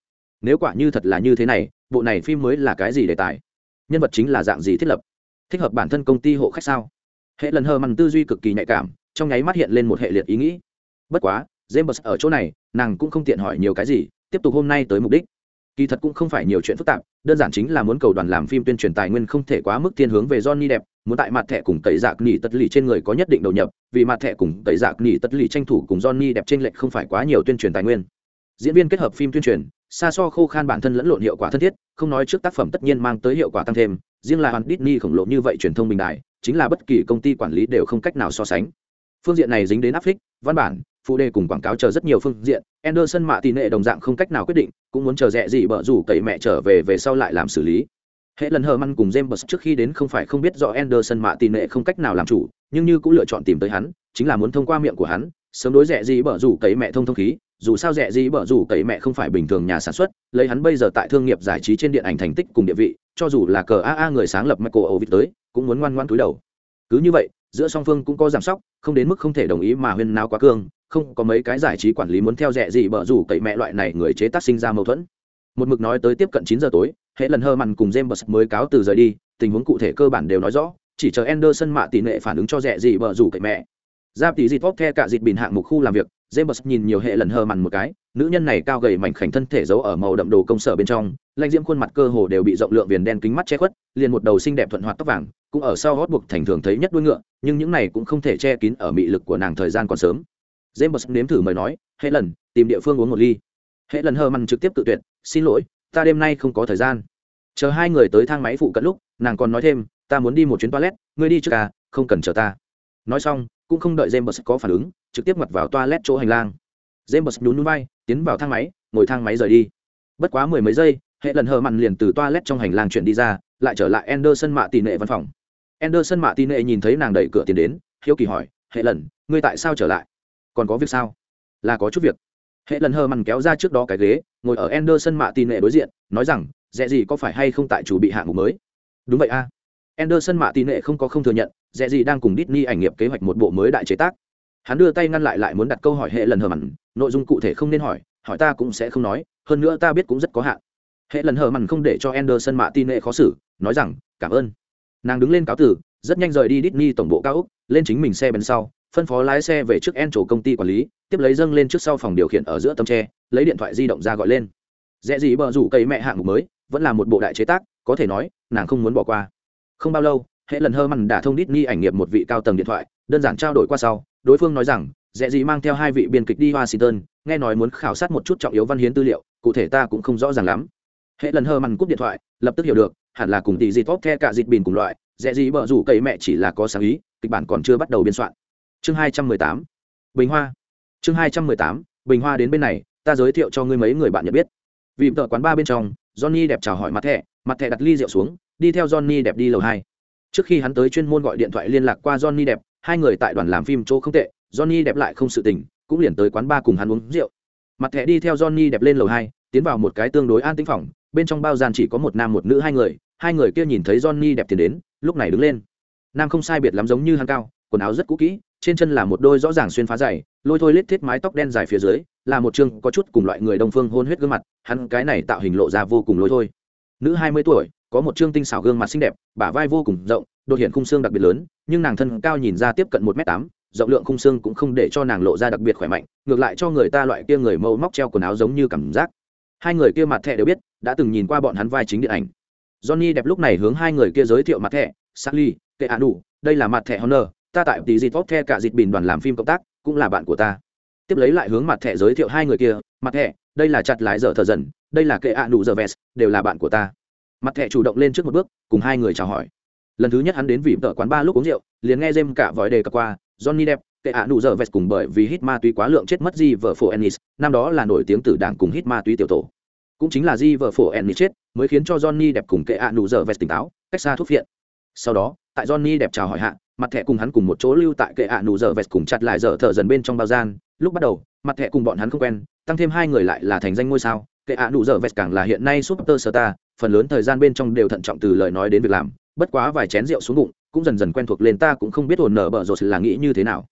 nếu quả như thật là như thế này bộ này phim mới là cái gì đề tài nhân vật chính là dạng gì thiết lập thích hợp bản thân công ty hộ khách sao hệ lần hờ mằn tư duy cực kỳ nhạy cảm, trong nháy mắt hiện lên một hệ liệt ý nghĩ. Bất quá, james ở chỗ này, nàng cũng không tiện hỏi nhiều cái gì, tiếp tục hôm nay tới mục đích. Kỳ thật cũng không phải nhiều chuyện phức tạp, đơn giản chính là muốn cầu đoàn làm phim tuyên truyền tài nguyên không thể quá mức thiên hướng về johnny đẹp, muốn tại mặt thẻ cùng tẩy dạc nỉ tất lì trên người có nhất định đầu nhập, vì mặt thẻ cùng tẩy dạc nỉ tất lì tranh thủ cùng johnny đẹp trên lệch không phải quá nhiều tuyên truyền tài nguyên. Diễn viên kết hợp phim tuyên truyền xa so khô khan bản thân lẫn lộn hiệu quả thân thiết, không nói trước tác phẩm tất nhiên mang tới hiệu quả tăng thêm, riêng là hoàn Disney khổng lồ như vậy truyền thông bình đại, chính là bất kỳ công ty quản lý đều không cách nào so sánh. Phương diện này dính đến áp phích, văn bản, phụ đề cùng quảng cáo chờ rất nhiều phương diện, Anderson mạ tỷ nệ đồng dạng không cách nào quyết định, cũng muốn chờ rẻ gì bở rủ cậy mẹ trở về về sau lại làm xử lý. Hệ lần hờ măn cùng james trước khi đến không phải không biết rõ Anderson mạ tỷ nệ không cách nào làm chủ, nhưng như cũng lựa chọn tìm tới hắn, chính là muốn thông qua miệng của hắn, sớm đối rẻ gì bở rủ cậy mẹ thông thông khí dù sao rẻ gì bở rủ cậy mẹ không phải bình thường nhà sản xuất, lấy hắn bây giờ tại thương nghiệp giải trí trên điện ảnh thành tích cùng địa vị, cho dù là cờ aa người sáng lập michael ovid tới, cũng muốn ngoan ngoan túi đầu. Cứ như vậy, giữa song phương cũng có giảm sóc, không đến mức không thể đồng ý mà huyên nào quá cương, không có mấy cái giải trí quản lý muốn theo rẻ gì bở rủ cậy mẹ loại này người chế tác sinh ra mâu thuẫn. Một mực nói tới tiếp cận chín giờ tối, hệ lần hơ mằn cùng james mới cáo từ rời đi, tình huống cụ thể cơ bản đều nói rõ, chỉ chờ Anderson mạ tỷ lệ phản ứng cho rẻ gì bở rủ cậy mẹ. Giáp tỷ dịt vóc the cả dịt bình hạng mục khu làm việc James nhìn nhiều hệ lần hờ mằn một cái, nữ nhân này cao gầy mảnh khảnh thân thể giấu ở màu đậm đồ công sở bên trong, lạnh diễm khuôn mặt cơ hồ đều bị rộng lượng viền đen kính mắt che khuất, liền một đầu xinh đẹp thuận hoạt tóc vàng, cũng ở sau hót buộc thành thường thấy nhất đuôi ngựa, nhưng những này cũng không thể che kín ở mị lực của nàng thời gian còn sớm. James nếm thử mời nói, "Hệ lần, tìm địa phương uống một ly." Hệ lần hờ mằn trực tiếp tự tuyệt, "Xin lỗi, ta đêm nay không có thời gian." Chờ hai người tới thang máy phụ cận lúc, nàng còn nói thêm, "Ta muốn đi một chuyến toilet, ngươi đi trước à, không cần chờ ta." Nói xong, cũng không đợi James có phản ứng, trực tiếp mặt vào toilet chỗ hành lang. James nhún núi bay tiến vào thang máy, ngồi thang máy rời đi. Bất quá mười mấy giây, hệ lần hờ mặn liền từ toilet trong hành lang chuyển đi ra, lại trở lại anderson mạ tỉ nệ văn phòng. Anderson mạ tỉ nệ nhìn thấy nàng đẩy cửa tiến đến, hiếu kỳ hỏi, hệ lần, ngươi tại sao trở lại? Còn có việc sao? Là có chút việc. Hệ lần hờ mặn kéo ra trước đó cái ghế, ngồi ở anderson mạ tỉ nệ đối diện, nói rằng dễ gì có phải hay không tại chủ bị hạng mục mới? Đúng vậy a. À. anderson mạ tỉ nệ không có không thừa nhận dễ gì đang cùng Disney ảnh nghiệp kế hoạch một bộ mới đại chế tác? Hắn đưa tay ngăn lại lại muốn đặt câu hỏi hệ lần hờ mặn, nội dung cụ thể không nên hỏi hỏi ta cũng sẽ không nói, hơn nữa ta biết cũng rất có hạn. Hệ lần hờ mặn không để cho anderson mạ tin nệ khó xử, nói rằng, cảm ơn. Nàng đứng lên cáo tử rất nhanh rời đi Disney tổng bộ cao úc lên chính mình xe bên sau, phân phó lái xe về trước en chỗ công ty quản lý, tiếp lấy dâng lên trước sau phòng điều khiển ở giữa tấm tre, lấy điện thoại di động ra gọi lên. Dễ gì bờ rủ cây mẹ hạng mục mới, vẫn là một bộ đại chế tác, có thể nói, nàng không muốn bỏ qua. Không bao lâu, hệ lần hơ mặn đã thông Disney ảnh nghiệp một vị cao tầng điện thoại, đơn giản trao đổi qua sau đối phương nói rằng dễ gì mang theo hai vị biên kịch đi washington, nghe nói muốn khảo sát một chút trọng yếu văn hiến tư liệu, cụ thể ta cũng không rõ ràng lắm. Hệ lần hơ mằn cúp điện thoại, lập tức hiểu được, hẳn là cùng tỷ dịt tốt the cả dịt bìn cùng loại dễ gì bở rủ cậy mẹ chỉ là có sáng ý, kịch bản còn chưa bắt đầu biên soạn. Chương hai trăm mười tám, bình hoa. Chương hai trăm mười tám, bình hoa đến bên này, ta giới thiệu cho ngươi mấy người bạn nhận biết. Vì tờ quán ba bên trong, johnny đẹp chào hỏi mặt thẻ mặt thẻ đặt ly rượu xuống, đi theo johnny đẹp đi lầu hai. Trước khi hắn tới chuyên môn gọi điện thoại liên lạc qua johnny đẹp hai người tại đoàn làm phim chỗ không tệ, johnny đẹp lại không sự tình, cũng liền tới quán ba cùng hắn uống rượu. Mặt thẻ đi theo johnny đẹp lên lầu hai, tiến vào một cái tương đối an tĩnh phòng, bên trong bao gian chỉ có một nam một nữ hai người hai người kia nhìn thấy johnny đẹp tiến đến, lúc này đứng lên. Nam không sai biệt lắm giống như hắn cao, quần áo rất cũ kỹ, trên chân là một đôi rõ ràng xuyên phá dày lôi thôi lết thiết mái tóc đen dài phía dưới, là một chương có chút cùng loại người đông phương hôn huyết gương mặt, hắn cái này tạo hình lộ ra vô cùng lôi thôi. Nữ hai mươi tuổi, có một chương tinh xảo gương mặt xinh đẹp, bả vai vô cùng rộng, đột hiện khung xương đặc biệt lớn nhưng nàng thân cao nhìn ra tiếp cận một m tám, rộng lượng khung xương cũng không để cho nàng lộ ra đặc biệt khỏe mạnh, ngược lại cho người ta loại kia người mâu móc treo quần áo giống như cảm giác. Hai người kia mặt thẻ đều biết, đã từng nhìn qua bọn hắn vai chính điện ảnh. Johnny đẹp lúc này hướng hai người kia giới thiệu mặt thẻ, sally, kệ ạ đủ, đây là mặt thẻ honor, ta tại tỷ dịp tốt the cả dịp bình đoàn làm phim cộng tác, cũng là bạn của ta. Tiếp lấy lại hướng mặt thẻ giới thiệu hai người kia, mặt thẻ, đây là chặt lái giờ thờ dần, đây là kệ ạ đủ giờ vest, đều là bạn của ta. Mặt thẻ chủ động lên trước một bước, cùng hai người chào hỏi lần thứ nhất hắn đến vì tợ quán ba lúc uống rượu, liền nghe jem cả vòi đề cập qua, johnny đẹp kệ ạ đủ giờ vest cùng bởi vì hít ma túy quá lượng chết mất di vợ phổ ennis, năm đó là nổi tiếng tử đảng cùng hít ma túy tiểu tổ. Cũng chính là di vợ phổ ennis chết, mới khiến cho johnny đẹp cùng kệ ạ đủ giờ vest tỉnh táo, cách xa thuốc viện sau đó, tại johnny đẹp chào hỏi hạ, mặt thẻ cùng hắn cùng một chỗ lưu tại kệ ạ đủ giờ vest cùng chặt lại giờ thở dần bên trong bao gian. Lúc bắt đầu, mặt thẻ cùng bọn hắn không quen, tăng thêm hai người lại là thành danh ngôi sao. Kệ ạ đủ giờ vest càng là hiện nay super star phần lớn thời gian bên trong đều thận trọng từ lời nói đến việc làm bất quá vài chén rượu xuống bụng, cũng dần dần quen thuộc lên ta cũng không biết hồn nở bở rột là nghĩ như thế nào.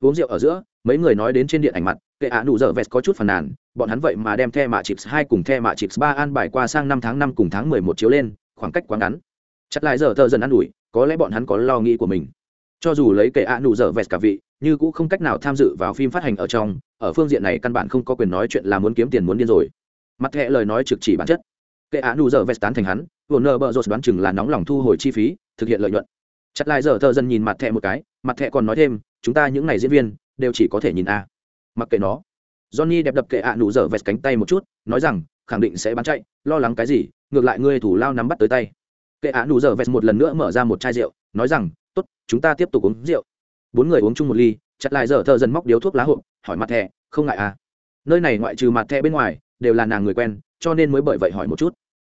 Uống rượu ở giữa, mấy người nói đến trên điện ảnh mặt, kệ ạ nụ dở vest có chút phàn nàn, bọn hắn vậy mà đem the mạ chips hai cùng the mạ chips ba an bài qua sang năm tháng năm cùng tháng mười một chiếu lên, khoảng cách quá ngắn. Chặt lại giờ thợ dần ă n ủi, có lẽ bọn hắn có lo nghĩ của mình. Cho dù lấy kệ ạ nụ dở vest cả vị, như cũng không cách nào tham dự vào phim phát hành ở trong, ở phương diện này căn bản không có quyền nói chuyện là muốn kiếm tiền muốn điên rồi. Mặt thẹ lời nói trực chỉ bản chất. Kệ ạ nụ dở vest tán thành hắn vừa nợ bợ rột đoán chừng là nóng lòng thu hồi chi phí, thực hiện lợi nhuận. Chặt lại giờ thợ dần nhìn mặt thẹ một cái, mặt thẹ còn nói thêm, chúng ta những n à y diễn viên, đều chỉ có thể nhìn a. Mặc kệ nó. Johnny đẹp đập kệ ạ nụ dở vẹt cánh tay một chút, nói rằng, khẳng định sẽ bán chạy, lo lắng cái gì, ngược lại ngươi thủ lao nắm bắt tới tay. Kệ ạ nụ dở vẹt một lần nữa mở ra một chai rượu, nói rằng t ố t chúng ta tiếp tục uống rượu. Bốn người uống chung một ly, chặt lại giờ thợ dần móc điếu thuốc lá hộp, hỏi mặt thẹ không ngại à? Nơi này ngoại trừ mặt thẹ bên ngoài, đều là nàng người quen, cho nên mới bởi vậy hỏi một chút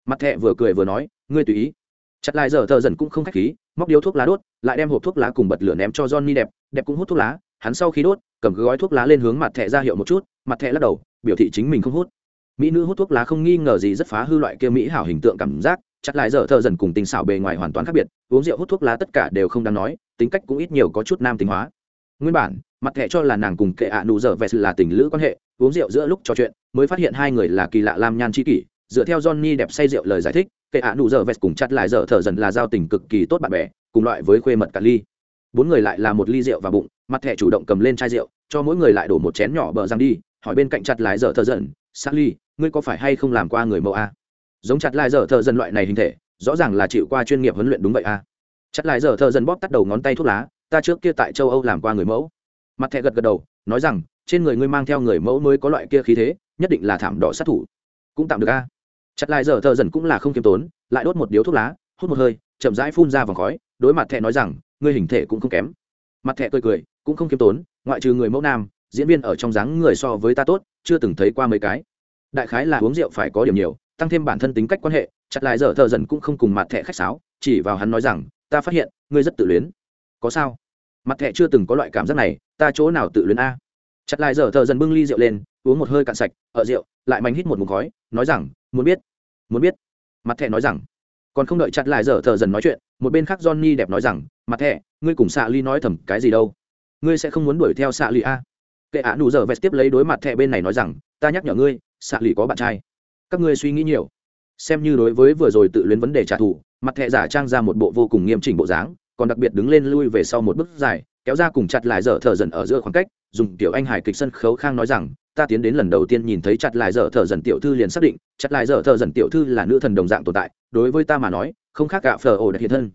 mặt thẹ vừa cười vừa nói, ngươi tùy ý. Chặt lại giờ thợ dần cũng không k h á c h khí, móc điếu thuốc lá đốt, lại đem hộp thuốc lá cùng bật lửa ném cho johnny đẹp đẹp cũng hút thuốc lá, hắn sau khi đốt, cầm gói thuốc lá lên hướng mặt thẹ ra hiệu một chút, mặt thẹ lắc đầu, biểu thị chính mình không hút. Mỹ nữ hút thuốc lá không nghi ngờ gì rất phá hư loại kia mỹ hảo hình tượng cảm giác, chặt lại giờ thợ dần cùng tình xảo bề ngoài hoàn toàn khác biệt, uống rượu hút thuốc lá tất cả đều không đáng nói, tính cách cũng ít nhiều có chút nam tính hóa. Nguyên bản, mặt thẹ cho là nàng cùng kệ ạ nụ dở vẹt là tình lữ quan hệ, uống rượu giữa lúc trò chuyện, mới phát hiện hai người là kỳ lạ lam nhan chi kỷ dựa theo johnny đẹp say rượu lời giải thích kệ ạ nụ dở vẹt cùng chặt lại dở thở dần là giao tình cực kỳ tốt bạn bè cùng loại với khuê mật cả ly. Bốn người lại là một ly rượu và bụng mặt thẻ chủ động cầm lên chai rượu cho mỗi người lại đổ một chén nhỏ bờ răng đi hỏi bên cạnh chặt lại dở thở dần Sally, ngươi có phải hay không làm qua người mẫu a? Giống chặt lại dở thở dần loại này hình thể rõ ràng là chịu qua chuyên nghiệp huấn luyện đúng vậy a. Chặt lại dở thở dần bóp tắt đầu ngón tay thuốc lá ta trước kia tại châu âu làm qua người mẫu. Mặt thẻ gật gật đầu nói rằng trên người ngươi mang theo người mẫu mới có loại kia khí thế nhất định là thảm đỏ sát thủ. Cũng tạm được a chặt lại giờ thợ dần cũng là không kiêm tốn, lại đốt một điếu thuốc lá, hút một hơi, chậm rãi phun ra vòng khói, đối mặt thẹ nói rằng, ngươi hình thể cũng không kém. Mặt thẹ cười cười, cũng không kiêm tốn, ngoại trừ người mẫu nam, diễn viên ở trong dáng người so với ta tốt, chưa từng thấy qua mấy cái. Đại khái là uống rượu phải có điểm nhiều, tăng thêm bản thân tính cách quan hệ, chặt lại giờ thợ dần cũng không cùng mặt thẹ khách sáo, chỉ vào hắn nói rằng, ta phát hiện, ngươi rất tự luyến. Có sao? Mặt thẹ chưa từng có loại cảm giác này, ta chỗ nào tự luyến a? Chặt lại giờ thợ dần bưng ly rượu lên, uống một hơi cạn sạch, ở rượu, lại mánh hít một mục khói, nói rằng muốn biết muốn biết. Mặt thẻ nói rằng, còn không đợi chặt lại giờ thợ dần nói chuyện, một bên khác johnny đẹp nói rằng, mặt thẻ, ngươi cùng xạ ly nói thầm cái gì đâu? Ngươi sẽ không muốn đuổi theo xạ ly a kệ ạ nụ giờ vest tiếp lấy đối mặt thẻ bên này nói rằng, ta nhắc nhở ngươi xạ ly có bạn trai. Các ngươi suy nghĩ nhiều. Xem như đối với vừa rồi tự luyến vấn đề trả thù, mặt thẻ giả trang ra một bộ vô cùng nghiêm chỉnh bộ dáng, còn đặc biệt đứng lên lui về sau một bước dài kéo ra cùng chặt lại dở thở dần ở giữa khoảng cách, dùng tiểu anh hải kịch sân khấu khang nói rằng, ta tiến đến lần đầu tiên nhìn thấy chặt lại dở thở dần tiểu thư liền xác định, chặt lại dở thở dần tiểu thư là nữ thần đồng dạng tồn tại, đối với ta mà nói, không khác cả phở ổ đẹp hiện thân.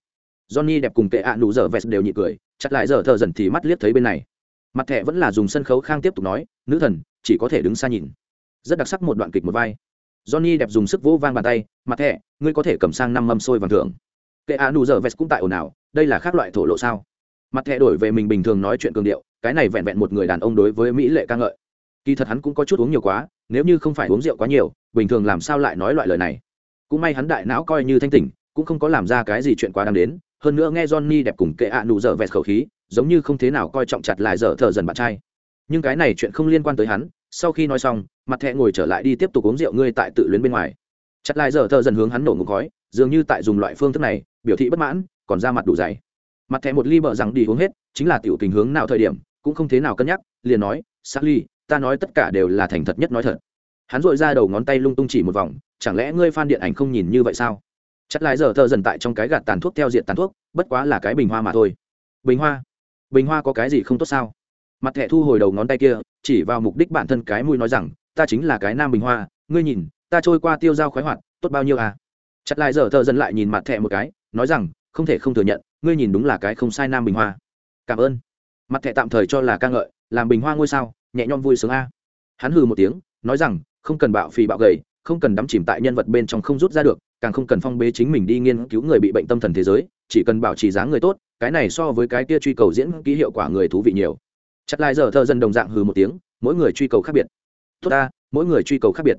Johnny đẹp cùng kệ ạ nụ dở vest đều nhị cười, chặt lại dở thở dần thì mắt liếc thấy bên này. Mặt thẻ vẫn là dùng sân khấu khang tiếp tục nói, nữ thần, chỉ có thể đứng xa nhìn. Rất đặc sắc một đoạn kịch một vai. Johnny đẹp dùng sức vỗ vang bàn tay, mặt thẻ, ngươi có thể cầm sang năm mâm sôi vàng thưởng. Kệ a nụ giờ vest cũng tại ồn ào, đây là khác loại thổ lộ sao? Mặt thẻ đổi về mình bình thường nói chuyện cường điệu, cái này vẹn vẹn một người đàn ông đối với mỹ lệ ca ngợi. Kỳ thật hắn cũng có chút uống nhiều quá, nếu như không phải uống rượu quá nhiều, bình thường làm sao lại nói loại lời này? Cũng may hắn đại não coi như thanh tỉnh, cũng không có làm ra cái gì chuyện quá đáng đến, hơn nữa nghe johnny đẹp cùng kệ ạ nụ dở vẹt khẩu khí, giống như không thế nào coi trọng chặt lại dở thợ dần bạn trai. Nhưng cái này chuyện không liên quan tới hắn, sau khi nói xong, mặt thẹ ngồi trở lại đi tiếp tục uống rượu ngươi tại tự luyến bên ngoài. Chặt lại dở thợ dần hướng hắn nổ ngục khói, dường như tại dùng loại phương thức này, biểu thị bất mãn, còn ra mặt đủ dày mặt thẹ một ly bợ rằng đi uống hết, chính là tiểu tình hướng nào thời điểm, cũng không thế nào cân nhắc, liền nói xác ly ta nói tất cả đều là thành thật nhất nói thật. Hắn dội ra đầu ngón tay lung tung chỉ một vòng, chẳng lẽ ngươi phan điện ảnh không nhìn như vậy sao? Chắc lại giờ thợ dần tại trong cái gạt tàn thuốc theo diện tàn thuốc, bất quá là cái bình hoa mà thôi. Bình hoa? Bình hoa có cái gì không tốt sao? Mặt thẻ thu hồi đầu ngón tay kia, chỉ vào mục đích bản thân cái mũi nói rằng, ta chính là cái nam bình hoa, ngươi nhìn, ta trôi qua tiêu dao khoái hoạt, tốt bao nhiêu à? Chặt lại giờ thợ dần lại nhìn mặt thẻ một cái, nói rằng, không thể không thừa nhận ngươi nhìn đúng là cái không sai nam bình hoa. Cảm ơn. Mặt thẻ tạm thời cho là ca ngợi, làm bình hoa ngôi sao, nhẹ nhõm vui sướng a. Hắn hừ một tiếng, nói rằng, không cần bạo phì bạo gầy, không cần đắm chìm tại nhân vật bên trong không rút ra được, càng không cần phong bế chính mình đi nghiên cứu người bị bệnh tâm thần thế giới, chỉ cần bảo trì dáng người tốt, cái này so với cái kia truy cầu diễn ký hiệu quả người thú vị nhiều. Chặt lại giờ thơ dần đồng dạng hừ một tiếng, mỗi người truy cầu khác biệt. Tốt ta, mỗi người truy cầu khác biệt.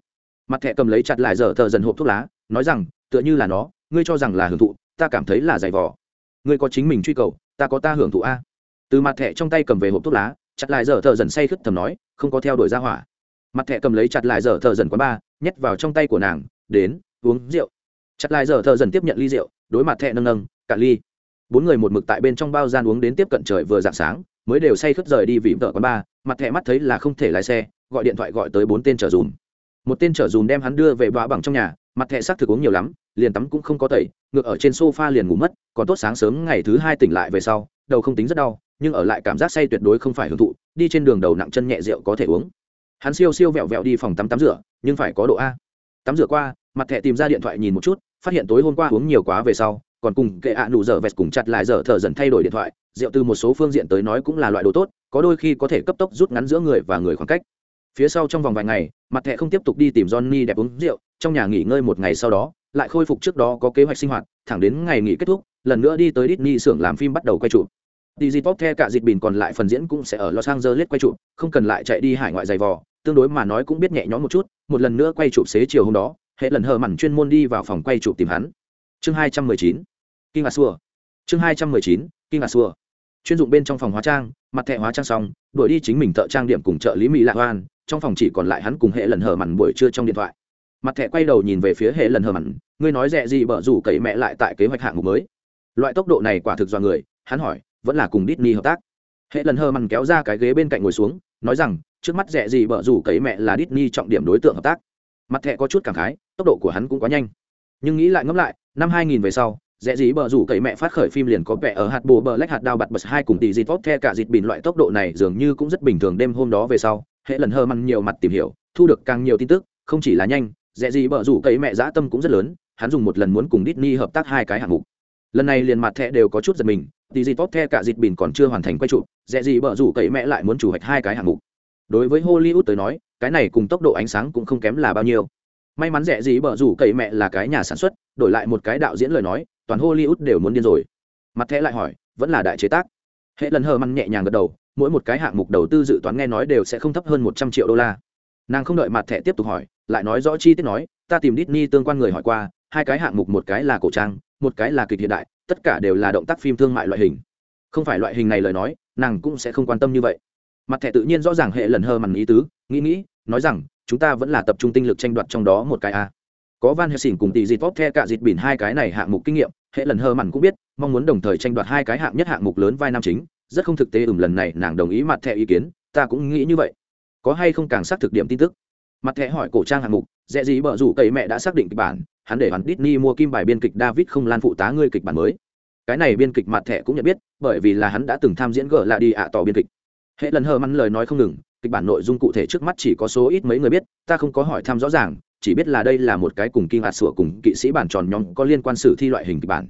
Mặt thẻ cầm lấy chặt lại giờ thơ dần hộp thuốc lá, nói rằng, tựa như là nó, ngươi cho rằng là hưởng thụ, ta cảm thấy là giày vò ngươi có chính mình truy cầu, ta có ta hưởng thụ a. Từ mặt thẹ trong tay cầm về hộp thuốc lá, chặt lại giờ thợ dần say khướt thầm nói, không có theo đuổi ra hỏa. Mặt thẹ cầm lấy chặt lại giờ thợ dần quá ba, nhét vào trong tay của nàng, đến, uống rượu. Chặt lại giờ thợ dần tiếp nhận ly rượu, đối mặt thẹ nâng nâng, cả ly. Bốn người một mực tại bên trong bao gian uống đến tiếp cận trời vừa dạng sáng, mới đều say khướt rời đi vì vợ quán ba. Mặt thẹ mắt thấy là không thể lái xe, gọi điện thoại gọi tới bốn tên chở dùm. Một tên chở dùm đem hắn đưa về bạ bằng trong nhà mặt thẹ xác thực uống nhiều lắm, liền tắm cũng không có tẩy, ngược ở trên sofa liền ngủ mất, còn tốt sáng sớm ngày thứ hai tỉnh lại về sau, đầu không tính rất đau, nhưng ở lại cảm giác say tuyệt đối không phải hưởng thụ, đi trên đường đầu nặng chân nhẹ rượu có thể uống. Hắn siêu siêu vẹo vẹo đi phòng tắm tắm rửa, nhưng phải có độ a. Tắm rửa qua, mặt thẹ tìm ra điện thoại nhìn một chút, phát hiện tối hôm qua uống nhiều quá về sau, còn cùng kệ ạ nụ dở vẹt cùng chặt lại dở thở dần thay đổi điện thoại, rượu từ một số phương diện tới nói cũng là loại đồ tốt, có đôi khi có thể cấp tốc rút ngắn giữa người và người khoảng cách. Phía sau trong vòng vài ngày, mặt thẹ không tiếp tục đi tìm johnny đẹp uống rượu trong nhà nghỉ ngơi một ngày sau đó lại khôi phục trước đó có kế hoạch sinh hoạt thẳng đến ngày nghỉ kết thúc lần nữa đi tới Disney xưởng làm phim bắt đầu quay chụp. Digipop the cả dịp bình còn lại phần diễn cũng sẽ ở Los Angeles quay chụp, không cần lại chạy đi hải ngoại dày vò, tương đối mà nói cũng biết nhẹ nhõm một chút, một lần nữa quay chụp xế chiều hôm đó, hệ lần hờ mặn chuyên môn đi vào phòng quay chụp tìm hắn. Chương 219 kinh ngạc xua chương hai trăm mười chín kinh ngạc xua chuyên dụng bên trong phòng hóa trang mặt thẻ hóa trang xong đuổi đi chính mình thợ trang điểm cùng trợ lý mỹ lạ hoan trong phòng chỉ còn lại hắn cùng hệ lần hờ mặn buổi trưa trong điện thoại mặt thẻ quay đầu nhìn về phía hệ lần hờ mặn, ngươi nói rẻ gì bở rủ cậy mẹ lại tại kế hoạch hạng mục mới? Loại tốc độ này quả thực do người, hắn hỏi, vẫn là cùng Disney hợp tác? Hệ lần hờ mặn kéo ra cái ghế bên cạnh ngồi xuống, nói rằng, trước mắt rẻ gì bở rủ cậy mẹ là Disney trọng điểm đối tượng hợp tác. Mặt thẻ có chút cảm khái, tốc độ của hắn cũng quá nhanh. Nhưng nghĩ lại ngẫm lại, năm 2000 về sau rẽ gì bờ rủ cậy mẹ phát khởi phim liền có vẻ ở hạt bồ bờ lách hạt đao bật bật hai cùng tỷ dịt tốt the cả dịt bìn loại tốc độ này dường như cũng rất bình thường đêm hôm đó về sau. Hệ lần hơ măn nhiều mặt tìm hiểu, thu được càng nhiều tin tức, không chỉ là nhanh dễ gì bở rủ cậy mẹ dã tâm cũng rất lớn, hắn dùng một lần muốn cùng Disney hợp tác hai cái hạng mục. Lần này liền mặt thẻ đều có chút giật mình tỷ gì tốt the cả dịt bình còn chưa hoàn thành quay trụ dễ gì bở rủ cậy mẹ lại muốn chủ hoạch hai cái hạng mục. Đối với Hollywood tới nói, cái này cùng tốc độ ánh sáng cũng không kém là bao nhiêu. May mắn rẻ gì bở rủ cậy mẹ là cái nhà sản xuất, đổi lại một cái đạo diễn lời nói, toàn hollywood đều muốn điên rồi. Mặt thẻ lại hỏi, vẫn là đại chế tác. Hệ lần hờ măn nhẹ nhàng gật đầu, mỗi một cái hạng mục đầu tư dự toán nghe nói đều sẽ không thấp hơn một trăm triệu đô la. Nàng không đợi mặt thẻ tiếp tục hỏi lại nói rõ chi tiết nói, ta tìm Disney tương quan người hỏi qua, hai cái hạng mục một cái là cổ trang, một cái là kịch hiện đại, tất cả đều là động tác phim thương mại loại hình. Không phải loại hình này lời nói, nàng cũng sẽ không quan tâm như vậy. Mặt thẻ tự nhiên rõ ràng hệ lần hơ mằn ý tứ, nghĩ nghĩ, nói rằng, chúng ta vẫn là tập trung tinh lực tranh đoạt trong đó một cái a. Có van helsing cùng tỷ dịt tốt the cả dịt bỉn hai cái này hạng mục kinh nghiệm, hệ lần hơ mằn cũng biết, mong muốn đồng thời tranh đoạt hai cái hạng nhất hạng mục lớn vai nam chính, rất không thực tế ừm lần này nàng đồng ý mặt thẻ ý kiến, ta cũng nghĩ như vậy. Có hay không càng xác thực điểm tin tức? Mặt thẻ hỏi cổ trang hạng mục, dễ gì bở rủ cậy mẹ đã xác định kịch bản, hắn để hắn Disney mua kim bài biên kịch David không lan phụ tá ngươi kịch bản mới. Cái này biên kịch mặt thẻ cũng nhận biết, bởi vì là hắn đã từng tham diễn gở là đi ạ tỏ biên kịch. Hệ lần hờ mắn lời nói không ngừng, kịch bản nội dung cụ thể trước mắt chỉ có số ít mấy người biết, ta không có hỏi thăm rõ ràng, chỉ biết là đây là một cái cùng kinh hạt sủa cùng kỵ sĩ bản tròn nhóm có liên quan sử thi loại hình kịch bản.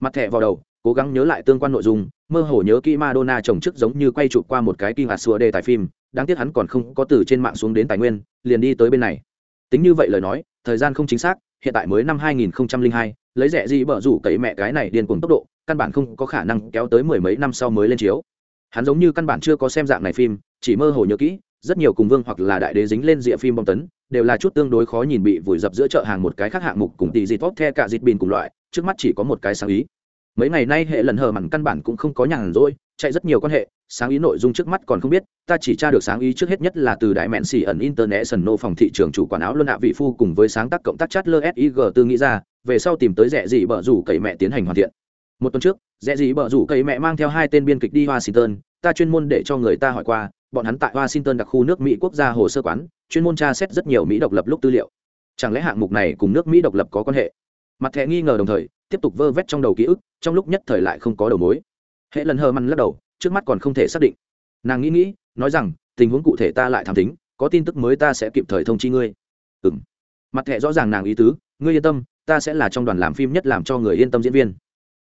Mặt thẻ vào đầu cố gắng nhớ lại tương quan nội dung mơ hồ nhớ kỹ madonna chồng chức giống như quay chụp qua một cái kinh hạt xua đề tài phim đáng tiếc hắn còn không có từ trên mạng xuống đến tài nguyên liền đi tới bên này. Tính như vậy lời nói thời gian không chính xác hiện tại mới năm 2002, lấy rẻ gì bở rủ cậy mẹ cái này điên cuồng tốc độ căn bản không có khả năng kéo tới mười mấy năm sau mới lên chiếu. Hắn giống như căn bản chưa có xem dạng này phim chỉ mơ hồ nhớ kỹ rất nhiều cùng vương hoặc là đại đế dính lên rìa phim bom tấn đều là chút tương đối khó nhìn bị vùi dập giữa chợ hàng một cái khác hạng mục cùng tỷ dịt tốt the cả dịt bình cùng loại trước mắt chỉ có một cái sáng ý mấy ngày nay hệ lần hờ mặn căn bản cũng không có nhàn rỗi, chạy rất nhiều quan hệ, sáng ý nội dung trước mắt còn không biết, ta chỉ tra được sáng ý trước hết nhất là từ đại mẹn xỉ ẩn international phòng thị trường chủ quản áo luân hạ vị phu cùng với sáng tác cộng tác chat lơ sig tư nghĩ ra, về sau tìm tới rẻ gì bở rủ cậy mẹ tiến hành hoàn thiện. Một tuần trước, rẻ gì bở rủ cậy mẹ mang theo hai tên biên kịch đi washington, ta chuyên môn để cho người ta hỏi qua, bọn hắn tại washington đặc khu nước mỹ quốc gia hồ sơ quán, chuyên môn tra xét rất nhiều mỹ độc lập lúc tư liệu. Chẳng lẽ hạng mục này cùng nước mỹ độc lập có quan hệ? Mặt thẻ nghi ngờ đồng thời, tiếp tục vơ vét trong đầu ký ức, trong lúc nhất thời lại không có đầu mối. Hệ lần hờ măn lắc đầu, trước mắt còn không thể xác định. Nàng nghĩ nghĩ, nói rằng, tình huống cụ thể ta lại tham tính, có tin tức mới ta sẽ kịp thời thông chi ngươi. Ừ m mặt thẻ rõ ràng nàng ý tứ, ngươi yên tâm, ta sẽ là trong đoàn làm phim nhất làm cho người yên tâm diễn viên.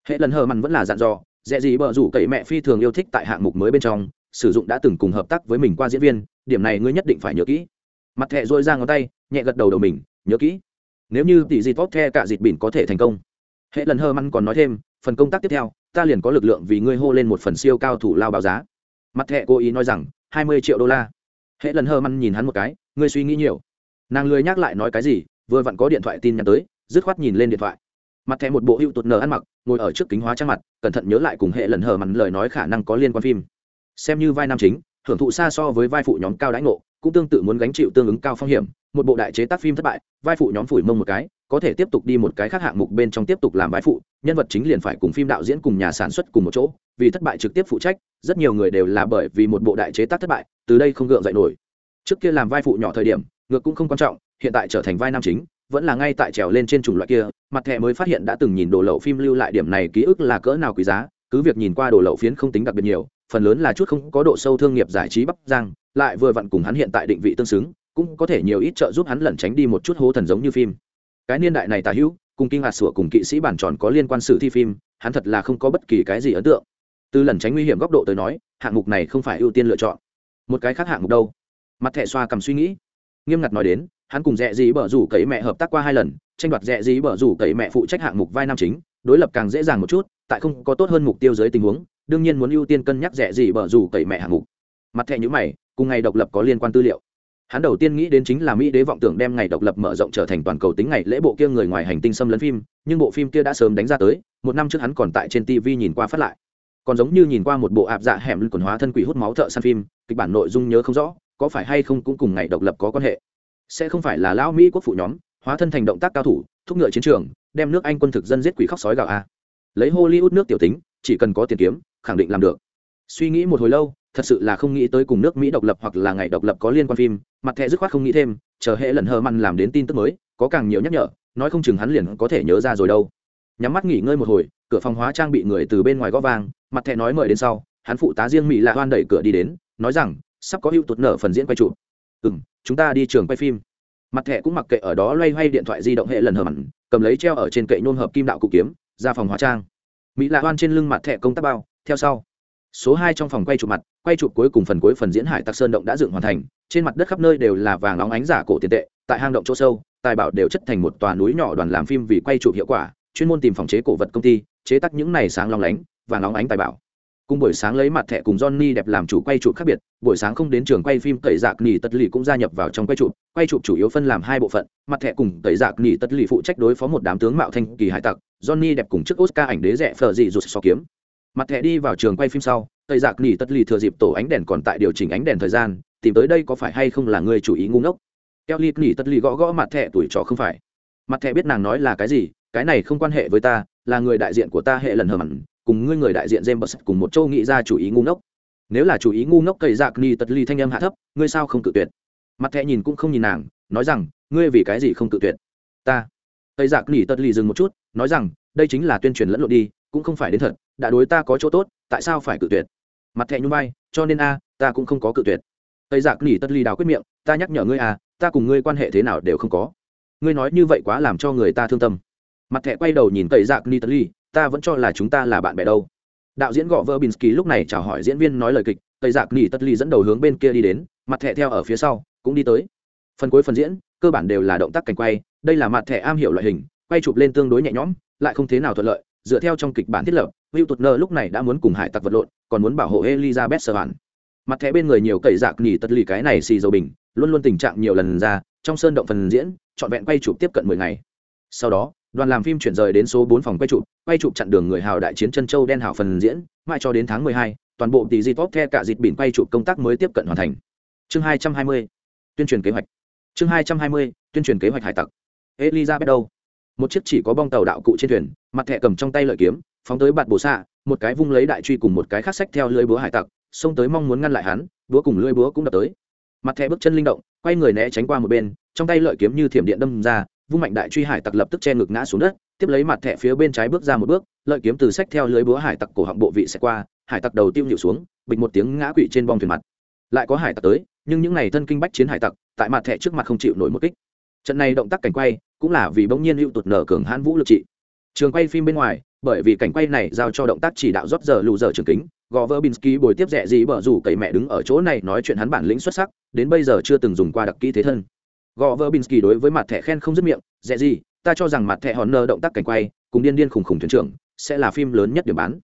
Hệ lần hờ măn vẫn là dặn dò dễ gì bờ rủ cậy mẹ phi thường yêu thích tại hạng mục mới bên trong, sử dụng đã từng cùng hợp tác với mình qua diễn viên, điểm này ngươi nhất định phải nhớ kỹ. Mặt thẹ dôi ra ngón tay, nhẹ gật đầu đầu mình, nhớ kỹ nếu như tỷ dịt tốt the cả dịt bỉn có thể thành công. Hệ lần hơ măn còn nói thêm, phần công tác tiếp theo, ta liền có lực lượng vì ngươi hô lên một phần siêu cao thủ lao báo giá. Mặt thẻ cố ý nói rằng, hai mươi triệu đô la. Hệ lần hơ măn nhìn hắn một cái, ngươi suy nghĩ nhiều. Nàng lười nhắc lại nói cái gì, vừa vặn có điện thoại tin nhắn tới, dứt khoát nhìn lên điện thoại. Mặt thẻ một bộ hữu tụt nở ăn mặc, ngồi ở trước kính hóa trang mặt, cẩn thận nhớ lại cùng hệ lần hờ mặn lời nói khả năng có liên quan phim. Xem như vai nam chính, hưởng thụ xa so với vai phụ nhóm cao đãi ngộ, cũng tương tự muốn gánh chịu tương ứng cao phong hiểm một bộ đại chế tác phim thất bại, vai phụ nhóm phủi mông một cái, có thể tiếp tục đi một cái khác hạng mục bên trong tiếp tục làm vai phụ, nhân vật chính liền phải cùng phim đạo diễn cùng nhà sản xuất cùng một chỗ, vì thất bại trực tiếp phụ trách, rất nhiều người đều là bởi vì một bộ đại chế tác thất bại, từ đây không gượng dậy nổi. Trước kia làm vai phụ nhỏ thời điểm, ngược cũng không quan trọng, hiện tại trở thành vai nam chính, vẫn là ngay tại trèo lên trên chủng loại kia, mặt thẻ mới phát hiện đã từng nhìn đồ lậu phim lưu lại điểm này ký ức là cỡ nào quý giá, cứ việc nhìn qua đồ lậu phiến không tính đặc biệt nhiều, phần lớn là chút không có độ sâu thương nghiệp giải trí bắc giang lại vừa vặn cùng hắn hiện tại định vị tương xứng cũng có thể nhiều ít trợ giúp hắn lẩn tránh đi một chút hố thần giống như phim. Cái niên đại này tà hữu, cùng kinh hạt sủa cùng kỵ sĩ bản tròn có liên quan sử thi phim, hắn thật là không có bất kỳ cái gì ấn tượng. Từ lẩn tránh nguy hiểm góc độ tới nói, hạng mục này không phải ưu tiên lựa chọn. Một cái khác hạng mục đâu? Mặt thẻ xoa cầm suy nghĩ. Nghiêm ngặt nói đến, hắn cùng rẽ dí bở rủ cậy mẹ hợp tác qua hai lần, tranh đoạt rẽ dí bở rủ cậy mẹ phụ trách hạng mục vai nam chính, đối lập càng dễ dàng một chút, tại không có tốt hơn mục tiêu dưới tình huống, đương nhiên muốn ưu tiên cân nhắc rẻ gì bở rủ cậy mẹ hạng mục. Mặt thẻ nhữ mày, cùng ngày độc lập có liên quan tư liệu hắn đầu tiên nghĩ đến chính là mỹ đế vọng tưởng đem ngày độc lập mở rộng trở thành toàn cầu tính ngày lễ bộ kia người ngoài hành tinh xâm lấn phim, nhưng bộ phim kia đã sớm đánh ra tới, một năm trước hắn còn tại trên tv nhìn qua phát lại. Còn giống như nhìn qua một bộ ạp dạ hẻm quần hóa thân quỷ hút máu thợ săn phim, kịch bản nội dung nhớ không rõ, có phải hay không cũng cùng ngày độc lập có quan hệ. Sẽ không phải là lão mỹ quốc phụ nhóm, hóa thân thành động tác cao thủ, thúc ngựa chiến trường, đem nước anh quân thực dân giết quỷ khóc sói gạo a. Lấy hollywood nước tiểu tính, chỉ cần có tiền kiếm, khẳng định làm được suy nghĩ một hồi lâu, thật sự là không nghĩ tới cùng nước mỹ độc lập hoặc là ngày độc lập có liên quan phim, mặt thẻ dứt khoát không nghĩ thêm, chờ hệ lần hờ măn làm đến tin tức mới, có càng nhiều nhắc nhở, nói không chừng hắn liền có thể nhớ ra rồi đâu. Nhắm mắt nghỉ ngơi một hồi, cửa phòng hóa trang bị người từ bên ngoài gõ vang, mặt thẻ nói mời đến sau, hắn phụ tá riêng mỹ lạ hoan đẩy cửa đi đến, nói rằng, sắp có hữu tụt nở phần diễn quay trụ ừ m chúng ta đi trường quay phim. Mặt thẻ cũng mặc kệ ở đó loay hoay điện thoại di động hệ lần hờ mặn, cầm lấy treo ở trên kệ nhôm hợp kim đạo cụ kiếm, ra phòng hóa trang. Mỹ lạ hoan trên lưng mặt thẻ công tác bao, theo sau số hai trong phòng quay chụp mặt quay chụp cuối cùng phần cuối phần diễn hải tặc sơn động đã dựng hoàn thành trên mặt đất khắp nơi đều là vàng óng ánh giả cổ tiền tệ tại hang động chỗ sâu tài bảo đều chất thành một tòa núi nhỏ đoàn làm phim vì quay chụp hiệu quả chuyên môn tìm phòng chế cổ vật công ty chế tác những này sáng long lánh vàng óng ánh tài bảo cùng buổi sáng lấy mặt thẻ cùng Johnny đẹp làm chủ quay chụp khác biệt, buổi sáng không đến trường quay phim tẩy dạc nỉ tất lì cũng gia nhập vào trong quay chụp, quay chụp chủ yếu phân làm hai bộ phận, mặt thẻ cùng tẩy dạc nỉ tất lì phụ trách đối phó một đám tướng mạo thanh kỳ hải tặc, Johnny đẹp cùng trước Oscar ảnh đế rẻ phở dị rụt so kiếm. Mặt thẻ đi vào trường quay phim sau, tây dạc nỉ tất lì thừa dịp tổ ánh đèn còn tại điều chỉnh ánh đèn thời gian, tìm tới đây có phải hay không là người chủ ý ngu ngốc. Kelly nỉ tất lì gõ gõ mặt thẻ tuổi trò không phải. Mặt thẻ biết nàng nói là cái gì, cái này không quan hệ với ta, là người đại diện của ta hệ lần hờ mặn cùng ngươi người đại diện James cùng một châu nghĩ ra chủ ý ngu ngốc. Nếu là chủ ý ngu ngốc cây dạc ni tật ly thanh âm hạ thấp, ngươi sao không cự tuyệt? Mặt thẻ nhìn cũng không nhìn nàng, nói rằng, ngươi vì cái gì không cự tuyệt? Ta. cây dạc ni tật ly dừng một chút, nói rằng, đây chính là tuyên truyền lẫn lộn đi, cũng không phải đến thật, đã đối ta có chỗ tốt, tại sao phải cự tuyệt? Mặt thẹn nhún vai, cho nên a, ta cũng không có cự tuyệt. tây giặc nỉ tật ly đào quyết miệng, ta nhắc nhở ngươi à, ta cùng ngươi quan hệ thế nào đều không có. Ngươi nói như vậy quá làm cho người ta thương tâm. Mặt thẹ quay đầu nhìn tây giặc nỉ tật ly, ta vẫn cho là chúng ta là bạn bè đâu đạo diễn gõ vơ binsky lúc này chào hỏi diễn viên nói lời kịch tây dạ giặc nỉ tất ly dẫn đầu hướng bên kia đi đến mặt thẹ theo ở phía sau cũng đi tới phần cuối phần diễn cơ bản đều là động tác cảnh quay đây là mặt thẻ am hiểu loại hình quay chụp lên tương đối nhẹ nhõm lại không thế nào thuận lợi dựa theo trong kịch bản thiết lập hữu tụt nơ lúc này đã muốn cùng hải tặc vật lộn, còn muốn bảo hộ elizabeth sơ hoàn mặt thẻ bên người nhiều cậy dạc nỉ tất lì cái này xì dầu bình, luôn luôn tình trạng nhiều lần ra, trong sơn động phần diễn, trọn vẹn quay chụp tiếp cận mười ngày. Sau đó, đoàn làm phim chuyển rời đến số bốn phòng quay chụp quay chụp chặn đường người hào đại chiến chân châu đen hào phần diễn, mãi cho đến tháng mười hai, toàn bộ tỷ di tốt the cả dịp biển quay chụp công tác mới tiếp cận hoàn thành. Chương hai trăm hai mươi, tuyên truyền kế hoạch. Chương hai trăm hai mươi, tuyên truyền kế hoạch hải tặc. Elizabeth đâu? Một chiếc chỉ có bong tàu đạo cụ trên thuyền mặt thẹ cầm trong tay lợi kiếm, phóng tới bạt bồ xạ, một cái vung lấy đại truy cùng một cái khắc sách theo lưới búa hải tặc, xông tới mong muốn ngăn lại hắn, búa cùng lưới búa cũng đập tới. Mặt thẹ bước chân linh động, quay người né tránh qua một bên, trong tay lợi kiếm như thiểm điện đâm ra, vung mạnh đại truy hải tặc lập tức che ngực ngã xuống đất, tiếp lấy mặt thẻ phía bên trái bước ra một bước, lợi kiếm từ sách theo lưới búa hải tặc cổ họng bộ vị sẽ qua, hải tặc đầu tiêu nhịu xuống, bịch một tiếng ngã quỵ trên bong thuyền mặt. Lại có hải tặc tới, nhưng những n à y thân kinh bách chiến hải tặc, tại mặt thẻ trước mặt không chịu nổi một kích. Trận này động tác cảnh quay, cũng là vì bỗng nhiên hữu tụt nở cường hãn vũ lực trị trường quay phim bên ngoài, bởi vì cảnh quay này giao cho động tác chỉ đạo rót giờ lù giờ trường kính gò vỡ binsky bồi tiếp rẻ gì bở rủ cậy mẹ đứng ở chỗ này nói chuyện hắn bản lĩnh xuất sắc, đến bây giờ chưa từng dùng qua đặc kỹ thế thân. Gò vỡ binsky đối với mặt thẻ khen không dứt miệng, rẻ gì, ta cho rằng mặt thẻ hòn nơ động tác cảnh quay, cùng điên điên khủng khủng thuyền trưởng, sẽ là phim lớn nhất điểm bán.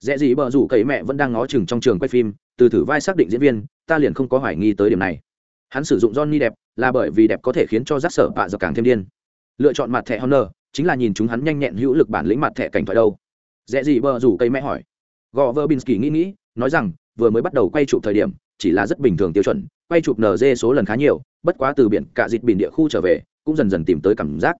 Rẻ gì bờ rủ cậy mẹ vẫn đang ngó chừng trong trường quay phim, từ thử vai xác định diễn viên, ta liền không có hoài nghi tới điểm này. Hắn sử dụng johnny đẹp là bởi vì đẹp có thể khiến cho rắc sở bạ giờ càng thêm điên. Lựa chọn mặt thẻ honor chính là nhìn chúng hắn nhanh nhẹn hữu lực bản lĩnh mặt thẻ cảnh thoại đâu. Dễ gì bờ rủ cây mẹ hỏi. Gò vơ binsky nghĩ nghĩ, nói rằng, vừa mới bắt đầu quay chụp thời điểm, chỉ là rất bình thường tiêu chuẩn, quay chụp nd số lần khá nhiều, bất quá từ biển, cả dịt biển địa khu trở về, cũng dần dần tìm tới cảm giác.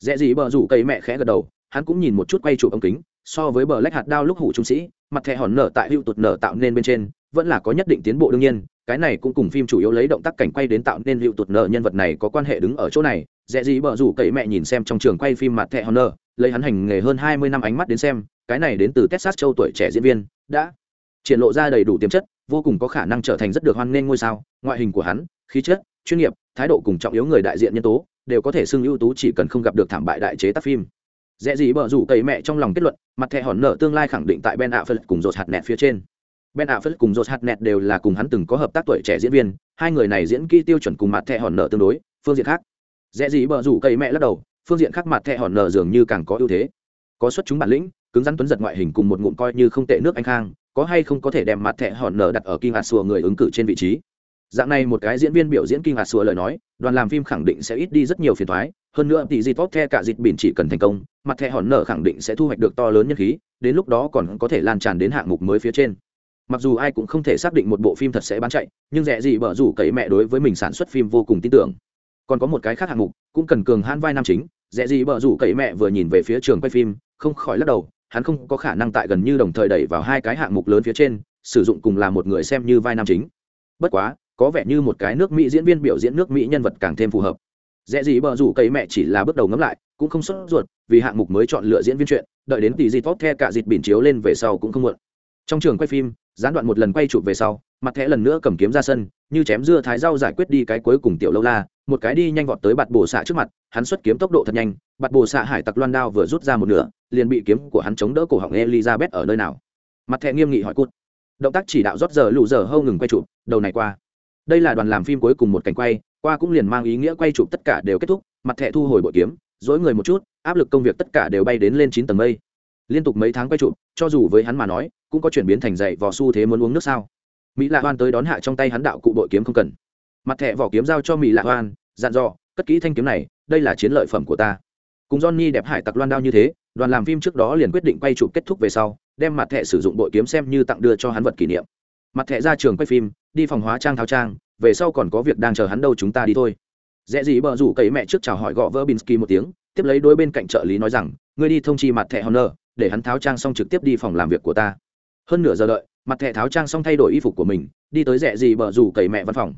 Dễ gì bờ rủ cây mẹ khẽ gật đầu, hắn cũng nhìn một chút quay chụp ống kính, so với bờ lách hạt đao lúc hủ trung sĩ, mặt thẻ hòn nở tại hữu tụt nở tạo nên bên trên, vẫn là có nhất định tiến bộ đương nhiên, cái này cũng cùng phim chủ yếu lấy động tác cảnh quay đến tạo nên hữu tụt nở nhân vật này có quan hệ đứng ở chỗ này Rẽ gì bờ rủ cậy mẹ nhìn xem trong trường quay phim mặt thẹ honor, lấy hắn hành nghề hơn hai mươi năm ánh mắt đến xem, cái này đến từ texas châu tuổi trẻ diễn viên, đã triển lộ ra đầy đủ tiềm chất, vô cùng có khả năng trở thành rất được hoan nghênh ngôi sao, ngoại hình của hắn, khí chất, chuyên nghiệp, thái độ cùng trọng yếu người đại diện nhân tố, đều có thể xưng ưu tú chỉ cần không gặp được thảm bại đại chế tác phim. Dễ gì bở rủ cậy mẹ trong lòng kết luận, mặt thẻ hòn nợ tương lai khẳng định tại ben affleck cùng rột hạt nẹt phía trên. Ben affleck cùng rột hạt nẹt đều là cùng hắn từng có hợp tác tuổi trẻ diễn viên, hai người này diễn kỹ tiêu chuẩn cùng mặt thẻ hòn nợ tương đối, phương diện khác dễ gì bờ rủ cậy mẹ lắc đầu, phương diện khác mặt thẹ hòn nợ dường như càng có ưu thế. Có xuất chúng bản lĩnh, cứng rắn tuấn giật ngoại hình cùng một ngụm coi như không tệ nước anh khang, có hay không có thể đem mặt thẹ hòn nợ đặt ở kinh hạt sùa người ứng cử trên vị trí? Dạng này một cái diễn viên biểu diễn kinh hạt sùa lời nói, đoàn làm phim khẳng định sẽ ít đi rất nhiều phiền thoái hơn nữa thì di tốt the cả dịch biển chỉ cần thành công, mặt thẻ hòn nở khẳng định sẽ thu hoạch được to lớn nhân khí, đến lúc đó còn có thể lan tràn đến hạng mục mới phía trên. Mặc dù ai cũng không thể xác định một bộ phim thật sẽ bán chạy, nhưng rẻ gì bở rủ cậy mẹ đối với mình sản xuất phim vô cùng tin tưởng còn có một cái khác hạng mục, cũng cần cường hãn vai nam chính, dễ gì bờ rủ cậy mẹ vừa nhìn về phía trường quay phim, không khỏi lắc đầu, hắn không có khả năng tại gần như đồng thời đẩy vào hai cái hạng mục lớn phía trên, sử dụng cùng là một người xem như vai nam chính. Bất quá, có vẻ như một cái nước mỹ diễn viên biểu diễn nước mỹ nhân vật càng thêm phù hợp. Dễ gì bờ rủ cấy mẹ chỉ là bước đầu ngẫm lại, cũng không sốt ruột, vì hạng mục mới chọn lựa diễn viên chuyện, đợi đến tỷ di tốt the cả dịp biển chiếu lên về sau cũng không muộn. Trong trường quay phim, gián đoạn một lần quay chụp về sau mặt thẻ lần nữa cầm kiếm ra sân, như chém dưa thái rau giải quyết đi cái cuối cùng tiểu lâu la, một cái đi nhanh vọt tới bạt bổ xạ trước mặt, hắn xuất kiếm tốc độ thật nhanh, bạt bổ xạ hải tặc loan đao vừa rút ra một nửa, liền bị kiếm của hắn chống đỡ cổ họng elizabeth ở nơi nào. Mặt thẻ nghiêm nghị hỏi cút. Động tác chỉ đạo rót giờ lụ giờ hâu ngừng quay chụp, đầu này qua. Đây là đoàn làm phim cuối cùng một cảnh quay, qua cũng liền mang ý nghĩa quay chụp tất cả đều kết thúc, mặt thẻ thu hồi bội kiếm dối người một chút, áp lực công việc tất cả đều bay đến lên chín tầng mây. Liên tục mấy tháng quay chụp, cho dù với hắn mà nói, cũng có chuyển biến thành dậy vò xu thế muốn uống nước sao mỹ lạ hoan tới đón hạ trong tay hắn đạo cụ bội kiếm không cần. Mặt thẹ vỏ kiếm giao cho mỹ lạ hoan, dặn dò, cất kỹ thanh kiếm này, đây là chiến lợi phẩm của ta. Cùng johnny đẹp hải tặc loan đao như thế, đoàn làm phim trước đó liền quyết định quay chụp kết thúc về sau, đem mặt thẹ sử dụng bội kiếm xem như tặng đưa cho hắn vật kỷ niệm. Mặt thẹ ra trường quay phim, đi phòng hóa trang tháo trang, về sau còn có việc đang chờ hắn đâu chúng ta đi thôi. Dễ gì bờ rủ cấy mẹ trước chào hỏi gõ vỡ binsky một tiếng, tiếp lấy đôi bên cạnh trợ lý nói rằng, ngươi đi thông chi mặt thẹ honor, để hắn tháo trang xong trực tiếp đi phòng làm việc của ta. Hơn nửa giờ đợi mặt thẻ tháo trang xong thay đổi y phục của mình đi tới rẻ gì bờ rủ cậy mẹ văn phòng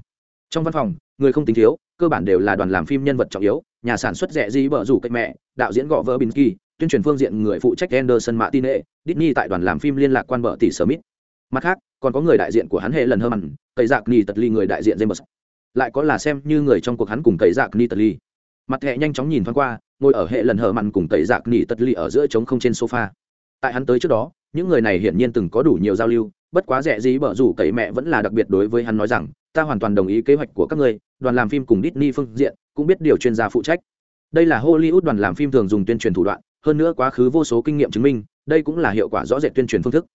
trong văn phòng người không tính thiếu cơ bản đều là đoàn làm phim nhân vật trọng yếu nhà sản xuất rẻ gì bờ rủ cậy mẹ đạo diễn gõ vỡ binsky tuyên truyền phương diện người phụ trách Anderson Martinez, Disney tại đoàn làm phim liên lạc quan vợ tỷ Smith. Mặt khác, còn có người đại diện của hắn hệ lần hơn mặn, cậy dạc ni tật ly người đại diện James. Lại có là xem như người trong cuộc hắn cùng cậy dạc ni tật ly. Mặt thẻ nhanh chóng nhìn thoáng qua, ngồi ở hệ lần hờ mặn cùng tẩy giạc nỉ tật ly ở giữa trống không trên sofa. Tại hắn tới trước đó, những người này hiển nhiên từng có đủ nhiều giao lưu, bất quá rẻ gì bở rủ cậy mẹ vẫn là đặc biệt đối với hắn nói rằng, ta hoàn toàn đồng ý kế hoạch của các ngươi, đoàn làm phim cùng Disney phương diện cũng biết điều chuyên gia phụ trách. Đây là Hollywood đoàn làm phim thường dùng tuyên truyền thủ đoạn, hơn nữa quá khứ vô số kinh nghiệm chứng minh đây cũng là hiệu quả rõ rệt tuyên truyền phương thức.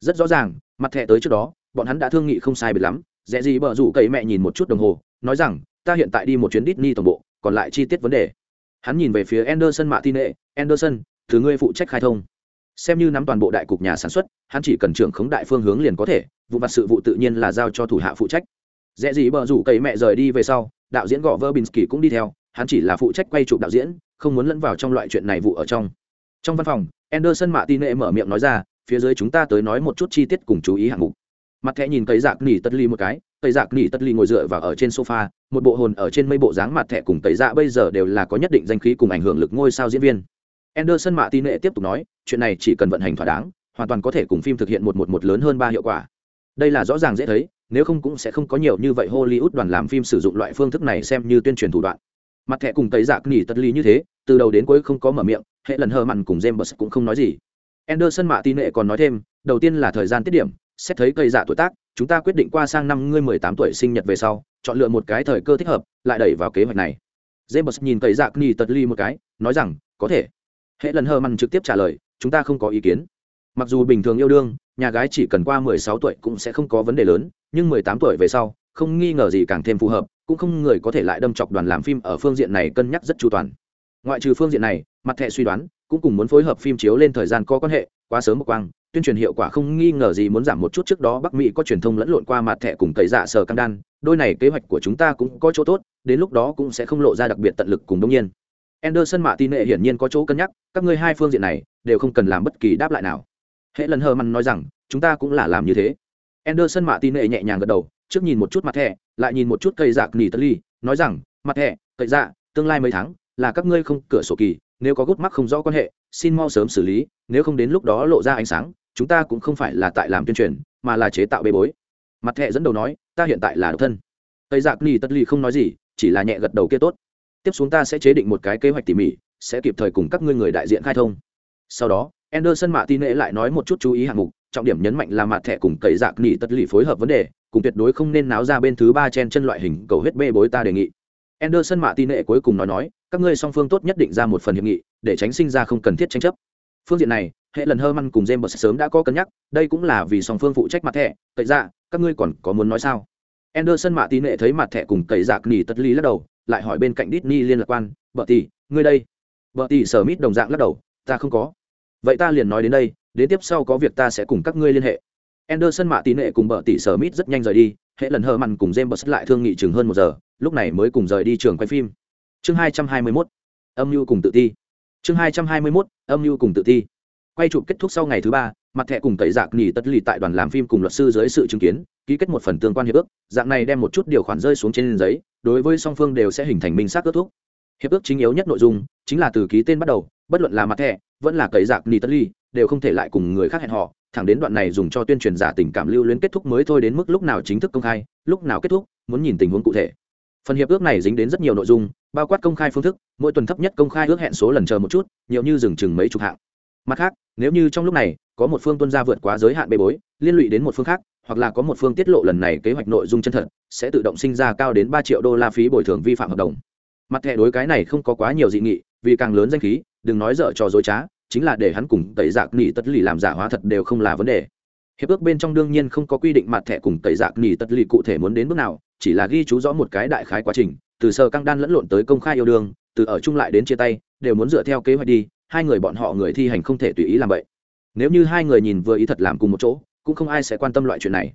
Rất rõ ràng mặt thẻ tới trước đó bọn hắn đã thương nghị không sai biệt lắm. Dễ gì bờ rủ cậy mẹ nhìn một chút đồng hồ nói rằng ta hiện tại đi một chuyến Disney tổng bộ còn lại chi tiết vấn đề. Hắn nhìn về phía Anderson Martinez Anderson thứ ngươi phụ trách khai thông xem như nắm toàn bộ đại cục nhà sản xuất, hắn chỉ cần trưởng khống đại phương hướng liền có thể, vụ mặt sự vụ tự nhiên là giao cho thủ hạ phụ trách. Dễ gì bờ rủ cậy mẹ rời đi về sau, đạo diễn gõ Verbinski cũng đi theo, hắn chỉ là phụ trách quay chụp đạo diễn, không muốn lẫn vào trong loại chuyện này vụ ở trong. Trong văn phòng, anderson mạ tin nệ mở miệng nói ra, phía dưới chúng ta tới nói một chút chi tiết cùng chú ý hạng mục. Mặt thẻ nhìn cây dạc nỉ tất ly một cái cây dạc nỉ tất ly ngồi dựa vào ở trên sofa, một bộ hồn ở trên mây bộ dáng mặt thẻ cùng tẩy dạ bây giờ đều là có nhất định danh khí cùng ảnh hưởng lực ngôi sao diễn viên anderson mạ tin nệ tiếp tục nói, chuyện này chỉ cần vận hành thỏa đáng, hoàn toàn có thể cùng phim thực hiện một một một lớn hơn ba hiệu quả. Đây là rõ ràng dễ thấy, nếu không cũng sẽ không có nhiều như vậy hollywood đoàn làm phim sử dụng loại phương thức này xem như tuyên truyền thủ đoạn. Mặt thẻ cùng tây dạc nỉ tất ly như thế, từ đầu đến cuối không có mở miệng, hệ lần hờ mặn cùng james cũng không nói gì. Anderson mạ tin nệ còn nói thêm, đầu tiên là thời gian tiết điểm, xét thấy cây dạ tuổi tác, chúng ta quyết định qua sang năm ngươi mười tám tuổi sinh nhật về sau, chọn lựa một cái thời cơ thích hợp, lại đẩy vào kế hoạch này. James nhìn cây dạ ni tật ly một cái, nói rằng, có thể hệ lần hờ mặn trực tiếp trả lời, chúng ta không có ý kiến. Mặc dù bình thường yêu đương, nhà gái chỉ cần qua mười sáu tuổi cũng sẽ không có vấn đề lớn, nhưng mười tám tuổi về sau, không nghi ngờ gì càng thêm phù hợp, cũng không người có thể lại đâm chọc đoàn làm phim ở phương diện này cân nhắc rất chu toàn. Ngoại trừ phương diện này, mặt thẻ suy đoán cũng cùng muốn phối hợp phim chiếu lên thời gian có quan hệ, quá sớm một quang, tuyên truyền hiệu quả không nghi ngờ gì muốn giảm một chút trước đó bắc mỹ có truyền thông lẫn lộn qua mặt thẻ cùng cậy dạ sờ cam đan, đôi này kế hoạch của chúng ta cũng có chỗ tốt, đến lúc đó cũng sẽ không lộ ra đặc biệt tận lực cùng đông nhiên. Anderson mạ tin nệ hiển nhiên có chỗ cân nhắc, các ngươi hai phương diện này đều không cần làm bất kỳ đáp lại nào. Hệ lần hờ mằn nói rằng, chúng ta cũng là làm như thế. Anderson mạ tin nệ nhẹ nhàng gật đầu, trước nhìn một chút mặt thẻ, lại nhìn một chút cây dạ nỉ Tật ly, nói rằng, mặt thẻ, cây dạ tương lai mấy tháng là các ngươi không cửa sổ kỳ, nếu có gút mắc không rõ quan hệ, xin mau sớm xử lý, nếu không đến lúc đó lộ ra ánh sáng, chúng ta cũng không phải là tại làm tuyên truyền, mà là chế tạo bê bối. Mặt thẻ dẫn đầu nói, ta hiện tại là độc thân. Tây giặc dạ Nỉ tất ly không nói gì, chỉ là nhẹ gật đầu kia tốt tiếp xuống ta sẽ chế định một cái kế hoạch tỉ mỉ, sẽ kịp thời cùng các ngươi người đại diện khai thông. Sau đó, Anderson mạ tin nệ lại nói một chút chú ý hạng mục, trọng điểm nhấn mạnh là mặt thẻ cùng tẩy dạc nỉ tất lì phối hợp vấn đề, cùng tuyệt đối không nên náo ra bên thứ ba chen chân loại hình cầu hết bê bối ta đề nghị. Anderson mạ tin nệ cuối cùng nói nói, các ngươi song phương tốt nhất định ra một phần hiệp nghị, để tránh sinh ra không cần thiết tranh chấp. Phương diện này, hệ lần hơ măn cùng james sớm đã có cân nhắc, đây cũng là vì song phương phụ trách mặt thẻ, cậy dạ các ngươi còn có muốn nói sao? Anderson mạ tín nệ thấy mặt thẻ cùng cậy dạc nỉ tất ly lắc đầu lại hỏi bên cạnh Disney liên lạc quan, bợ tỷ, ngươi đây? Bợ tỷ sở mít đồng dạng lắc đầu, ta không có. Vậy ta liền nói đến đây, đến tiếp sau có việc ta sẽ cùng các ngươi liên hệ. Anderson mạ tín nệ cùng bợ tỷ sở mít rất nhanh rời đi, hệ lần hờ mằn cùng james lại thương nghị chừng hơn một giờ, lúc này mới cùng rời đi trường quay phim. Chương hai trăm hai mươi mốt, âm nhu cùng tự ti. Chương hai trăm hai mươi mốt, âm nhu cùng tự ti. Quay chụp kết thúc sau ngày thứ ba mặt thẻ cùng tẩy giặc nghỉ tất lì tại đoàn làm phim cùng luật sư dưới sự chứng kiến, ký kết một phần tương quan hiệp ước, dạng này đem một chút điều khoản rơi xuống trên giấy, đối với song phương đều sẽ hình thành minh xác ước thúc. Hiệp ước chính yếu nhất nội dung chính là từ ký tên bắt đầu, bất luận là mặt thẻ, vẫn là tẩy giặc nghỉ tất lì, đều không thể lại cùng người khác hẹn họ thẳng đến đoạn này dùng cho tuyên truyền giả tình cảm lưu luyến kết thúc mới thôi đến mức lúc nào chính thức công khai, lúc nào kết thúc, muốn nhìn tình huống cụ thể. Phần hiệp ước này dính đến rất nhiều nội dung, bao quát công khai phương thức, mỗi tuần thấp nhất công khai ước hẹn số lần chờ một chút, nhiều như dừng chừng mấy chục hạng mặt khác, nếu như trong lúc này, có một phương tuân ra vượt quá giới hạn bê bối, liên lụy đến một phương khác, hoặc là có một phương tiết lộ lần này kế hoạch nội dung chân thật, sẽ tự động sinh ra cao đến ba triệu đô la phí bồi thường vi phạm hợp đồng. Mặt thẻ đối cái này không có quá nhiều dị nghị, vì càng lớn danh khí, đừng nói dở trò dối trá, chính là để hắn cùng tẩy giặc nghỉ tất lì làm giả hóa thật đều không là vấn đề. Hiệp ước bên trong đương nhiên không có quy định mặt thẻ cùng tẩy giặc nghỉ tất lì cụ thể muốn đến bước nào, chỉ là ghi chú rõ một cái đại khái quá trình, từ sơ căng đan lẫn lộn tới công khai yêu đương, từ ở chung lại đến chia tay, đều muốn dựa theo kế hoạch đi hai người bọn họ người thi hành không thể tùy ý làm vậy. Nếu như hai người nhìn vừa ý thật làm cùng một chỗ, cũng không ai sẽ quan tâm loại chuyện này.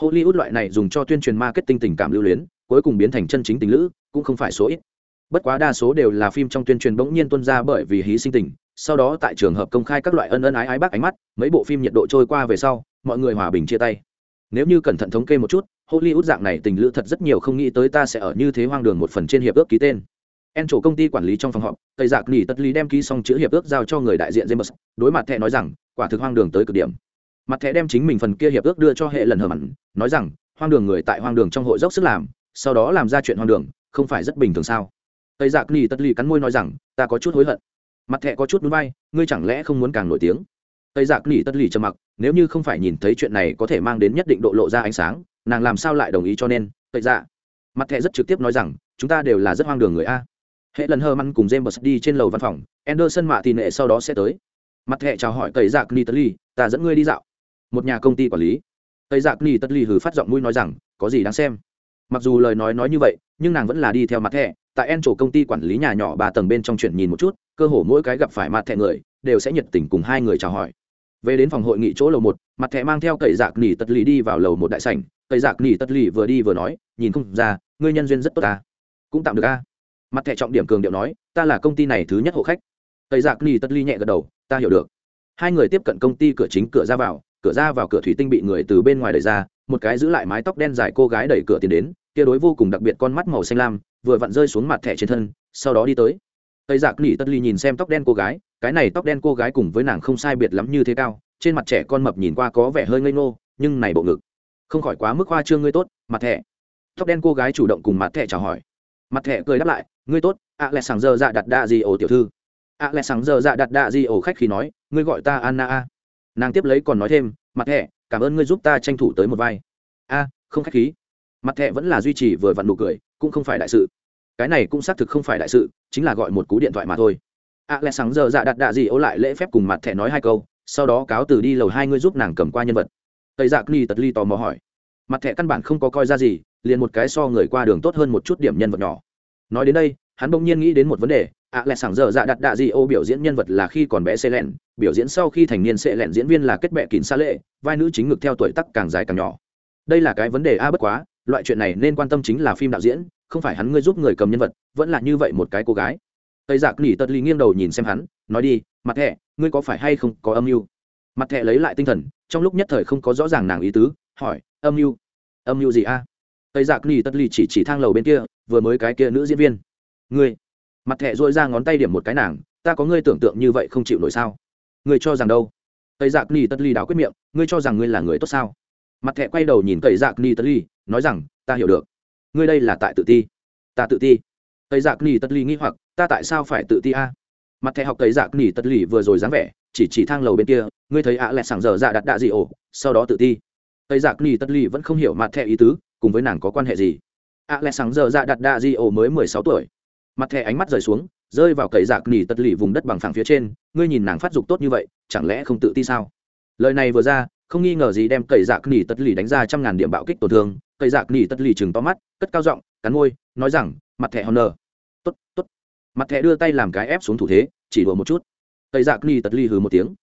Hollywood loại này dùng cho tuyên truyền marketing tình cảm lưu luyến, cuối cùng biến thành chân chính tình lữ, cũng không phải số ít. Bất quá đa số đều là phim trong tuyên truyền bỗng nhiên tuân ra bởi vì hí sinh tình, sau đó tại trường hợp công khai các loại ân ân ái ái bác ánh mắt, mấy bộ phim nhiệt độ trôi qua về sau, mọi người hòa bình chia tay. Nếu như cẩn thận thống kê một chút, hollywood dạng này tình lữ thật rất nhiều không nghĩ tới ta sẽ ở như thế hoang đường một phần trên hiệp ước ký tên en chủ công ty quản lý trong phòng họp tây giặc Nghị tất lý đem ký xong chữ hiệp ước giao cho người đại diện james, đối mặt thẻ nói rằng, quả thực hoang đường tới cực điểm. Mặt thẻ đem chính mình phần kia hiệp ước đưa cho hệ lần hờ mặn, nói rằng, hoang đường người tại hoang đường trong hội dốc sức làm, sau đó làm ra chuyện hoang đường, không phải rất bình thường sao? Tây giặc Nghị tất lý cắn môi nói rằng, ta có chút hối hận. Mặt thẻ có chút nhún bay ngươi chẳng lẽ không muốn càng nổi tiếng? Tây giặc Nghị tất lý trầm mặc, nếu như không phải nhìn thấy chuyện này có thể mang đến nhất định độ lộ ra ánh sáng, nàng làm sao lại đồng ý cho nên? Tây dạ mặt thẻ rất trực tiếp nói rằng, chúng ta đều là rất hoang đường người a hệ lần hơ măn cùng james đi trên lầu văn phòng, anderson mạ tì nệ sau đó sẽ tới. Mặt hệ chào hỏi tây dạc nỉ ta dẫn ngươi đi dạo. Một nhà công ty quản lý. Tây dạc nỉ hừ phát giọng mũi nói rằng, có gì đáng xem? Mặc dù lời nói nói như vậy, nhưng nàng vẫn là đi theo mặt hệ. tại en chỗ công ty quản lý nhà nhỏ ba tầng bên trong chuyển nhìn một chút, cơ hồ mỗi cái gặp phải mặt hệ người, đều sẽ nhiệt tình cùng hai người chào hỏi. Về đến phòng hội nghị chỗ lầu một, mặt thẻ mang theo cậy dạc nỉ tật lì đi vào lầu một đại sảnh. Cậy dạc nỉ tật lì vừa đi vừa nói, nhìn không ra, ngươi nhân duyên rất tốt ta. Cũng tạm được a mặt thẻ trọng điểm cường điệu nói, ta là công ty này thứ nhất hộ khách. Cậy giặc ni tất ly nhẹ gật đầu, ta hiểu được. Hai người tiếp cận công ty cửa chính cửa ra vào, cửa ra vào cửa thủy tinh bị người từ bên ngoài đẩy ra, một cái giữ lại mái tóc đen dài cô gái đẩy cửa tiến đến, kia đối vô cùng đặc biệt con mắt màu xanh lam, vừa vặn rơi xuống mặt thẻ trên thân, sau đó đi tới. Tây dạ giặc ni tất ly nhìn xem tóc đen cô gái, cái này tóc đen cô gái cùng với nàng không sai biệt lắm như thế cao, trên mặt trẻ con mập nhìn qua có vẻ hơi ngây ngô, nhưng này bộ ngực, không khỏi quá mức hoa trương ngươi tốt, mặt thẻ. Tóc đen cô gái chủ động cùng mặt thẻ chào hỏi. Mặt thẻ cười đáp lại ngươi tốt, ạ à lẹ giờ dạ đặt đạ gì ổ tiểu thư. Ạ à lẹ giờ dạ đặt đạ gì ổ khách khi nói, ngươi gọi ta anna a. Nàng tiếp lấy còn nói thêm, mặt thẻ cảm ơn ngươi giúp ta tranh thủ tới một vai. A, không khách khí. Mặt thẻ vẫn là duy trì vừa vặn nụ cười, cũng không phải đại sự. Cái này cũng xác thực không phải đại sự, chính là gọi một cú điện thoại mà thôi. Ạ lẽ sáng giờ dạ đặt đạ gì ổ lại lễ phép cùng mặt thẻ nói hai câu, sau đó cáo từ đi lầu hai ngươi giúp nàng cầm qua nhân vật. Tây dạ ni tật ly tò mò hỏi. Mặt thẻ căn bản không có coi ra gì, liền một cái so người qua đường tốt hơn một chút điểm nhân vật nhỏ nói đến đây, hắn bỗng nhiên nghĩ đến một vấn đề, ạ lẽ sảng giờ dạ đặt đạ di ô biểu diễn nhân vật là khi còn bé xê lẹn biểu diễn sau khi thành niên xê lẹn diễn viên là kết bệ kín xa lệ, vai nữ chính ngực theo tuổi tắc càng dài càng nhỏ. Đây là cái vấn đề a bất quá, loại chuyện này nên quan tâm chính là phim đạo diễn, không phải hắn ngươi giúp người cầm nhân vật, vẫn là như vậy một cái cô gái. Tây dạ giặc nỉ tật ly nghiêng đầu nhìn xem hắn, nói đi, mặt thẹ, ngươi có phải hay không có âm mưu? Mặt thẹ lấy lại tinh thần, trong lúc nhất thời không có rõ ràng nàng ý tứ, hỏi, âm mưu? Âm mưu gì a? Tây giặc ni tật ly chỉ chỉ thang lầu bên kia, vừa mới cái kia nữ diễn viên. Ngươi, mặt thẹ dội ra ngón tay điểm một cái nàng, ta có ngươi tưởng tượng như vậy không chịu nổi sao? Ngươi cho rằng đâu? Tây dạ giặc ni tật ly đào quyết miệng, ngươi cho rằng ngươi là người tốt sao? Mặt thẹ quay đầu nhìn tây giặc ni tật ly nói rằng, ta hiểu được. Ngươi đây là tại tự ti. Ta tự ti. Tây dạ giặc ni tất ly nghĩ hoặc, ta tại sao phải tự ti a? Mặt thẻ học tây dạ giặc ni tất ly vừa rồi dáng vẻ, chỉ chỉ thang lầu bên kia, ngươi thấy ạ à lẹ sảng giờ dạ đặt đạ gì ổ, sau đó tự ti. Tây giặc ni tất ly vẫn không hiểu mặt thẻ ý tứ cùng với nàng có quan hệ gì? A lẽ sáng giờ dạ đặt đa di ô mới mười sáu tuổi. Mặt thẻ ánh mắt rời xuống, rơi vào cậy giặc nỉ tật lì vùng đất bằng phẳng phía trên, ngươi nhìn nàng phát dục tốt như vậy, chẳng lẽ không tự ti sao? Lời này vừa ra, không nghi ngờ gì đem cậy giặc nỉ tật lì đánh ra trăm ngàn điểm bạo kích tổn thương, cậy dạc nỉ tật lì chừng to mắt, cất cao giọng, cắn môi, nói rằng, mặt thẻ honor. Tốt tốt. Mặt thẻ đưa tay làm cái ép xuống thủ thế, chỉ đùa một chút. Cậy dạc nỉ tật lì hừ một tiếng.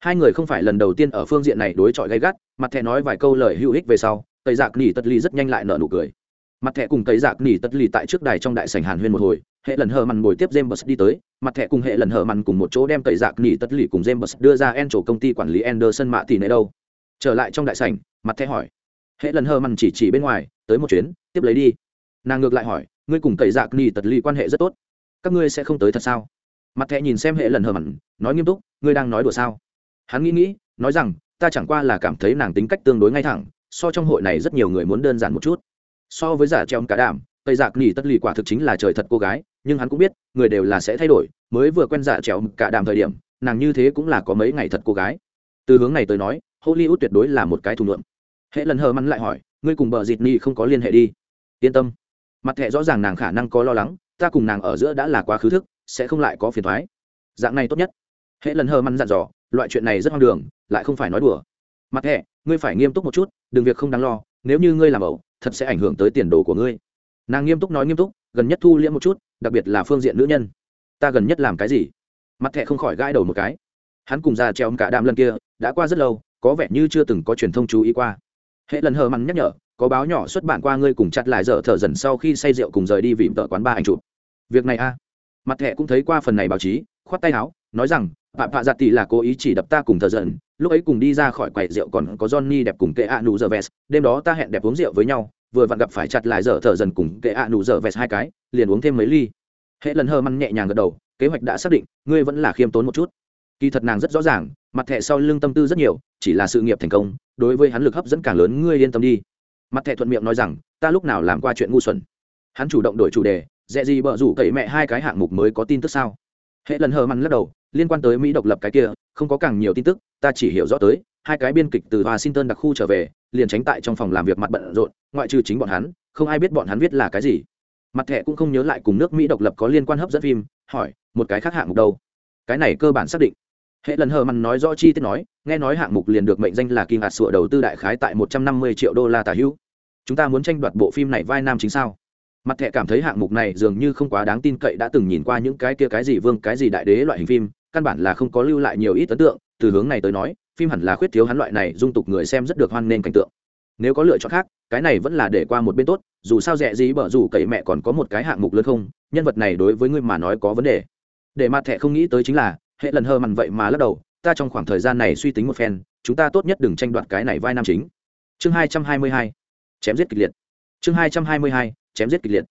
Hai người không phải lần đầu tiên ở phương diện này đối chọi gay gắt, mặt thẻ nói vài câu lời hữu ích về sau tây dạc nỉ tật lì rất nhanh lại nở nụ cười. Mặt thẻ cùng tây dạc nỉ tật lì tại trước đài trong đại sảnh hàn huyên một hồi hệ lần hờ mằn ngồi tiếp james đi tới. Mặt thẻ cùng hệ lần hờ mằn cùng một chỗ đem tây dạc nỉ tật lì cùng james đưa ra en chỗ công ty quản lý anderson mạ thì nơi đâu. Trở lại trong đại sảnh mặt thẻ hỏi. Hệ lần hờ mằn chỉ chỉ bên ngoài tới một chuyến tiếp lấy đi. Nàng ngược lại hỏi ngươi cùng tây dạc nỉ tật ly quan hệ rất tốt các ngươi sẽ không tới thật sao? Mặt thẻ nhìn xem hệ lần hờ mằn, nói nghiêm túc ngươi đang nói đùa sao? Hắn nghĩ nghĩ nói rằng ta chẳng qua là cảm thấy nàng tính cách tương đối ngay thẳng so trong hội này rất nhiều người muốn đơn giản một chút. So với giả treo cả đảm tây giặc nỉ tất lì quả thực chính là trời thật cô gái, nhưng hắn cũng biết, người đều là sẽ thay đổi. Mới vừa quen giả trèo cả đảm thời điểm, nàng như thế cũng là có mấy ngày thật cô gái. Từ hướng này tới nói, hollywood tuyệt đối là một cái thù lượm hệ lần hờ mắn lại hỏi, ngươi cùng bờ dịt ni không có liên hệ đi? Yên tâm. Mặt thẹ rõ ràng nàng khả năng có lo lắng, ta cùng nàng ở giữa đã là quá khứ thức, sẽ không lại có phiền thoái dạng này tốt nhất. Hệ lần hờ măn dặn dò, loại chuyện này rất hoang đường, lại không phải nói đùa. Mặt thẹ ngươi phải nghiêm túc một chút, đừng việc không đáng lo, nếu như ngươi làm ẩu, thật sẽ ảnh hưởng tới tiền đồ của ngươi. Nàng nghiêm túc nói nghiêm túc, gần nhất thu liễm một chút, đặc biệt là phương diện nữ nhân. Ta gần nhất làm cái gì? Mặt thẻ không khỏi gãi đầu một cái. Hắn cùng ra treo cả đám lần kia, đã qua rất lâu, có vẻ như chưa từng có truyền thông chú ý qua. Hệ lần hờ mặn nhắc nhở, có báo nhỏ xuất bản qua ngươi cùng chặt lại dở thở dần sau khi say rượu cùng rời đi vịm tợ quán ba ảnh chụp. Việc này a. Mặt thẻ cũng thấy qua phần này báo chí, khoát tay áo, nói rằng phạm phạ giặt dạ tỷ là cố ý chỉ đập ta cùng thờ dần lúc ấy cùng đi ra khỏi quầy rượu còn có johnny đẹp cùng kệ a nụ giờ vest đêm đó ta hẹn đẹp uống rượu với nhau, vừa vặn gặp phải chặt lại giờ thợ dần cùng kệ a nụ giờ vest hai cái, liền uống thêm mấy ly. Hệ lần hờ măn nhẹ nhàng gật đầu, kế hoạch đã xác định, ngươi vẫn là khiêm tốn một chút. Kỳ thật nàng rất rõ ràng, mặt thẻ sau lưng tâm tư rất nhiều, chỉ là sự nghiệp thành công, đối với hắn lực hấp dẫn càng lớn, ngươi yên tâm đi. Mặt thẻ thuận miệng nói rằng, ta lúc nào làm qua chuyện ngu xuẩn. Hắn chủ động đổi chủ đề dẹ gì bợ rủ cậy mẹ hai cái hạng mục mới có tin tức sao? Hệ lần hờ măng lắc đầu liên quan tới mỹ độc lập cái kia, không có càng nhiều tin tức, ta chỉ hiểu rõ tới, hai cái biên kịch từ washington đặc khu trở về, liền tránh tại trong phòng làm việc mặt bận rộn, ngoại trừ chính bọn hắn, không ai biết bọn hắn viết là cái gì. Mặt thẻ cũng không nhớ lại cùng nước mỹ độc lập có liên quan hấp dẫn phim, hỏi, một cái khác hạng mục đâu? Cái này cơ bản xác định. Hệ lần hờ mặn nói rõ chi tiết nói, nghe nói hạng mục liền được mệnh danh là kim hạt sụa đầu tư đại khái tại một trăm năm mươi triệu đô la tả hữu. Chúng ta muốn tranh đoạt bộ phim này vai nam chính sao? Mặt thẻ cảm thấy hạng mục này dường như không quá đáng tin cậy đã từng nhìn qua những cái kia cái gì vương, cái gì đại đế loại hình phim căn bản là không có lưu lại nhiều ít ấn tượng, từ hướng này tới nói, phim hẳn là khuyết thiếu hắn loại này dung tục người xem rất được hoan nghênh cảnh tượng. Nếu có lựa chọn khác, cái này vẫn là để qua một bên tốt, dù sao rẻ gì bở dù cậy mẹ còn có một cái hạng mục lớn không, nhân vật này đối với ngươi mà nói có vấn đề. Để mặt thẻ không nghĩ tới chính là, hệ lần hơ mằn vậy mà lắc đầu, ta trong khoảng thời gian này suy tính một phen, chúng ta tốt nhất đừng tranh đoạt cái này vai nam chính. Chương hai trăm hai mươi hai, chém giết kịch liệt. Chương hai trăm hai mươi hai, chém giết kịch liệt.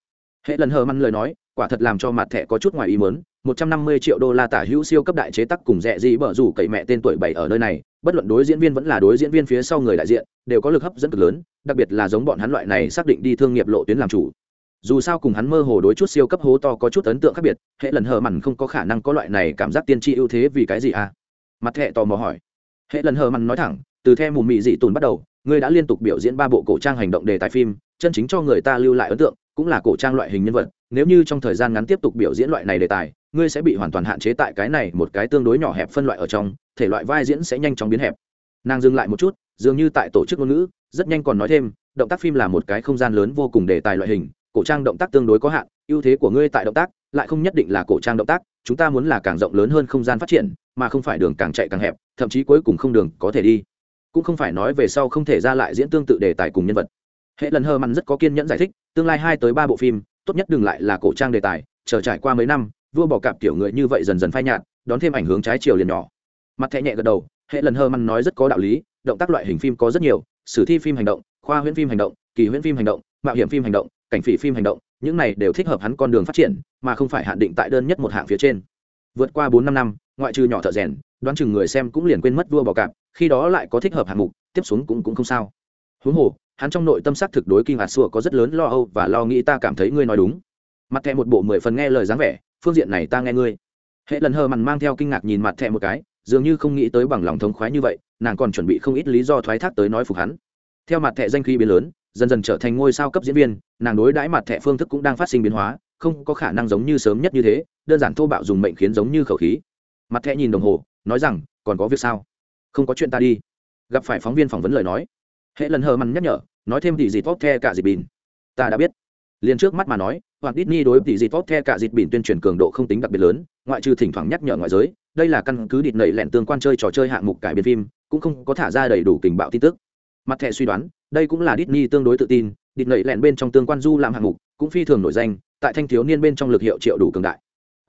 Hệ lần hờ măn lời nói, quả thật làm cho mặt thẻ có chút ngoài ý mớn một trăm năm mươi triệu đô la tả hữu siêu cấp đại chế tác cùng rẻ gì bở rủ cậy mẹ tên tuổi bảy ở nơi này, bất luận đối diễn viên vẫn là đối diễn viên phía sau người đại diện, đều có lực hấp dẫn cực lớn, đặc biệt là giống bọn hắn loại này xác định đi thương nghiệp lộ tuyến làm chủ. Dù sao cùng hắn mơ hồ đối chút siêu cấp hố to có chút ấn tượng khác biệt, hệ lần hờ mặn không có khả năng có loại này cảm giác tiên tri ưu thế vì cái gì à? Mặt hệ tò mò hỏi. Hệ lần hờ mặn nói thẳng, từ theo mù mị dị tùn bắt đầu ngươi đã liên tục biểu diễn ba bộ cổ trang hành động đề tài phim, chân chính cho người ta lưu lại ấn tượng, cũng là cổ trang loại hình nhân vật, nếu như trong thời gian ngắn tiếp tục biểu diễn loại này đề tài ngươi sẽ bị hoàn toàn hạn chế tại cái này một cái tương đối nhỏ hẹp phân loại ở trong, thể loại vai diễn sẽ nhanh chóng biến hẹp. Nàng dừng lại một chút, dường như tại tổ chức ngôn ngữ, rất nhanh còn nói thêm, động tác phim là một cái không gian lớn vô cùng đề tài loại hình, cổ trang động tác tương đối có hạn, ưu thế của ngươi tại động tác, lại không nhất định là cổ trang động tác, chúng ta muốn là càng rộng lớn hơn không gian phát triển, mà không phải đường càng chạy càng hẹp, thậm chí cuối cùng không đường có thể đi. Cũng không phải nói về sau không thể ra lại diễn tương tự đề tài cùng nhân vật. Hệ lần hơ mặn rất có kiên nhẫn giải thích, tương lai hai tới ba bộ phim, tốt nhất đừng lại là cổ trang đề tài, chờ trải qua mấy năm vua bỏ cạp kiểu người như vậy dần dần phai nhạt, đón thêm ảnh hướng trái chiều liền nhỏ. Mặt thẹ nhẹ gật đầu, hệ lần hơ măn nói rất có đạo lý, động tác loại hình phim có rất nhiều, sử thi phim hành động, khoa huyễn phim hành động, kỳ huyễn phim hành động, mạo hiểm phim hành động, cảnh phỉ phim hành động, những này đều thích hợp hắn con đường phát triển, mà không phải hạn định tại đơn nhất một hạng phía trên. Vượt qua bốn năm năm, ngoại trừ nhỏ thợ rèn, đoán chừng người xem cũng liền quên mất vua bò cạp, khi đó lại có thích hợp hạng mục, tiếp xuống cũng cũng không sao. Huống hồ, hắn trong nội tâm sắc thực đối kinh hạt xua có rất lớn lo âu và lo nghĩ ta cảm thấy ngươi nói đúng. Mặt thẹ một bộ mười phần nghe lời dáng vẻ phương diện này ta nghe ngươi. Hệ lần hờ mằn mang theo kinh ngạc nhìn mặt thẹ một cái, dường như không nghĩ tới bằng lòng thống khoái như vậy, nàng còn chuẩn bị không ít lý do thoái thác tới nói phục hắn. Theo mặt thẹ danh khí biến lớn, dần dần trở thành ngôi sao cấp diễn viên, nàng đối đãi mặt thẹ phương thức cũng đang phát sinh biến hóa, không có khả năng giống như sớm nhất như thế, đơn giản thô bạo dùng mệnh khiến giống như khẩu khí. Mặt thẹ nhìn đồng hồ, nói rằng, còn có việc sao? Không có chuyện ta đi. Gặp phải phóng viên phỏng vấn lời nói, hệ lần hờ mằn nhắc nhở, nói thêm thì gì tốt, the cả dịp bìn. Ta đã biết liền trước mắt mà nói hoặc Disney đối tỷ dịt tốt the cả dịt biển tuyên truyền cường độ không tính đặc biệt lớn ngoại trừ thỉnh thoảng nhắc nhở ngoại giới đây là căn cứ địt nảy lẹn tương quan chơi trò chơi hạng mục cải biên phim cũng không có thả ra đầy đủ tình bạo tin tức mặt thẻ suy đoán đây cũng là Disney tương đối tự tin, địt nảy lẹn bên trong tương quan du làm hạng mục, cũng phi thường nổi danh, tại thanh thiếu niên bên trong lực hiệu triệu đủ cường đại.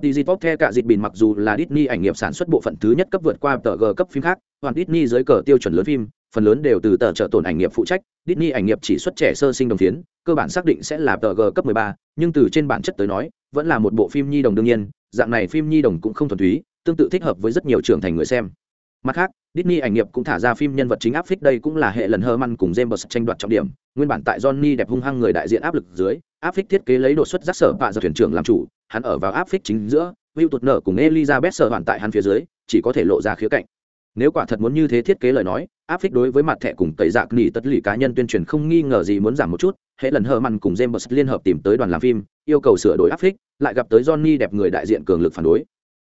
Digipop The cả dịt bình mặc dù là Disney ảnh nghiệp sản xuất bộ phận thứ nhất cấp vượt qua tờ G cấp phim khác, hoàn Disney dưới cờ tiêu chuẩn lớn phim, phần lớn đều từ tờ trợ tổn ảnh nghiệp phụ trách, Disney ảnh nghiệp chỉ xuất trẻ sơ sinh đồng tiến, cơ bản xác định sẽ là tờ G cấp 13, nhưng từ trên bản chất tới nói, vẫn là một bộ phim nhi đồng đương nhiên, dạng này phim nhi đồng cũng không thuần túy, tương tự thích hợp với rất nhiều trưởng thành người xem. Mặt khác Disney ảnh nghiệp cũng thả ra phim nhân vật chính áp phích đây cũng là hệ lần Herman cùng James tranh đoạt trọng điểm nguyên bản tại Johnny đẹp hung hăng người đại diện áp lực dưới áp phích thiết kế lấy đột xuất rắc sở bạ do thuyền trưởng làm chủ, hắn ở vào áp phích chính giữa, Will tụt nở cùng Elizabeth sở hoàn tại hắn phía dưới, chỉ có thể lộ ra khía cạnh. Nếu quả thật muốn như thế thiết kế lời nói, áp phích đối với mặt thẻ cùng tẩy dạc nỉ tất lì cá nhân tuyên truyền không nghi ngờ gì muốn giảm một chút, hệ lần Herman cùng James liên hợp tìm tới đoàn làm phim, yêu cầu sửa đổi áp phích, lại gặp tới Johnny đẹp người đại diện cường lực phản đối.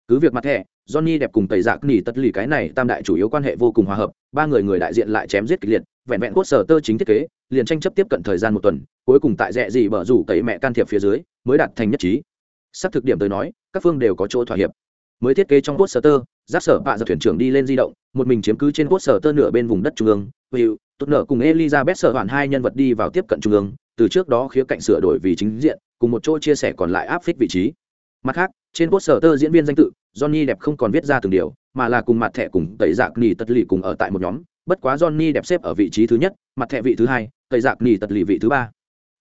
Cứ việc mặt thẻ johnny đẹp cùng tẩy dạc nỉ tất lì cái này tam đại chủ yếu quan hệ vô cùng hòa hợp ba người người đại diện lại chém giết kịch liệt vẹn vẹn cốt sở tơ chính thiết kế liền tranh chấp tiếp cận thời gian một tuần cuối cùng tại rẻ gì bở rủ tẩy mẹ can thiệp phía dưới mới đạt thành nhất trí. Sắp thực điểm tới nói các phương đều có chỗ thỏa hiệp. Mới thiết kế trong cốt sở tơ giáp sở bạ giật thuyền trưởng đi lên di động một mình chiếm cứ trên cốt sở tơ nửa bên vùng đất trung ương Will, tốt nợ cùng elizabeth sở hoàn hai nhân vật đi vào tiếp cận trung ương từ trước đó khía cạnh sửa đổi vì chính diện cùng một chỗ chia sẻ còn lại áp phích vị trí. Mặt khác trên cốt sở tơ diễn viên danh tự johnny đẹp không còn viết ra từng điều, mà là cùng mặt thẻ cùng tẩy dạc nỉ tật lì cùng ở tại một nhóm. Bất quá johnny đẹp xếp ở vị trí thứ nhất, mặt thẻ vị thứ hai, tẩy dạc nỉ tật lì vị thứ ba.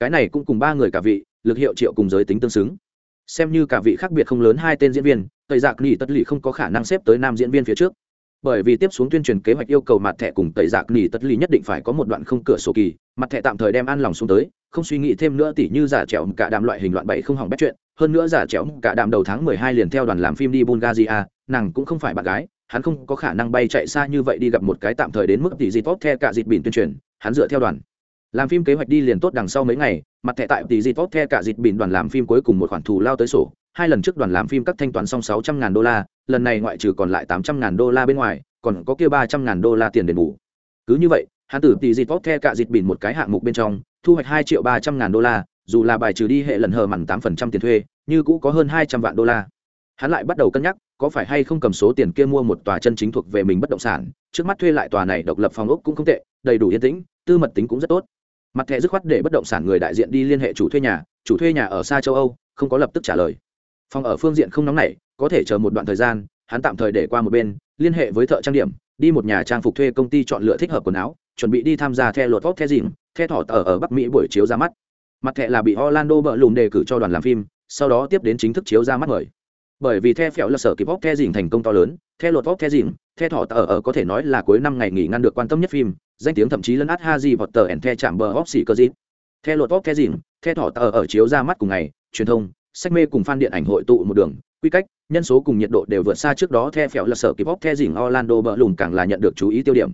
Cái này cũng cùng ba người cả vị, lực hiệu triệu cùng giới tính tương xứng. Xem như cả vị khác biệt không lớn hai tên diễn viên, tẩy dạc nỉ tật lì không có khả năng xếp tới nam diễn viên phía trước. Bởi vì tiếp xuống tuyên truyền kế hoạch yêu cầu mặt thẻ cùng tẩy dạc nỉ tất lì nhất định phải có một đoạn không cửa sổ kỳ, mặt thẻ tạm thời đem an lòng xuống tới không suy nghĩ thêm nữa tỉ như giả trẻo cả đàm loại hình loạn bậy không hỏng bét chuyện, hơn nữa giả trẻo cả đàm đầu tháng mười hai liền theo đoàn làm phim đi bulgaria, nàng cũng không phải bạn gái, hắn không có khả năng bay chạy xa như vậy đi gặp một cái tạm thời đến mức tỷ dịp tốt the cả dịp bỉn tuyên truyền, hắn dựa theo đoàn làm phim kế hoạch đi liền tốt đằng sau mấy ngày, mặt thẻ tại tỷ dịp tốt the cả dịp bỉn đoàn làm phim cuối cùng một khoản thù lao tới sổ, hai lần trước đoàn làm phim các thanh toán xong sáu trăm ngàn đô la, lần này ngoại trừ còn lại tám trăm ngàn đô la bên ngoài, còn có kia ba trăm ngàn đô la tiền đền bù. Cứ như vậy hắn tử tỷ dịt vót theo cả dịt bỉn một cái hạng mục bên trong, thu hoạch hai triệu ba trăm ngàn đô la, dù là bài trừ đi hệ lần hờ mặn tám phần trăm tiền thuê, như cũ có hơn hai trăm vạn đô la. Hắn lại bắt đầu cân nhắc, có phải hay không cầm số tiền kia mua một tòa chân chính thuộc về mình bất động sản, trước mắt thuê lại tòa này độc lập phòng ốc cũng không tệ, đầy đủ yên tĩnh, tư mật tính cũng rất tốt. Mặt thẻ dứt khoát để bất động sản người đại diện đi liên hệ chủ thuê nhà, chủ thuê nhà ở xa châu âu, không có lập tức trả lời. Phòng ở phương diện không nóng nảy, có thể chờ một đoạn thời gian, hắn tạm thời để qua một bên, liên hệ với thợ trang điểm đi một nhà trang phục thuê công ty chọn lựa thích hợp quần áo, chuẩn bị đi tham gia theo luật vóc the dìm the thỏ tờ ở bắc mỹ buổi chiếu ra mắt. Mặt thẻ là bị orlando bợ lùm đề cử cho đoàn làm phim, sau đó tiếp đến chính thức chiếu ra mắt mời. Bởi vì the phèo là sở kịp vóc the dìm thành công to lớn, the luật vóc the dìm the thỏ tờ ở có thể nói là cuối năm ngày nghỉ ngăn được quan tâm nhất phim, danh tiếng thậm chí lấn át haji vọt tờ ẻn the chạm bờ hóc xì cơ dịp the luật vóc the dìm the thỏ tờ ở chiếu ra mắt cùng ngày, truyền thông, sách mê cùng fan điện ảnh hội tụ một đường, quy cách nhân số cùng nhiệt độ đều vượt xa trước đó the phèo là sở kịp bóc the dìm orlando bợ lùm càng là nhận được chú ý tiêu điểm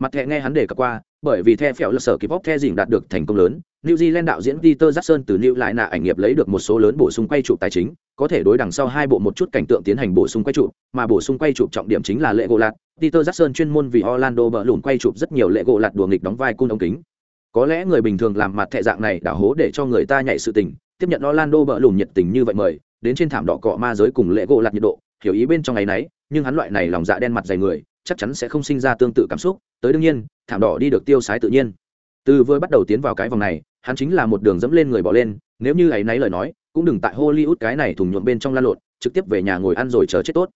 mặt thẻ nghe hắn đề cập qua bởi vì the phèo là sở kịp bóc the dìm đạt được thành công lớn New Zealand đạo diễn Peter Jackson từ New lại nạ ảnh nghiệp lấy được một số lớn bổ sung quay chụp tài chính, có thể đối đằng sau hai bộ một chút cảnh tượng tiến hành bổ sung quay chụp, mà bổ sung quay chụp trọng điểm chính là lễ gỗ lạt. Peter Jackson chuyên môn vì Orlando bờ lùn quay chụp rất nhiều lễ gỗ lạt đùa nghịch đóng vai cung ống kính. Có lẽ người bình thường làm mặt thẻ dạng này đảo hố để cho người ta nhảy sự tình, tiếp nhận Orlando bờ lùn nhiệt tình như vậy mời, đến trên thảm đỏ cọ ma giới cùng lệ gỗ lạt nhiệt độ, hiểu ý bên trong ngày nấy, nhưng hắn loại này lòng dạ đen mặt dày người, chắc chắn sẽ không sinh ra tương tự cảm xúc, tới đương nhiên, thảm đỏ đi được tiêu sái tự nhiên. Từ vừa bắt đầu tiến vào cái vòng này, hắn chính là một đường dẫm lên người bỏ lên nếu như ấy nấy lời nói cũng đừng tại hollywood cái này thùng nhuộm bên trong lan lộn trực tiếp về nhà ngồi ăn rồi chờ chết tốt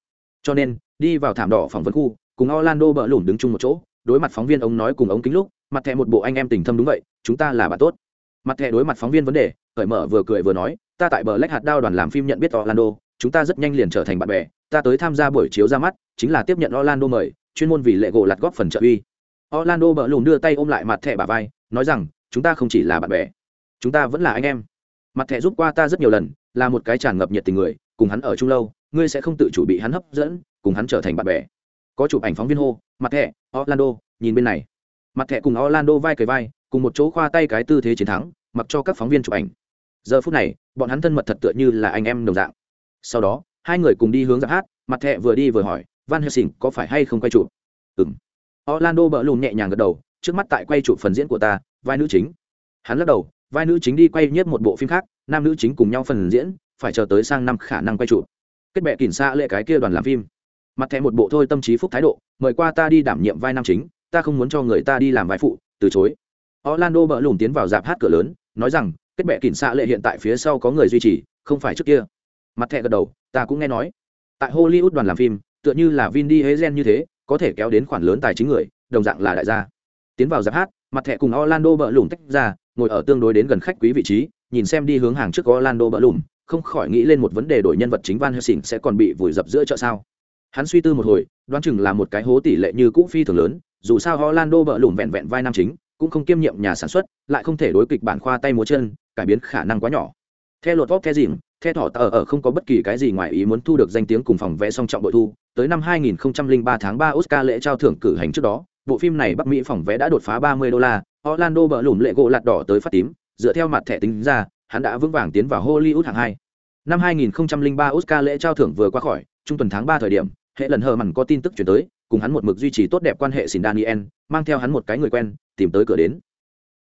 cho nên đi vào thảm đỏ phỏng vấn khu cùng orlando bỡ lủn đứng chung một chỗ đối mặt phóng viên ông nói cùng ống kính lúc mặt thẻ một bộ anh em tình thâm đúng vậy chúng ta là bạn tốt mặt thẻ đối mặt phóng viên vấn đề cởi mở vừa cười vừa nói ta tại bờ lách hạt đao đoàn làm phim nhận biết orlando, chúng ta rất nhanh liền trở thành bạn bè, ta tới tham gia buổi chiếu ra mắt, chính là tiếp nhận orlando mời, chuyên môn vì lệ gỗ lặt góp phần trợ uy. Orlando bỡ lùn đưa tay ôm lại mặt thẻ bà vai, nói rằng, chúng ta không chỉ là bạn bè, chúng ta vẫn là anh em. Mặt thẻ giúp qua ta rất nhiều lần, là một cái tràn ngập nhiệt tình người, cùng hắn ở chung lâu, ngươi sẽ không tự chủ bị hắn hấp dẫn, cùng hắn trở thành bạn bè. Có chụp ảnh phóng viên hô, mặt thẻ, orlando, nhìn bên này. Mặt thẻ cùng orlando vai cầy vai, cùng một chỗ khoa tay cái tư thế chiến thắng, mặc cho các phóng viên chụp ảnh giờ phút này, bọn hắn thân mật thật tựa như là anh em đồng dạng. Sau đó, hai người cùng đi hướng giáp hát, mặt thẹ vừa đi vừa hỏi, van helsing, có phải hay không quay chụp? Ừng orlando bỡ lùn nhẹ nhàng gật đầu, trước mắt tại quay chụp phần diễn của ta, vai nữ chính. Hắn lắc đầu, vai nữ chính đi quay nhất một bộ phim khác, nam nữ chính cùng nhau phần diễn, phải chờ tới sang năm khả năng quay chụp. Kết bệ kỉnh xa lệ cái kia đoàn làm phim. Mặt thẻ một bộ thôi tâm trí phúc thái độ, mời qua ta đi đảm nhiệm vai nam chính, ta không muốn cho người ta đi làm vai phụ, từ chối. Orlando bỡ lùm tiến vào dạp hát cửa lớn, nói rằng kết bệ kỉnh xạ lệ hiện tại phía sau có người duy trì, không phải trước kia. Mặt thẻ gật đầu, ta cũng nghe nói. Tại hollywood đoàn làm phim, tựa như là vin đi hế gen như thế, có thể kéo đến khoản lớn tài chính người, đồng dạng là đại gia. Tiến vào giáp hát, mặt thẻ cùng orlando bỡ lùm tách ra, ngồi ở tương đối đến gần khách quý vị trí, nhìn xem đi hướng hàng trước orlando bỡ lùm, không khỏi nghĩ lên một vấn đề đổi nhân vật chính van helsing sẽ còn bị vùi dập giữa chợ sao. Hắn suy tư một hồi, đoán chừng là một cái hố tỷ lệ như cũ phi thường lớn, dù sao orlando bỡ lùm vẹn vẹn vai nam chính, cũng không kiêm nhiệm nhà sản xuất, lại không thể đối kịch bản khoa tay múa chân cải biến khả năng quá nhỏ. Theo luật vóc theo dìm theo thỏ tờ ở không có bất kỳ cái gì ngoài ý muốn thu được danh tiếng cùng phòng vẽ song trọng bội thu. Tới năm 2003 tháng 3 Oscar lễ trao thưởng cử hành trước đó bộ phim này Bắc Mỹ phòng vé đã đột phá 30 đô la, Orlando bờ lùm lệ gỗ lạt đỏ tới phát tím, dựa theo mặt thẻ tính ra, hắn đã vững vàng tiến vào Hollywood hạng 2. Năm 2003 Oscar lễ trao thưởng vừa qua khỏi, trung tuần tháng 3 thời điểm, hệ lần hờ mằn có tin tức chuyển tới cùng hắn một mực duy trì tốt đẹp quan hệ xin daniel mang theo hắn một cái người quen tìm tới cửa đến.